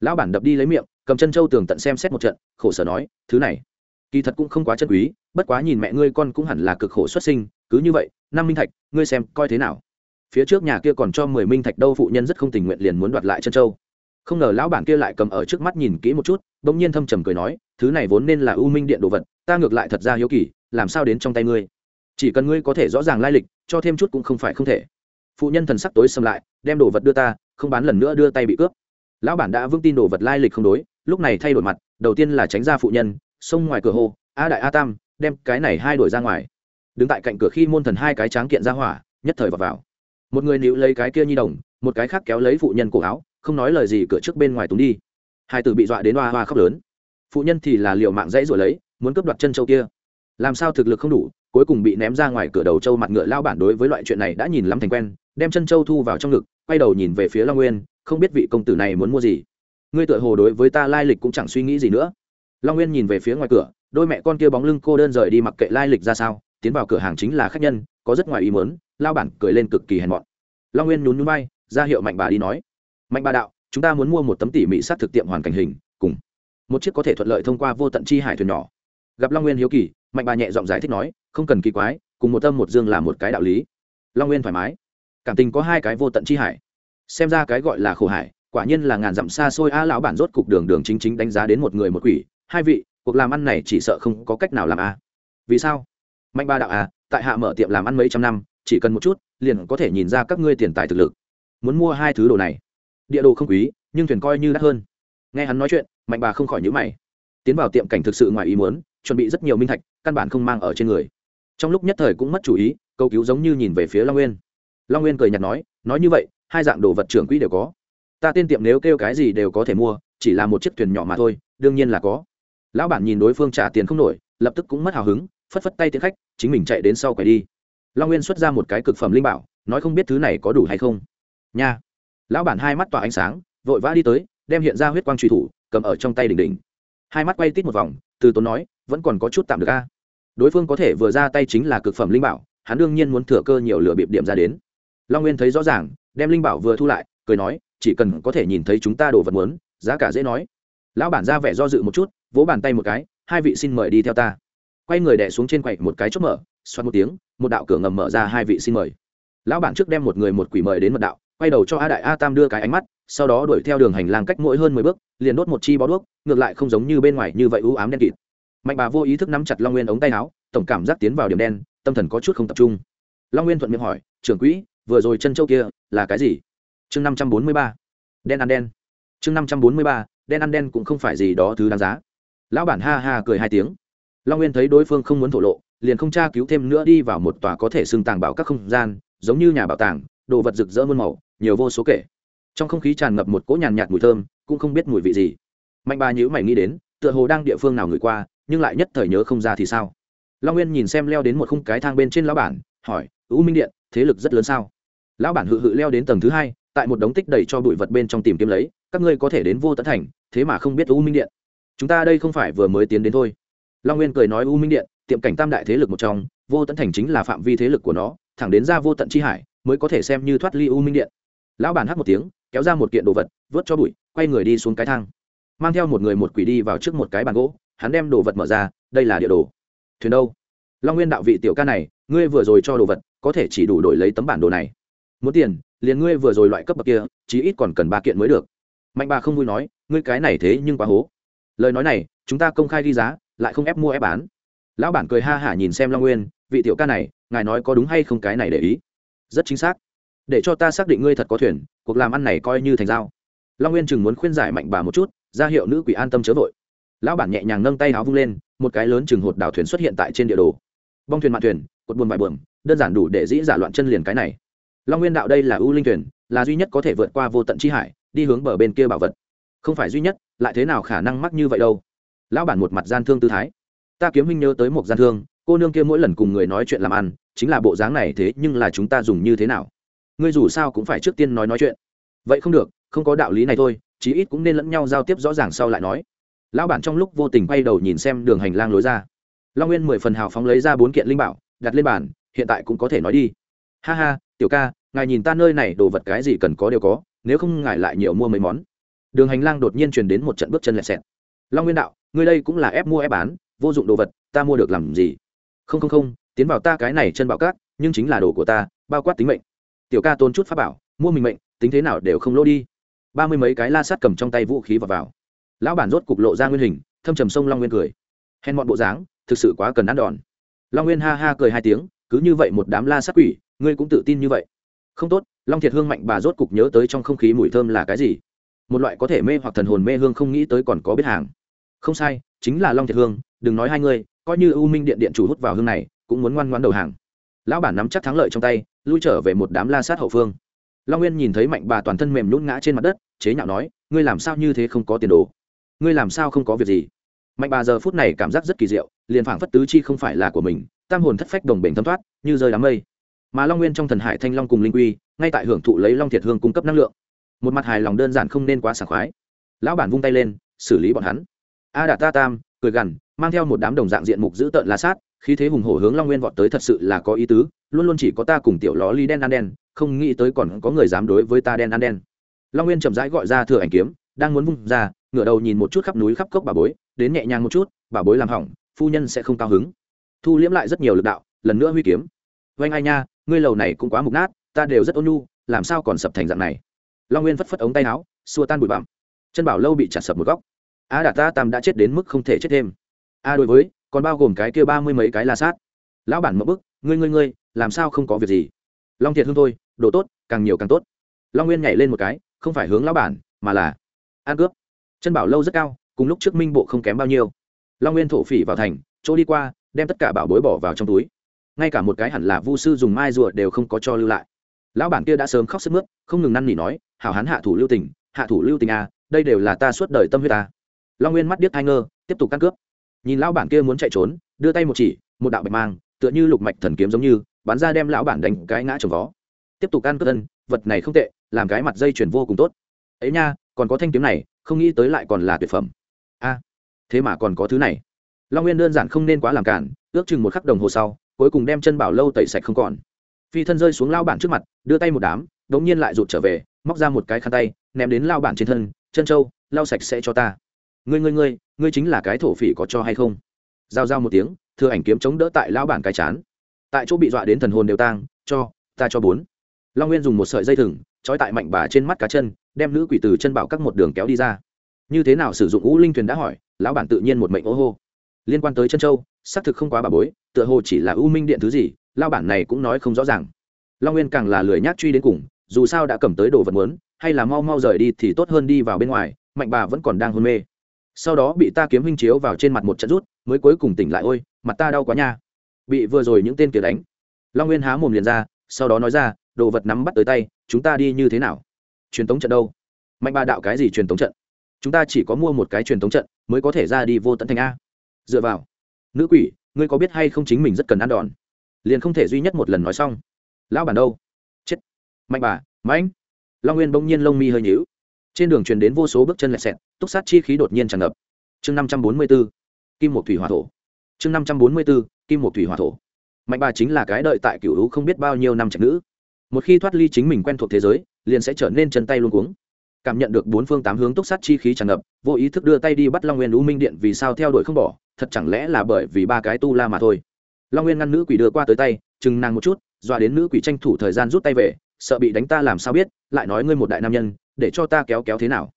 Speaker 1: Lão bản đập đi lấy miệng, cầm chân châu tường tận xem xét một trận, khổ sở nói, thứ này, kỳ thật cũng không quá chân quý, bất quá nhìn mẹ ngươi con cũng hẳn là cực khổ xuất sinh, cứ như vậy, năm minh thạch, ngươi xem coi thế nào? Phía trước nhà kia còn cho mười minh thạch đâu, phụ nhân rất không tình nguyện liền muốn đoạt lại chân châu. Không ngờ lão bản kia lại cầm ở trước mắt nhìn kỹ một chút, bỗng nhiên thâm trầm cười nói, thứ này vốn nên là u minh điện đồ vật, ta ngược lại thật ra hiếu kỳ, làm sao đến trong tay ngươi? Chỉ cần ngươi có thể rõ ràng lai lịch, cho thêm chút cũng không phải không thể. Phụ nhân thần sắc tối xâm lại, đem đồ vật đưa ta, không bán lần nữa đưa tay bị cướp. Lão bản đã vững tin đồ vật lai lịch không đối, lúc này thay đổi mặt, đầu tiên là tránh ra phụ nhân, xông ngoài cửa hồ a đại a tam, đem cái này hai đổi ra ngoài. Đứng tại cạnh cửa khi môn thần hai cái tráng kiện ra hỏa, nhất thời vào vào. Một người níu lấy cái kia nhi đồng, một cái khác kéo lấy phụ nhân cổ áo, không nói lời gì cửa trước bên ngoài túng đi. Hai tử bị dọa đến hoa hoa khóc lớn. Phụ nhân thì là liệu mạng dãy rồi lấy, muốn cướp đoạt chân châu kia. Làm sao thực lực không đủ cuối cùng bị ném ra ngoài cửa đầu châu mặt ngựa lao bản đối với loại chuyện này đã nhìn lắm thành quen, đem chân châu thu vào trong ngực, quay đầu nhìn về phía long nguyên, không biết vị công tử này muốn mua gì. Ngươi tựa hồ đối với ta lai lịch cũng chẳng suy nghĩ gì nữa. Long nguyên nhìn về phía ngoài cửa, đôi mẹ con kia bóng lưng cô đơn rời đi mặc kệ lai lịch ra sao, tiến vào cửa hàng chính là khách nhân, có rất ngoài ý mớn lao bản cười lên cực kỳ hèn mọn. Long nguyên nhún nhún bay ra hiệu mạnh bà đi nói, mạnh bà đạo, chúng ta muốn mua một tấm tỉ mỹ sát thực tiệm hoàn cảnh hình, cùng một chiếc có thể thuận lợi thông qua vô tận chi hải thuyền nhỏ. Gặp long nguyên hiếu kỳ mạnh bà nhẹ giọng giải thích nói, không cần kỳ quái, cùng một tâm một dương là một cái đạo lý. Long nguyên thoải mái. Cảm tình có hai cái vô tận chi hải. Xem ra cái gọi là khổ hải, quả nhiên là ngàn dặm xa xôi a, lão bản rốt cục đường đường chính chính đánh giá đến một người một quỷ. Hai vị, cuộc làm ăn này chỉ sợ không có cách nào làm a. Vì sao? Mạnh ba đạo à tại hạ mở tiệm làm ăn mấy trăm năm, chỉ cần một chút, liền có thể nhìn ra các ngươi tiền tài thực lực. Muốn mua hai thứ đồ này. Địa đồ không quý, nhưng thuyền coi như đắt hơn. Nghe hắn nói chuyện, mạnh bà không khỏi nhữ mày. Tiến vào tiệm cảnh thực sự ngoài ý muốn chuẩn bị rất nhiều minh thạch, căn bản không mang ở trên người. Trong lúc nhất thời cũng mất chủ ý, cầu cứu giống như nhìn về phía long nguyên. Long nguyên cười nhạt nói nói như vậy, hai dạng đồ vật trưởng quỹ đều có. Ta tên tiệm nếu kêu cái gì đều có thể mua, chỉ là một chiếc thuyền nhỏ mà thôi, đương nhiên là có. Lão bản nhìn đối phương trả tiền không nổi, lập tức cũng mất hào hứng, phất phất tay tiến khách, chính mình chạy đến sau quầy đi. Long nguyên xuất ra một cái cực phẩm linh bảo, nói không biết thứ này có đủ hay không. Nha. Lão bản hai mắt tỏa ánh sáng, vội vã đi tới, đem hiện ra huyết quang truy thủ, cầm ở trong tay đỉnh đỉnh. Hai mắt quay tít một vòng, từ tốn nói vẫn còn có chút tạm được a. Đối phương có thể vừa ra tay chính là cực phẩm linh bảo, hắn đương nhiên muốn thừa cơ nhiều lửa bịp điểm ra đến. Long nguyên thấy rõ ràng, đem linh bảo vừa thu lại, cười nói, chỉ cần có thể nhìn thấy chúng ta đồ vật muốn, giá cả dễ nói. Lão bản ra vẻ do dự một chút, vỗ bàn tay một cái, hai vị xin mời đi theo ta. Quay người đẻ xuống trên quậy một cái chốt mở xoát một tiếng, một đạo cửa ngầm mở ra, hai vị xin mời. Lão bản trước đem một người một quỷ mời đến mật đạo, quay đầu cho a đại a tam đưa cái ánh mắt, sau đó đuổi theo đường hành lang cách mỗi hơn mười bước, liền đốt một chi bó đuốc, ngược lại không giống như bên ngoài như vậy u ám đen kịt mạnh bà vô ý thức nắm chặt long nguyên ống tay áo, tổng cảm giác tiến vào điểm đen, tâm thần có chút không tập trung. Long nguyên thuận miệng hỏi, trưởng quỹ, vừa rồi chân châu kia là cái gì? Chương năm trăm bốn mươi ba. Đen ăn đen. Chương năm trăm bốn mươi ba, đen ăn đen cũng không phải gì đó thứ đáng giá. Lão bản ha ha cười hai tiếng. Long nguyên thấy đối phương không muốn thổ lộ, liền không tra cứu thêm nữa đi vào một tòa có thể xưng tàng bảo các không gian, giống như nhà bảo tàng, đồ vật rực rỡ muôn màu, nhiều vô số kể. Trong không khí tràn ngập một cỗ nhàn nhạt mùi thơm, cũng không biết mùi vị gì. Mạnh bà nhữ mày nghĩ đến, tựa hồ đang địa phương nào người qua nhưng lại nhất thời nhớ không ra thì sao? Long nguyên nhìn xem leo đến một khung cái thang bên trên lão bản, hỏi, u minh điện, thế lực rất lớn sao? Lão bản hự hự leo đến tầng thứ hai, tại một đống tích đầy cho bụi vật bên trong tìm kiếm lấy, các ngươi có thể đến vô tận thành, thế mà không biết u minh điện. Chúng ta đây không phải vừa mới tiến đến thôi. Long nguyên cười nói, u minh điện, tiệm cảnh tam đại thế lực một trong, vô tận thành chính là phạm vi thế lực của nó, thẳng đến ra vô tận chi hải, mới có thể xem như thoát ly u minh điện. Lão bản hát một tiếng, kéo ra một kiện đồ vật, vớt cho bụi, quay người đi xuống cái thang. Mang theo một người một quỷ đi vào trước một cái bàn gỗ hắn đem đồ vật mở ra, đây là địa đồ. Thuyền đâu? Long nguyên đạo vị tiểu ca này, ngươi vừa rồi cho đồ vật, có thể chỉ đủ đổi lấy tấm bản đồ này. Muốn tiền, liền ngươi vừa rồi loại cấp bậc kia, chí ít còn cần ba kiện mới được. Mạnh bà không vui nói, ngươi cái này thế nhưng quá hố. Lời nói này, chúng ta công khai ghi giá, lại không ép mua ép bán. Lão bản cười ha hả nhìn xem long nguyên, vị tiểu ca này, ngài nói có đúng hay không cái này để ý. Rất chính xác. Để cho ta xác định ngươi thật có thuyền, cuộc làm ăn này coi như thành dao long nguyên chừng muốn khuyên giải mạnh bà một chút, ra hiệu nữ quỷ an tâm chớ vội lão bản nhẹ nhàng nâng tay áo vung lên, một cái lớn chừng hột đào thuyền xuất hiện tại trên địa đồ. Bong thuyền mạn thuyền, cột buồn vải buồm, đơn giản đủ để dĩ giả loạn chân liền cái này. Long nguyên đạo đây là ưu linh thuyền, là duy nhất có thể vượt qua vô tận chi hải, đi hướng bờ bên kia bảo vật. Không phải duy nhất, lại thế nào khả năng mắc như vậy đâu? Lão bản một mặt gian thương tư thái. Ta kiếm huynh nhớ tới một gian thương, cô nương kia mỗi lần cùng người nói chuyện làm ăn, chính là bộ dáng này thế nhưng là chúng ta dùng như thế nào? Ngươi dù sao cũng phải trước tiên nói nói chuyện. Vậy không được, không có đạo lý này thôi, chí ít cũng nên lẫn nhau giao tiếp rõ ràng sau lại nói lão bản trong lúc vô tình quay đầu nhìn xem đường hành lang lối ra. Long nguyên mười phần hào phóng lấy ra bốn kiện linh bảo, đặt lên bàn, hiện tại cũng có thể nói đi. Ha ha, tiểu ca, ngài nhìn ta nơi này đồ vật cái gì cần có đều có, nếu không ngài lại nhiều mua mấy món. Đường hành lang đột nhiên truyền đến một trận bước chân lẹt xẹt. Long nguyên đạo, ngươi đây cũng là ép mua ép bán, vô dụng đồ vật, ta mua được làm gì? Không không không, tiến vào ta cái này chân bảo cát, nhưng chính là đồ của ta, bao quát tính mệnh. Tiểu ca tôn chút pháp bảo, mua mình mệnh, tính thế nào đều không lỗ đi. Ba mươi mấy cái la sát cầm trong tay vũ khí vào vào lão bản rốt cục lộ ra nguyên hình, thâm trầm sông long nguyên cười. Hèn bọn bộ dáng, thực sự quá cần ăn đòn. Long nguyên ha ha cười hai tiếng, cứ như vậy một đám la sát quỷ, ngươi cũng tự tin như vậy. Không tốt, long thiệt hương mạnh bà rốt cục nhớ tới trong không khí mùi thơm là cái gì? Một loại có thể mê hoặc thần hồn mê hương không nghĩ tới còn có biết hàng. Không sai, chính là long thiệt hương, đừng nói hai ngươi coi như u minh điện điện chủ hút vào hương này, cũng muốn ngoan ngoan đầu hàng. Lão bản nắm chắc thắng lợi trong tay, lui trở về một đám la sát hậu phương. Long nguyên nhìn thấy mạnh bà toàn thân mềm nhún ngã trên mặt đất, chế nhạo nói, ngươi làm sao như thế không có tiền đồ? Ngươi làm sao không có việc gì? Mạnh bà giờ phút này cảm giác rất kỳ diệu, liền phảng phất tứ chi không phải là của mình, tam hồn thất phách đồng bể thấm thoát, như rơi đám mây. Mà long nguyên trong thần hải thanh long cùng linh quy, ngay tại hưởng thụ lấy long thiệt hương cung cấp năng lượng. Một mặt hài lòng đơn giản không nên quá sảng khoái. Lão bản vung tay lên, xử lý bọn hắn. A đạt ta tam, cười gằn, mang theo một đám đồng dạng diện mục dữ tợn la sát khi thế hùng hổ hướng long nguyên vọt tới thật sự là có ý tứ, luôn luôn chỉ có ta cùng tiểu ló ly đen ăn đen, không nghĩ tới còn có người dám đối với ta đen ăn đen. Long nguyên chậm rãi gọi ra thừa ảnh kiếm, đang muốn vung ra ngửa đầu nhìn một chút khắp núi khắp cốc bà bối, đến nhẹ nhàng một chút, bà bối làm hỏng, phu nhân sẽ không cao hứng. Thu liễm lại rất nhiều lực đạo, lần nữa huy kiếm. Vanh ai nha, ngươi lầu này cũng quá mục nát, ta đều rất ôn nhu, làm sao còn sập thành dạng này? Long nguyên phất phất ống tay áo, xua tan bụi bặm. Chân bảo lâu bị chặt sập một góc. A đạt ta tam đã chết đến mức không thể chết thêm. A đối với, còn bao gồm cái kia ba mươi mấy cái la sát. Lão bản mẫu bức, ngươi ngươi ngươi, làm sao không có việc gì? Long thiệt hương thôi, đồ tốt, càng nhiều càng tốt. Long nguyên nhảy lên một cái, không phải hướng lão bản, mà là ăn cướp chân bảo lâu rất cao, cùng lúc trước minh bộ không kém bao nhiêu. Long nguyên thổ phỉ vào thành, chỗ đi qua, đem tất cả bảo bối bỏ vào trong túi. Ngay cả một cái hẳn là vu sư dùng mai rùa đều không có cho lưu lại. Lão bản kia đã sớm khóc sức mướt, không ngừng năn nỉ nói, hảo hán hạ thủ lưu tình, hạ thủ lưu tình à đây đều là ta suốt đời tâm huyết ta. Long nguyên mắt điếc ai ngơ, tiếp tục căn cướp nhìn lão bản kia muốn chạy trốn, đưa tay một chỉ, một đạo bạch mang, tựa như lục mạch thần kiếm giống như, bắn ra đem lão bản đánh cái ngã trồng vó. Tiếp tục ăn cướp thân, vật này không tệ, làm cái mặt dây chuyển vô cùng tốt. Ấy nha, còn có thanh kiếm này không nghĩ tới lại còn là tuyệt phẩm. A, thế mà còn có thứ này. Long nguyên đơn giản không nên quá làm cản, ước chừng một khắc đồng hồ sau, cuối cùng đem chân bảo lâu tẩy sạch không còn. Phi thân rơi xuống lao bản trước mặt, đưa tay một đám đ ỗ n g nhiên lại rụt trở về, móc ra một cái khăn tay, ném đến lao bản trên thân, chân trâu lao sạch sẽ cho ta. Ngươi ngươi ngươi ngươi chính là cái thổ phỉ có cho hay không? Giao giao một tiếng, thừa ảnh kiếm chống đỡ tại lao bản cái chán. Tại chỗ bị dọa đến thần hồn đều tang, cho, ta cho bốn. Long nguyên dùng một sợi dây thừng, trói tại mạnh bà trên mắt cá chân đem nữ quỷ từ chân bảo các một đường kéo đi ra. Như thế nào sử dụng ngũ linh thuyền đã hỏi, lão bản tự nhiên một mệnh ô hô. Liên quan tới chân châu, xác thực không quá bà bối, tựa hồ chỉ là ưu minh điện thứ gì lao bản này cũng nói không rõ ràng. Long nguyên càng là lười nhác truy đến cùng, dù sao đã cầm tới đồ vật muốn, hay là mau mau rời đi thì tốt hơn đi vào bên ngoài, mạnh bà vẫn còn đang hôn mê. Sau đó bị ta kiếm huynh chiếu vào trên mặt một trận rút, mới cuối cùng tỉnh lại, ôi, mặt ta đau quá nha. Bị vừa rồi những tên kia đánh, long nguyên há mồm liền ra, sau đó nói ra, đồ vật nắm bắt tới tay, chúng ta đi như thế nào? Truyền tống trận đâu? Mạnh bà đạo cái gì truyền tống trận? Chúng ta chỉ có mua một cái truyền tống trận mới có thể ra đi vô tận thành a. Dựa vào. Nữ quỷ, ngươi có biết hay không chính mình rất cần ăn đòn? Liền không thể duy nhất một lần nói xong. Lão bản đâu? Chết. Mạnh bà mạnh. Long nguyên bỗng nhiên lông mi hơi nhíu. Trên đường truyền đến vô số bước chân lẹt xẹt, túc sát chi khí đột nhiên tràn ngập. Chương năm trăm bốn mươi b ố kim một thủy hỏa thổ. Chương năm trăm bốn mươi b ố kim một thủy hỏa thổ. Mạnh bà chính là cái đợi tại cựu hữu không biết bao nhiêu năm trạch nữ. Một khi thoát ly chính mình quen thuộc thế giới liền sẽ trở nên chân tay luôn cuống. Cảm nhận được bốn phương tám hướng túc sát chi khí tràn ngập, vô ý thức đưa tay đi bắt long nguyên u minh điện vì sao theo đuổi không bỏ, thật chẳng lẽ là bởi vì ba cái tu la mà thôi. Long nguyên ngăn nữ quỷ đưa qua tới tay, chừng nàng một chút, dọa đến nữ quỷ tranh thủ thời gian rút tay về, sợ bị đánh ta làm sao biết, lại nói ngươi một đại nam nhân, để cho ta kéo kéo thế nào.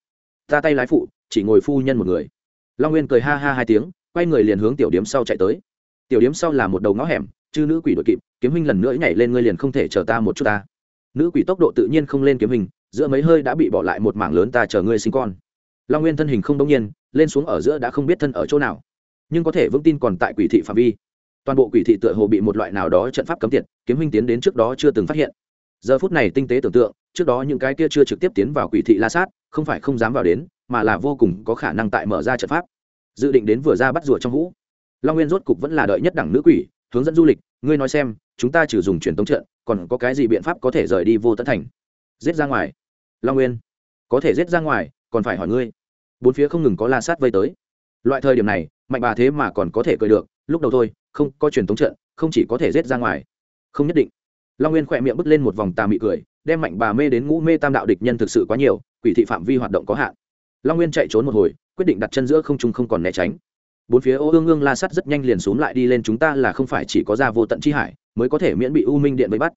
Speaker 1: Ta tay lái phụ, chỉ ngồi phu nhân một người. Long nguyên cười ha ha hai tiếng, quay người liền hướng tiểu điếm sau chạy tới. Tiểu điếm sau là một đầu ngõ hẻm chứ nữ quỷ đội kịp, kiếm huynh lần nữa nhảy lên ngươi liền không thể chờ ta một chút ta nữ quỷ tốc độ tự nhiên không lên kiếm hình, giữa mấy hơi đã bị bỏ lại một mảng lớn ta chờ ngươi sinh con. Long nguyên thân hình không đông nhiên, lên xuống ở giữa đã không biết thân ở chỗ nào. Nhưng có thể vững tin còn tại quỷ thị phạm vi. Toàn bộ quỷ thị tựa hồ bị một loại nào đó trận pháp cấm tiệt, kiếm huynh tiến đến trước đó chưa từng phát hiện. Giờ phút này tinh tế tưởng tượng, trước đó những cái kia chưa trực tiếp tiến vào quỷ thị la sát, không phải không dám vào đến, mà là vô cùng có khả năng tại mở ra trận pháp. Dự định đến vừa ra bắt rùa trong hũ. Long nguyên rốt cục vẫn là đợi nhất đẳng nữ quỷ, hướng dẫn du lịch, ngươi nói xem chúng ta chỉ dùng truyền tống trận, còn có cái gì biện pháp có thể rời đi vô tận thành? Giết ra ngoài. Long nguyên. Có thể giết ra ngoài, còn phải hỏi ngươi. Bốn phía không ngừng có la sát vây tới. Loại thời điểm này, mạnh bà thế mà còn có thể cười được, lúc đầu thôi, không, có truyền tống trận, không chỉ có thể giết ra ngoài. Không nhất định. Long nguyên khỏe miệng bứt lên một vòng tà mị cười, đem mạnh bà mê đến ngũ mê tam đạo địch nhân thực sự quá nhiều, quỷ thị phạm vi hoạt động có hạn. Long nguyên chạy trốn một hồi, quyết định đặt chân giữa không trung không còn né tránh. Bốn phía ô ương ương la sắt rất nhanh liền xuống lại đi lên chúng ta là không phải chỉ có ra vô tận chi hải mới có thể miễn bị u minh điện vây bắt.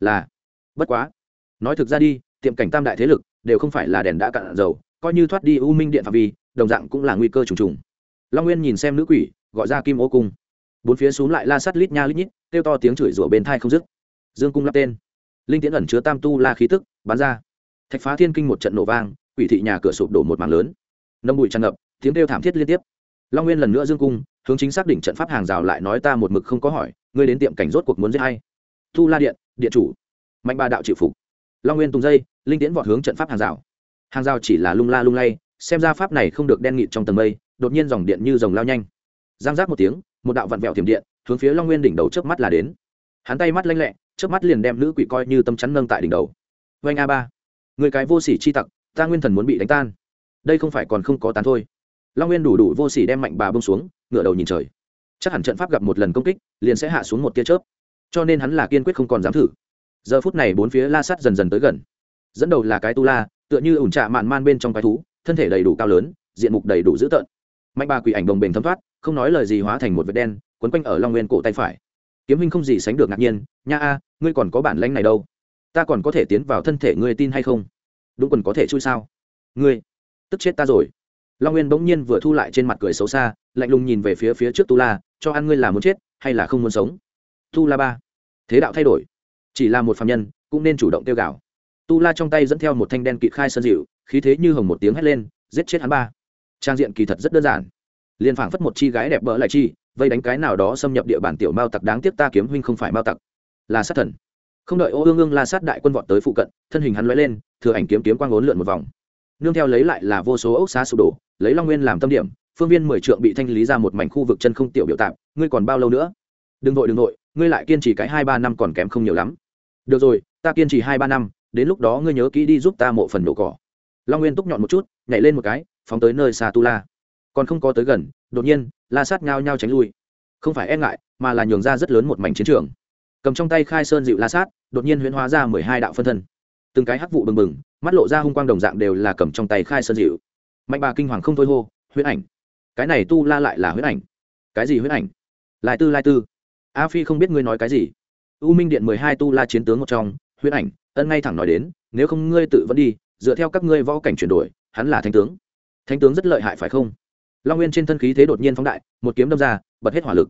Speaker 1: Là, bất quá. Nói thực ra đi, tiệm cảnh tam đại thế lực đều không phải là đèn đã cạn dầu, coi như thoát đi u minh điện phạm vi, đồng dạng cũng là nguy cơ trùng trùng. Long nguyên nhìn xem nữ quỷ, gọi ra kim ô cung. Bốn phía xuống lại la sắt lít nha lít nhít, kêu to tiếng chửi rủa bên thai không dứt. Dương cung lắp tên. Linh tiễn ẩn chứa tam tu la khí tức, bắn ra. Thạch phá thiên kinh một trận nổ vang, quỷ thị nhà cửa sụp đổ một mảng lớn. Nông bụi tràn ngập, tiếng kêu thảm thiết liên tiếp. Long nguyên lần nữa dương cung hướng chính xác định trận pháp hàng rào lại nói ta một mực không có hỏi, ngươi đến tiệm cảnh rốt cuộc muốn giết hay thu la điện điện chủ. Mạnh ba đạo chịu phục. Long nguyên tung dây, linh tiễn vọt hướng trận pháp hàng rào. Hàng rào chỉ là lung la lung lay, xem ra pháp này không được đen nghịt trong tầng mây, đột nhiên dòng điện như dòng lao nhanh. Giang giác một tiếng, một đạo vặn vẹo thiểm điện, hướng phía long nguyên đỉnh đầu trước mắt là đến. Hắn tay mắt lanh lẹ trước mắt liền đem nữ quỷ coi như tâm chắn nâng tại đỉnh đầu. Vanh a ba. Người cái vô sỉ chi tặc, ta nguyên thần muốn bị đánh tan. Đây không phải còn không có tán thôi long nguyên đủ đủ vô sỉ đem mạnh bà bông xuống, ngửa đầu nhìn trời. Chắc hẳn trận pháp gặp một lần công kích, liền sẽ hạ xuống một tia chớp. Cho nên hắn là kiên quyết không còn dám thử. Giờ phút này bốn phía la sắt dần dần tới gần. Dẫn đầu là cái tu la, tựa như ủn trạ mạn man bên trong cái thú, thân thể đầy đủ cao lớn, diện mục đầy đủ dữ tợn. Mạnh bà quỷ ảnh đồng bền thấm thoát, không nói lời gì hóa thành một vệt đen, quấn quanh ở long nguyên cổ tay phải. Kiếm huynh không gì sánh được ngạc nhiên, nha a, ngươi còn có bản lanh này đâu. Ta còn có thể tiến vào thân thể ngươi tin hay không? Đúng quần có thể chui sao? Ngươi, tức chết ta rồi long nguyên bỗng nhiên vừa thu lại trên mặt cười xấu xa, lạnh lùng nhìn về phía phía trước tu la, cho ăn ngươi là muốn chết hay là không muốn sống? Tu la ba. Thế đạo thay đổi. Chỉ là một phạm nhân, cũng nên chủ động tiêu gạo tu la trong tay dẫn theo một thanh đen kịt khai sơn dịu, khí thế như hồng một tiếng hét lên, giết chết hắn ba. Trang diện kỳ thật rất đơn giản. Liền phảng phất một chi gái đẹp bỡ lại chi, vây đánh cái nào đó xâm nhập địa bàn tiểu mao tặc đáng tiếc ta kiếm huynh không phải mao tặc. Là sát thần. Không đợi ô ương ương la sát đại quân vọt tới phụ cận, thân hình hắn lóe lên, thừa ảnh kiếm kiếm quang ốn lượn một vòng. Nương theo lấy lại là vô số ốc xá sụp đổ lấy long nguyên làm tâm điểm, phương viên mười trượng bị thanh lý ra một mảnh khu vực chân không tiểu biểu tạm ngươi còn bao lâu nữa? Đừng vội đừng vội, ngươi lại kiên trì cái hai ba năm còn kém không nhiều lắm. Được rồi, ta kiên trì hai ba năm, đến lúc đó ngươi nhớ kỹ đi giúp ta mộ phần đổ cỏ. Long nguyên túc nhọn một chút, nhảy lên một cái, phóng tới nơi xa tu la. Còn không có tới gần, đột nhiên, la sát ngao nhau tránh lui. Không phải e ngại, mà là nhường ra rất lớn một mảnh chiến trường. Cầm trong tay khai sơn dịu la sát, đột nhiên huyễn hóa ra mười hai đạo phân thân. Từng cái hắc vụ bừng bừng, mắt lộ ra hung quang đồng dạng đều là cầm trong tay khai sơn dịu mạnh bà kinh hoàng không thôi hô, huyễn ảnh, cái này tu la lại là huyễn ảnh. Cái gì huyễn ảnh? Lại tư, lai tư. A phi không biết ngươi nói cái gì. U minh điện mười hai tu la chiến tướng một trong, huyễn ảnh, ân ngay thẳng nói đến, nếu không ngươi tự vẫn đi, dựa theo các ngươi võ cảnh chuyển đổi, hắn là thánh tướng. Thánh tướng rất lợi hại phải không? Long nguyên trên thân khí thế đột nhiên phóng đại, một kiếm đâm ra, bật hết hỏa lực.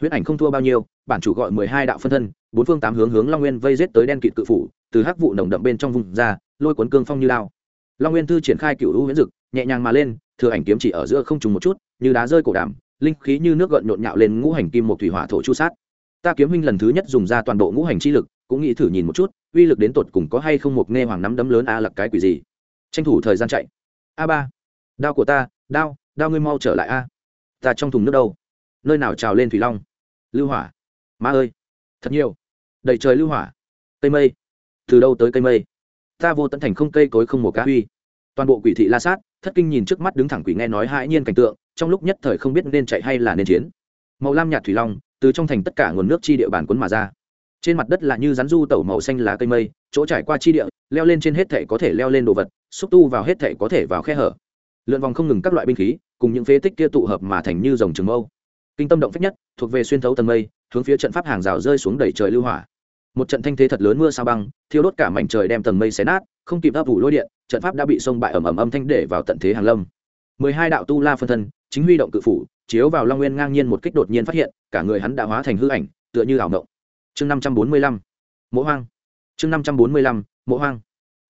Speaker 1: Huyễn ảnh không thua bao nhiêu, bản chủ gọi mười hai đạo phân thân, bốn phương tám hướng hướng long nguyên vây rết tới đen kịt cự phủ, từ hắc vụ nồng đậm bên trong vùng ra, lôi cuốn cương phong như lao. Long nguyên thư triển khai cựu hữu huyễn dực nhẹ nhàng mà lên, thừa ảnh kiếm chỉ ở giữa không trùng một chút, như đá rơi cổ đàm linh khí như nước gợn nhộn nhạo lên ngũ hành kim một thủy hỏa thổ chu sát. Ta kiếm huynh lần thứ nhất dùng ra toàn bộ ngũ hành chi lực, cũng nghĩ thử nhìn một chút, uy lực đến tột cùng có hay không một nghe hoàng nắm đấm lớn a lặc cái quỷ gì. Tranh thủ thời gian chạy. A ba, đao của ta, đao đao ngươi mau trở lại a. Ta trong thùng nước đâu? Nơi nào trào lên thủy long? Lưu hỏa. Ma ơi, thật nhiều. Đầy trời lưu hỏa. Cây mây. Từ đâu tới cây mây? Ta vô tận thành không, cây cối không một cá huy toàn bộ quỷ thị la sát, thất kinh nhìn trước mắt đứng thẳng quỷ nghe nói hãi nhiên cảnh tượng, trong lúc nhất thời không biết nên chạy hay là nên chiến. Màu lam nhạt thủy long, từ trong thành tất cả nguồn nước chi địa bàn quấn mà ra. Trên mặt đất là như rắn du tẩu màu xanh lá cây mây, chỗ trải qua chi địa, leo lên trên hết thể có thể leo lên đồ vật, xúc tu vào hết thể có thể vào khe hở. Lượn vòng không ngừng các loại binh khí, cùng những phế tích kia tụ hợp mà thành như dòng trường mâu. Kinh tâm động phách nhất, thuộc về xuyên thấu tầng mây, hướng phía trận pháp hàng rào rơi xuống đầy trời lưu hỏa một trận thanh thế thật lớn mưa sao băng, thiêu đốt cả mảnh trời đem tầng mây xé nát, không kịp áp vụ lôi điện, trận pháp đã bị sông bại ẩm ẩm âm thanh để vào tận thế hàng lâm. Mười hai đạo tu la phân thân, chính huy động cự phủ, chiếu vào long nguyên ngang nhiên một kích đột nhiên phát hiện, cả người hắn đã hóa thành hư ảnh, tựa như ảo mộng. Chương năm trăm bốn mươi lăm mỗ hoang. Chương năm trăm bốn mươi lăm mỗ hoang.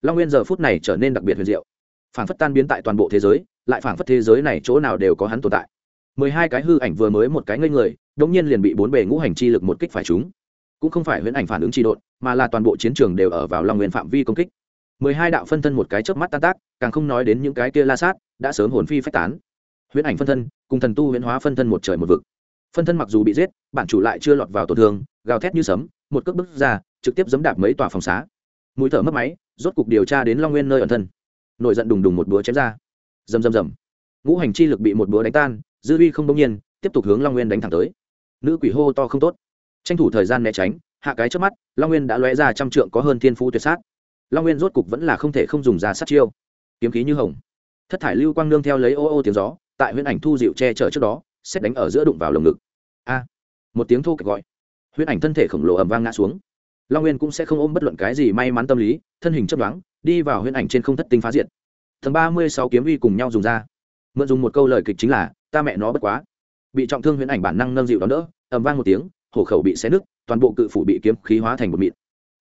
Speaker 1: Long nguyên giờ phút này trở nên đặc biệt huyền diệu. Phản phất tan biến tại toàn bộ thế giới, lại phản phất thế giới này chỗ nào đều có hắn tồn tại. Mười hai cái hư ảnh vừa mới một cái ngây người đống nhiên liền bị bốn bề ngũ hành chi lực một kích phải chúng cũng không phải huyễn ảnh phản ứng trị độn, mà là toàn bộ chiến trường đều ở vào long nguyên phạm vi công kích. Mười hai đạo phân thân một cái chớp mắt tan tác, càng không nói đến những cái kia la sát, đã sớm hồn phi phách tán. Huyễn ảnh phân thân, cùng thần tu huyễn hóa phân thân một trời một vực. Phân thân mặc dù bị giết, bản chủ lại chưa lọt vào tổn thương, gào thét như sấm, một cước bước ra, trực tiếp giấm đạp mấy tòa phòng xá. Mũi thở mất máy, rốt cục điều tra đến long nguyên nơi ẩn thân. Nổi giận đùng đùng một búa chém ra. Rầm rầm rầm. Ngũ hành chi lực bị một búa đánh tan, dư uy không đông nhiên, tiếp tục hướng long nguyên đánh thẳng tới. Nữ quỷ hô to không tốt tranh thủ thời gian né tránh, hạ cái trước mắt, long nguyên đã lóe ra trăm trượng có hơn thiên phú tuyệt sát. Long nguyên rốt cục vẫn là không thể không dùng ra sát chiêu. Kiếm khí như hồng. Thất thải lưu quang nương theo lấy ô ô tiếng gió, tại huyễn ảnh thu dịu che chở trước đó, xét đánh ở giữa đụng vào lồng ngực. A. Một tiếng thô kệch gọi. Huyễn ảnh thân thể khổng lồ ầm vang ngã xuống. Long nguyên cũng sẽ không ôm bất luận cái gì may mắn tâm lý, thân hình chấp đoán đi vào huyễn ảnh trên không thất tinh phá diện tầng ba mươi sáu kiếm uy cùng nhau dùng ra. Mượn dùng một câu lời kịch chính là, ta mẹ nó bất quá. Bị trọng thương huyễn ảnh bản năng nâng dịu đón đỡ, ầm vang một tiếng hổ khẩu bị xé nứt, toàn bộ cự phủ bị kiếm khí hóa thành một mịn.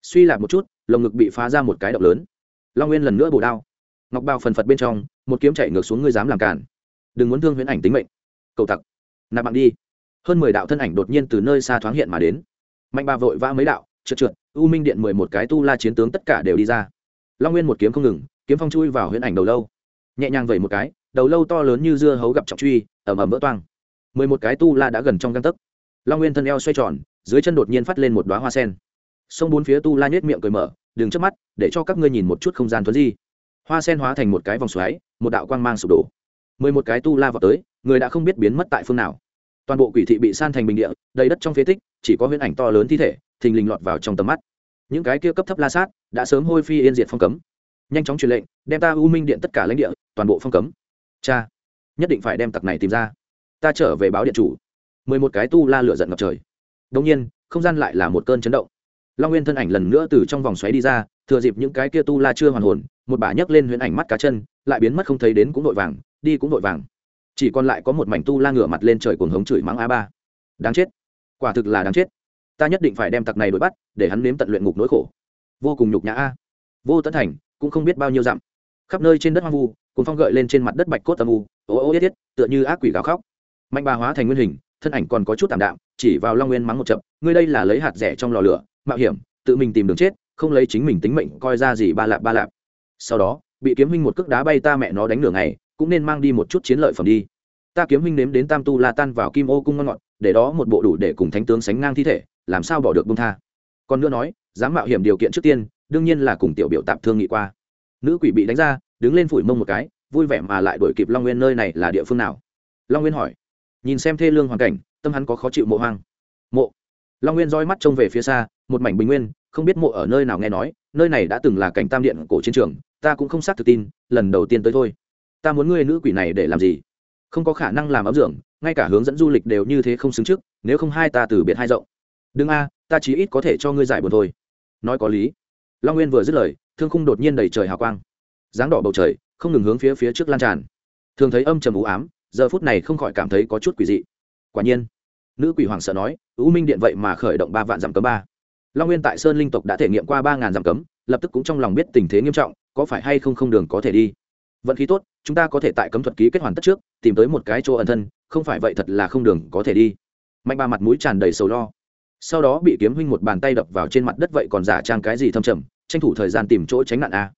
Speaker 1: Suy lạc một chút, lồng ngực bị phá ra một cái động lớn. Long nguyên lần nữa bổ đao. Ngọc bao phần phật bên trong, một kiếm chạy ngược xuống ngươi dám làm cản đừng muốn thương huyễn ảnh tính mệnh. Cầu tặc. Nạp bạn đi. Hơn mười đạo thân ảnh đột nhiên từ nơi xa thoáng hiện mà đến. Mạnh ba vội vã mấy đạo, trượt trượt, u minh điện mười một cái tu la chiến tướng tất cả đều đi ra. Long nguyên một kiếm không ngừng, kiếm phong chui vào huyễn ảnh đầu lâu. Nhẹ nhàng vẩy một cái, đầu lâu to lớn như dưa hấu gặp trọng truy ẩm ẩm vỡ toang. Mười một cái tu la đã gần trong găng tấc long nguyên thân eo xoay tròn, dưới chân đột nhiên phát lên một đoá hoa sen. Sông bốn phía tu la nhét miệng cười mở, đừng chớp mắt, để cho các ngươi nhìn một chút không gian thuấn di. Hoa sen hóa thành một cái vòng xoáy, một đạo quang mang sụp đổ. Mười một cái tu la vào tới, người đã không biết biến mất tại phương nào. Toàn bộ quỷ thị bị san thành bình địa, đầy đất trong phế tích, chỉ có huyễn ảnh to lớn thi thể, thình lình lọt vào trong tầm mắt. Những cái kia cấp thấp la sát, đã sớm hôi phi yên diệt phong cấm. Nhanh chóng truyền lệnh, đem ta u minh điện tất cả lãnh địa, toàn bộ phong cấm. Cha, nhất định phải đem tặc này tìm ra. Ta trở về báo điện chủ mười một cái tu la lửa giận ngập trời. Đông nhiên, không gian lại là một cơn chấn động. Long nguyên thân ảnh lần nữa từ trong vòng xoáy đi ra, thừa dịp những cái kia tu la chưa hoàn hồn, một bà nhấc lên huyễn ảnh mắt cá chân, lại biến mất không thấy đến cũng vội vàng, đi cũng vội vàng. Chỉ còn lại có một mảnh tu la ngửa mặt lên trời cuồng hống chửi mắng a ba. Đáng chết. Quả thực là đáng chết. Ta nhất định phải đem tặc này đuổi bắt, để hắn nếm tận luyện ngục nỗi khổ. Vô cùng nhục nhã a. Vô tấn thành, cũng không biết bao nhiêu dặm. Khắp nơi trên đất hoang vu cùng phong gợi lên trên mặt đất bạch cốt âm u. Ô ô yết yết, tựa như ác quỷ gào khóc. Mạnh bà hóa thành nguyên hình thân ảnh còn có chút tạm đạm, chỉ vào long nguyên mắng một chậm, ngươi đây là lấy hạt rẻ trong lò lửa, mạo hiểm, tự mình tìm đường chết, không lấy chính mình tính mệnh, coi ra gì ba lạp ba lạp. Sau đó, bị kiếm huynh một cước đá bay ta mẹ nó đánh nửa ngày, cũng nên mang đi một chút chiến lợi phẩm đi. Ta kiếm huynh nếm đến tam tu la tan vào kim ô cung ngon ngọt, để đó một bộ đủ để cùng thánh tướng sánh ngang thi thể, làm sao bỏ được bông tha. Còn nữa nói, dám mạo hiểm điều kiện trước tiên, đương nhiên là cùng tiểu biểu tạm thương nghị qua. Nữ quỷ bị đánh ra, đứng lên phủi mông một cái, vui vẻ mà lại đuổi kịp long nguyên nơi này là địa phương nào? Long nguyên hỏi nhìn xem thê lương hoàn cảnh, tâm hắn có khó chịu mộ hoang. Mộ. Long nguyên roi mắt trông về phía xa, một mảnh bình nguyên, không biết mộ ở nơi nào nghe nói, nơi này đã từng là cảnh tam điện cổ chiến trường, ta cũng không xác thực tin, lần đầu tiên tới thôi. Ta muốn ngươi nữ quỷ này để làm gì? Không có khả năng làm ấm dưỡng, ngay cả hướng dẫn du lịch đều như thế không xứng trước, nếu không hai ta từ biệt hai rộng. Đừng a, ta chỉ ít có thể cho ngươi giải buồn thôi. Nói có lý. Long nguyên vừa dứt lời, thương khung đột nhiên đầy trời hào quang. Dáng đỏ bầu trời, không ngừng hướng phía phía trước lan tràn. Thường thấy âm trầm u ám giờ phút này không khỏi cảm thấy có chút quỷ dị. Quả nhiên, nữ quỷ hoàng sợ nói, u minh điện vậy mà khởi động ba vạn dặm cấm ba. Long nguyên tại sơn linh tộc đã thể nghiệm qua ba ngàn dặm cấm, lập tức cũng trong lòng biết tình thế nghiêm trọng, có phải hay không không đường có thể đi. Vận khí tốt, chúng ta có thể tại cấm thuật ký kết hoàn tất trước, tìm tới một cái chỗ ẩn thân, không phải vậy thật là không đường có thể đi. Mạnh ba mặt mũi tràn đầy sầu lo. Sau đó bị kiếm huynh một bàn tay đập vào trên mặt đất vậy còn giả trang cái gì thâm trầm, tranh thủ thời gian tìm chỗ tránh nạn a.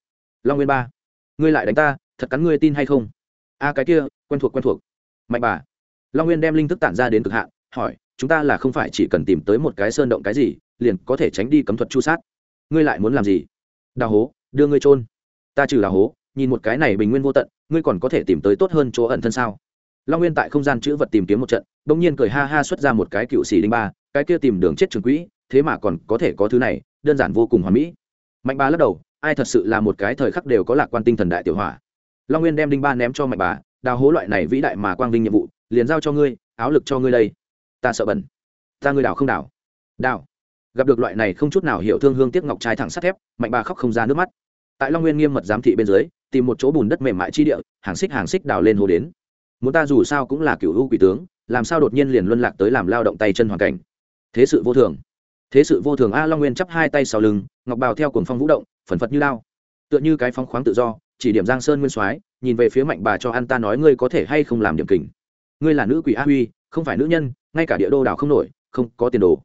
Speaker 1: Long nguyên ba, ngươi lại đánh ta, thật cắn ngươi tin hay không? A cái kia, quen thuộc quen thuộc. Mạnh bà. Long nguyên đem linh thức tản ra đến cực hạn, hỏi, chúng ta là không phải chỉ cần tìm tới một cái sơn động cái gì, liền có thể tránh đi cấm thuật chu sát. Ngươi lại muốn làm gì? Đào hố, đưa ngươi trôn ta trừ đào hố, nhìn một cái này bình nguyên vô tận, ngươi còn có thể tìm tới tốt hơn chỗ ẩn thân sao? Long nguyên tại không gian chữ vật tìm kiếm một trận đ ỗ n g nhiên cười ha ha xuất ra một cái cựu xì đinh ba, cái kia tìm đường chết trường quỹ, thế mà còn có thể có thứ này, đơn giản vô cùng hoà mỹ. Mạnh ba lắc đầu, ai thật sự là một cái thời khắc đều có lạc quan tinh thần đại tiểu hỏa long nguyên đem đinh ba ném cho mạnh bà, đào hố loại này vĩ đại mà quang vinh nhiệm vụ, liền giao cho ngươi, áo lực cho ngươi đây. Ta sợ bẩn. Ta ngươi đào không đào? Đào. Gặp được loại này không chút nào hiểu thương hương tiếc ngọc trai thẳng sắt thép mạnh bà khóc không ra nước mắt. Tại long nguyên nghiêm mật giám thị bên dưới, tìm một chỗ bùn đất mềm mại chi địa, hàng xích hàng xích đào lên hồ đến. Muốn ta dù sao cũng là cựu hữu quỷ tướng, làm sao đột nhiên liền luân lạc tới làm lao động tay chân hoàn cảnh? Thế sự vô thường. Thế sự vô thường a long nguyên chắp hai tay sau lưng, ngọc bào theo cuồng phong vũ động, phần phật như lao tựa như cái phong khoáng tự do chỉ điểm giang sơn nguyên soái, nhìn về phía mạnh bà cho ăn ta nói ngươi có thể hay không làm điểm kình. Ngươi là nữ quỷ a huy, không phải nữ nhân, ngay cả địa đô đảo không nổi, không có tiền đồ.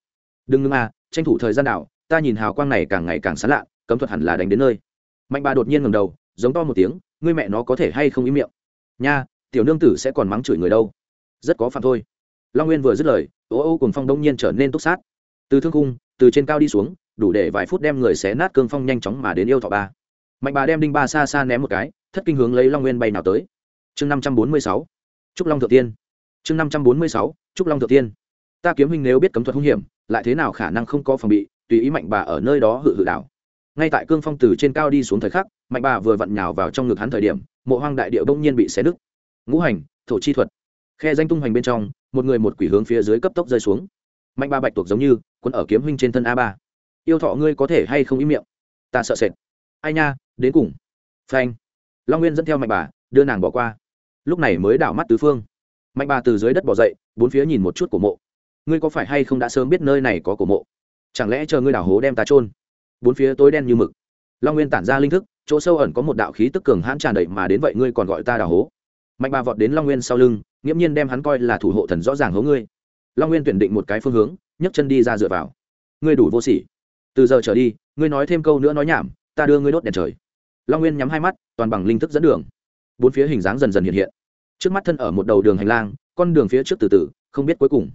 Speaker 1: Đừng ngưng a tranh thủ thời gian đảo, ta nhìn hào quang này càng ngày càng sán lạ, cấm thuật hẳn là đánh đến nơi. Mạnh bà đột nhiên ngầm đầu, giống to một tiếng, ngươi mẹ nó có thể hay không ý miệng? Nha, tiểu nương tử sẽ còn mắng chửi người đâu. Rất có phạm thôi. Long nguyên vừa dứt lời, ô ô cùng phong đông nhiên trở nên túc sát. Từ thương cung từ trên cao đi xuống, đủ để vài phút đem người xé nát cương phong nhanh chóng mà đến yêu thọ ba mạnh bà đem đinh ba xa xa ném một cái, thất kinh hướng lấy long nguyên bay nào tới. Chương năm trăm bốn mươi sáu, trúc long thượng tiên. Chương năm trăm bốn mươi sáu, trúc long thượng tiên. Ta kiếm huynh nếu biết cấm thuật hung hiểm, lại thế nào khả năng không có phòng bị, tùy ý mạnh bà ở nơi đó hự hự đảo. Ngay tại cương phong từ trên cao đi xuống thời khắc, mạnh bà vừa vặn nhào vào trong ngực hắn thời điểm, mộ hoang đại địa bỗng nhiên bị xé nứt. Ngũ hành, thổ chi thuật. Khe danh tung hoành bên trong, một người một quỷ hướng phía dưới cấp tốc rơi xuống. Mạnh ba bạch tuộc giống như quân ở kiếm huynh trên thân a ba. Yêu thọ ngươi có thể hay không ý miệng? Ta sợ sệt. Ai nha đến cùng. Phanh. Long nguyên dẫn theo mạnh bà, đưa nàng bỏ qua. Lúc này mới đảo mắt tứ phương. Mạnh bà từ dưới đất bỏ dậy, bốn phía nhìn một chút của mộ. Ngươi có phải hay không đã sớm biết nơi này có cổ mộ? Chẳng lẽ chờ ngươi đảo hố đem ta trôn bốn phía tối đen như mực. Long nguyên tản ra linh thức, chỗ sâu ẩn có một đạo khí tức cường hãn tràn đầy mà đến vậy ngươi còn gọi ta đào hố. Mạnh bà vọt đến long nguyên sau lưng, nghiễm nhiên đem hắn coi là thủ hộ thần rõ ràng hố ngươi. Long nguyên tuyển định một cái phương hướng, nhấc chân đi ra dựa vào. Ngươi đủ vô sỉ. Từ giờ trở đi, ngươi nói thêm câu nữa nói nhảm, ta đưa ngươi đốt đèn trời long nguyên nhắm hai mắt, toàn bằng linh thức dẫn đường. Bốn phía hình dáng dần dần hiện hiện. Trước mắt thân ở một đầu đường hành lang, con đường phía trước từ từ, không biết cuối cùng.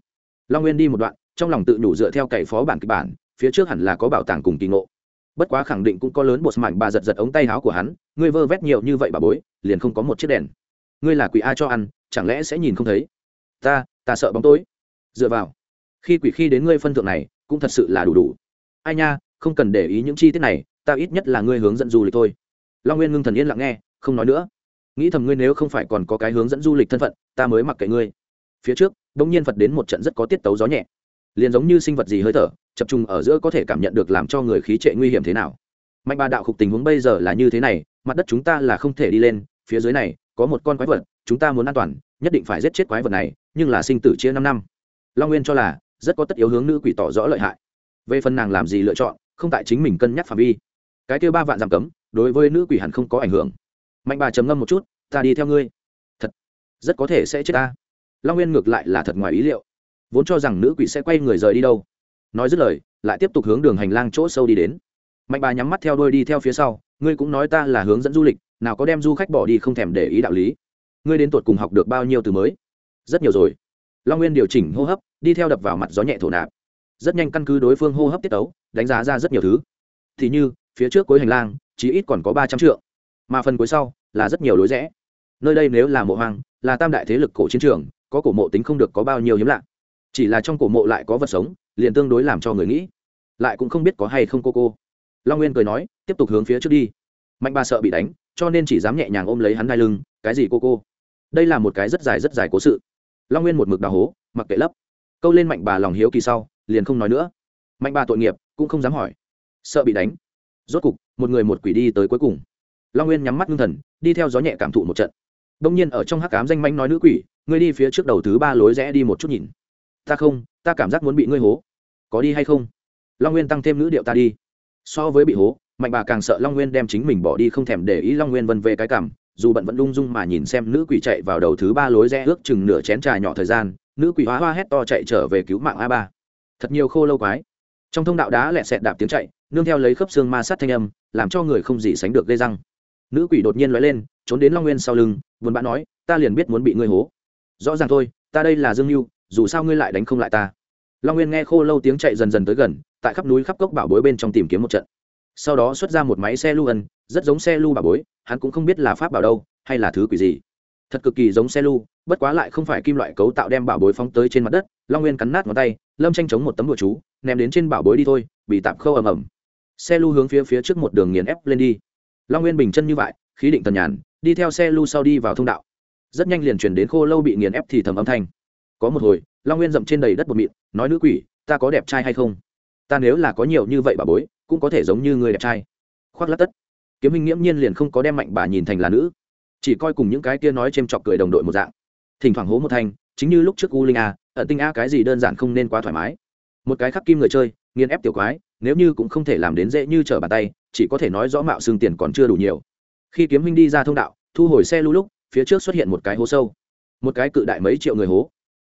Speaker 1: Long nguyên đi một đoạn, trong lòng tự nhủ dựa theo cậy phó bản kịch bản, phía trước hẳn là có bảo tàng cùng kỳ ngộ. Bất quá khẳng định cũng có lớn bột mảnh bà giật giật ống tay áo của hắn, ngươi vơ vét nhiều như vậy bà bối, liền không có một chiếc đèn. Ngươi là quỷ a cho ăn, chẳng lẽ sẽ nhìn không thấy? Ta ta sợ bóng tối. Dựa vào, khi quỷ khi đến ngươi phân thượng này, cũng thật sự là đủ đủ. Ai nha, không cần để ý những chi tiết này, ta ít nhất là ngươi hướng dẫn du lịch thôi long nguyên ngưng thần yên lặng nghe, không nói nữa. Nghĩ thầm ngươi nếu không phải còn có cái hướng dẫn du lịch thân phận, ta mới mặc kệ ngươi. Phía trước đ ỗ n g nhiên phật đến một trận rất có tiết tấu gió nhẹ. Liền giống như sinh vật gì hơi thở, chập trung ở giữa có thể cảm nhận được làm cho người khí trệ nguy hiểm thế nào. Mạnh Ba đạo khục tình huống bây giờ là như thế này, mặt đất chúng ta là không thể đi lên, phía dưới này, có một con quái vật, chúng ta muốn an toàn, nhất định phải giết chết quái vật này, nhưng là sinh tử chia năm năm. Long nguyên cho là, rất có tất yếu hướng nữ quỷ tỏ rõ lợi hại. Về phần nàng làm gì lựa chọn, không tại chính mình cân nhắc phạm vi. Cái kêu ba vạn giảm cấm đối với nữ quỷ hẳn không có ảnh hưởng. Mạnh bà trầm ngâm một chút, ta đi theo ngươi. Thật, rất có thể sẽ chết ta. Long nguyên ngược lại là thật ngoài ý liệu. Vốn cho rằng nữ quỷ sẽ quay người rời đi đâu. Nói dứt lời, lại tiếp tục hướng đường hành lang chỗ sâu đi đến. Mạnh bà nhắm mắt theo đôi đi theo phía sau, ngươi cũng nói ta là hướng dẫn du lịch, nào có đem du khách bỏ đi không thèm để ý đạo lý. Ngươi đến tuột cùng học được bao nhiêu từ mới? Rất nhiều rồi. Long nguyên điều chỉnh hô hấp, đi theo đập vào mặt gió nhẹ thổ nạp. Rất nhanh căn cứ đối phương hô hấp tiết tấu, đánh giá ra rất nhiều thứ. Thì như, phía trước cuối hành lang chỉ ít còn có ba trăm triệu mà phần cuối sau là rất nhiều lối rẽ. Nơi đây nếu là mộ hoang, là tam đại thế lực cổ chiến trường, có cổ mộ tính không được có bao nhiêu hiếm lạ. Chỉ là trong cổ mộ lại có vật sống, liền tương đối làm cho người nghĩ. Lại cũng không biết có hay không cô cô. Long nguyên cười nói, tiếp tục hướng phía trước đi. Mạnh ba sợ bị đánh, cho nên chỉ dám nhẹ nhàng ôm lấy hắn hai lưng, cái gì cô cô? Đây là một cái rất dài rất dài cố sự. Long nguyên một mực đào hố, mặc kệ lấp. Câu lên mạnh bà lòng hiếu kỳ sau, liền không nói nữa. Mạnh bà tội nghiệp, cũng không dám hỏi. Sợ bị đánh. Rốt cục một người một quỷ đi tới cuối cùng. Long nguyên nhắm mắt ngưng thần, đi theo gió nhẹ cảm thụ một trận. Đông nhiên ở trong hắc cám danh manh nói nữ quỷ, ngươi đi phía trước đầu thứ ba lối rẽ đi một chút nhìn. Ta không, ta cảm giác muốn bị ngươi hố. Có đi hay không? Long nguyên tăng thêm nữ điệu ta đi. So với bị hố, mạnh bà càng sợ long nguyên đem chính mình bỏ đi không thèm để ý long nguyên vân về cái cảm, dù bận vẫn lung dung mà nhìn xem nữ quỷ chạy vào đầu thứ ba lối rẽ ước chừng nửa chén trà nhỏ thời gian, nữ quỷ hóa hoa hét to chạy trở về cứu mạng a ba. Thật nhiều khô lâu quái. Trong thông đạo đá lẹ sẹt đạp tiếng chạy nương theo lấy khớp xương ma sát thanh âm, làm cho người không gì sánh được gây răng. Nữ quỷ đột nhiên lóe lên, trốn đến long nguyên sau lưng vốn bã nói, ta liền biết muốn bị ngươi hố. Rõ ràng thôi, ta đây là dương mưu dù sao ngươi lại đánh không lại ta. Long nguyên nghe khô lâu tiếng chạy dần dần tới gần, tại khắp núi khắp cốc bảo bối bên trong tìm kiếm một trận. Sau đó xuất ra một máy xe lưu ân, rất giống xe lưu bảo bối, hắn cũng không biết là pháp bảo đâu, hay là thứ quỷ gì. Thật cực kỳ giống xe lưu, bất quá lại không phải kim loại cấu tạo đem bảo bối phóng tới trên mặt đất, long nguyên cắn nát ngón tay, lâm tranh chống một tấm đùa chú, ném đến trên bảo bối đi thôi, bị tạm khâu ầm ầm xe lưu hướng phía phía trước một đường nghiền ép lên đi. Long nguyên bình chân như vậy, khí định tần nhàn, đi theo xe lưu sau đi vào thông đạo. Rất nhanh liền chuyển đến khô lâu bị nghiền ép thì thầm âm thanh. Có một hồi, long nguyên dậm trên đầy đất bột mịn, nói nữ quỷ, ta có đẹp trai hay không? Ta nếu là có nhiều như vậy bà bối, cũng có thể giống như người đẹp trai. Khoác lát tất. Kiếm minh nghiễm nhiên liền không có đem mạnh bà nhìn thành là nữ. Chỉ coi cùng những cái kia nói c h ê m chọc cười đồng đội một dạng. Thỉnh thoảng hố một thanh, chính như lúc trước u linh a, ẩn tinh a cái gì đơn giản không nên quá thoải mái. Một cái khắc kim người chơi, nghiền ép tiểu quái nếu như cũng không thể làm đến dễ như trở bàn tay, chỉ có thể nói rõ mạo xương tiền còn chưa đủ nhiều. Khi kiếm minh đi ra thông đạo, thu hồi xe lưu lúc, phía trước xuất hiện một cái hố sâu. Một cái cự đại mấy triệu người hố.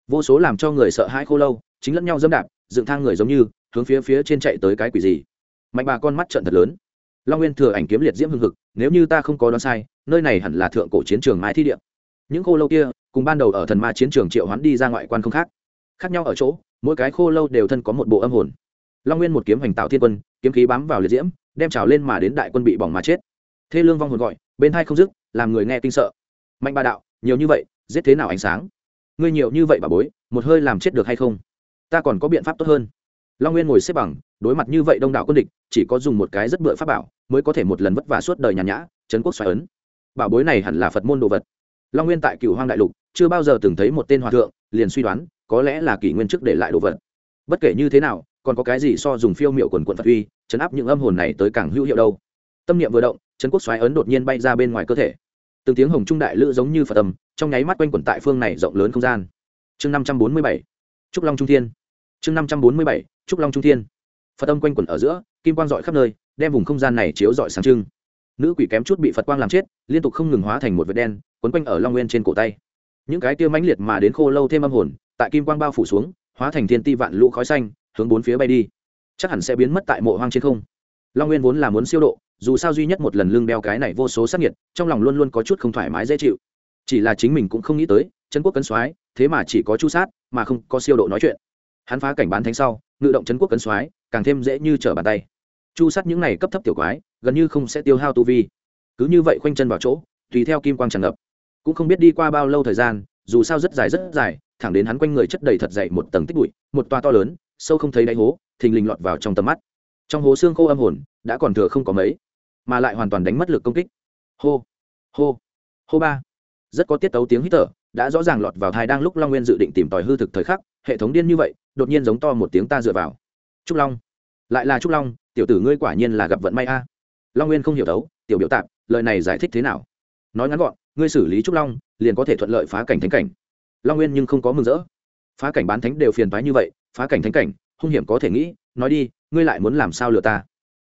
Speaker 1: Vô số làm cho người sợ hãi khô lâu, chính lẫn nhau dẫm đạp, dựng thang người giống như, hướng phía phía trên chạy tới cái quỷ gì. Mạnh bà con mắt trận thật lớn. Long nguyên thừa ảnh kiếm liệt diễm hưng hực, nếu như ta không có đoán sai, nơi này hẳn là thượng cổ chiến trường mai thi địa. những khô lâu kia, cùng ban đầu ở thần ma chiến trường triệu hoán đi ra ngoại quan không khác. Khác nhau ở chỗ, mỗi cái khô lâu đều thân có một bộ âm hồn long nguyên một kiếm hành tạo thiên quân, kiếm khí bám vào liệt diễm, đem trào lên mà đến đại quân bị bỏng mà chết. Thê lương vong hồn gọi, bên thai không dứt, làm người nghe kinh sợ. Mạnh ba đạo, nhiều như vậy, giết thế nào ánh sáng? Ngươi nhiều như vậy bà bối, một hơi làm chết được hay không? Ta còn có biện pháp tốt hơn. Long nguyên ngồi xếp bằng, đối mặt như vậy đông đảo quân địch, chỉ có dùng một cái rất bựa pháp bảo, mới có thể một lần vất vả suốt đời nhàn nhã trấn quốc xoài ấn. Bảo bối này hẳn là phật môn đồ vật. Long nguyên tại cựu hoang đại lục, chưa bao giờ từng thấy một tên hòa thượng, liền suy đoán, có lẽ là kỷ nguyên trước để lại đồ vật. Bất kể như thế nào còn có cái gì so dùng phiêu miệu quần quận phật uy, chấn áp những âm hồn này tới càng hữu hiệu đâu. Tâm niệm vừa động trấn quốc xoáy ấn đột nhiên bay ra bên ngoài cơ thể. Từng tiếng hồng trung đại lữ giống như phật tầm trong nháy mắt quanh quẩn tại phương này rộng lớn không gian. Chương năm trăm bốn mươi bảy, trúc long trung thiên. Chương năm trăm bốn mươi bảy, trúc long trung thiên. Phật âm quanh quẩn ở giữa, kim quang dọi khắp nơi, đem vùng không gian này chiếu dọi sáng trưng. Nữ quỷ kém chút bị phật quang làm chết, liên tục không ngừng hóa thành một vệt đen, quấn quanh ở long nguyên trên cổ tay. Những cái tiêu mãnh liệt mà đến khô lâu thêm âm hồn, tại kim quang bao phủ xuống, hóa thành thiên ti vạn lũ khói xanh hướng bốn phía bay đi. Chắc hẳn sẽ biến mất tại mộ hoang trên không. Long nguyên vốn là muốn siêu độ, dù sao duy nhất một lần lương đeo cái này vô số sắc nhiệt trong lòng luôn luôn có chút không thoải mái dễ chịu. Chỉ là chính mình cũng không nghĩ tới, trấn quốc cấn soái, thế mà chỉ có chu sát, mà không có siêu độ nói chuyện. Hắn phá cảnh bán thánh sau, ngự động trấn quốc cấn soái, càng thêm dễ như trở bàn tay. Chu sát những này cấp thấp tiểu quái, gần như không sẽ tiêu hao tu vi. Cứ như vậy khoanh chân vào chỗ, tùy theo kim quang tràn ngập. Cũng không biết đi qua bao lâu thời gian, dù sao rất dài rất dài, thẳng đến hắn quanh người chất đầy thật dậy một tầng tích bụi, một toa to lớn sâu không thấy đáy hố, thình lình lọt vào trong tầm mắt. Trong hố xương khô âm hồn, đã còn thừa không có mấy, mà lại hoàn toàn đánh mất lực công kích. Hô hô hô ba. Rất có tiết tấu tiếng hít thở, đã rõ ràng lọt vào thai đang lúc long nguyên dự định tìm tòi hư thực thời khắc, hệ thống điên như vậy, đột nhiên giống to một tiếng ta dựa vào. Trúc long. Lại là trúc long, tiểu tử ngươi quả nhiên là gặp vận may a. Long nguyên không hiểu đấu, tiểu biểu tạp, lời này giải thích thế nào? Nói ngắn gọn, ngươi xử lý trúc long, liền có thể thuận lợi phá cảnh thánh cảnh. Long nguyên nhưng không có mừng rỡ. Phá cảnh bán thánh đều phiền toái như vậy phá cảnh thánh cảnh, hung hiểm có thể nghĩ, nói đi, ngươi lại muốn làm sao lừa ta?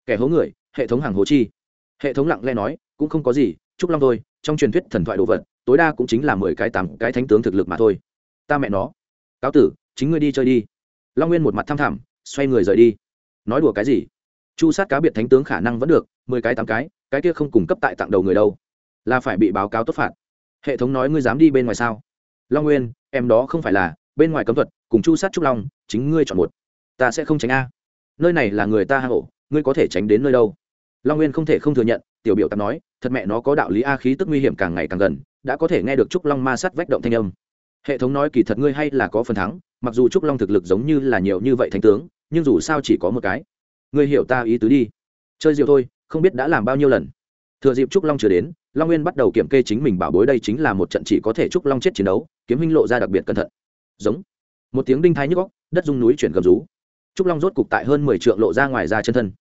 Speaker 1: Kẻ hố người, hệ thống hàng hố chi. Hệ thống lặng lẽ nói, cũng không có gì, trúc long thôi, trong truyền thuyết thần thoại đồ vật, tối đa cũng chính là mười cái tám cái thánh tướng thực lực mà thôi. Ta mẹ nó. Cáo tử, chính ngươi đi chơi đi. Long nguyên một mặt thăm thẳm xoay người rời đi. Nói đùa cái gì? Chu sát cá biệt thánh tướng khả năng vẫn được, mười cái tám cái cái kia không cung cấp tại tặng đầu người đâu. Là phải bị báo cáo tốt phạt. Hệ thống nói, ngươi dám đi bên ngoài sao? Long nguyên, em đó không phải là bên ngoài cấm thuật, cùng chu sát trúc long, chính ngươi chọn một. Ta sẽ không tránh a. Nơi này là người ta hang hổ ngươi có thể tránh đến nơi đâu? Long nguyên không thể không thừa nhận, tiểu biểu tạp nói, thật mẹ nó có đạo lý a khí tức nguy hiểm càng ngày càng gần, đã có thể nghe được trúc long ma sát vách động thanh âm. Hệ thống nói kỳ thật ngươi hay là có phần thắng, mặc dù trúc long thực lực giống như là nhiều như vậy thánh tướng, nhưng dù sao chỉ có một cái. Ngươi hiểu ta ý tứ đi. Chơi rượu thôi, không biết đã làm bao nhiêu lần. Thừa dịp trúc long chưa đến, long nguyên bắt đầu kiểm kê chính mình bảo bối đây chính là một trận chỉ có thể trúc long chết chiến đấu, kiếm minh lộ ra đặc biệt cẩn thận giống. Một tiếng đinh thái nhức góc đất dung núi chuyển gầm rú. Trúc long rốt cục tại hơn mười triệu lộ ra ngoài ra chân thân.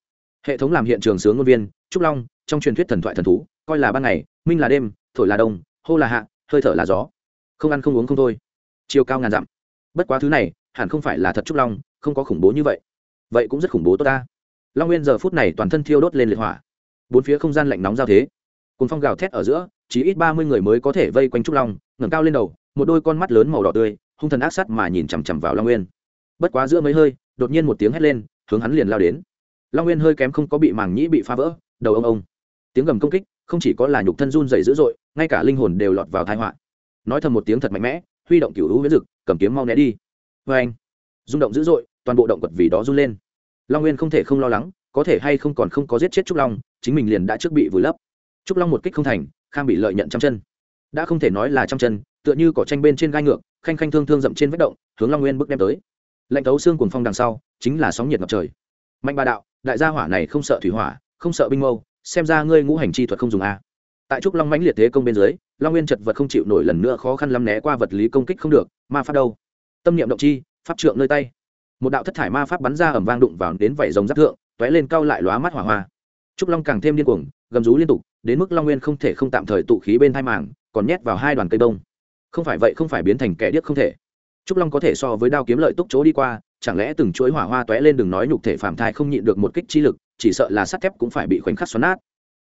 Speaker 1: Hệ thống làm hiện trường sướng ngôn viên, trúc long, trong truyền thuyết thần thoại thần thú, coi là ban ngày, minh là đêm, thổi là đông, hô là hạ, hơi thở là gió. Không ăn không uống không thôi. Chiều cao ngàn dặm. Bất quá thứ này, hẳn không phải là thật trúc long, không có khủng bố như vậy. Vậy cũng rất khủng bố tốt ta. Long nguyên giờ phút này toàn thân thiêu đốt lên liệt hỏa. Bốn phía không gian lạnh nóng giao thế. Cùng phong gào thét ở giữa chỉ ít ba mươi người mới có thể vây quanh trúc long, ngẩng cao lên đầu, một đôi con mắt lớn màu đỏ tươi hung thần ác sắt mà nhìn chằm chằm vào long nguyên. Bất quá giữa mấy hơi đột nhiên một tiếng hét lên hướng hắn liền lao đến. Long nguyên hơi kém không có bị màng nhĩ bị phá vỡ đầu ông ông. Tiếng gầm công kích không chỉ có là nhục thân run dày dữ dội ngay cả linh hồn đều lọt vào thái họa. Nói thầm một tiếng thật mạnh mẽ huy động cựu hữu huyết rực, cầm kiếm mau né đi. Vê anh rung động dữ dội toàn bộ động vật vì đó run lên. Long nguyên không thể không lo lắng có thể hay không còn không có giết chết trúc long chính mình liền đã trước bị vùi lấp. Trúc long một kích không thành khang bị lợi nhận trăm chân. Đã không thể nói là trăm chân tựa như cỏ tranh bên trên gai ngược, khanh khanh thương thương dậm trên vết động, hướng long nguyên bước đem tới. Lạnh thấu xương cuồng phong đằng sau, chính là sóng nhiệt ngập trời. Mạnh ba đạo, đại gia hỏa này không sợ thủy hỏa, không sợ binh mâu, xem ra ngươi ngũ hành chi thuật không dùng a. Tại trúc long mãnh liệt thế công bên dưới, long nguyên chật vật không chịu nổi lần nữa khó khăn lắm né qua vật lý công kích không được, ma pháp đâu. Tâm niệm động chi, pháp trượng nơi tay. Một đạo thất thải ma pháp bắn ra ẩm vang đụng vào đến vảy rồng giáp thượng t ó é lên cao lại lóa mắt hỏa hoa. Trúc long càng thêm điên cuồng, gầm rú liên tục, đến mức long nguyên không thể không tạm thời tụ khí bên thai màng, còn nhét vào hai đoàn cây đông không phải vậy không phải biến thành kẻ điếc không thể. Trúc long có thể so với đao kiếm lợi túc chỗ đi qua, chẳng lẽ từng chuỗi hỏa hoa t ó é lên đừng nói nhục thể phạm thai không nhịn được một kích chi lực, chỉ sợ là sắt thép cũng phải bị khoảnh khắc xoắn nát.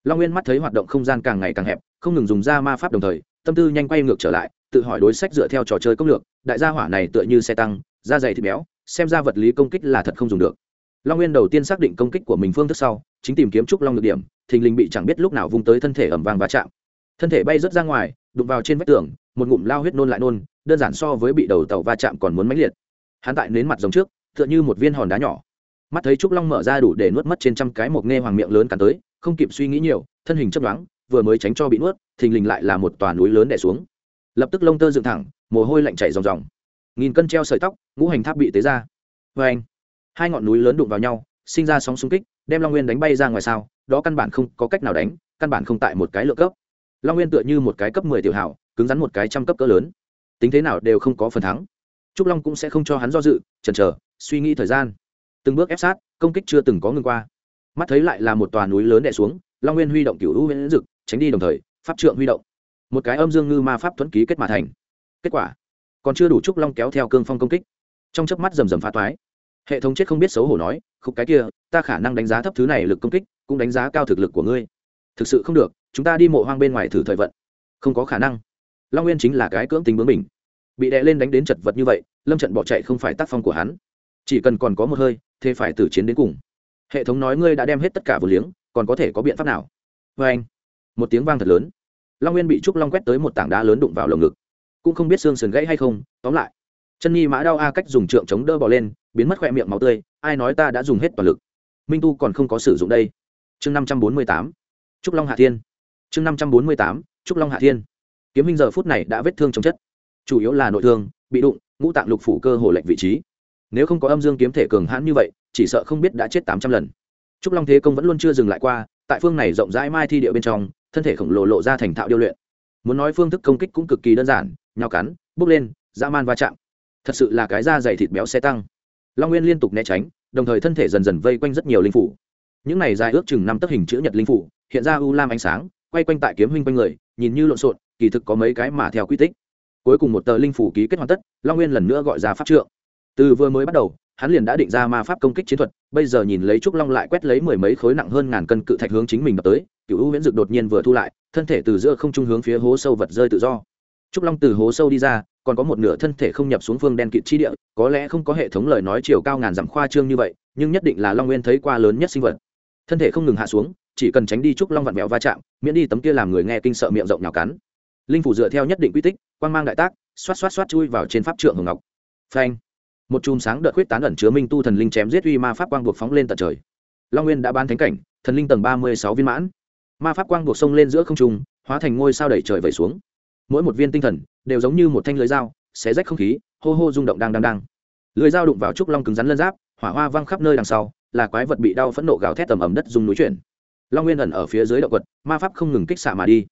Speaker 1: Long nguyên mắt thấy hoạt động không gian càng ngày càng hẹp, không ngừng dùng ra ma pháp đồng thời, tâm tư nhanh quay ngược trở lại, tự hỏi đối sách dựa theo trò chơi công lược, đại gia hỏa này tựa như xe tăng, da dày thịt béo, xem ra vật lý công kích là thật không dùng được. Long nguyên đầu tiên xác định công kích của mình phương thức sau, chính tìm kiếm trúc long được điểm, thình lình bị chẳng biết lúc nào vung tới thân thể ẩm vàng và chạm. Thân thể bay rớt ra ngoài, đụng vào trên vách tường một ngụm lao huyết nôn lại nôn, đơn giản so với bị đầu tàu va chạm còn muốn mãnh liệt. Hắn tại nến mặt giống trước, tựa như một viên hòn đá nhỏ. Mắt thấy trúc long mở ra đủ để nuốt mất trên trăm cái một nghe hoàng miệng lớn cắn tới, không kịp suy nghĩ nhiều, thân hình chấp đoán vừa mới tránh cho bị nuốt, thình lình lại là một tòa núi lớn đè xuống. Lập tức lông tơ dựng thẳng, mồ hôi lạnh chảy ròng ròng. Nghìn cân treo sợi tóc, ngũ hành tháp bị tế ra. Vê anh, hai ngọn núi lớn đụng vào nhau, sinh ra sóng xung kích, đem long nguyên đánh bay ra ngoài sao, đó căn bản không có cách nào đánh, căn bản không tại một cái lượng cấp. Long nguyên tựa như một cái cấp mười tiểu hảo cứng rắn một cái trăm cấp cỡ lớn. Tính thế nào đều không có phần thắng. Trúc long cũng sẽ không cho hắn do dự, chần chờ, suy nghĩ thời gian. Từng bước ép sát, công kích chưa từng có ngừng qua. Mắt thấy lại là một tòa núi lớn đè xuống, long nguyên huy động cựu hữu huyễn dực, tránh đi đồng thời, pháp trượng huy động. Một cái âm dương ngư ma pháp thuẫn ký kết mà thành. Kết quả, còn chưa đủ trúc long kéo theo cương phong công kích. Trong chớp mắt rầm rầm phá toái. Hệ thống chết không biết xấu hổ nói, khúc cái kia, ta khả năng đánh giá thấp thứ này lực công kích, cũng đánh giá cao thực lực của ngươi. Thực sự không được, chúng ta đi mộ hoang bên ngoài thử thời vận. Không có khả năng long nguyên chính là cái cưỡng tính bướng mình bị đè lên đánh đến chật vật như vậy, lâm trận bỏ chạy không phải tác phong của hắn. Chỉ cần còn có một hơi, thế phải tử chiến đến cùng. Hệ thống nói ngươi đã đem hết tất cả vừa liếng, còn có thể có biện pháp nào? Vê anh, một tiếng vang thật lớn. Long nguyên bị trúc long quét tới một tảng đá lớn đụng vào lồng ngực. Cũng không biết xương sườn gãy hay không, tóm lại. Chân nhi mã đau a cách dùng trượng chống đỡ bỏ lên, biến mất khỏe miệng máu tươi, ai nói ta đã dùng hết toàn lực. Minh tu còn không có sử dụng đây. Chương năm trăm bốn mươi tám, trúc long hạ thiên. Chương năm trăm bốn mươi tám, trúc long hạ thiên kiếm minh giờ phút này đã vết thương trong chất. Chủ yếu là nội thương, bị đụng, ngũ tạng lục phủ cơ hồ lệnh vị trí. Nếu không có âm dương kiếm thể cường hãn như vậy, chỉ sợ không biết đã chết tám trăm lần. Trúc long thế công vẫn luôn chưa dừng lại qua, tại phương này rộng rãi mai thi địa bên trong, thân thể khổng lồ lộ ra thành thạo điêu luyện. Muốn nói phương thức công kích cũng cực kỳ đơn giản, nhào cắn bốc lên, dã man va chạm. Thật sự là cái da dày thịt béo xe tăng. Long nguyên liên tục né tránh, đồng thời thân thể dần dần vây quanh rất nhiều linh phủ. Những này dài ước chừng năm tấc hình chữ nhật linh phủ, hiện ra u lam ánh sáng, quay quanh tại kiếm huynh quanh người, nhìn như lộn xộn kỳ thực có mấy cái mà theo quy tích. Cuối cùng một tờ linh phủ ký kết hoàn tất, long nguyên lần nữa gọi ra pháp trượng. Từ vừa mới bắt đầu, hắn liền đã định ra ma pháp công kích chiến thuật, bây giờ nhìn lấy trúc long lại quét lấy mười mấy khối nặng hơn ngàn cân cự thạch hướng chính mình đập tới cựu hữu huyễn dực đột nhiên vừa thu lại, thân thể từ giữa không trung hướng phía hố sâu vật rơi tự do. Trúc long từ hố sâu đi ra, còn có một nửa thân thể không nhập xuống phương đen kịt chi địa, có lẽ không có hệ thống lời nói chiều cao ngàn dặm khoa trương như vậy, nhưng nhất định là long nguyên thấy qua lớn nhất sinh vật. Thân thể không ngừng hạ xuống, chỉ cần tránh đi trúc long vặn vẹo va chạm, miễn đi tấm kia làm người nghe kinh sợ miệng rộng nhào cắn linh phủ dựa theo nhất định quy tích quan mang đại tác, xoát xoát xoát chui vào trên pháp trượng hồng ngọc. Phanh. Một chùm sáng đợt huyết tán ẩn chứa minh tu thần linh chém giết uy ma pháp quang buộc phóng lên tận trời. Long nguyên đã ban thánh cảnh, thần linh tầng ba mươi sáu viên mãn. Ma pháp quang buộc sông lên giữa không trung, hóa thành ngôi sao đẩy trời vẩy xuống. Mỗi một viên tinh thần đều giống như một thanh lưới dao, xé rách không khí, hô hô rung động đang đang đang. Lưới dao đụng vào trúc long cứng rắn lân giáp, hỏa hoa văng khắp nơi đằng sau, là quái vật bị đau phẫn nộ gào thét tầm ẩm đất dùng núi chuyển. Long nguyên ẩn ở phía dưới động quật, ma pháp không ngừng kích xạ mà đi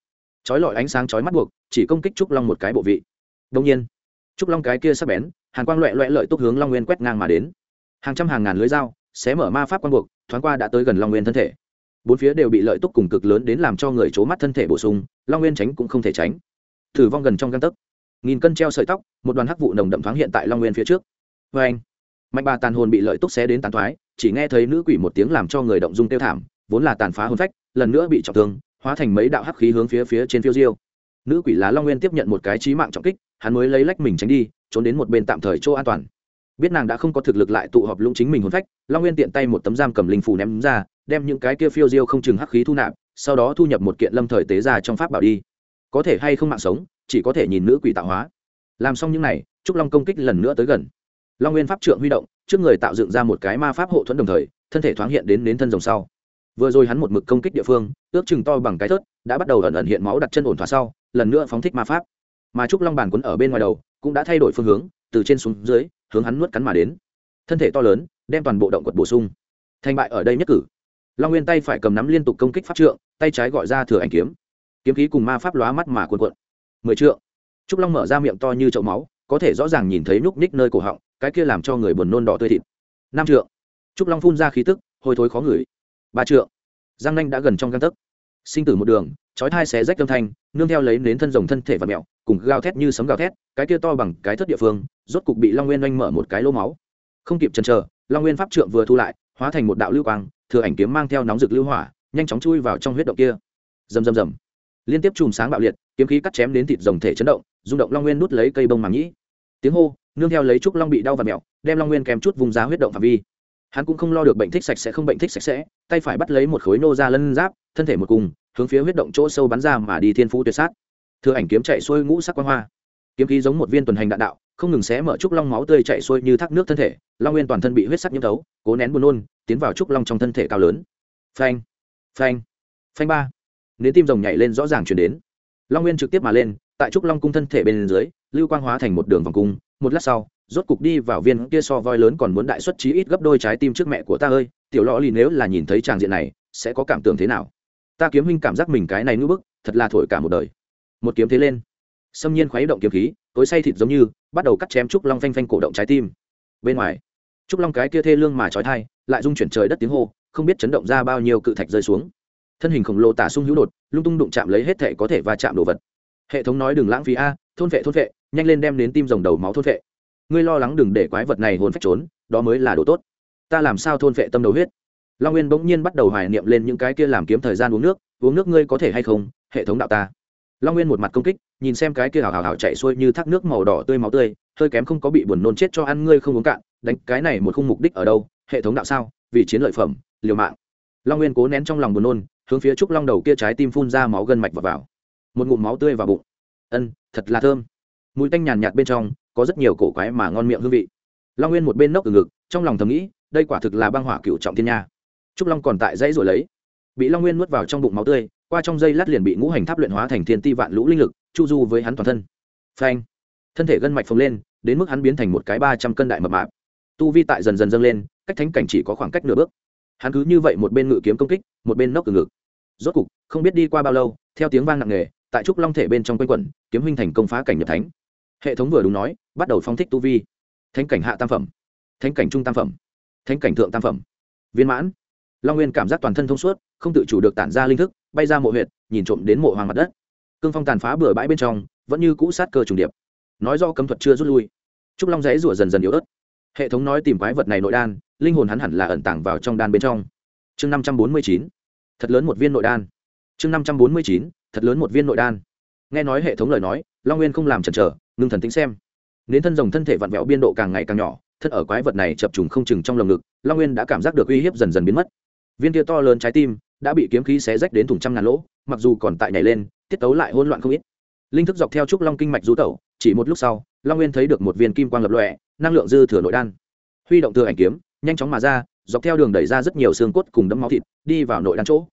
Speaker 1: chói lọi ánh sáng chói mắt buộc, chỉ công kích trúc long một cái bộ vị. Đông nhiên, trúc long cái kia sắp bén, hàn quang loẹ loẹ lợi túc hướng long nguyên quét ngang mà đến. Hàng trăm hàng ngàn lưới dao, xé mở ma pháp quang buộc, thoáng qua đã tới gần long nguyên thân thể. Bốn phía đều bị lợi túc cùng cực lớn đến làm cho người c mắt thân thể bổ sung, long nguyên tránh cũng không thể tránh. Thử vong gần trong găng tấc. Nghìn cân treo sợi tóc, một đoàn hắc vụ nồng đậm thoáng hiện tại long nguyên phía trước. Vê anh mạnh bà tàn hồn bị lợi túc xé đến tàn thoái, chỉ nghe thấy nữ quỷ một tiếng làm cho người động dung tiêu thảm, vốn là tàn phá hồn phách, lần nữa bị trọng thương hóa thành mấy đạo hắc khí hướng phía phía trên phiêu diêu. Nữ quỷ lá long nguyên tiếp nhận một cái trí mạng trọng kích hắn mới lấy lách mình tránh đi trốn đến một bên tạm thời chỗ an toàn. Biết nàng đã không có thực lực lại tụ họp lũng chính mình hồn phách long nguyên tiện tay một tấm giam cầm linh phù ném ra đem những cái kia phiêu diêu không chừng hắc khí thu nạp sau đó thu nhập một kiện lâm thời tế ra trong pháp bảo đi. Có thể hay không mạng sống chỉ có thể nhìn nữ quỷ tạo hóa. Làm xong những này, trúc long công kích lần nữa tới gần. Long nguyên pháp trượng huy động trước người tạo dựng ra một cái ma pháp hộ thuẫn đồng thời thân thể thoáng hiện đến đến thân rồng sau vừa rồi hắn một mực công kích địa phương, ước chừng to bằng cái thớt, đã bắt đầu ẩn ẩn hiện máu đặt chân ổn thỏa sau, lần nữa phóng thích ma pháp. Mà trúc long bàn quấn ở bên ngoài đầu, cũng đã thay đổi phương hướng, từ trên xuống dưới, hướng hắn nuốt cắn mà đến. Thân thể to lớn, đem toàn bộ động quật bổ sung. Thành bại ở đây nhất cử. Long nguyên tay phải cầm nắm liên tục công kích pháp trượng, tay trái gọi ra thừa ảnh kiếm. Kiếm khí cùng ma pháp lóa mắt mà cuồn cuộn. Mười trượng. Trúc long mở ra miệng to như chậu máu, có thể rõ ràng nhìn thấy núc ních nơi cổ họng, cái kia làm cho người buồn nôn đỏ tươi thịt. Năm trượng. Trúc long phun ra khí tức hôi thối khó ngửi ba trượng. Giang nanh đã gần trong găng tấc. Sinh tử một đường, chói thai xé rách âm thanh, nương theo lấy nến thân rồng thân thể và mẹo, cùng gào thét như sấm gào thét, cái kia to bằng cái thất địa phương, rốt cục bị long nguyên oanh mở một cái lỗ máu. Không kịp chần chờ, long nguyên pháp trượng vừa thu lại, hóa thành một đạo lưu quang, thừa ảnh kiếm mang theo nóng rực lưu hỏa, nhanh chóng chui vào trong huyết động kia. Rầm rầm rầm. Liên tiếp chùm sáng bạo liệt, kiếm khí cắt chém đến thịt rồng thể chấn động, rung động long nguyên nút lấy cây bông màng nhĩ. Tiếng hô, nương theo lấy trúc long bị đau và mẹo, đem long nguyên kèm chút vùng giá huyết động phạm vi hắn cũng không lo được bệnh thích sạch sẽ không bệnh thích sạch sẽ, tay phải bắt lấy một khối nô ra lân giáp, thân thể một cùng, hướng phía huyết động chỗ sâu bắn ra mà đi thiên phú tuyệt sát. Thừa ảnh kiếm chạy xuôi ngũ sắc quang hoa. Kiếm khí giống một viên tuần hành đạn đạo, không ngừng xé mở trúc long máu tươi chạy xuôi như thác nước thân thể, long nguyên toàn thân bị huyết sắc nhiễm thấu, cố nén buồn nôn, tiến vào trúc long trong thân thể cao lớn. Phanh phanh phanh ba. Nếu tim rồng nhảy lên rõ ràng chuyển đến. Long nguyên trực tiếp mà lên, tại trúc long cung thân thể bên dưới, lưu quang hóa thành một đường vòng cung một lát sau, rốt cục đi vào viên kia so voi lớn còn muốn đại xuất chí ít gấp đôi trái tim trước mẹ của ta ơi, tiểu lõ lì nếu là nhìn thấy tràng diện này, sẽ có cảm tưởng thế nào? Ta kiếm huynh cảm giác mình cái này ngưỡng bức, thật là thổi cả một đời. Một kiếm thế lên. Xâm nhiên khuấy động kiếm khí, tối say thịt giống như, bắt đầu cắt chém trúc long phanh phanh cổ động trái tim. Bên ngoài, trúc long cái kia thê lương mà trói thai, lại rung chuyển trời đất tiếng hô, không biết chấn động ra bao nhiêu cự thạch rơi xuống. Thân hình khổng lồ tả sung hữu đột, lung tung đụng chạm lấy hết thể có thể va chạm đồ vật. Hệ thống nói đừng lãng phí a, thôn vệ thôn vệ nhanh lên đem đến tim rồng đầu máu thôn vệ ngươi lo lắng đừng để quái vật này hồn phách trốn đó mới là đồ tốt. Ta làm sao thôn vệ tâm đầu huyết? Long nguyên bỗng nhiên bắt đầu hoài niệm lên những cái kia làm kiếm thời gian uống nước uống nước ngươi có thể hay không? Hệ thống đạo ta. Long nguyên một mặt công kích nhìn xem cái kia hào hào hào chạy xuôi như thác nước màu đỏ tươi máu tươi hơi kém không có bị buồn nôn chết cho ăn ngươi không uống cạn đánh cái này một khung mục đích ở đâu? Hệ thống đạo sao? Vì chiến lợi phẩm liều mạng. Long nguyên cố nén trong lòng buồn nôn hướng phía trúc long đầu kia trái tim phun ra máu gân mạch vào, vào. một ngụm máu tươi vào bụng. Ân thật là thơm mùi tanh nhàn nhạt bên trong, có rất nhiều cổ quái mà ngon miệng hương vị. Long nguyên một bên nốc từ ngực, trong lòng thầm nghĩ, đây quả thực là băng hỏa cựu trọng thiên nha. Trúc long còn tại dãy rồi lấy. Bị long nguyên nuốt vào trong bụng máu tươi, qua trong dây lát liền bị ngũ hành tháp luyện hóa thành thiên ti vạn lũ linh lực, chu du với hắn toàn thân. Phanh! Thân thể gân mạch phồng lên, đến mức hắn biến thành một cái ba trăm cân đại mập mạp. Tu vi tại dần dần dâng lên, cách thánh cảnh chỉ có khoảng cách nửa bước. Hắn cứ như vậy một bên ngự kiếm công kích, một bên nốc từ ngực. Rốt cục, không biết đi qua bao lâu, theo tiếng vang nặng nề, tại trúc long thể bên trong quanh quẩn, kiếm huynh thành công phá cảnh nhập thánh hệ thống vừa đúng nói, bắt đầu phong thích tu vi. Thánh cảnh hạ tam phẩm, thánh cảnh trung tam phẩm, thánh cảnh thượng tam phẩm. Viên mãn. Long nguyên cảm giác toàn thân thông suốt, không tự chủ được tản ra linh thức, bay ra mộ huyệt, nhìn trộm đến mộ hoàng mặt đất. Cương phong tàn phá bừa bãi bên trong, vẫn như cũ sát cơ trùng điệp. Nói do cấm thuật chưa rút lui. Trúc long dãy rủa dần dần yếu ớt. Hệ thống nói tìm quái vật này nội đan, linh hồn hắn hẳn là ẩn tàng vào trong đan bên trong. Chương năm trăm bốn mươi chín, thật lớn một viên nội đan. Chương năm trăm bốn mươi chín, thật lớn một viên nội đan. Nghe nói hệ thống lời nói, long nguyên không làm chần chờ ngưng thần tính xem. Nến thân rồng thân thể vặn vẹo biên độ càng ngày càng nhỏ, thân ở quái vật này chập trùng không chừng trong lồng ngực, long nguyên đã cảm giác được uy hiếp dần dần biến mất. Viên kia to lớn trái tim đã bị kiếm khí xé rách đến thùng trăm ngàn lỗ, mặc dù còn tại nhảy lên, tiết tấu lại hỗn loạn không ít. Linh thức dọc theo trúc long kinh mạch rú tẩu, chỉ một lúc sau, long nguyên thấy được một viên kim quang lập lọe năng lượng dư thừa nội đan. Huy động thừa ảnh kiếm, nhanh chóng mà ra, dọc theo đường đẩy ra rất nhiều xương cốt cùng đấm máu thịt, đi vào nội đan chỗ.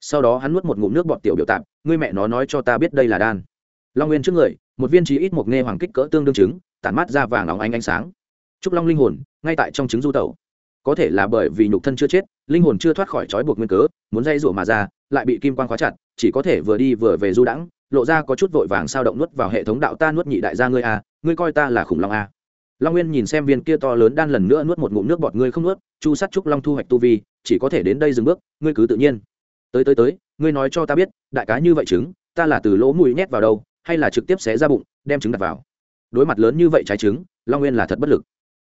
Speaker 1: Sau đó hắn nuốt một ngụm nước bọt tiểu biểu tạm, ngươi mẹ nó nói cho ta biết đây là đan long nguyên trước người, một viên trí ít một nghe hoàng kích cỡ tương đương trứng, tản mát ra vàng óng ánh ánh sáng. Trúc long linh hồn, ngay tại trong trứng du tẩu. Có thể là bởi vì nhục thân chưa chết, linh hồn chưa thoát khỏi trói buộc nguyên cớ, muốn dây rủa mà ra, lại bị kim quan g khóa chặt, chỉ có thể vừa đi vừa về du đãng, lộ ra có chút vội vàng sao động nuốt vào hệ thống đạo ta nuốt nhị đại gia ngươi a ngươi coi ta là khủng long a long nguyên nhìn xem viên kia to lớn đan lần nữa nuốt một ngụm nước bọt ngươi không nuốt, chu sắt trúc long thu hoạch tu vi, chỉ có thể đến đây dừng bước, ngươi cứ tự nhiên. Tới tới tới, ngươi nói cho ta biết, đại cá như vậy trứng, ta là từ lỗ mũi nhét vào đâu hay là trực tiếp xé ra bụng, đem trứng đặt vào. Đối mặt lớn như vậy trái trứng, long nguyên là thật bất lực.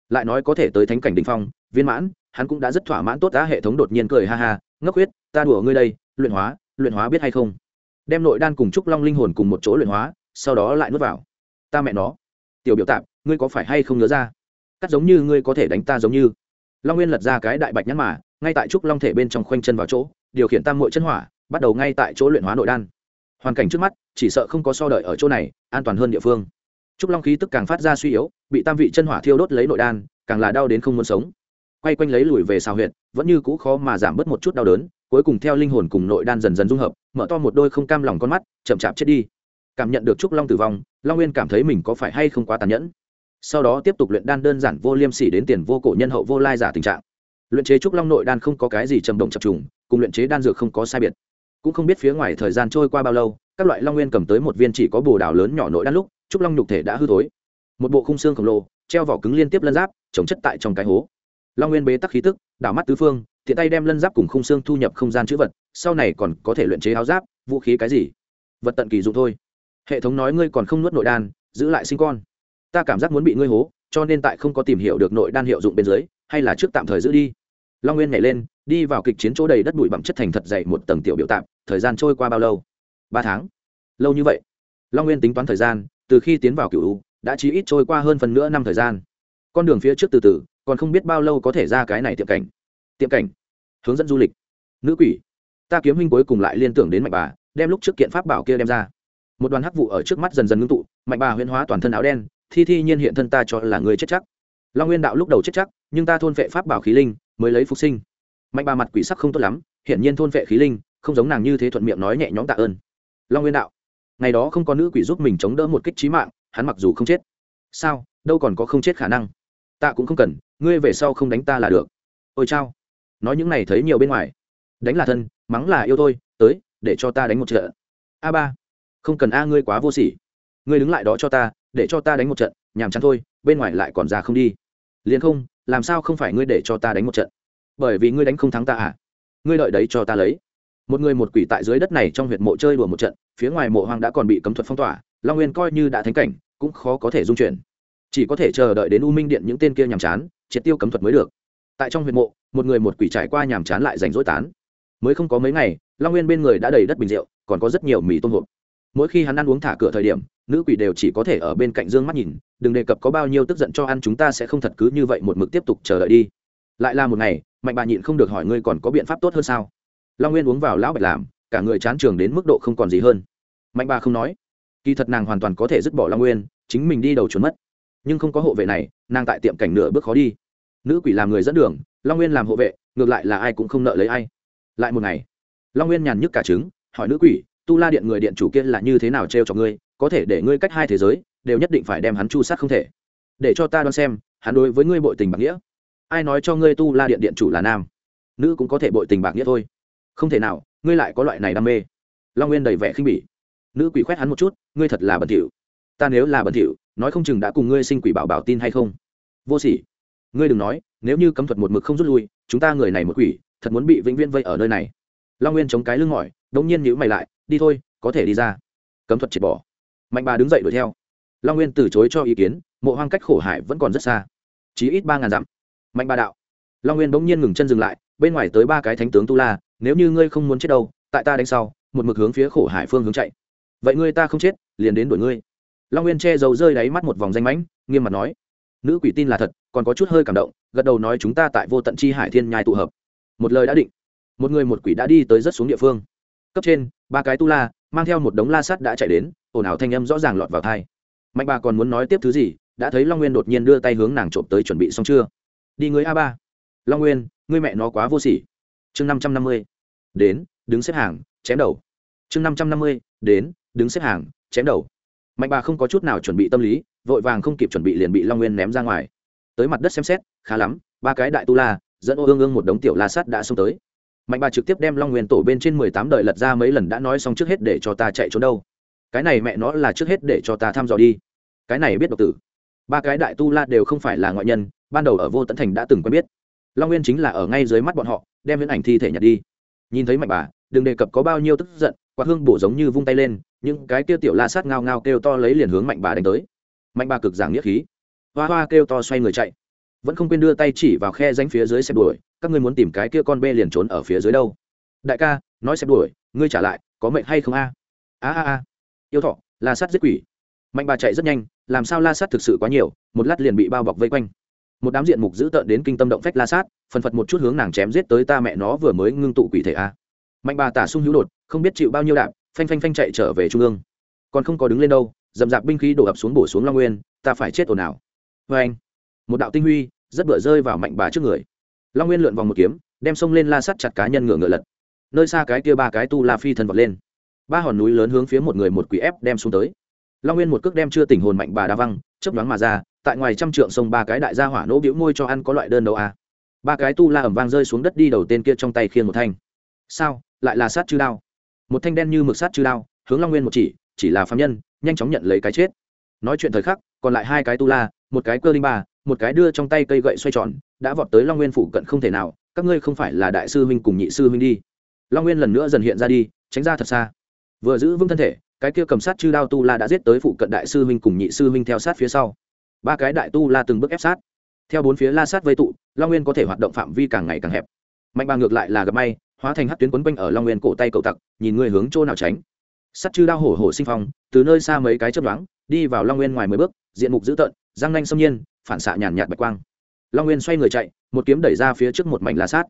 Speaker 1: Lại nói có thể tới thánh cảnh đình phong, viên mãn, hắn cũng đã rất thỏa mãn tốt đã hệ thống đột nhiên cười ha ha, ngốc huyết, ta đùa ngươi đây, luyện hóa luyện hóa biết hay không? Đem nội đan cùng trúc long linh hồn cùng một chỗ luyện hóa, sau đó lại nuốt vào. Ta mẹ nó. Tiểu biểu tạp, ngươi có phải hay không nhớ ra? Cắt giống như ngươi có thể đánh ta giống như. Long nguyên lật ra cái đại bạch nhắn mà, ngay tại trúc long thể bên trong khoanh chân vào chỗ, điều khiển tam mội chân hỏa, bắt đầu ngay tại chỗ luyện hóa nội đan hoàn cảnh trước mắt, chỉ sợ không có so đợi ở chỗ này, an toàn hơn địa phương. Trúc long khí tức càng phát ra suy yếu, bị tam vị chân hỏa thiêu đốt lấy nội đan, càng là đau đến không muốn sống. Quay quanh lấy lùi về xào huyệt, vẫn như cũ khó mà giảm bớt một chút đau đớn, cuối cùng theo linh hồn cùng nội đan dần dần dung hợp, mở to một đôi không cam lòng con mắt, chậm chạp chết đi. Cảm nhận được trúc long tử vong, long nguyên cảm thấy mình có phải hay không quá tàn nhẫn. Sau đó tiếp tục luyện đan đơn giản vô liêm sỉ đến tiền vô cổ nhân hậu vô lai giả tình trạng. Luyện chế trúc long nội đan không có cái gì trầm động chập trùng, cùng luyện chế đan dược không có sai biệt cũng không biết phía ngoài thời gian trôi qua bao lâu, các loại long nguyên cầm tới một viên chỉ có bồ đào lớn nhỏ nội đan lúc, trúc long nhục thể đã hư thối. Một bộ khung xương khổng lồ, treo vỏ cứng liên tiếp lân giáp, chống chất tại trong cái hố. Long nguyên bế tắc khí tức, đảo mắt tứ phương thiện tay đem lân giáp cùng khung xương thu nhập không gian chữ vật, sau này còn có thể luyện chế áo giáp, vũ khí cái gì. Vật tận kỳ dụng thôi. Hệ thống nói ngươi còn không nuốt nội đan, giữ lại sinh con. Ta cảm giác muốn bị ngươi hố, cho nên tại không có tìm hiểu được nội đan hiệu dụng bên dưới, hay là trước tạm thời giữ đi. Long nguyên nhảy lên đi vào kịch chiến chỗ đầy đất bụi bặm chất thành thật dày một tầng tiểu biểu tạm, thời gian trôi qua bao lâu? Ba tháng. Lâu như vậy. Long nguyên tính toán thời gian, từ khi tiến vào cựu đã chí ít trôi qua hơn phần nữa năm thời gian. Con đường phía trước từ từ, còn không biết bao lâu có thể ra cái này tiệm cảnh. Tiệm cảnh. Hướng dẫn du lịch. Nữ quỷ. Ta kiếm huynh cuối cùng lại liên tưởng đến mạnh bà, đem lúc trước kiện pháp bảo kia đem ra. Một đoàn hắc vụ ở trước mắt dần dần ngưng tụ, mạnh bà huyễn hóa toàn thân áo đen, thi thi nhiên hiện thân ta cho là người chết chắc. Long nguyên đạo lúc đầu chết chắc, nhưng ta thôn vệ pháp bảo khí linh, mới lấy phục sinh mạnh bà mặt quỷ sắc không tốt lắm, hiển nhiên thôn vệ khí linh, không giống nàng như thế thuận miệng nói nhẹ nhõm tạ ơn. Long nguyên đạo, ngày đó không có nữ quỷ giúp mình chống đỡ một kích trí mạng, hắn mặc dù không chết. Sao? Đâu còn có không chết khả năng? Ta cũng không cần, ngươi về sau không đánh ta là được. Ôi chao. Nói những này thấy nhiều bên ngoài. Đánh là thân, mắng là yêu thôi, tới, để cho ta đánh một trận. A ba. Không cần a ngươi quá vô sỉ. Ngươi đứng lại đó cho ta, để cho ta đánh một trận, nhàm chán thôi, bên ngoài lại còn ra không đi. Liền không, làm sao không phải ngươi để cho ta đánh một trận? Bởi vì ngươi đánh không thắng ta à? Ngươi đợi đấy cho ta lấy. Một người một quỷ tại dưới đất này trong huyệt mộ chơi đùa một trận, phía ngoài mộ hoang đã còn bị cấm thuật phong tỏa, long nguyên coi như đã thánh cảnh, cũng khó có thể dung chuyển. Chỉ có thể chờ đợi đến u minh điện những tên kia nhàm chán, triệt tiêu cấm thuật mới được. Tại trong huyệt mộ, một người một quỷ trải qua nhàm chán lại rảnh rỗi tán. Mới không có mấy ngày, long nguyên bên người đã đầy đất bình rượu, còn có rất nhiều mì tôm hộp. Mỗi khi hắn ăn uống thả cửa thời điểm, nữ quỷ đều chỉ có thể ở bên cạnh dương mắt nhìn, đừng đề cập có bao nhiêu tức giận cho ăn chúng ta sẽ không thật cứ như vậy một mực tiếp tục chờ đợi đi. Lại là một ngày mạnh bà nhịn không được hỏi ngươi còn có biện pháp tốt hơn sao? Long nguyên uống vào lão bạch làm, cả người chán trường đến mức độ không còn gì hơn. Mạnh bà không nói. Kỳ thật nàng hoàn toàn có thể dứt bỏ long nguyên, chính mình đi đầu trốn mất. Nhưng không có hộ vệ này, nàng tại tiệm cảnh nửa bước khó đi. Nữ quỷ làm người dẫn đường, long nguyên làm hộ vệ, ngược lại là ai cũng không nợ lấy ai. Lại một ngày, long nguyên nhàn nhức cả trứng, hỏi nữ quỷ, tu la điện người điện chủ kia là như thế nào t r e o cho ngươi? Có thể để ngươi cách hai thế giới, đều nhất định phải đem hắn chu sát không thể. Để cho ta đoán xem, hắn đối với ngươi bội tình bạc nghĩa ai nói cho ngươi tu la điện điện chủ là nam? Nữ cũng có thể bội tình bạc nghĩa thôi. Không thể nào, ngươi lại có loại này đam mê. Long nguyên đầy vẻ khinh bỉ. Nữ quỷ khoét hắn một chút, ngươi thật là bẩn thỉu. Ta nếu là bẩn thỉu, nói không chừng đã cùng ngươi sinh quỷ bảo bảo tin hay không? Vô sỉ. Ngươi đừng nói, nếu như cấm thuật một mực không rút lui, chúng ta người này một quỷ, thật muốn bị vĩnh viễn vây ở nơi này. Long nguyên chống cái lưng mỏi, đống nhiên nhữ mày lại, đi thôi, có thể đi ra. Cấm thuật triệt bỏ. Mạnh bà đứng dậy đuổi theo. Long nguyên từ chối cho ý kiến, mộ hoang cách khổ hải vẫn còn rất xa. Chỉ ít ba ngàn dặm mạnh bà đạo. Long nguyên bỗng nhiên ngừng chân dừng lại, bên ngoài tới ba cái thánh tướng tu la, nếu như ngươi không muốn chết đâu, tại ta đánh sau, một mực hướng phía khổ hải phương hướng chạy. Vậy ngươi ta không chết, liền đến đuổi ngươi. Long nguyên che giấu rơi đáy mắt một vòng danh mãnh, nghiêm mặt nói. Nữ quỷ tin là thật, còn có chút hơi cảm động, gật đầu nói chúng ta tại vô tận chi hải thiên nhai tụ hợp. Một lời đã định. Một người một quỷ đã đi tới rất xuống địa phương. Cấp trên, ba cái tu la, mang theo một đống la sắt đã chạy đến, ồn ào thanh âm rõ ràng lọt vào thai mạnh bà còn muốn nói tiếp thứ gì, đã thấy long nguyên đột nhiên đưa tay hướng nàng trộm tới chuẩn bị xong chưa? Đi người a ba. Long nguyên, ngươi mẹ nó quá vô sỉ. Chương năm trăm năm mươi. Đến, đứng xếp hàng, chém đầu. Chương năm trăm năm mươi, đến, đứng xếp hàng, chém đầu. Mạnh bà không có chút nào chuẩn bị tâm lý, vội vàng không kịp chuẩn bị liền bị long nguyên ném ra ngoài. Tới mặt đất xem xét, khá lắm, ba cái đại tu la, dẫn ô ương ương một đống tiểu la sắt đã xông tới. Mạnh bà trực tiếp đem long nguyên tổ bên trên mười tám đời lật ra mấy lần đã nói xong trước hết để cho ta chạy trốn đâu. Cái này mẹ nó là trước hết để cho ta thăm dò đi. Cái này biết độc tử ba cái đại tu la đều không phải là ngoại nhân, ban đầu ở vô tận thành đã từng quen biết. Long nguyên chính là ở ngay dưới mắt bọn họ, đem viễn ảnh thi thể nhặt đi. Nhìn thấy mạnh bà, đừng đề cập có bao nhiêu tức giận, quạt hương bổ giống như vung tay lên, những cái kia tiểu la sát ngao ngao kêu to lấy liền hướng mạnh bà đánh tới. Mạnh bà cực giảng nghĩa khí. Hoa hoa kêu to xoay người chạy. Vẫn không quên đưa tay chỉ vào khe danh phía dưới xếp đuổi, các ngươi muốn tìm cái kia con bê liền trốn ở phía dưới đâu. Đại ca, nói xếp đuổi, ngươi trả lại, có mệnh hay không a? A a a. Yêu thọ la sát giết quỷ mạnh bà chạy rất nhanh, làm sao la sát thực sự quá nhiều, một lát liền bị bao bọc vây quanh. Một đám diện mục dữ tợn đến kinh tâm động phách la sát, phần phật một chút hướng nàng chém giết tới ta mẹ nó vừa mới ngưng tụ quỷ thể a. Mạnh bà tả sung hữu đột, không biết chịu bao nhiêu đạp, phanh phanh phanh chạy trở về trung ương. Còn không có đứng lên đâu dầm dạp binh khí đổ ập xuống bổ xuống long nguyên, ta phải chết ồn ào. Vê anh, một đạo tinh huy, rất bựa rơi vào mạnh bà trước người. Long nguyên lượn vòng một kiếm, đem sông lên la sắt chặt cá nhân ngựa ngựa lật. Nơi xa cái kia ba cái tu la phi thần vọt lên. Ba hòn núi lớn hướng phía một người một quỷ ép đem xuống tới long nguyên một cước đem chưa tỉnh hồn mạnh bà đa văng chấp đoán mà ra, tại ngoài trăm trượng sông ba cái đại gia hỏa nỗ biểu môi cho ăn có loại đơn đâu à. ba cái tu la ẩm vang rơi xuống đất đi đầu tên kia trong tay khiên một thanh. Sao? Lại là sát chư đao. Một thanh đen như mực sát chư đao, hướng long nguyên một chỉ chỉ là phạm nhân, nhanh chóng nhận lấy cái chết. Nói chuyện thời khắc, còn lại hai cái tu la, một cái cơ linh ba một cái đưa trong tay cây gậy xoay tròn, đã vọt tới long nguyên phủ cận không thể nào, các ngươi không phải là đại sư huynh cùng nhị sư huynh đi. Long nguyên lần nữa dần hiện ra đi, tránh ra thật xa. Vừa giữ vững thân thể cái kia cầm sát chư đao tu la đã giết tới phụ cận đại sư huynh cùng nhị sư huynh theo sát phía sau. Ba cái đại tu la từng bước ép sát. Theo bốn phía la sát vây tụ, long nguyên có thể hoạt động phạm vi càng ngày càng hẹp. Mạnh bà ngược lại là gặp may, hóa thành hát tuyến quấn quanh ở long nguyên cổ tay cậu tặc, nhìn người hướng chỗ nào tránh. Sắt chư đao hổ hổ sinh phong, từ nơi xa mấy cái chớp đoán đi vào long nguyên ngoài mười bước, diện mục dữ tợn, răng nanh xâm nhiên, phản xạ nhàn nhạt bạch quang. Long nguyên xoay người chạy, một kiếm đẩy ra phía trước một mảnh la sát.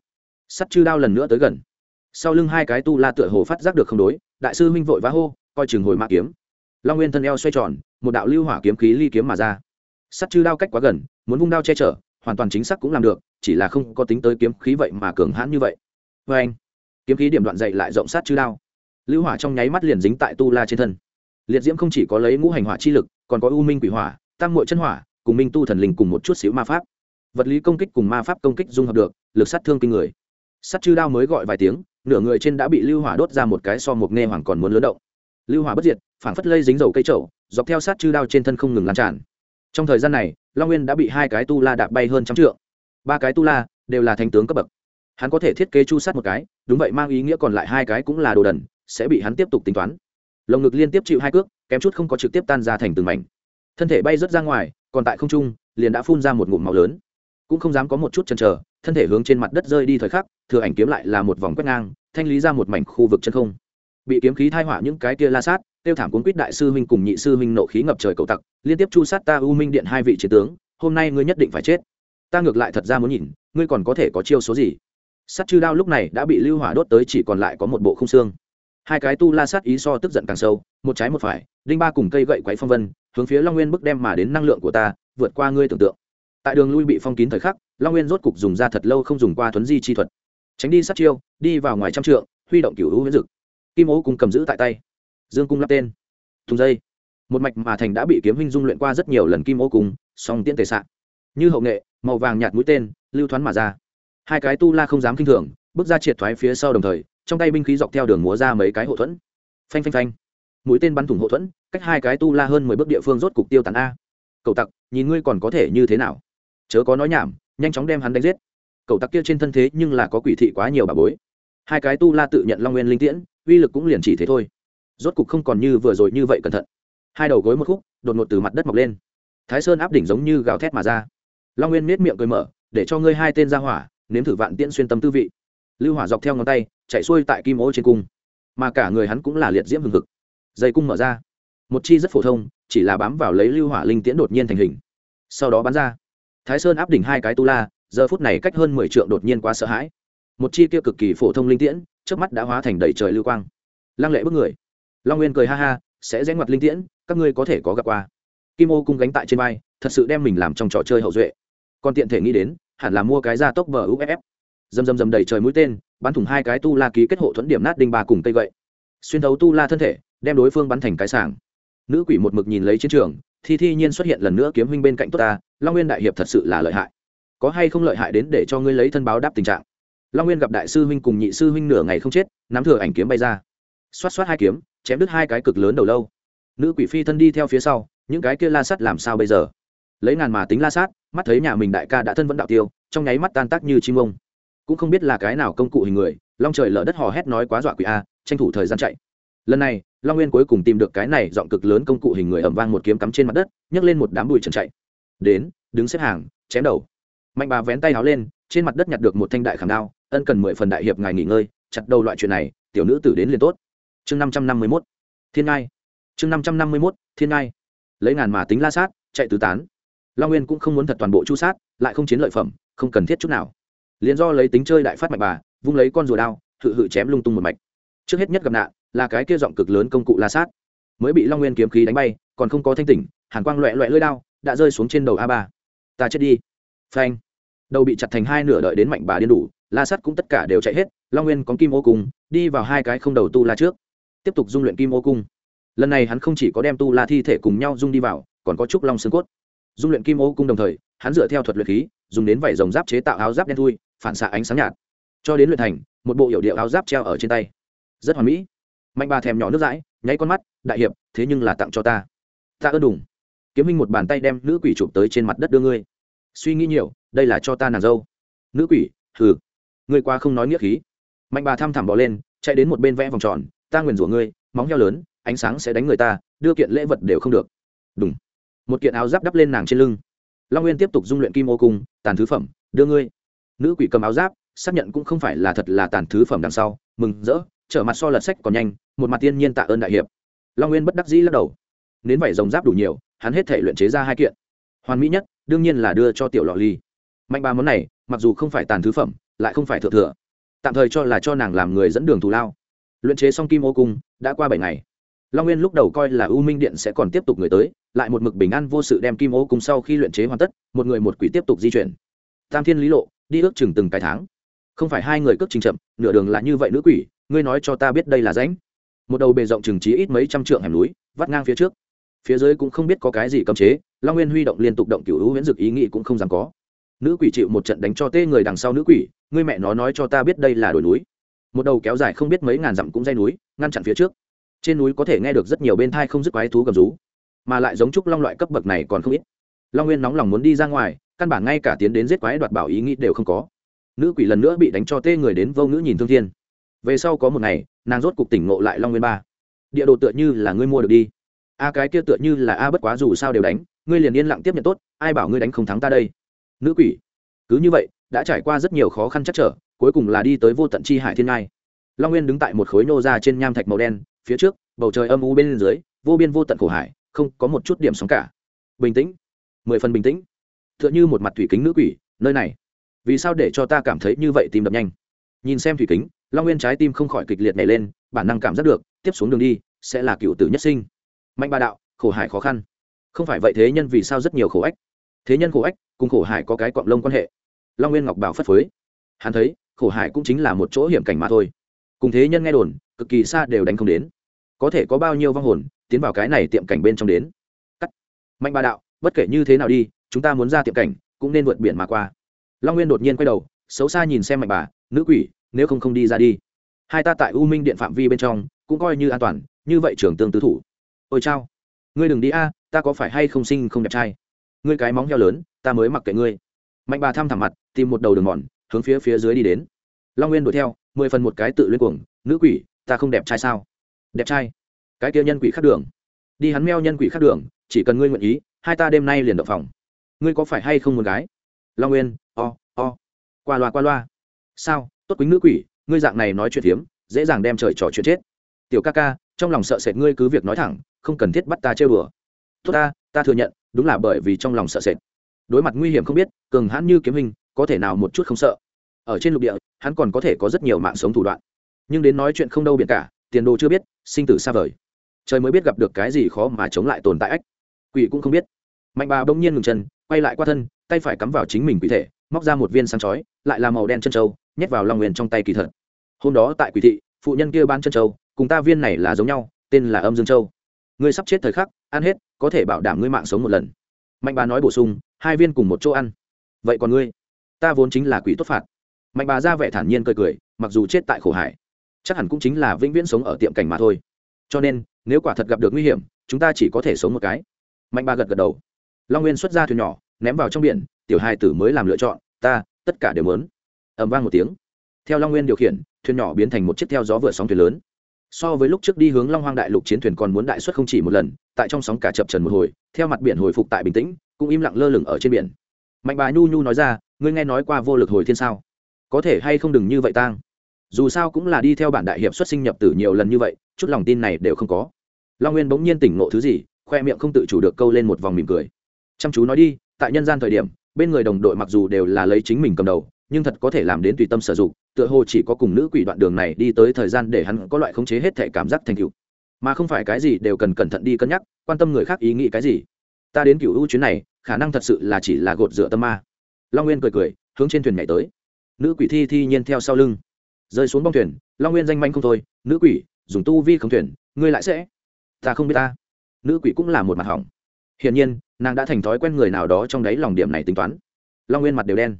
Speaker 1: Sắt chư đao lần nữa tới gần. Sau lưng hai cái tu la tựa hồ phát giác được không đối, đại sư huynh vội vã hô coi chừng hồi mã kiếm. Long nguyên thân eo xoay tròn, một đạo lưu hỏa kiếm khí ly kiếm mà ra. Sắt chư đao cách quá gần, muốn vung đao che chở, hoàn toàn chính xác cũng làm được, chỉ là không có tính tới kiếm khí vậy mà cường hãn như vậy. Vê anh, kiếm khí điểm đoạn dậy lại rộng sát chư đao. Lưu hỏa trong nháy mắt liền dính tại tu la trên thân. Liệt diễm không chỉ có lấy ngũ hành hỏa chi lực, còn có u minh quỷ hỏa, tam mội chân hỏa, cùng minh tu thần linh cùng một chút xíu ma pháp. Vật lý công kích cùng ma pháp công kích dung hợp được, lực sát thương kinh người. Sắt chư đao mới gọi vài tiếng, nửa người trên đã bị lưu hỏa đốt ra một cái so một nghe hoàng còn muốn lớn động lưu hỏa bất diệt, phảng phất lây dính dầu cây trậu dọc theo sát chư đao trên thân không ngừng lan tràn. Trong thời gian này, long nguyên đã bị hai cái tu la đạp bay hơn trăm trượng. Ba cái tu la đều là thành tướng cấp bậc. Hắn có thể thiết kế chu sát một cái, đúng vậy mang ý nghĩa còn lại hai cái cũng là đồ đần, sẽ bị hắn tiếp tục tính toán. Lồng ngực liên tiếp chịu hai cước, kém chút không có trực tiếp tan ra thành từng mảnh. Thân thể bay rớt ra ngoài, còn tại không trung, liền đã phun ra một ngụm màu lớn. Cũng không dám có một chút chần chờ, thân thể hướng trên mặt đất rơi đi thời khắc, thừa ảnh kiếm lại là một vòng quét ngang, thanh lý ra một mảnh khu vực chân không bị kiếm khí thai họa những cái kia la sát, tiêu thảm cuốn quýt đại sư huynh cùng nhị sư huynh nộ khí ngập trời cầu tặc, liên tiếp chu sát ta u minh điện hai vị chiến tướng, hôm nay ngươi nhất định phải chết. Ta ngược lại thật ra muốn nhìn, ngươi còn có thể có chiêu số gì? Sắt chư đao lúc này đã bị lưu hỏa đốt tới chỉ còn lại có một bộ không xương. Hai cái tu la sát ý so tức giận càng sâu, một trái một phải, đinh ba cùng cây gậy quấy phong vân, hướng phía long nguyên bức đem mà đến năng lượng của ta, vượt qua ngươi tưởng tượng. Tại đường lui bị phong kín thời khắc, long nguyên rốt cục dùng ra thật lâu không dùng qua thuấn di chi thuật. Tránh đi sát chiêu, đi vào ngoài trăm trượng, huy động cửu hữu huyễn dực kim ố cùng cầm giữ tại tay. Dương cung lắp tên. Thùng dây. Một mạch mà thành đã bị kiếm hình dung luyện qua rất nhiều lần kim ô cùng song tiễn tề xạ như hậu nghệ, màu vàng nhạt mũi tên, lưu thoáng mà ra. Hai cái tu la không dám kinh thường, bước ra triệt thoái phía sau đồng thời, trong tay binh khí dọc theo đường múa ra mấy cái hậu thuẫn. Phanh phanh phanh. Mũi tên bắn thủng hậu thuẫn, cách hai cái tu la hơn mười bước địa phương rốt cục tiêu tán a. Cậu tặc, nhìn ngươi còn có thể như thế nào? Chớ có nói nhảm, nhanh chóng đem hắn đánh giết. Cậu tặc kia trên thân thế nhưng là có quỷ thị quá nhiều bà bối. Hai cái tu la tự nhận long nguyên linh tiễn uy lực cũng liền chỉ thế thôi. Rốt cục không còn như vừa rồi như vậy cẩn thận. Hai đầu gối một khúc, đột ngột từ mặt đất mọc lên. Thái sơn áp đỉnh giống như gào thét mà ra. Long nguyên miết miệng cười mở, để cho ngươi hai tên ra hỏa, nếm thử vạn tiễn xuyên tâm tư vị. Lưu hỏa dọc theo ngón tay, chạy xuôi tại kim ô trên cung. Mà cả người hắn cũng là liệt diễm hừng hực. Dây cung mở ra. Một chi rất phổ thông, chỉ là bám vào lấy lưu hỏa linh tiễn đột nhiên thành hình. Sau đó bắn ra. Thái sơn áp đỉnh hai cái tu la, giờ phút này cách hơn mười trượng đột nhiên quá sợ hãi. Một chi kia cực kỳ phổ thông linh tiễn trước mắt đã hóa thành đầy trời lưu quang. Lăng lệ bước người. Long nguyên cười ha ha, sẽ rẽ ngoặt linh tiễn, các ngươi có thể có gặp qua. Kim ô cung gánh tại trên vai, thật sự đem mình làm trong trò chơi hậu duệ. Còn tiện thể nghĩ đến, hẳn là mua cái ra tốc bờ uff dầm dầm dầm đầy trời mũi tên, bắn thủng hai cái tu la ký kết hộ thuẫn điểm nát đinh ba cùng cây gậy. Xuyên thấu tu la thân thể, đem đối phương bắn thành cái sảng. Nữ quỷ một mực nhìn lấy chiến trường thì thi nhiên xuất hiện lần nữa kiếm huynh bên cạnh tốt ta, long nguyên đại hiệp thật sự là lợi hại. Có hay không lợi hại đến để cho ngươi lấy thân báo đáp tình trạng? Long nguyên gặp đại sư huynh cùng nhị sư huynh nửa ngày không chết, nắm thừa ảnh kiếm bay ra. Xoát xoát hai kiếm, chém đứt hai cái cực lớn đầu lâu. Nữ quỷ phi thân đi theo phía sau, những cái kia la sắt làm sao bây giờ? Lấy ngàn mà tính la sát, mắt thấy nhà mình đại ca đã thân vẫn đạo tiêu, trong nháy mắt tan tác như chim ông. Cũng không biết là cái nào công cụ hình người, long trời lở đất hò hét nói quá dọa quỷ a, tranh thủ thời gian chạy. Lần này, long nguyên cuối cùng tìm được cái này dọn cực lớn công cụ hình người ẩm vang một kiếm cắm trên mặt đất, nhấc lên một đám bụi trần chạy. Đến, đứng xếp hàng, chém đầu. Mạnh bà vén tay háo lên, trên mặt đất nhặt được một thanh đại khảm đao ân cần mười phần đại hiệp ngài nghỉ ngơi, chặt đầu loại chuyện này, tiểu nữ tử đến liền tốt. Chương năm trăm năm mươi mốt. Thiên ngai. Chương năm trăm năm mươi mốt, thiên ngai. Lấy ngàn mà tính la sát, chạy tứ tán. Long nguyên cũng không muốn thật toàn bộ chu sát, lại không chiến lợi phẩm, không cần thiết chút nào. Liền do lấy tính chơi đại phát mạch bà, vung lấy con rùa đao, hự hự chém lung tung một mạch. Trước hết nhất gặp nạn, là cái kia giọng cực lớn công cụ la sát. Mới bị long nguyên kiếm khí đánh bay, còn không có thanh tỉnh, hàn quang loẹ loẹ lưỡi đao, đã rơi xuống trên đầu a ba. Ta chết đi. Phanh. Đầu bị chặt thành hai nửa đợi đến mạnh bà điên đủ la sắt cũng tất cả đều chạy hết, long nguyên có kim ô cung, đi vào hai cái không đầu tu la trước. Tiếp tục dung luyện kim ô cung. Lần này hắn không chỉ có đem tu la thi thể cùng nhau dung đi vào, còn có trúc long xương cốt. Dung luyện kim ô cung đồng thời, hắn dựa theo thuật luyện khí, dùng đến vảy rồng giáp chế tạo áo giáp đen thui, phản xạ ánh sáng nhạt. Cho đến luyện thành, một bộ hiệu điệu áo giáp treo ở trên tay. Rất hoàn mỹ. Mạnh bà thèm nhỏ nước dãi, nháy con mắt, đại hiệp, thế nhưng là tặng cho ta. Ta ơn đủng kiếm minh một bàn tay đem nữ quỷ chụp tới trên mặt đất đưa ngươi. Suy nghĩ nhiều, đây là cho ta nàng dâu. Nữ quỷ? Thử ngươi qua không nói nghĩa khí. Mạnh bà thăm thẳm bỏ lên, chạy đến một bên vẽ vòng tròn. Ta nguyền rủa ngươi, móng heo lớn, ánh sáng sẽ đánh người ta, đưa kiện lễ vật đều không được. Đúng một kiện áo giáp đắp lên nàng trên lưng. Long nguyên tiếp tục dung luyện kim ô cung, tàn thứ phẩm, đưa ngươi. Nữ quỷ cầm áo giáp, xác nhận cũng không phải là thật là tàn thứ phẩm đằng sau, mừng rỡ, trở mặt so lật sách còn nhanh, một mặt tiên nhiên tạ ơn đại hiệp. Long nguyên bất đắc dĩ lắc đầu. Nến vảy rồng giáp đủ nhiều, hắn hết thể luyện chế ra hai kiện. Hoàn mỹ nhất, đương nhiên là đưa cho tiểu lọ ly. Mạnh ba món này, mặc dù không phải tàn thứ phẩm lại không phải thượng thừa. Tạm thời cho là cho nàng làm người dẫn đường thù lao. Luyện chế xong kim ô cung, đã qua bảy ngày. Long nguyên lúc đầu coi là u minh điện sẽ còn tiếp tục người tới, lại một mực bình an vô sự đem kim ô cung sau khi luyện chế hoàn tất, một người một quỷ tiếp tục di chuyển. Tam thiên lý lộ, đi ước chừng từng cái tháng. Không phải hai người cước trình chậm, nửa đường là như vậy nữ quỷ, ngươi nói cho ta biết đây là ránh một đầu bề rộng chừng trí ít mấy trăm trượng hẻm núi, vắt ngang phía trước. Phía dưới cũng không biết có cái gì cấm chế, long nguyên huy động liên tục động cựu hữu huyễn dực ý nghĩ cũng không dám có. Nữ quỷ chịu một trận đánh cho tê người đằng sau nữ quỷ ngươi mẹ nó nói cho ta biết đây là đồi núi. Một đầu kéo dài không biết mấy ngàn dặm cũng dây núi, ngăn chặn phía trước. Trên núi có thể nghe được rất nhiều bên thai không dứt quái thú gầm rú, mà lại giống trúc long loại cấp bậc này còn không ít. Long nguyên nóng lòng muốn đi ra ngoài, căn bản ngay cả tiến đến giết quái đoạt bảo ý nghĩ đều không có. Nữ quỷ lần nữa bị đánh cho tê người đến vô ngữ nhìn thương thiên. Về sau có một ngày, nàng rốt cục tỉnh ngộ lại long nguyên ba. Địa đồ tựa như là ngươi mua được đi. A cái kia tựa như là a bất quá dù sao đều đánh, ngươi liền yên lặng tiếp nhận tốt, ai bảo ngươi đánh không thắng ta đây? Nữ quỷ, cứ như vậy đã trải qua rất nhiều khó khăn chắc trở, cuối cùng là đi tới vô tận chi hải thiên ngai. Long nguyên đứng tại một khối nô ra trên nham thạch màu đen, phía trước, bầu trời âm u bên dưới, vô biên vô tận khổ hải, không có một chút điểm sóng cả. Bình tĩnh. Mười phần bình tĩnh. T h ư ợ n h ư một mặt thủy kính nữ quỷ, nơi này. Vì sao để cho ta cảm thấy như vậy tìm đập nhanh? Nhìn xem thủy kính, long nguyên trái tim không khỏi kịch liệt nhảy lên, bản năng cảm giác được, tiếp xuống đường đi, sẽ là cựu tử nhất sinh. Mạnh ba đạo, khổ hải khó khăn. Không phải vậy thế nhân vì sao rất nhiều khổ ách? Thế nhân khổ ách, cùng khổ hải có cái cọng lông quan hệ long nguyên ngọc bảo phất phới. Hắn thấy, khổ hải cũng chính là một chỗ hiểm cảnh mà thôi. Cùng thế nhân nghe đồn, cực kỳ xa đều đánh không đến. Có thể có bao nhiêu vong hồn, tiến vào cái này tiệm cảnh bên trong đến. Cắt. Mạnh ba đạo, bất kể như thế nào đi, chúng ta muốn ra tiệm cảnh, cũng nên vượt biển mà qua. Long nguyên đột nhiên quay đầu, xấu xa nhìn xem mạnh bà, nữ quỷ, nếu không không đi ra đi. Hai ta tại u minh điện phạm vi bên trong, cũng coi như an toàn, như vậy trường tương tứ thủ. Ôi chao. Ngươi đừng đi a, ta có phải hay không sinh không đẹp trai? Ngươi cái móng heo lớn, ta mới mặc kệ ngươi. Mạnh bà thăm thẳm mặt tìm một đầu đường mòn, hướng phía phía dưới đi đến. Long nguyên đuổi theo, mười phần một cái tự luyên cuồng, nữ quỷ, ta không đẹp trai sao? Đẹp trai. Cái kia nhân quỷ khác đường. Đi hắn meo nhân quỷ khác đường, chỉ cần ngươi nguyện ý, hai ta đêm nay liền động phòng. Ngươi có phải hay không một gái? Long nguyên, o o. Qua loa qua loa. Sao? Tốt quýnh nữ quỷ, ngươi dạng này nói chuyện hiếm, dễ dàng đem trời trò chuyện chết. Tiểu ca ca, trong lòng sợ sệt ngươi cứ việc nói thẳng, không cần thiết bắt ta chơi bừa tốt ta ta thừa nhận, đúng là bởi vì trong lòng sợ sệt. Đối mặt nguy hiểm không biết, cường hãn như kiếm hình có thể nào một chút không sợ. Ở trên lục địa, hắn còn có thể có rất nhiều mạng sống thủ đoạn. Nhưng đến nói chuyện không đâu biển cả, tiền đồ chưa biết, sinh tử xa vời. Trời mới biết gặp được cái gì khó mà chống lại tồn tại ách. Quỷ cũng không biết. Mạnh bà bỗng nhiên ngừng chân, quay lại qua thân, tay phải cắm vào chính mình quỷ thể, móc ra một viên sáng chói, lại là màu đen chân trâu nhét vào lòng nguyên trong tay kỳ thật. Hôm đó tại quỷ thị, phụ nhân kia ban chân trâu cùng ta viên này là giống nhau, tên là âm dương châu. Ngươi sắp chết thời khắc, ăn hết, có thể bảo đảm ngươi mạng sống một lần. Mạnh bà nói bổ sung, hai viên cùng một chỗ ăn. Vậy còn ngươi? Ta vốn chính là quỷ tốt phạt. Mạnh bà ra vẻ thản nhiên cười cười, mặc dù chết tại khổ hải, chắc hẳn cũng chính là vĩnh viễn sống ở tiệm cảnh mà thôi. Cho nên, nếu quả thật gặp được nguy hiểm, chúng ta chỉ có thể sống một cái. Mạnh bà gật gật đầu. Long nguyên xuất ra thuyền nhỏ, ném vào trong biển, tiểu hai tử mới làm lựa chọn, ta, tất cả đều mớn ẩm vang một tiếng. Theo long nguyên điều khiển, thuyền nhỏ biến thành một chiếc theo gió vượt sóng thuyền lớn. So với lúc trước đi hướng long hoang đại lục chiến thuyền còn muốn đại xuất không chỉ một lần, tại trong sóng cả chập trần một hồi, theo mặt biển hồi phục tại bình tĩnh, cũng im lặng lơ lửng ở trên biển. Mạnh bà nhu nhu nói ra ngươi nghe nói qua vô lực hồi thiên sao? Có thể hay không đừng như vậy tang? Dù sao cũng là đi theo bản đại hiệp xuất sinh nhập tử nhiều lần như vậy, chút lòng tin này đều không có. Long nguyên bỗng nhiên tỉnh ngộ thứ gì, khoe miệng không tự chủ được câu lên một vòng mỉm cười. Chăm chú nói đi, tại nhân gian thời điểm, bên người đồng đội mặc dù đều là lấy chính mình cầm đầu, nhưng thật có thể làm đến tùy tâm sử dụng, tựa hồ chỉ có cùng nữ quỷ đoạn đường này đi tới thời gian để hắn có loại khống chế hết thể cảm giác thành cựu mà không phải cái gì đều cần cẩn thận đi cân nhắc, quan tâm người khác ý nghĩ cái gì. Ta đến cựu ưu chuyến này, khả năng thật sự là chỉ là gột rửa tâm ma long nguyên cười cười, hướng trên thuyền nhảy tới. Nữ quỷ thi thi nhiên theo sau lưng. Rơi xuống bong thuyền, long nguyên danh manh không thôi, nữ quỷ, dùng tu vi không thuyền, ngươi lại sẽ? Ta không biết ta. Nữ quỷ cũng là một mặt hỏng. Hiển nhiên, nàng đã thành thói quen người nào đó trong đáy lòng điểm này tính toán. Long nguyên mặt đều đen.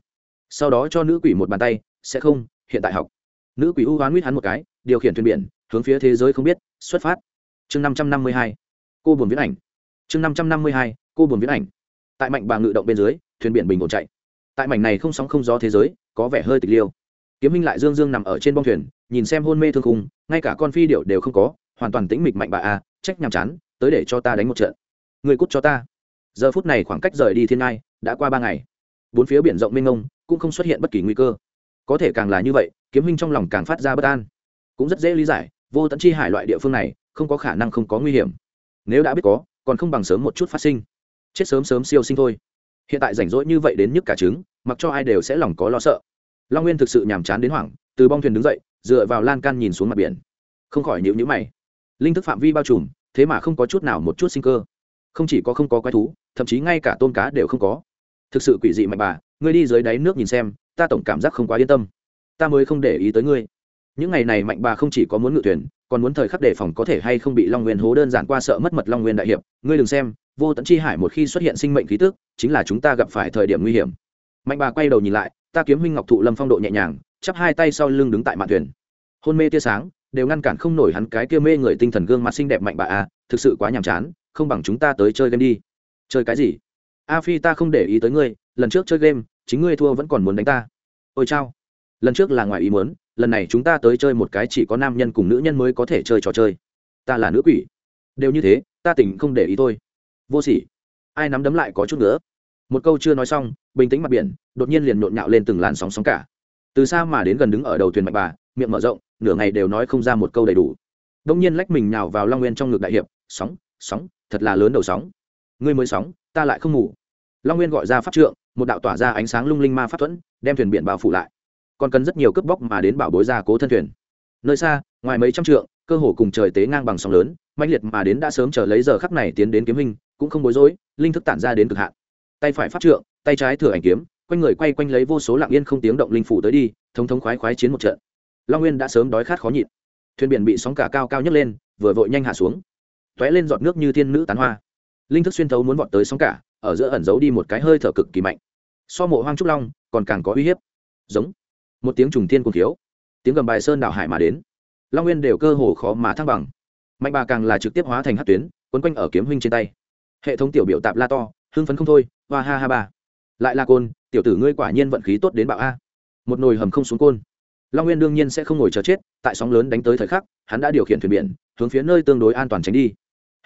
Speaker 1: Sau đó cho nữ quỷ một bàn tay, sẽ không, hiện tại học. Nữ quỷ u hoán nguyết hắn một cái, điều khiển thuyền biển, hướng phía thế giới không biết, xuất phát. Chương năm trăm năm mươi hai, cô buồn viễn ảnh. Chương năm trăm năm mươi hai, cô buồn viễn ảnh. Tại mạnh bà ngự động bên dưới, thuyền biển bình ổn chạy tại mảnh này không sóng không gió thế giới, có vẻ hơi tịch liêu. Kiếm minh lại dương dương nằm ở trên bong thuyền, nhìn xem hôn mê thương khung, ngay cả con phi điệu đều không có, hoàn toàn tĩnh mịch mạnh bà a, trách nhàm chán, tới để cho ta đánh một trận. Người cút cho ta. Giờ phút này khoảng cách rời đi thiên ngai, đã qua ba ngày. Bốn phía biển rộng mênh mông, cũng không xuất hiện bất kỳ nguy cơ. Có thể càng là như vậy, kiếm minh trong lòng càng phát ra bất an. Cũng rất dễ lý giải, vô tận chi hải loại địa phương này, không có khả năng không có nguy hiểm. Nếu đã biết có, còn không bằng sớm một chút phát sinh. Chết sớm sớm siêu sinh thôi hiện tại rảnh rỗi như vậy đến nhức cả trứng, mặc cho ai đều sẽ lòng có lo sợ. Long nguyên thực sự nhàm chán đến hoảng, từ bong thuyền đứng dậy, dựa vào lan can nhìn xuống mặt biển. Không khỏi nhịu nhữ mày. Linh thức phạm vi bao trùm, thế mà không có chút nào một chút sinh cơ. Không chỉ có không có quái thú, thậm chí ngay cả tôm cá đều không có. Thực sự quỷ dị mạnh bà, ngươi đi dưới đáy nước nhìn xem, ta tổng cảm giác không quá yên tâm. Ta mới không để ý tới ngươi. Những ngày này mạnh bà không chỉ có muốn ngự thuyền còn muốn thời khắc đề phòng có thể hay không bị long nguyên hố đơn giản qua sợ mất mật long nguyên đại hiệp, ngươi đừng xem, vô tận chi hải một khi xuất hiện sinh mệnh khí tức, chính là chúng ta gặp phải thời điểm nguy hiểm. Mạnh bà quay đầu nhìn lại, ta kiếm huynh ngọc thụ lâm phong độ nhẹ nhàng, chắp hai tay sau lưng đứng tại mạn thuyền. Hôn mê tia sáng, đều ngăn cản không nổi hắn cái kia mê người tinh thần gương mặt xinh đẹp mạnh bà a, thực sự quá nhàm chán, không bằng chúng ta tới chơi game đi. Chơi cái gì? A phi ta không để ý tới ngươi, lần trước chơi game, chính ngươi thua vẫn còn muốn đánh ta. Ôi chao, lần trước là ngoài ý muốn lần này chúng ta tới chơi một cái chỉ có nam nhân cùng nữ nhân mới có thể chơi trò chơi. Ta là nữ quỷ. Đều như thế, ta tỉnh không để ý thôi. Vô sỉ. Ai nắm đấm lại có chút nữa. Một câu chưa nói xong, bình tĩnh mặt biển, đột nhiên liền nhộn nhạo lên từng làn sóng sóng cả. Từ xa mà đến gần đứng ở đầu thuyền mạch bà, miệng mở rộng, nửa ngày đều nói không ra một câu đầy đủ. Đông nhiên lách mình nhào vào long nguyên trong ngực đại hiệp, sóng sóng, thật là lớn đầu sóng. Ngươi mới sóng, ta lại không ngủ. Long nguyên gọi ra pháp trượng, một đạo tỏa ra ánh sáng lung linh ma pháp thuẫn, đem thuyền biển bao phủ lại còn cần rất nhiều cướp bóc mà đến bảo bối ra cố thân thuyền. Nơi xa, ngoài mấy trăm trượng, cơ hồ cùng trời tế ngang bằng sóng lớn mạnh liệt mà đến đã sớm chờ lấy giờ khắc này tiến đến kiếm hình, cũng không bối rối, linh thức tản ra đến cực hạn. Tay phải phát trượng, tay trái thừa ảnh kiếm, quanh người quay quanh lấy vô số lạng yên không tiếng động linh phủ tới đi, thống thống khoái khoái chiến một trận. Long nguyên đã sớm đói khát khó nhịn. Thuyền biển bị sóng cả cao cao nhấc lên, vừa vội nhanh hạ xuống. Tóe lên giọt nước như thiên nữ tán hoa. Linh thức xuyên thấu muốn vọt tới sóng cả, ở giữa ẩn giấu đi một cái hơi thở cực kỳ mạnh. So mộ hoang trúc long, còn càng có uy hiếp. Giống một tiếng trùng thiên cùng thiếu tiếng gầm bài sơn đảo hải mà đến. Long nguyên đều cơ hồ khó mà thăng bằng. Mạnh bà càng là trực tiếp hóa thành hát tuyến, quấn quanh ở kiếm huynh trên tay. Hệ thống tiểu biểu tạp la to, hưng phấn không thôi, hoa ha ha ba. Lại là côn, tiểu tử ngươi quả nhiên vận khí tốt đến bạo a. Một nồi hầm không xuống côn. Long nguyên đương nhiên sẽ không ngồi chờ chết, tại sóng lớn đánh tới thời khắc, hắn đã điều khiển thuyền biển, hướng phía nơi tương đối an toàn tránh đi.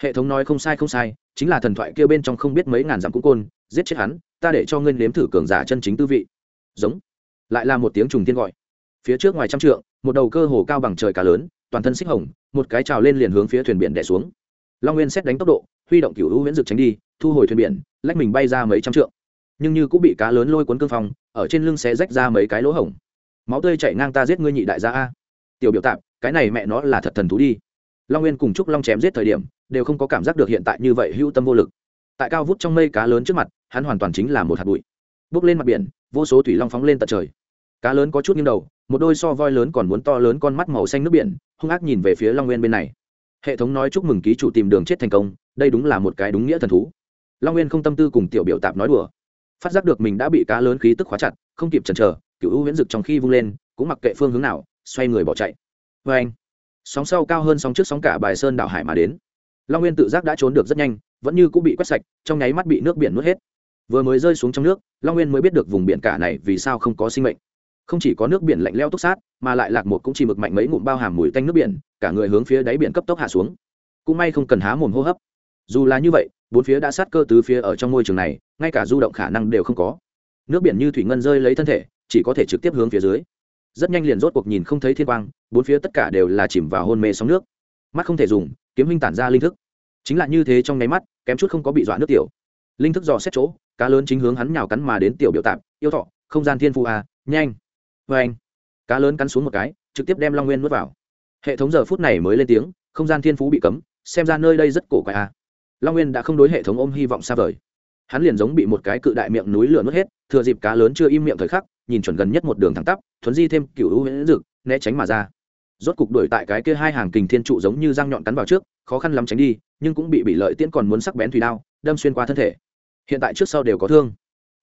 Speaker 1: Hệ thống nói không sai không sai, chính là thần thoại kia bên trong không biết mấy ngàn dặm cũng côn, giết chết hắn, ta để cho ngươi nếm thử cường giả chân chính tư vị. Giống lại là một tiếng trùng thiên gọi. Phía trước ngoài trăm trượng, một đầu cơ hồ cao bằng trời cá lớn, toàn thân xích hồng, một cái trào lên liền hướng phía thuyền biển đẻ xuống. Long nguyên xét đánh tốc độ, huy động cựu hữu huyễn dực tránh đi, thu hồi thuyền biển, lách mình bay ra mấy trăm trượng. Nhưng như cũng bị cá lớn lôi cuốn cương phong, ở trên lưng sẽ rách ra mấy cái lỗ hổng. Máu tươi chảy ngang ta giết ngươi nhị đại gia a. Tiểu biểu tạp, cái này mẹ nó là thật thần thú đi. Long nguyên cùng chúc long chém giết thời điểm, đều không có cảm giác được hiện tại như vậy hữu tâm vô lực. Tại cao vút trong mây cá lớn trước mặt, hắn hoàn toàn chính là một hạt bụi. Bước lên mặt biển, vô số thủy long phóng lên tận trời cá lớn có chút nghiêng đầu, một đôi so voi lớn còn muốn to lớn con mắt màu xanh nước biển, hung ác nhìn về phía long nguyên bên này. Hệ thống nói chúc mừng ký chủ tìm đường chết thành công, đây đúng là một cái đúng nghĩa thần thú. Long nguyên không tâm tư cùng tiểu biểu tạp nói đùa. Phát giác được mình đã bị cá lớn khí tức khóa chặt, không kịp chần chờ, cựu ưu huyễn dực trong khi vung lên, cũng mặc kệ phương hướng nào, xoay người bỏ chạy. Vê anh, sóng sau cao hơn sóng trước sóng cả bài sơn đảo hải mà đến. Long nguyên tự giác đã trốn được rất nhanh, vẫn như cũng bị quét sạch, trong nháy mắt bị nước biển nuốt hết. Vừa mới rơi xuống trong nước, long nguyên mới biết được vùng biển cả này vì sao không có sinh mệnh không chỉ có nước biển lạnh leo túc sát, mà lại lạc một cũng chỉ mực mạnh mấy ngụm bao hàm mùi tanh nước biển, cả người hướng phía đáy biển cấp tốc hạ xuống. Cũng may không cần há mồm hô hấp. Dù là như vậy, bốn phía đã sát cơ tứ phía ở trong môi trường này, ngay cả du động khả năng đều không có. Nước biển như thủy ngân rơi lấy thân thể, chỉ có thể trực tiếp hướng phía dưới. Rất nhanh liền rốt cuộc nhìn không thấy thiên quang, bốn phía tất cả đều là chìm vào hôn mê sóng nước. Mắt không thể dùng, kiếm huynh tản ra linh thức. Chính là như thế trong nháy mắt, kém chút không có bị dọa nước tiểu. Linh thức dò xét chỗ, cá lớn chính hướng hắn nhào cắn mà đến tiểu biểu tạp yêu thọ, không gian thiên phu à nhanh vê anh, cá lớn cắn xuống một cái, trực tiếp đem long nguyên nuốt vào. Hệ thống giờ phút này mới lên tiếng, không gian thiên phú bị cấm, xem ra nơi đây rất cổ quái à. Long nguyên đã không đối hệ thống ôm hy vọng xa vời. Hắn liền giống bị một cái cự đại miệng núi lửa nuốt hết, thừa dịp cá lớn chưa im miệng thời khắc, nhìn chuẩn gần nhất một đường thẳng tắp, thuấn di thêm cựu hữu huyễn dực, né tránh mà ra. Rốt cục đuổi tại cái kia hai hàng kình thiên trụ giống như răng nhọn cắn vào trước, khó khăn lắm tránh đi, nhưng cũng bị bị lợi tiễn còn muốn sắc bén thủy đao, đâm xuyên qua thân thể. Hiện tại trước sau đều có thương.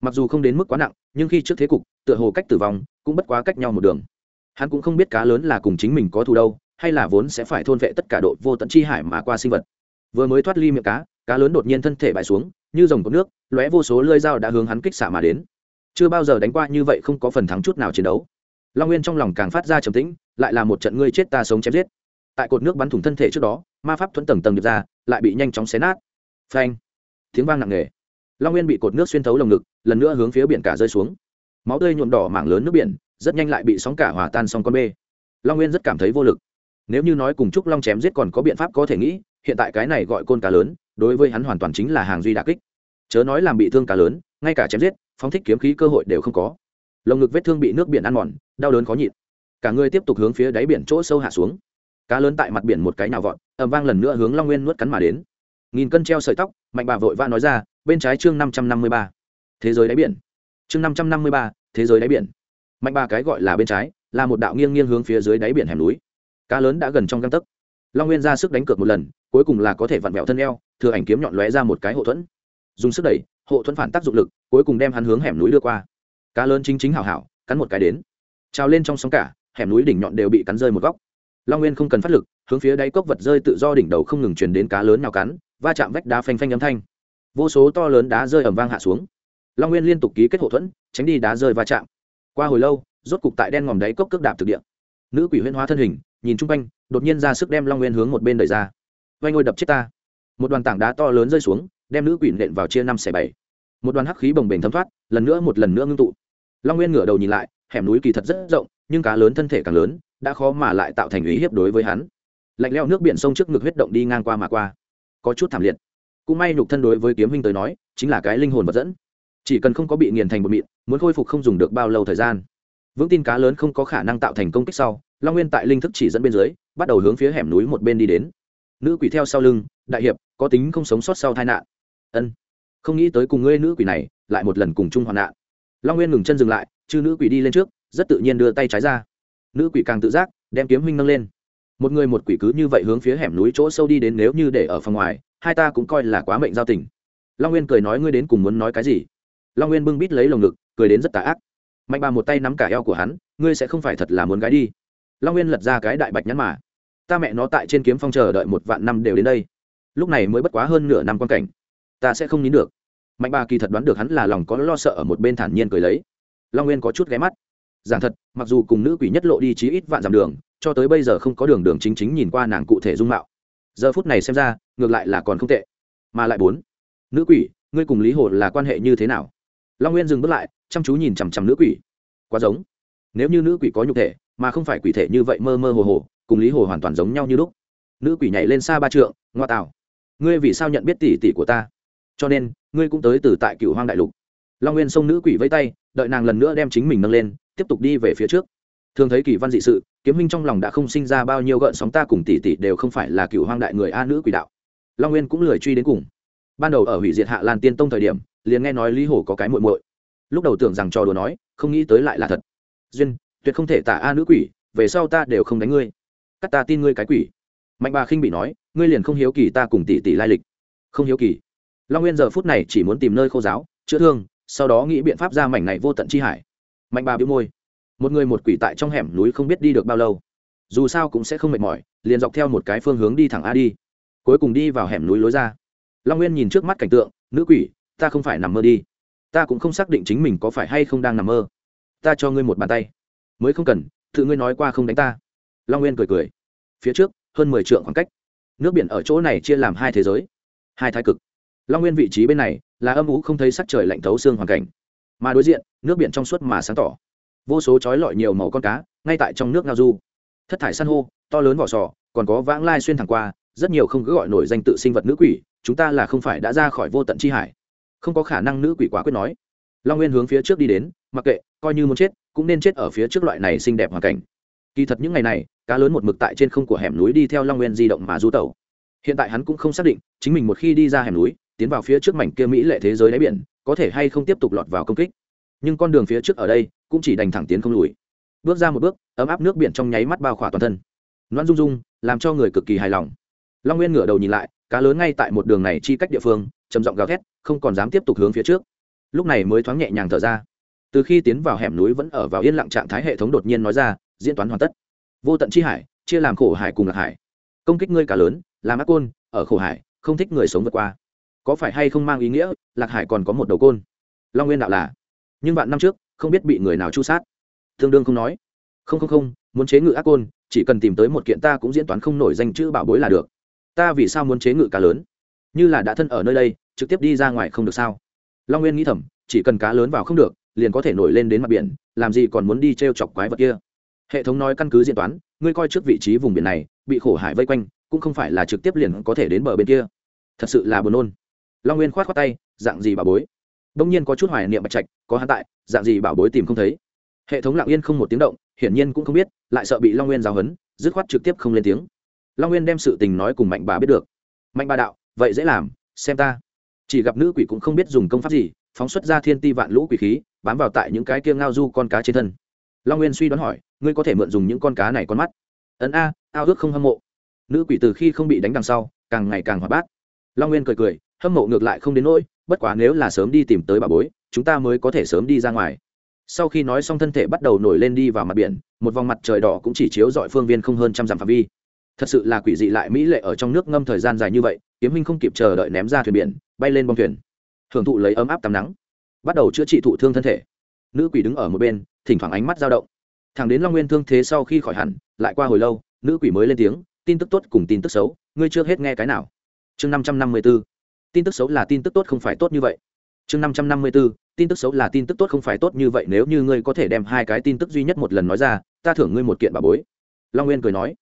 Speaker 1: Mặc dù không đến mức quá nặng, nhưng khi trước thế cục, tựa hồ cách tử vong cũng bất quá cách nhau một đường. Hắn cũng không biết cá lớn là cùng chính mình có thù đâu, hay là vốn sẽ phải thôn vệ tất cả độ vô tận chi hải mà qua sinh vật. Vừa mới thoát ly miệng cá cá lớn đột nhiên thân thể bại xuống, như dòng có nước, lóe vô số lơi dao đã hướng hắn kích xả mà đến. Chưa bao giờ đánh qua như vậy không có phần thắng chút nào chiến đấu. Long nguyên trong lòng càng phát ra trầm tĩnh, lại là một trận ngươi chết ta sống chém giết. Tại cột nước bắn thủng thân thể trước đó, ma pháp thuẫn tầng tầng được ra, lại bị nhanh chóng xé nát. Phanh! Tiếng vang nặng nề. Long nguyên bị cột nước xuyên thấu lồng ngực, lần nữa hướng phía biển cả rơi xuống máu tươi nhuộm đỏ mảng lớn nước biển, rất nhanh lại bị sóng cả hòa tan xong con bê. Long nguyên rất cảm thấy vô lực. Nếu như nói cùng chúc long chém giết còn có biện pháp có thể nghĩ, hiện tại cái này gọi côn cá lớn, đối với hắn hoàn toàn chính là hàng duy đà kích. Chớ nói làm bị thương cá lớn, ngay cả chém giết, phóng thích kiếm khí cơ hội đều không có. Lồng ngực vết thương bị nước biển ăn mòn, đau đớn khó nhịn. Cả người tiếp tục hướng phía đáy biển chỗ sâu hạ xuống. Cá lớn tại mặt biển một cái nào vọt ẩm vang lần nữa hướng long nguyên nuốt cắn mà đến. Nghìn cân treo sợi tóc, mạnh bà vội vã nói ra, bên trái chương năm trăm năm mươi ba. Thế giới đáy biển chương năm trăm năm mươi ba, thế giới đáy biển. Mạnh ba cái gọi là bên trái, là một đạo nghiêng nghiêng hướng phía dưới đáy biển hẻm núi. Cá lớn đã gần trong găng tấc. Long nguyên ra sức đánh cược một lần, cuối cùng là có thể vặn vẹo thân eo, thừa ảnh kiếm nhọn lóe ra một cái hộ thuẫn. Dùng sức đẩy, hộ thuẫn phản tác dụng lực, cuối cùng đem hắn hướng hẻm núi đưa qua. Cá lớn chính chính hảo hảo, cắn một cái đến. Trào lên trong sóng cả, hẻm núi đỉnh nhọn đều bị cắn rơi một góc. Long nguyên không cần phát lực, hướng phía đáy cốc vật rơi tự do đỉnh đầu không ngừng chuyển đến cá lớn nào cắn, va chạm vách đá phanh phanh âm thanh. Vô số to lớn đá rơi ẩm vang hạ xuống long nguyên liên tục ký kết hậu thuẫn, tránh đi đá rơi va chạm. Qua hồi lâu, rốt cục tại đen ngòm đáy cốc cước đạp thực địa. Nữ quỷ huyên hóa thân hình, nhìn chung quanh, đột nhiên ra sức đem long nguyên hướng một bên đẩy ra. Vay ngôi đập chết ta. Một đoàn tảng đá to lớn rơi xuống, đem nữ quỷ nện vào chia năm xẻ bảy. Một đoàn hắc khí bồng bềnh thấm thoát, lần nữa một lần nữa ngưng tụ. Long nguyên ngửa đầu nhìn lại, hẻm núi kỳ thật rất rộng, nhưng cá lớn thân thể càng lớn, đã khó mà lại tạo thành ý hiếp đối với hắn. Lạnh leo nước biển sông trước ngực huyết động đi ngang qua mà qua. Có chút thảm liệt. Cũng may nhục thân đối với kiếm huynh tới nói, chính là cái linh hồn vật dẫn chỉ cần không có bị nghiền thành bột mịn, muốn khôi phục không dùng được bao lâu thời gian. Vững tin cá lớn không có khả năng tạo thành công kích sau, long nguyên tại linh thức chỉ dẫn bên dưới, bắt đầu hướng phía hẻm núi một bên đi đến. Nữ quỷ theo sau lưng, đại hiệp, có tính không sống sót sau tai nạn. Ân, không nghĩ tới cùng ngươi nữ quỷ này, lại một lần cùng chung hoạn nạn. Long nguyên ngừng chân dừng lại chứ nữ quỷ đi lên trước, rất tự nhiên đưa tay trái ra. Nữ quỷ càng tự giác, đem kiếm huynh nâng lên. Một người một quỷ cứ như vậy hướng phía hẻm núi chỗ sâu đi đến nếu như để ở phòng ngoài, hai ta cũng coi là quá mệnh giao tình. Long nguyên cười nói ngươi đến cùng muốn nói cái gì? Long nguyên bưng bít lấy lồng ngực, cười đến rất tà ác. Mạnh bà một tay nắm cả eo của hắn, ngươi sẽ không phải thật là muốn gái đi. Long nguyên lật ra cái đại bạch nhắn mà. Ta mẹ nó tại trên kiếm phong chờ đợi một vạn năm đều đến đây. Lúc này mới bất quá hơn nửa năm quan cảnh. Ta sẽ không nín được. Mạnh bà kỳ thật đoán được hắn là lòng có lo sợ ở một bên thản nhiên cười lấy. Long nguyên có chút ghé mắt. Giảng thật, mặc dù cùng nữ quỷ nhất lộ đi chí ít vạn dặm đường, cho tới bây giờ không có đường đường chính chính nhìn qua nàng cụ thể dung mạo. Giờ phút này xem ra, ngược lại là còn không tệ. Mà lại bốn. Nữ quỷ, ngươi cùng lý hồ là quan hệ như thế nào? Long nguyên dừng bước lại, chăm chú nhìn chằm chằm nữ quỷ. Quá giống. Nếu như nữ quỷ có nhục thể, mà không phải quỷ thể như vậy mơ mơ hồ hồ, cùng lý hồ hoàn toàn giống nhau như lúc. Nữ quỷ nhảy lên xa ba trượng, ngoa tạo. Ngươi vì sao nhận biết tỷ tỷ của ta? Cho nên, ngươi cũng tới từ tại cựu hoang đại lục. Long nguyên xông nữ quỷ vây tay, đợi nàng lần nữa đem chính mình nâng lên, tiếp tục đi về phía trước. Thường thấy kỳ văn dị sự, kiếm minh trong lòng đã không sinh ra bao nhiêu gợn sóng, ta cùng tỷ tỷ đều không phải là cựu hoang đại người a nữ quỷ đạo. Long nguyên cũng lười truy đến cùng. Ban đầu ở hủy diệt hạ lan tiên tông thời điểm liền nghe nói lý hổ có cái muội muội. Lúc đầu tưởng rằng trò đùa nói, không nghĩ tới lại là thật. Duyên, tuyệt không thể tả a nữ quỷ, về sau ta đều không đánh ngươi. Cắt ta tin ngươi cái quỷ. Mạnh bà khinh bị nói, ngươi liền không hiếu kỳ ta cùng tỷ tỷ lai lịch. Không hiếu kỳ. Long nguyên giờ phút này chỉ muốn tìm nơi khô giáo, chữa thương, sau đó nghĩ biện pháp ra mảnh này vô tận chi hải. Mạnh bà bĩu môi. Một người một quỷ tại trong hẻm núi không biết đi được bao lâu. Dù sao cũng sẽ không mệt mỏi, liền dọc theo một cái phương hướng đi thẳng a đi. Cuối cùng đi vào hẻm núi lối ra. Long nguyên nhìn trước mắt cảnh tượng, nữ quỷ ta không phải nằm mơ đi. Ta cũng không xác định chính mình có phải hay không đang nằm mơ. Ta cho ngươi một bàn tay. Mới không cần, tự ngươi nói qua không đánh ta. Long nguyên cười cười. Phía trước, hơn mười trượng khoảng cách. Nước biển ở chỗ này chia làm hai thế giới. Hai thái cực. Long nguyên vị trí bên này là âm ú không thấy sắc trời lạnh thấu xương hoàn cảnh. Mà đối diện, nước biển trong suốt mà sáng tỏ. Vô số trói lọi nhiều màu con cá, ngay tại trong nước ngao du. Thất thải san hô, to lớn vỏ sò, còn có vãng lai xuyên thẳng qua, rất nhiều không cứ gọi nổi danh tự sinh vật nữ quỷ, chúng ta là không phải đã ra khỏi vô tận chi hải không có khả năng nữ quỷ quá quyết nói. Long nguyên hướng phía trước đi đến, mặc kệ, coi như muốn chết, cũng nên chết ở phía trước loại này xinh đẹp hoàn cảnh. Kỳ thật những ngày này, cá lớn một mực tại trên không của hẻm núi đi theo long nguyên di động mà du tẩu. Hiện tại hắn cũng không xác định, chính mình một khi đi ra hẻm núi, tiến vào phía trước mảnh kia mỹ lệ thế giới đáy biển, có thể hay không tiếp tục lọt vào công kích. Nhưng con đường phía trước ở đây, cũng chỉ đành thẳng tiến không lùi. Bước ra một bước, ấm áp nước biển trong nháy mắt bao khỏa toàn thân. Loan rung rung làm cho người cực kỳ hài lòng. Long nguyên ngửa đầu nhìn lại cá lớn ngay tại một đường này chi cách địa phương, trầm giọng gào thét, không còn dám tiếp tục hướng phía trước. Lúc này mới thoáng nhẹ nhàng thở ra. Từ khi tiến vào hẻm núi vẫn ở vào yên lặng trạng thái hệ thống đột nhiên nói ra, diễn toán hoàn tất. Vô tận chi hải, chia làm khổ hải cùng lạc hải. Công kích ngươi cá lớn, làm ác côn, ở khổ hải, không thích người sống vượt qua. Có phải hay không mang ý nghĩa, lạc hải còn có một đầu côn? Long nguyên đạo là, nhưng vạn năm trước, không biết bị người nào chu sát. Tương đương không nói. Không không không, muốn chế ngự ác côn, chỉ cần tìm tới một kiện ta cũng diễn toán không nổi danh chữ bảo bối là được ta vì sao muốn chế ngự cá lớn? Như là đã thân ở nơi đây, trực tiếp đi ra ngoài không được sao? Long nguyên nghĩ thầm, chỉ cần cá lớn vào không được, liền có thể nổi lên đến mặt biển, làm gì còn muốn đi t r e o chọc quái vật kia? Hệ thống nói căn cứ diện toán, ngươi coi trước vị trí vùng biển này, bị khổ hải vây quanh, cũng không phải là trực tiếp liền có thể đến bờ bên kia. Thật sự là buồn nôn. Long nguyên k h o á t k tay, dạng gì bà bối? Đông nhiên có chút hoài niệm bạch trạch, có hắn tại, dạng gì bảo bối tìm không thấy. Hệ thống lặng yên không một tiếng động, hiển nhiên cũng không biết, lại sợ bị long nguyên giáo hấn dứt khoát trực tiếp không lên tiếng long nguyên đem sự tình nói cùng mạnh bà biết được. Mạnh bà đạo, vậy dễ làm, xem ta. Chỉ gặp nữ quỷ cũng không biết dùng công pháp gì, phóng xuất ra thiên ti vạn lũ quỷ khí, bám vào tại những cái kia ngao du con cá trên thân. Long nguyên suy đoán hỏi, ngươi có thể mượn dùng những con cá này con mắt? Ấn a, ao ước không hâm mộ. Nữ quỷ từ khi không bị đánh đằng sau, càng ngày càng hoạt bát. Long nguyên cười cười, hâm mộ ngược lại không đến nỗi, bất quá nếu là sớm đi tìm tới bà bối, chúng ta mới có thể sớm đi ra ngoài. Sau khi nói xong thân thể bắt đầu nổi lên đi vào mặt biển, một vòng mặt trời đỏ cũng chỉ chiếu dọi phương viên không hơn trăm dặm phạm vi thật sự là quỷ dị lại mỹ lệ ở trong nước ngâm thời gian dài như vậy, kiếm minh không kịp chờ đợi ném ra thuyền biển, bay lên bong thuyền. Hưởng thụ lấy ấm áp tắm nắng. Bắt đầu chữa trị thụ thương thân thể. Nữ quỷ đứng ở một bên, thỉnh thoảng ánh mắt dao động. Thằng đến long nguyên thương thế sau khi khỏi hẳn, lại qua hồi lâu, nữ quỷ mới lên tiếng, tin tức tốt cùng tin tức xấu, ngươi chưa hết nghe cái nào? Chương năm trăm năm mươi b ố tin tức xấu là tin tức tốt không phải tốt như vậy. Chương năm trăm năm mươi b ố tin tức xấu là tin tức tốt không phải tốt như vậy, nếu như ngươi có thể đem hai cái tin tức duy nhất một lần nói ra, ta thưởng ngươi một kiện bà bối. Long nguyên cười nói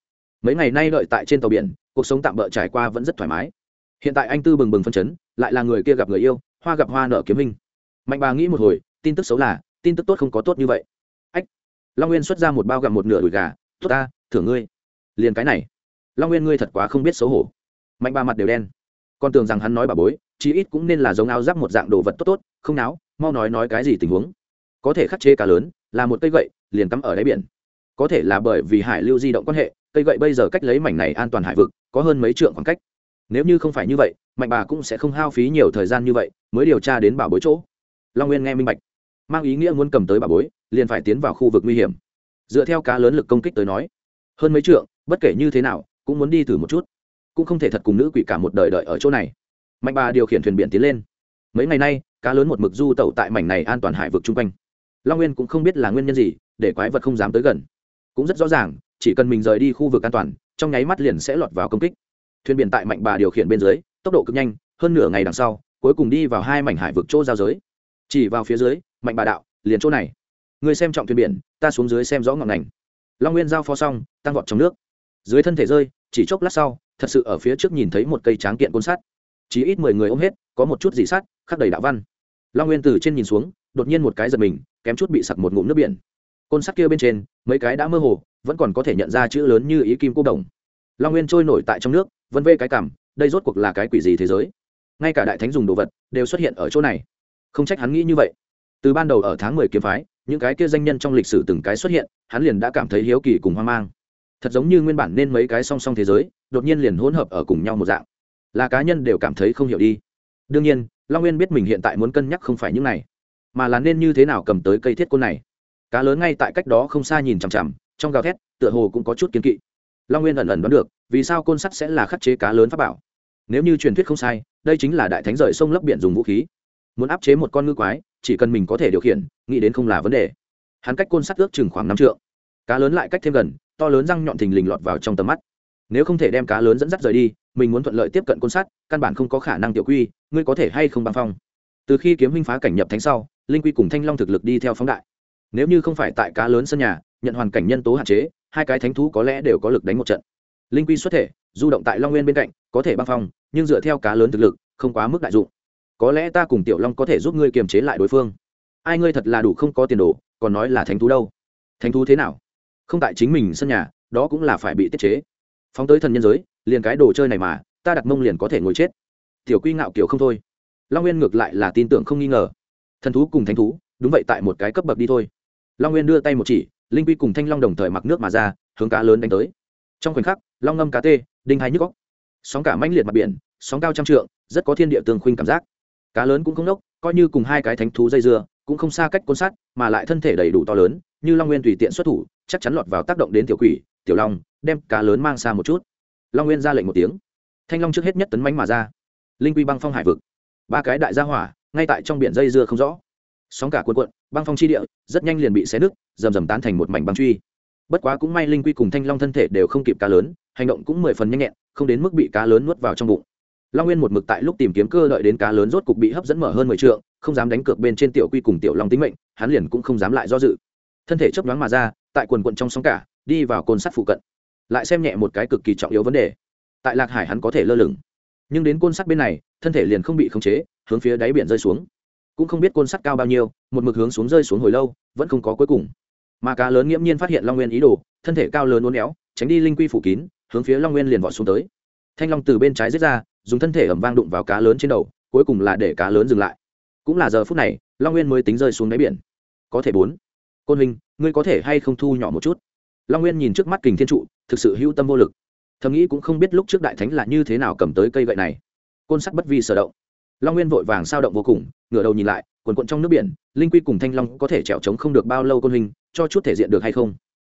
Speaker 1: mấy ngày nay đợi tại trên tàu biển, cuộc sống tạm bỡ trải qua vẫn rất thoải mái. Hiện tại anh tư bừng bừng phân chấn, lại là người kia gặp người yêu, hoa gặp hoa nợ kiếm minh mạnh bà nghĩ một hồi, tin tức xấu là, tin tức tốt không có tốt như vậy. Ách, long nguyên xuất ra một bao gặm một nửa đùi gà, tốt ta, thưởng ngươi. Liền cái này. Long nguyên ngươi thật quá không biết xấu hổ. Mạnh bà mặt đều đen. Con tưởng rằng hắn nói bà bối, chí ít cũng nên là giống áo giáp một dạng đồ vật tốt tốt, không náo, mau nói nói cái gì tình huống. Có thể khắc chế cá lớn, là một cây gậy, liền cắm ở đáy biển. Có thể là bởi vì hải lưu di động quan hệ cây gậy bây giờ cách lấy mảnh này an toàn hải vực, có hơn mấy trượng khoảng cách. Nếu như không phải như vậy, mạnh bà cũng sẽ không hao phí nhiều thời gian như vậy mới điều tra đến bảo bối chỗ. Long nguyên nghe minh bạch. Mang ý nghĩa muốn cầm tới bảo bối, liền phải tiến vào khu vực nguy hiểm. Dựa theo cá lớn lực công kích tới nói, hơn mấy trượng, bất kể như thế nào, cũng muốn đi thử một chút. Cũng không thể thật cùng nữ quỷ cả một đời đợi ở chỗ này. Mạnh bà điều khiển thuyền biển tiến lên. Mấy ngày nay, cá lớn một mực du tẩu tại mảnh này an toàn hải vực chung quanh. Long nguyên cũng không biết là nguyên nhân gì, để quái vật không dám tới gần. Cũng rất rõ ràng chỉ cần mình rời đi khu vực an toàn, trong nháy mắt liền sẽ lọt vào công kích. Thuyền biển tại mạnh bà điều khiển bên dưới, tốc độ cực nhanh, hơn nửa ngày đằng sau, cuối cùng đi vào hai mảnh hải vực chỗ giao giới. Chỉ vào phía dưới, mạnh bà đạo, liền chỗ này. Người xem trọng thuyền biển, ta xuống dưới xem rõ ngọn ngành. Long nguyên giao phó xong, tăng vọt trong nước. Dưới thân thể rơi, chỉ chốc lát sau, thật sự ở phía trước nhìn thấy một cây tráng kiện côn sắt. Chỉ ít mười người ôm hết, có một chút dị sắt, khắc đầy đạo văn. Long nguyên từ trên nhìn xuống, đột nhiên một cái giật mình, kém chút bị sặc một ngụm nước biển. Côn sắt kia bên trên, mấy cái đã mơ hồ vẫn còn có thể nhận ra chữ lớn như ý kim cô đồng. Long nguyên trôi nổi tại trong nước, vân vê cái cảm, đây rốt cuộc là cái quỷ gì thế giới? Ngay cả đại thánh dùng đồ vật đều xuất hiện ở chỗ này. Không trách hắn nghĩ như vậy. Từ ban đầu ở tháng mười kiếm phái, những cái kia danh nhân trong lịch sử từng cái xuất hiện, hắn liền đã cảm thấy hiếu kỳ cùng hoang mang. Thật giống như nguyên bản nên mấy cái song song thế giới, đột nhiên liền hỗn hợp ở cùng nhau một dạng. Là cá nhân đều cảm thấy không hiểu đi. Đương nhiên, long nguyên biết mình hiện tại muốn cân nhắc không phải những này, mà là nên như thế nào cầm tới cây thiết côn này. Cá lớn ngay tại cách đó không xa nhìn chằm chằm trong gào thét, tựa hồ cũng có chút kiến kỵ. Long nguyên ẩn ẩn đoán được, vì sao côn sắt sẽ là khắc chế cá lớn pháp bảo? Nếu như truyền thuyết không sai, đây chính là đại thánh rời sông lấp biển dùng vũ khí. Muốn áp chế một con ngư quái, chỉ cần mình có thể điều khiển, nghĩ đến không là vấn đề. Hắn cách côn sắt ước chừng khoảng năm trượng. Cá lớn lại cách thêm gần, to lớn răng nhọn thình lình lọt vào trong tầm mắt. Nếu không thể đem cá lớn dẫn dắt rời đi, mình muốn thuận lợi tiếp cận côn sắt, căn bản không có khả năng tiểu quy, ngươi có thể hay không băng phong? Từ khi kiếm huynh phá cảnh nhập thánh sau, linh quy cùng thanh long thực lực đi theo phóng đại. Nếu như không phải tại cá lớn sân nhà nhận hoàn cảnh nhân tố hạn chế, hai cái thánh thú có lẽ đều có lực đánh một trận. Linh quy xuất thể, du động tại long nguyên bên cạnh, có thể băng phong, nhưng dựa theo cá lớn thực lực, không quá mức đại dụng. Có lẽ ta cùng tiểu long có thể giúp ngươi kiềm chế lại đối phương. Ai ngươi thật là đủ không có tiền đồ, còn nói là thánh thú đâu. Thánh thú thế nào? Không tại chính mình sân nhà, đó cũng là phải bị tiết chế. Phóng tới thần nhân giới, liền cái đồ chơi này mà, ta đặt mông liền có thể ngồi chết. Tiểu quy ngạo kiểu không thôi. Long nguyên ngược lại là tin tưởng không nghi ngờ. Thần thú cùng thánh thú, đúng vậy tại một cái cấp bậc đi thôi. Long nguyên đưa tay một chỉ linh quy cùng thanh long đồng thời mặc nước mà ra, hướng cá lớn đánh tới. Trong khoảnh khắc, long ngâm cá tê, đinh hai nhức góc sóng cả mãnh liệt mặt biển, sóng cao trăm trượng, rất có thiên địa tương khuynh cảm giác. Cá lớn cũng không nốc, coi như cùng hai cái thánh thú dây dưa, cũng không xa cách côn sát mà lại thân thể đầy đủ to lớn, như long nguyên tùy tiện xuất thủ, chắc chắn lọt vào tác động đến tiểu quỷ, tiểu long, đem cá lớn mang xa một chút. Long nguyên ra lệnh một tiếng. Thanh long trước hết nhất tấn mánh mà ra. Linh quy băng phong hải vực. Ba cái đại gia hỏa, ngay tại trong biển dây dưa không rõ sóng cả cuộn cuộn, băng phong chi địa, rất nhanh liền bị xé nứt, rầm rầm tán thành một mảnh băng truy. Bất quá cũng may linh quy cùng thanh long thân thể đều không kịp cá lớn, hành động cũng mười phần nhanh nhẹn, không đến mức bị cá lớn nuốt vào trong bụng. Long nguyên một mực tại lúc tìm kiếm cơ đợi đến cá lớn rốt cục bị hấp dẫn mở hơn mười t không dám đánh cược bên trên tiểu quy cùng tiểu long tính mệnh, hắn liền cũng không dám lại do dự. Thân thể chấp đoán mà ra, tại quần quận trong sóng cả, đi vào côn sắt phụ cận. Lại xem nhẹ một cái cực kỳ trọng yếu vấn đề. Tại lạc hải hắn có thể lơ lửng. Nhưng đến côn sắt bên này, thân thể liền không bị khống chế, hướng phía đáy biển rơi xuống cũng không biết côn sắt cao bao nhiêu, một mực hướng xuống rơi xuống hồi lâu, vẫn không có cuối cùng. Mà cá lớn nghiễm nhiên phát hiện long nguyên ý đồ, thân thể cao lớn uốn éo, tránh đi linh quy phủ kín, hướng phía long nguyên liền vọt xuống tới. Thanh long từ bên trái giết ra, dùng thân thể ẩm vang đụng vào cá lớn trên đầu, cuối cùng là để cá lớn dừng lại. Cũng là giờ phút này, long nguyên mới tính rơi xuống đáy biển. Có thể bốn. Côn hình, ngươi có thể hay không thu nhỏ một chút? Long nguyên nhìn trước mắt kình thiên trụ, thực sự hữu tâm vô lực. Thầm nghĩ cũng không biết lúc trước đại thánh là như thế nào cầm tới cây gậy này. Côn sắt bất vi sở động. Long nguyên vội vàng sao động vô cùng ngửa đầu nhìn lại, quần quận trong nước biển, linh quy cùng thanh long có thể trèo trống không được bao lâu côn hình, cho chút thể diện được hay không?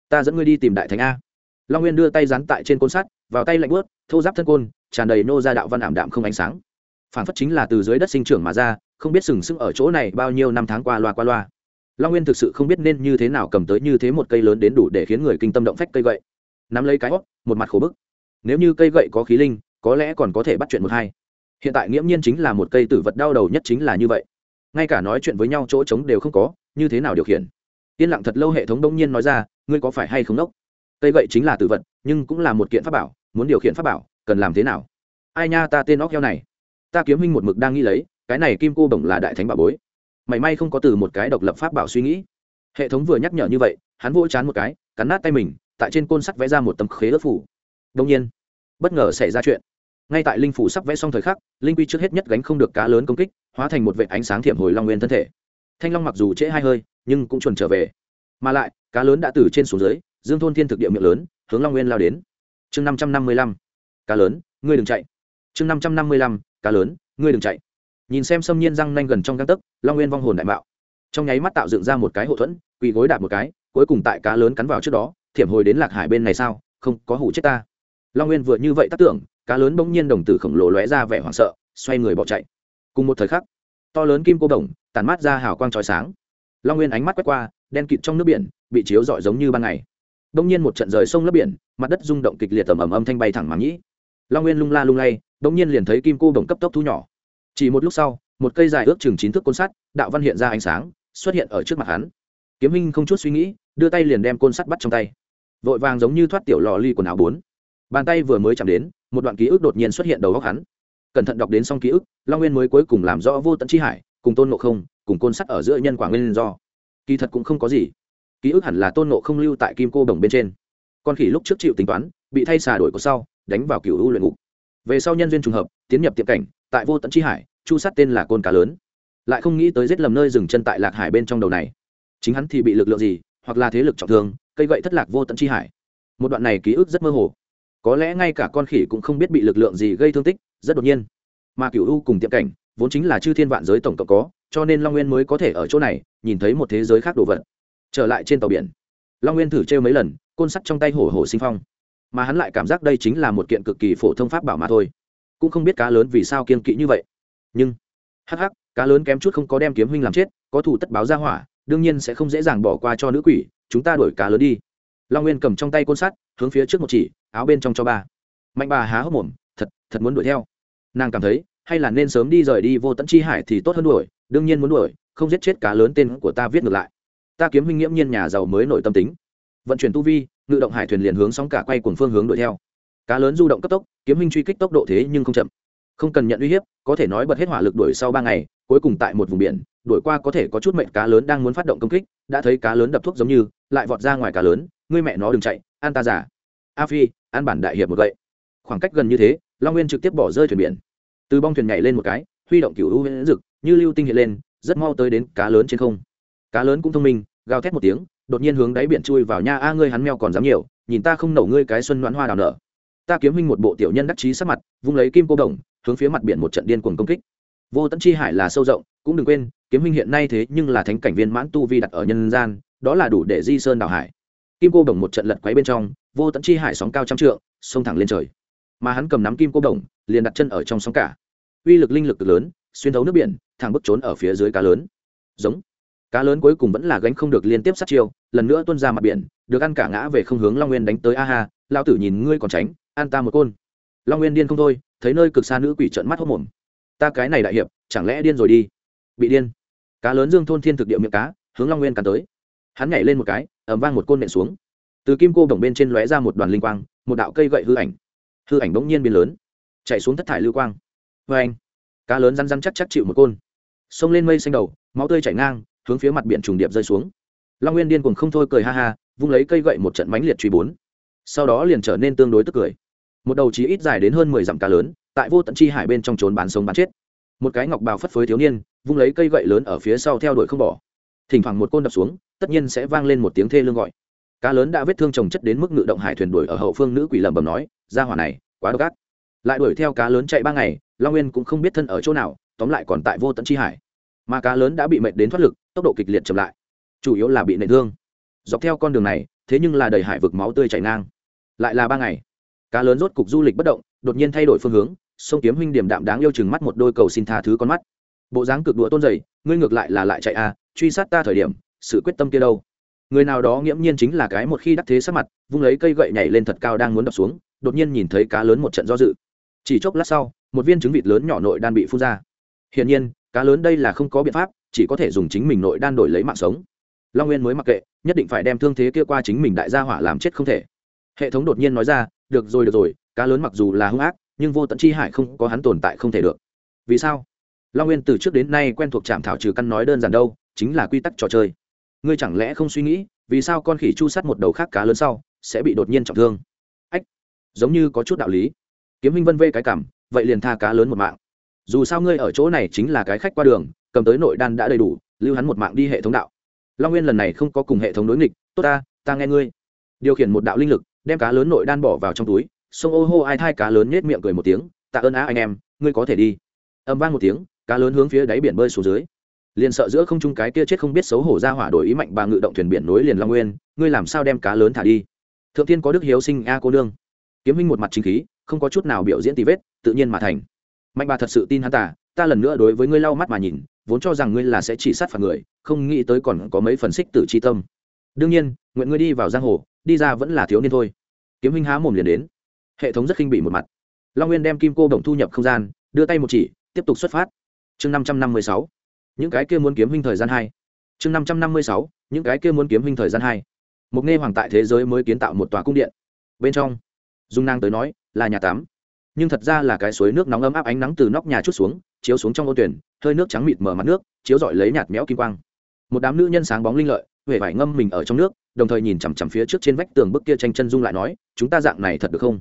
Speaker 1: Ta dẫn ngươi đi tìm đại thánh a. Long nguyên đưa tay dán tại trên côn sắt, vào tay lạnh bớt thô giáp thân côn, tràn đầy nô ra đạo văn ảm đạm không ánh sáng. Phản phất chính là từ dưới đất sinh trưởng mà ra, không biết sừng sững ở chỗ này bao nhiêu năm tháng qua loa qua loa. Long nguyên thực sự không biết nên như thế nào cầm tới như thế một cây lớn đến đủ để khiến người kinh tâm động phách cây gậy. Nắm lấy cái hót một mặt khổ bức. Nếu như cây gậy có khí linh, có lẽ còn có thể bắt chuyện một hai hiện tại nghiễm nhiên chính là một cây tử vật đau đầu nhất chính là như vậy. Ngay cả nói chuyện với nhau chỗ trống đều không có, như thế nào điều khiển? Yên lặng thật lâu hệ thống đông nhiên nói ra, ngươi có phải hay không đốc? Cây gậy chính là tử vật, nhưng cũng là một kiện pháp bảo, muốn điều khiển pháp bảo, cần làm thế nào? Ai nha, ta tên óc heo này. Ta kiếm huynh một mực đang nghĩ lấy, cái này kim cô bổng là đại thánh bảo bối. Mảy may không có từ một cái độc lập pháp bảo suy nghĩ. Hệ thống vừa nhắc nhở như vậy, hắn vỗ chán một cái, cắn nát tay mình, tại trên côn sắt vẽ ra một tấm khế ớt phủ. Đông nhiên, bất ngờ xảy ra chuyện ngay tại linh phủ sắp vẽ xong thời khắc, linh quy trước hết nhất gánh không được cá lớn công kích, hóa thành một vệ ánh sáng thiểm hồi long nguyên thân thể. Thanh long mặc dù trễ hai hơi, nhưng cũng chuẩn trở về. Mà lại, cá lớn đã từ trên xuống dưới, dương thôn thiên thực địa miệng lớn, hướng long nguyên lao đến. Chương năm trăm năm mươi lăm, cá lớn, ngươi đừng chạy. Chương năm trăm năm mươi lăm, cá lớn, ngươi đừng chạy. Nhìn xem xâm nhiên răng nanh gần trong găng tấc, long nguyên vong hồn đại mạo. Trong nháy mắt tạo dựng ra một cái hậu thuẫn, quỳ gối đạp một cái, cuối cùng tại cá lớn cắn vào trước đó, thiểm hồi đến lạc hải bên này sao? Không, có hủ chết ta. Long nguyên vừa như vậy tác tưởng cá lớn bỗng nhiên đồng tử khổng lồ lóe ra vẻ hoảng sợ, xoay người bỏ chạy. Cùng một thời khắc, to lớn kim cô đồng tàn mát ra hào quang trói sáng. Long nguyên ánh mắt quét qua, đen kịt trong nước biển, bị chiếu rọi giống như ban ngày. Bỗng nhiên một trận rời sông lấp biển, mặt đất rung động kịch liệt tầm ầm âm thanh bay thẳng màng nhĩ long nguyên lung la lung lay, bỗng nhiên liền thấy kim cô đồng cấp tốc thu nhỏ. Chỉ một lúc sau, một cây dài ước chừng chín thước côn sắt, đạo văn hiện ra ánh sáng, xuất hiện ở trước mặt hắn. Kiếm minh không chút suy nghĩ, đưa tay liền đem côn sắt bắt trong tay. Vội vàng giống như thoát tiểu lò ly quần áo bốn bàn tay vừa mới chạm đến, một đoạn ký ức đột nhiên xuất hiện đầu góc hắn. Cẩn thận đọc đến xong ký ức, long nguyên mới cuối cùng làm rõ vô tận chi hải, cùng tôn ngộ không, cùng côn sắt ở giữa nhân quả nguyên do. Kỳ thật cũng không có gì. Ký ức hẳn là tôn ngộ không lưu tại kim cô đồng bên trên. Con khỉ lúc trước chịu tính toán, bị thay xà đổi của sau, đánh vào cựu u luyện ngục. Về sau nhân duyên trùng hợp, tiến nhập tiệm cảnh, tại vô tận chi hải, chu sắt tên là côn cá lớn. Lại không nghĩ tới giết lầm nơi dừng chân tại lạc hải bên trong đầu này. Chính hắn thì bị lực lượng gì, hoặc là thế lực trọng thương, cây gậy thất lạc vô tận chi hải. Một đoạn này ký ức rất mơ hồ có lẽ ngay cả con khỉ cũng không biết bị lực lượng gì gây thương tích, rất đột nhiên. Mà cựu u cùng tiệm cảnh, vốn chính là chư thiên vạn giới tổng cộng có, cho nên long nguyên mới có thể ở chỗ này, nhìn thấy một thế giới khác đồ vật. Trở lại trên tàu biển, long nguyên thử trêu mấy lần, côn sắt trong tay hổ hổ sinh phong. Mà hắn lại cảm giác đây chính là một kiện cực kỳ phổ thông pháp bảo mà thôi. Cũng không biết cá lớn vì sao kiên kỵ như vậy. Nhưng, hắc hắc, cá lớn kém chút không có đem kiếm huynh làm chết, có thủ tất báo ra hỏa, đương nhiên sẽ không dễ dàng bỏ qua cho nữ quỷ, chúng ta đuổi cá lớn đi long nguyên cầm trong tay côn sắt, hướng phía trước một chỉ, áo bên trong cho ba. Mạnh bà há hốc mồm, thật thật muốn đuổi theo. Nàng cảm thấy, hay là nên sớm đi rời đi vô tận chi hải thì tốt hơn đuổi, đương nhiên muốn đuổi, không giết chết cá lớn tên của ta viết ngược lại. Ta kiếm huynh nghiễm nhiên nhà giàu mới nổi tâm tính. Vận chuyển tu vi, ngự động hải thuyền liền hướng sóng cả quay cùng phương hướng đuổi theo. Cá lớn du động cấp tốc, kiếm huynh truy kích tốc độ thế nhưng không chậm. Không cần nhận uy hiếp, có thể nói bật hết hỏa lực đuổi sau ba ngày, cuối cùng tại một vùng biển, đuổi qua có thể có chút mệnh cá lớn đang muốn phát động công kích, đã thấy cá lớn đập thuốc giống như lại vọt ra ngoài cá lớn, ngươi mẹ nó đừng chạy an ta giả a phi an bản đại hiệp một gậy. Khoảng cách gần như thế, long nguyên trực tiếp bỏ rơi thuyền biển. Từ bong thuyền nhảy lên một cái, huy động cựu u huyễn rực như lưu tinh hiện lên, rất mau tới đến cá lớn trên không. Cá lớn cũng thông minh, gào thét một tiếng, đột nhiên hướng đáy biển chui vào nha, a, ngươi hắn meo còn dám nhiều, nhìn ta không nổ ngươi cái xuân đoán hoa đào nở. Ta kiếm huynh một bộ tiểu nhân đắc chí sắc mặt, vung lấy kim cô đồng, hướng phía mặt biển một trận điên cuồng công kích. Vô tận chi hải là sâu rộng, cũng đừng quên, kiếm huynh hiện nay thế nhưng là thánh cảnh viên mãn tu vi đặt ở nhân gian đó là đủ để di sơn đảo hải. Kim cô đồng một trận lật quấy bên trong, vô tận chi hải sóng cao trăm trượng, xông thẳng lên trời. Mà hắn cầm nắm kim cô đồng, liền đặt chân ở trong sóng cả. Uy lực linh lực cực lớn, xuyên thấu nước biển, thẳng bức trốn ở phía dưới cá lớn. Giống. Cá lớn cuối cùng vẫn là gánh không được liên tiếp sát chiêu, lần nữa tuôn ra mặt biển, được ăn cả ngã về không hướng long nguyên đánh tới a ha lao tử nhìn ngươi còn tránh, an ta một côn. Long nguyên điên không thôi, thấy nơi cực xa nữ quỷ trợn mắt hốc mồm. Ta cái này đại hiệp, chẳng lẽ điên rồi đi? Bị điên. Cá lớn dương thôn thiên thực địa miệng cá, hướng long nguyên cắn tới hắn nhảy lên một cái ẩm vang một côn nện xuống. Từ kim cô đồng bên trên lóe ra một đoàn linh quang, một đạo cây gậy hư ảnh. Hư ảnh bỗng nhiên biến lớn, chạy xuống thất thải lưu quang. Vê anh cá lớn răn răn chắc chắc chịu một côn. Xông lên mây xanh đầu, máu tươi chảy ngang, hướng phía mặt biển trùng điệp rơi xuống. Long nguyên điên cuồng không thôi cười ha ha, vung lấy cây gậy một trận mánh liệt truy bốn. Sau đó liền trở nên tương đối tức cười. Một đầu chí ít dài đến hơn mười dặm cá lớn, tại vô tận chi hải bên trong trốn bán sống bán chết. Một cái ngọc bào phất phới thiếu niên, vung lấy cây gậy lớn ở phía sau theo đuổi không bỏ thỉnh thoảng một côn đập xuống tất nhiên sẽ vang lên một tiếng thê lương gọi. Cá lớn đã vết thương trồng chất đến mức ngự động hải thuyền đuổi ở hậu phương nữ quỷ lầm bầm nói ra hỏa này quá độc ác. Lại đuổi theo cá lớn chạy ba ngày long nguyên cũng không biết thân ở chỗ nào tóm lại còn tại vô tận chi hải. Mà cá lớn đã bị mệt đến thoát lực tốc độ kịch liệt chậm lại. Chủ yếu là bị nệ thương. Dọc theo con đường này thế nhưng là đầy hải vực máu tươi chảy ngang. Lại là ba ngày cá lớn rốt cục du lịch bất động đột nhiên thay đổi phương hướng sông kiếm huynh điểm đạm đáng yêu chừng mắt một đôi cầu xin tha thứ con mắt. Bộ dáng cực đũa tôn dày ngươi ngược lại là lại chạy a à, truy sát ta thời điểm, sự quyết tâm kia đâu? Người nào đó nghiễm nhiên chính là cái một khi đắc thế sát mặt, vung lấy cây gậy nhảy lên thật cao đang muốn đập xuống, đột nhiên nhìn thấy cá lớn một trận do dự. Chỉ chốc lát sau, một viên trứng vịt lớn nhỏ nội đan bị phun ra. Hiển nhiên, cá lớn đây là không có biện pháp, chỉ có thể dùng chính mình nội đan đổi lấy mạng sống. Long nguyên mới mặc kệ, nhất định phải đem thương thế kia qua chính mình đại gia hỏa làm chết không thể. Hệ thống đột nhiên nói ra, được rồi được rồi, cá lớn mặc dù là hung ác, nhưng vô tận chi hải không có hắn tồn tại không thể được. Vì sao? Long nguyên từ trước đến nay quen thuộc trạm thảo trừ căn nói đơn giản đâu chính là quy tắc trò chơi. Ngươi chẳng lẽ không suy nghĩ, vì sao con khỉ chu sát một đầu khác cá lớn sau, sẽ bị đột nhiên trọng thương? Ách, giống như có chút đạo lý. Kiếm Minh vân vê cái cảm, vậy liền tha cá lớn một mạng. Dù sao ngươi ở chỗ này chính là cái khách qua đường, cầm tới nội đan đã đầy đủ, lưu hắn một mạng đi hệ thống đạo. Long nguyên lần này không có cùng hệ thống đối nghịch, tốt ta ta nghe ngươi. Điều khiển một đạo linh lực, đem cá lớn nội đan bỏ vào trong túi, sông ô hô ai thai cá lớn nhét miệng cười một tiếng, tạ ơn á anh em, ngươi có thể đi. Âm vang một tiếng, cá lớn hướng phía đáy biển bơi xuống dưới liền sợ giữa không trung cái kia chết không biết xấu hổ ra hỏa đổi ý mạnh bà ngự động thuyền biển nối liền long nguyên, ngươi làm sao đem cá lớn thả đi? Thượng tiên có đức hiếu sinh a cô nương. Kiếm minh một mặt chính khí, không có chút nào biểu diễn tì vết, tự nhiên mà thành. Mạnh bà thật sự tin hắn ta ta lần nữa đối với ngươi lau mắt mà nhìn, vốn cho rằng ngươi là sẽ chỉ sát phạt người, không nghĩ tới còn có mấy phần xích tử tri tâm. Đương nhiên, nguyện ngươi đi vào giang hồ, đi ra vẫn là thiếu niên thôi. Kiếm minh há mồm liền đến. Hệ thống rất khinh bị một mặt. Long nguyên đem kim cô động thu nhập không gian, đưa tay một chỉ, tiếp tục xuất phát. Chương năm trăm năm mươi sáu những cái kia muốn kiếm huynh thời gian hai. Chương năm trăm năm mươi sáu, những cái kia muốn kiếm huynh thời gian hai. Một nghe hoàng tại thế giới mới kiến tạo một tòa cung điện. Bên trong, dung nang tới nói, là nhà tắm. Nhưng thật ra là cái suối nước nóng ấm áp ánh nắng từ nóc nhà chút xuống, chiếu xuống trong ô tuyển, hơi nước trắng mịt mở mặt nước, chiếu rọi lấy nhạt méo kim quang. Một đám nữ nhân sáng bóng linh lợi huệ vải ngâm mình ở trong nước, đồng thời nhìn chằm chằm phía trước trên vách tường bức kia tranh chân dung lại nói, chúng ta dạng này thật được không?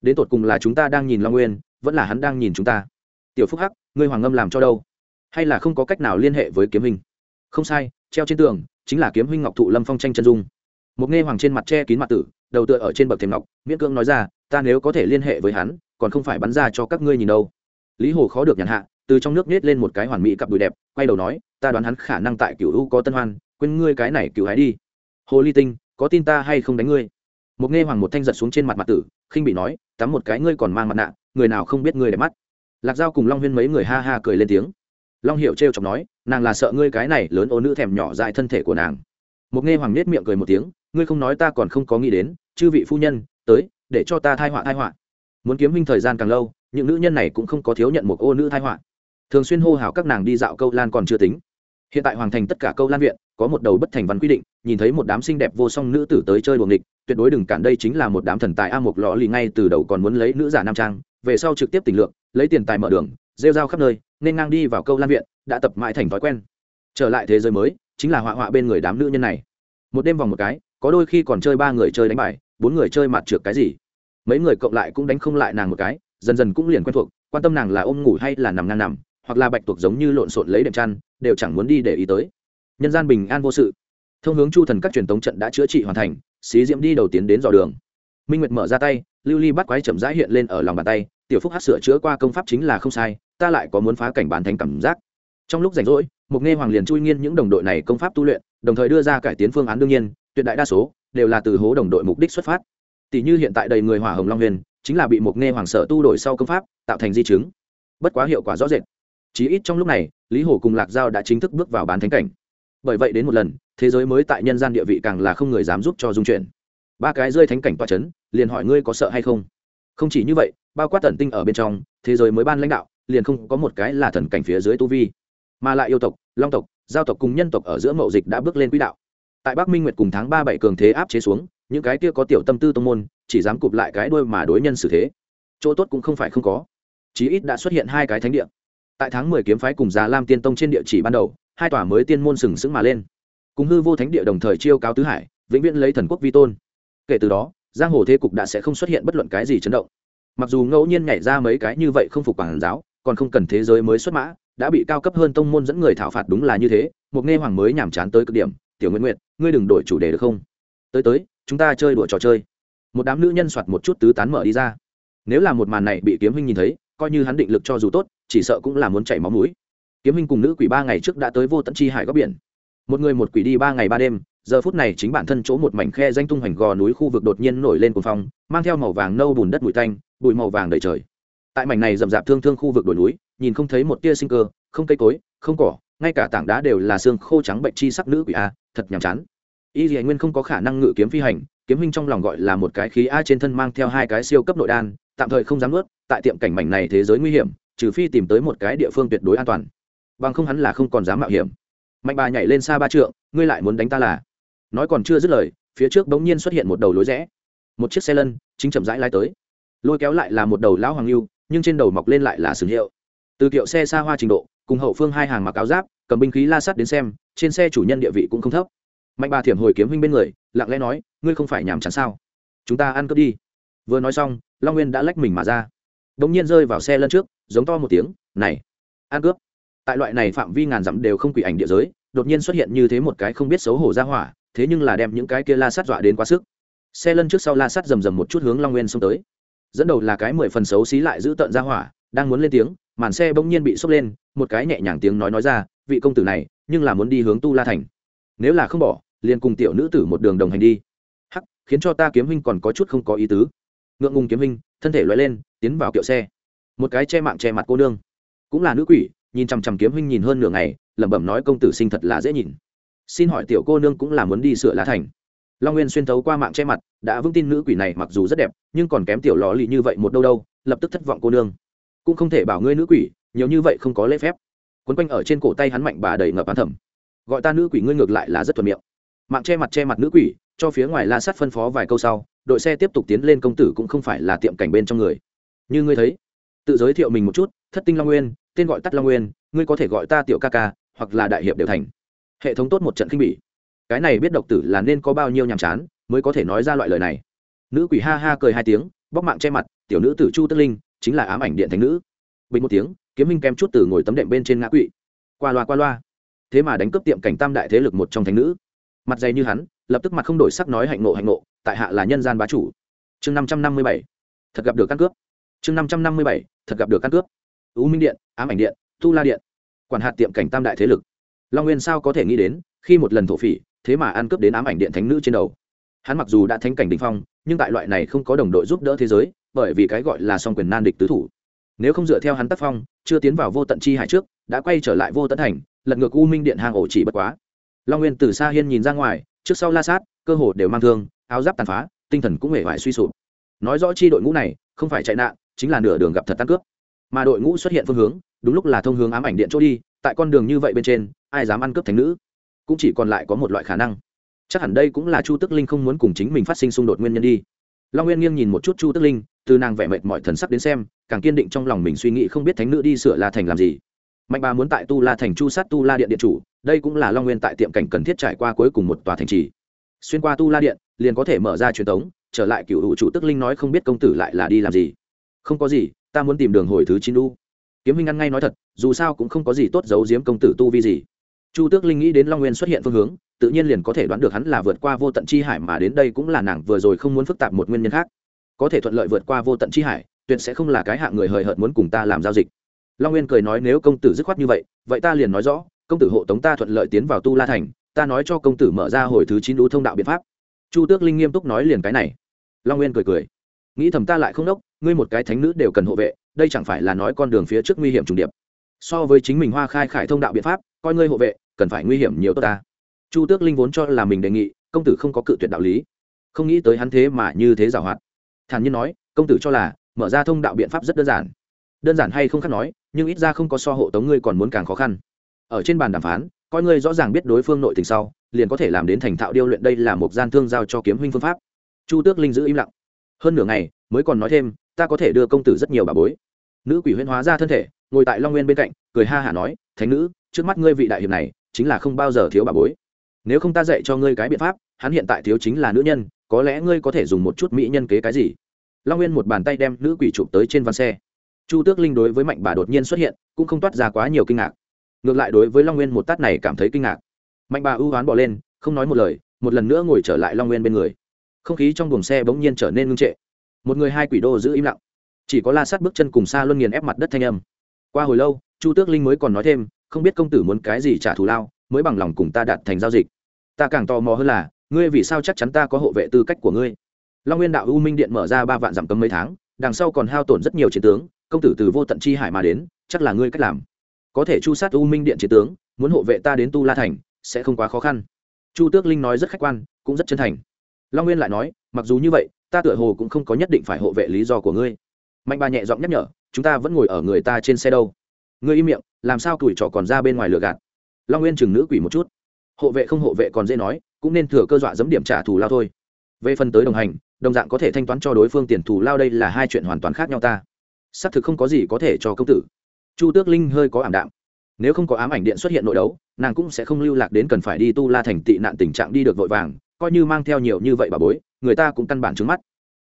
Speaker 1: Đến tột cùng là chúng ta đang nhìn long nguyên, vẫn là hắn đang nhìn chúng ta? Tiểu phúc hắc, ngươi hoàng ngâm làm cho đâu? Hay là không có cách nào liên hệ với kiếm hình không sai, treo trên tường chính là kiếm huynh ngọc thụ lâm phong tranh chân dung. Một nghe hoàng trên mặt che kín mặt tử, đầu tựa ở trên bậc thềm ngọc, miễn cưỡng nói ra, ta nếu có thể liên hệ với hắn, còn không phải bắn ra cho các ngươi nhìn đâu. Lý hồ khó được nhàn hạ, từ trong nước nết lên một cái hoàn mỹ cặp đùi đẹp, quay đầu nói, ta đoán hắn khả năng tại cựu u có tân hoan, quên ngươi cái này cựu hái đi. Hồ ly tinh, có tin ta hay không đánh ngươi? Một nghe hoàng một thanh giật xuống trên mặt mặt tử, khinh bị nói, tắm một cái ngươi còn mang mặt nạ, người nào không biết ngươi đẹp mắt? Lạc giao cùng long huyên mấy người ha ha cười lên tiếng long hiệu t r e o chọc nói, nàng là sợ ngươi cái này lớn ô nữ thèm nhỏ dại thân thể của nàng. Một nghe hoàng nết miệng cười một tiếng, ngươi không nói ta còn không có nghĩ đến, chư vị phu nhân, tới, để cho ta thai họa thai họa. Muốn kiếm minh thời gian càng lâu, những nữ nhân này cũng không có thiếu nhận một ô nữ thai họa. Thường xuyên hô hào các nàng đi dạo câu lan còn chưa tính. Hiện tại hoàng thành tất cả câu lan viện, có một đầu bất thành văn quy định, nhìn thấy một đám xinh đẹp vô song nữ tử tới chơi buồng địch tuyệt đối đừng cản đây chính là một đám thần tài a một lọ lì ngay từ đầu còn muốn lấy nữ giả nam trang, về sau trực tiếp tình lượng lấy tiền tài mở đường, rêu rao khắp nơi nên ngang đi vào câu lan viện, đã tập mãi thành thói quen. Trở lại thế giới mới, chính là họa họa bên người đám nữ nhân này. Một đêm vòng một cái, có đôi khi còn chơi ba người chơi đánh bài, bốn người chơi mặt trượt cái gì. Mấy người cộng lại cũng đánh không lại nàng một cái, dần dần cũng liền quen thuộc, quan tâm nàng là ôm ngủ hay là nằm ngang nằm, hoặc là bạch tuộc giống như lộn xộn lấy đệm chăn, đều chẳng muốn đi để ý tới. Nhân gian bình an vô sự. Thông hướng chu thần các truyền thống trận đã chữa trị hoàn thành, xí diễm đi đầu tiến đến dò đường. Minh nguyệt mở ra tay, lưu ly bắt quái chậm rãi hiện lên ở lòng bàn tay, tiểu phúc hát sửa chữa qua công pháp chính là không sai ta lại có muốn phá cảnh bán thánh cảm giác. Trong lúc rảnh rỗi mục nghe hoàng liền chui nghiên những đồng đội này công pháp tu luyện, đồng thời đưa ra cải tiến phương án đương nhiên, tuyệt đại đa số đều là từ hố đồng đội mục đích xuất phát. Tỷ như hiện tại đầy người hỏa hồng long huyền, chính là bị mục nghe hoàng sở tu đổi sau công pháp, tạo thành di chứng. Bất quá hiệu quả rõ rệt. Chí ít trong lúc này, lý Hổ cùng lạc giao đã chính thức bước vào bán thánh cảnh. Bởi vậy đến một lần, thế giới mới tại nhân gian địa vị càng là không người dám giúp cho dung chuyển. Ba cái rơi thánh cảnh toa c h ấ n liền hỏi ngươi có sợ hay không? Không chỉ như vậy, bao quát tận tinh ở bên trong, thế giới mới ban lãnh đạo liền không có một cái là thần cảnh phía dưới tu vi. Mà lại yêu tộc, long tộc, giao tộc cùng nhân tộc ở giữa mậu dịch đã bước lên quỹ đạo. Tại bắc minh nguyệt cùng tháng ba bảy cường thế áp chế xuống, những cái kia có tiểu tâm tư tông môn, chỉ dám cụp lại cái đuôi mà đối nhân xử thế. Chỗ tốt cũng không phải không có. Chí ít đã xuất hiện hai cái thánh địa. Tại tháng mười kiếm phái cùng già lam tiên tông trên địa chỉ ban đầu, hai tòa mới tiên môn sừng sững mà lên. Cùng hư vô thánh địa đồng thời chiêu cáo tứ hải, vĩnh viễn lấy thần quốc vi tôn. Kể từ đó, giang hồ thế cục đã sẽ không xuất hiện bất luận cái gì chấn động. Mặc dù ngẫu nhiên nhảy ra mấy cái như vậy không phục quản giáo còn không cần thế giới mới xuất mã, đã bị cao cấp hơn tông môn dẫn người thảo phạt đúng là như thế, một nghe hoàng mới nhàm chán tới cực điểm, tiểu nguyện nguyện ngươi đừng đổi chủ đề được không? Tới tới, chúng ta chơi đùa trò chơi. Một đám nữ nhân soạt một chút tứ tán mở đi ra. Nếu là một màn này bị kiếm huynh nhìn thấy, coi như hắn định lực cho dù tốt, chỉ sợ cũng là muốn chảy máu mũi. Kiếm huynh cùng nữ quỷ ba ngày trước đã tới vô tận chi hải góc biển. Một người một quỷ đi ba ngày ba đêm, giờ phút này chính bản thân chỗ một mảnh khe danh tung hoành gò núi khu vực đột nhiên nổi lên cuồng phong, mang theo màu vàng nâu bùn đất bụi tanh, bụi màu vàng đầy trời tại mảnh này rậm rạp thương thương khu vực đồi núi, nhìn không thấy một tia sinh cơ, không cây cối, không cỏ, ngay cả tảng đá đều là xương khô trắng bệnh chi sắc nữ quỷ a, thật nhàm chán. Y dì nguyên không có khả năng ngự kiếm phi hành, kiếm huynh trong lòng gọi là một cái khí a trên thân mang theo hai cái siêu cấp nội đan, tạm thời không dám nuốt, tại tiệm cảnh mảnh này thế giới nguy hiểm, trừ phi tìm tới một cái địa phương tuyệt đối an toàn. Bằng không hắn là không còn dám mạo hiểm. Mạnh bà nhảy lên xa ba trượng, ngươi lại muốn đánh ta là? Nói còn chưa dứt lời, phía trước bỗng nhiên xuất hiện một đầu lối rẽ. Một chiếc xe lân, chính chậm rãi lai tới. Lôi kéo lại là một đầu lão hoàng lưu nhưng trên đầu mọc lên lại là sừng hiệu. Từ kiệu xe xa hoa trình độ, cùng hậu phương hai hàng mặc áo giáp, cầm binh khí la sắt đến xem, trên xe chủ nhân địa vị cũng không thấp. Mạnh bà thiểm hồi kiếm huynh bên người, lặng lẽ nói, ngươi không phải nhàm chán sao? Chúng ta ăn cướp đi. Vừa nói xong, long nguyên đã lách mình mà ra. Đ ỗ n g nhiên rơi vào xe lân trước, giống to một tiếng, này, ăn cướp. Tại loại này phạm vi ngàn dặm đều không quỷ ảnh địa giới, đột nhiên xuất hiện như thế một cái không biết xấu hổ ra hỏa, thế nhưng là đem những cái kia la sắt dọa đến quá sức. Xe lân trước sau la sắt rầm rầm một chút hướng long nguyên xông tới dẫn đầu là cái mười phần xấu xí lại giữ tận ra hỏa, đang muốn lên tiếng, màn xe bỗng nhiên bị sốc lên, một cái nhẹ nhàng tiếng nói nói ra, vị công tử này, nhưng là muốn đi hướng tu la thành. Nếu là không bỏ, liền cùng tiểu nữ tử một đường đồng hành đi. Hắc, khiến cho ta kiếm huynh còn có chút không có ý tứ. Ngượng ngùng kiếm huynh, thân thể loại lên, tiến vào kiệu xe. Một cái che mạng che mặt cô nương. Cũng là nữ quỷ, nhìn chằm chằm kiếm huynh nhìn hơn nửa ngày, lẩm bẩm nói công tử sinh thật là dễ nhìn. Xin hỏi tiểu cô nương cũng là muốn đi sửa lá thành long nguyên xuyên thấu qua mạng che mặt, đã vững tin nữ quỷ này mặc dù rất đẹp, nhưng còn kém tiểu lò lì như vậy một đâu đâu, lập tức thất vọng cô nương. Cũng không thể bảo ngươi nữ quỷ, nhiều như vậy không có lễ phép. Quấn quanh ở trên cổ tay hắn mạnh bà đầy ngập bán thầm. Gọi ta nữ quỷ ngươi ngược lại là rất thuận miệng. Mạng che mặt che mặt nữ quỷ, cho phía ngoài la sắt phân phó vài câu sau, đội xe tiếp tục tiến lên công tử cũng không phải là tiệm cảnh bên trong người. Như ngươi thấy, tự giới thiệu mình một chút, thất tinh long nguyên, tên gọi tắt long nguyên, ngươi có thể gọi ta tiểu ca ca, hoặc là đại hiệp đều thành. Hệ thống tốt một trận khinh bỉ cái này biết độc tử là nên có bao nhiêu nhàm chán mới có thể nói ra loại lời này. Nữ quỷ ha ha cười hai tiếng, bóc mạng che mặt, tiểu nữ tử chu tức linh chính là ám ảnh điện thánh nữ. Bình một tiếng, kiếm minh kem chút từ ngồi tấm đệm bên trên ngã quỵ. Qua loa qua loa. Thế mà đánh cướp tiệm cảnh tam đại thế lực một trong thánh nữ. Mặt dày như hắn, lập tức mặt không đổi sắc nói hạnh nộ hạnh nộ tại hạ là nhân gian bá chủ. Chương năm trăm năm mươi bảy, thật gặp được căn cướp. Chương năm trăm năm mươi bảy, thật gặp được căn cướp. U minh điện, ám ảnh điện, tu la điện, quản hạt tiệm cảnh tam đại thế lực. Long nguyên sao có thể nghĩ đến khi một lần thổ phỉ, thế mà ăn cướp đến ám ảnh điện thánh nữ trên đầu. Hắn mặc dù đã thánh cảnh đình phong, nhưng tại loại này không có đồng đội giúp đỡ thế giới, bởi vì cái gọi là song quyền nan địch tứ thủ. Nếu không dựa theo hắn tác phong, chưa tiến vào vô tận chi hải trước, đã quay trở lại vô tận thành, lật ngược u minh điện hàng ổ chỉ bất quá. Long nguyên từ xa hiên nhìn ra ngoài, trước sau la sát, cơ hồ đều mang thương, áo giáp tàn phá, tinh thần cũng hề vải suy sụp. Nói rõ chi đội ngũ này, không phải chạy nạn, chính là nửa đường gặp thật tan cướp. Mà đội ngũ xuất hiện phương hướng, đúng lúc là thông hướng ám ảnh điện chỗ đi, tại con đường như vậy bên trên, ai dám ăn cướp thành nữ? Cũng chỉ còn lại có một loại khả năng. Chắc hẳn đây cũng là chu tức linh không muốn cùng chính mình phát sinh xung đột nguyên nhân đi. Long nguyên nghiêng nhìn một chút chu tức linh, từ nàng vẻ mệt mọi thần sắc đến xem, càng kiên định trong lòng mình suy nghĩ không biết thánh nữ đi sửa la thành làm gì. Mạnh bà muốn tại tu la thành chu sát tu la điện điện chủ, đây cũng là long nguyên tại tiệm cảnh cần thiết trải qua cuối cùng một tòa thành trì. Xuyên qua tu la điện, liền có thể mở ra truyền thống, trở lại cựu hữu chủ tức linh nói không biết công tử lại là đi làm gì. Không có gì, ta muốn tìm đường hồi thứ chín đu kiếm minh ăn ngay nói thật, dù sao cũng không có gì tốt giấu giếm công tử tu vi gì chu tước linh nghĩ đến long nguyên xuất hiện phương hướng, tự nhiên liền có thể đoán được hắn là vượt qua vô tận chi hải mà đến đây cũng là nàng vừa rồi không muốn phức tạp một nguyên nhân khác. Có thể thuận lợi vượt qua vô tận chi hải, tuyệt sẽ không là cái hạng người hời hợt muốn cùng ta làm giao dịch. Long nguyên cười nói nếu công tử dứt khoát như vậy vậy ta liền nói rõ, công tử hộ tống ta thuận lợi tiến vào tu la thành, ta nói cho công tử mở ra hồi thứ chín đũ thông đạo biện pháp. Chu tước linh nghiêm túc nói liền cái này. Long nguyên cười cười. Nghĩ thầm ta lại không đốc, ngươi một cái thánh nữ đều cần hộ vệ, đây chẳng phải là nói con đường phía trước nguy hiểm trùng điệp. So với chính mình hoa khai khải thông đạo biện pháp, coi ngươi hộ vệ cần phải nguy hiểm nhiều tốt ta. Chu tước linh vốn cho là mình đề nghị, công tử không có cự tuyệt đạo lý. Không nghĩ tới hắn thế mà như thế giảo hoạt. Thản nhiên nói, công tử cho là, mở ra thông đạo biện pháp rất đơn giản. Đơn giản hay không khác nói, nhưng ít ra không có so hộ tống ngươi còn muốn càng khó khăn. Ở trên bàn đàm phán, coi ngươi rõ ràng biết đối phương nội tình sau, liền có thể làm đến thành thạo điêu luyện đây là một gian thương giao cho kiếm huynh phương pháp. Chu tước linh giữ im lặng. Hơn nửa ngày, mới còn nói thêm, ta có thể đưa công tử rất nhiều bà bối. Nữ quỷ huyễn hóa ra thân thể, ngồi tại long nguyên bên cạnh, cười ha hả nói, thánh nữ, trước mắt ngươi vị đại hiệp này chính là không bao giờ thiếu bà bối. Nếu không ta dạy cho ngươi cái biện pháp, hắn hiện tại thiếu chính là nữ nhân, có lẽ ngươi có thể dùng một chút mỹ nhân kế cái gì? Long nguyên một bàn tay đem nữ quỷ chụp tới trên van xe. Chu tước linh đối với mạnh bà đột nhiên xuất hiện, cũng không toát ra quá nhiều kinh ngạc. Ngược lại đối với long nguyên một tát này cảm thấy kinh ngạc. Mạnh bà ưu oán bỏ lên, không nói một lời, một lần nữa ngồi trở lại long nguyên bên người. Không khí trong buồng xe bỗng nhiên trở nên ngưng trệ. Một người hai quỷ đô giữ im lặng. Chỉ có la sát bước chân cùng xa luân nghiền ép mặt đất thanh âm. Qua hồi lâu, chu tước linh mới còn nói thêm không biết công tử muốn cái gì trả thù lao, mới bằng lòng cùng ta đạt thành giao dịch. Ta càng tò mò hơn là, ngươi vì sao chắc chắn ta có hộ vệ tư cách của ngươi? Long nguyên đạo u minh điện mở ra ba vạn giảm cấm mấy tháng, đằng sau còn hao tổn rất nhiều chiến tướng, công tử từ vô tận chi hải mà đến, chắc là ngươi cách làm. Có thể chu sát u minh điện chiến tướng, muốn hộ vệ ta đến tu la thành, sẽ không quá khó khăn. Chu tước linh nói rất khách quan, cũng rất chân thành. Long nguyên lại nói, mặc dù như vậy, ta tựa hồ cũng không có nhất định phải hộ vệ lý do của ngươi. Mạnh bà nhẹ giọng nhắc nhở, chúng ta vẫn ngồi ở người ta trên xe đâu ngươi im miệng, làm sao tuổi trò còn ra bên ngoài lừa gạt? Long nguyên chừng nữ quỷ một chút. Hộ vệ không hộ vệ còn dễ nói, cũng nên thừa cơ dọa dẫm điểm trả thù lao thôi. Về phần tới đồng hành, đồng dạng có thể thanh toán cho đối phương tiền thù lao đây là hai chuyện hoàn toàn khác nhau ta. Xác thực không có gì có thể cho công tử. Chu tước linh hơi có ảm đạm. Nếu không có ám ảnh điện xuất hiện nội đấu, nàng cũng sẽ không lưu lạc đến cần phải đi tu la thành tị nạn tình trạng đi được vội vàng, coi như mang theo nhiều như vậy bà bối, người ta cũng căn bản trứng mắt.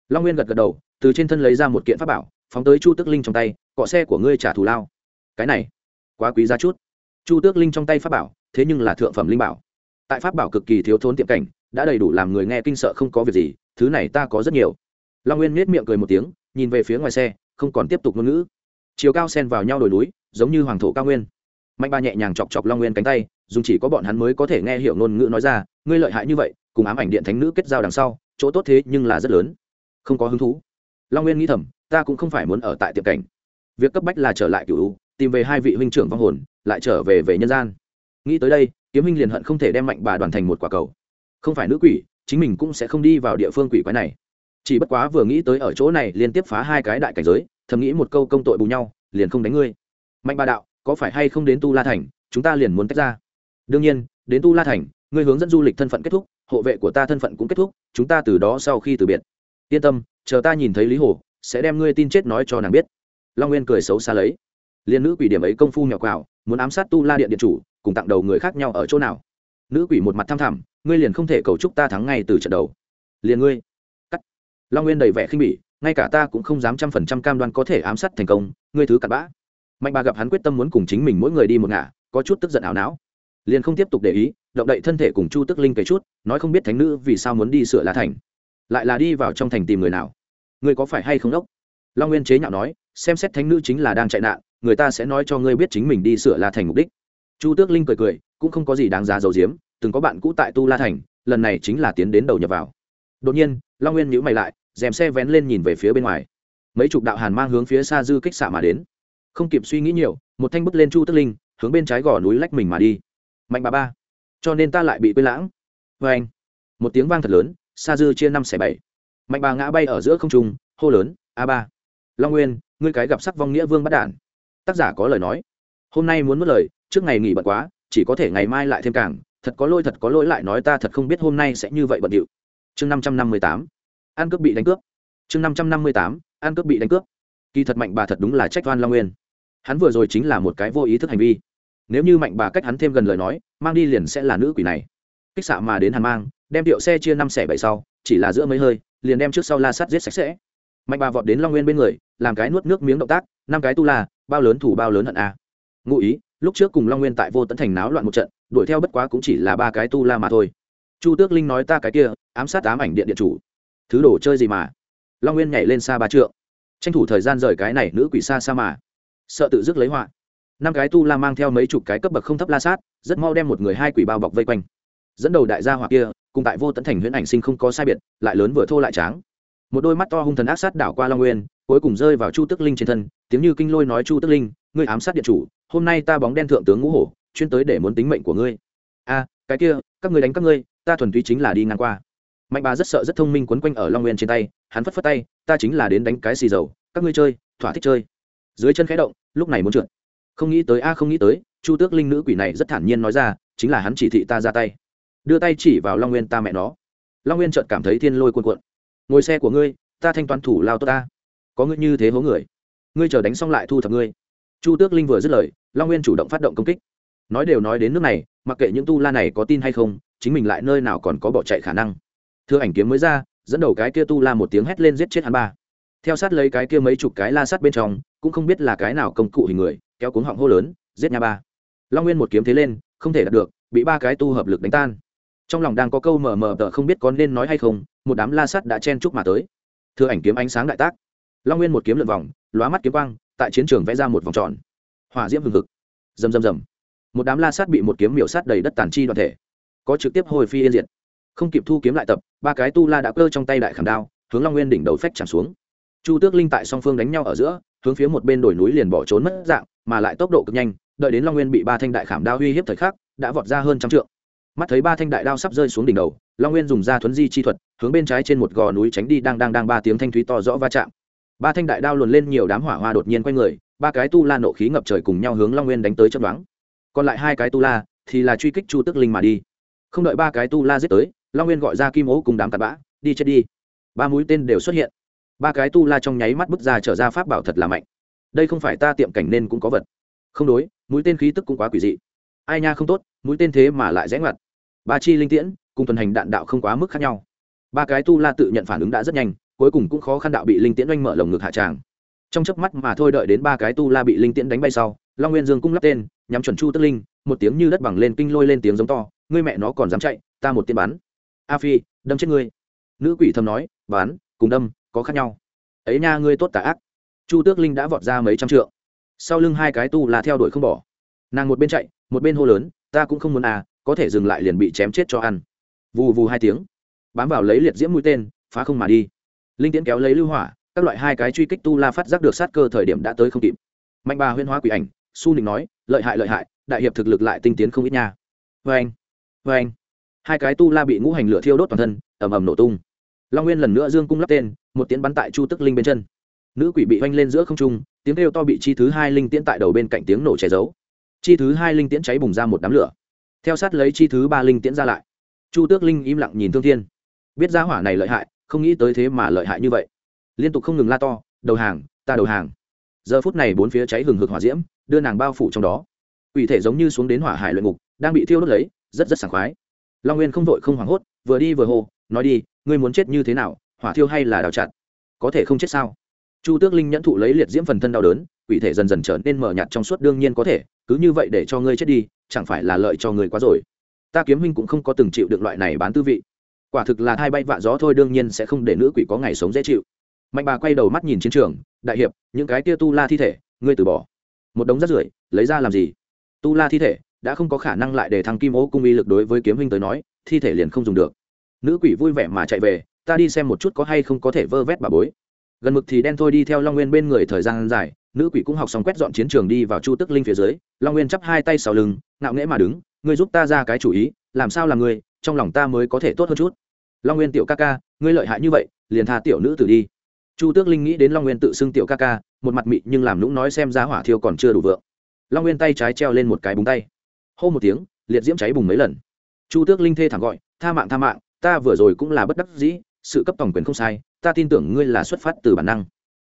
Speaker 1: Long nguyên gật gật đầu, từ trên thân lấy ra một kiện pháp bảo, phóng tới chu tước linh trong tay, cọ xe của ngươi trả thù lao cái này quá quý giá chút. Chu tước linh trong tay pháp bảo, thế nhưng là thượng phẩm linh bảo. Tại pháp bảo cực kỳ thiếu thốn tiệm cảnh, đã đầy đủ làm người nghe kinh sợ không có việc gì, thứ này ta có rất nhiều. Long nguyên nết miệng cười một tiếng, nhìn về phía ngoài xe, không còn tiếp tục ngôn ngữ. Chiều cao sen vào nhau đồi núi, giống như hoàng thổ cao nguyên. Mạnh ba nhẹ nhàng chọc chọc long nguyên cánh tay, dùng chỉ có bọn hắn mới có thể nghe hiểu ngôn ngữ nói ra, ngươi lợi hại như vậy, cùng ám ảnh điện thánh nữ kết giao đằng sau, chỗ tốt thế nhưng là rất lớn. Không có hứng thú. Long nguyên nghĩ thầm, ta cũng không phải muốn ở tại tiệm cảnh. Việc cấp bách là trở lại cựu tìm về hai vị huynh trưởng vong hồn, lại trở về về nhân gian. Nghĩ tới đây, kiếm huynh liền hận không thể đem mạnh bà đoàn thành một quả cầu. Không phải nữ quỷ, chính mình cũng sẽ không đi vào địa phương quỷ quái này. Chỉ bất quá vừa nghĩ tới ở chỗ này liên tiếp phá hai cái đại cảnh giới, thầm nghĩ một câu công tội bù nhau, liền không đánh ngươi. Mạnh bà đạo, có phải hay không đến tu la thành, chúng ta liền muốn tách ra? Đương nhiên, đến tu la thành, ngươi hướng dẫn du lịch thân phận kết thúc, hộ vệ của ta thân phận cũng kết thúc, chúng ta từ đó sau khi từ biệt. Yên tâm, chờ ta nhìn thấy lý hồ, sẽ đem ngươi tin chết nói cho nàng biết. Long nguyên cười xấu xa lấy liên nữ quỷ điểm ấy công phu nhỏ quào, muốn ám sát tu la điện điện chủ, cùng tặng đầu người khác nhau ở chỗ nào? Nữ quỷ một mặt thăm thẳm, ngươi liền không thể cầu chúc ta thắng ngay từ trận đầu. Liền ngươi. Cắt. Long nguyên đầy vẻ khinh bỉ, ngay cả ta cũng không dám trăm phần trăm cam đoan có thể ám sát thành công, ngươi thứ cặn bã. Mạnh bà gặp hắn quyết tâm muốn cùng chính mình mỗi người đi một ngả, có chút tức giận ảo não. Liền không tiếp tục để ý, động đậy thân thể cùng chu tức linh kể chút, nói không biết thánh nữ vì sao muốn đi sửa lá thành. Lại là đi vào trong thành tìm người nào? Người có phải hay không đốc? Long nguyên chế nhạo nói, xem xét thánh nữ chính là đang chạy nạn người ta sẽ nói cho ngươi biết chính mình đi sửa la thành mục đích. Chu tước linh cười cười, cũng không có gì đáng giá dầu diếm từng có bạn cũ tại tu la thành, lần này chính là tiến đến đầu nhập vào. Đột nhiên, long nguyên nhữ mày lại, dèm xe vén lên nhìn về phía bên ngoài. Mấy chục đạo hàn mang hướng phía xa dư kích xạ mà đến. Không kịp suy nghĩ nhiều, một thanh bức lên chu tước linh, hướng bên trái gò núi lách mình mà đi. Mạnh bà ba. Cho nên ta lại bị quên lãng. Vê anh. Một tiếng vang thật lớn, xa dư chia năm xẻ bảy. Mạnh bà ngã bay ở giữa không trung, hô lớn, a ba. Long nguyên, ngươi cái gặp sắc vong nghĩa vương bắt đản tác giả có lời nói. Hôm nay muốn mất lời, trước ngày nghỉ bận quá, chỉ có thể ngày mai lại thêm càng, thật có lỗi thật có lỗi lại nói ta thật không biết hôm nay sẽ như vậy bận điệu. Chương năm trăm năm mươi tám ăn cướp bị đánh cướp. Chương năm trăm năm mươi tám ăn cướp bị đánh cướp. Kỳ thật mạnh bà thật đúng là trách oan long nguyên. Hắn vừa rồi chính là một cái vô ý thức hành vi. Nếu như mạnh bà cách hắn thêm gần lời nói, mang đi liền sẽ là nữ quỷ này. Kích xạ mà đến hàn mang, đem điệu xe chia năm xẻ bảy sau, chỉ là giữa mấy hơi, liền đem trước sau la sắt giết sạch sẽ. Mạnh bà vọt đến long nguyên bên người, làm cái nuốt nước miếng động tác, năm cái tu la bao lớn thủ bao lớn hận a. Ngụ ý, lúc trước cùng long nguyên tại vô tấn thành náo loạn một trận, đuổi theo bất quá cũng chỉ là ba cái tu la mà thôi. Chu tước linh nói ta cái kia, ám sát ám ảnh điện điện chủ. Thứ đồ chơi gì mà? Long nguyên nhảy lên xa ba trượng. Tranh thủ thời gian rời cái này nữ quỷ xa xa mà. Sợ tự dứt lấy họa. Năm cái tu la mang theo mấy chục cái cấp bậc không thấp la sát, rất mau đem một người hai quỷ bao bọc vây quanh. Dẫn đầu đại gia hỏa kia, cùng tại vô tấn thành huyễn ảnh sinh không có sai biệt, lại lớn vừa thô lại tráng. Một đôi mắt to hung thần ác sát đảo qua long nguyên cuối cùng rơi vào chu tức linh trên thân, tiếng như kinh lôi nói, chu tức linh, ngươi ám sát điện chủ, hôm nay ta bóng đen thượng tướng ngũ hổ, chuyên tới để muốn tính mệnh của ngươi. A, cái kia, các ngươi đánh các ngươi, ta thuần túy chính là đi ngang qua. Mạnh bà rất sợ, rất thông minh quấn quanh ở long nguyên trên tay, hắn phất phất tay, ta chính là đến đánh cái xì dầu, các ngươi chơi, thỏa thích chơi. Dưới chân khẽ động, lúc này muốn trượt. Không nghĩ tới, a, không nghĩ tới, chu tước linh nữ quỷ này rất thản nhiên nói ra, chính là hắn chỉ thị ta ra tay. Đưa tay chỉ vào long nguyên ta mẹ nó. Long nguyên chợt cảm thấy thiên lôi cuồn cuộn. Ngồi xe của ngươi, ta thanh toán thủ lao tốt ta có ngươi như thế hố người. Ngươi chờ đánh xong lại thu thập ngươi. Chu tước linh vừa dứt lời, long nguyên chủ động phát động công kích. Nói đều nói đến nước này, mặc kệ những tu la này có tin hay không, chính mình lại nơi nào còn có bỏ chạy khả năng. Thưa ảnh kiếm mới ra, dẫn đầu cái kia tu la một tiếng hét lên giết chết hắn ba. Theo sát lấy cái kia mấy chục cái la sắt bên trong, cũng không biết là cái nào công cụ hình người, kéo cuống họng hô lớn, giết nha ba. Long nguyên một kiếm thế lên, không thể đạt được, bị ba cái tu hợp lực đánh tan. Trong lòng đang có câu mờ mờ tờ không biết có nên nói hay không, một đám la sắt đã chen chúc mà tới. Thưa ảnh kiếm ánh sáng đại tác long nguyên một kiếm lượn vòng, lóa mắt kiếm quang, tại chiến trường vẽ ra một vòng tròn. Hỏa diễm hừng hực. Rầm rầm rầm. Một đám la sát bị một kiếm miểu sát đầy đất tàn chi đoàn thể. Có trực tiếp hồi phi yên diệt. Không kịp thu kiếm lại tập, ba cái tu la đã cơ trong tay đại khảm đao, hướng long nguyên đỉnh đầu phách chạm xuống. Chu tước linh tại song phương đánh nhau ở giữa, hướng phía một bên đồi núi liền bỏ trốn mất dạng, mà lại tốc độ cực nhanh, đợi đến long nguyên bị ba thanh đại khảm đao uy hiếp thời khắc, đã vọt ra hơn trăm trượng. Mắt thấy ba thanh đại đao sắp rơi xuống đỉnh đầu, long nguyên dùng ra thuấn di chi thuật, hướng bên trái trên một gò núi tránh đi, đang đang đang ba tiếng thanh thúy to rõ va chạm ba thanh đại đao luồn lên nhiều đám hỏa hoa đột nhiên quanh người, ba cái tu la nộ khí ngập trời cùng nhau hướng long nguyên đánh tới chấp đoán còn lại hai cái tu la thì là truy kích chu tức linh mà đi. Không đợi ba cái tu la giết tới, long nguyên gọi ra kim ố cùng đám tạt bã, đi chết đi. Ba mũi tên đều xuất hiện. Ba cái tu la trong nháy mắt bước ra trở ra pháp bảo thật là mạnh. Đây không phải ta tiệm cảnh nên cũng có vật. Không đối, mũi tên khí tức cũng quá quỷ dị. Ai nha không tốt, mũi tên thế mà lại rẽ ngoặt. Ba chi linh tiễn cùng tuần hành đạn đạo không quá mức khác nhau. Ba cái tu la tự nhận phản ứng đã rất nhanh cuối cùng cũng khó khăn đạo bị linh tiễn oanh mở lồng ngực hạ tràng. Trong chớp mắt mà thôi đợi đến ba cái tu la bị linh tiễn đánh bay sau, long nguyên dương cung lắp tên, nhắm chuẩn chu tức linh, một tiếng như đất bằng lên kinh lôi lên tiếng giống to, ngươi mẹ nó còn dám chạy, ta một tiên bắn. A phi, đâm chết ngươi. Nữ quỷ thầm nói, bắn, cùng đâm, có khác nhau. Ấy nha, ngươi tốt tà ác. Chu tước linh đã vọt ra mấy trăm trượng. Sau lưng hai cái tu la theo đuổi không bỏ. Nàng một bên chạy, một bên hô lớn, ta cũng không muốn à có thể dừng lại liền bị chém chết cho ăn. Vù vù hai tiếng. Bám vào lấy liệt diễm mũi tên, phá không mà đi linh tiễn kéo lấy lưu hỏa, các loại hai cái truy kích tu la phát giác được sát cơ thời điểm đã tới không kịp. Mạnh bà huyên hóa quỷ ảnh, su nịnh nói, lợi hại lợi hại, đại hiệp thực lực lại tinh tiến không ít nha. Vê anh vê anh. Hai cái tu la bị ngũ hành lửa thiêu đốt toàn thân, ầm ầm nổ tung. Long nguyên lần nữa dương cung lắp tên, một tiến bắn tại chu tức linh bên chân. Nữ quỷ bị oanh lên giữa không trung, tiếng kêu to bị chi thứ hai linh tiễn tại đầu bên cạnh tiếng nổ che giấu. Chi thứ hai linh tiễn cháy bùng ra một đám lửa. Theo sát lấy chi thứ ba linh tiễn ra lại. Chu tước linh im lặng nhìn thương thiên. Biết ra hỏa này lợi hại không nghĩ tới thế mà lợi hại như vậy. Liên tục không ngừng la to đầu hàng ta đầu hàng. Giờ phút này bốn phía cháy hừng hực hỏa diễm đưa nàng bao phủ trong đó. Ủy thể giống như xuống đến hỏa hải luyện ngục đang bị thiêu đốt lấy rất rất sảng khoái. Long nguyên không vội không hoảng hốt vừa đi vừa hồ, nói đi ngươi muốn chết như thế nào hỏa thiêu hay là đào chặt? Có thể không chết sao? Chu tước linh nhẫn thụ lấy liệt diễm phần thân đau đớn ủy thể dần dần trở nên mở nhạt trong suốt đương nhiên có thể cứ như vậy để cho ngươi chết đi chẳng phải là lợi cho ngươi quá rồi. Ta kiếm huynh cũng không có từng chịu được loại này bán tư vị quả thực là hai bay vạ gió thôi, đương nhiên sẽ không để nữ quỷ có ngày sống dễ chịu. Mạnh bà quay đầu mắt nhìn chiến trường, đại hiệp, những cái kia tu la thi thể, ngươi từ bỏ. Một đống rác rưởi, lấy ra làm gì? Tu la thi thể đã không có khả năng lại để thằng kim ô cung uy lực đối với kiếm huynh tới nói, thi thể liền không dùng được. Nữ quỷ vui vẻ mà chạy về, ta đi xem một chút có hay không có thể vơ vét bà bối. Gần mực thì đen thôi, đi theo long nguyên bên người thời gian dài, nữ quỷ cũng học xong quét dọn chiến trường đi vào chu tức linh phía dưới, long nguyên chắp hai tay sau lưng, ngạo nghễ mà đứng, ngươi giúp ta ra cái chủ ý, làm sao là ngươi, trong lòng ta mới có thể tốt hơn chút long nguyên tiểu ca ca, ngươi lợi hại như vậy, liền tha tiểu nữ tử đi. Chu tước linh nghĩ đến long nguyên tự xưng tiểu ca ca, một mặt mị nhưng làm lũng nói xem giá hỏa thiêu còn chưa đủ vượng. Long nguyên tay trái treo lên một cái búng tay. Hô một tiếng, liệt diễm cháy bùng mấy lần. Chu tước linh thê thẳng gọi, tha mạng tha mạng, ta vừa rồi cũng là bất đắc dĩ, sự cấp tổng quyền không sai, ta tin tưởng ngươi là xuất phát từ bản năng.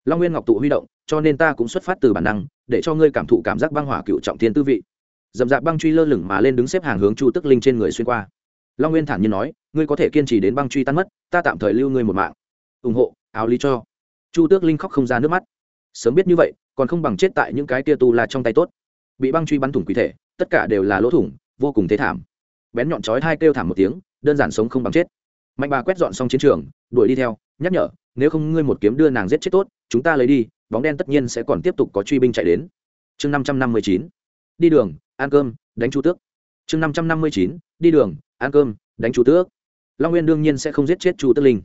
Speaker 1: Long nguyên ngọc tụ huy động, cho nên ta cũng xuất phát từ bản năng, để cho ngươi cảm thụ cảm giác băng hỏa cựu trọng thiên tư vị. Dầm dạp băng truy lơ lửng mà lên đứng xếp hàng hướng chu tức linh trên người xuyên qua long nguyên thản nhiên nói, ngươi có thể kiên trì đến băng truy tan mất, ta tạm thời lưu ngươi một mạng. Ủng hộ, áo lý cho. Chu tước linh khóc không ra nước mắt. Sớm biết như vậy, còn không bằng chết tại những cái tia tu là trong tay tốt. Bị băng truy bắn thủng quỷ thể, tất cả đều là lỗ thủng, vô cùng thế thảm. Bén nhọn chói hai kêu thảm một tiếng, đơn giản sống không bằng chết. Mạnh bà quét dọn xong chiến trường, đuổi đi theo, nhắc nhở, nếu không ngươi một kiếm đưa nàng giết chết tốt, chúng ta lấy đi, bóng đen tất nhiên sẽ còn tiếp tục có truy binh chạy đến. Chương năm trăm năm mươi chín. Đi đường, ăn cơm, đánh chu tước. Chương năm trăm năm mươi chín. Đi đường ăn cơm, đánh chu tước. Long nguyên đương nhiên sẽ không giết chết chu tước linh.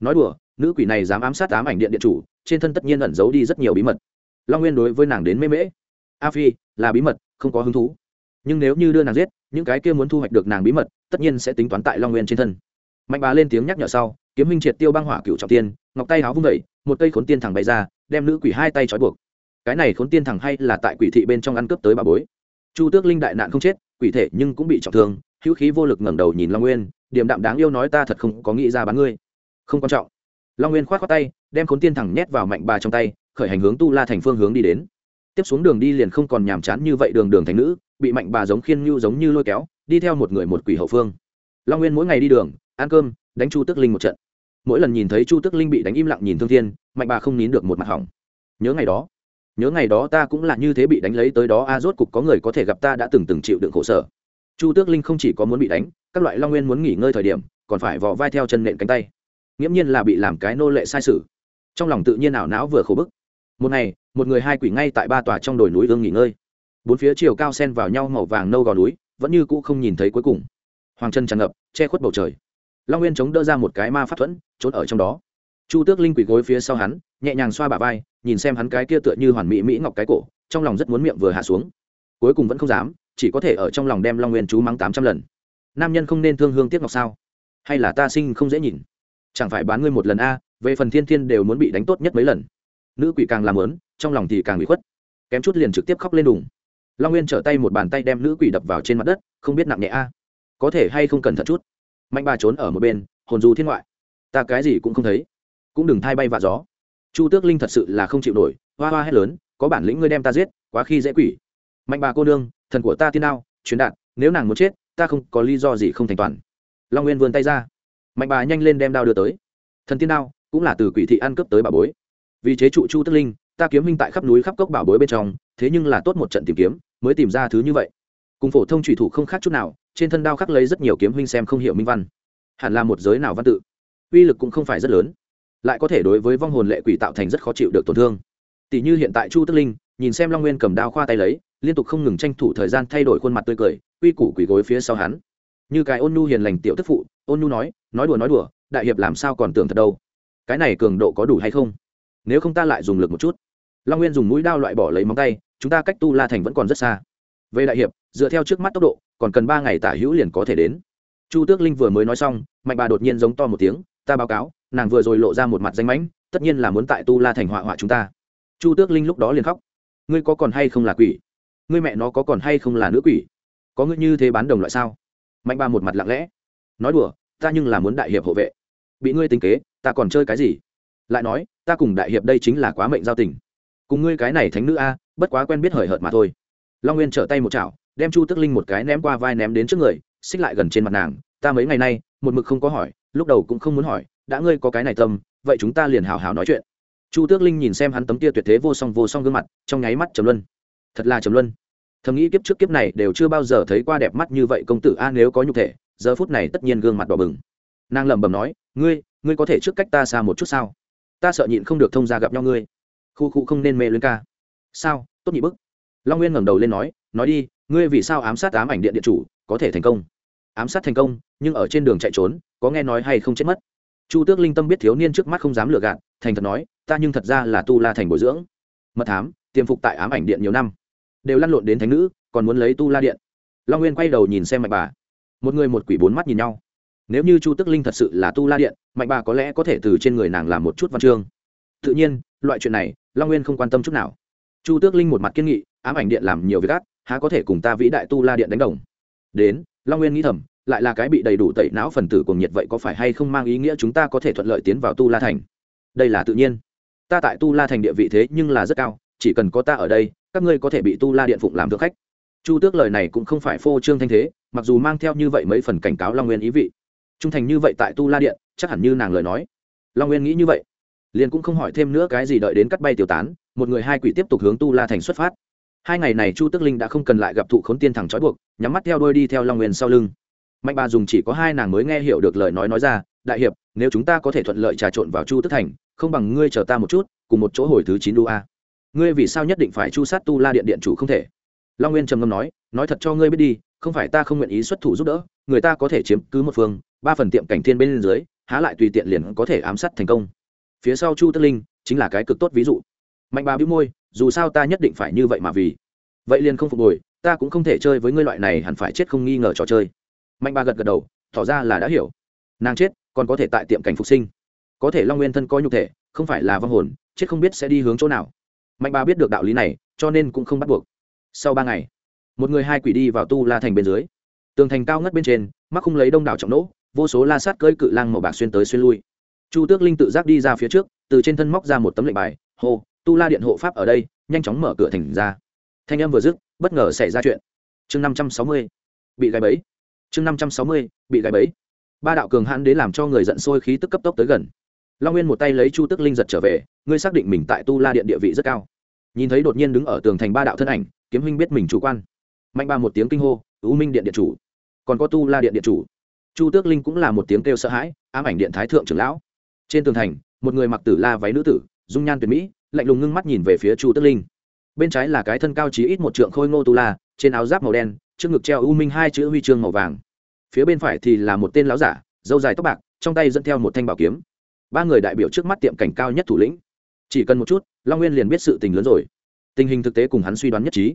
Speaker 1: Nói đùa, nữ quỷ này dám ám sát ám ảnh điện điện chủ, trên thân tất nhiên ẩn giấu đi rất nhiều bí mật. Long nguyên đối với nàng đến mê mễ. A phi, là bí mật, không có hứng thú. Nhưng nếu như đưa nàng giết, những cái kia muốn thu hoạch được nàng bí mật, tất nhiên sẽ tính toán tại long nguyên trên thân. Mạnh bà lên tiếng nhắc nhở sau, kiếm minh triệt tiêu băng hỏa cựu trọng tiên, ngọc tay háo vung vẩy một cây khốn tiên thẳng bày ra, đem nữ quỷ hai tay trói buộc. Cái này khốn tiên thẳng hay là tại quỷ thị bên trong ăn cướp tới bà bối. Chu tước linh đại nạn không chết, quỷ thể nhưng cũng bị trọng thương hữu khí vô lực ngẩng đầu nhìn long nguyên điểm đạm đáng yêu nói ta thật không có nghĩ ra bán ngươi. Không quan trọng. Long nguyên k h o á t khoác tay, đem khốn tiên thẳng nhét vào mạnh bà trong tay, khởi hành hướng tu la thành phương hướng đi đến. Tiếp xuống đường đi liền không còn nhàm chán như vậy đường đường thành nữ, bị mạnh bà giống khiên nhu giống như lôi kéo, đi theo một người một quỷ hậu phương. Long nguyên mỗi ngày đi đường, ăn cơm, đánh chu tức linh một trận. Mỗi lần nhìn thấy chu tức linh bị đánh im lặng nhìn thương thiên, mạnh bà không nín được một mặt hỏng. Nhớ ngày đó, nhớ ngày đó ta cũng là như thế bị đánh lấy tới đó, a, rốt cục có người có thể gặp ta đã từng từng chịu đựng khổ sở chu tước linh không chỉ có muốn bị đánh, các loại long nguyên muốn nghỉ ngơi thời điểm, còn phải vò vai theo chân nện cánh tay. Nghiễm nhiên là bị làm cái nô lệ sai sự. Trong lòng tự nhiên ảo não vừa khổ bức. Một ngày, một người hai quỷ ngay tại ba tòa trong đồi núi ương nghỉ ngơi. Bốn phía chiều cao sen vào nhau màu vàng nâu gò núi, vẫn như cũ không nhìn thấy cuối cùng. Hoàng chân tràn ngập, che khuất bầu trời. Long nguyên chống đỡ ra một cái ma pháp thuẫn, trốn ở trong đó. Chu tước linh quỷ gối phía sau hắn, nhẹ nhàng xoa bả vai, nhìn xem hắn cái kia tựa như hoàn mỹ mỹ ngọc cái cổ, trong lòng rất muốn miệng vừa hạ xuống. Cuối cùng vẫn không dám chỉ có thể ở trong lòng đem long nguyên chú mắng tám trăm lần. Nam nhân không nên thương hương tiếc ngọc sao? Hay là ta sinh không dễ nhìn? Chẳng phải bán ngươi một lần a, về phần thiên thiên đều muốn bị đánh tốt nhất mấy lần. Nữ quỷ càng làm lớn, trong lòng thì càng bị khuất. Kém chút liền trực tiếp khóc lên đùng. Long nguyên trở tay một bàn tay đem nữ quỷ đập vào trên mặt đất, không biết nặng nhẹ a. Có thể hay không cần thật chút? Mạnh bà trốn ở một bên, hồn du thiên ngoại. Ta cái gì cũng không thấy. Cũng đừng thay bay vạ gió. Chu tước linh thật sự là không chịu nổi, hoa hoa hét lớn, có bản lĩnh ngươi đem ta giết, quá khi dễ quỷ. Mạnh bà cô nương thần của ta tiên đao chuyến đạn nếu nàng muốn chết, ta không có lý do gì không thành toàn. Long nguyên vươn tay ra. Mạnh bà nhanh lên đem đao đưa tới. Thần tiên đao cũng là từ quỷ thị ăn cướp tới bảo bối. Vì chế trụ chu tức linh, ta kiếm minh tại khắp núi khắp cốc bảo bối bên trong, thế nhưng là tốt một trận tìm kiếm, mới tìm ra thứ như vậy. Cùng phổ thông trùy thủ không khác chút nào, trên thân đao khắc lấy rất nhiều kiếm huynh xem không hiểu minh văn. Hẳn là một giới nào văn tự. Uy lực cũng không phải rất lớn. Lại có thể đối với vong hồn lệ quỷ tạo thành rất khó chịu được tổn thương. Tỷ như hiện tại chu tức linh, nhìn xem long nguyên cầm đao khoa tay lấy liên tục không ngừng tranh thủ thời gian thay đổi khuôn mặt tươi cười uy củ quỷ gối phía sau hắn. Như cái ôn nhu hiền lành tiểu tức phụ, ôn nhu nói nói đùa nói đùa, đại hiệp làm sao còn tưởng thật đâu? Cái này cường độ có đủ hay không? Nếu không ta lại dùng lực một chút. Long nguyên dùng mũi đao loại bỏ lấy móng tay, chúng ta cách tu la thành vẫn còn rất xa. Về đại hiệp, dựa theo trước mắt tốc độ, còn cần ba ngày tả hữu liền có thể đến. Chu tước linh vừa mới nói xong, mạnh bà đột nhiên giống to một tiếng, ta báo cáo, nàng vừa rồi lộ ra một mặt danh mãnh, tất nhiên là muốn tại tu la thành họa họa chúng ta. Chu tước linh lúc đó liền khóc, ngươi có còn hay không là quỷ? Ngươi mẹ nó có còn hay không là nữ quỷ? Có ngươi như thế bán đồng loại sao? Mạnh Ba một mặt lặng lẽ. Nói đùa, ta nhưng là muốn đại hiệp hộ vệ. Bị ngươi tính kế, ta còn chơi cái gì? Lại nói, ta cùng đại hiệp đây chính là quá mệnh giao tình. Cùng ngươi cái này thánh nữ a, bất quá quen biết hời hợt mà thôi. Long nguyên trở tay một chảo, đem chu tức linh một cái ném qua vai ném đến trước người, xích lại gần trên mặt nàng. Ta mấy ngày nay, một mực không có hỏi, lúc đầu cũng không muốn hỏi, đã ngươi có cái này tâm, vậy chúng ta liền hào hào nói chuyện. Chu tước linh nhìn xem hắn tấm tia tuyệt thế vô song vô song gương mặt, trong nháy mắt trầm luân thật là trầm luân. Thầm nghĩ kiếp trước kiếp này đều chưa bao giờ thấy qua đẹp mắt như vậy công tử a nếu có nhục thể, giờ phút này tất nhiên gương mặt đỏ bừng. Nàng lẩm bẩm nói, ngươi ngươi có thể trước cách ta xa một chút sao? Ta sợ nhịn không được thông ra gặp nhau ngươi. Khu khu không nên mê luyến ca. Sao? Tốt nhị bức. Long nguyên ngẩng đầu lên nói nói đi, ngươi vì sao ám sát ám ảnh điện điện chủ, có thể thành công? Ám sát thành công, nhưng ở trên đường chạy trốn, có nghe nói hay không chết mất? Chu tước linh tâm biết thiếu niên trước mắt không dám lừa gạt, thành thật nói, ta nhưng thật ra là tu la thành bồi dưỡng. Mật thám, tiềm phục tại ám ảnh điện nhiều năm đều lăn lộn đến thánh nữ, còn muốn lấy tu la điện. Long nguyên quay đầu nhìn xem mạnh bà. Một người một quỷ bốn mắt nhìn nhau. Nếu như chu tức linh thật sự là tu la điện, mạnh bà có lẽ có thể từ trên người nàng làm một chút văn chương. Tự nhiên, loại chuyện này, long nguyên không quan tâm chút nào. Chu tước linh một mặt kiên nghị, ám ảnh điện làm nhiều việc ác, há có thể cùng ta vĩ đại tu la điện đánh đồng? Đến, long nguyên nghĩ thầm, lại là cái bị đầy đủ tẩy não phần tử cùng nhiệt vậy có phải hay không mang ý nghĩa chúng ta có thể thuận lợi tiến vào tu la thành? Đây là tự nhiên. Ta tại tu la thành địa vị thế nhưng là rất cao, chỉ cần có ta ở đây các ngươi có thể bị tu la điện phụng làm thượng khách. Chu tước lời này cũng không phải phô trương thanh thế, mặc dù mang theo như vậy mấy phần cảnh cáo long nguyên ý vị. Trung thành như vậy tại tu la điện, chắc hẳn như nàng lời nói. Long nguyên nghĩ như vậy, liền cũng không hỏi thêm nữa cái gì đợi đến cắt bay tiêu tán, một người hai quỷ tiếp tục hướng tu la thành xuất phát. Hai ngày này chu Tước linh đã không cần lại gặp thụ khốn tiên thẳng trói buộc, nhắm mắt theo đôi đi theo long nguyên sau lưng. Mạnh bà dùng chỉ có hai nàng mới nghe hiểu được lời nói nói ra, đại hiệp, nếu chúng ta có thể thuận lợi trà trộn vào chu tức thành, không bằng ngươi chờ ta một chút, cùng một chỗ hồi thứ chín đu a ngươi vì sao nhất định phải chu sát tu la điện điện chủ không thể? Long nguyên trầm ngâm nói nói thật cho ngươi biết đi, không phải ta không nguyện ý xuất thủ giúp đỡ, người ta có thể chiếm cứ một phương, ba phần tiệm cảnh thiên bên dưới, há lại tùy tiện liền có thể ám sát thành công. Phía sau chu tức linh chính là cái cực tốt ví dụ. Mạnh bà bĩu môi, dù sao ta nhất định phải như vậy mà vì. Vậy liền không phục hồi, ta cũng không thể chơi với ngươi loại này hẳn phải chết không nghi ngờ trò chơi. Mạnh bà gật gật đầu, tỏ ra là đã hiểu. Nàng chết, còn có thể tại tiệm cảnh phục sinh. Có thể long nguyên thân coi nhục thể, không phải là vong hồn, chết không biết sẽ đi hướng chỗ nào mạnh bà biết được đạo lý này, cho nên cũng không bắt buộc. Sau ba ngày, một người hai quỷ đi vào tu la thành bên dưới. Tường thành cao ngất bên trên mắc không lấy đông đảo trọng nỗ, vô số la sát cơi cự lang màu bạc xuyên tới xuyên lui. Chu tước linh tự giác đi ra phía trước, từ trên thân móc ra một tấm lệnh bài, hô, tu la điện hộ pháp ở đây, nhanh chóng mở cửa thành ra. Thanh em vừa dứt, bất ngờ xảy ra chuyện. Chương năm trăm sáu mươi, bị gáy bẫy. Chương năm trăm sáu mươi, bị gáy bẫy. Ba đạo cường hãn đến làm cho người giận sôi, khí tức cấp tốc tới gần long nguyên một tay lấy chu tức linh giật trở về, ngươi xác định mình tại tu la điện địa vị rất cao. Nhìn thấy đột nhiên đứng ở tường thành ba đạo thân ảnh, kiếm huynh biết mình chủ quan. Mạnh ba một tiếng kinh hô ưu minh điện điện chủ, còn có tu la điện điện chủ. Chu tước linh cũng là một tiếng kêu sợ hãi, ám ảnh điện thái thượng trưởng lão. Trên tường thành, một người mặc tử la váy nữ tử, dung nhan tuyệt mỹ, lạnh lùng ngưng mắt nhìn về phía chu tước linh. Bên trái là cái thân cao chí ít một trượng khôi ngô tu la, trên áo giáp màu đen, trước ngực treo u minh hai chữ huy chương màu vàng. Phía bên phải thì là một tên lão giả, dâu dài tóc bạc, trong tay dẫn theo một thanh bảo kiếm ba người đại biểu trước mắt tiệm cảnh cao nhất thủ lĩnh. Chỉ cần một chút, long nguyên liền biết sự tình lớn rồi. Tình hình thực tế cùng hắn suy đoán nhất trí.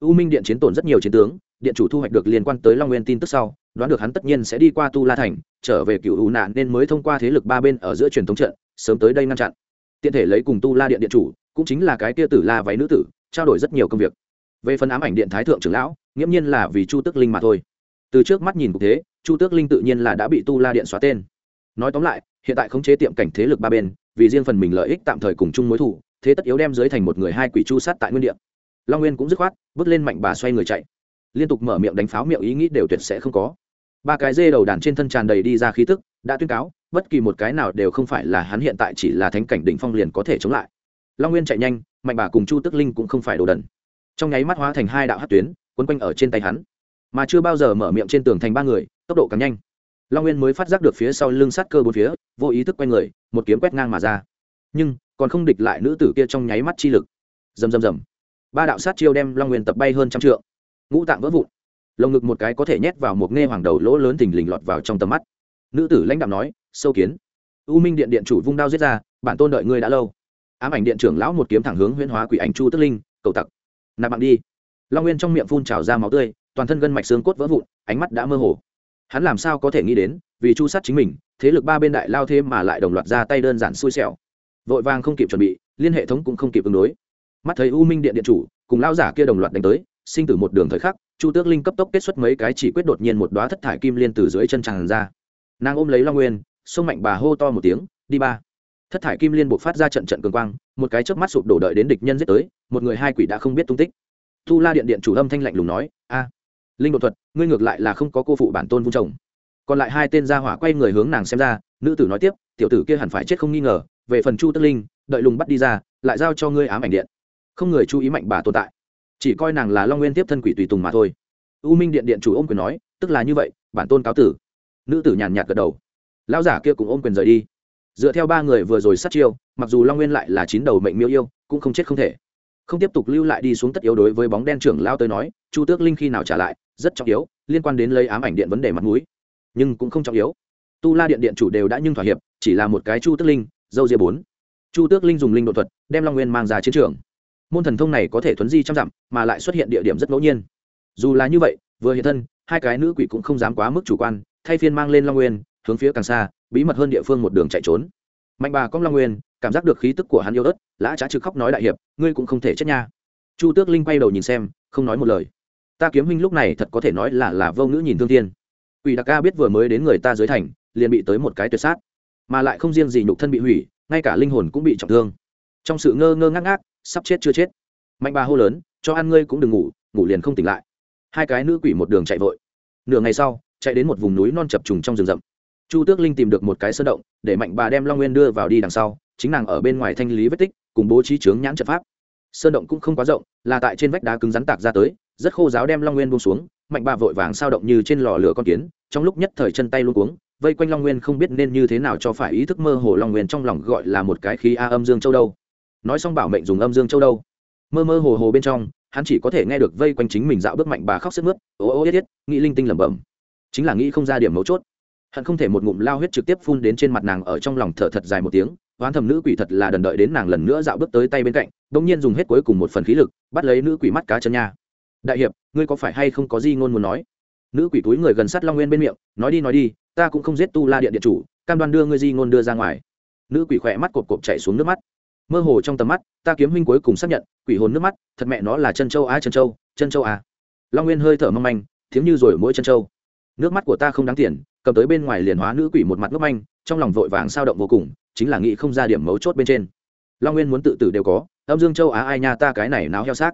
Speaker 1: U minh điện chiến tổn rất nhiều chiến tướng, điện chủ thu hoạch được liên quan tới long nguyên tin tức sau, đoán được hắn tất nhiên sẽ đi qua tu la thành, trở về cựu U nạn nên mới thông qua thế lực ba bên ở giữa truyền thống trận, sớm tới đây ngăn chặn. Tiện thể lấy cùng tu la điện điện chủ, cũng chính là cái kia tử la váy nữ tử, trao đổi rất nhiều công việc. Về phần ám ảnh điện thái thượng trưởng lão, nghiễm nhiên là vì chu tước linh mà thôi. Từ trước mắt nhìn cục thế, chu tước linh tự nhiên là đã bị tu la điện xóa tên. Nói tóm lại hiện tại khống chế tiệm cảnh thế lực ba bên, vì riêng phần mình lợi ích tạm thời cùng chung mối thủ thế tất yếu đem dưới thành một người hai quỷ chu sát tại nguyên địa. Long nguyên cũng dứt khoát, bước lên mạnh bà xoay người chạy. Liên tục mở miệng đánh pháo miệng ý nghĩ đều tuyệt sẽ không có. Ba cái dê đầu đàn trên thân tràn đầy đi ra khí tức, đã tuyên cáo, bất kỳ một cái nào đều không phải là hắn hiện tại chỉ là thánh cảnh đỉnh phong liền có thể chống lại. Long nguyên chạy nhanh, mạnh bà cùng chu tức linh cũng không phải đồ đần. Trong nháy mắt hóa thành hai đạo hát tuyến, quấn quanh ở trên tay hắn. Mà chưa bao giờ mở miệng trên tường thành ba người, tốc độ càng nhanh long nguyên mới phát giác được phía sau lưng sát cơ bốn phía, vô ý thức quanh người, một kiếm quét ngang mà ra. Nhưng, còn không địch lại nữ tử kia trong nháy mắt chi lực. Rầm rầm rầm. Ba đạo sát chiêu đem long nguyên tập bay hơn trăm trượng. Ngũ tạng vỡ vụn. Lồng ngực một cái có thể nhét vào một nghe hoàng đầu lỗ lớn thình lình lọt vào trong tầm mắt. Nữ tử lãnh đạo nói, sâu kiến. U minh điện điện chủ vung đao giết ra, bản tôn đợi ngươi đã lâu. Ám ảnh điện trưởng lão một kiếm thẳng hướng huyễn hóa quỷ ảnh chu tức linh, cầu tặc, nạp bạn đi. Long nguyên trong miệng phun trào ra máu tươi, toàn thân gân mạch xương cốt vỡ vụn, ánh mắt đã mơ hồ hắn làm sao có thể nghĩ đến, vì chu sát chính mình, thế lực ba bên đại lao thêm mà lại đồng loạt ra tay đơn giản xui xẻo. Vội vàng không kịp chuẩn bị, liên hệ thống cũng không kịp ứng đối. Mắt thấy u minh điện điện chủ cùng lao giả kia đồng loạt đánh tới, sinh tử một đường thời khắc, chu tước linh cấp tốc kết xuất mấy cái chỉ quyết đột nhiên một đoá thất thải kim liên từ dưới chân tràn ra. Nàng ôm lấy long nguyên, sông mạnh bà hô to một tiếng, đi ba. Thất thải kim liên buộc phát ra trận trận cường quang, một cái chớp mắt sụp đổ đợi đến địch nhân giết tới, một người hai quỷ đã không biết tung tích. Tu la điện điện chủ âm thanh lạnh lùng nói, a linh đột thuật, ngươi ngược lại là không có cô phụ bản tôn vung chồng. Còn lại hai tên gia hỏa quay người hướng nàng xem ra, nữ tử nói tiếp, tiểu tử kia hẳn phải chết không nghi ngờ, về phần chu tức linh, đợi lùng bắt đi ra, lại giao cho ngươi ám ảnh điện. Không người chú ý mạnh bà tồn tại, chỉ coi nàng là long nguyên tiếp thân quỷ tùy tùng mà thôi. U minh điện điện chủ ôm quyền nói, tức là như vậy, bản tôn cáo tử. Nữ tử nhàn nhạt gật đầu. Lão giả kia cũng ôm quyền rời đi. Dựa theo ba người vừa rồi sát chiêu, mặc dù long nguyên lại là chín đầu mệnh miêu yêu, cũng không chết không thể. Không tiếp tục lưu lại đi xuống tất yếu đối với bóng đen trưởng lao tới nói, chu tước linh khi nào trả lại rất trọng yếu, liên quan đến lấy ám ảnh điện vấn đề mặt mũi. Nhưng cũng không trọng yếu. Tu la điện điện chủ đều đã nhưng thỏa hiệp, chỉ là một cái chu tước linh, dâu ria bốn. Chu tước linh dùng linh đột thuật, đem long nguyên mang ra chiến trường. Môn thần thông này có thể thuấn di trăm dặm, mà lại xuất hiện địa điểm rất ngẫu nhiên. Dù là như vậy, vừa hiện thân, hai cái nữ quỷ cũng không dám quá mức chủ quan, thay phiên mang lên long nguyên, hướng phía càng xa, bí mật hơn địa phương một đường chạy trốn. Mạnh bà cong long nguyên, cảm giác được khí tức của hắn yêu ớt, lã trá trực khóc nói đại hiệp, ngươi cũng không thể chết nha. Chu tước linh quay đầu nhìn xem, không nói một lời ta kiếm huynh lúc này thật có thể nói là là vô ngữ nhìn thương thiên. Quỷ đặc ca biết vừa mới đến người ta dưới thành, liền bị tới một cái tuyệt sát. Mà lại không riêng gì nhục thân bị hủy, ngay cả linh hồn cũng bị trọng thương. Trong sự ngơ ngơ ngác ngác, sắp chết chưa chết. Mạnh bà hô lớn, cho ăn ngươi cũng đừng ngủ ngủ liền không tỉnh lại. Hai cái nữ quỷ một đường chạy vội. Nửa ngày sau, chạy đến một vùng núi non chập trùng trong rừng rậm. Chu tước linh tìm được một cái sơn động, để mạnh bà đem long nguyên đưa vào đi đằng sau, chính nàng ở bên ngoài thanh lý vết tích, cùng bố trí trướng nhãn trận pháp. Sơn động cũng không quá rộng, là tại trên vách đá cứng rắn tạc ra tới rất khô giáo đem long nguyên buông xuống, mạnh bà vội vàng sao động như trên lò lửa con kiến, trong lúc nhất thời chân tay luôn cuống, vây quanh long nguyên không biết nên như thế nào cho phải ý thức mơ hồ long nguyên trong lòng gọi là một cái khí a âm dương châu đâu. Nói xong bảo mệnh dùng âm dương châu đâu. Mơ mơ hồ hồ bên trong, hắn chỉ có thể nghe được vây quanh chính mình dạo bước mạnh bà khóc sức mướt ô ô yết yết nghĩ linh tinh lẩm bẩm. Chính là nghĩ không ra điểm mấu chốt. Hắn không thể một ngụm lao huyết trực tiếp phun đến trên mặt nàng ở trong lòng thở thật dài một tiếng, oán thầm nữ quỷ thật là đần đợi đến nàng lần nữa dạo bước tới tay bên cạnh, bỗng nhiên dùng hết cuối cùng một phần khí lực, bắt lấy nữ quỷ mắt cá chân nha đại hiệp, ngươi có phải hay không có gì ngôn muốn nói? Nữ quỷ túi người gần sát long nguyên bên miệng, nói đi nói đi, ta cũng không giết tu la điện điện chủ, cam đoan đưa ngươi di ngôn đưa ra ngoài. Nữ quỷ khỏe mắt cột cột chạy xuống nước mắt. Mơ hồ trong tầm mắt, ta kiếm huynh cuối cùng xác nhận, quỷ hồn nước mắt, thật mẹ nó là chân châu á, chân châu chân châu à long nguyên hơi thở mong manh thiếm như rồi mỗi chân châu. Nước mắt của ta không đáng tiền, cầm tới bên ngoài liền hóa nữ quỷ một mặt ngốc manh, trong lòng vội vàng sao động vô cùng, chính là nghĩ không ra điểm mấu chốt bên trên. Long nguyên muốn tự tử đều có, âm dương châu á ai nha ta cái này náo heo xác.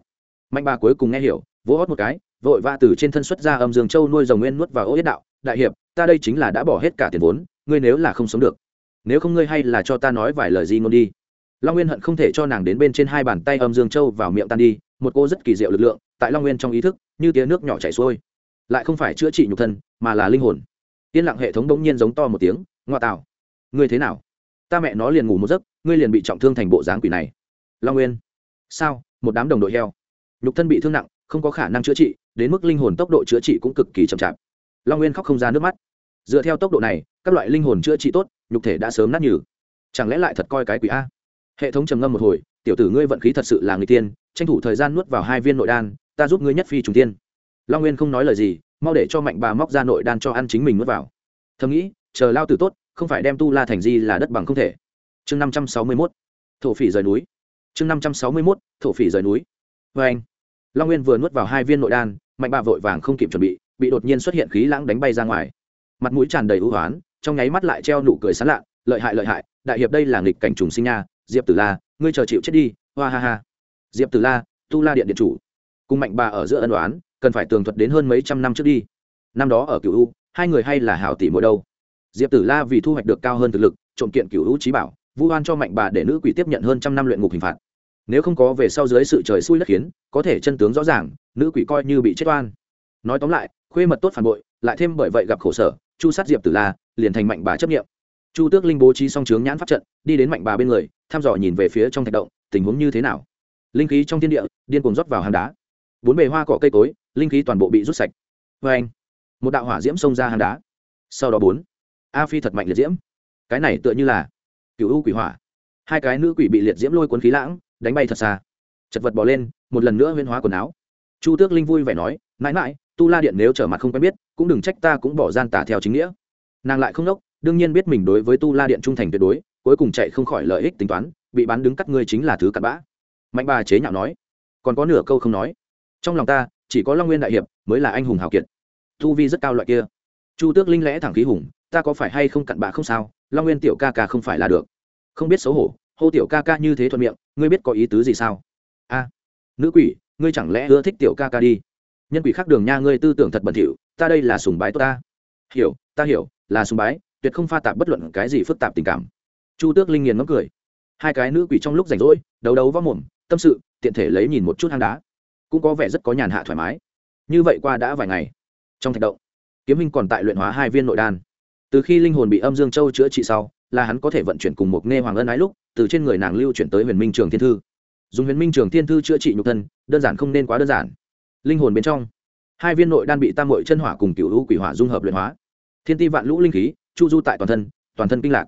Speaker 1: Mạnh bà cuối cùng nghe hiểu vỗ hót một cái, vội va từ trên thân xuất ra âm dương châu nuôi dòng nguyên nuốt vào ô yết đạo, đại hiệp, ta đây chính là đã bỏ hết cả tiền vốn, ngươi nếu là không sống được, nếu không ngươi hay là cho ta nói vài lời gì ngôn đi. Long nguyên hận không thể cho nàng đến bên trên hai bàn tay âm dương châu vào miệng tan đi, một cô rất kỳ diệu lực lượng tại long nguyên trong ý thức, như tiếng nước nhỏ chảy xuôi, lại không phải chữa trị nhục thân, mà là linh hồn. Yên lặng hệ thống bỗng nhiên giống to một tiếng, ngoa tạo, ngươi thế nào? Ta mẹ nó liền ngủ một giấc, ngươi liền bị trọng thương thành bộ dáng quỷ này. Long nguyên, sao? Một đám đồng đội heo. Nhục thân bị thương nặng không có khả năng chữa trị, đến mức linh hồn tốc độ chữa trị cũng cực kỳ chậm chạp. Long nguyên khóc không ra nước mắt. Dựa theo tốc độ này, các loại linh hồn chữa trị tốt, nhục thể đã sớm nát nhừ. Chẳng lẽ lại thật coi cái quỷ a? Hệ thống trầm ngâm một hồi, tiểu tử ngươi vận khí thật sự là người tiên, tranh thủ thời gian nuốt vào hai viên nội đan, ta giúp ngươi nhất phi trùng tiên. Long nguyên không nói lời gì, mau để cho mạnh bà móc ra nội đan cho ăn chính mình nuốt vào. Thầm nghĩ, chờ lao tử tốt, không phải đem tu la thành di là đất bằng không thể. Chương năm trăm sáu mươi mốt, thổ phỉ rời núi. Chương năm trăm sáu mươi mốt, thổ phỉ rời núi. Vê anh long nguyên vừa nuốt vào hai viên nội đan, mạnh bà vội vàng không kịp chuẩn bị bị đột nhiên xuất hiện khí lãng đánh bay ra ngoài. Mặt mũi tràn đầy ưu hoán, trong nháy mắt lại treo nụ cười sán lạ, lợi hại lợi hại, đại hiệp đây là nghịch cảnh trùng sinh nha, diệp tử la, ngươi chờ chịu chết đi, hoa ha ha. Diệp tử la, tu la điện điện chủ. Cùng mạnh bà ở giữa ân đoán cần phải tường thuật đến hơn mấy trăm năm trước đi. Năm đó ở cựu u, hai người hay là hảo tỷ mỗi đâu? Diệp tử la vì thu hoạch được cao hơn thực lực, trộm kiện cựu u trí bảo, vu oan cho mạnh bà để nữ quỷ tiếp nhận hơn trăm năm luyện ngục hình phạt nếu không có về sau dưới sự trời xui đất khiến, có thể chân tướng rõ ràng, nữ quỷ coi như bị chết oan. Nói tóm lại, khuê mật tốt phản bội, lại thêm bởi vậy gặp khổ sở, chu sát diệp tử la, liền thành mạnh bà chấp nghiệm chu tước linh bố trí song trướng nhãn pháp trận, đi đến mạnh bà bên người, thăm dò nhìn về phía trong thạch động, tình huống như thế nào. Linh khí trong thiên địa, điên cuồng rót vào hang đá. Bốn bề hoa cỏ cây cối, linh khí toàn bộ bị rút sạch. Vê anh, một đạo hỏa diễm xông ra hang đá. Sau đó bốn, a phi thật mạnh liệt diễm. Cái này tựa như là cựu u quỷ hỏa. Hai cái nữ quỷ bị liệt diễm lôi cuốn khí lãng đánh bay thật xa. Chật vật bỏ lên, một lần nữa huyên hóa quần áo. Chu tước linh vui vẻ nói, mãi mãi, tu la điện nếu trở mặt không quen biết, cũng đừng trách ta cũng bỏ gian tả theo chính nghĩa. Nàng lại không đốc đương nhiên biết mình đối với tu la điện trung thành tuyệt đối, cuối cùng chạy không khỏi lợi ích tính toán, bị bán đứng cắt ngươi chính là thứ cặn bã. Mạnh bà chế nhạo nói, còn có nửa câu không nói. Trong lòng ta, chỉ có long nguyên đại hiệp mới là anh hùng hào kiệt. Tu vi rất cao loại kia. Chu tước linh lẽ thẳng khí hùng, ta có phải hay không cặn bã không sao? Long nguyên tiểu ca ca không phải là được. Không biết xấu hổ hô tiểu ca ca như thế thuận miệng, ngươi biết có ý tứ gì sao? A, nữ quỷ, ngươi chẳng lẽ ưa thích tiểu ca ca đi? Nhân quỷ khác đường nha, ngươi tư tưởng thật bẩn thỉu, ta đây là sùng bái tốt ta. Hiểu ta hiểu, là sùng bái, tuyệt không pha tạp bất luận cái gì phức tạp tình cảm. Chu tước linh nghiền ngấm cười. Hai cái nữ quỷ trong lúc rảnh rỗi, đấu đấu võ mồm, tâm sự, tiện thể lấy nhìn một chút hang đá. Cũng có vẻ rất có nhàn hạ thoải mái. Như vậy qua đã vài ngày. Trong thạch động, kiếm hình còn tại luyện hóa hai viên nội đan. Từ khi linh hồn bị âm dương châu chữa trị sau, là hắn có thể vận chuyển cùng một nghe hoàng ân ái lúc từ trên người nàng lưu chuyển tới huyền minh trường thiên thư. Dùng huyền minh trường thiên thư chữa trị nhục thân, đơn giản không nên quá đơn giản. Linh hồn bên trong, hai viên nội đan bị tam mội chân hỏa cùng cựu lũ quỷ hỏa dung hợp luyện hóa. Thiên ti vạn lũ linh khí, chu du tại toàn thân toàn thân kinh lạc,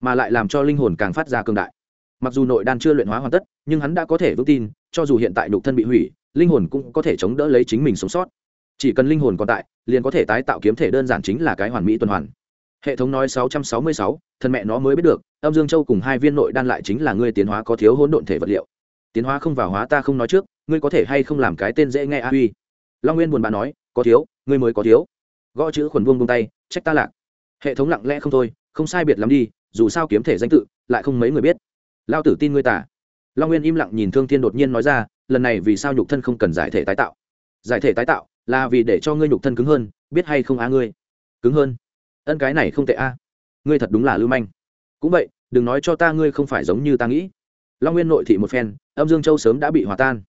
Speaker 1: mà lại làm cho linh hồn càng phát ra cường đại. Mặc dù nội đan chưa luyện hóa hoàn tất, nhưng hắn đã có thể vững tin, cho dù hiện tại nhục thân bị hủy, linh hồn cũng có thể chống đỡ lấy chính mình sống sót. Chỉ cần linh hồn còn tại, liền có thể tái tạo kiếm thể, đơn giản chính là cái hoàn mỹ tuần hoàn hệ thống nói 666, thân mẹ nó mới biết được âm dương châu cùng hai viên nội đan lại chính là ngươi tiến hóa có thiếu hỗn độn thể vật liệu. Tiến hóa không vào hóa ta không nói trước ngươi có thể hay không làm cái tên dễ nghe a huy? Long nguyên buồn bã nói có thiếu ngươi mới có thiếu. Gõ chữ khuẩn buông buông tay trách ta lạc. Hệ thống lặng lẽ không thôi không sai biệt lắm đi dù sao kiếm thể danh tự lại không mấy người biết. Lao tử tin ngươi tả. Long nguyên im lặng nhìn thương thiên đột nhiên nói ra lần này vì sao nhục thân không cần giải thể tái tạo? Giải thể tái tạo là vì để cho ngươi nhục thân cứng hơn biết hay không á ngươi? Cứng hơn ân cái này không tệ a. À. Ngươi thật đúng là lưu manh. Cũng vậy, đừng nói cho ta ngươi không phải giống như ta nghĩ. Long nguyên nội thị một phen, âm dương châu sớm đã bị hòa tan.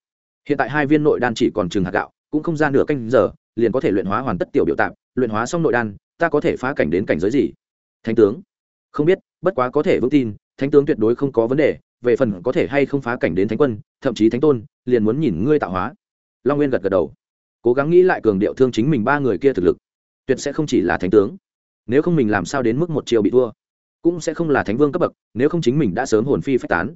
Speaker 1: Hiện tại hai viên nội đan chỉ còn chừng hạt gạo, cũng không ra nửa canh giờ, liền có thể luyện hóa hoàn tất tiểu biểu tạp luyện hóa xong nội đan, ta có thể phá cảnh đến cảnh giới gì? Thánh tướng. Không biết, bất quá có thể vững tin, thánh tướng tuyệt đối không có vấn đề, về phần có thể hay không phá cảnh đến thánh quân, thậm chí thánh tôn, liền muốn nhìn ngươi tạo hóa. Long nguyên gật gật đầu. Cố gắng nghĩ lại cường điệu thương chính mình ba người kia thực lực. Tuyệt sẽ không chỉ là thánh tướng nếu không mình làm sao đến mức một chiều bị thua? Cũng sẽ không là thánh vương cấp bậc, nếu không chính mình đã sớm hồn phi phách tán.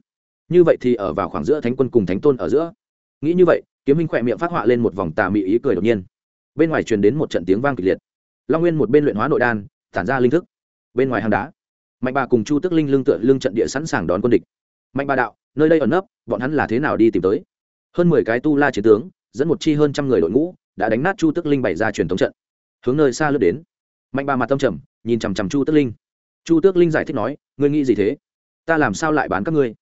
Speaker 1: Như vậy thì ở vào khoảng giữa thánh quân cùng thánh tôn ở giữa. Nghĩ như vậy, kiếm minh khỏe miệng phát họa lên một vòng tà mị ý cười đột nhiên. Bên ngoài truyền đến một trận tiếng vang kịch liệt. Long nguyên một bên luyện hóa nội đan, tản ra linh thức. Bên ngoài hang đá, mạnh bà cùng chu tức linh lương tựa lương trận địa sẵn sàng đón quân địch. Mạnh bà đạo, nơi đây ẩn nấp, bọn hắn là thế nào đi tìm tới? Hơn mười cái tu la chiến tướng, dẫn một chi hơn trăm người đội ngũ, đã đánh nát chu tức linh bày ra truyền thống trận. Hướng nơi xa lướt đến mạnh bà mặt tâm trầm, nhìn chằm chằm chu Tước linh. Chu tước linh giải thích nói, ngươi nghĩ gì thế? Ta làm sao lại bán các ngươi?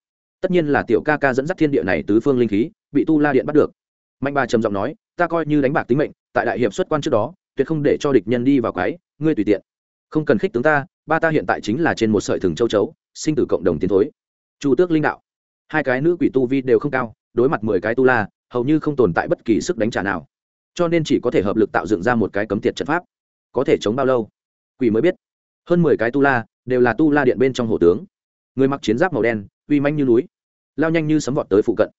Speaker 1: Tất nhiên là tiểu ca ca dẫn dắt thiên địa này tứ phương linh khí, bị tu la điện bắt được. Mạnh bà trầm giọng nói, ta coi như đánh bạc tính mệnh, tại đại hiệp xuất quan trước đó, tuyệt không để cho địch nhân đi vào cái ngươi tùy tiện. Không cần khích tướng ta, ba ta hiện tại chính là trên một sợi thừng châu chấu, sinh tử cộng đồng tiến thối. Chu tước linh đạo. Hai cái nữ quỷ tu vi đều không cao, đối mặt mười cái tu la, hầu như không tồn tại bất kỳ sức đánh trả nào. Cho nên chỉ có thể hợp lực tạo dựng ra một cái cấm tiệt trận pháp có thể chống bao lâu? Quỷ mới biết. Hơn mười cái tu la đều là tu la điện bên trong hổ tướng. Người mặc chiến giáp màu đen, uy manh như núi, lao nhanh như sấm vọt tới phụ cận.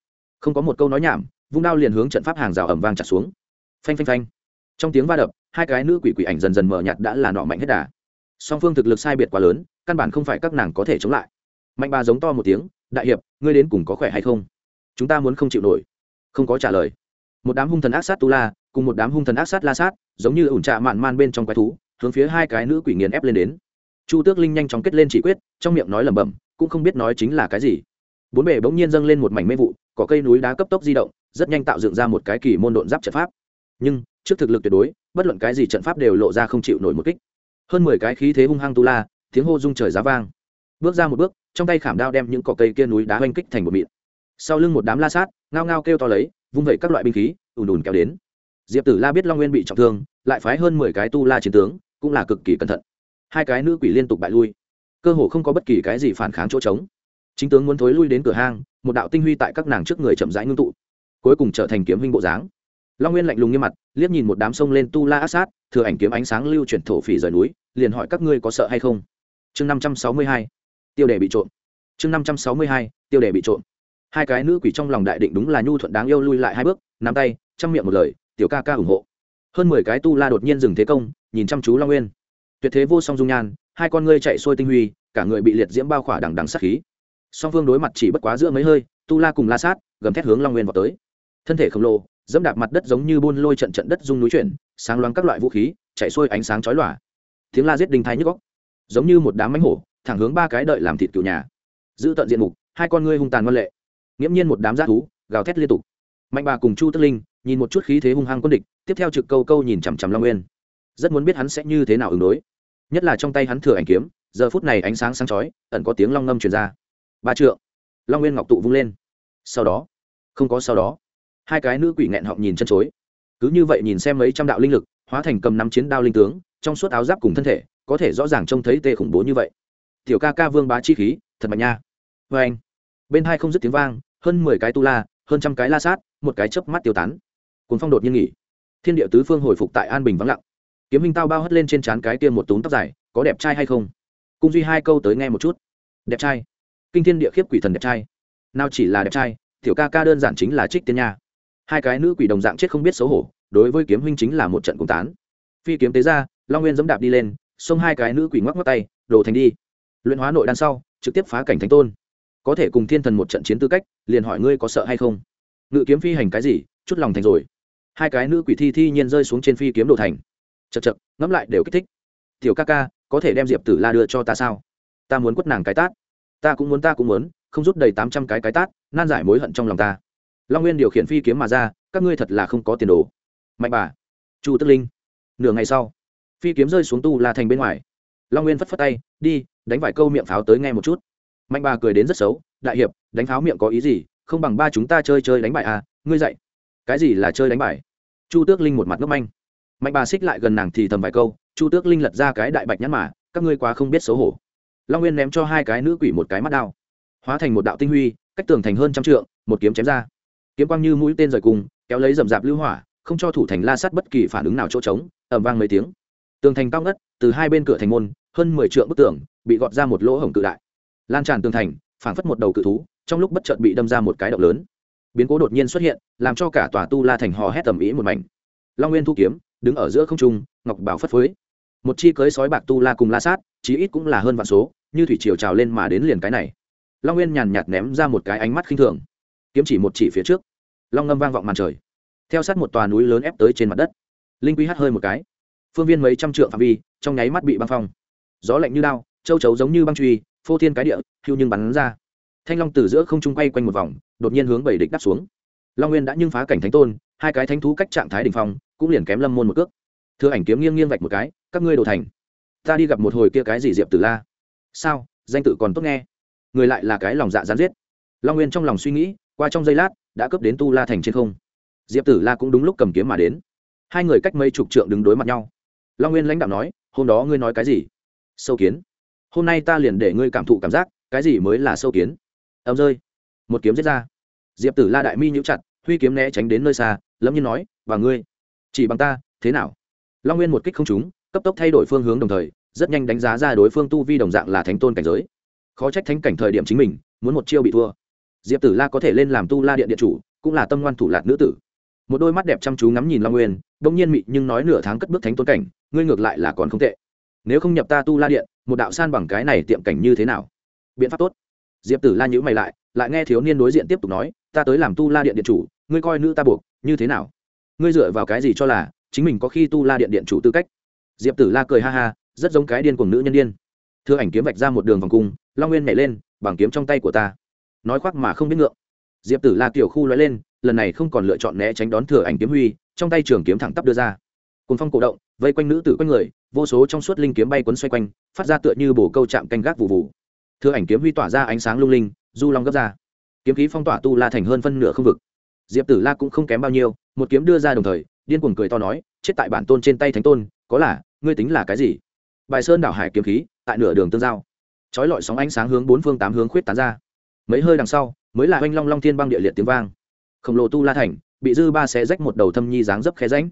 Speaker 1: Không có một câu nói nhảm, vung đao liền hướng trận pháp hàng rào ẩm vang chặt xuống. Phanh phanh phanh. Trong tiếng va đập, hai cái nữ quỷ quỷ ảnh dần dần mờ nhạt đã là nọ mạnh hết đà. Song phương thực lực sai biệt quá lớn, căn bản không phải các nàng có thể chống lại. Mạnh bà giống to một tiếng, đại hiệp, ngươi đến cùng có khỏe hay không? Chúng ta muốn không chịu nổi. Không có trả lời. Một đám hung thần ác sát tu la cùng một đám hung thần ác sát la sát, giống như ủn trạ mạn man bên trong quái thú, hướng phía hai cái nữ quỷ nghiền ép lên đến. Chu tước linh nhanh chóng kết lên chỉ quyết, trong miệng nói lẩm bẩm, cũng không biết nói chính là cái gì. Bốn bề bỗng nhiên dâng lên một mảnh mê vụ, có cây núi đá cấp tốc di động, rất nhanh tạo dựng ra một cái kỳ môn độn giáp trận pháp. Nhưng, trước thực lực tuyệt đối, bất luận cái gì trận pháp đều lộ ra không chịu nổi một kích. Hơn mười cái khí thế hung hăng tu la, tiếng hô rung trời giá vang. Bước ra một bước, trong tay khảm đao đem những cỏ cây kia núi đá oanh kích thành một mịn. Sau lưng một đám la sát, ngao ngao kêu to lấy, vung vẩy các loại binh khí, ùn ùn kéo đến diệp tử la biết long nguyên bị trọng thương lại phái hơn mười cái tu la chiến tướng cũng là cực kỳ cẩn thận hai cái nữ quỷ liên tục bại lui cơ hồ không có bất kỳ cái gì phản kháng chỗ trống chính tướng muốn thối lui đến cửa hang một đạo tinh huy tại các nàng trước người chậm rãi ngưng tụ cuối cùng trở thành kiếm huynh bộ dáng long nguyên lạnh lùng nghiêm mặt liếc nhìn một đám sông lên tu la át sát thừa ảnh kiếm ánh sáng lưu chuyển thổ phỉ rời núi liền hỏi các ngươi có sợ hay không chương năm trăm sáu mươi hai tiêu đề bị trộm chương năm trăm sáu mươi hai tiêu đề bị trộm hai cái nữ quỷ trong lòng đại định đúng là nhu thuận đáng yêu lui lại hai bước nắm tay chăm miệng một lời tiểu ca ca ủng hộ. Hơn mười cái tu la đột nhiên dừng thế công, nhìn chăm chú long nguyên. Tuyệt thế vô song dung nhan, hai con ngươi chạy xuôi tinh huy, cả người bị liệt diễm bao khỏa đằng đằng sát khí. Song phương đối mặt chỉ bất quá giữa mấy hơi, tu la cùng la sát, gầm thét hướng long nguyên vào tới. Thân thể khổng lồ, dẫm đạp mặt đất giống như buôn lôi trận trận đất dung núi chuyển, sáng loáng các loại vũ khí, chạy xuôi ánh sáng chói lòa. Tiếng la giết đình thái nhức góc giống như một đám mánh hổ, thẳng hướng ba cái đợi làm thịt cựu nhà. Giữ tận diện mục, hai con ngươi hung tàn ngoan lệ. Nghiễm nhiên một đám g thú, gào thét liên tục mạnh bà cùng chu tức linh nhìn một chút khí thế hung hăng quân địch, tiếp theo trực câu câu nhìn chằm chằm long nguyên. Rất muốn biết hắn sẽ như thế nào ứng đối. Nhất là trong tay hắn thừa ảnh kiếm, giờ phút này ánh sáng sáng chói, ẩn có tiếng long ngâm truyền ra. Ba trượng. Long nguyên ngọc tụ vung lên. Sau đó, không có sau đó. Hai cái nữ quỷ nghẹn họng nhìn chân chối. Cứ như vậy nhìn xem mấy trăm đạo linh lực, hóa thành cầm năm chiến đao linh tướng, trong suốt áo giáp cùng thân thể, có thể rõ ràng trông thấy tê khủng bố như vậy. Tiểu ca ca vương bá chi khí, thật mạnh nha. Vê anh bên hai không dứt tiếng vang, hơn mười cái tu la, hơn trăm cái la sát một cái chớp mắt tiêu tán. Cuốn phong đột nhiên nghỉ. Thiên địa tứ phương hồi phục tại an bình vắng lặng. Kiếm hình tao bao hất lên trên trán cái kia một túm tóc dài, có đẹp trai hay không? Cung duy hai câu tới nghe một chút. Đẹp trai. Kinh thiên địa khiếp quỷ thần đẹp trai. Nào chỉ là đẹp trai, tiểu ca ca đơn giản chính là trích tiên nha. Hai cái nữ quỷ đồng dạng chết không biết xấu hổ, đối với kiếm huynh chính là một trận cùng tán. Phi kiếm tế ra, long nguyên dẫm đạp đi lên, xông hai cái nữ quỷ ngoắc ngoắc tay đồ thành đi. Luyện hóa nội đan sau, trực tiếp phá cảnh thánh tôn. Có thể cùng thiên thần một trận chiến tư cách, liền hỏi ngươi có sợ hay không? Ngự kiếm phi hành cái gì, chút lòng thành rồi. Hai cái nữ quỷ thi thi nhiên rơi xuống trên phi kiếm đồ thành. Chật chật ngẫm lại đều kích thích. Tiểu ca ca, có thể đem diệp tử la đưa cho ta sao? Ta muốn quất nàng cái tát. Ta cũng muốn, ta cũng muốn, không rút đầy tám trăm cái cái tát, nan giải mối hận trong lòng ta. Long nguyên điều khiển phi kiếm mà ra, các ngươi thật là không có tiền đồ. Mạnh bà. Chu tức linh. Nửa ngày sau, phi kiếm rơi xuống tu la thành bên ngoài. Long nguyên phất phất tay, đi, đánh vài câu miệng pháo tới nghe một chút. Mạnh bà cười đến rất xấu, đại hiệp, đánh pháo miệng có ý gì? Không bằng ba chúng ta chơi chơi đánh bài à ngươi dậy cái gì là chơi đánh bài? Chu tước linh một mặt ngốc manh. Mạnh bà xích lại gần nàng thì thầm vài câu, chu tước linh lật ra cái đại bạch nhắn mà, các ngươi quá không biết xấu hổ. Long nguyên ném cho hai cái nữ quỷ một cái mắt đao. Hóa thành một đạo tinh huy, cách tường thành hơn trăm trượng, một kiếm chém ra. Kiếm quang như mũi tên rời cùng, kéo lấy rầm rạp lưu hỏa, không cho thủ thành la sắt bất kỳ phản ứng nào chỗ trống ẩm vang mấy tiếng. Tường thành cao ngất, từ hai bên cửa thành môn, hơn mười trượng bức tường, bị gọt ra một lỗ hổng cự đại. Lan tràn tường thành, phảng phất một đầu cự thú trong lúc bất chợt bị đâm ra một cái động lớn. Biến cố đột nhiên xuất hiện, làm cho cả tòa tu la thành hò hét tầm ý một mảnh. Long nguyên thu kiếm, đứng ở giữa không trung, ngọc bảo phất phới. Một chi cưới sói bạc tu la cùng la sát, chí ít cũng là hơn vạn số, như thủy triều trào lên mà đến liền cái này. Long nguyên nhàn nhạt ném ra một cái ánh mắt khinh thường. Kiếm chỉ một chỉ phía trước. Long ngâm vang vọng màn trời. Theo sát một tòa núi lớn ép tới trên mặt đất. Linh quý hắt hơi một cái. Phương viên mấy trăm trượng phạm vi, trong nháy mắt bị băng phong. Gió lạnh như đao, châu chấu giống như băng truy, phô thiên cái địa, hưu nhưng bắn ra thanh long từ giữa không trung quay quanh một vòng, đột nhiên hướng bảy địch đáp xuống. Long nguyên đã nhưng phá cảnh thánh tôn, hai cái thánh thú cách trạng thái đ ỉ n h phong, cũng liền kém lâm môn một cước. Thưa ảnh kiếm nghiêng nghiêng vạch một cái, các ngươi đồ thành. Ta đi gặp một hồi kia cái gì diệp tử la. Sao, danh tự còn tốt nghe? Người lại là cái lòng dạ gián giết. Long nguyên trong lòng suy nghĩ, qua trong giây lát, đã cướp đến tu la thành trên không. Diệp tử la cũng đúng lúc cầm kiếm mà đến. Hai người cách mấy chục trượng đứng đối mặt nhau. Long nguyên lãnh đạo nói, hôm đó ngươi nói cái gì? Sâu kiến. Hôm nay ta liền để ngươi cảm thụ cảm giác, cái gì mới là sâu kiến? Ầm rơi. Một kiếm giết ra. Diệp tử la đại mi nhũ chặt, huy kiếm né tránh đến nơi xa lâm nhiên nói và ngươi, chỉ bằng ta, thế nào? Long nguyên một kích không trúng, cấp tốc thay đổi phương hướng đồng thời, rất nhanh đánh giá ra đối phương tu vi đồng dạng là thánh tôn cảnh giới. Khó trách thánh cảnh thời điểm chính mình, muốn một chiêu bị thua. Diệp tử la có thể lên làm tu la điện điện chủ, cũng là tâm ngoan thủ lạc nữ tử. Một đôi mắt đẹp chăm chú ngắm nhìn long nguyên đông nhiên mị nhưng nói nửa tháng cất bước thánh tôn cảnh, ngươi ngược lại là còn không tệ. Nếu không nhập ta tu la điện, một đạo san bằng cái này tiệm cảnh như thế nào? Biện pháp tốt diệp tử la nhữ mày lại lại nghe thiếu niên đối diện tiếp tục nói, ta tới làm tu la điện điện chủ, ngươi coi nữ ta buộc, như thế nào? Ngươi dựa vào cái gì cho là chính mình có khi tu la điện điện chủ tư cách? Diệp tử la cười ha ha, rất giống cái điên của nữ nhân điên. Thưa ảnh kiếm vạch ra một đường vòng cung, long nguyên nhảy lên, bằng kiếm trong tay của ta. Nói khoác mà không biết ngượng. Diệp tử la kiểu khu lóe lên, lần này không còn lựa chọn né tránh đón thừa ảnh kiếm huy, trong tay trường kiếm thẳng tắp đưa ra. Cùng phong cổ động, vây quanh nữ tử quanh người, vô số trong suốt linh kiếm bay quấn xoay quanh, phát ra tựa như bổ câu chạm canh gác vụ vụ thừa ảnh kiếm huy tỏa ra ánh sáng lung linh, du long gấp ra. Kiếm khí phong tỏa tu la thành hơn phân nửa không vực. Diệp tử la cũng không kém bao nhiêu, một kiếm đưa ra đồng thời, điên cuồng cười to nói, chết tại bản tôn trên tay thánh tôn, có là, ngươi tính là cái gì? Bài sơn đảo hải kiếm khí, tại nửa đường tương giao. Trói lọi sóng ánh sáng hướng bốn phương tám hướng khuyết tán ra. Mấy hơi đằng sau, mới là oanh long long thiên băng địa liệt tiếng vang. Khổng lồ tu la thành, bị dư ba xé rách một đầu thâm nhi dáng dấp khe ránh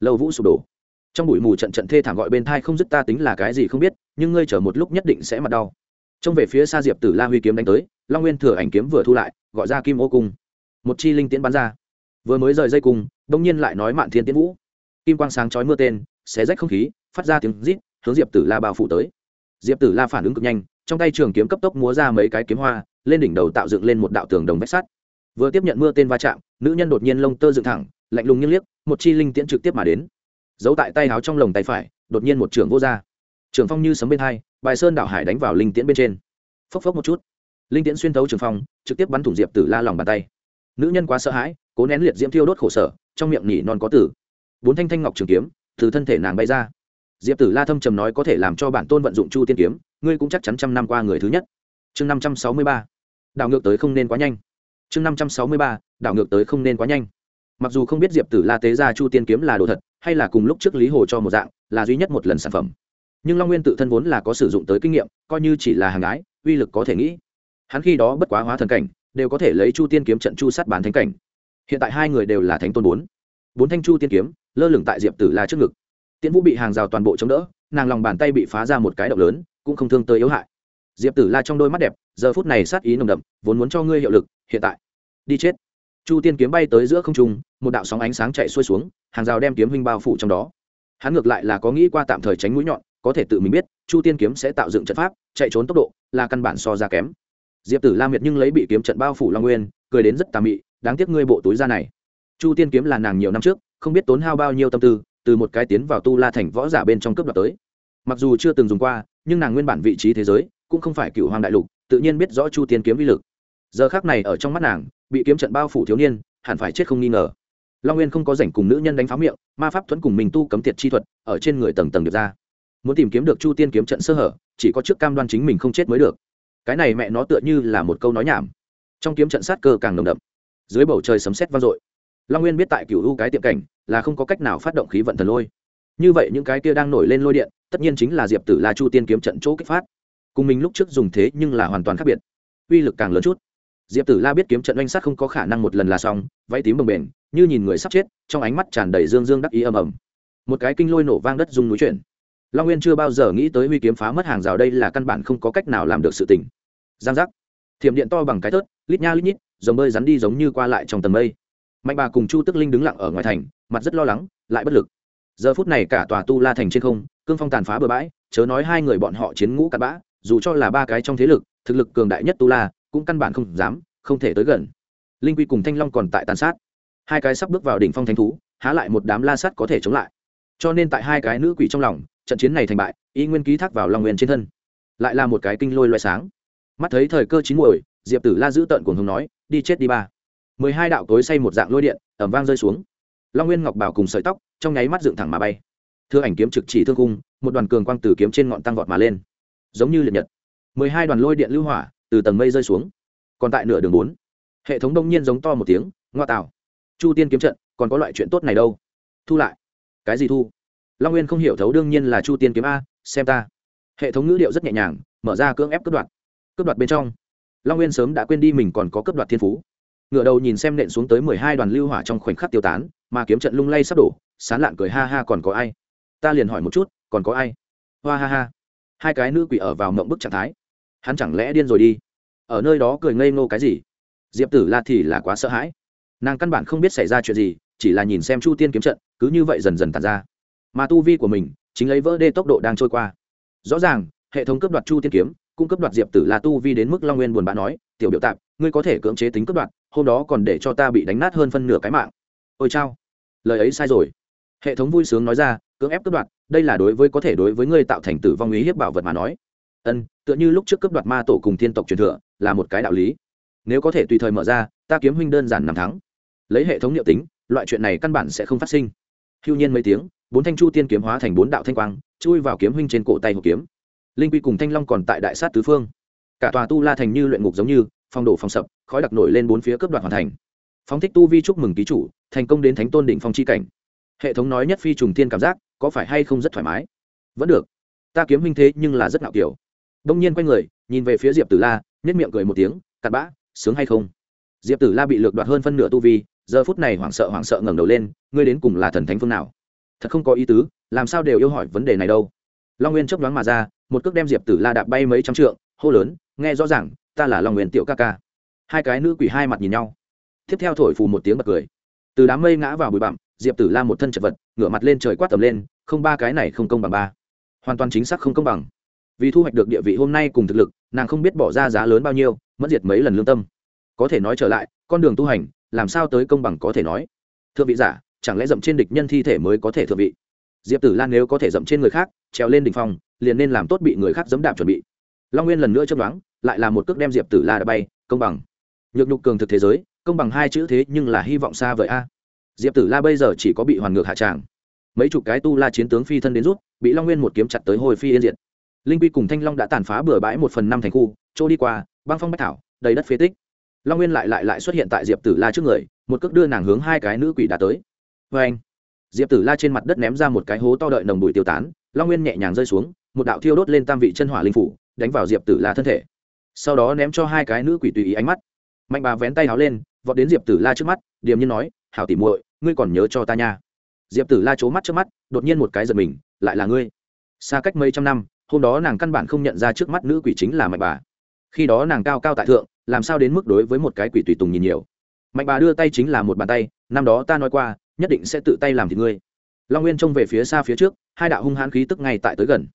Speaker 1: lâu vũ sụp đổ. Trong bụi mù trận trận thê thảm gọi bên thai không dứt ta tính là cái gì không biết, nhưng ngươi chờ một lúc nhất định sẽ mặt đau trông về phía xa diệp tử la huy kiếm đánh tới, long nguyên thừa ảnh kiếm vừa thu lại, gọi ra kim ô cung. Một chi linh tiễn bắn ra. Vừa mới rời dây cung, đông nhiên lại nói mạn thiên tiễn vũ. Kim quang sáng chói mưa tên, xé rách không khí, phát ra tiếng rít, hướng diệp tử la bao phủ tới. Diệp tử la phản ứng cực nhanh, trong tay trường kiếm cấp tốc múa ra mấy cái kiếm hoa, lên đỉnh đầu tạo dựng lên một đạo tường đồng vách sắt. Vừa tiếp nhận mưa tên va chạm, nữ nhân đột nhiên lông tơ dựng thẳng, lạnh lùng nghiêng liếc, một chi linh tiễn trực tiếp mà đến. Giấu tại tay áo trong lồng tay phải, đột nhiên một trường vô r trường phong như sấm bên hai, bài sơn Đạo hải đánh vào linh tiễn bên trên. Phốc phốc một chút. Linh tiễn xuyên thấu trường phong, trực tiếp bắn thủng diệp tử la lòng bàn tay. Nữ nhân quá sợ hãi, cố nén liệt diễm thiêu đốt khổ sở, trong miệng nỉ non có tử. Bốn thanh thanh ngọc trường kiếm, từ thân thể nàng bay ra. Diệp tử la thâm trầm nói có thể làm cho bản tôn vận dụng chu tiên kiếm, ngươi cũng chắc chắn trăm năm qua người thứ nhất. Chương năm trăm sáu mươi ba. Đảo ngược tới không nên quá nhanh. Chương năm trăm sáu mươi ba. Đảo ngược tới không nên quá nhanh. Mặc dù không biết diệp tử la tế ra chu tiên kiếm là đồ thật, hay là cùng lúc trước lý hồ cho một dạng, là duy nhất một lần sản phẩm nhưng long nguyên tự thân vốn là có sử dụng tới kinh nghiệm coi như chỉ là hàng ái uy lực có thể nghĩ hắn khi đó bất quá hóa thần cảnh đều có thể lấy chu tiên kiếm trận chu sát bán thánh cảnh hiện tại hai người đều là thánh tôn bốn bốn thanh chu tiên kiếm lơ lửng tại diệp tử la trước ngực tiễn vũ bị hàng rào toàn bộ chống đỡ nàng lòng bàn tay bị phá ra một cái động lớn cũng không thương tới yếu hại diệp tử la trong đôi mắt đẹp giờ phút này sát ý nồng đậm vốn muốn cho ngươi hiệu lực hiện tại đi chết chu tiên kiếm bay tới giữa không trung một đạo sóng ánh sáng chạy xuôi xuống hàng rào đem kiếm huynh bao phủ trong đó hắn ngược lại là có nghĩ qua tạm thời tránh mũi nhọn có thể tự mình biết, chu tiên kiếm sẽ tạo dựng trận pháp, chạy trốn tốc độ là căn bản so ra kém. Diệp tử la miệt nhưng lấy bị kiếm trận bao phủ long nguyên, cười đến rất tà mị, đáng tiếc ngươi bộ túi ra này. Chu tiên kiếm là nàng nhiều năm trước, không biết tốn hao bao nhiêu tâm tư, từ một cái tiến vào tu la thành võ giả bên trong cướp đoạt tới. Mặc dù chưa từng dùng qua, nhưng nàng nguyên bản vị trí thế giới cũng không phải cựu hoàng đại lục, tự nhiên biết rõ chu tiên kiếm vi lực. Giờ khác này ở trong mắt nàng, bị kiếm trận bao phủ thiếu niên, hẳn phải chết không nghi ngờ. Long nguyên không có rảnh cùng nữ nhân đánh pháo miệng, ma pháp thuẫn cùng mình tu cấm tiệt chi thuật ở trên người tầng tầng được ra muốn tìm kiếm được chu tiên kiếm trận sơ hở, chỉ có trước cam đoan chính mình không chết mới được. Cái này mẹ nó tựa như là một câu nói nhảm. Trong kiếm trận sát cơ càng nồng đậm. Dưới bầu trời sấm sét vang dội. Long nguyên biết tại cựu u cái tiệm cảnh là không có cách nào phát động khí vận thần lôi. Như vậy những cái kia đang nổi lên lôi điện, tất nhiên chính là diệp tử la chu tiên kiếm trận chỗ kích phát. Cùng mình lúc trước dùng thế nhưng là hoàn toàn khác biệt. Uy lực càng lớn chút. Diệp tử la biết kiếm trận oanh sát không có khả năng một lần là xong, váy tím bồng bềnh, như nhìn người sắp chết, trong ánh mắt tràn đầy dương dương đắc ý ầm ầm. Một cái kinh lôi nổ vang đất rung núi chuyển long nguyên chưa bao giờ nghĩ tới huy kiếm phá mất hàng rào đây là căn bản không có cách nào làm được sự tình. Giang giác. Thiểm điện to bằng cái tớt lít nha lít nhít dòng bơi rắn đi giống như qua lại trong tầng mây. Mạnh bà cùng chu tức linh đứng lặng ở ngoài thành, mặt rất lo lắng, lại bất lực. Giờ phút này cả tòa tu la thành trên không, cương phong tàn phá bừa bãi, chớ nói hai người bọn họ chiến ngũ cặn bã, dù cho là ba cái trong thế lực, thực lực cường đại nhất tu la, cũng căn bản không dám, không thể tới gần. Linh quy cùng thanh long còn tại tàn sát. Hai cái sắp bước vào đỉnh phong thánh thú, há lại một đám la sắt có thể chống lại. Cho nên tại hai cái nữ quỷ trong lòng trận chiến này thành bại, y nguyên ký thác vào long nguyên trên thân. Lại là một cái kinh lôi loại sáng. Mắt thấy thời cơ chín muồi, diệp tử la giữ tợn cuồng hùng nói, đi chết đi ba. Mười hai đạo tối say một dạng lôi điện ẩm vang rơi xuống. Long nguyên ngọc bảo cùng sợi tóc, trong nháy mắt dựng thẳng mà bay. Thưa ảnh kiếm trực chỉ thương cung, một đoàn cường quang từ kiếm trên ngọn tăng vọt mà lên. Giống như liệt nhật. Mười hai đoàn lôi điện lưu hỏa, từ tầng mây rơi xuống. Còn tại nửa đường bốn. Hệ thống đông nhiên giống to một tiếng, ngoa tạo. Chu tiên kiếm trận, còn có loại chuyện tốt này đâu? Thu lại. Cái gì thu? Long nguyên không hiểu thấu đương nhiên là chu tiên kiếm a, xem ta. Hệ thống ngữ điệu rất nhẹ nhàng, mở ra cưỡng ép cướp đoạt. Cướp đoạt bên trong. Long nguyên sớm đã quên đi mình còn có cướp đoạt thiên phú. Ngựa đầu nhìn xem nện xuống tới mười hai đoàn lưu hỏa trong khoảnh khắc tiêu tán, mà kiếm trận lung lay sắp đổ, sán lạn cười ha ha còn có ai? Ta liền hỏi một chút, còn có ai? Hoa ha ha. Hai cái nữ quỷ ở vào mộng bức trạng thái. Hắn chẳng lẽ điên rồi đi? Ở nơi đó cười ngây ngô cái gì? Diệp tử la thì là quá sợ hãi. Nàng căn bản không biết xảy ra chuyện gì, chỉ là nhìn xem chu tiên kiếm trận, cứ như vậy dần dần tàn ra mà tu vi của mình chính lấy vỡ đê tốc độ đang trôi qua. Rõ ràng, hệ thống cấp đoạt chu tiên kiếm cung cấp đoạt diệp tử là tu vi đến mức long nguyên buồn bã nói, tiểu biểu tạp, ngươi có thể cưỡng chế tính cấp đoạt, hôm đó còn để cho ta bị đánh nát hơn phân nửa cái mạng. Ôi chao, lời ấy sai rồi. Hệ thống vui sướng nói ra, cưỡng ép cấp đoạt, đây là đối với có thể đối với ngươi tạo thành tử vong ý hiếp bảo vật mà nói. Ân, tựa như lúc trước cấp đoạt ma tổ cùng thiên tộc truyền thừa, là một cái đạo lý. Nếu có thể tùy thời mở ra, ta kiếm huynh đơn giản nằm thắng. Lấy hệ thống liệu tính, loại chuyện này căn bản sẽ không phát sinh. Hưu nhiên mấy tiếng bốn thanh chu tiên kiếm hóa thành bốn đạo thanh quang, chui vào kiếm huynh trên cổ tay hộp kiếm. Linh quy cùng thanh long còn tại đại sát tứ phương. Cả tòa tu la thành như luyện ngục giống như, phong đổ phong sập, khói đặc nổi lên bốn phía cấp đoạt hoàn thành. Phóng thích tu vi chúc mừng ký chủ, thành công đến thánh tôn đỉnh phong chi cảnh. Hệ thống nói nhất phi trùng tiên cảm giác, có phải hay không rất thoải mái? Vẫn được. Ta kiếm huynh thế nhưng là rất ngạo kiểu. Đông nhiên quay người, nhìn về phía diệp tử la nhất miệng cười một tiếng, cặn bã, sướng hay không? Diệp tử la bị lược đoạt hơn phân nửa tu vi, giờ phút này hoảng sợ hoảng sợ ngẩng đầu lên, ngươi đến cùng là thần thánh phương nào? Thật không có ý tứ, làm sao đều yêu hỏi vấn đề này đâu. Long nguyên chấp đoán mà ra, một cước đem diệp tử la đạp bay mấy trăm trượng, hô lớn, nghe rõ ràng, ta là long nguyên tiểu ca ca. Hai cái nữ quỷ hai mặt nhìn nhau. Tiếp theo thổi phù một tiếng bật cười. Từ đám mây ngã vào bụi bặm, diệp tử la một thân chật vật, ngửa mặt lên trời quát tầm lên, không ba cái này không công bằng ba. Hoàn toàn chính xác không công bằng. Vì thu hoạch được địa vị hôm nay cùng thực lực, nàng không biết bỏ ra giá lớn bao nhiêu, mất diệt mấy lần lương tâm. Có thể nói trở lại, con đường tu hành, làm sao tới công bằng có thể nói. Thượng vị giả chẳng lẽ dậm trên địch nhân thi thể mới có thể thượng vị? Diệp tử lan nếu có thể dậm trên người khác, trèo lên đ ỉ n h phong, liền nên làm tốt bị người khác dẫm đạp chuẩn bị. Long nguyên lần nữa chấp đoán lại là một cước đem diệp tử la đã bay, công bằng. Nhược nhục cường thực thế giới, công bằng hai chữ thế nhưng là hy vọng xa vời a. Diệp tử la bây giờ chỉ có bị hoàn ngược hạ tràng. Mấy chục cái tu la chiến tướng phi thân đến rút, bị long nguyên một kiếm chặt tới hồi phi yên diệt. Linh quy cùng thanh long đã tàn phá bừa bãi một phần năm thành khu, chỗ đi qua, băng phong bách thảo, đầy đất phế tích. Long nguyên lại lại lại xuất hiện tại diệp tử la trước người, một cước đưa nàng hướng hai cái nữ quỷ đã tới vê anh. Diệp tử la trên mặt đất ném ra một cái hố to đợi nồng bụi tiêu tán, long nguyên nhẹ nhàng rơi xuống, một đạo thiêu đốt lên tam vị chân hỏa linh phủ, đánh vào diệp tử la thân thể. Sau đó ném cho hai cái nữ quỷ tùy ý ánh mắt. Mạnh bà vén tay háo lên, vọt đến diệp tử la trước mắt, điềm nhiên nói, hảo tỉ muội, ngươi còn nhớ cho ta nha. Diệp tử la c mắt trước mắt, đột nhiên một cái giật mình, lại là ngươi. Xa cách mấy trăm năm, hôm đó nàng căn bản không nhận ra trước mắt nữ quỷ chính là mạnh bà. Khi đó nàng cao cao tại thượng, làm sao đến mức đối với một cái quỷ tùy tùng nhìn nhiều. Mạnh bà đưa tay chính là một bàn tay, năm đó ta nói qua nhất định sẽ tự tay làm thì ngươi. Long nguyên trông về phía xa phía trước, hai đạo hung hãn khí tức ngay tại tới gần.